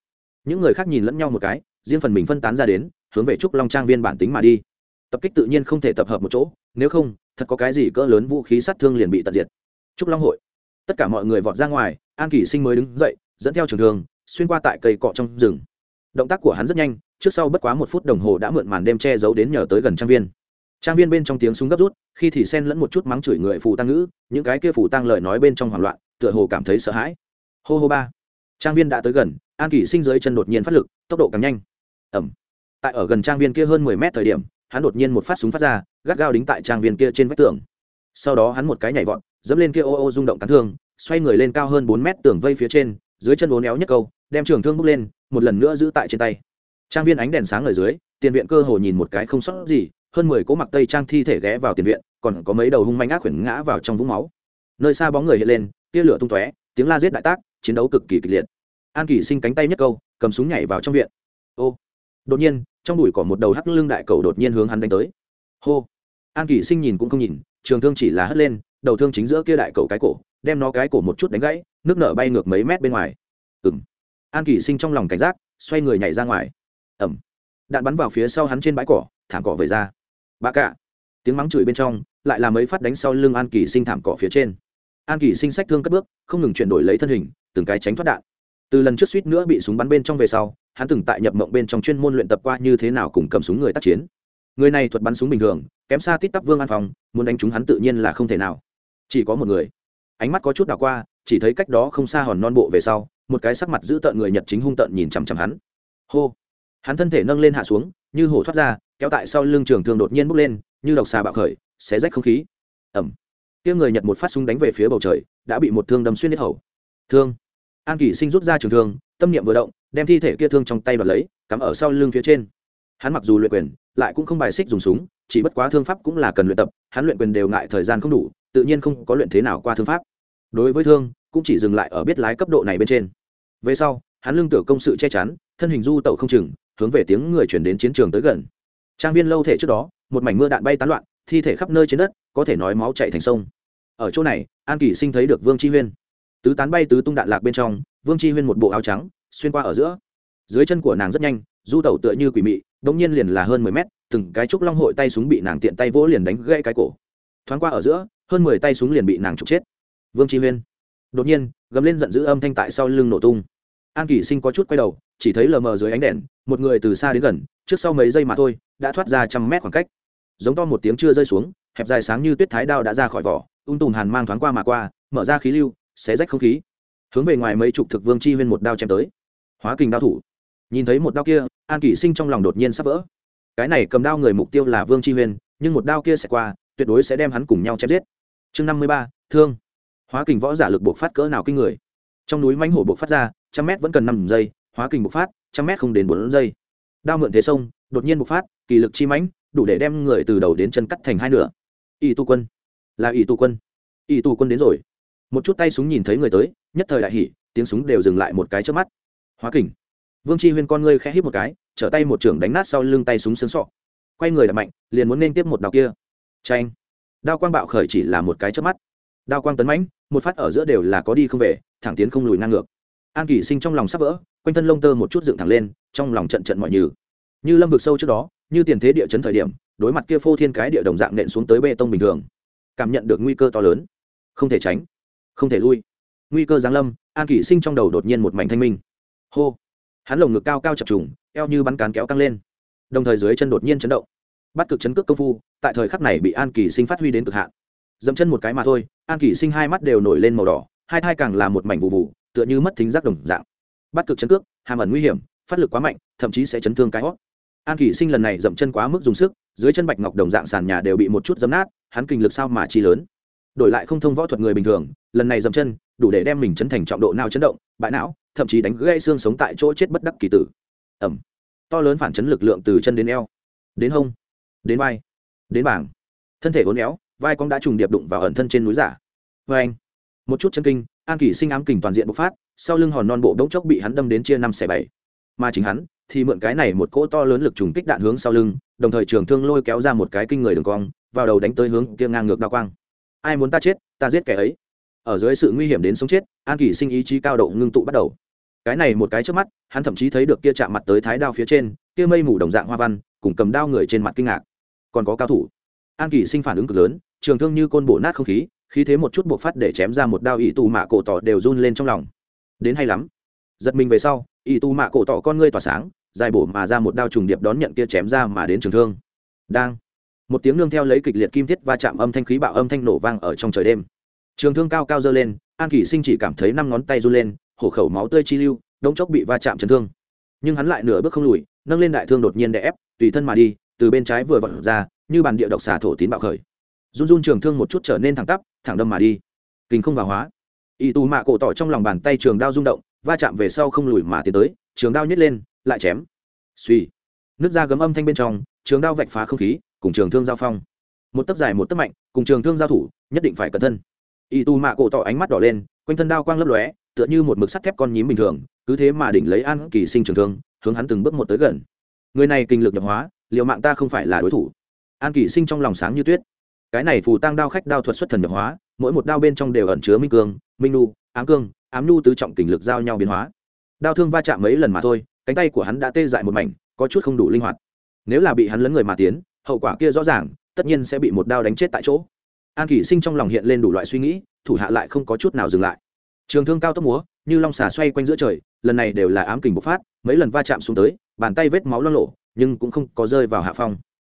Những người khác nhìn lẫn nhau một cái, riêng phần mình phân tán ra đến, hướng về trúc long trang viên bản tính mà đi. Tập kích tự nhiên không thể tập hợp một chỗ, nếu không, thật có cái gì cỡ lớn vũ khí sát thương liền bị tận diệt. Trúc long hội. Tất cả mọi người vọt ra ngoài, an kỷ sinh mới đứng dậy, dẫn theo trường thường xuyên qua tại cây cọ trong rừng. Động tác của hắn rất nhanh, trước sau bất quá một phút đồng hồ đã mượn màn đêm che giấu đến nhờ tới gần trang viên trang viên bên trong tiếng súng gấp rút, khi thì xen lẫn một chút mắng chửi người phù tăng ngữ, những cái kia phù tăng lời nói bên trong hoảng loạn, tựa hồ cảm thấy sợ hãi. Hô hô ba. Trang viên đã tới gần, an kỷ sinh dưới chân đột nhiên phát lực, tốc độ càng nhanh. Ẩm tại ở gần trang viên kia hơn mười mét thời điểm, hắn đột nhiên một phát súng phát ra, gắt gao đính tại trang viên kia trên vách tường. Sau đó hắn một cái nhảy vọt, dẫm lên kia ô ô rung động cắn thương, xoay người lên cao hơn bốn mét tường vây phía trên, dưới chân uốn éo nhất câu, đem trường thương bốc lên, một lần nữa giữ tại trên tay. Trang viên ánh đèn sáng ở dưới, tiền viện cơ hồ nhìn một cái không sót gì hơn mười cỗ mặc tây trang thi thể ghé vào tiền viện, còn có mấy đầu hung manh ác quyển ngã vào trong vũng máu. Nơi xa bóng người hiện lên, tia lửa tung tóe, tiếng la giết đại tác, chiến đấu cực kỳ kịch liệt. An kỳ sinh cánh tay nhất câu, cầm súng nhảy vào trong viện. Ô! Đột nhiên, trong đùi cỏ một đầu hắc lưng đại cầu đột nhiên hướng hắn đánh tới. Hô! An kỳ sinh nhìn cũng không nhìn, trường thương chỉ là hất lên, đầu thương chính giữa kia đại cầu cái cổ, đem nó cái cổ một chút đánh gãy, nước nở bay ngược mấy mét bên ngoài. Ừng an kỳ sinh trong lòng cảnh giác, xoay người nhảy ra ngoài. Ẩm đạn bắn vào phía sau hắn trên bãi cỏ, thảm cỏ về ra bà cạ tiếng mắng chửi bên trong, lại là mấy phát đánh sau lưng an kỳ sinh thảm cỏ phía trên. An kỳ sinh sách thương cất bước, không ngừng chuyển đổi lấy thân hình, từng cái tránh thoát đạn. Từ lần trước suýt nữa bị súng bắn bên trong về sau, hắn từng tại nhập mộng bên trong chuyên môn luyện tập qua như thế nào cùng cầm súng người tác chiến. Người này thuật bắn súng bình thường, kém xa tít tắp vương an phòng muốn đánh chúng hắn tự nhiên là không thể nào. Chỉ có một người. Ánh mắt có chút đảo qua, chỉ thấy cách đó không xa hòn non bộ về sau, một cái sắc mặt giữ tợn người nhật chính hung tợn nhìn chằm chằm hắn. Hô. Hắn thân thể nâng lên hạ xuống, như hổ thoát ra kéo tại sau lưng trường thương đột nhiên bốc lên, như độc xà bạo khởi, xé rách không khí. Ẩm tiếng người nhật một phát súng đánh về phía bầu trời, đã bị một thương đâm xuyên hết hầu. Thương. An kỷ sinh rút ra trường thương, tâm niệm vừa động, đem thi thể kia thương trong tay đoạt lấy, cắm ở sau lưng phía trên. Hắn mặc dù luyện quyền, lại cũng không bài xích dùng súng, chỉ bất quá thương pháp cũng là cần luyện tập, hắn luyện quyền đều ngại thời gian không đủ, tự nhiên không có luyện thế nào qua thương pháp. Đối với thương, cũng chỉ dừng lại ở biết lái cấp độ này bên trên. Về sau, hắn lương tựa công sự che chắn, thân hình du tẩu không chừng, hướng về tiếng người chuyển đến chiến trường tới gần trang viên lâu thể trước đó, một mảnh mưa đạn bay tán loạn, thi thể khắp nơi trên đất, có thể nói máu chạy thành sông. Ở chỗ này, an kỳ sinh thấy được vương chi huyên. Tứ tán bay tứ tung đạn lạc bên trong, vương chi huyên một bộ áo trắng, xuyên qua ở giữa. Dưới chân của nàng rất nhanh, du tẩu tựa như quỷ mị đ ỗ n g nhiên liền là hơn mười mét, từng cái trúc long hội tay súng bị nàng tiện tay vỗ liền đánh gãy cái cổ. Thoáng qua ở giữa, hơn mười tay súng liền bị nàng trục chết. Vương chi huyên đột nhiên, gầm lên giận dữ âm thanh tại sau lưng nổ tung. An Kỷ sinh có chút quay đầu chỉ thấy lờ mờ dưới ánh đèn, một người từ xa đến gần, trước sau mấy giây mà thôi, đã thoát ra trăm mét khoảng cách. Giống to một tiếng chưa rơi xuống, hẹp dài sáng như tuyết thái đao đã ra khỏi vỏ, ung tùm hàn mang thoáng qua mà qua, mở ra khí lưu, xé rách không khí. Hướng về ngoài mấy chục thực vương chi huyên một đao chém tới. Hóa kình đao thủ. Nhìn thấy một đao kia, an kỷ sinh trong lòng đột nhiên sắp vỡ. Cái này cầm đao người mục tiêu là vương chi huyên, nhưng một đao kia sẽ qua, tuyệt đối sẽ đem hắn cùng nhau chém giết. Chương năm mươi ba, thương. Hóa kình võ giả lực buộc phát cỡ nào kinh người. Trong núi mánh hổ buộc phát ra, trăm mét vẫn cần năm giây hóa kình bộc phát, trăm mét không đến bốn giây. Đao mượn thế sông, đột nhiên bộc phát, kỳ lực chi mãnh, đủ để đem người từ đầu đến chân cắt thành hai nửa. Ỷ tu quân. Là ỷ tu quân. Ỷ tu quân đến rồi. Một chút tay súng nhìn thấy người tới, nhất thời đại hỉ, tiếng súng đều dừng lại một cái trước mắt. Hóa kình. Vương Tri huyên con ngươi khẽ hít một cái, trở tay một trưởng đánh nát sau lưng tay súng sướng sọ. Quay người đập mạnh, liền muốn nên tiếp một đào kia. Tranh đao quang bạo khởi chỉ là một cái trước mắt. Đao quang tấn mãnh, một phát ở giữa đều là có đi không về, thẳng tiến không lùi ngang ngược an kỷ sinh trong lòng sắp vỡ, quanh thân lông tơ một chút dựng thẳng lên, trong lòng trận trận mọi như như lâm vực sâu trước đó, như tiền thế địa chấn thời điểm, đối mặt kia phô thiên cái địa đồng dạng nện xuống tới bê tông bình thường. Cảm nhận được nguy cơ to lớn. Không thể tránh, không thể lui. Nguy cơ giáng lâm, an kỷ sinh trong đầu đột nhiên một mảnh thanh minh. Hô! Hắn lồng ngực cao cao chập trùng, eo như bắn cán kéo căng lên. Đồng thời dưới chân đột nhiên chấn động. Bắt cực chấn cước công phu, tại thời khắc này bị an kỳ sinh phát huy đến cực hạn. Dẫm chân một cái mà thôi, an kỳ sinh hai mắt đều nổi lên màu đỏ, hai thai càng là một mảnh vụ vụ tựa như mất thính giác đồng dạng. Bắt cực chấn cước, hàm ẩn nguy hiểm, phát lực quá mạnh, thậm chí sẽ chấn thương cái hót an kỷ sinh lần này dậm chân quá mức dùng sức, dưới chân bạch ngọc đồng dạng sàn nhà đều bị một chút dấm nát, hắn kinh lực sao mà chi lớn. Đổi lại không thông võ thuật người bình thường, lần này dậm chân, đủ để đem mình chấn thành trọng độ nào chấn động, bại não, thậm chí đánh gãy xương sống tại chỗ chết bất đắc kỳ tử. Ẩm. To lớn phản chấn lực lượng từ chân đến eo, đến hông, đến vai, đến bảng. Thân thể uốn éo, vai cong đã trùng điệp đụng vào ẩn thân trên núi giả. Vê anh một chút chân kinh an kỷ sinh ám kình toàn diện bộc phát, sau lưng hòn non bộ đống chốc bị hắn đâm đến chia năm xẻ bảy. Mà chính hắn thì mượn cái này một cỗ to lớn lực trùng kích đạn hướng sau lưng, đồng thời trường thương lôi kéo ra một cái kinh người đường cong, vào đầu đánh tới hướng kia ngang ngược đao quang. Ai muốn ta chết, ta giết kẻ ấy. Ở dưới sự nguy hiểm đến sống chết, an kỷ sinh ý chí cao độ ngưng tụ bắt đầu. Cái này một cái trước mắt, hắn thậm chí thấy được kia chạm mặt tới thái đao phía trên, kia mây mù đồng dạng hoa văn, cùng cầm đao người trên mặt kinh ngạc. Còn có cao thủ. An kỷ sinh phản ứng cực lớn, trường thương như côn bổ nát không khí khi thế một chút buộc phát để chém ra một đao ỷ tù mạ cổ tỏ đều run lên trong lòng. Đến hay lắm. Giật mình về sau, ỷ tù mạ cổ tỏ con ngươi tỏa sáng dài bổ mà ra một đao trùng điệp đón nhận kia chém ra mà đến trường thương. Đang. Một tiếng nương theo lấy kịch liệt kim thiết va chạm âm thanh khí bạo âm thanh nổ vang ở trong trời đêm. Trường thương cao cao dơ lên, an kỷ sinh chỉ cảm thấy năm ngón tay run lên, hổ khẩu máu tươi chi lưu, đống chốc bị va chạm chấn thương. Nhưng hắn lại nửa bước không lùi, nâng lên đại thương đột nhiên đè ép, tùy thân mà đi, từ bên trái vừa vặn ra, như bàn địa độc xà thổ tín bạo khởi run run trường thương một chút trở nên thẳng tắp, thẳng đâm mà đi. Kinh không vào hóa. Y tù mạ cổ tỏ trong lòng bàn tay trường đao rung động, va chạm về sau không lùi mà tiến tới, trường đao nhét lên, lại chém. Suy nước da gấm âm thanh bên trong, trường đao vạch phá không khí, cùng trường thương giao phong. Một tấc dài một tấc mạnh, cùng trường thương giao thủ, nhất định phải cẩn thân y tu mạ cổ tỏ ánh mắt đỏ lên, quanh thân đao quang lấp lóe, tựa như một mực sắt thép con nhím bình thường, cứ thế mà đỉnh lấy an kỳ sinh trường thương, hướng hắn từng bước một tới gần. Người này kinh lực nhập hóa liệu mạng ta không phải là đối thủ. An kỳ sinh trong lòng sáng như tuyết cái này phù tăng đao khách đao thuật xuất thần nhập hóa, mỗi một đao bên trong đều ẩn chứa minh cương, minh nu, ám cương, ám nu tứ trọng kình lực giao nhau biến hóa. Đao thương va chạm mấy lần mà thôi, cánh tay của hắn đã tê dại một mảnh, có chút không đủ linh hoạt. Nếu là bị hắn lấn người mà tiến, hậu quả kia rõ ràng, tất nhiên sẽ bị một đao đánh chết tại chỗ. An kỷ sinh trong lòng hiện lên đủ loại suy nghĩ, thủ hạ lại không có chút nào dừng lại. Trường thương cao tốc múa, như long xà xoay quanh giữa trời, lần này đều là ám kình bộc phát, mấy lần va chạm xuống tới, bàn tay vết máu lo lộ nhưng cũng không có rơi vào hạ phong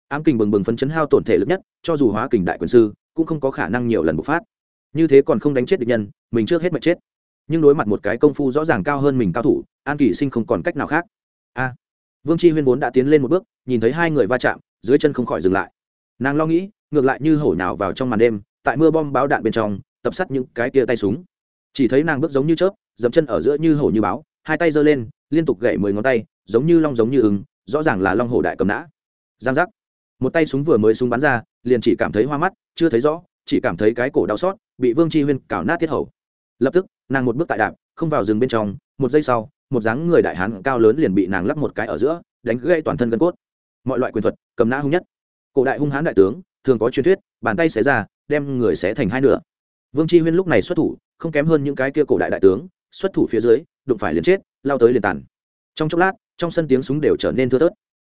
ám kình bừng bừng phấn chấn hao tổn thể lực nhất, cho dù hóa kình đại quyền sư, cũng không có khả năng nhiều lần bộc phát. Như thế còn không đánh chết địch nhân, mình trước hết mệt chết. Nhưng đối mặt một cái công phu rõ ràng cao hơn mình cao thủ, an kỷ sinh không còn cách nào khác. A! Vương chi huyên vốn đã tiến lên một bước, nhìn thấy hai người va chạm, dưới chân không khỏi dừng lại. Nàng lo nghĩ, ngược lại như hổ nào vào trong màn đêm, tại mưa bom báo đạn bên trong, tập sắt những cái tia tay súng. Chỉ thấy nàng bước giống như chớp dẫm chân ở giữa như hổ như báo, hai tay giơ lên, liên tục gậy mười ngón tay, giống như long giống như ứng rõ ràng là long hổ đại cầm nã. Giang giác một tay súng vừa mới súng bắn ra, liền chỉ cảm thấy hoa mắt, chưa thấy rõ, chỉ cảm thấy cái cổ đau xót, bị vương chi huyên cào nát tiết hầu. Lập tức, nàng một bước tại đạp, không vào rừng bên trong, một giây sau, một dáng người đại hán cao lớn liền bị nàng lắp một cái ở giữa, đánh gãy toàn thân gân cốt. Mọi loại quyền thuật, cầm nã hung nhất. Cổ đại hung hán đại tướng, thường có truyền thuyết, bàn tay xé ra, đem người xé thành hai nửa. Vương chi huyên lúc này xuất thủ, không kém hơn những cái kia cổ đại đại tướng, xuất thủ phía dưới, đụng phải liền chết, lao tới liền tàn. Trong chốc lát, trong sân tiếng súng đều trở nên thưa thớt.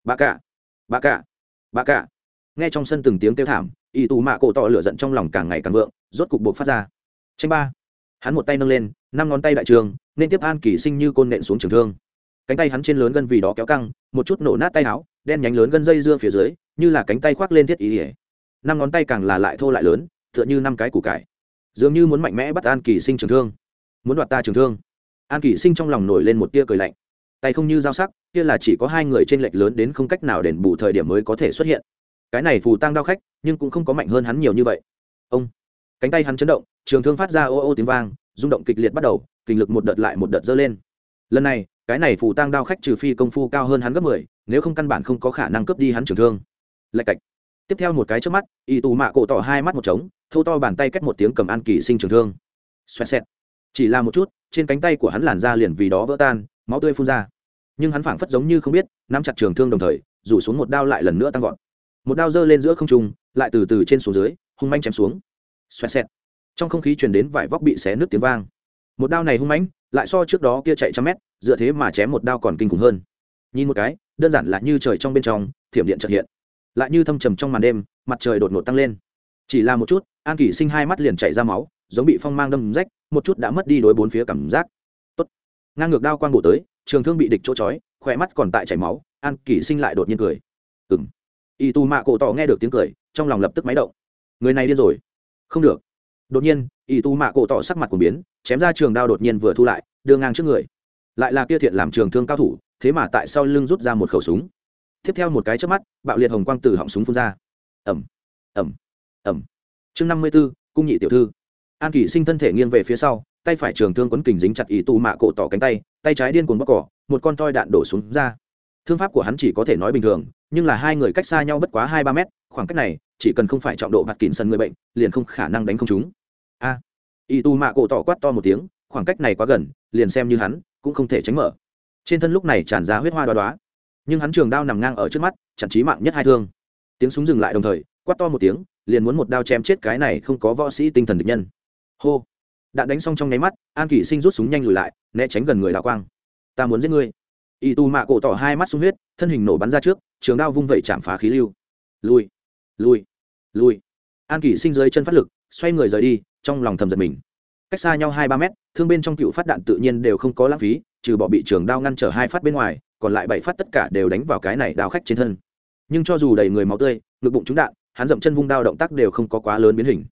Bà cả bà cả bà cả. Nghe trong sân từng tiếng kêu thảm, y tù mạ cổ tỏ lửa giận trong lòng càng ngày càng vượng, rốt cục buộc phát ra. Tranh ba. Hắn một tay nâng lên, năm ngón tay đại trường, nên tiếp an kỳ sinh như côn nện xuống trường thương. Cánh tay hắn trên lớn gân vì đó kéo căng, một chút nổ nát tay áo, đen nhánh lớn gân dây dưa phía dưới, như là cánh tay khoác lên thiết ý ỉa năm ngón tay càng là lại thô lại lớn, tựa như năm cái củ cải. Dường như muốn mạnh mẽ bắt an kỳ sinh trường thương. Muốn đoạt ta trường thương. An kỳ sinh trong lòng nổi lên một tia cười lạnh. Tay không như dao sắc kia là chỉ có hai người trên lệch lớn đến không cách nào đền bù thời điểm mới có thể xuất hiện. Cái này phù tăng đao khách, nhưng cũng không có mạnh hơn hắn nhiều như vậy. Ông, cánh tay hắn chấn động, trường thương phát ra ô ô tiếng vang, rung động kịch liệt bắt đầu, kinh lực một đợt lại một đợt dơ lên. Lần này, cái này phù tăng đao khách trừ phi công phu cao hơn hắn gấp mười, nếu không căn bản không có khả năng cướp đi hắn trường thương. Lạch cạch. Tiếp theo một cái trước mắt, y tù mạ cổ tỏ hai mắt một trống thâu to bàn tay cách một tiếng cầm an kỳ sinh trường thương. Xoẹt xẹt. Chỉ là một chút, trên cánh tay của hắn làn da liền vì đó vỡ tan, máu tươi phun ra nhưng hắn phảng phất giống như không biết, nắm chặt trường thương đồng thời, rủ xuống một đao lại lần nữa tăng vọt. Một đao giơ lên giữa không trung, lại từ từ trên xuống dưới, hung manh chém xuống. Xoẹt xẹt. Trong không khí truyền đến vải vóc bị xé nước tiếng vang. Một đao này hung mãnh, lại so trước đó kia chạy trăm mét, dựa thế mà chém một đao còn kinh khủng hơn. Nhìn một cái, đơn giản là như trời trong bên trong, thiểm điện trật hiện. Lại như thâm trầm trong màn đêm, mặt trời đột ngột tăng lên. Chỉ là một chút, an kỷ sinh hai mắt liền chảy ra máu, giống bị phong mang đâm rách, một chút đã mất đi đối bốn phía cảm giác. Tốt. ngang ngược đao quang bổ tới trường thương bị địch chỗ chói khỏe mắt còn tại chảy máu, an kỷ sinh lại đột nhiên cười. Ừng y tu mạ cổ tỏ nghe được tiếng cười, trong lòng lập tức máy động. Người này điên rồi. Không được. Đột nhiên, y tu mạ cổ tỏ sắc mặt của biến, chém ra trường đao đột nhiên vừa thu lại, đưa ngang trước người. Lại là kia thiện làm trường thương cao thủ, thế mà tại sau lưng rút ra một khẩu súng. Tiếp theo một cái trước mắt, bạo liệt hồng quang từ họng súng phun ra. Ẩm ẩm ẩm chương năm mươi b ố cung nhị tiểu thư. An kỷ sinh thân thể nghiêng về phía sau tay phải trường thương quấn kình dính chặt ý tù mạ cổ tỏ cánh tay tay trái điên cuồng bóc cỏ một con toi đạn đổ xuống ra. Thương pháp của hắn chỉ có thể nói bình thường nhưng là hai người cách xa nhau bất quá hai ba mét khoảng cách này chỉ cần không phải trọng độ bạt kín sân người bệnh liền không khả năng đánh không chúng. A. À, ý tù mạ cổ tỏ quát to một tiếng khoảng cách này quá gần liền xem như hắn cũng không thể tránh mở. Trên thân lúc này tràn ra huyết hoa đoá đoá nhưng hắn trường đao nằm ngang ở trước mắt chặn trí mạng nhất hai thương. Tiếng súng dừng lại đồng thời quát to một tiếng liền muốn một đao chém chết cái này không có võ sĩ tinh thần địch nhân. Hô đạn đánh xong trong nháy mắt an kỷ sinh rút súng nhanh lùi lại né tránh gần người đào quang. Ta muốn giết ngươi. Y tu mạ cổ tỏ hai mắt sung huyết thân hình nổ bắn ra trước trường đao vung vẩy chạm phá khí lưu. Lùi, lùi, lùi. an kỷ sinh dưới chân phát lực xoay người rời đi trong lòng thầm giật mình. Cách xa nhau hai ba mét thương bên trong cựu phát đạn tự nhiên đều không có lãng phí trừ bỏ bị trường đao ngăn trở hai phát bên ngoài còn lại bảy phát tất cả đều đánh vào cái này đao khách trên thân. Nhưng cho dù đầy người máu tươi ngực bụng trúng đạn hắn dậm chân vung đao động tác đều không có quá lớn biến hình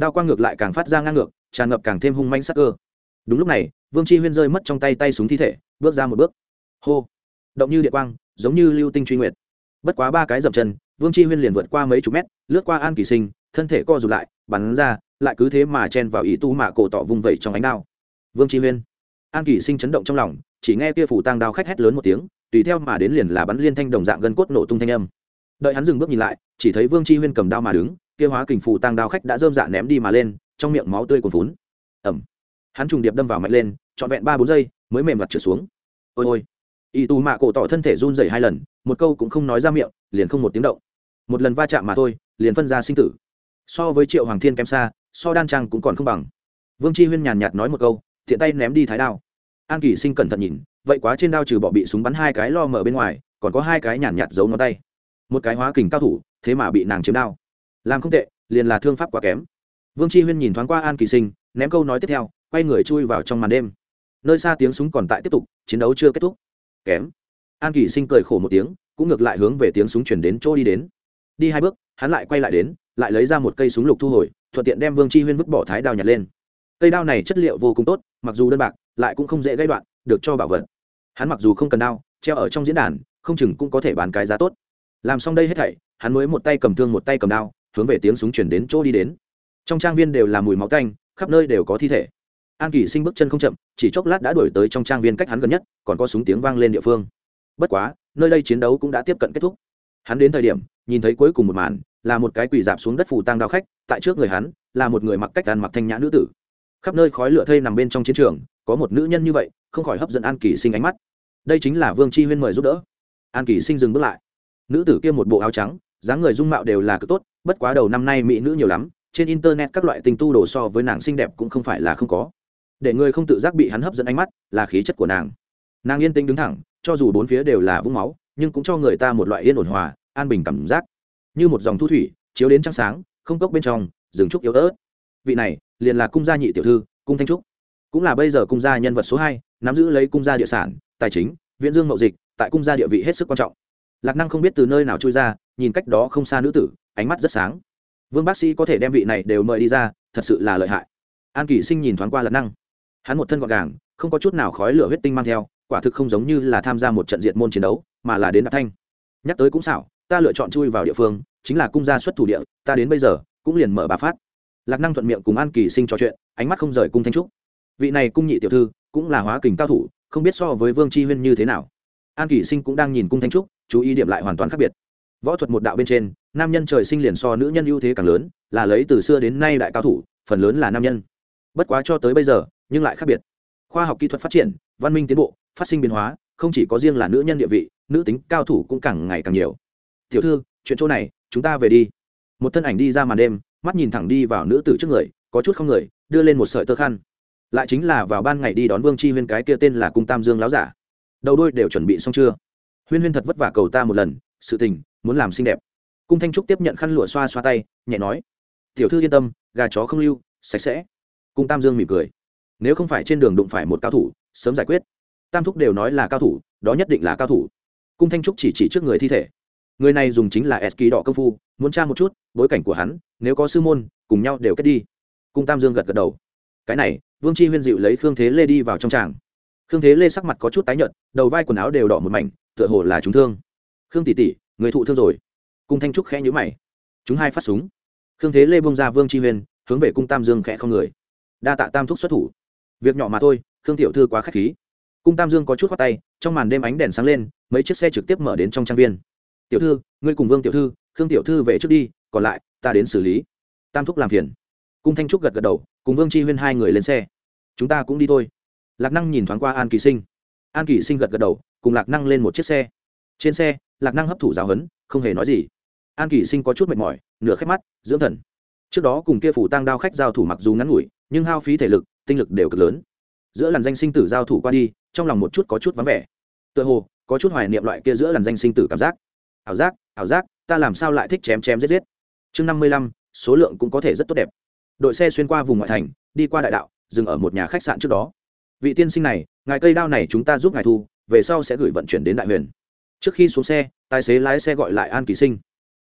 đao quang ngược lại càng phát ra ngang ngược, tràn ngập càng thêm hung manh sắc cơ. Đúng lúc này, vương chi huyên rơi mất trong tay tay súng thi thể, bước ra một bước. Hô! Động như địa quang, giống như lưu tinh truy nguyệt. Bất quá ba cái dậm chân, vương chi huyên liền vượt qua mấy chục mét, lướt qua an kỳ sinh, thân thể co rụt lại, bắn ra, lại cứ thế mà chen vào ý tu mạ cổ tỏ vung vẩy trong ánh đao. Vương chi huyên. An kỳ sinh chấn động trong lòng, chỉ nghe kia phủ tang đao khách hét lớn một tiếng, tùy theo mà đến liền là bắn liên thanh đồng dạng gân cốt nổ tung thanh âm. Đợi hắn dừng bước nhìn lại, chỉ thấy vương chi huyên cầm đao mà đứng kia hóa kình phù tang đao khách đã dơm dạ ném đi mà lên, trong miệng máu tươi còn vốn ẩm hắn trùng điệp đâm vào mạnh lên, trọn vẹn ba bốn giây, mới mềm mặt trượt xuống. Ôi ôi. Y tù mạ cổ tỏ thân thể run rẩy hai lần, một câu cũng không nói ra miệng, liền không một tiếng động. Một lần va chạm mà thôi, liền phân ra sinh tử. So với triệu hoàng thiên kém xa, so đan trang cũng còn không bằng. Vương chi huyên nhàn nhạt nói một câu thiện tay ném đi thái đao. An kỳ sinh cẩn thận nhìn, vậy quá trên đao trừ bỏ bị súng bắn hai cái lo mở bên ngoài, còn có hai cái nhàn nhạt giấu ngón tay. Một cái hóa kình cao thủ, thế mà bị nàng chiếm đao làm không tệ, liền là thương pháp quá kém. Vương Tri huyên nhìn thoáng qua an kỳ sinh, ném câu nói tiếp theo, quay người chui vào trong màn đêm. Nơi xa tiếng súng còn tại tiếp tục, chiến đấu chưa kết thúc. Kém. An kỳ sinh cười khổ một tiếng, cũng ngược lại hướng về tiếng súng chuyển đến chỗ đi đến. Đi hai bước, hắn lại quay lại đến, lại lấy ra một cây súng lục thu hồi, thuận tiện đem vương Tri huyên vứt bỏ thái đao nhặt lên. Cây đao này chất liệu vô cùng tốt, mặc dù đơn bạc, lại cũng không dễ gây đoạn, được cho bảo vật. Hắn mặc dù không cần đao, treo ở trong diễn đàn, không chừng cũng có thể bán cái giá tốt. Làm xong đây hết thảy, hắn mới một tay cầm thương một tay cầm đao hướng về tiếng súng chuyển đến chỗ đi đến. Trong trang viên đều là mùi máu tanh, khắp nơi đều có thi thể. An kỳ sinh bước chân không chậm, chỉ chốc lát đã đuổi tới trong trang viên cách hắn gần nhất, còn có súng tiếng vang lên địa phương. Bất quá, nơi đây chiến đấu cũng đã tiếp cận kết thúc. Hắn đến thời điểm, nhìn thấy cuối cùng một màn, là một cái quỳ dạp xuống đất phù tang đao khách, tại trước người hắn, là một người mặc cách ăn mặc thanh nhã nữ tử. Khắp nơi khói lửa thây nằm bên trong chiến trường, có một nữ nhân như vậy, không khỏi hấp dẫn an kỳ sinh ánh mắt. Đây chính là vương chi huyên mời giúp đỡ. An kỳ sinh dừng bước lại. Nữ tử kia một bộ áo trắng, dáng người dung mạo đều là cực tốt bất quá đầu năm nay mỹ nữ nhiều lắm, trên internet các loại tình tu đồ so với nàng xinh đẹp cũng không phải là không có. Để người không tự giác bị hắn hấp dẫn ánh mắt là khí chất của nàng. Nàng yên tĩnh đứng thẳng, cho dù bốn phía đều là vũng máu, nhưng cũng cho người ta một loại yên ổn hòa, an bình cảm giác. Như một dòng thu thủy, chiếu đến trăng sáng, không cốc bên trong, rừng trúc yếu ớt. Vị này, liền là cung gia nhị tiểu thư, cung thanh trúc. Cũng là bây giờ cung gia nhân vật số hai, nắm giữ lấy cung gia địa sản, tài chính, viễn dương mậu dịch, tại cung gia địa vị hết sức quan trọng. Lạc năng không biết từ nơi nào trôi ra, nhìn cách đó không xa nữ tử ánh mắt rất sáng. Vương bác sĩ có thể đem vị này đều mời đi ra, thật sự là lợi hại. An kỳ sinh nhìn thoáng qua lạc năng. Hắn một thân gọn gàng, không có chút nào khói lửa huyết tinh mang theo, quả thực không giống như là tham gia một trận diệt môn chiến đấu, mà là đến đạp thanh. Nhắc tới cũng xảo, ta lựa chọn chui vào địa phương, chính là cung gia xuất thủ địa, ta đến bây giờ, cũng liền mở bà phát. Lạc năng thuận miệng cùng an kỳ sinh trò chuyện, ánh mắt không rời cung thanh trúc. Vị này cung nhị tiểu thư, cũng là hóa kình cao thủ, không biết so với vương chi huyên như thế nào. An kỳ sinh cũng đang nhìn cung thanh trúc, chú ý điểm lại hoàn toàn khác biệt võ thuật một đạo bên trên, nam nhân trời sinh liền so nữ nhân ưu thế càng lớn, là lấy từ xưa đến nay đại cao thủ, phần lớn là nam nhân. Bất quá cho tới bây giờ, nhưng lại khác biệt. Khoa học kỹ thuật phát triển, văn minh tiến bộ, phát sinh biến hóa, không chỉ có riêng là nữ nhân địa vị, nữ tính, cao thủ cũng càng ngày càng nhiều. Tiểu thư, chuyện chỗ này, chúng ta về đi. Một thân ảnh đi ra màn đêm, mắt nhìn thẳng đi vào nữ tử trước người, có chút không người, đưa lên một sợi tơ khăn. Lại chính là vào ban ngày đi đón vương chi huyên cái kia tên là cung tam dương láo giả. Đầu đôi đều chuẩn bị xong chưa? Huyên huyên thật vất vả cầu ta một lần, sự tình muốn làm xinh đẹp. Cung thanh trúc tiếp nhận khăn lụa xoa xoa tay, nhẹ nói, tiểu thư yên tâm, gà chó không lưu, sạch sẽ. Cung tam dương mỉm cười, nếu không phải trên đường đụng phải một cao thủ, sớm giải quyết. Tam thúc đều nói là cao thủ, đó nhất định là cao thủ. Cung thanh trúc chỉ chỉ trước người thi thể. Người này dùng chính là s ký đỏ công phu, muốn tra một chút bối cảnh của hắn, nếu có sư môn, cùng nhau đều kết đi. Cung tam dương gật gật đầu. Cái này, vương chi huyên dịu lấy khương thế lê đi vào trong tràng. Khương thế lê sắc mặt có chút tái nhợt, đầu vai quần áo đều đỏ một mảnh, tựa hồ là trúng thương. Khương tỷ tỷ người thụ thương rồi. Cung thanh trúc khẽ nhữ mày. Chúng hai phát súng. Khương thế lê bông ra vương chi huyên hướng về cung tam dương khẽ không người. Đa tạ tam thúc xuất thủ. Việc nhỏ mà thôi, khương tiểu thư quá k h á c h khí. Cung tam dương có chút khoác tay, trong màn đêm ánh đèn sáng lên, mấy chiếc xe trực tiếp mở đến trong trang viên. Tiểu thư, ngươi cùng vương tiểu thư, khương tiểu thư về trước đi, còn lại, ta đến xử lý. Tam thúc làm phiền. Cung thanh trúc gật gật đầu, cùng vương chi huyên hai người lên xe. Chúng ta cũng đi thôi. Lạc năng nhìn thoáng qua an kỳ sinh. An kỳ sinh gật gật đầu, cùng lạc năng lên một chiếc xe. Trên xe lạc năng hấp thụ giáo huấn, không hề nói gì. An kỳ sinh có chút mệt mỏi, nửa khép mắt, dưỡng thần. Trước đó cùng kia phủ tăng đao khách giao thủ mặc dù ngắn ngủi, nhưng hao phí thể lực, tinh lực đều cực lớn. Giữa làn danh sinh tử giao thủ qua đi, trong lòng một chút có chút vắng vẻ. Tựa hồ, có chút hoài niệm loại kia giữa làn danh sinh tử cảm giác. Ảo giác ảo giác, ta làm sao lại thích chém chém giết giết? Chương năm mươi lăm, số lượng cũng có thể rất tốt đẹp. Đội xe xuyên qua vùng ngoại thành, đi qua đại đạo, dừng ở một nhà khách sạn trước đó. Vị tiên sinh này, ngài cây đao này chúng ta giúp ngài thu, về sau sẽ gửi vận chuyển đến đại huyền trước khi xuống xe, tài xế lái xe gọi lại an kỳ sinh.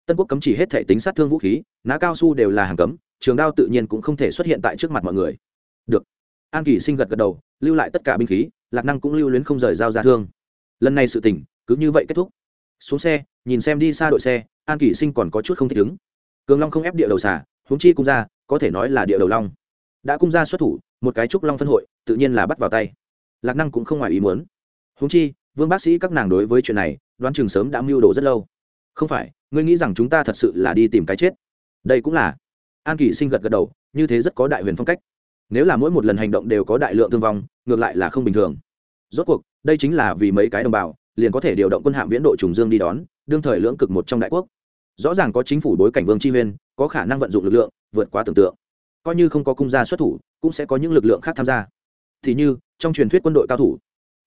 Tân quốc cấm chỉ hết thể tính sát thương vũ khí, ná cao su đều là hàng cấm, trường đao tự nhiên cũng không thể xuất hiện tại trước mặt mọi người. Được. An kỳ sinh gật gật đầu, lưu lại tất cả binh khí, lạc năng cũng lưu luyến không rời giao ra thương. Lần này sự tỉnh cứ như vậy kết thúc. Xuống xe, nhìn xem đi xa đội xe, an kỳ sinh còn có chút không thích ứng. Cường long không ép địa đầu xả huống chi cung ra có thể nói là địa đầu long. Đã cung ra xuất thủ, một cái trúc long phân hội, tự nhiên là bắt vào tay. Lạc năng cũng không ngoài ý muốn. Huống chi vương bác sĩ các nàng đối với chuyện này, đoán chừng sớm đã mưu đồ rất lâu. Không phải, ngươi nghĩ rằng chúng ta thật sự là đi tìm cái chết? Đây cũng là. An kỳ sinh gật gật đầu, như thế rất có đại huyền phong cách. Nếu là mỗi một lần hành động đều có đại lượng thương vong, ngược lại là không bình thường. Rốt cuộc, đây chính là vì mấy cái đồng bào, liền có thể điều động quân hạm viễn độ trùng dương đi đón, đương thời lưỡng cực một trong đại quốc. Rõ ràng có chính phủ bối cảnh vương tri huyên, có khả năng vận dụng lực lượng, vượt quá tưởng tượng. Coi như không có cung gia xuất thủ, cũng sẽ có những lực lượng khác tham gia. Thì như, trong truyền thuyết quân đội cao thủ,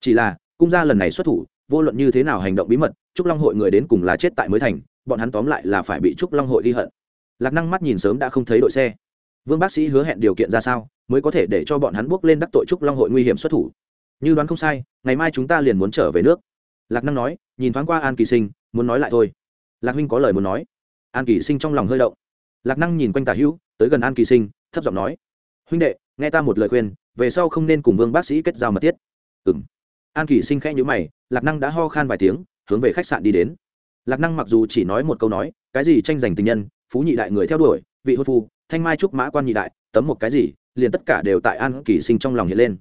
chỉ là cung gia lần này xuất thủ, vô luận như thế nào hành động bí mật, trúc long hội người đến cùng là chết tại mới thành, bọn hắn tóm lại là phải bị trúc long hội ghi hận. Lạc năng mắt nhìn sớm đã không thấy đội xe. Vương bác sĩ hứa hẹn điều kiện ra sao, mới có thể để cho bọn hắn bước lên đắc tội trúc long hội nguy hiểm xuất thủ. Như đoán không sai, ngày mai chúng ta liền muốn trở về nước. Lạc năng nói, nhìn thoáng qua an kỳ sinh, muốn nói lại thôi. Lạc huynh có lời muốn nói. An kỳ sinh trong lòng hơi động. Lạc năng nhìn quanh tả hữu, tới gần an kỳ sinh, thấp giọng nói, huynh đệ, nghe ta một lời khuyên, về sau không nên cùng vương bác sĩ kết giao mật thiết. Ừ m an kỳ sinh khẽ nhữ mày, lạc năng đã ho khan vài tiếng, hướng về khách sạn đi đến. Lạc năng mặc dù chỉ nói một câu nói, cái gì tranh giành tình nhân, phú nhị đại người theo đuổi, vị hôn phu, thanh mai trúc mã quan nhị đại, tấm một cái gì, liền tất cả đều tại an kỳ sinh trong lòng hiện lên.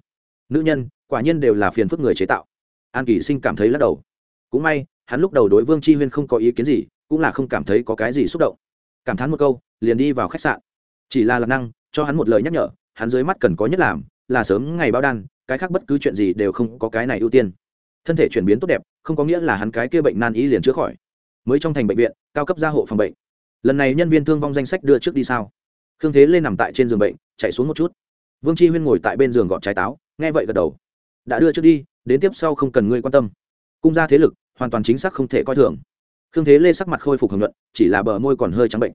Nữ nhân, quả nhiên đều là phiền phức người chế tạo. An kỳ sinh cảm thấy lắc đầu. Cũng may, hắn lúc đầu đối vương chi huyên không có ý kiến gì, cũng là không cảm thấy có cái gì xúc động. Cảm thán một câu, liền đi vào khách sạn. Chỉ là lạc năng, cho hắn một lời nhắc nhở, hắn dưới mắt cần có nhất làm, là sớm ngày bao đan cái khác bất cứ chuyện gì đều không có cái này ưu tiên. Thân thể chuyển biến tốt đẹp, không có nghĩa là hắn cái kia bệnh nan y liền chữa khỏi. Mới trong thành bệnh viện, cao cấp gia hộ phòng bệnh. Lần này nhân viên thương vong danh sách đưa trước đi sao? Khương thế lên nằm tại trên giường bệnh, chạy xuống một chút. Vương chi huyên ngồi tại bên giường gọt trái táo, nghe vậy gật đầu. Đã đưa trước đi, đến tiếp sau không cần ngươi quan tâm. Cung ra thế lực, hoàn toàn chính xác không thể coi thường. Khương thế lê sắc mặt khôi phục hưởng luận, chỉ là bờ môi còn hơi trắng bệnh.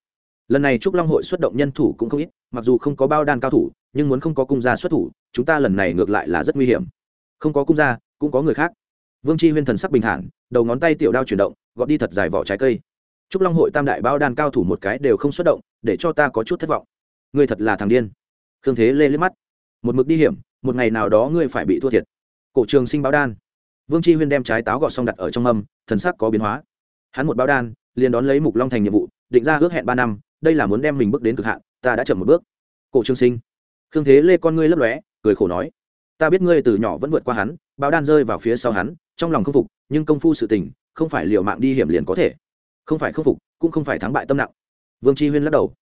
Lần này trúc long hội xuất động nhân thủ cũng không ít mặc dù không có bao đan cao thủ nhưng muốn không có cung gia xuất thủ chúng ta lần này ngược lại là rất nguy hiểm. Không có cung gia cũng có người khác. Vương Tri huyên thần sắc bình thản đầu ngón tay tiểu đao chuyển động gọt đi thật dài vỏ trái cây. Trúc long hội tam đại bao đan cao thủ một cái đều không xuất động để cho ta có chút thất vọng. Ngươi thật là thằng điên. Khương thế lê liếc mắt. Một mực đi hiểm một ngày nào đó ngươi phải bị thua thiệt. Cổ trường sinh báo đan. Vương Tri huyên đem trái táo gọt xong đặt ở trong âm, thần sắc có biến hóa. Hắn một báo đan liền đón lấy mục long thành nhiệm vụ định ra ước hẹn ba năm đây là muốn đem mình bước đến cực hạn ta đã chậm một bước. Cổ trương sinh, khương thế lê con ngươi lấp lóe, cười khổ nói, ta biết ngươi từ nhỏ vẫn vượt qua hắn bao đan rơi vào phía sau hắn, trong lòng không phục, nhưng công phu sự tình, không phải liều mạng đi hiểm liền có thể. Không phải không phục, cũng không phải thắng bại tâm nặng. Vương tri huyên lắc đầu.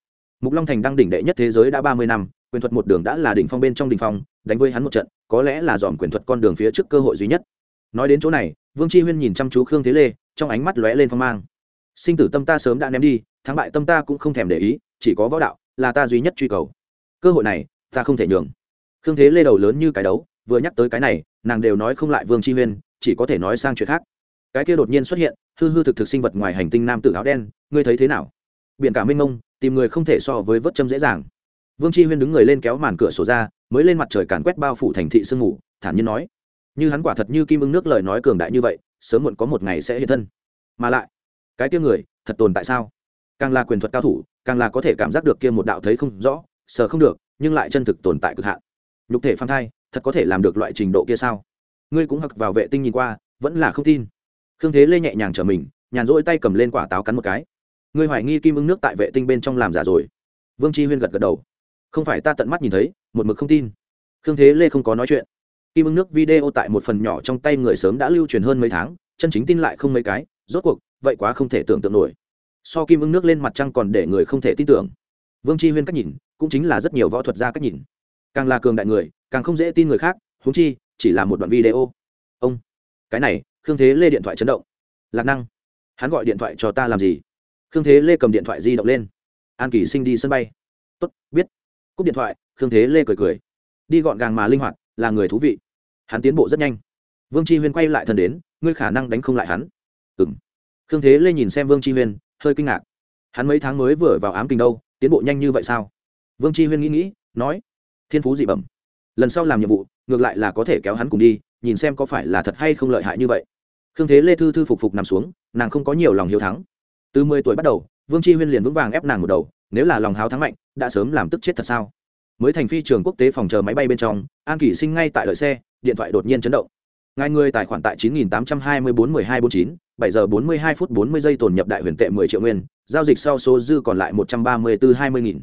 Mục long thành đang đỉnh đệ nhất thế giới đã ba mươi năm, quyền thuật một đường đã là đỉnh phong bên trong đỉnh phong, đánh với hắn một trận, có lẽ là dòm quyền thuật con đường phía trước cơ hội duy nhất. Nói đến chỗ này, vương tri huyên nhìn chăm chú khương thế lê, trong ánh mắt lóe lên phong mang. Sinh tử tâm ta sớm đã ném đi, thắng bại tâm ta cũng không thèm để ý, chỉ có võ đạo là ta duy nhất truy cầu. Cơ hội này, ta không thể nhường. Khương thế lê đầu lớn như cái đấu, vừa nhắc tới cái này, nàng đều nói không lại vương chi huyên, chỉ có thể nói sang chuyện khác. Cái kia đột nhiên xuất hiện, hư hư thực thực sinh vật ngoài hành tinh nam tử áo đen, ngươi thấy thế nào? Biển cả mênh mông, tìm người không thể so với vớt châm dễ dàng. Vương chi huyên đứng người lên kéo màn cửa sổ ra, mới lên mặt trời càn quét bao phủ thành thị sương ngủ thản nhiên nói. Như hắn quả thật như kim ưng nước lời nói cường đại như vậy, sớm muộn có một ngày sẽ hiện thân. Mà lại, cái kia người, thật tồn tại sao? Càng là quyền thuật cao thủ, càng là có thể cảm giác được kia một đạo thấy không rõ, sờ không được, nhưng lại chân thực tồn tại cực hạn. Nhục thể phan thai, thật có thể làm được loại trình độ kia sao? Ngươi cũng hặc vào vệ tinh nhìn qua, vẫn là không tin. Khương thế lê nhẹ nhàng trở mình, nhàn rỗi tay cầm lên quả táo cắn một cái. Ngươi hoài nghi kim ưng nước tại vệ tinh bên trong làm giả rồi. Vương chi huyên gật gật đầu. Không phải ta tận mắt nhìn thấy, một mực không tin. Khương thế lê không có nói chuyện. Kim ưng nước video tại một phần nhỏ trong tay người sớm đã lưu truyền hơn mấy tháng, chân chính tin lại không mấy cái, rốt cuộc, vậy quá không thể tưởng tượng nổi so kim ưng nước lên mặt trăng còn để người không thể tin tưởng. Vương tri huyên cách nhìn, cũng chính là rất nhiều võ thuật gia cách nhìn. Càng là cường đại người, càng không dễ tin người khác húng chi, chỉ là một đoạn video. Ông, cái này, khương thế lê điện thoại chấn động. Lạc năng, hắn gọi điện thoại cho ta làm gì? Khương thế lê cầm điện thoại di động lên. An kỳ sinh đi sân bay. Tốt, biết. Cúp điện thoại, khương thế lê cười cười. Đi gọn gàng mà linh hoạt, là người thú vị. Hắn tiến bộ rất nhanh. Vương tri huyên quay lại thần đến, ngươi khả năng đánh không lại hắn. Ừ m khương thế lê nhìn xem vương tri huyên hơi kinh ngạc. Hắn mấy tháng mới vừa vào ám kinh đâu, tiến bộ nhanh như vậy sao? Vương chi huyên nghĩ nghĩ, nói, thiên phú dị bẩm. Lần sau làm nhiệm vụ, ngược lại là có thể kéo hắn cùng đi, nhìn xem có phải là thật hay không lợi hại như vậy. Khương thế lê thư thư phục phục nằm xuống, nàng không có nhiều lòng hiếu thắng. Từ mười tuổi bắt đầu, vương chi huyên liền vững vàng ép nàng một đầu, nếu là lòng háo thắng mạnh, đã sớm làm tức chết thật sao? Mới thành phi trường quốc tế phòng chờ máy bay bên trong, an kỷ sinh ngay tại đợi xe, điện thoại đột nhiên chấn động ngài người tài khoản tại 9824-1249, 7 giờ 42 phút 40 giây tồn nhập đại huyền tệ 10 triệu nguyên giao dịch sau số dư còn lại 134-20 nghìn.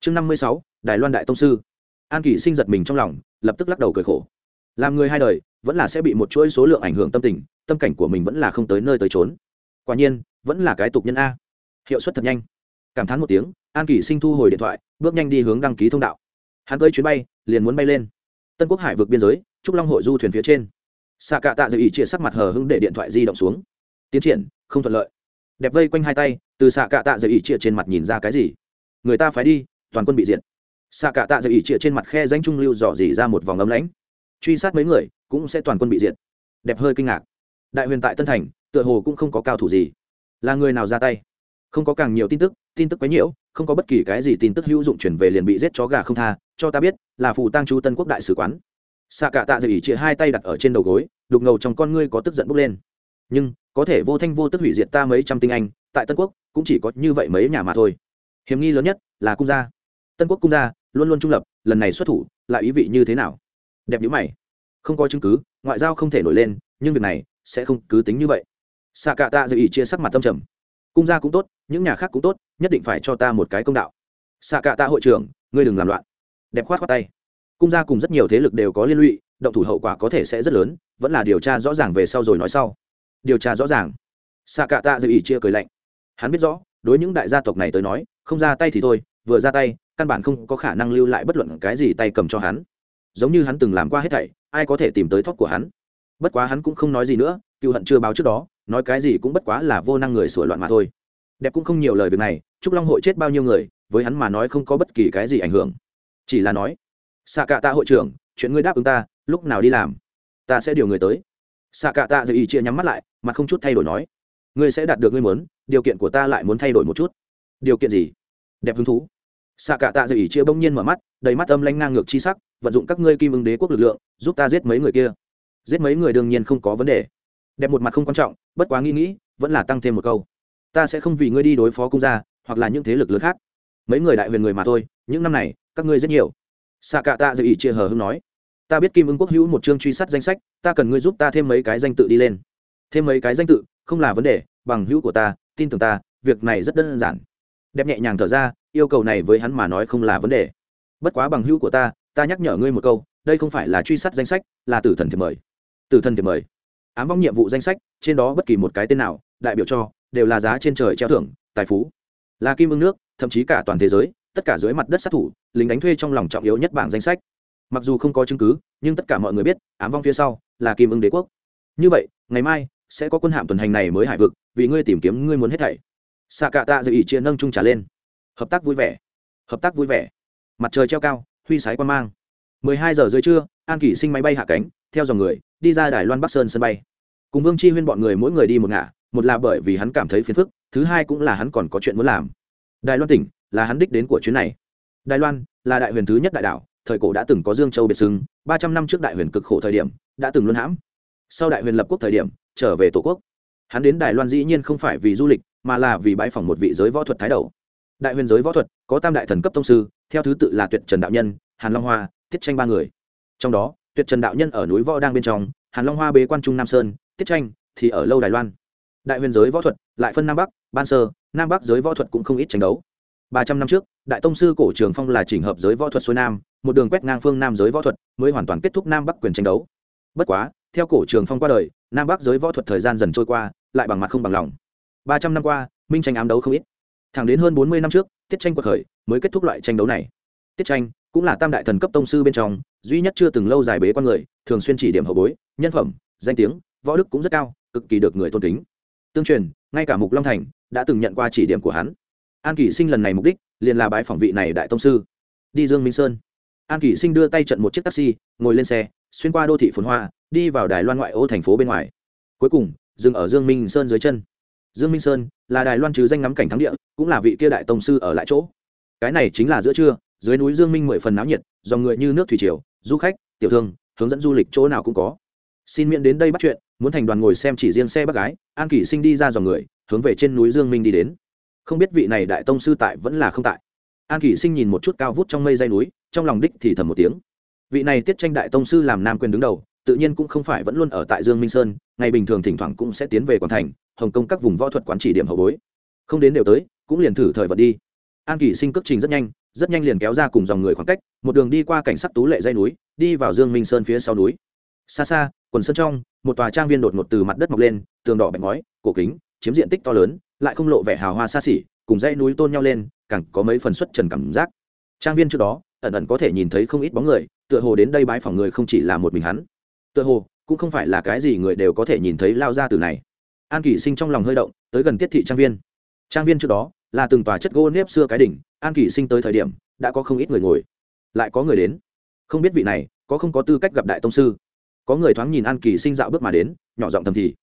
Chương 56, đài loan đại tông sư. An kỷ sinh giật mình trong lòng lập tức lắc đầu cười khổ. Làm người hai đời vẫn là sẽ bị một chuỗi số lượng ảnh hưởng tâm tình tâm cảnh của mình vẫn là không tới nơi tới chốn. quả nhiên vẫn là cái tục nhân a. Hiệu suất thật nhanh. Cảm thán một tiếng an kỷ sinh thu hồi điện thoại bước nhanh đi hướng đăng ký thông đạo. Hắn tới chuyến bay liền muốn bay lên. Tân quốc hải vượt biên giới trúc long hội du thuyền phía trên xạ cạ tạ dự ý chia sắc mặt hờ hưng để điện thoại di động xuống. Tiến triển, không thuận lợi. Đẹp vây quanh hai tay, từ xạ cạ tạ dự ý chia trên mặt nhìn ra cái gì? Người ta phải đi, toàn quân bị diệt. Xạ cạ tạ dự ý chia trên mặt khe danh trung lưu dò dỉ ra một vòng ấm lãnh. Truy sát mấy người, cũng sẽ toàn quân bị diệt. Đẹp hơi kinh ngạc. Đại huyền tại tân thành, tựa hồ cũng không có cao thủ gì. Là người nào ra tay? Không có càng nhiều tin tức tin tức quấy nhiễu, không có bất kỳ cái gì tin tức hữu dụng chuyển về liền bị giết chó gà không tha, cho ta biết, là phù tăng chú tân quốc đại sứ quán xạ cả tạ dày ỉ chia hai tay đặt ở trên đầu gối, đục ngầu trong con ngươi có tức giận bốc lên. Nhưng, có thể vô thanh vô tức hủy diệt ta mấy trăm tinh anh, tại tân quốc, cũng chỉ có như vậy mấy nhà mà thôi. Hiểm nghi lớn nhất là cung gia. Tân quốc cung gia luôn luôn trung lập, lần này xuất thủ, lại ý vị như thế nào? Đẹp nhữ mày. Không có chứng cứ, ngoại giao không thể nổi lên, nhưng việc này sẽ không cứ tính như vậy. Xạ cả tạ dậy chia sắc mặt tâm trầm. Cung gia cũng tốt, những nhà khác cũng tốt, nhất định phải cho ta một cái công đạo. Xạ cả tạ hội trưởng, ngươi đừng làm loạn. Đẹp khoát khoát tay cung gia cùng rất nhiều thế lực đều có liên lụy, động thủ hậu quả có thể sẽ rất lớn, vẫn là điều tra rõ ràng về sau rồi nói sau. Điều tra rõ ràng. Xạ cạ tạ dự ý chia cười lạnh. Hắn biết rõ, đối những đại gia tộc này tới nói, không ra tay thì thôi, vừa ra tay, căn bản không có khả năng lưu lại bất luận cái gì tay cầm cho hắn. Giống như hắn từng làm qua hết thảy, ai có thể tìm tới thóc của hắn? Bất quá hắn cũng không nói gì nữa, cựu hận chưa báo trước đó, nói cái gì cũng bất quá là vô năng người sửa loạn mà thôi. Đẹp cũng không nhiều lời việc này, trúc long hội chết bao nhiêu người, với hắn mà nói không có bất kỳ cái gì ảnh hưởng. Chỉ là nói xạ cạ tạ hội trưởng, chuyện ngươi đáp ứng ta, lúc nào đi làm? Ta sẽ điều người tới. Xạ cạ tạ dự ý chia nhắm mắt lại mà không chút thay đổi nói, ngươi sẽ đạt được ngươi muốn, điều kiện của ta lại muốn thay đổi một chút. Điều kiện gì? Đẹp hứng thú. Xạ cạ tạ dự ý chia bỗng nhiên mở mắt, đầy mắt âm lanh ngang ngược chi sắc, vận dụng các ngươi kim ứng đế quốc lực lượng, giúp ta giết mấy người kia. Giết mấy người đương nhiên không có vấn đề. Đẹp một mặt không quan trọng, bất quá nghĩ nghĩ, vẫn là tăng thêm một câu. Ta sẽ không vì ngươi đi đối phó cung gia, hoặc là những thế lực lớn khác. Mấy người đại huyền người mà thôi, những năm này, các ngươi rất nhiều xạ cạ tạ dự ý chia hờ hưng nói, ta biết kim ưng quốc hữu một chương truy sát danh sách, ta cần ngươi giúp ta thêm mấy cái danh tự đi lên. Thêm mấy cái danh tự? Không là vấn đề, bằng hữu của ta, tin tưởng ta, việc này rất đơn giản. Đẹp nhẹ nhàng thở ra, yêu cầu này với hắn mà nói không là vấn đề. Bất quá bằng hữu của ta ta nhắc nhở ngươi một câu, đây không phải là truy sát danh sách, là tử thần thiệp mời. Tử thần thiệp mời? Ám vong nhiệm vụ danh sách, trên đó bất kỳ một cái tên nào, đại biểu cho, đều là giá trên trời treo thưởng, tài phú. Là kim ưng nước, thậm chí cả toàn thế giới tất cả dưới mặt đất sát thủ, lính đánh thuê trong lòng trọng yếu nhất bảng danh sách. Mặc dù không có chứng cứ, nhưng tất cả mọi người biết, ám vong phía sau là kim ưng đế quốc. Như vậy, ngày mai sẽ có quân hạm tuần hành này mới hải vực, vì ngươi tìm kiếm ngươi muốn hết thảy. Xạ cạ tạ dự ý chia nâng trung trả lên. Hợp tác vui vẻ. Hợp tác vui vẻ. Mặt trời treo cao, huy sái quan mang. 12 giờ dưới trưa, an kỷ sinh máy bay hạ cánh, theo dòng người, đi ra đài loan bắc sơn sân bay. Cùng vương chi huyên bọn người mỗi người đi một ngả, một là bởi vì hắn cảm thấy phiền phức, thứ hai cũng là hắn còn có chuyện muốn làm. Đài loan tỉnh là hắn đích đến của chuyến này. Đài loan là đại huyền thứ nhất đại đảo, thời cổ đã từng có dương châu biệt xưng, ba trăm năm trước đại huyền cực khổ thời điểm, đã từng luân hãm. Sau đại huyền lập quốc thời điểm, trở về tổ quốc. Hắn đến đài loan dĩ nhiên không phải vì du lịch, mà là vì bãi phỏng một vị giới võ thuật thái đầu. Đại huyền giới võ thuật có tam đại thần cấp tông sư, theo thứ tự là tuyệt trần đạo nhân, hàn long hoa, tiết tranh ba người. Trong đó, tuyệt trần đạo nhân ở núi võ đang bên trong, hàn long hoa bế quan trung nam sơn, tiết tranh thì ở lâu đài loan. Đại huyền giới võ thuật lại phân nam bắc, ban sơ, nam bắc giới võ thuật cũng không ít tranh đấu ba trăm năm trước, đại tông sư cổ trường phong là chỉnh hợp giới võ thuật xuôi nam, một đường quét ngang phương nam giới võ thuật, mới hoàn toàn kết thúc nam bắc quyền tranh đấu. Bất quá, theo cổ trường phong qua đời, nam bắc giới võ thuật thời gian dần trôi qua, lại bằng mặt không bằng lòng. Ba trăm năm qua, minh tranh ám đấu không ít. Thẳng đến hơn bốn mươi năm trước, tiết tranh quật khởi, mới kết thúc loại tranh đấu này. Tiết tranh cũng là tam đại thần cấp tông sư bên trong, duy nhất chưa từng lâu dài bế quan người, thường xuyên chỉ điểm hậu bối, nhân phẩm, danh tiếng, võ đức cũng rất cao, cực kỳ được người tôn kính. Tương truyền, ngay cả mục long thành đã từng nhận qua chỉ điểm của hắn an kỷ sinh lần này mục đích liền là bãi phỏng vị này đại tông sư. Đi dương minh sơn. An kỷ sinh đưa tay trận một chiếc taxi, ngồi lên xe, xuyên qua đô thị phồn hoa, đi vào đài loan ngoại ô thành phố bên ngoài. Cuối cùng, dừng ở dương minh sơn dưới chân. Dương minh sơn là đài loan trừ danh ngắm cảnh thắng địa, cũng là vị kia đại tông sư ở lại chỗ. Cái này chính là giữa trưa, dưới núi dương minh mười phần náo nhiệt, dòng người như nước thủy triều, du khách, tiểu thương, hướng dẫn du lịch chỗ nào cũng có. Xin miễn đến đây bắt chuyện, muốn thành đoàn ngồi xem chỉ riêng xe bác gái, an kỷ sinh đi ra dòng người, hướng về trên núi dương minh đi đến không biết vị này đại tông sư tại vẫn là không tại. An kỷ sinh nhìn một chút cao vút trong mây dây núi, trong lòng đích thì thầm một tiếng. Vị này tiết tranh đại tông sư làm nam quyền đứng đầu, tự nhiên cũng không phải vẫn luôn ở tại dương minh sơn, ngày bình thường thỉnh thoảng cũng sẽ tiến về quảng thành, hồng kông các vùng võ thuật quán chỉ điểm hậu bối. Không đến đều tới, cũng liền thử thời vật đi. An kỷ sinh cước trình rất nhanh rất nhanh liền kéo ra cùng dòng người khoảng cách, một đường đi qua cảnh sắc tú lệ dây núi, đi vào dương minh sơn phía sau núi. Xa xa, quần sơn trong, một tòa trang viên đột ngột từ mặt đất mọc lên, tường đỏ bạch ngói, cổ kính, chiếm diện tích to lớn lại không lộ vẻ hào hoa xa xỉ, cùng dãy núi tôn nhau lên, càng có mấy phần xuất trần cảm giác. Trang viên trước đó, ẩn ẩn có thể nhìn thấy không ít bóng người, tựa hồ đến đây bái phòng người không chỉ là một mình hắn. Tựa hồ, cũng không phải là cái gì người đều có thể nhìn thấy lao ra từ này. An kỷ sinh trong lòng hơi động, tới gần tiết thị trang viên. Trang viên trước đó, là từng tòa chất gỗ nếp xưa cái đỉnh, an kỷ sinh tới thời điểm, đã có không ít người ngồi. Lại có người đến. Không biết vị này, có không có tư cách gặp đại tông sư? Có người thoáng nhìn an kỳ sinh dạo bước mà đến, nhỏ giọng thầm thì.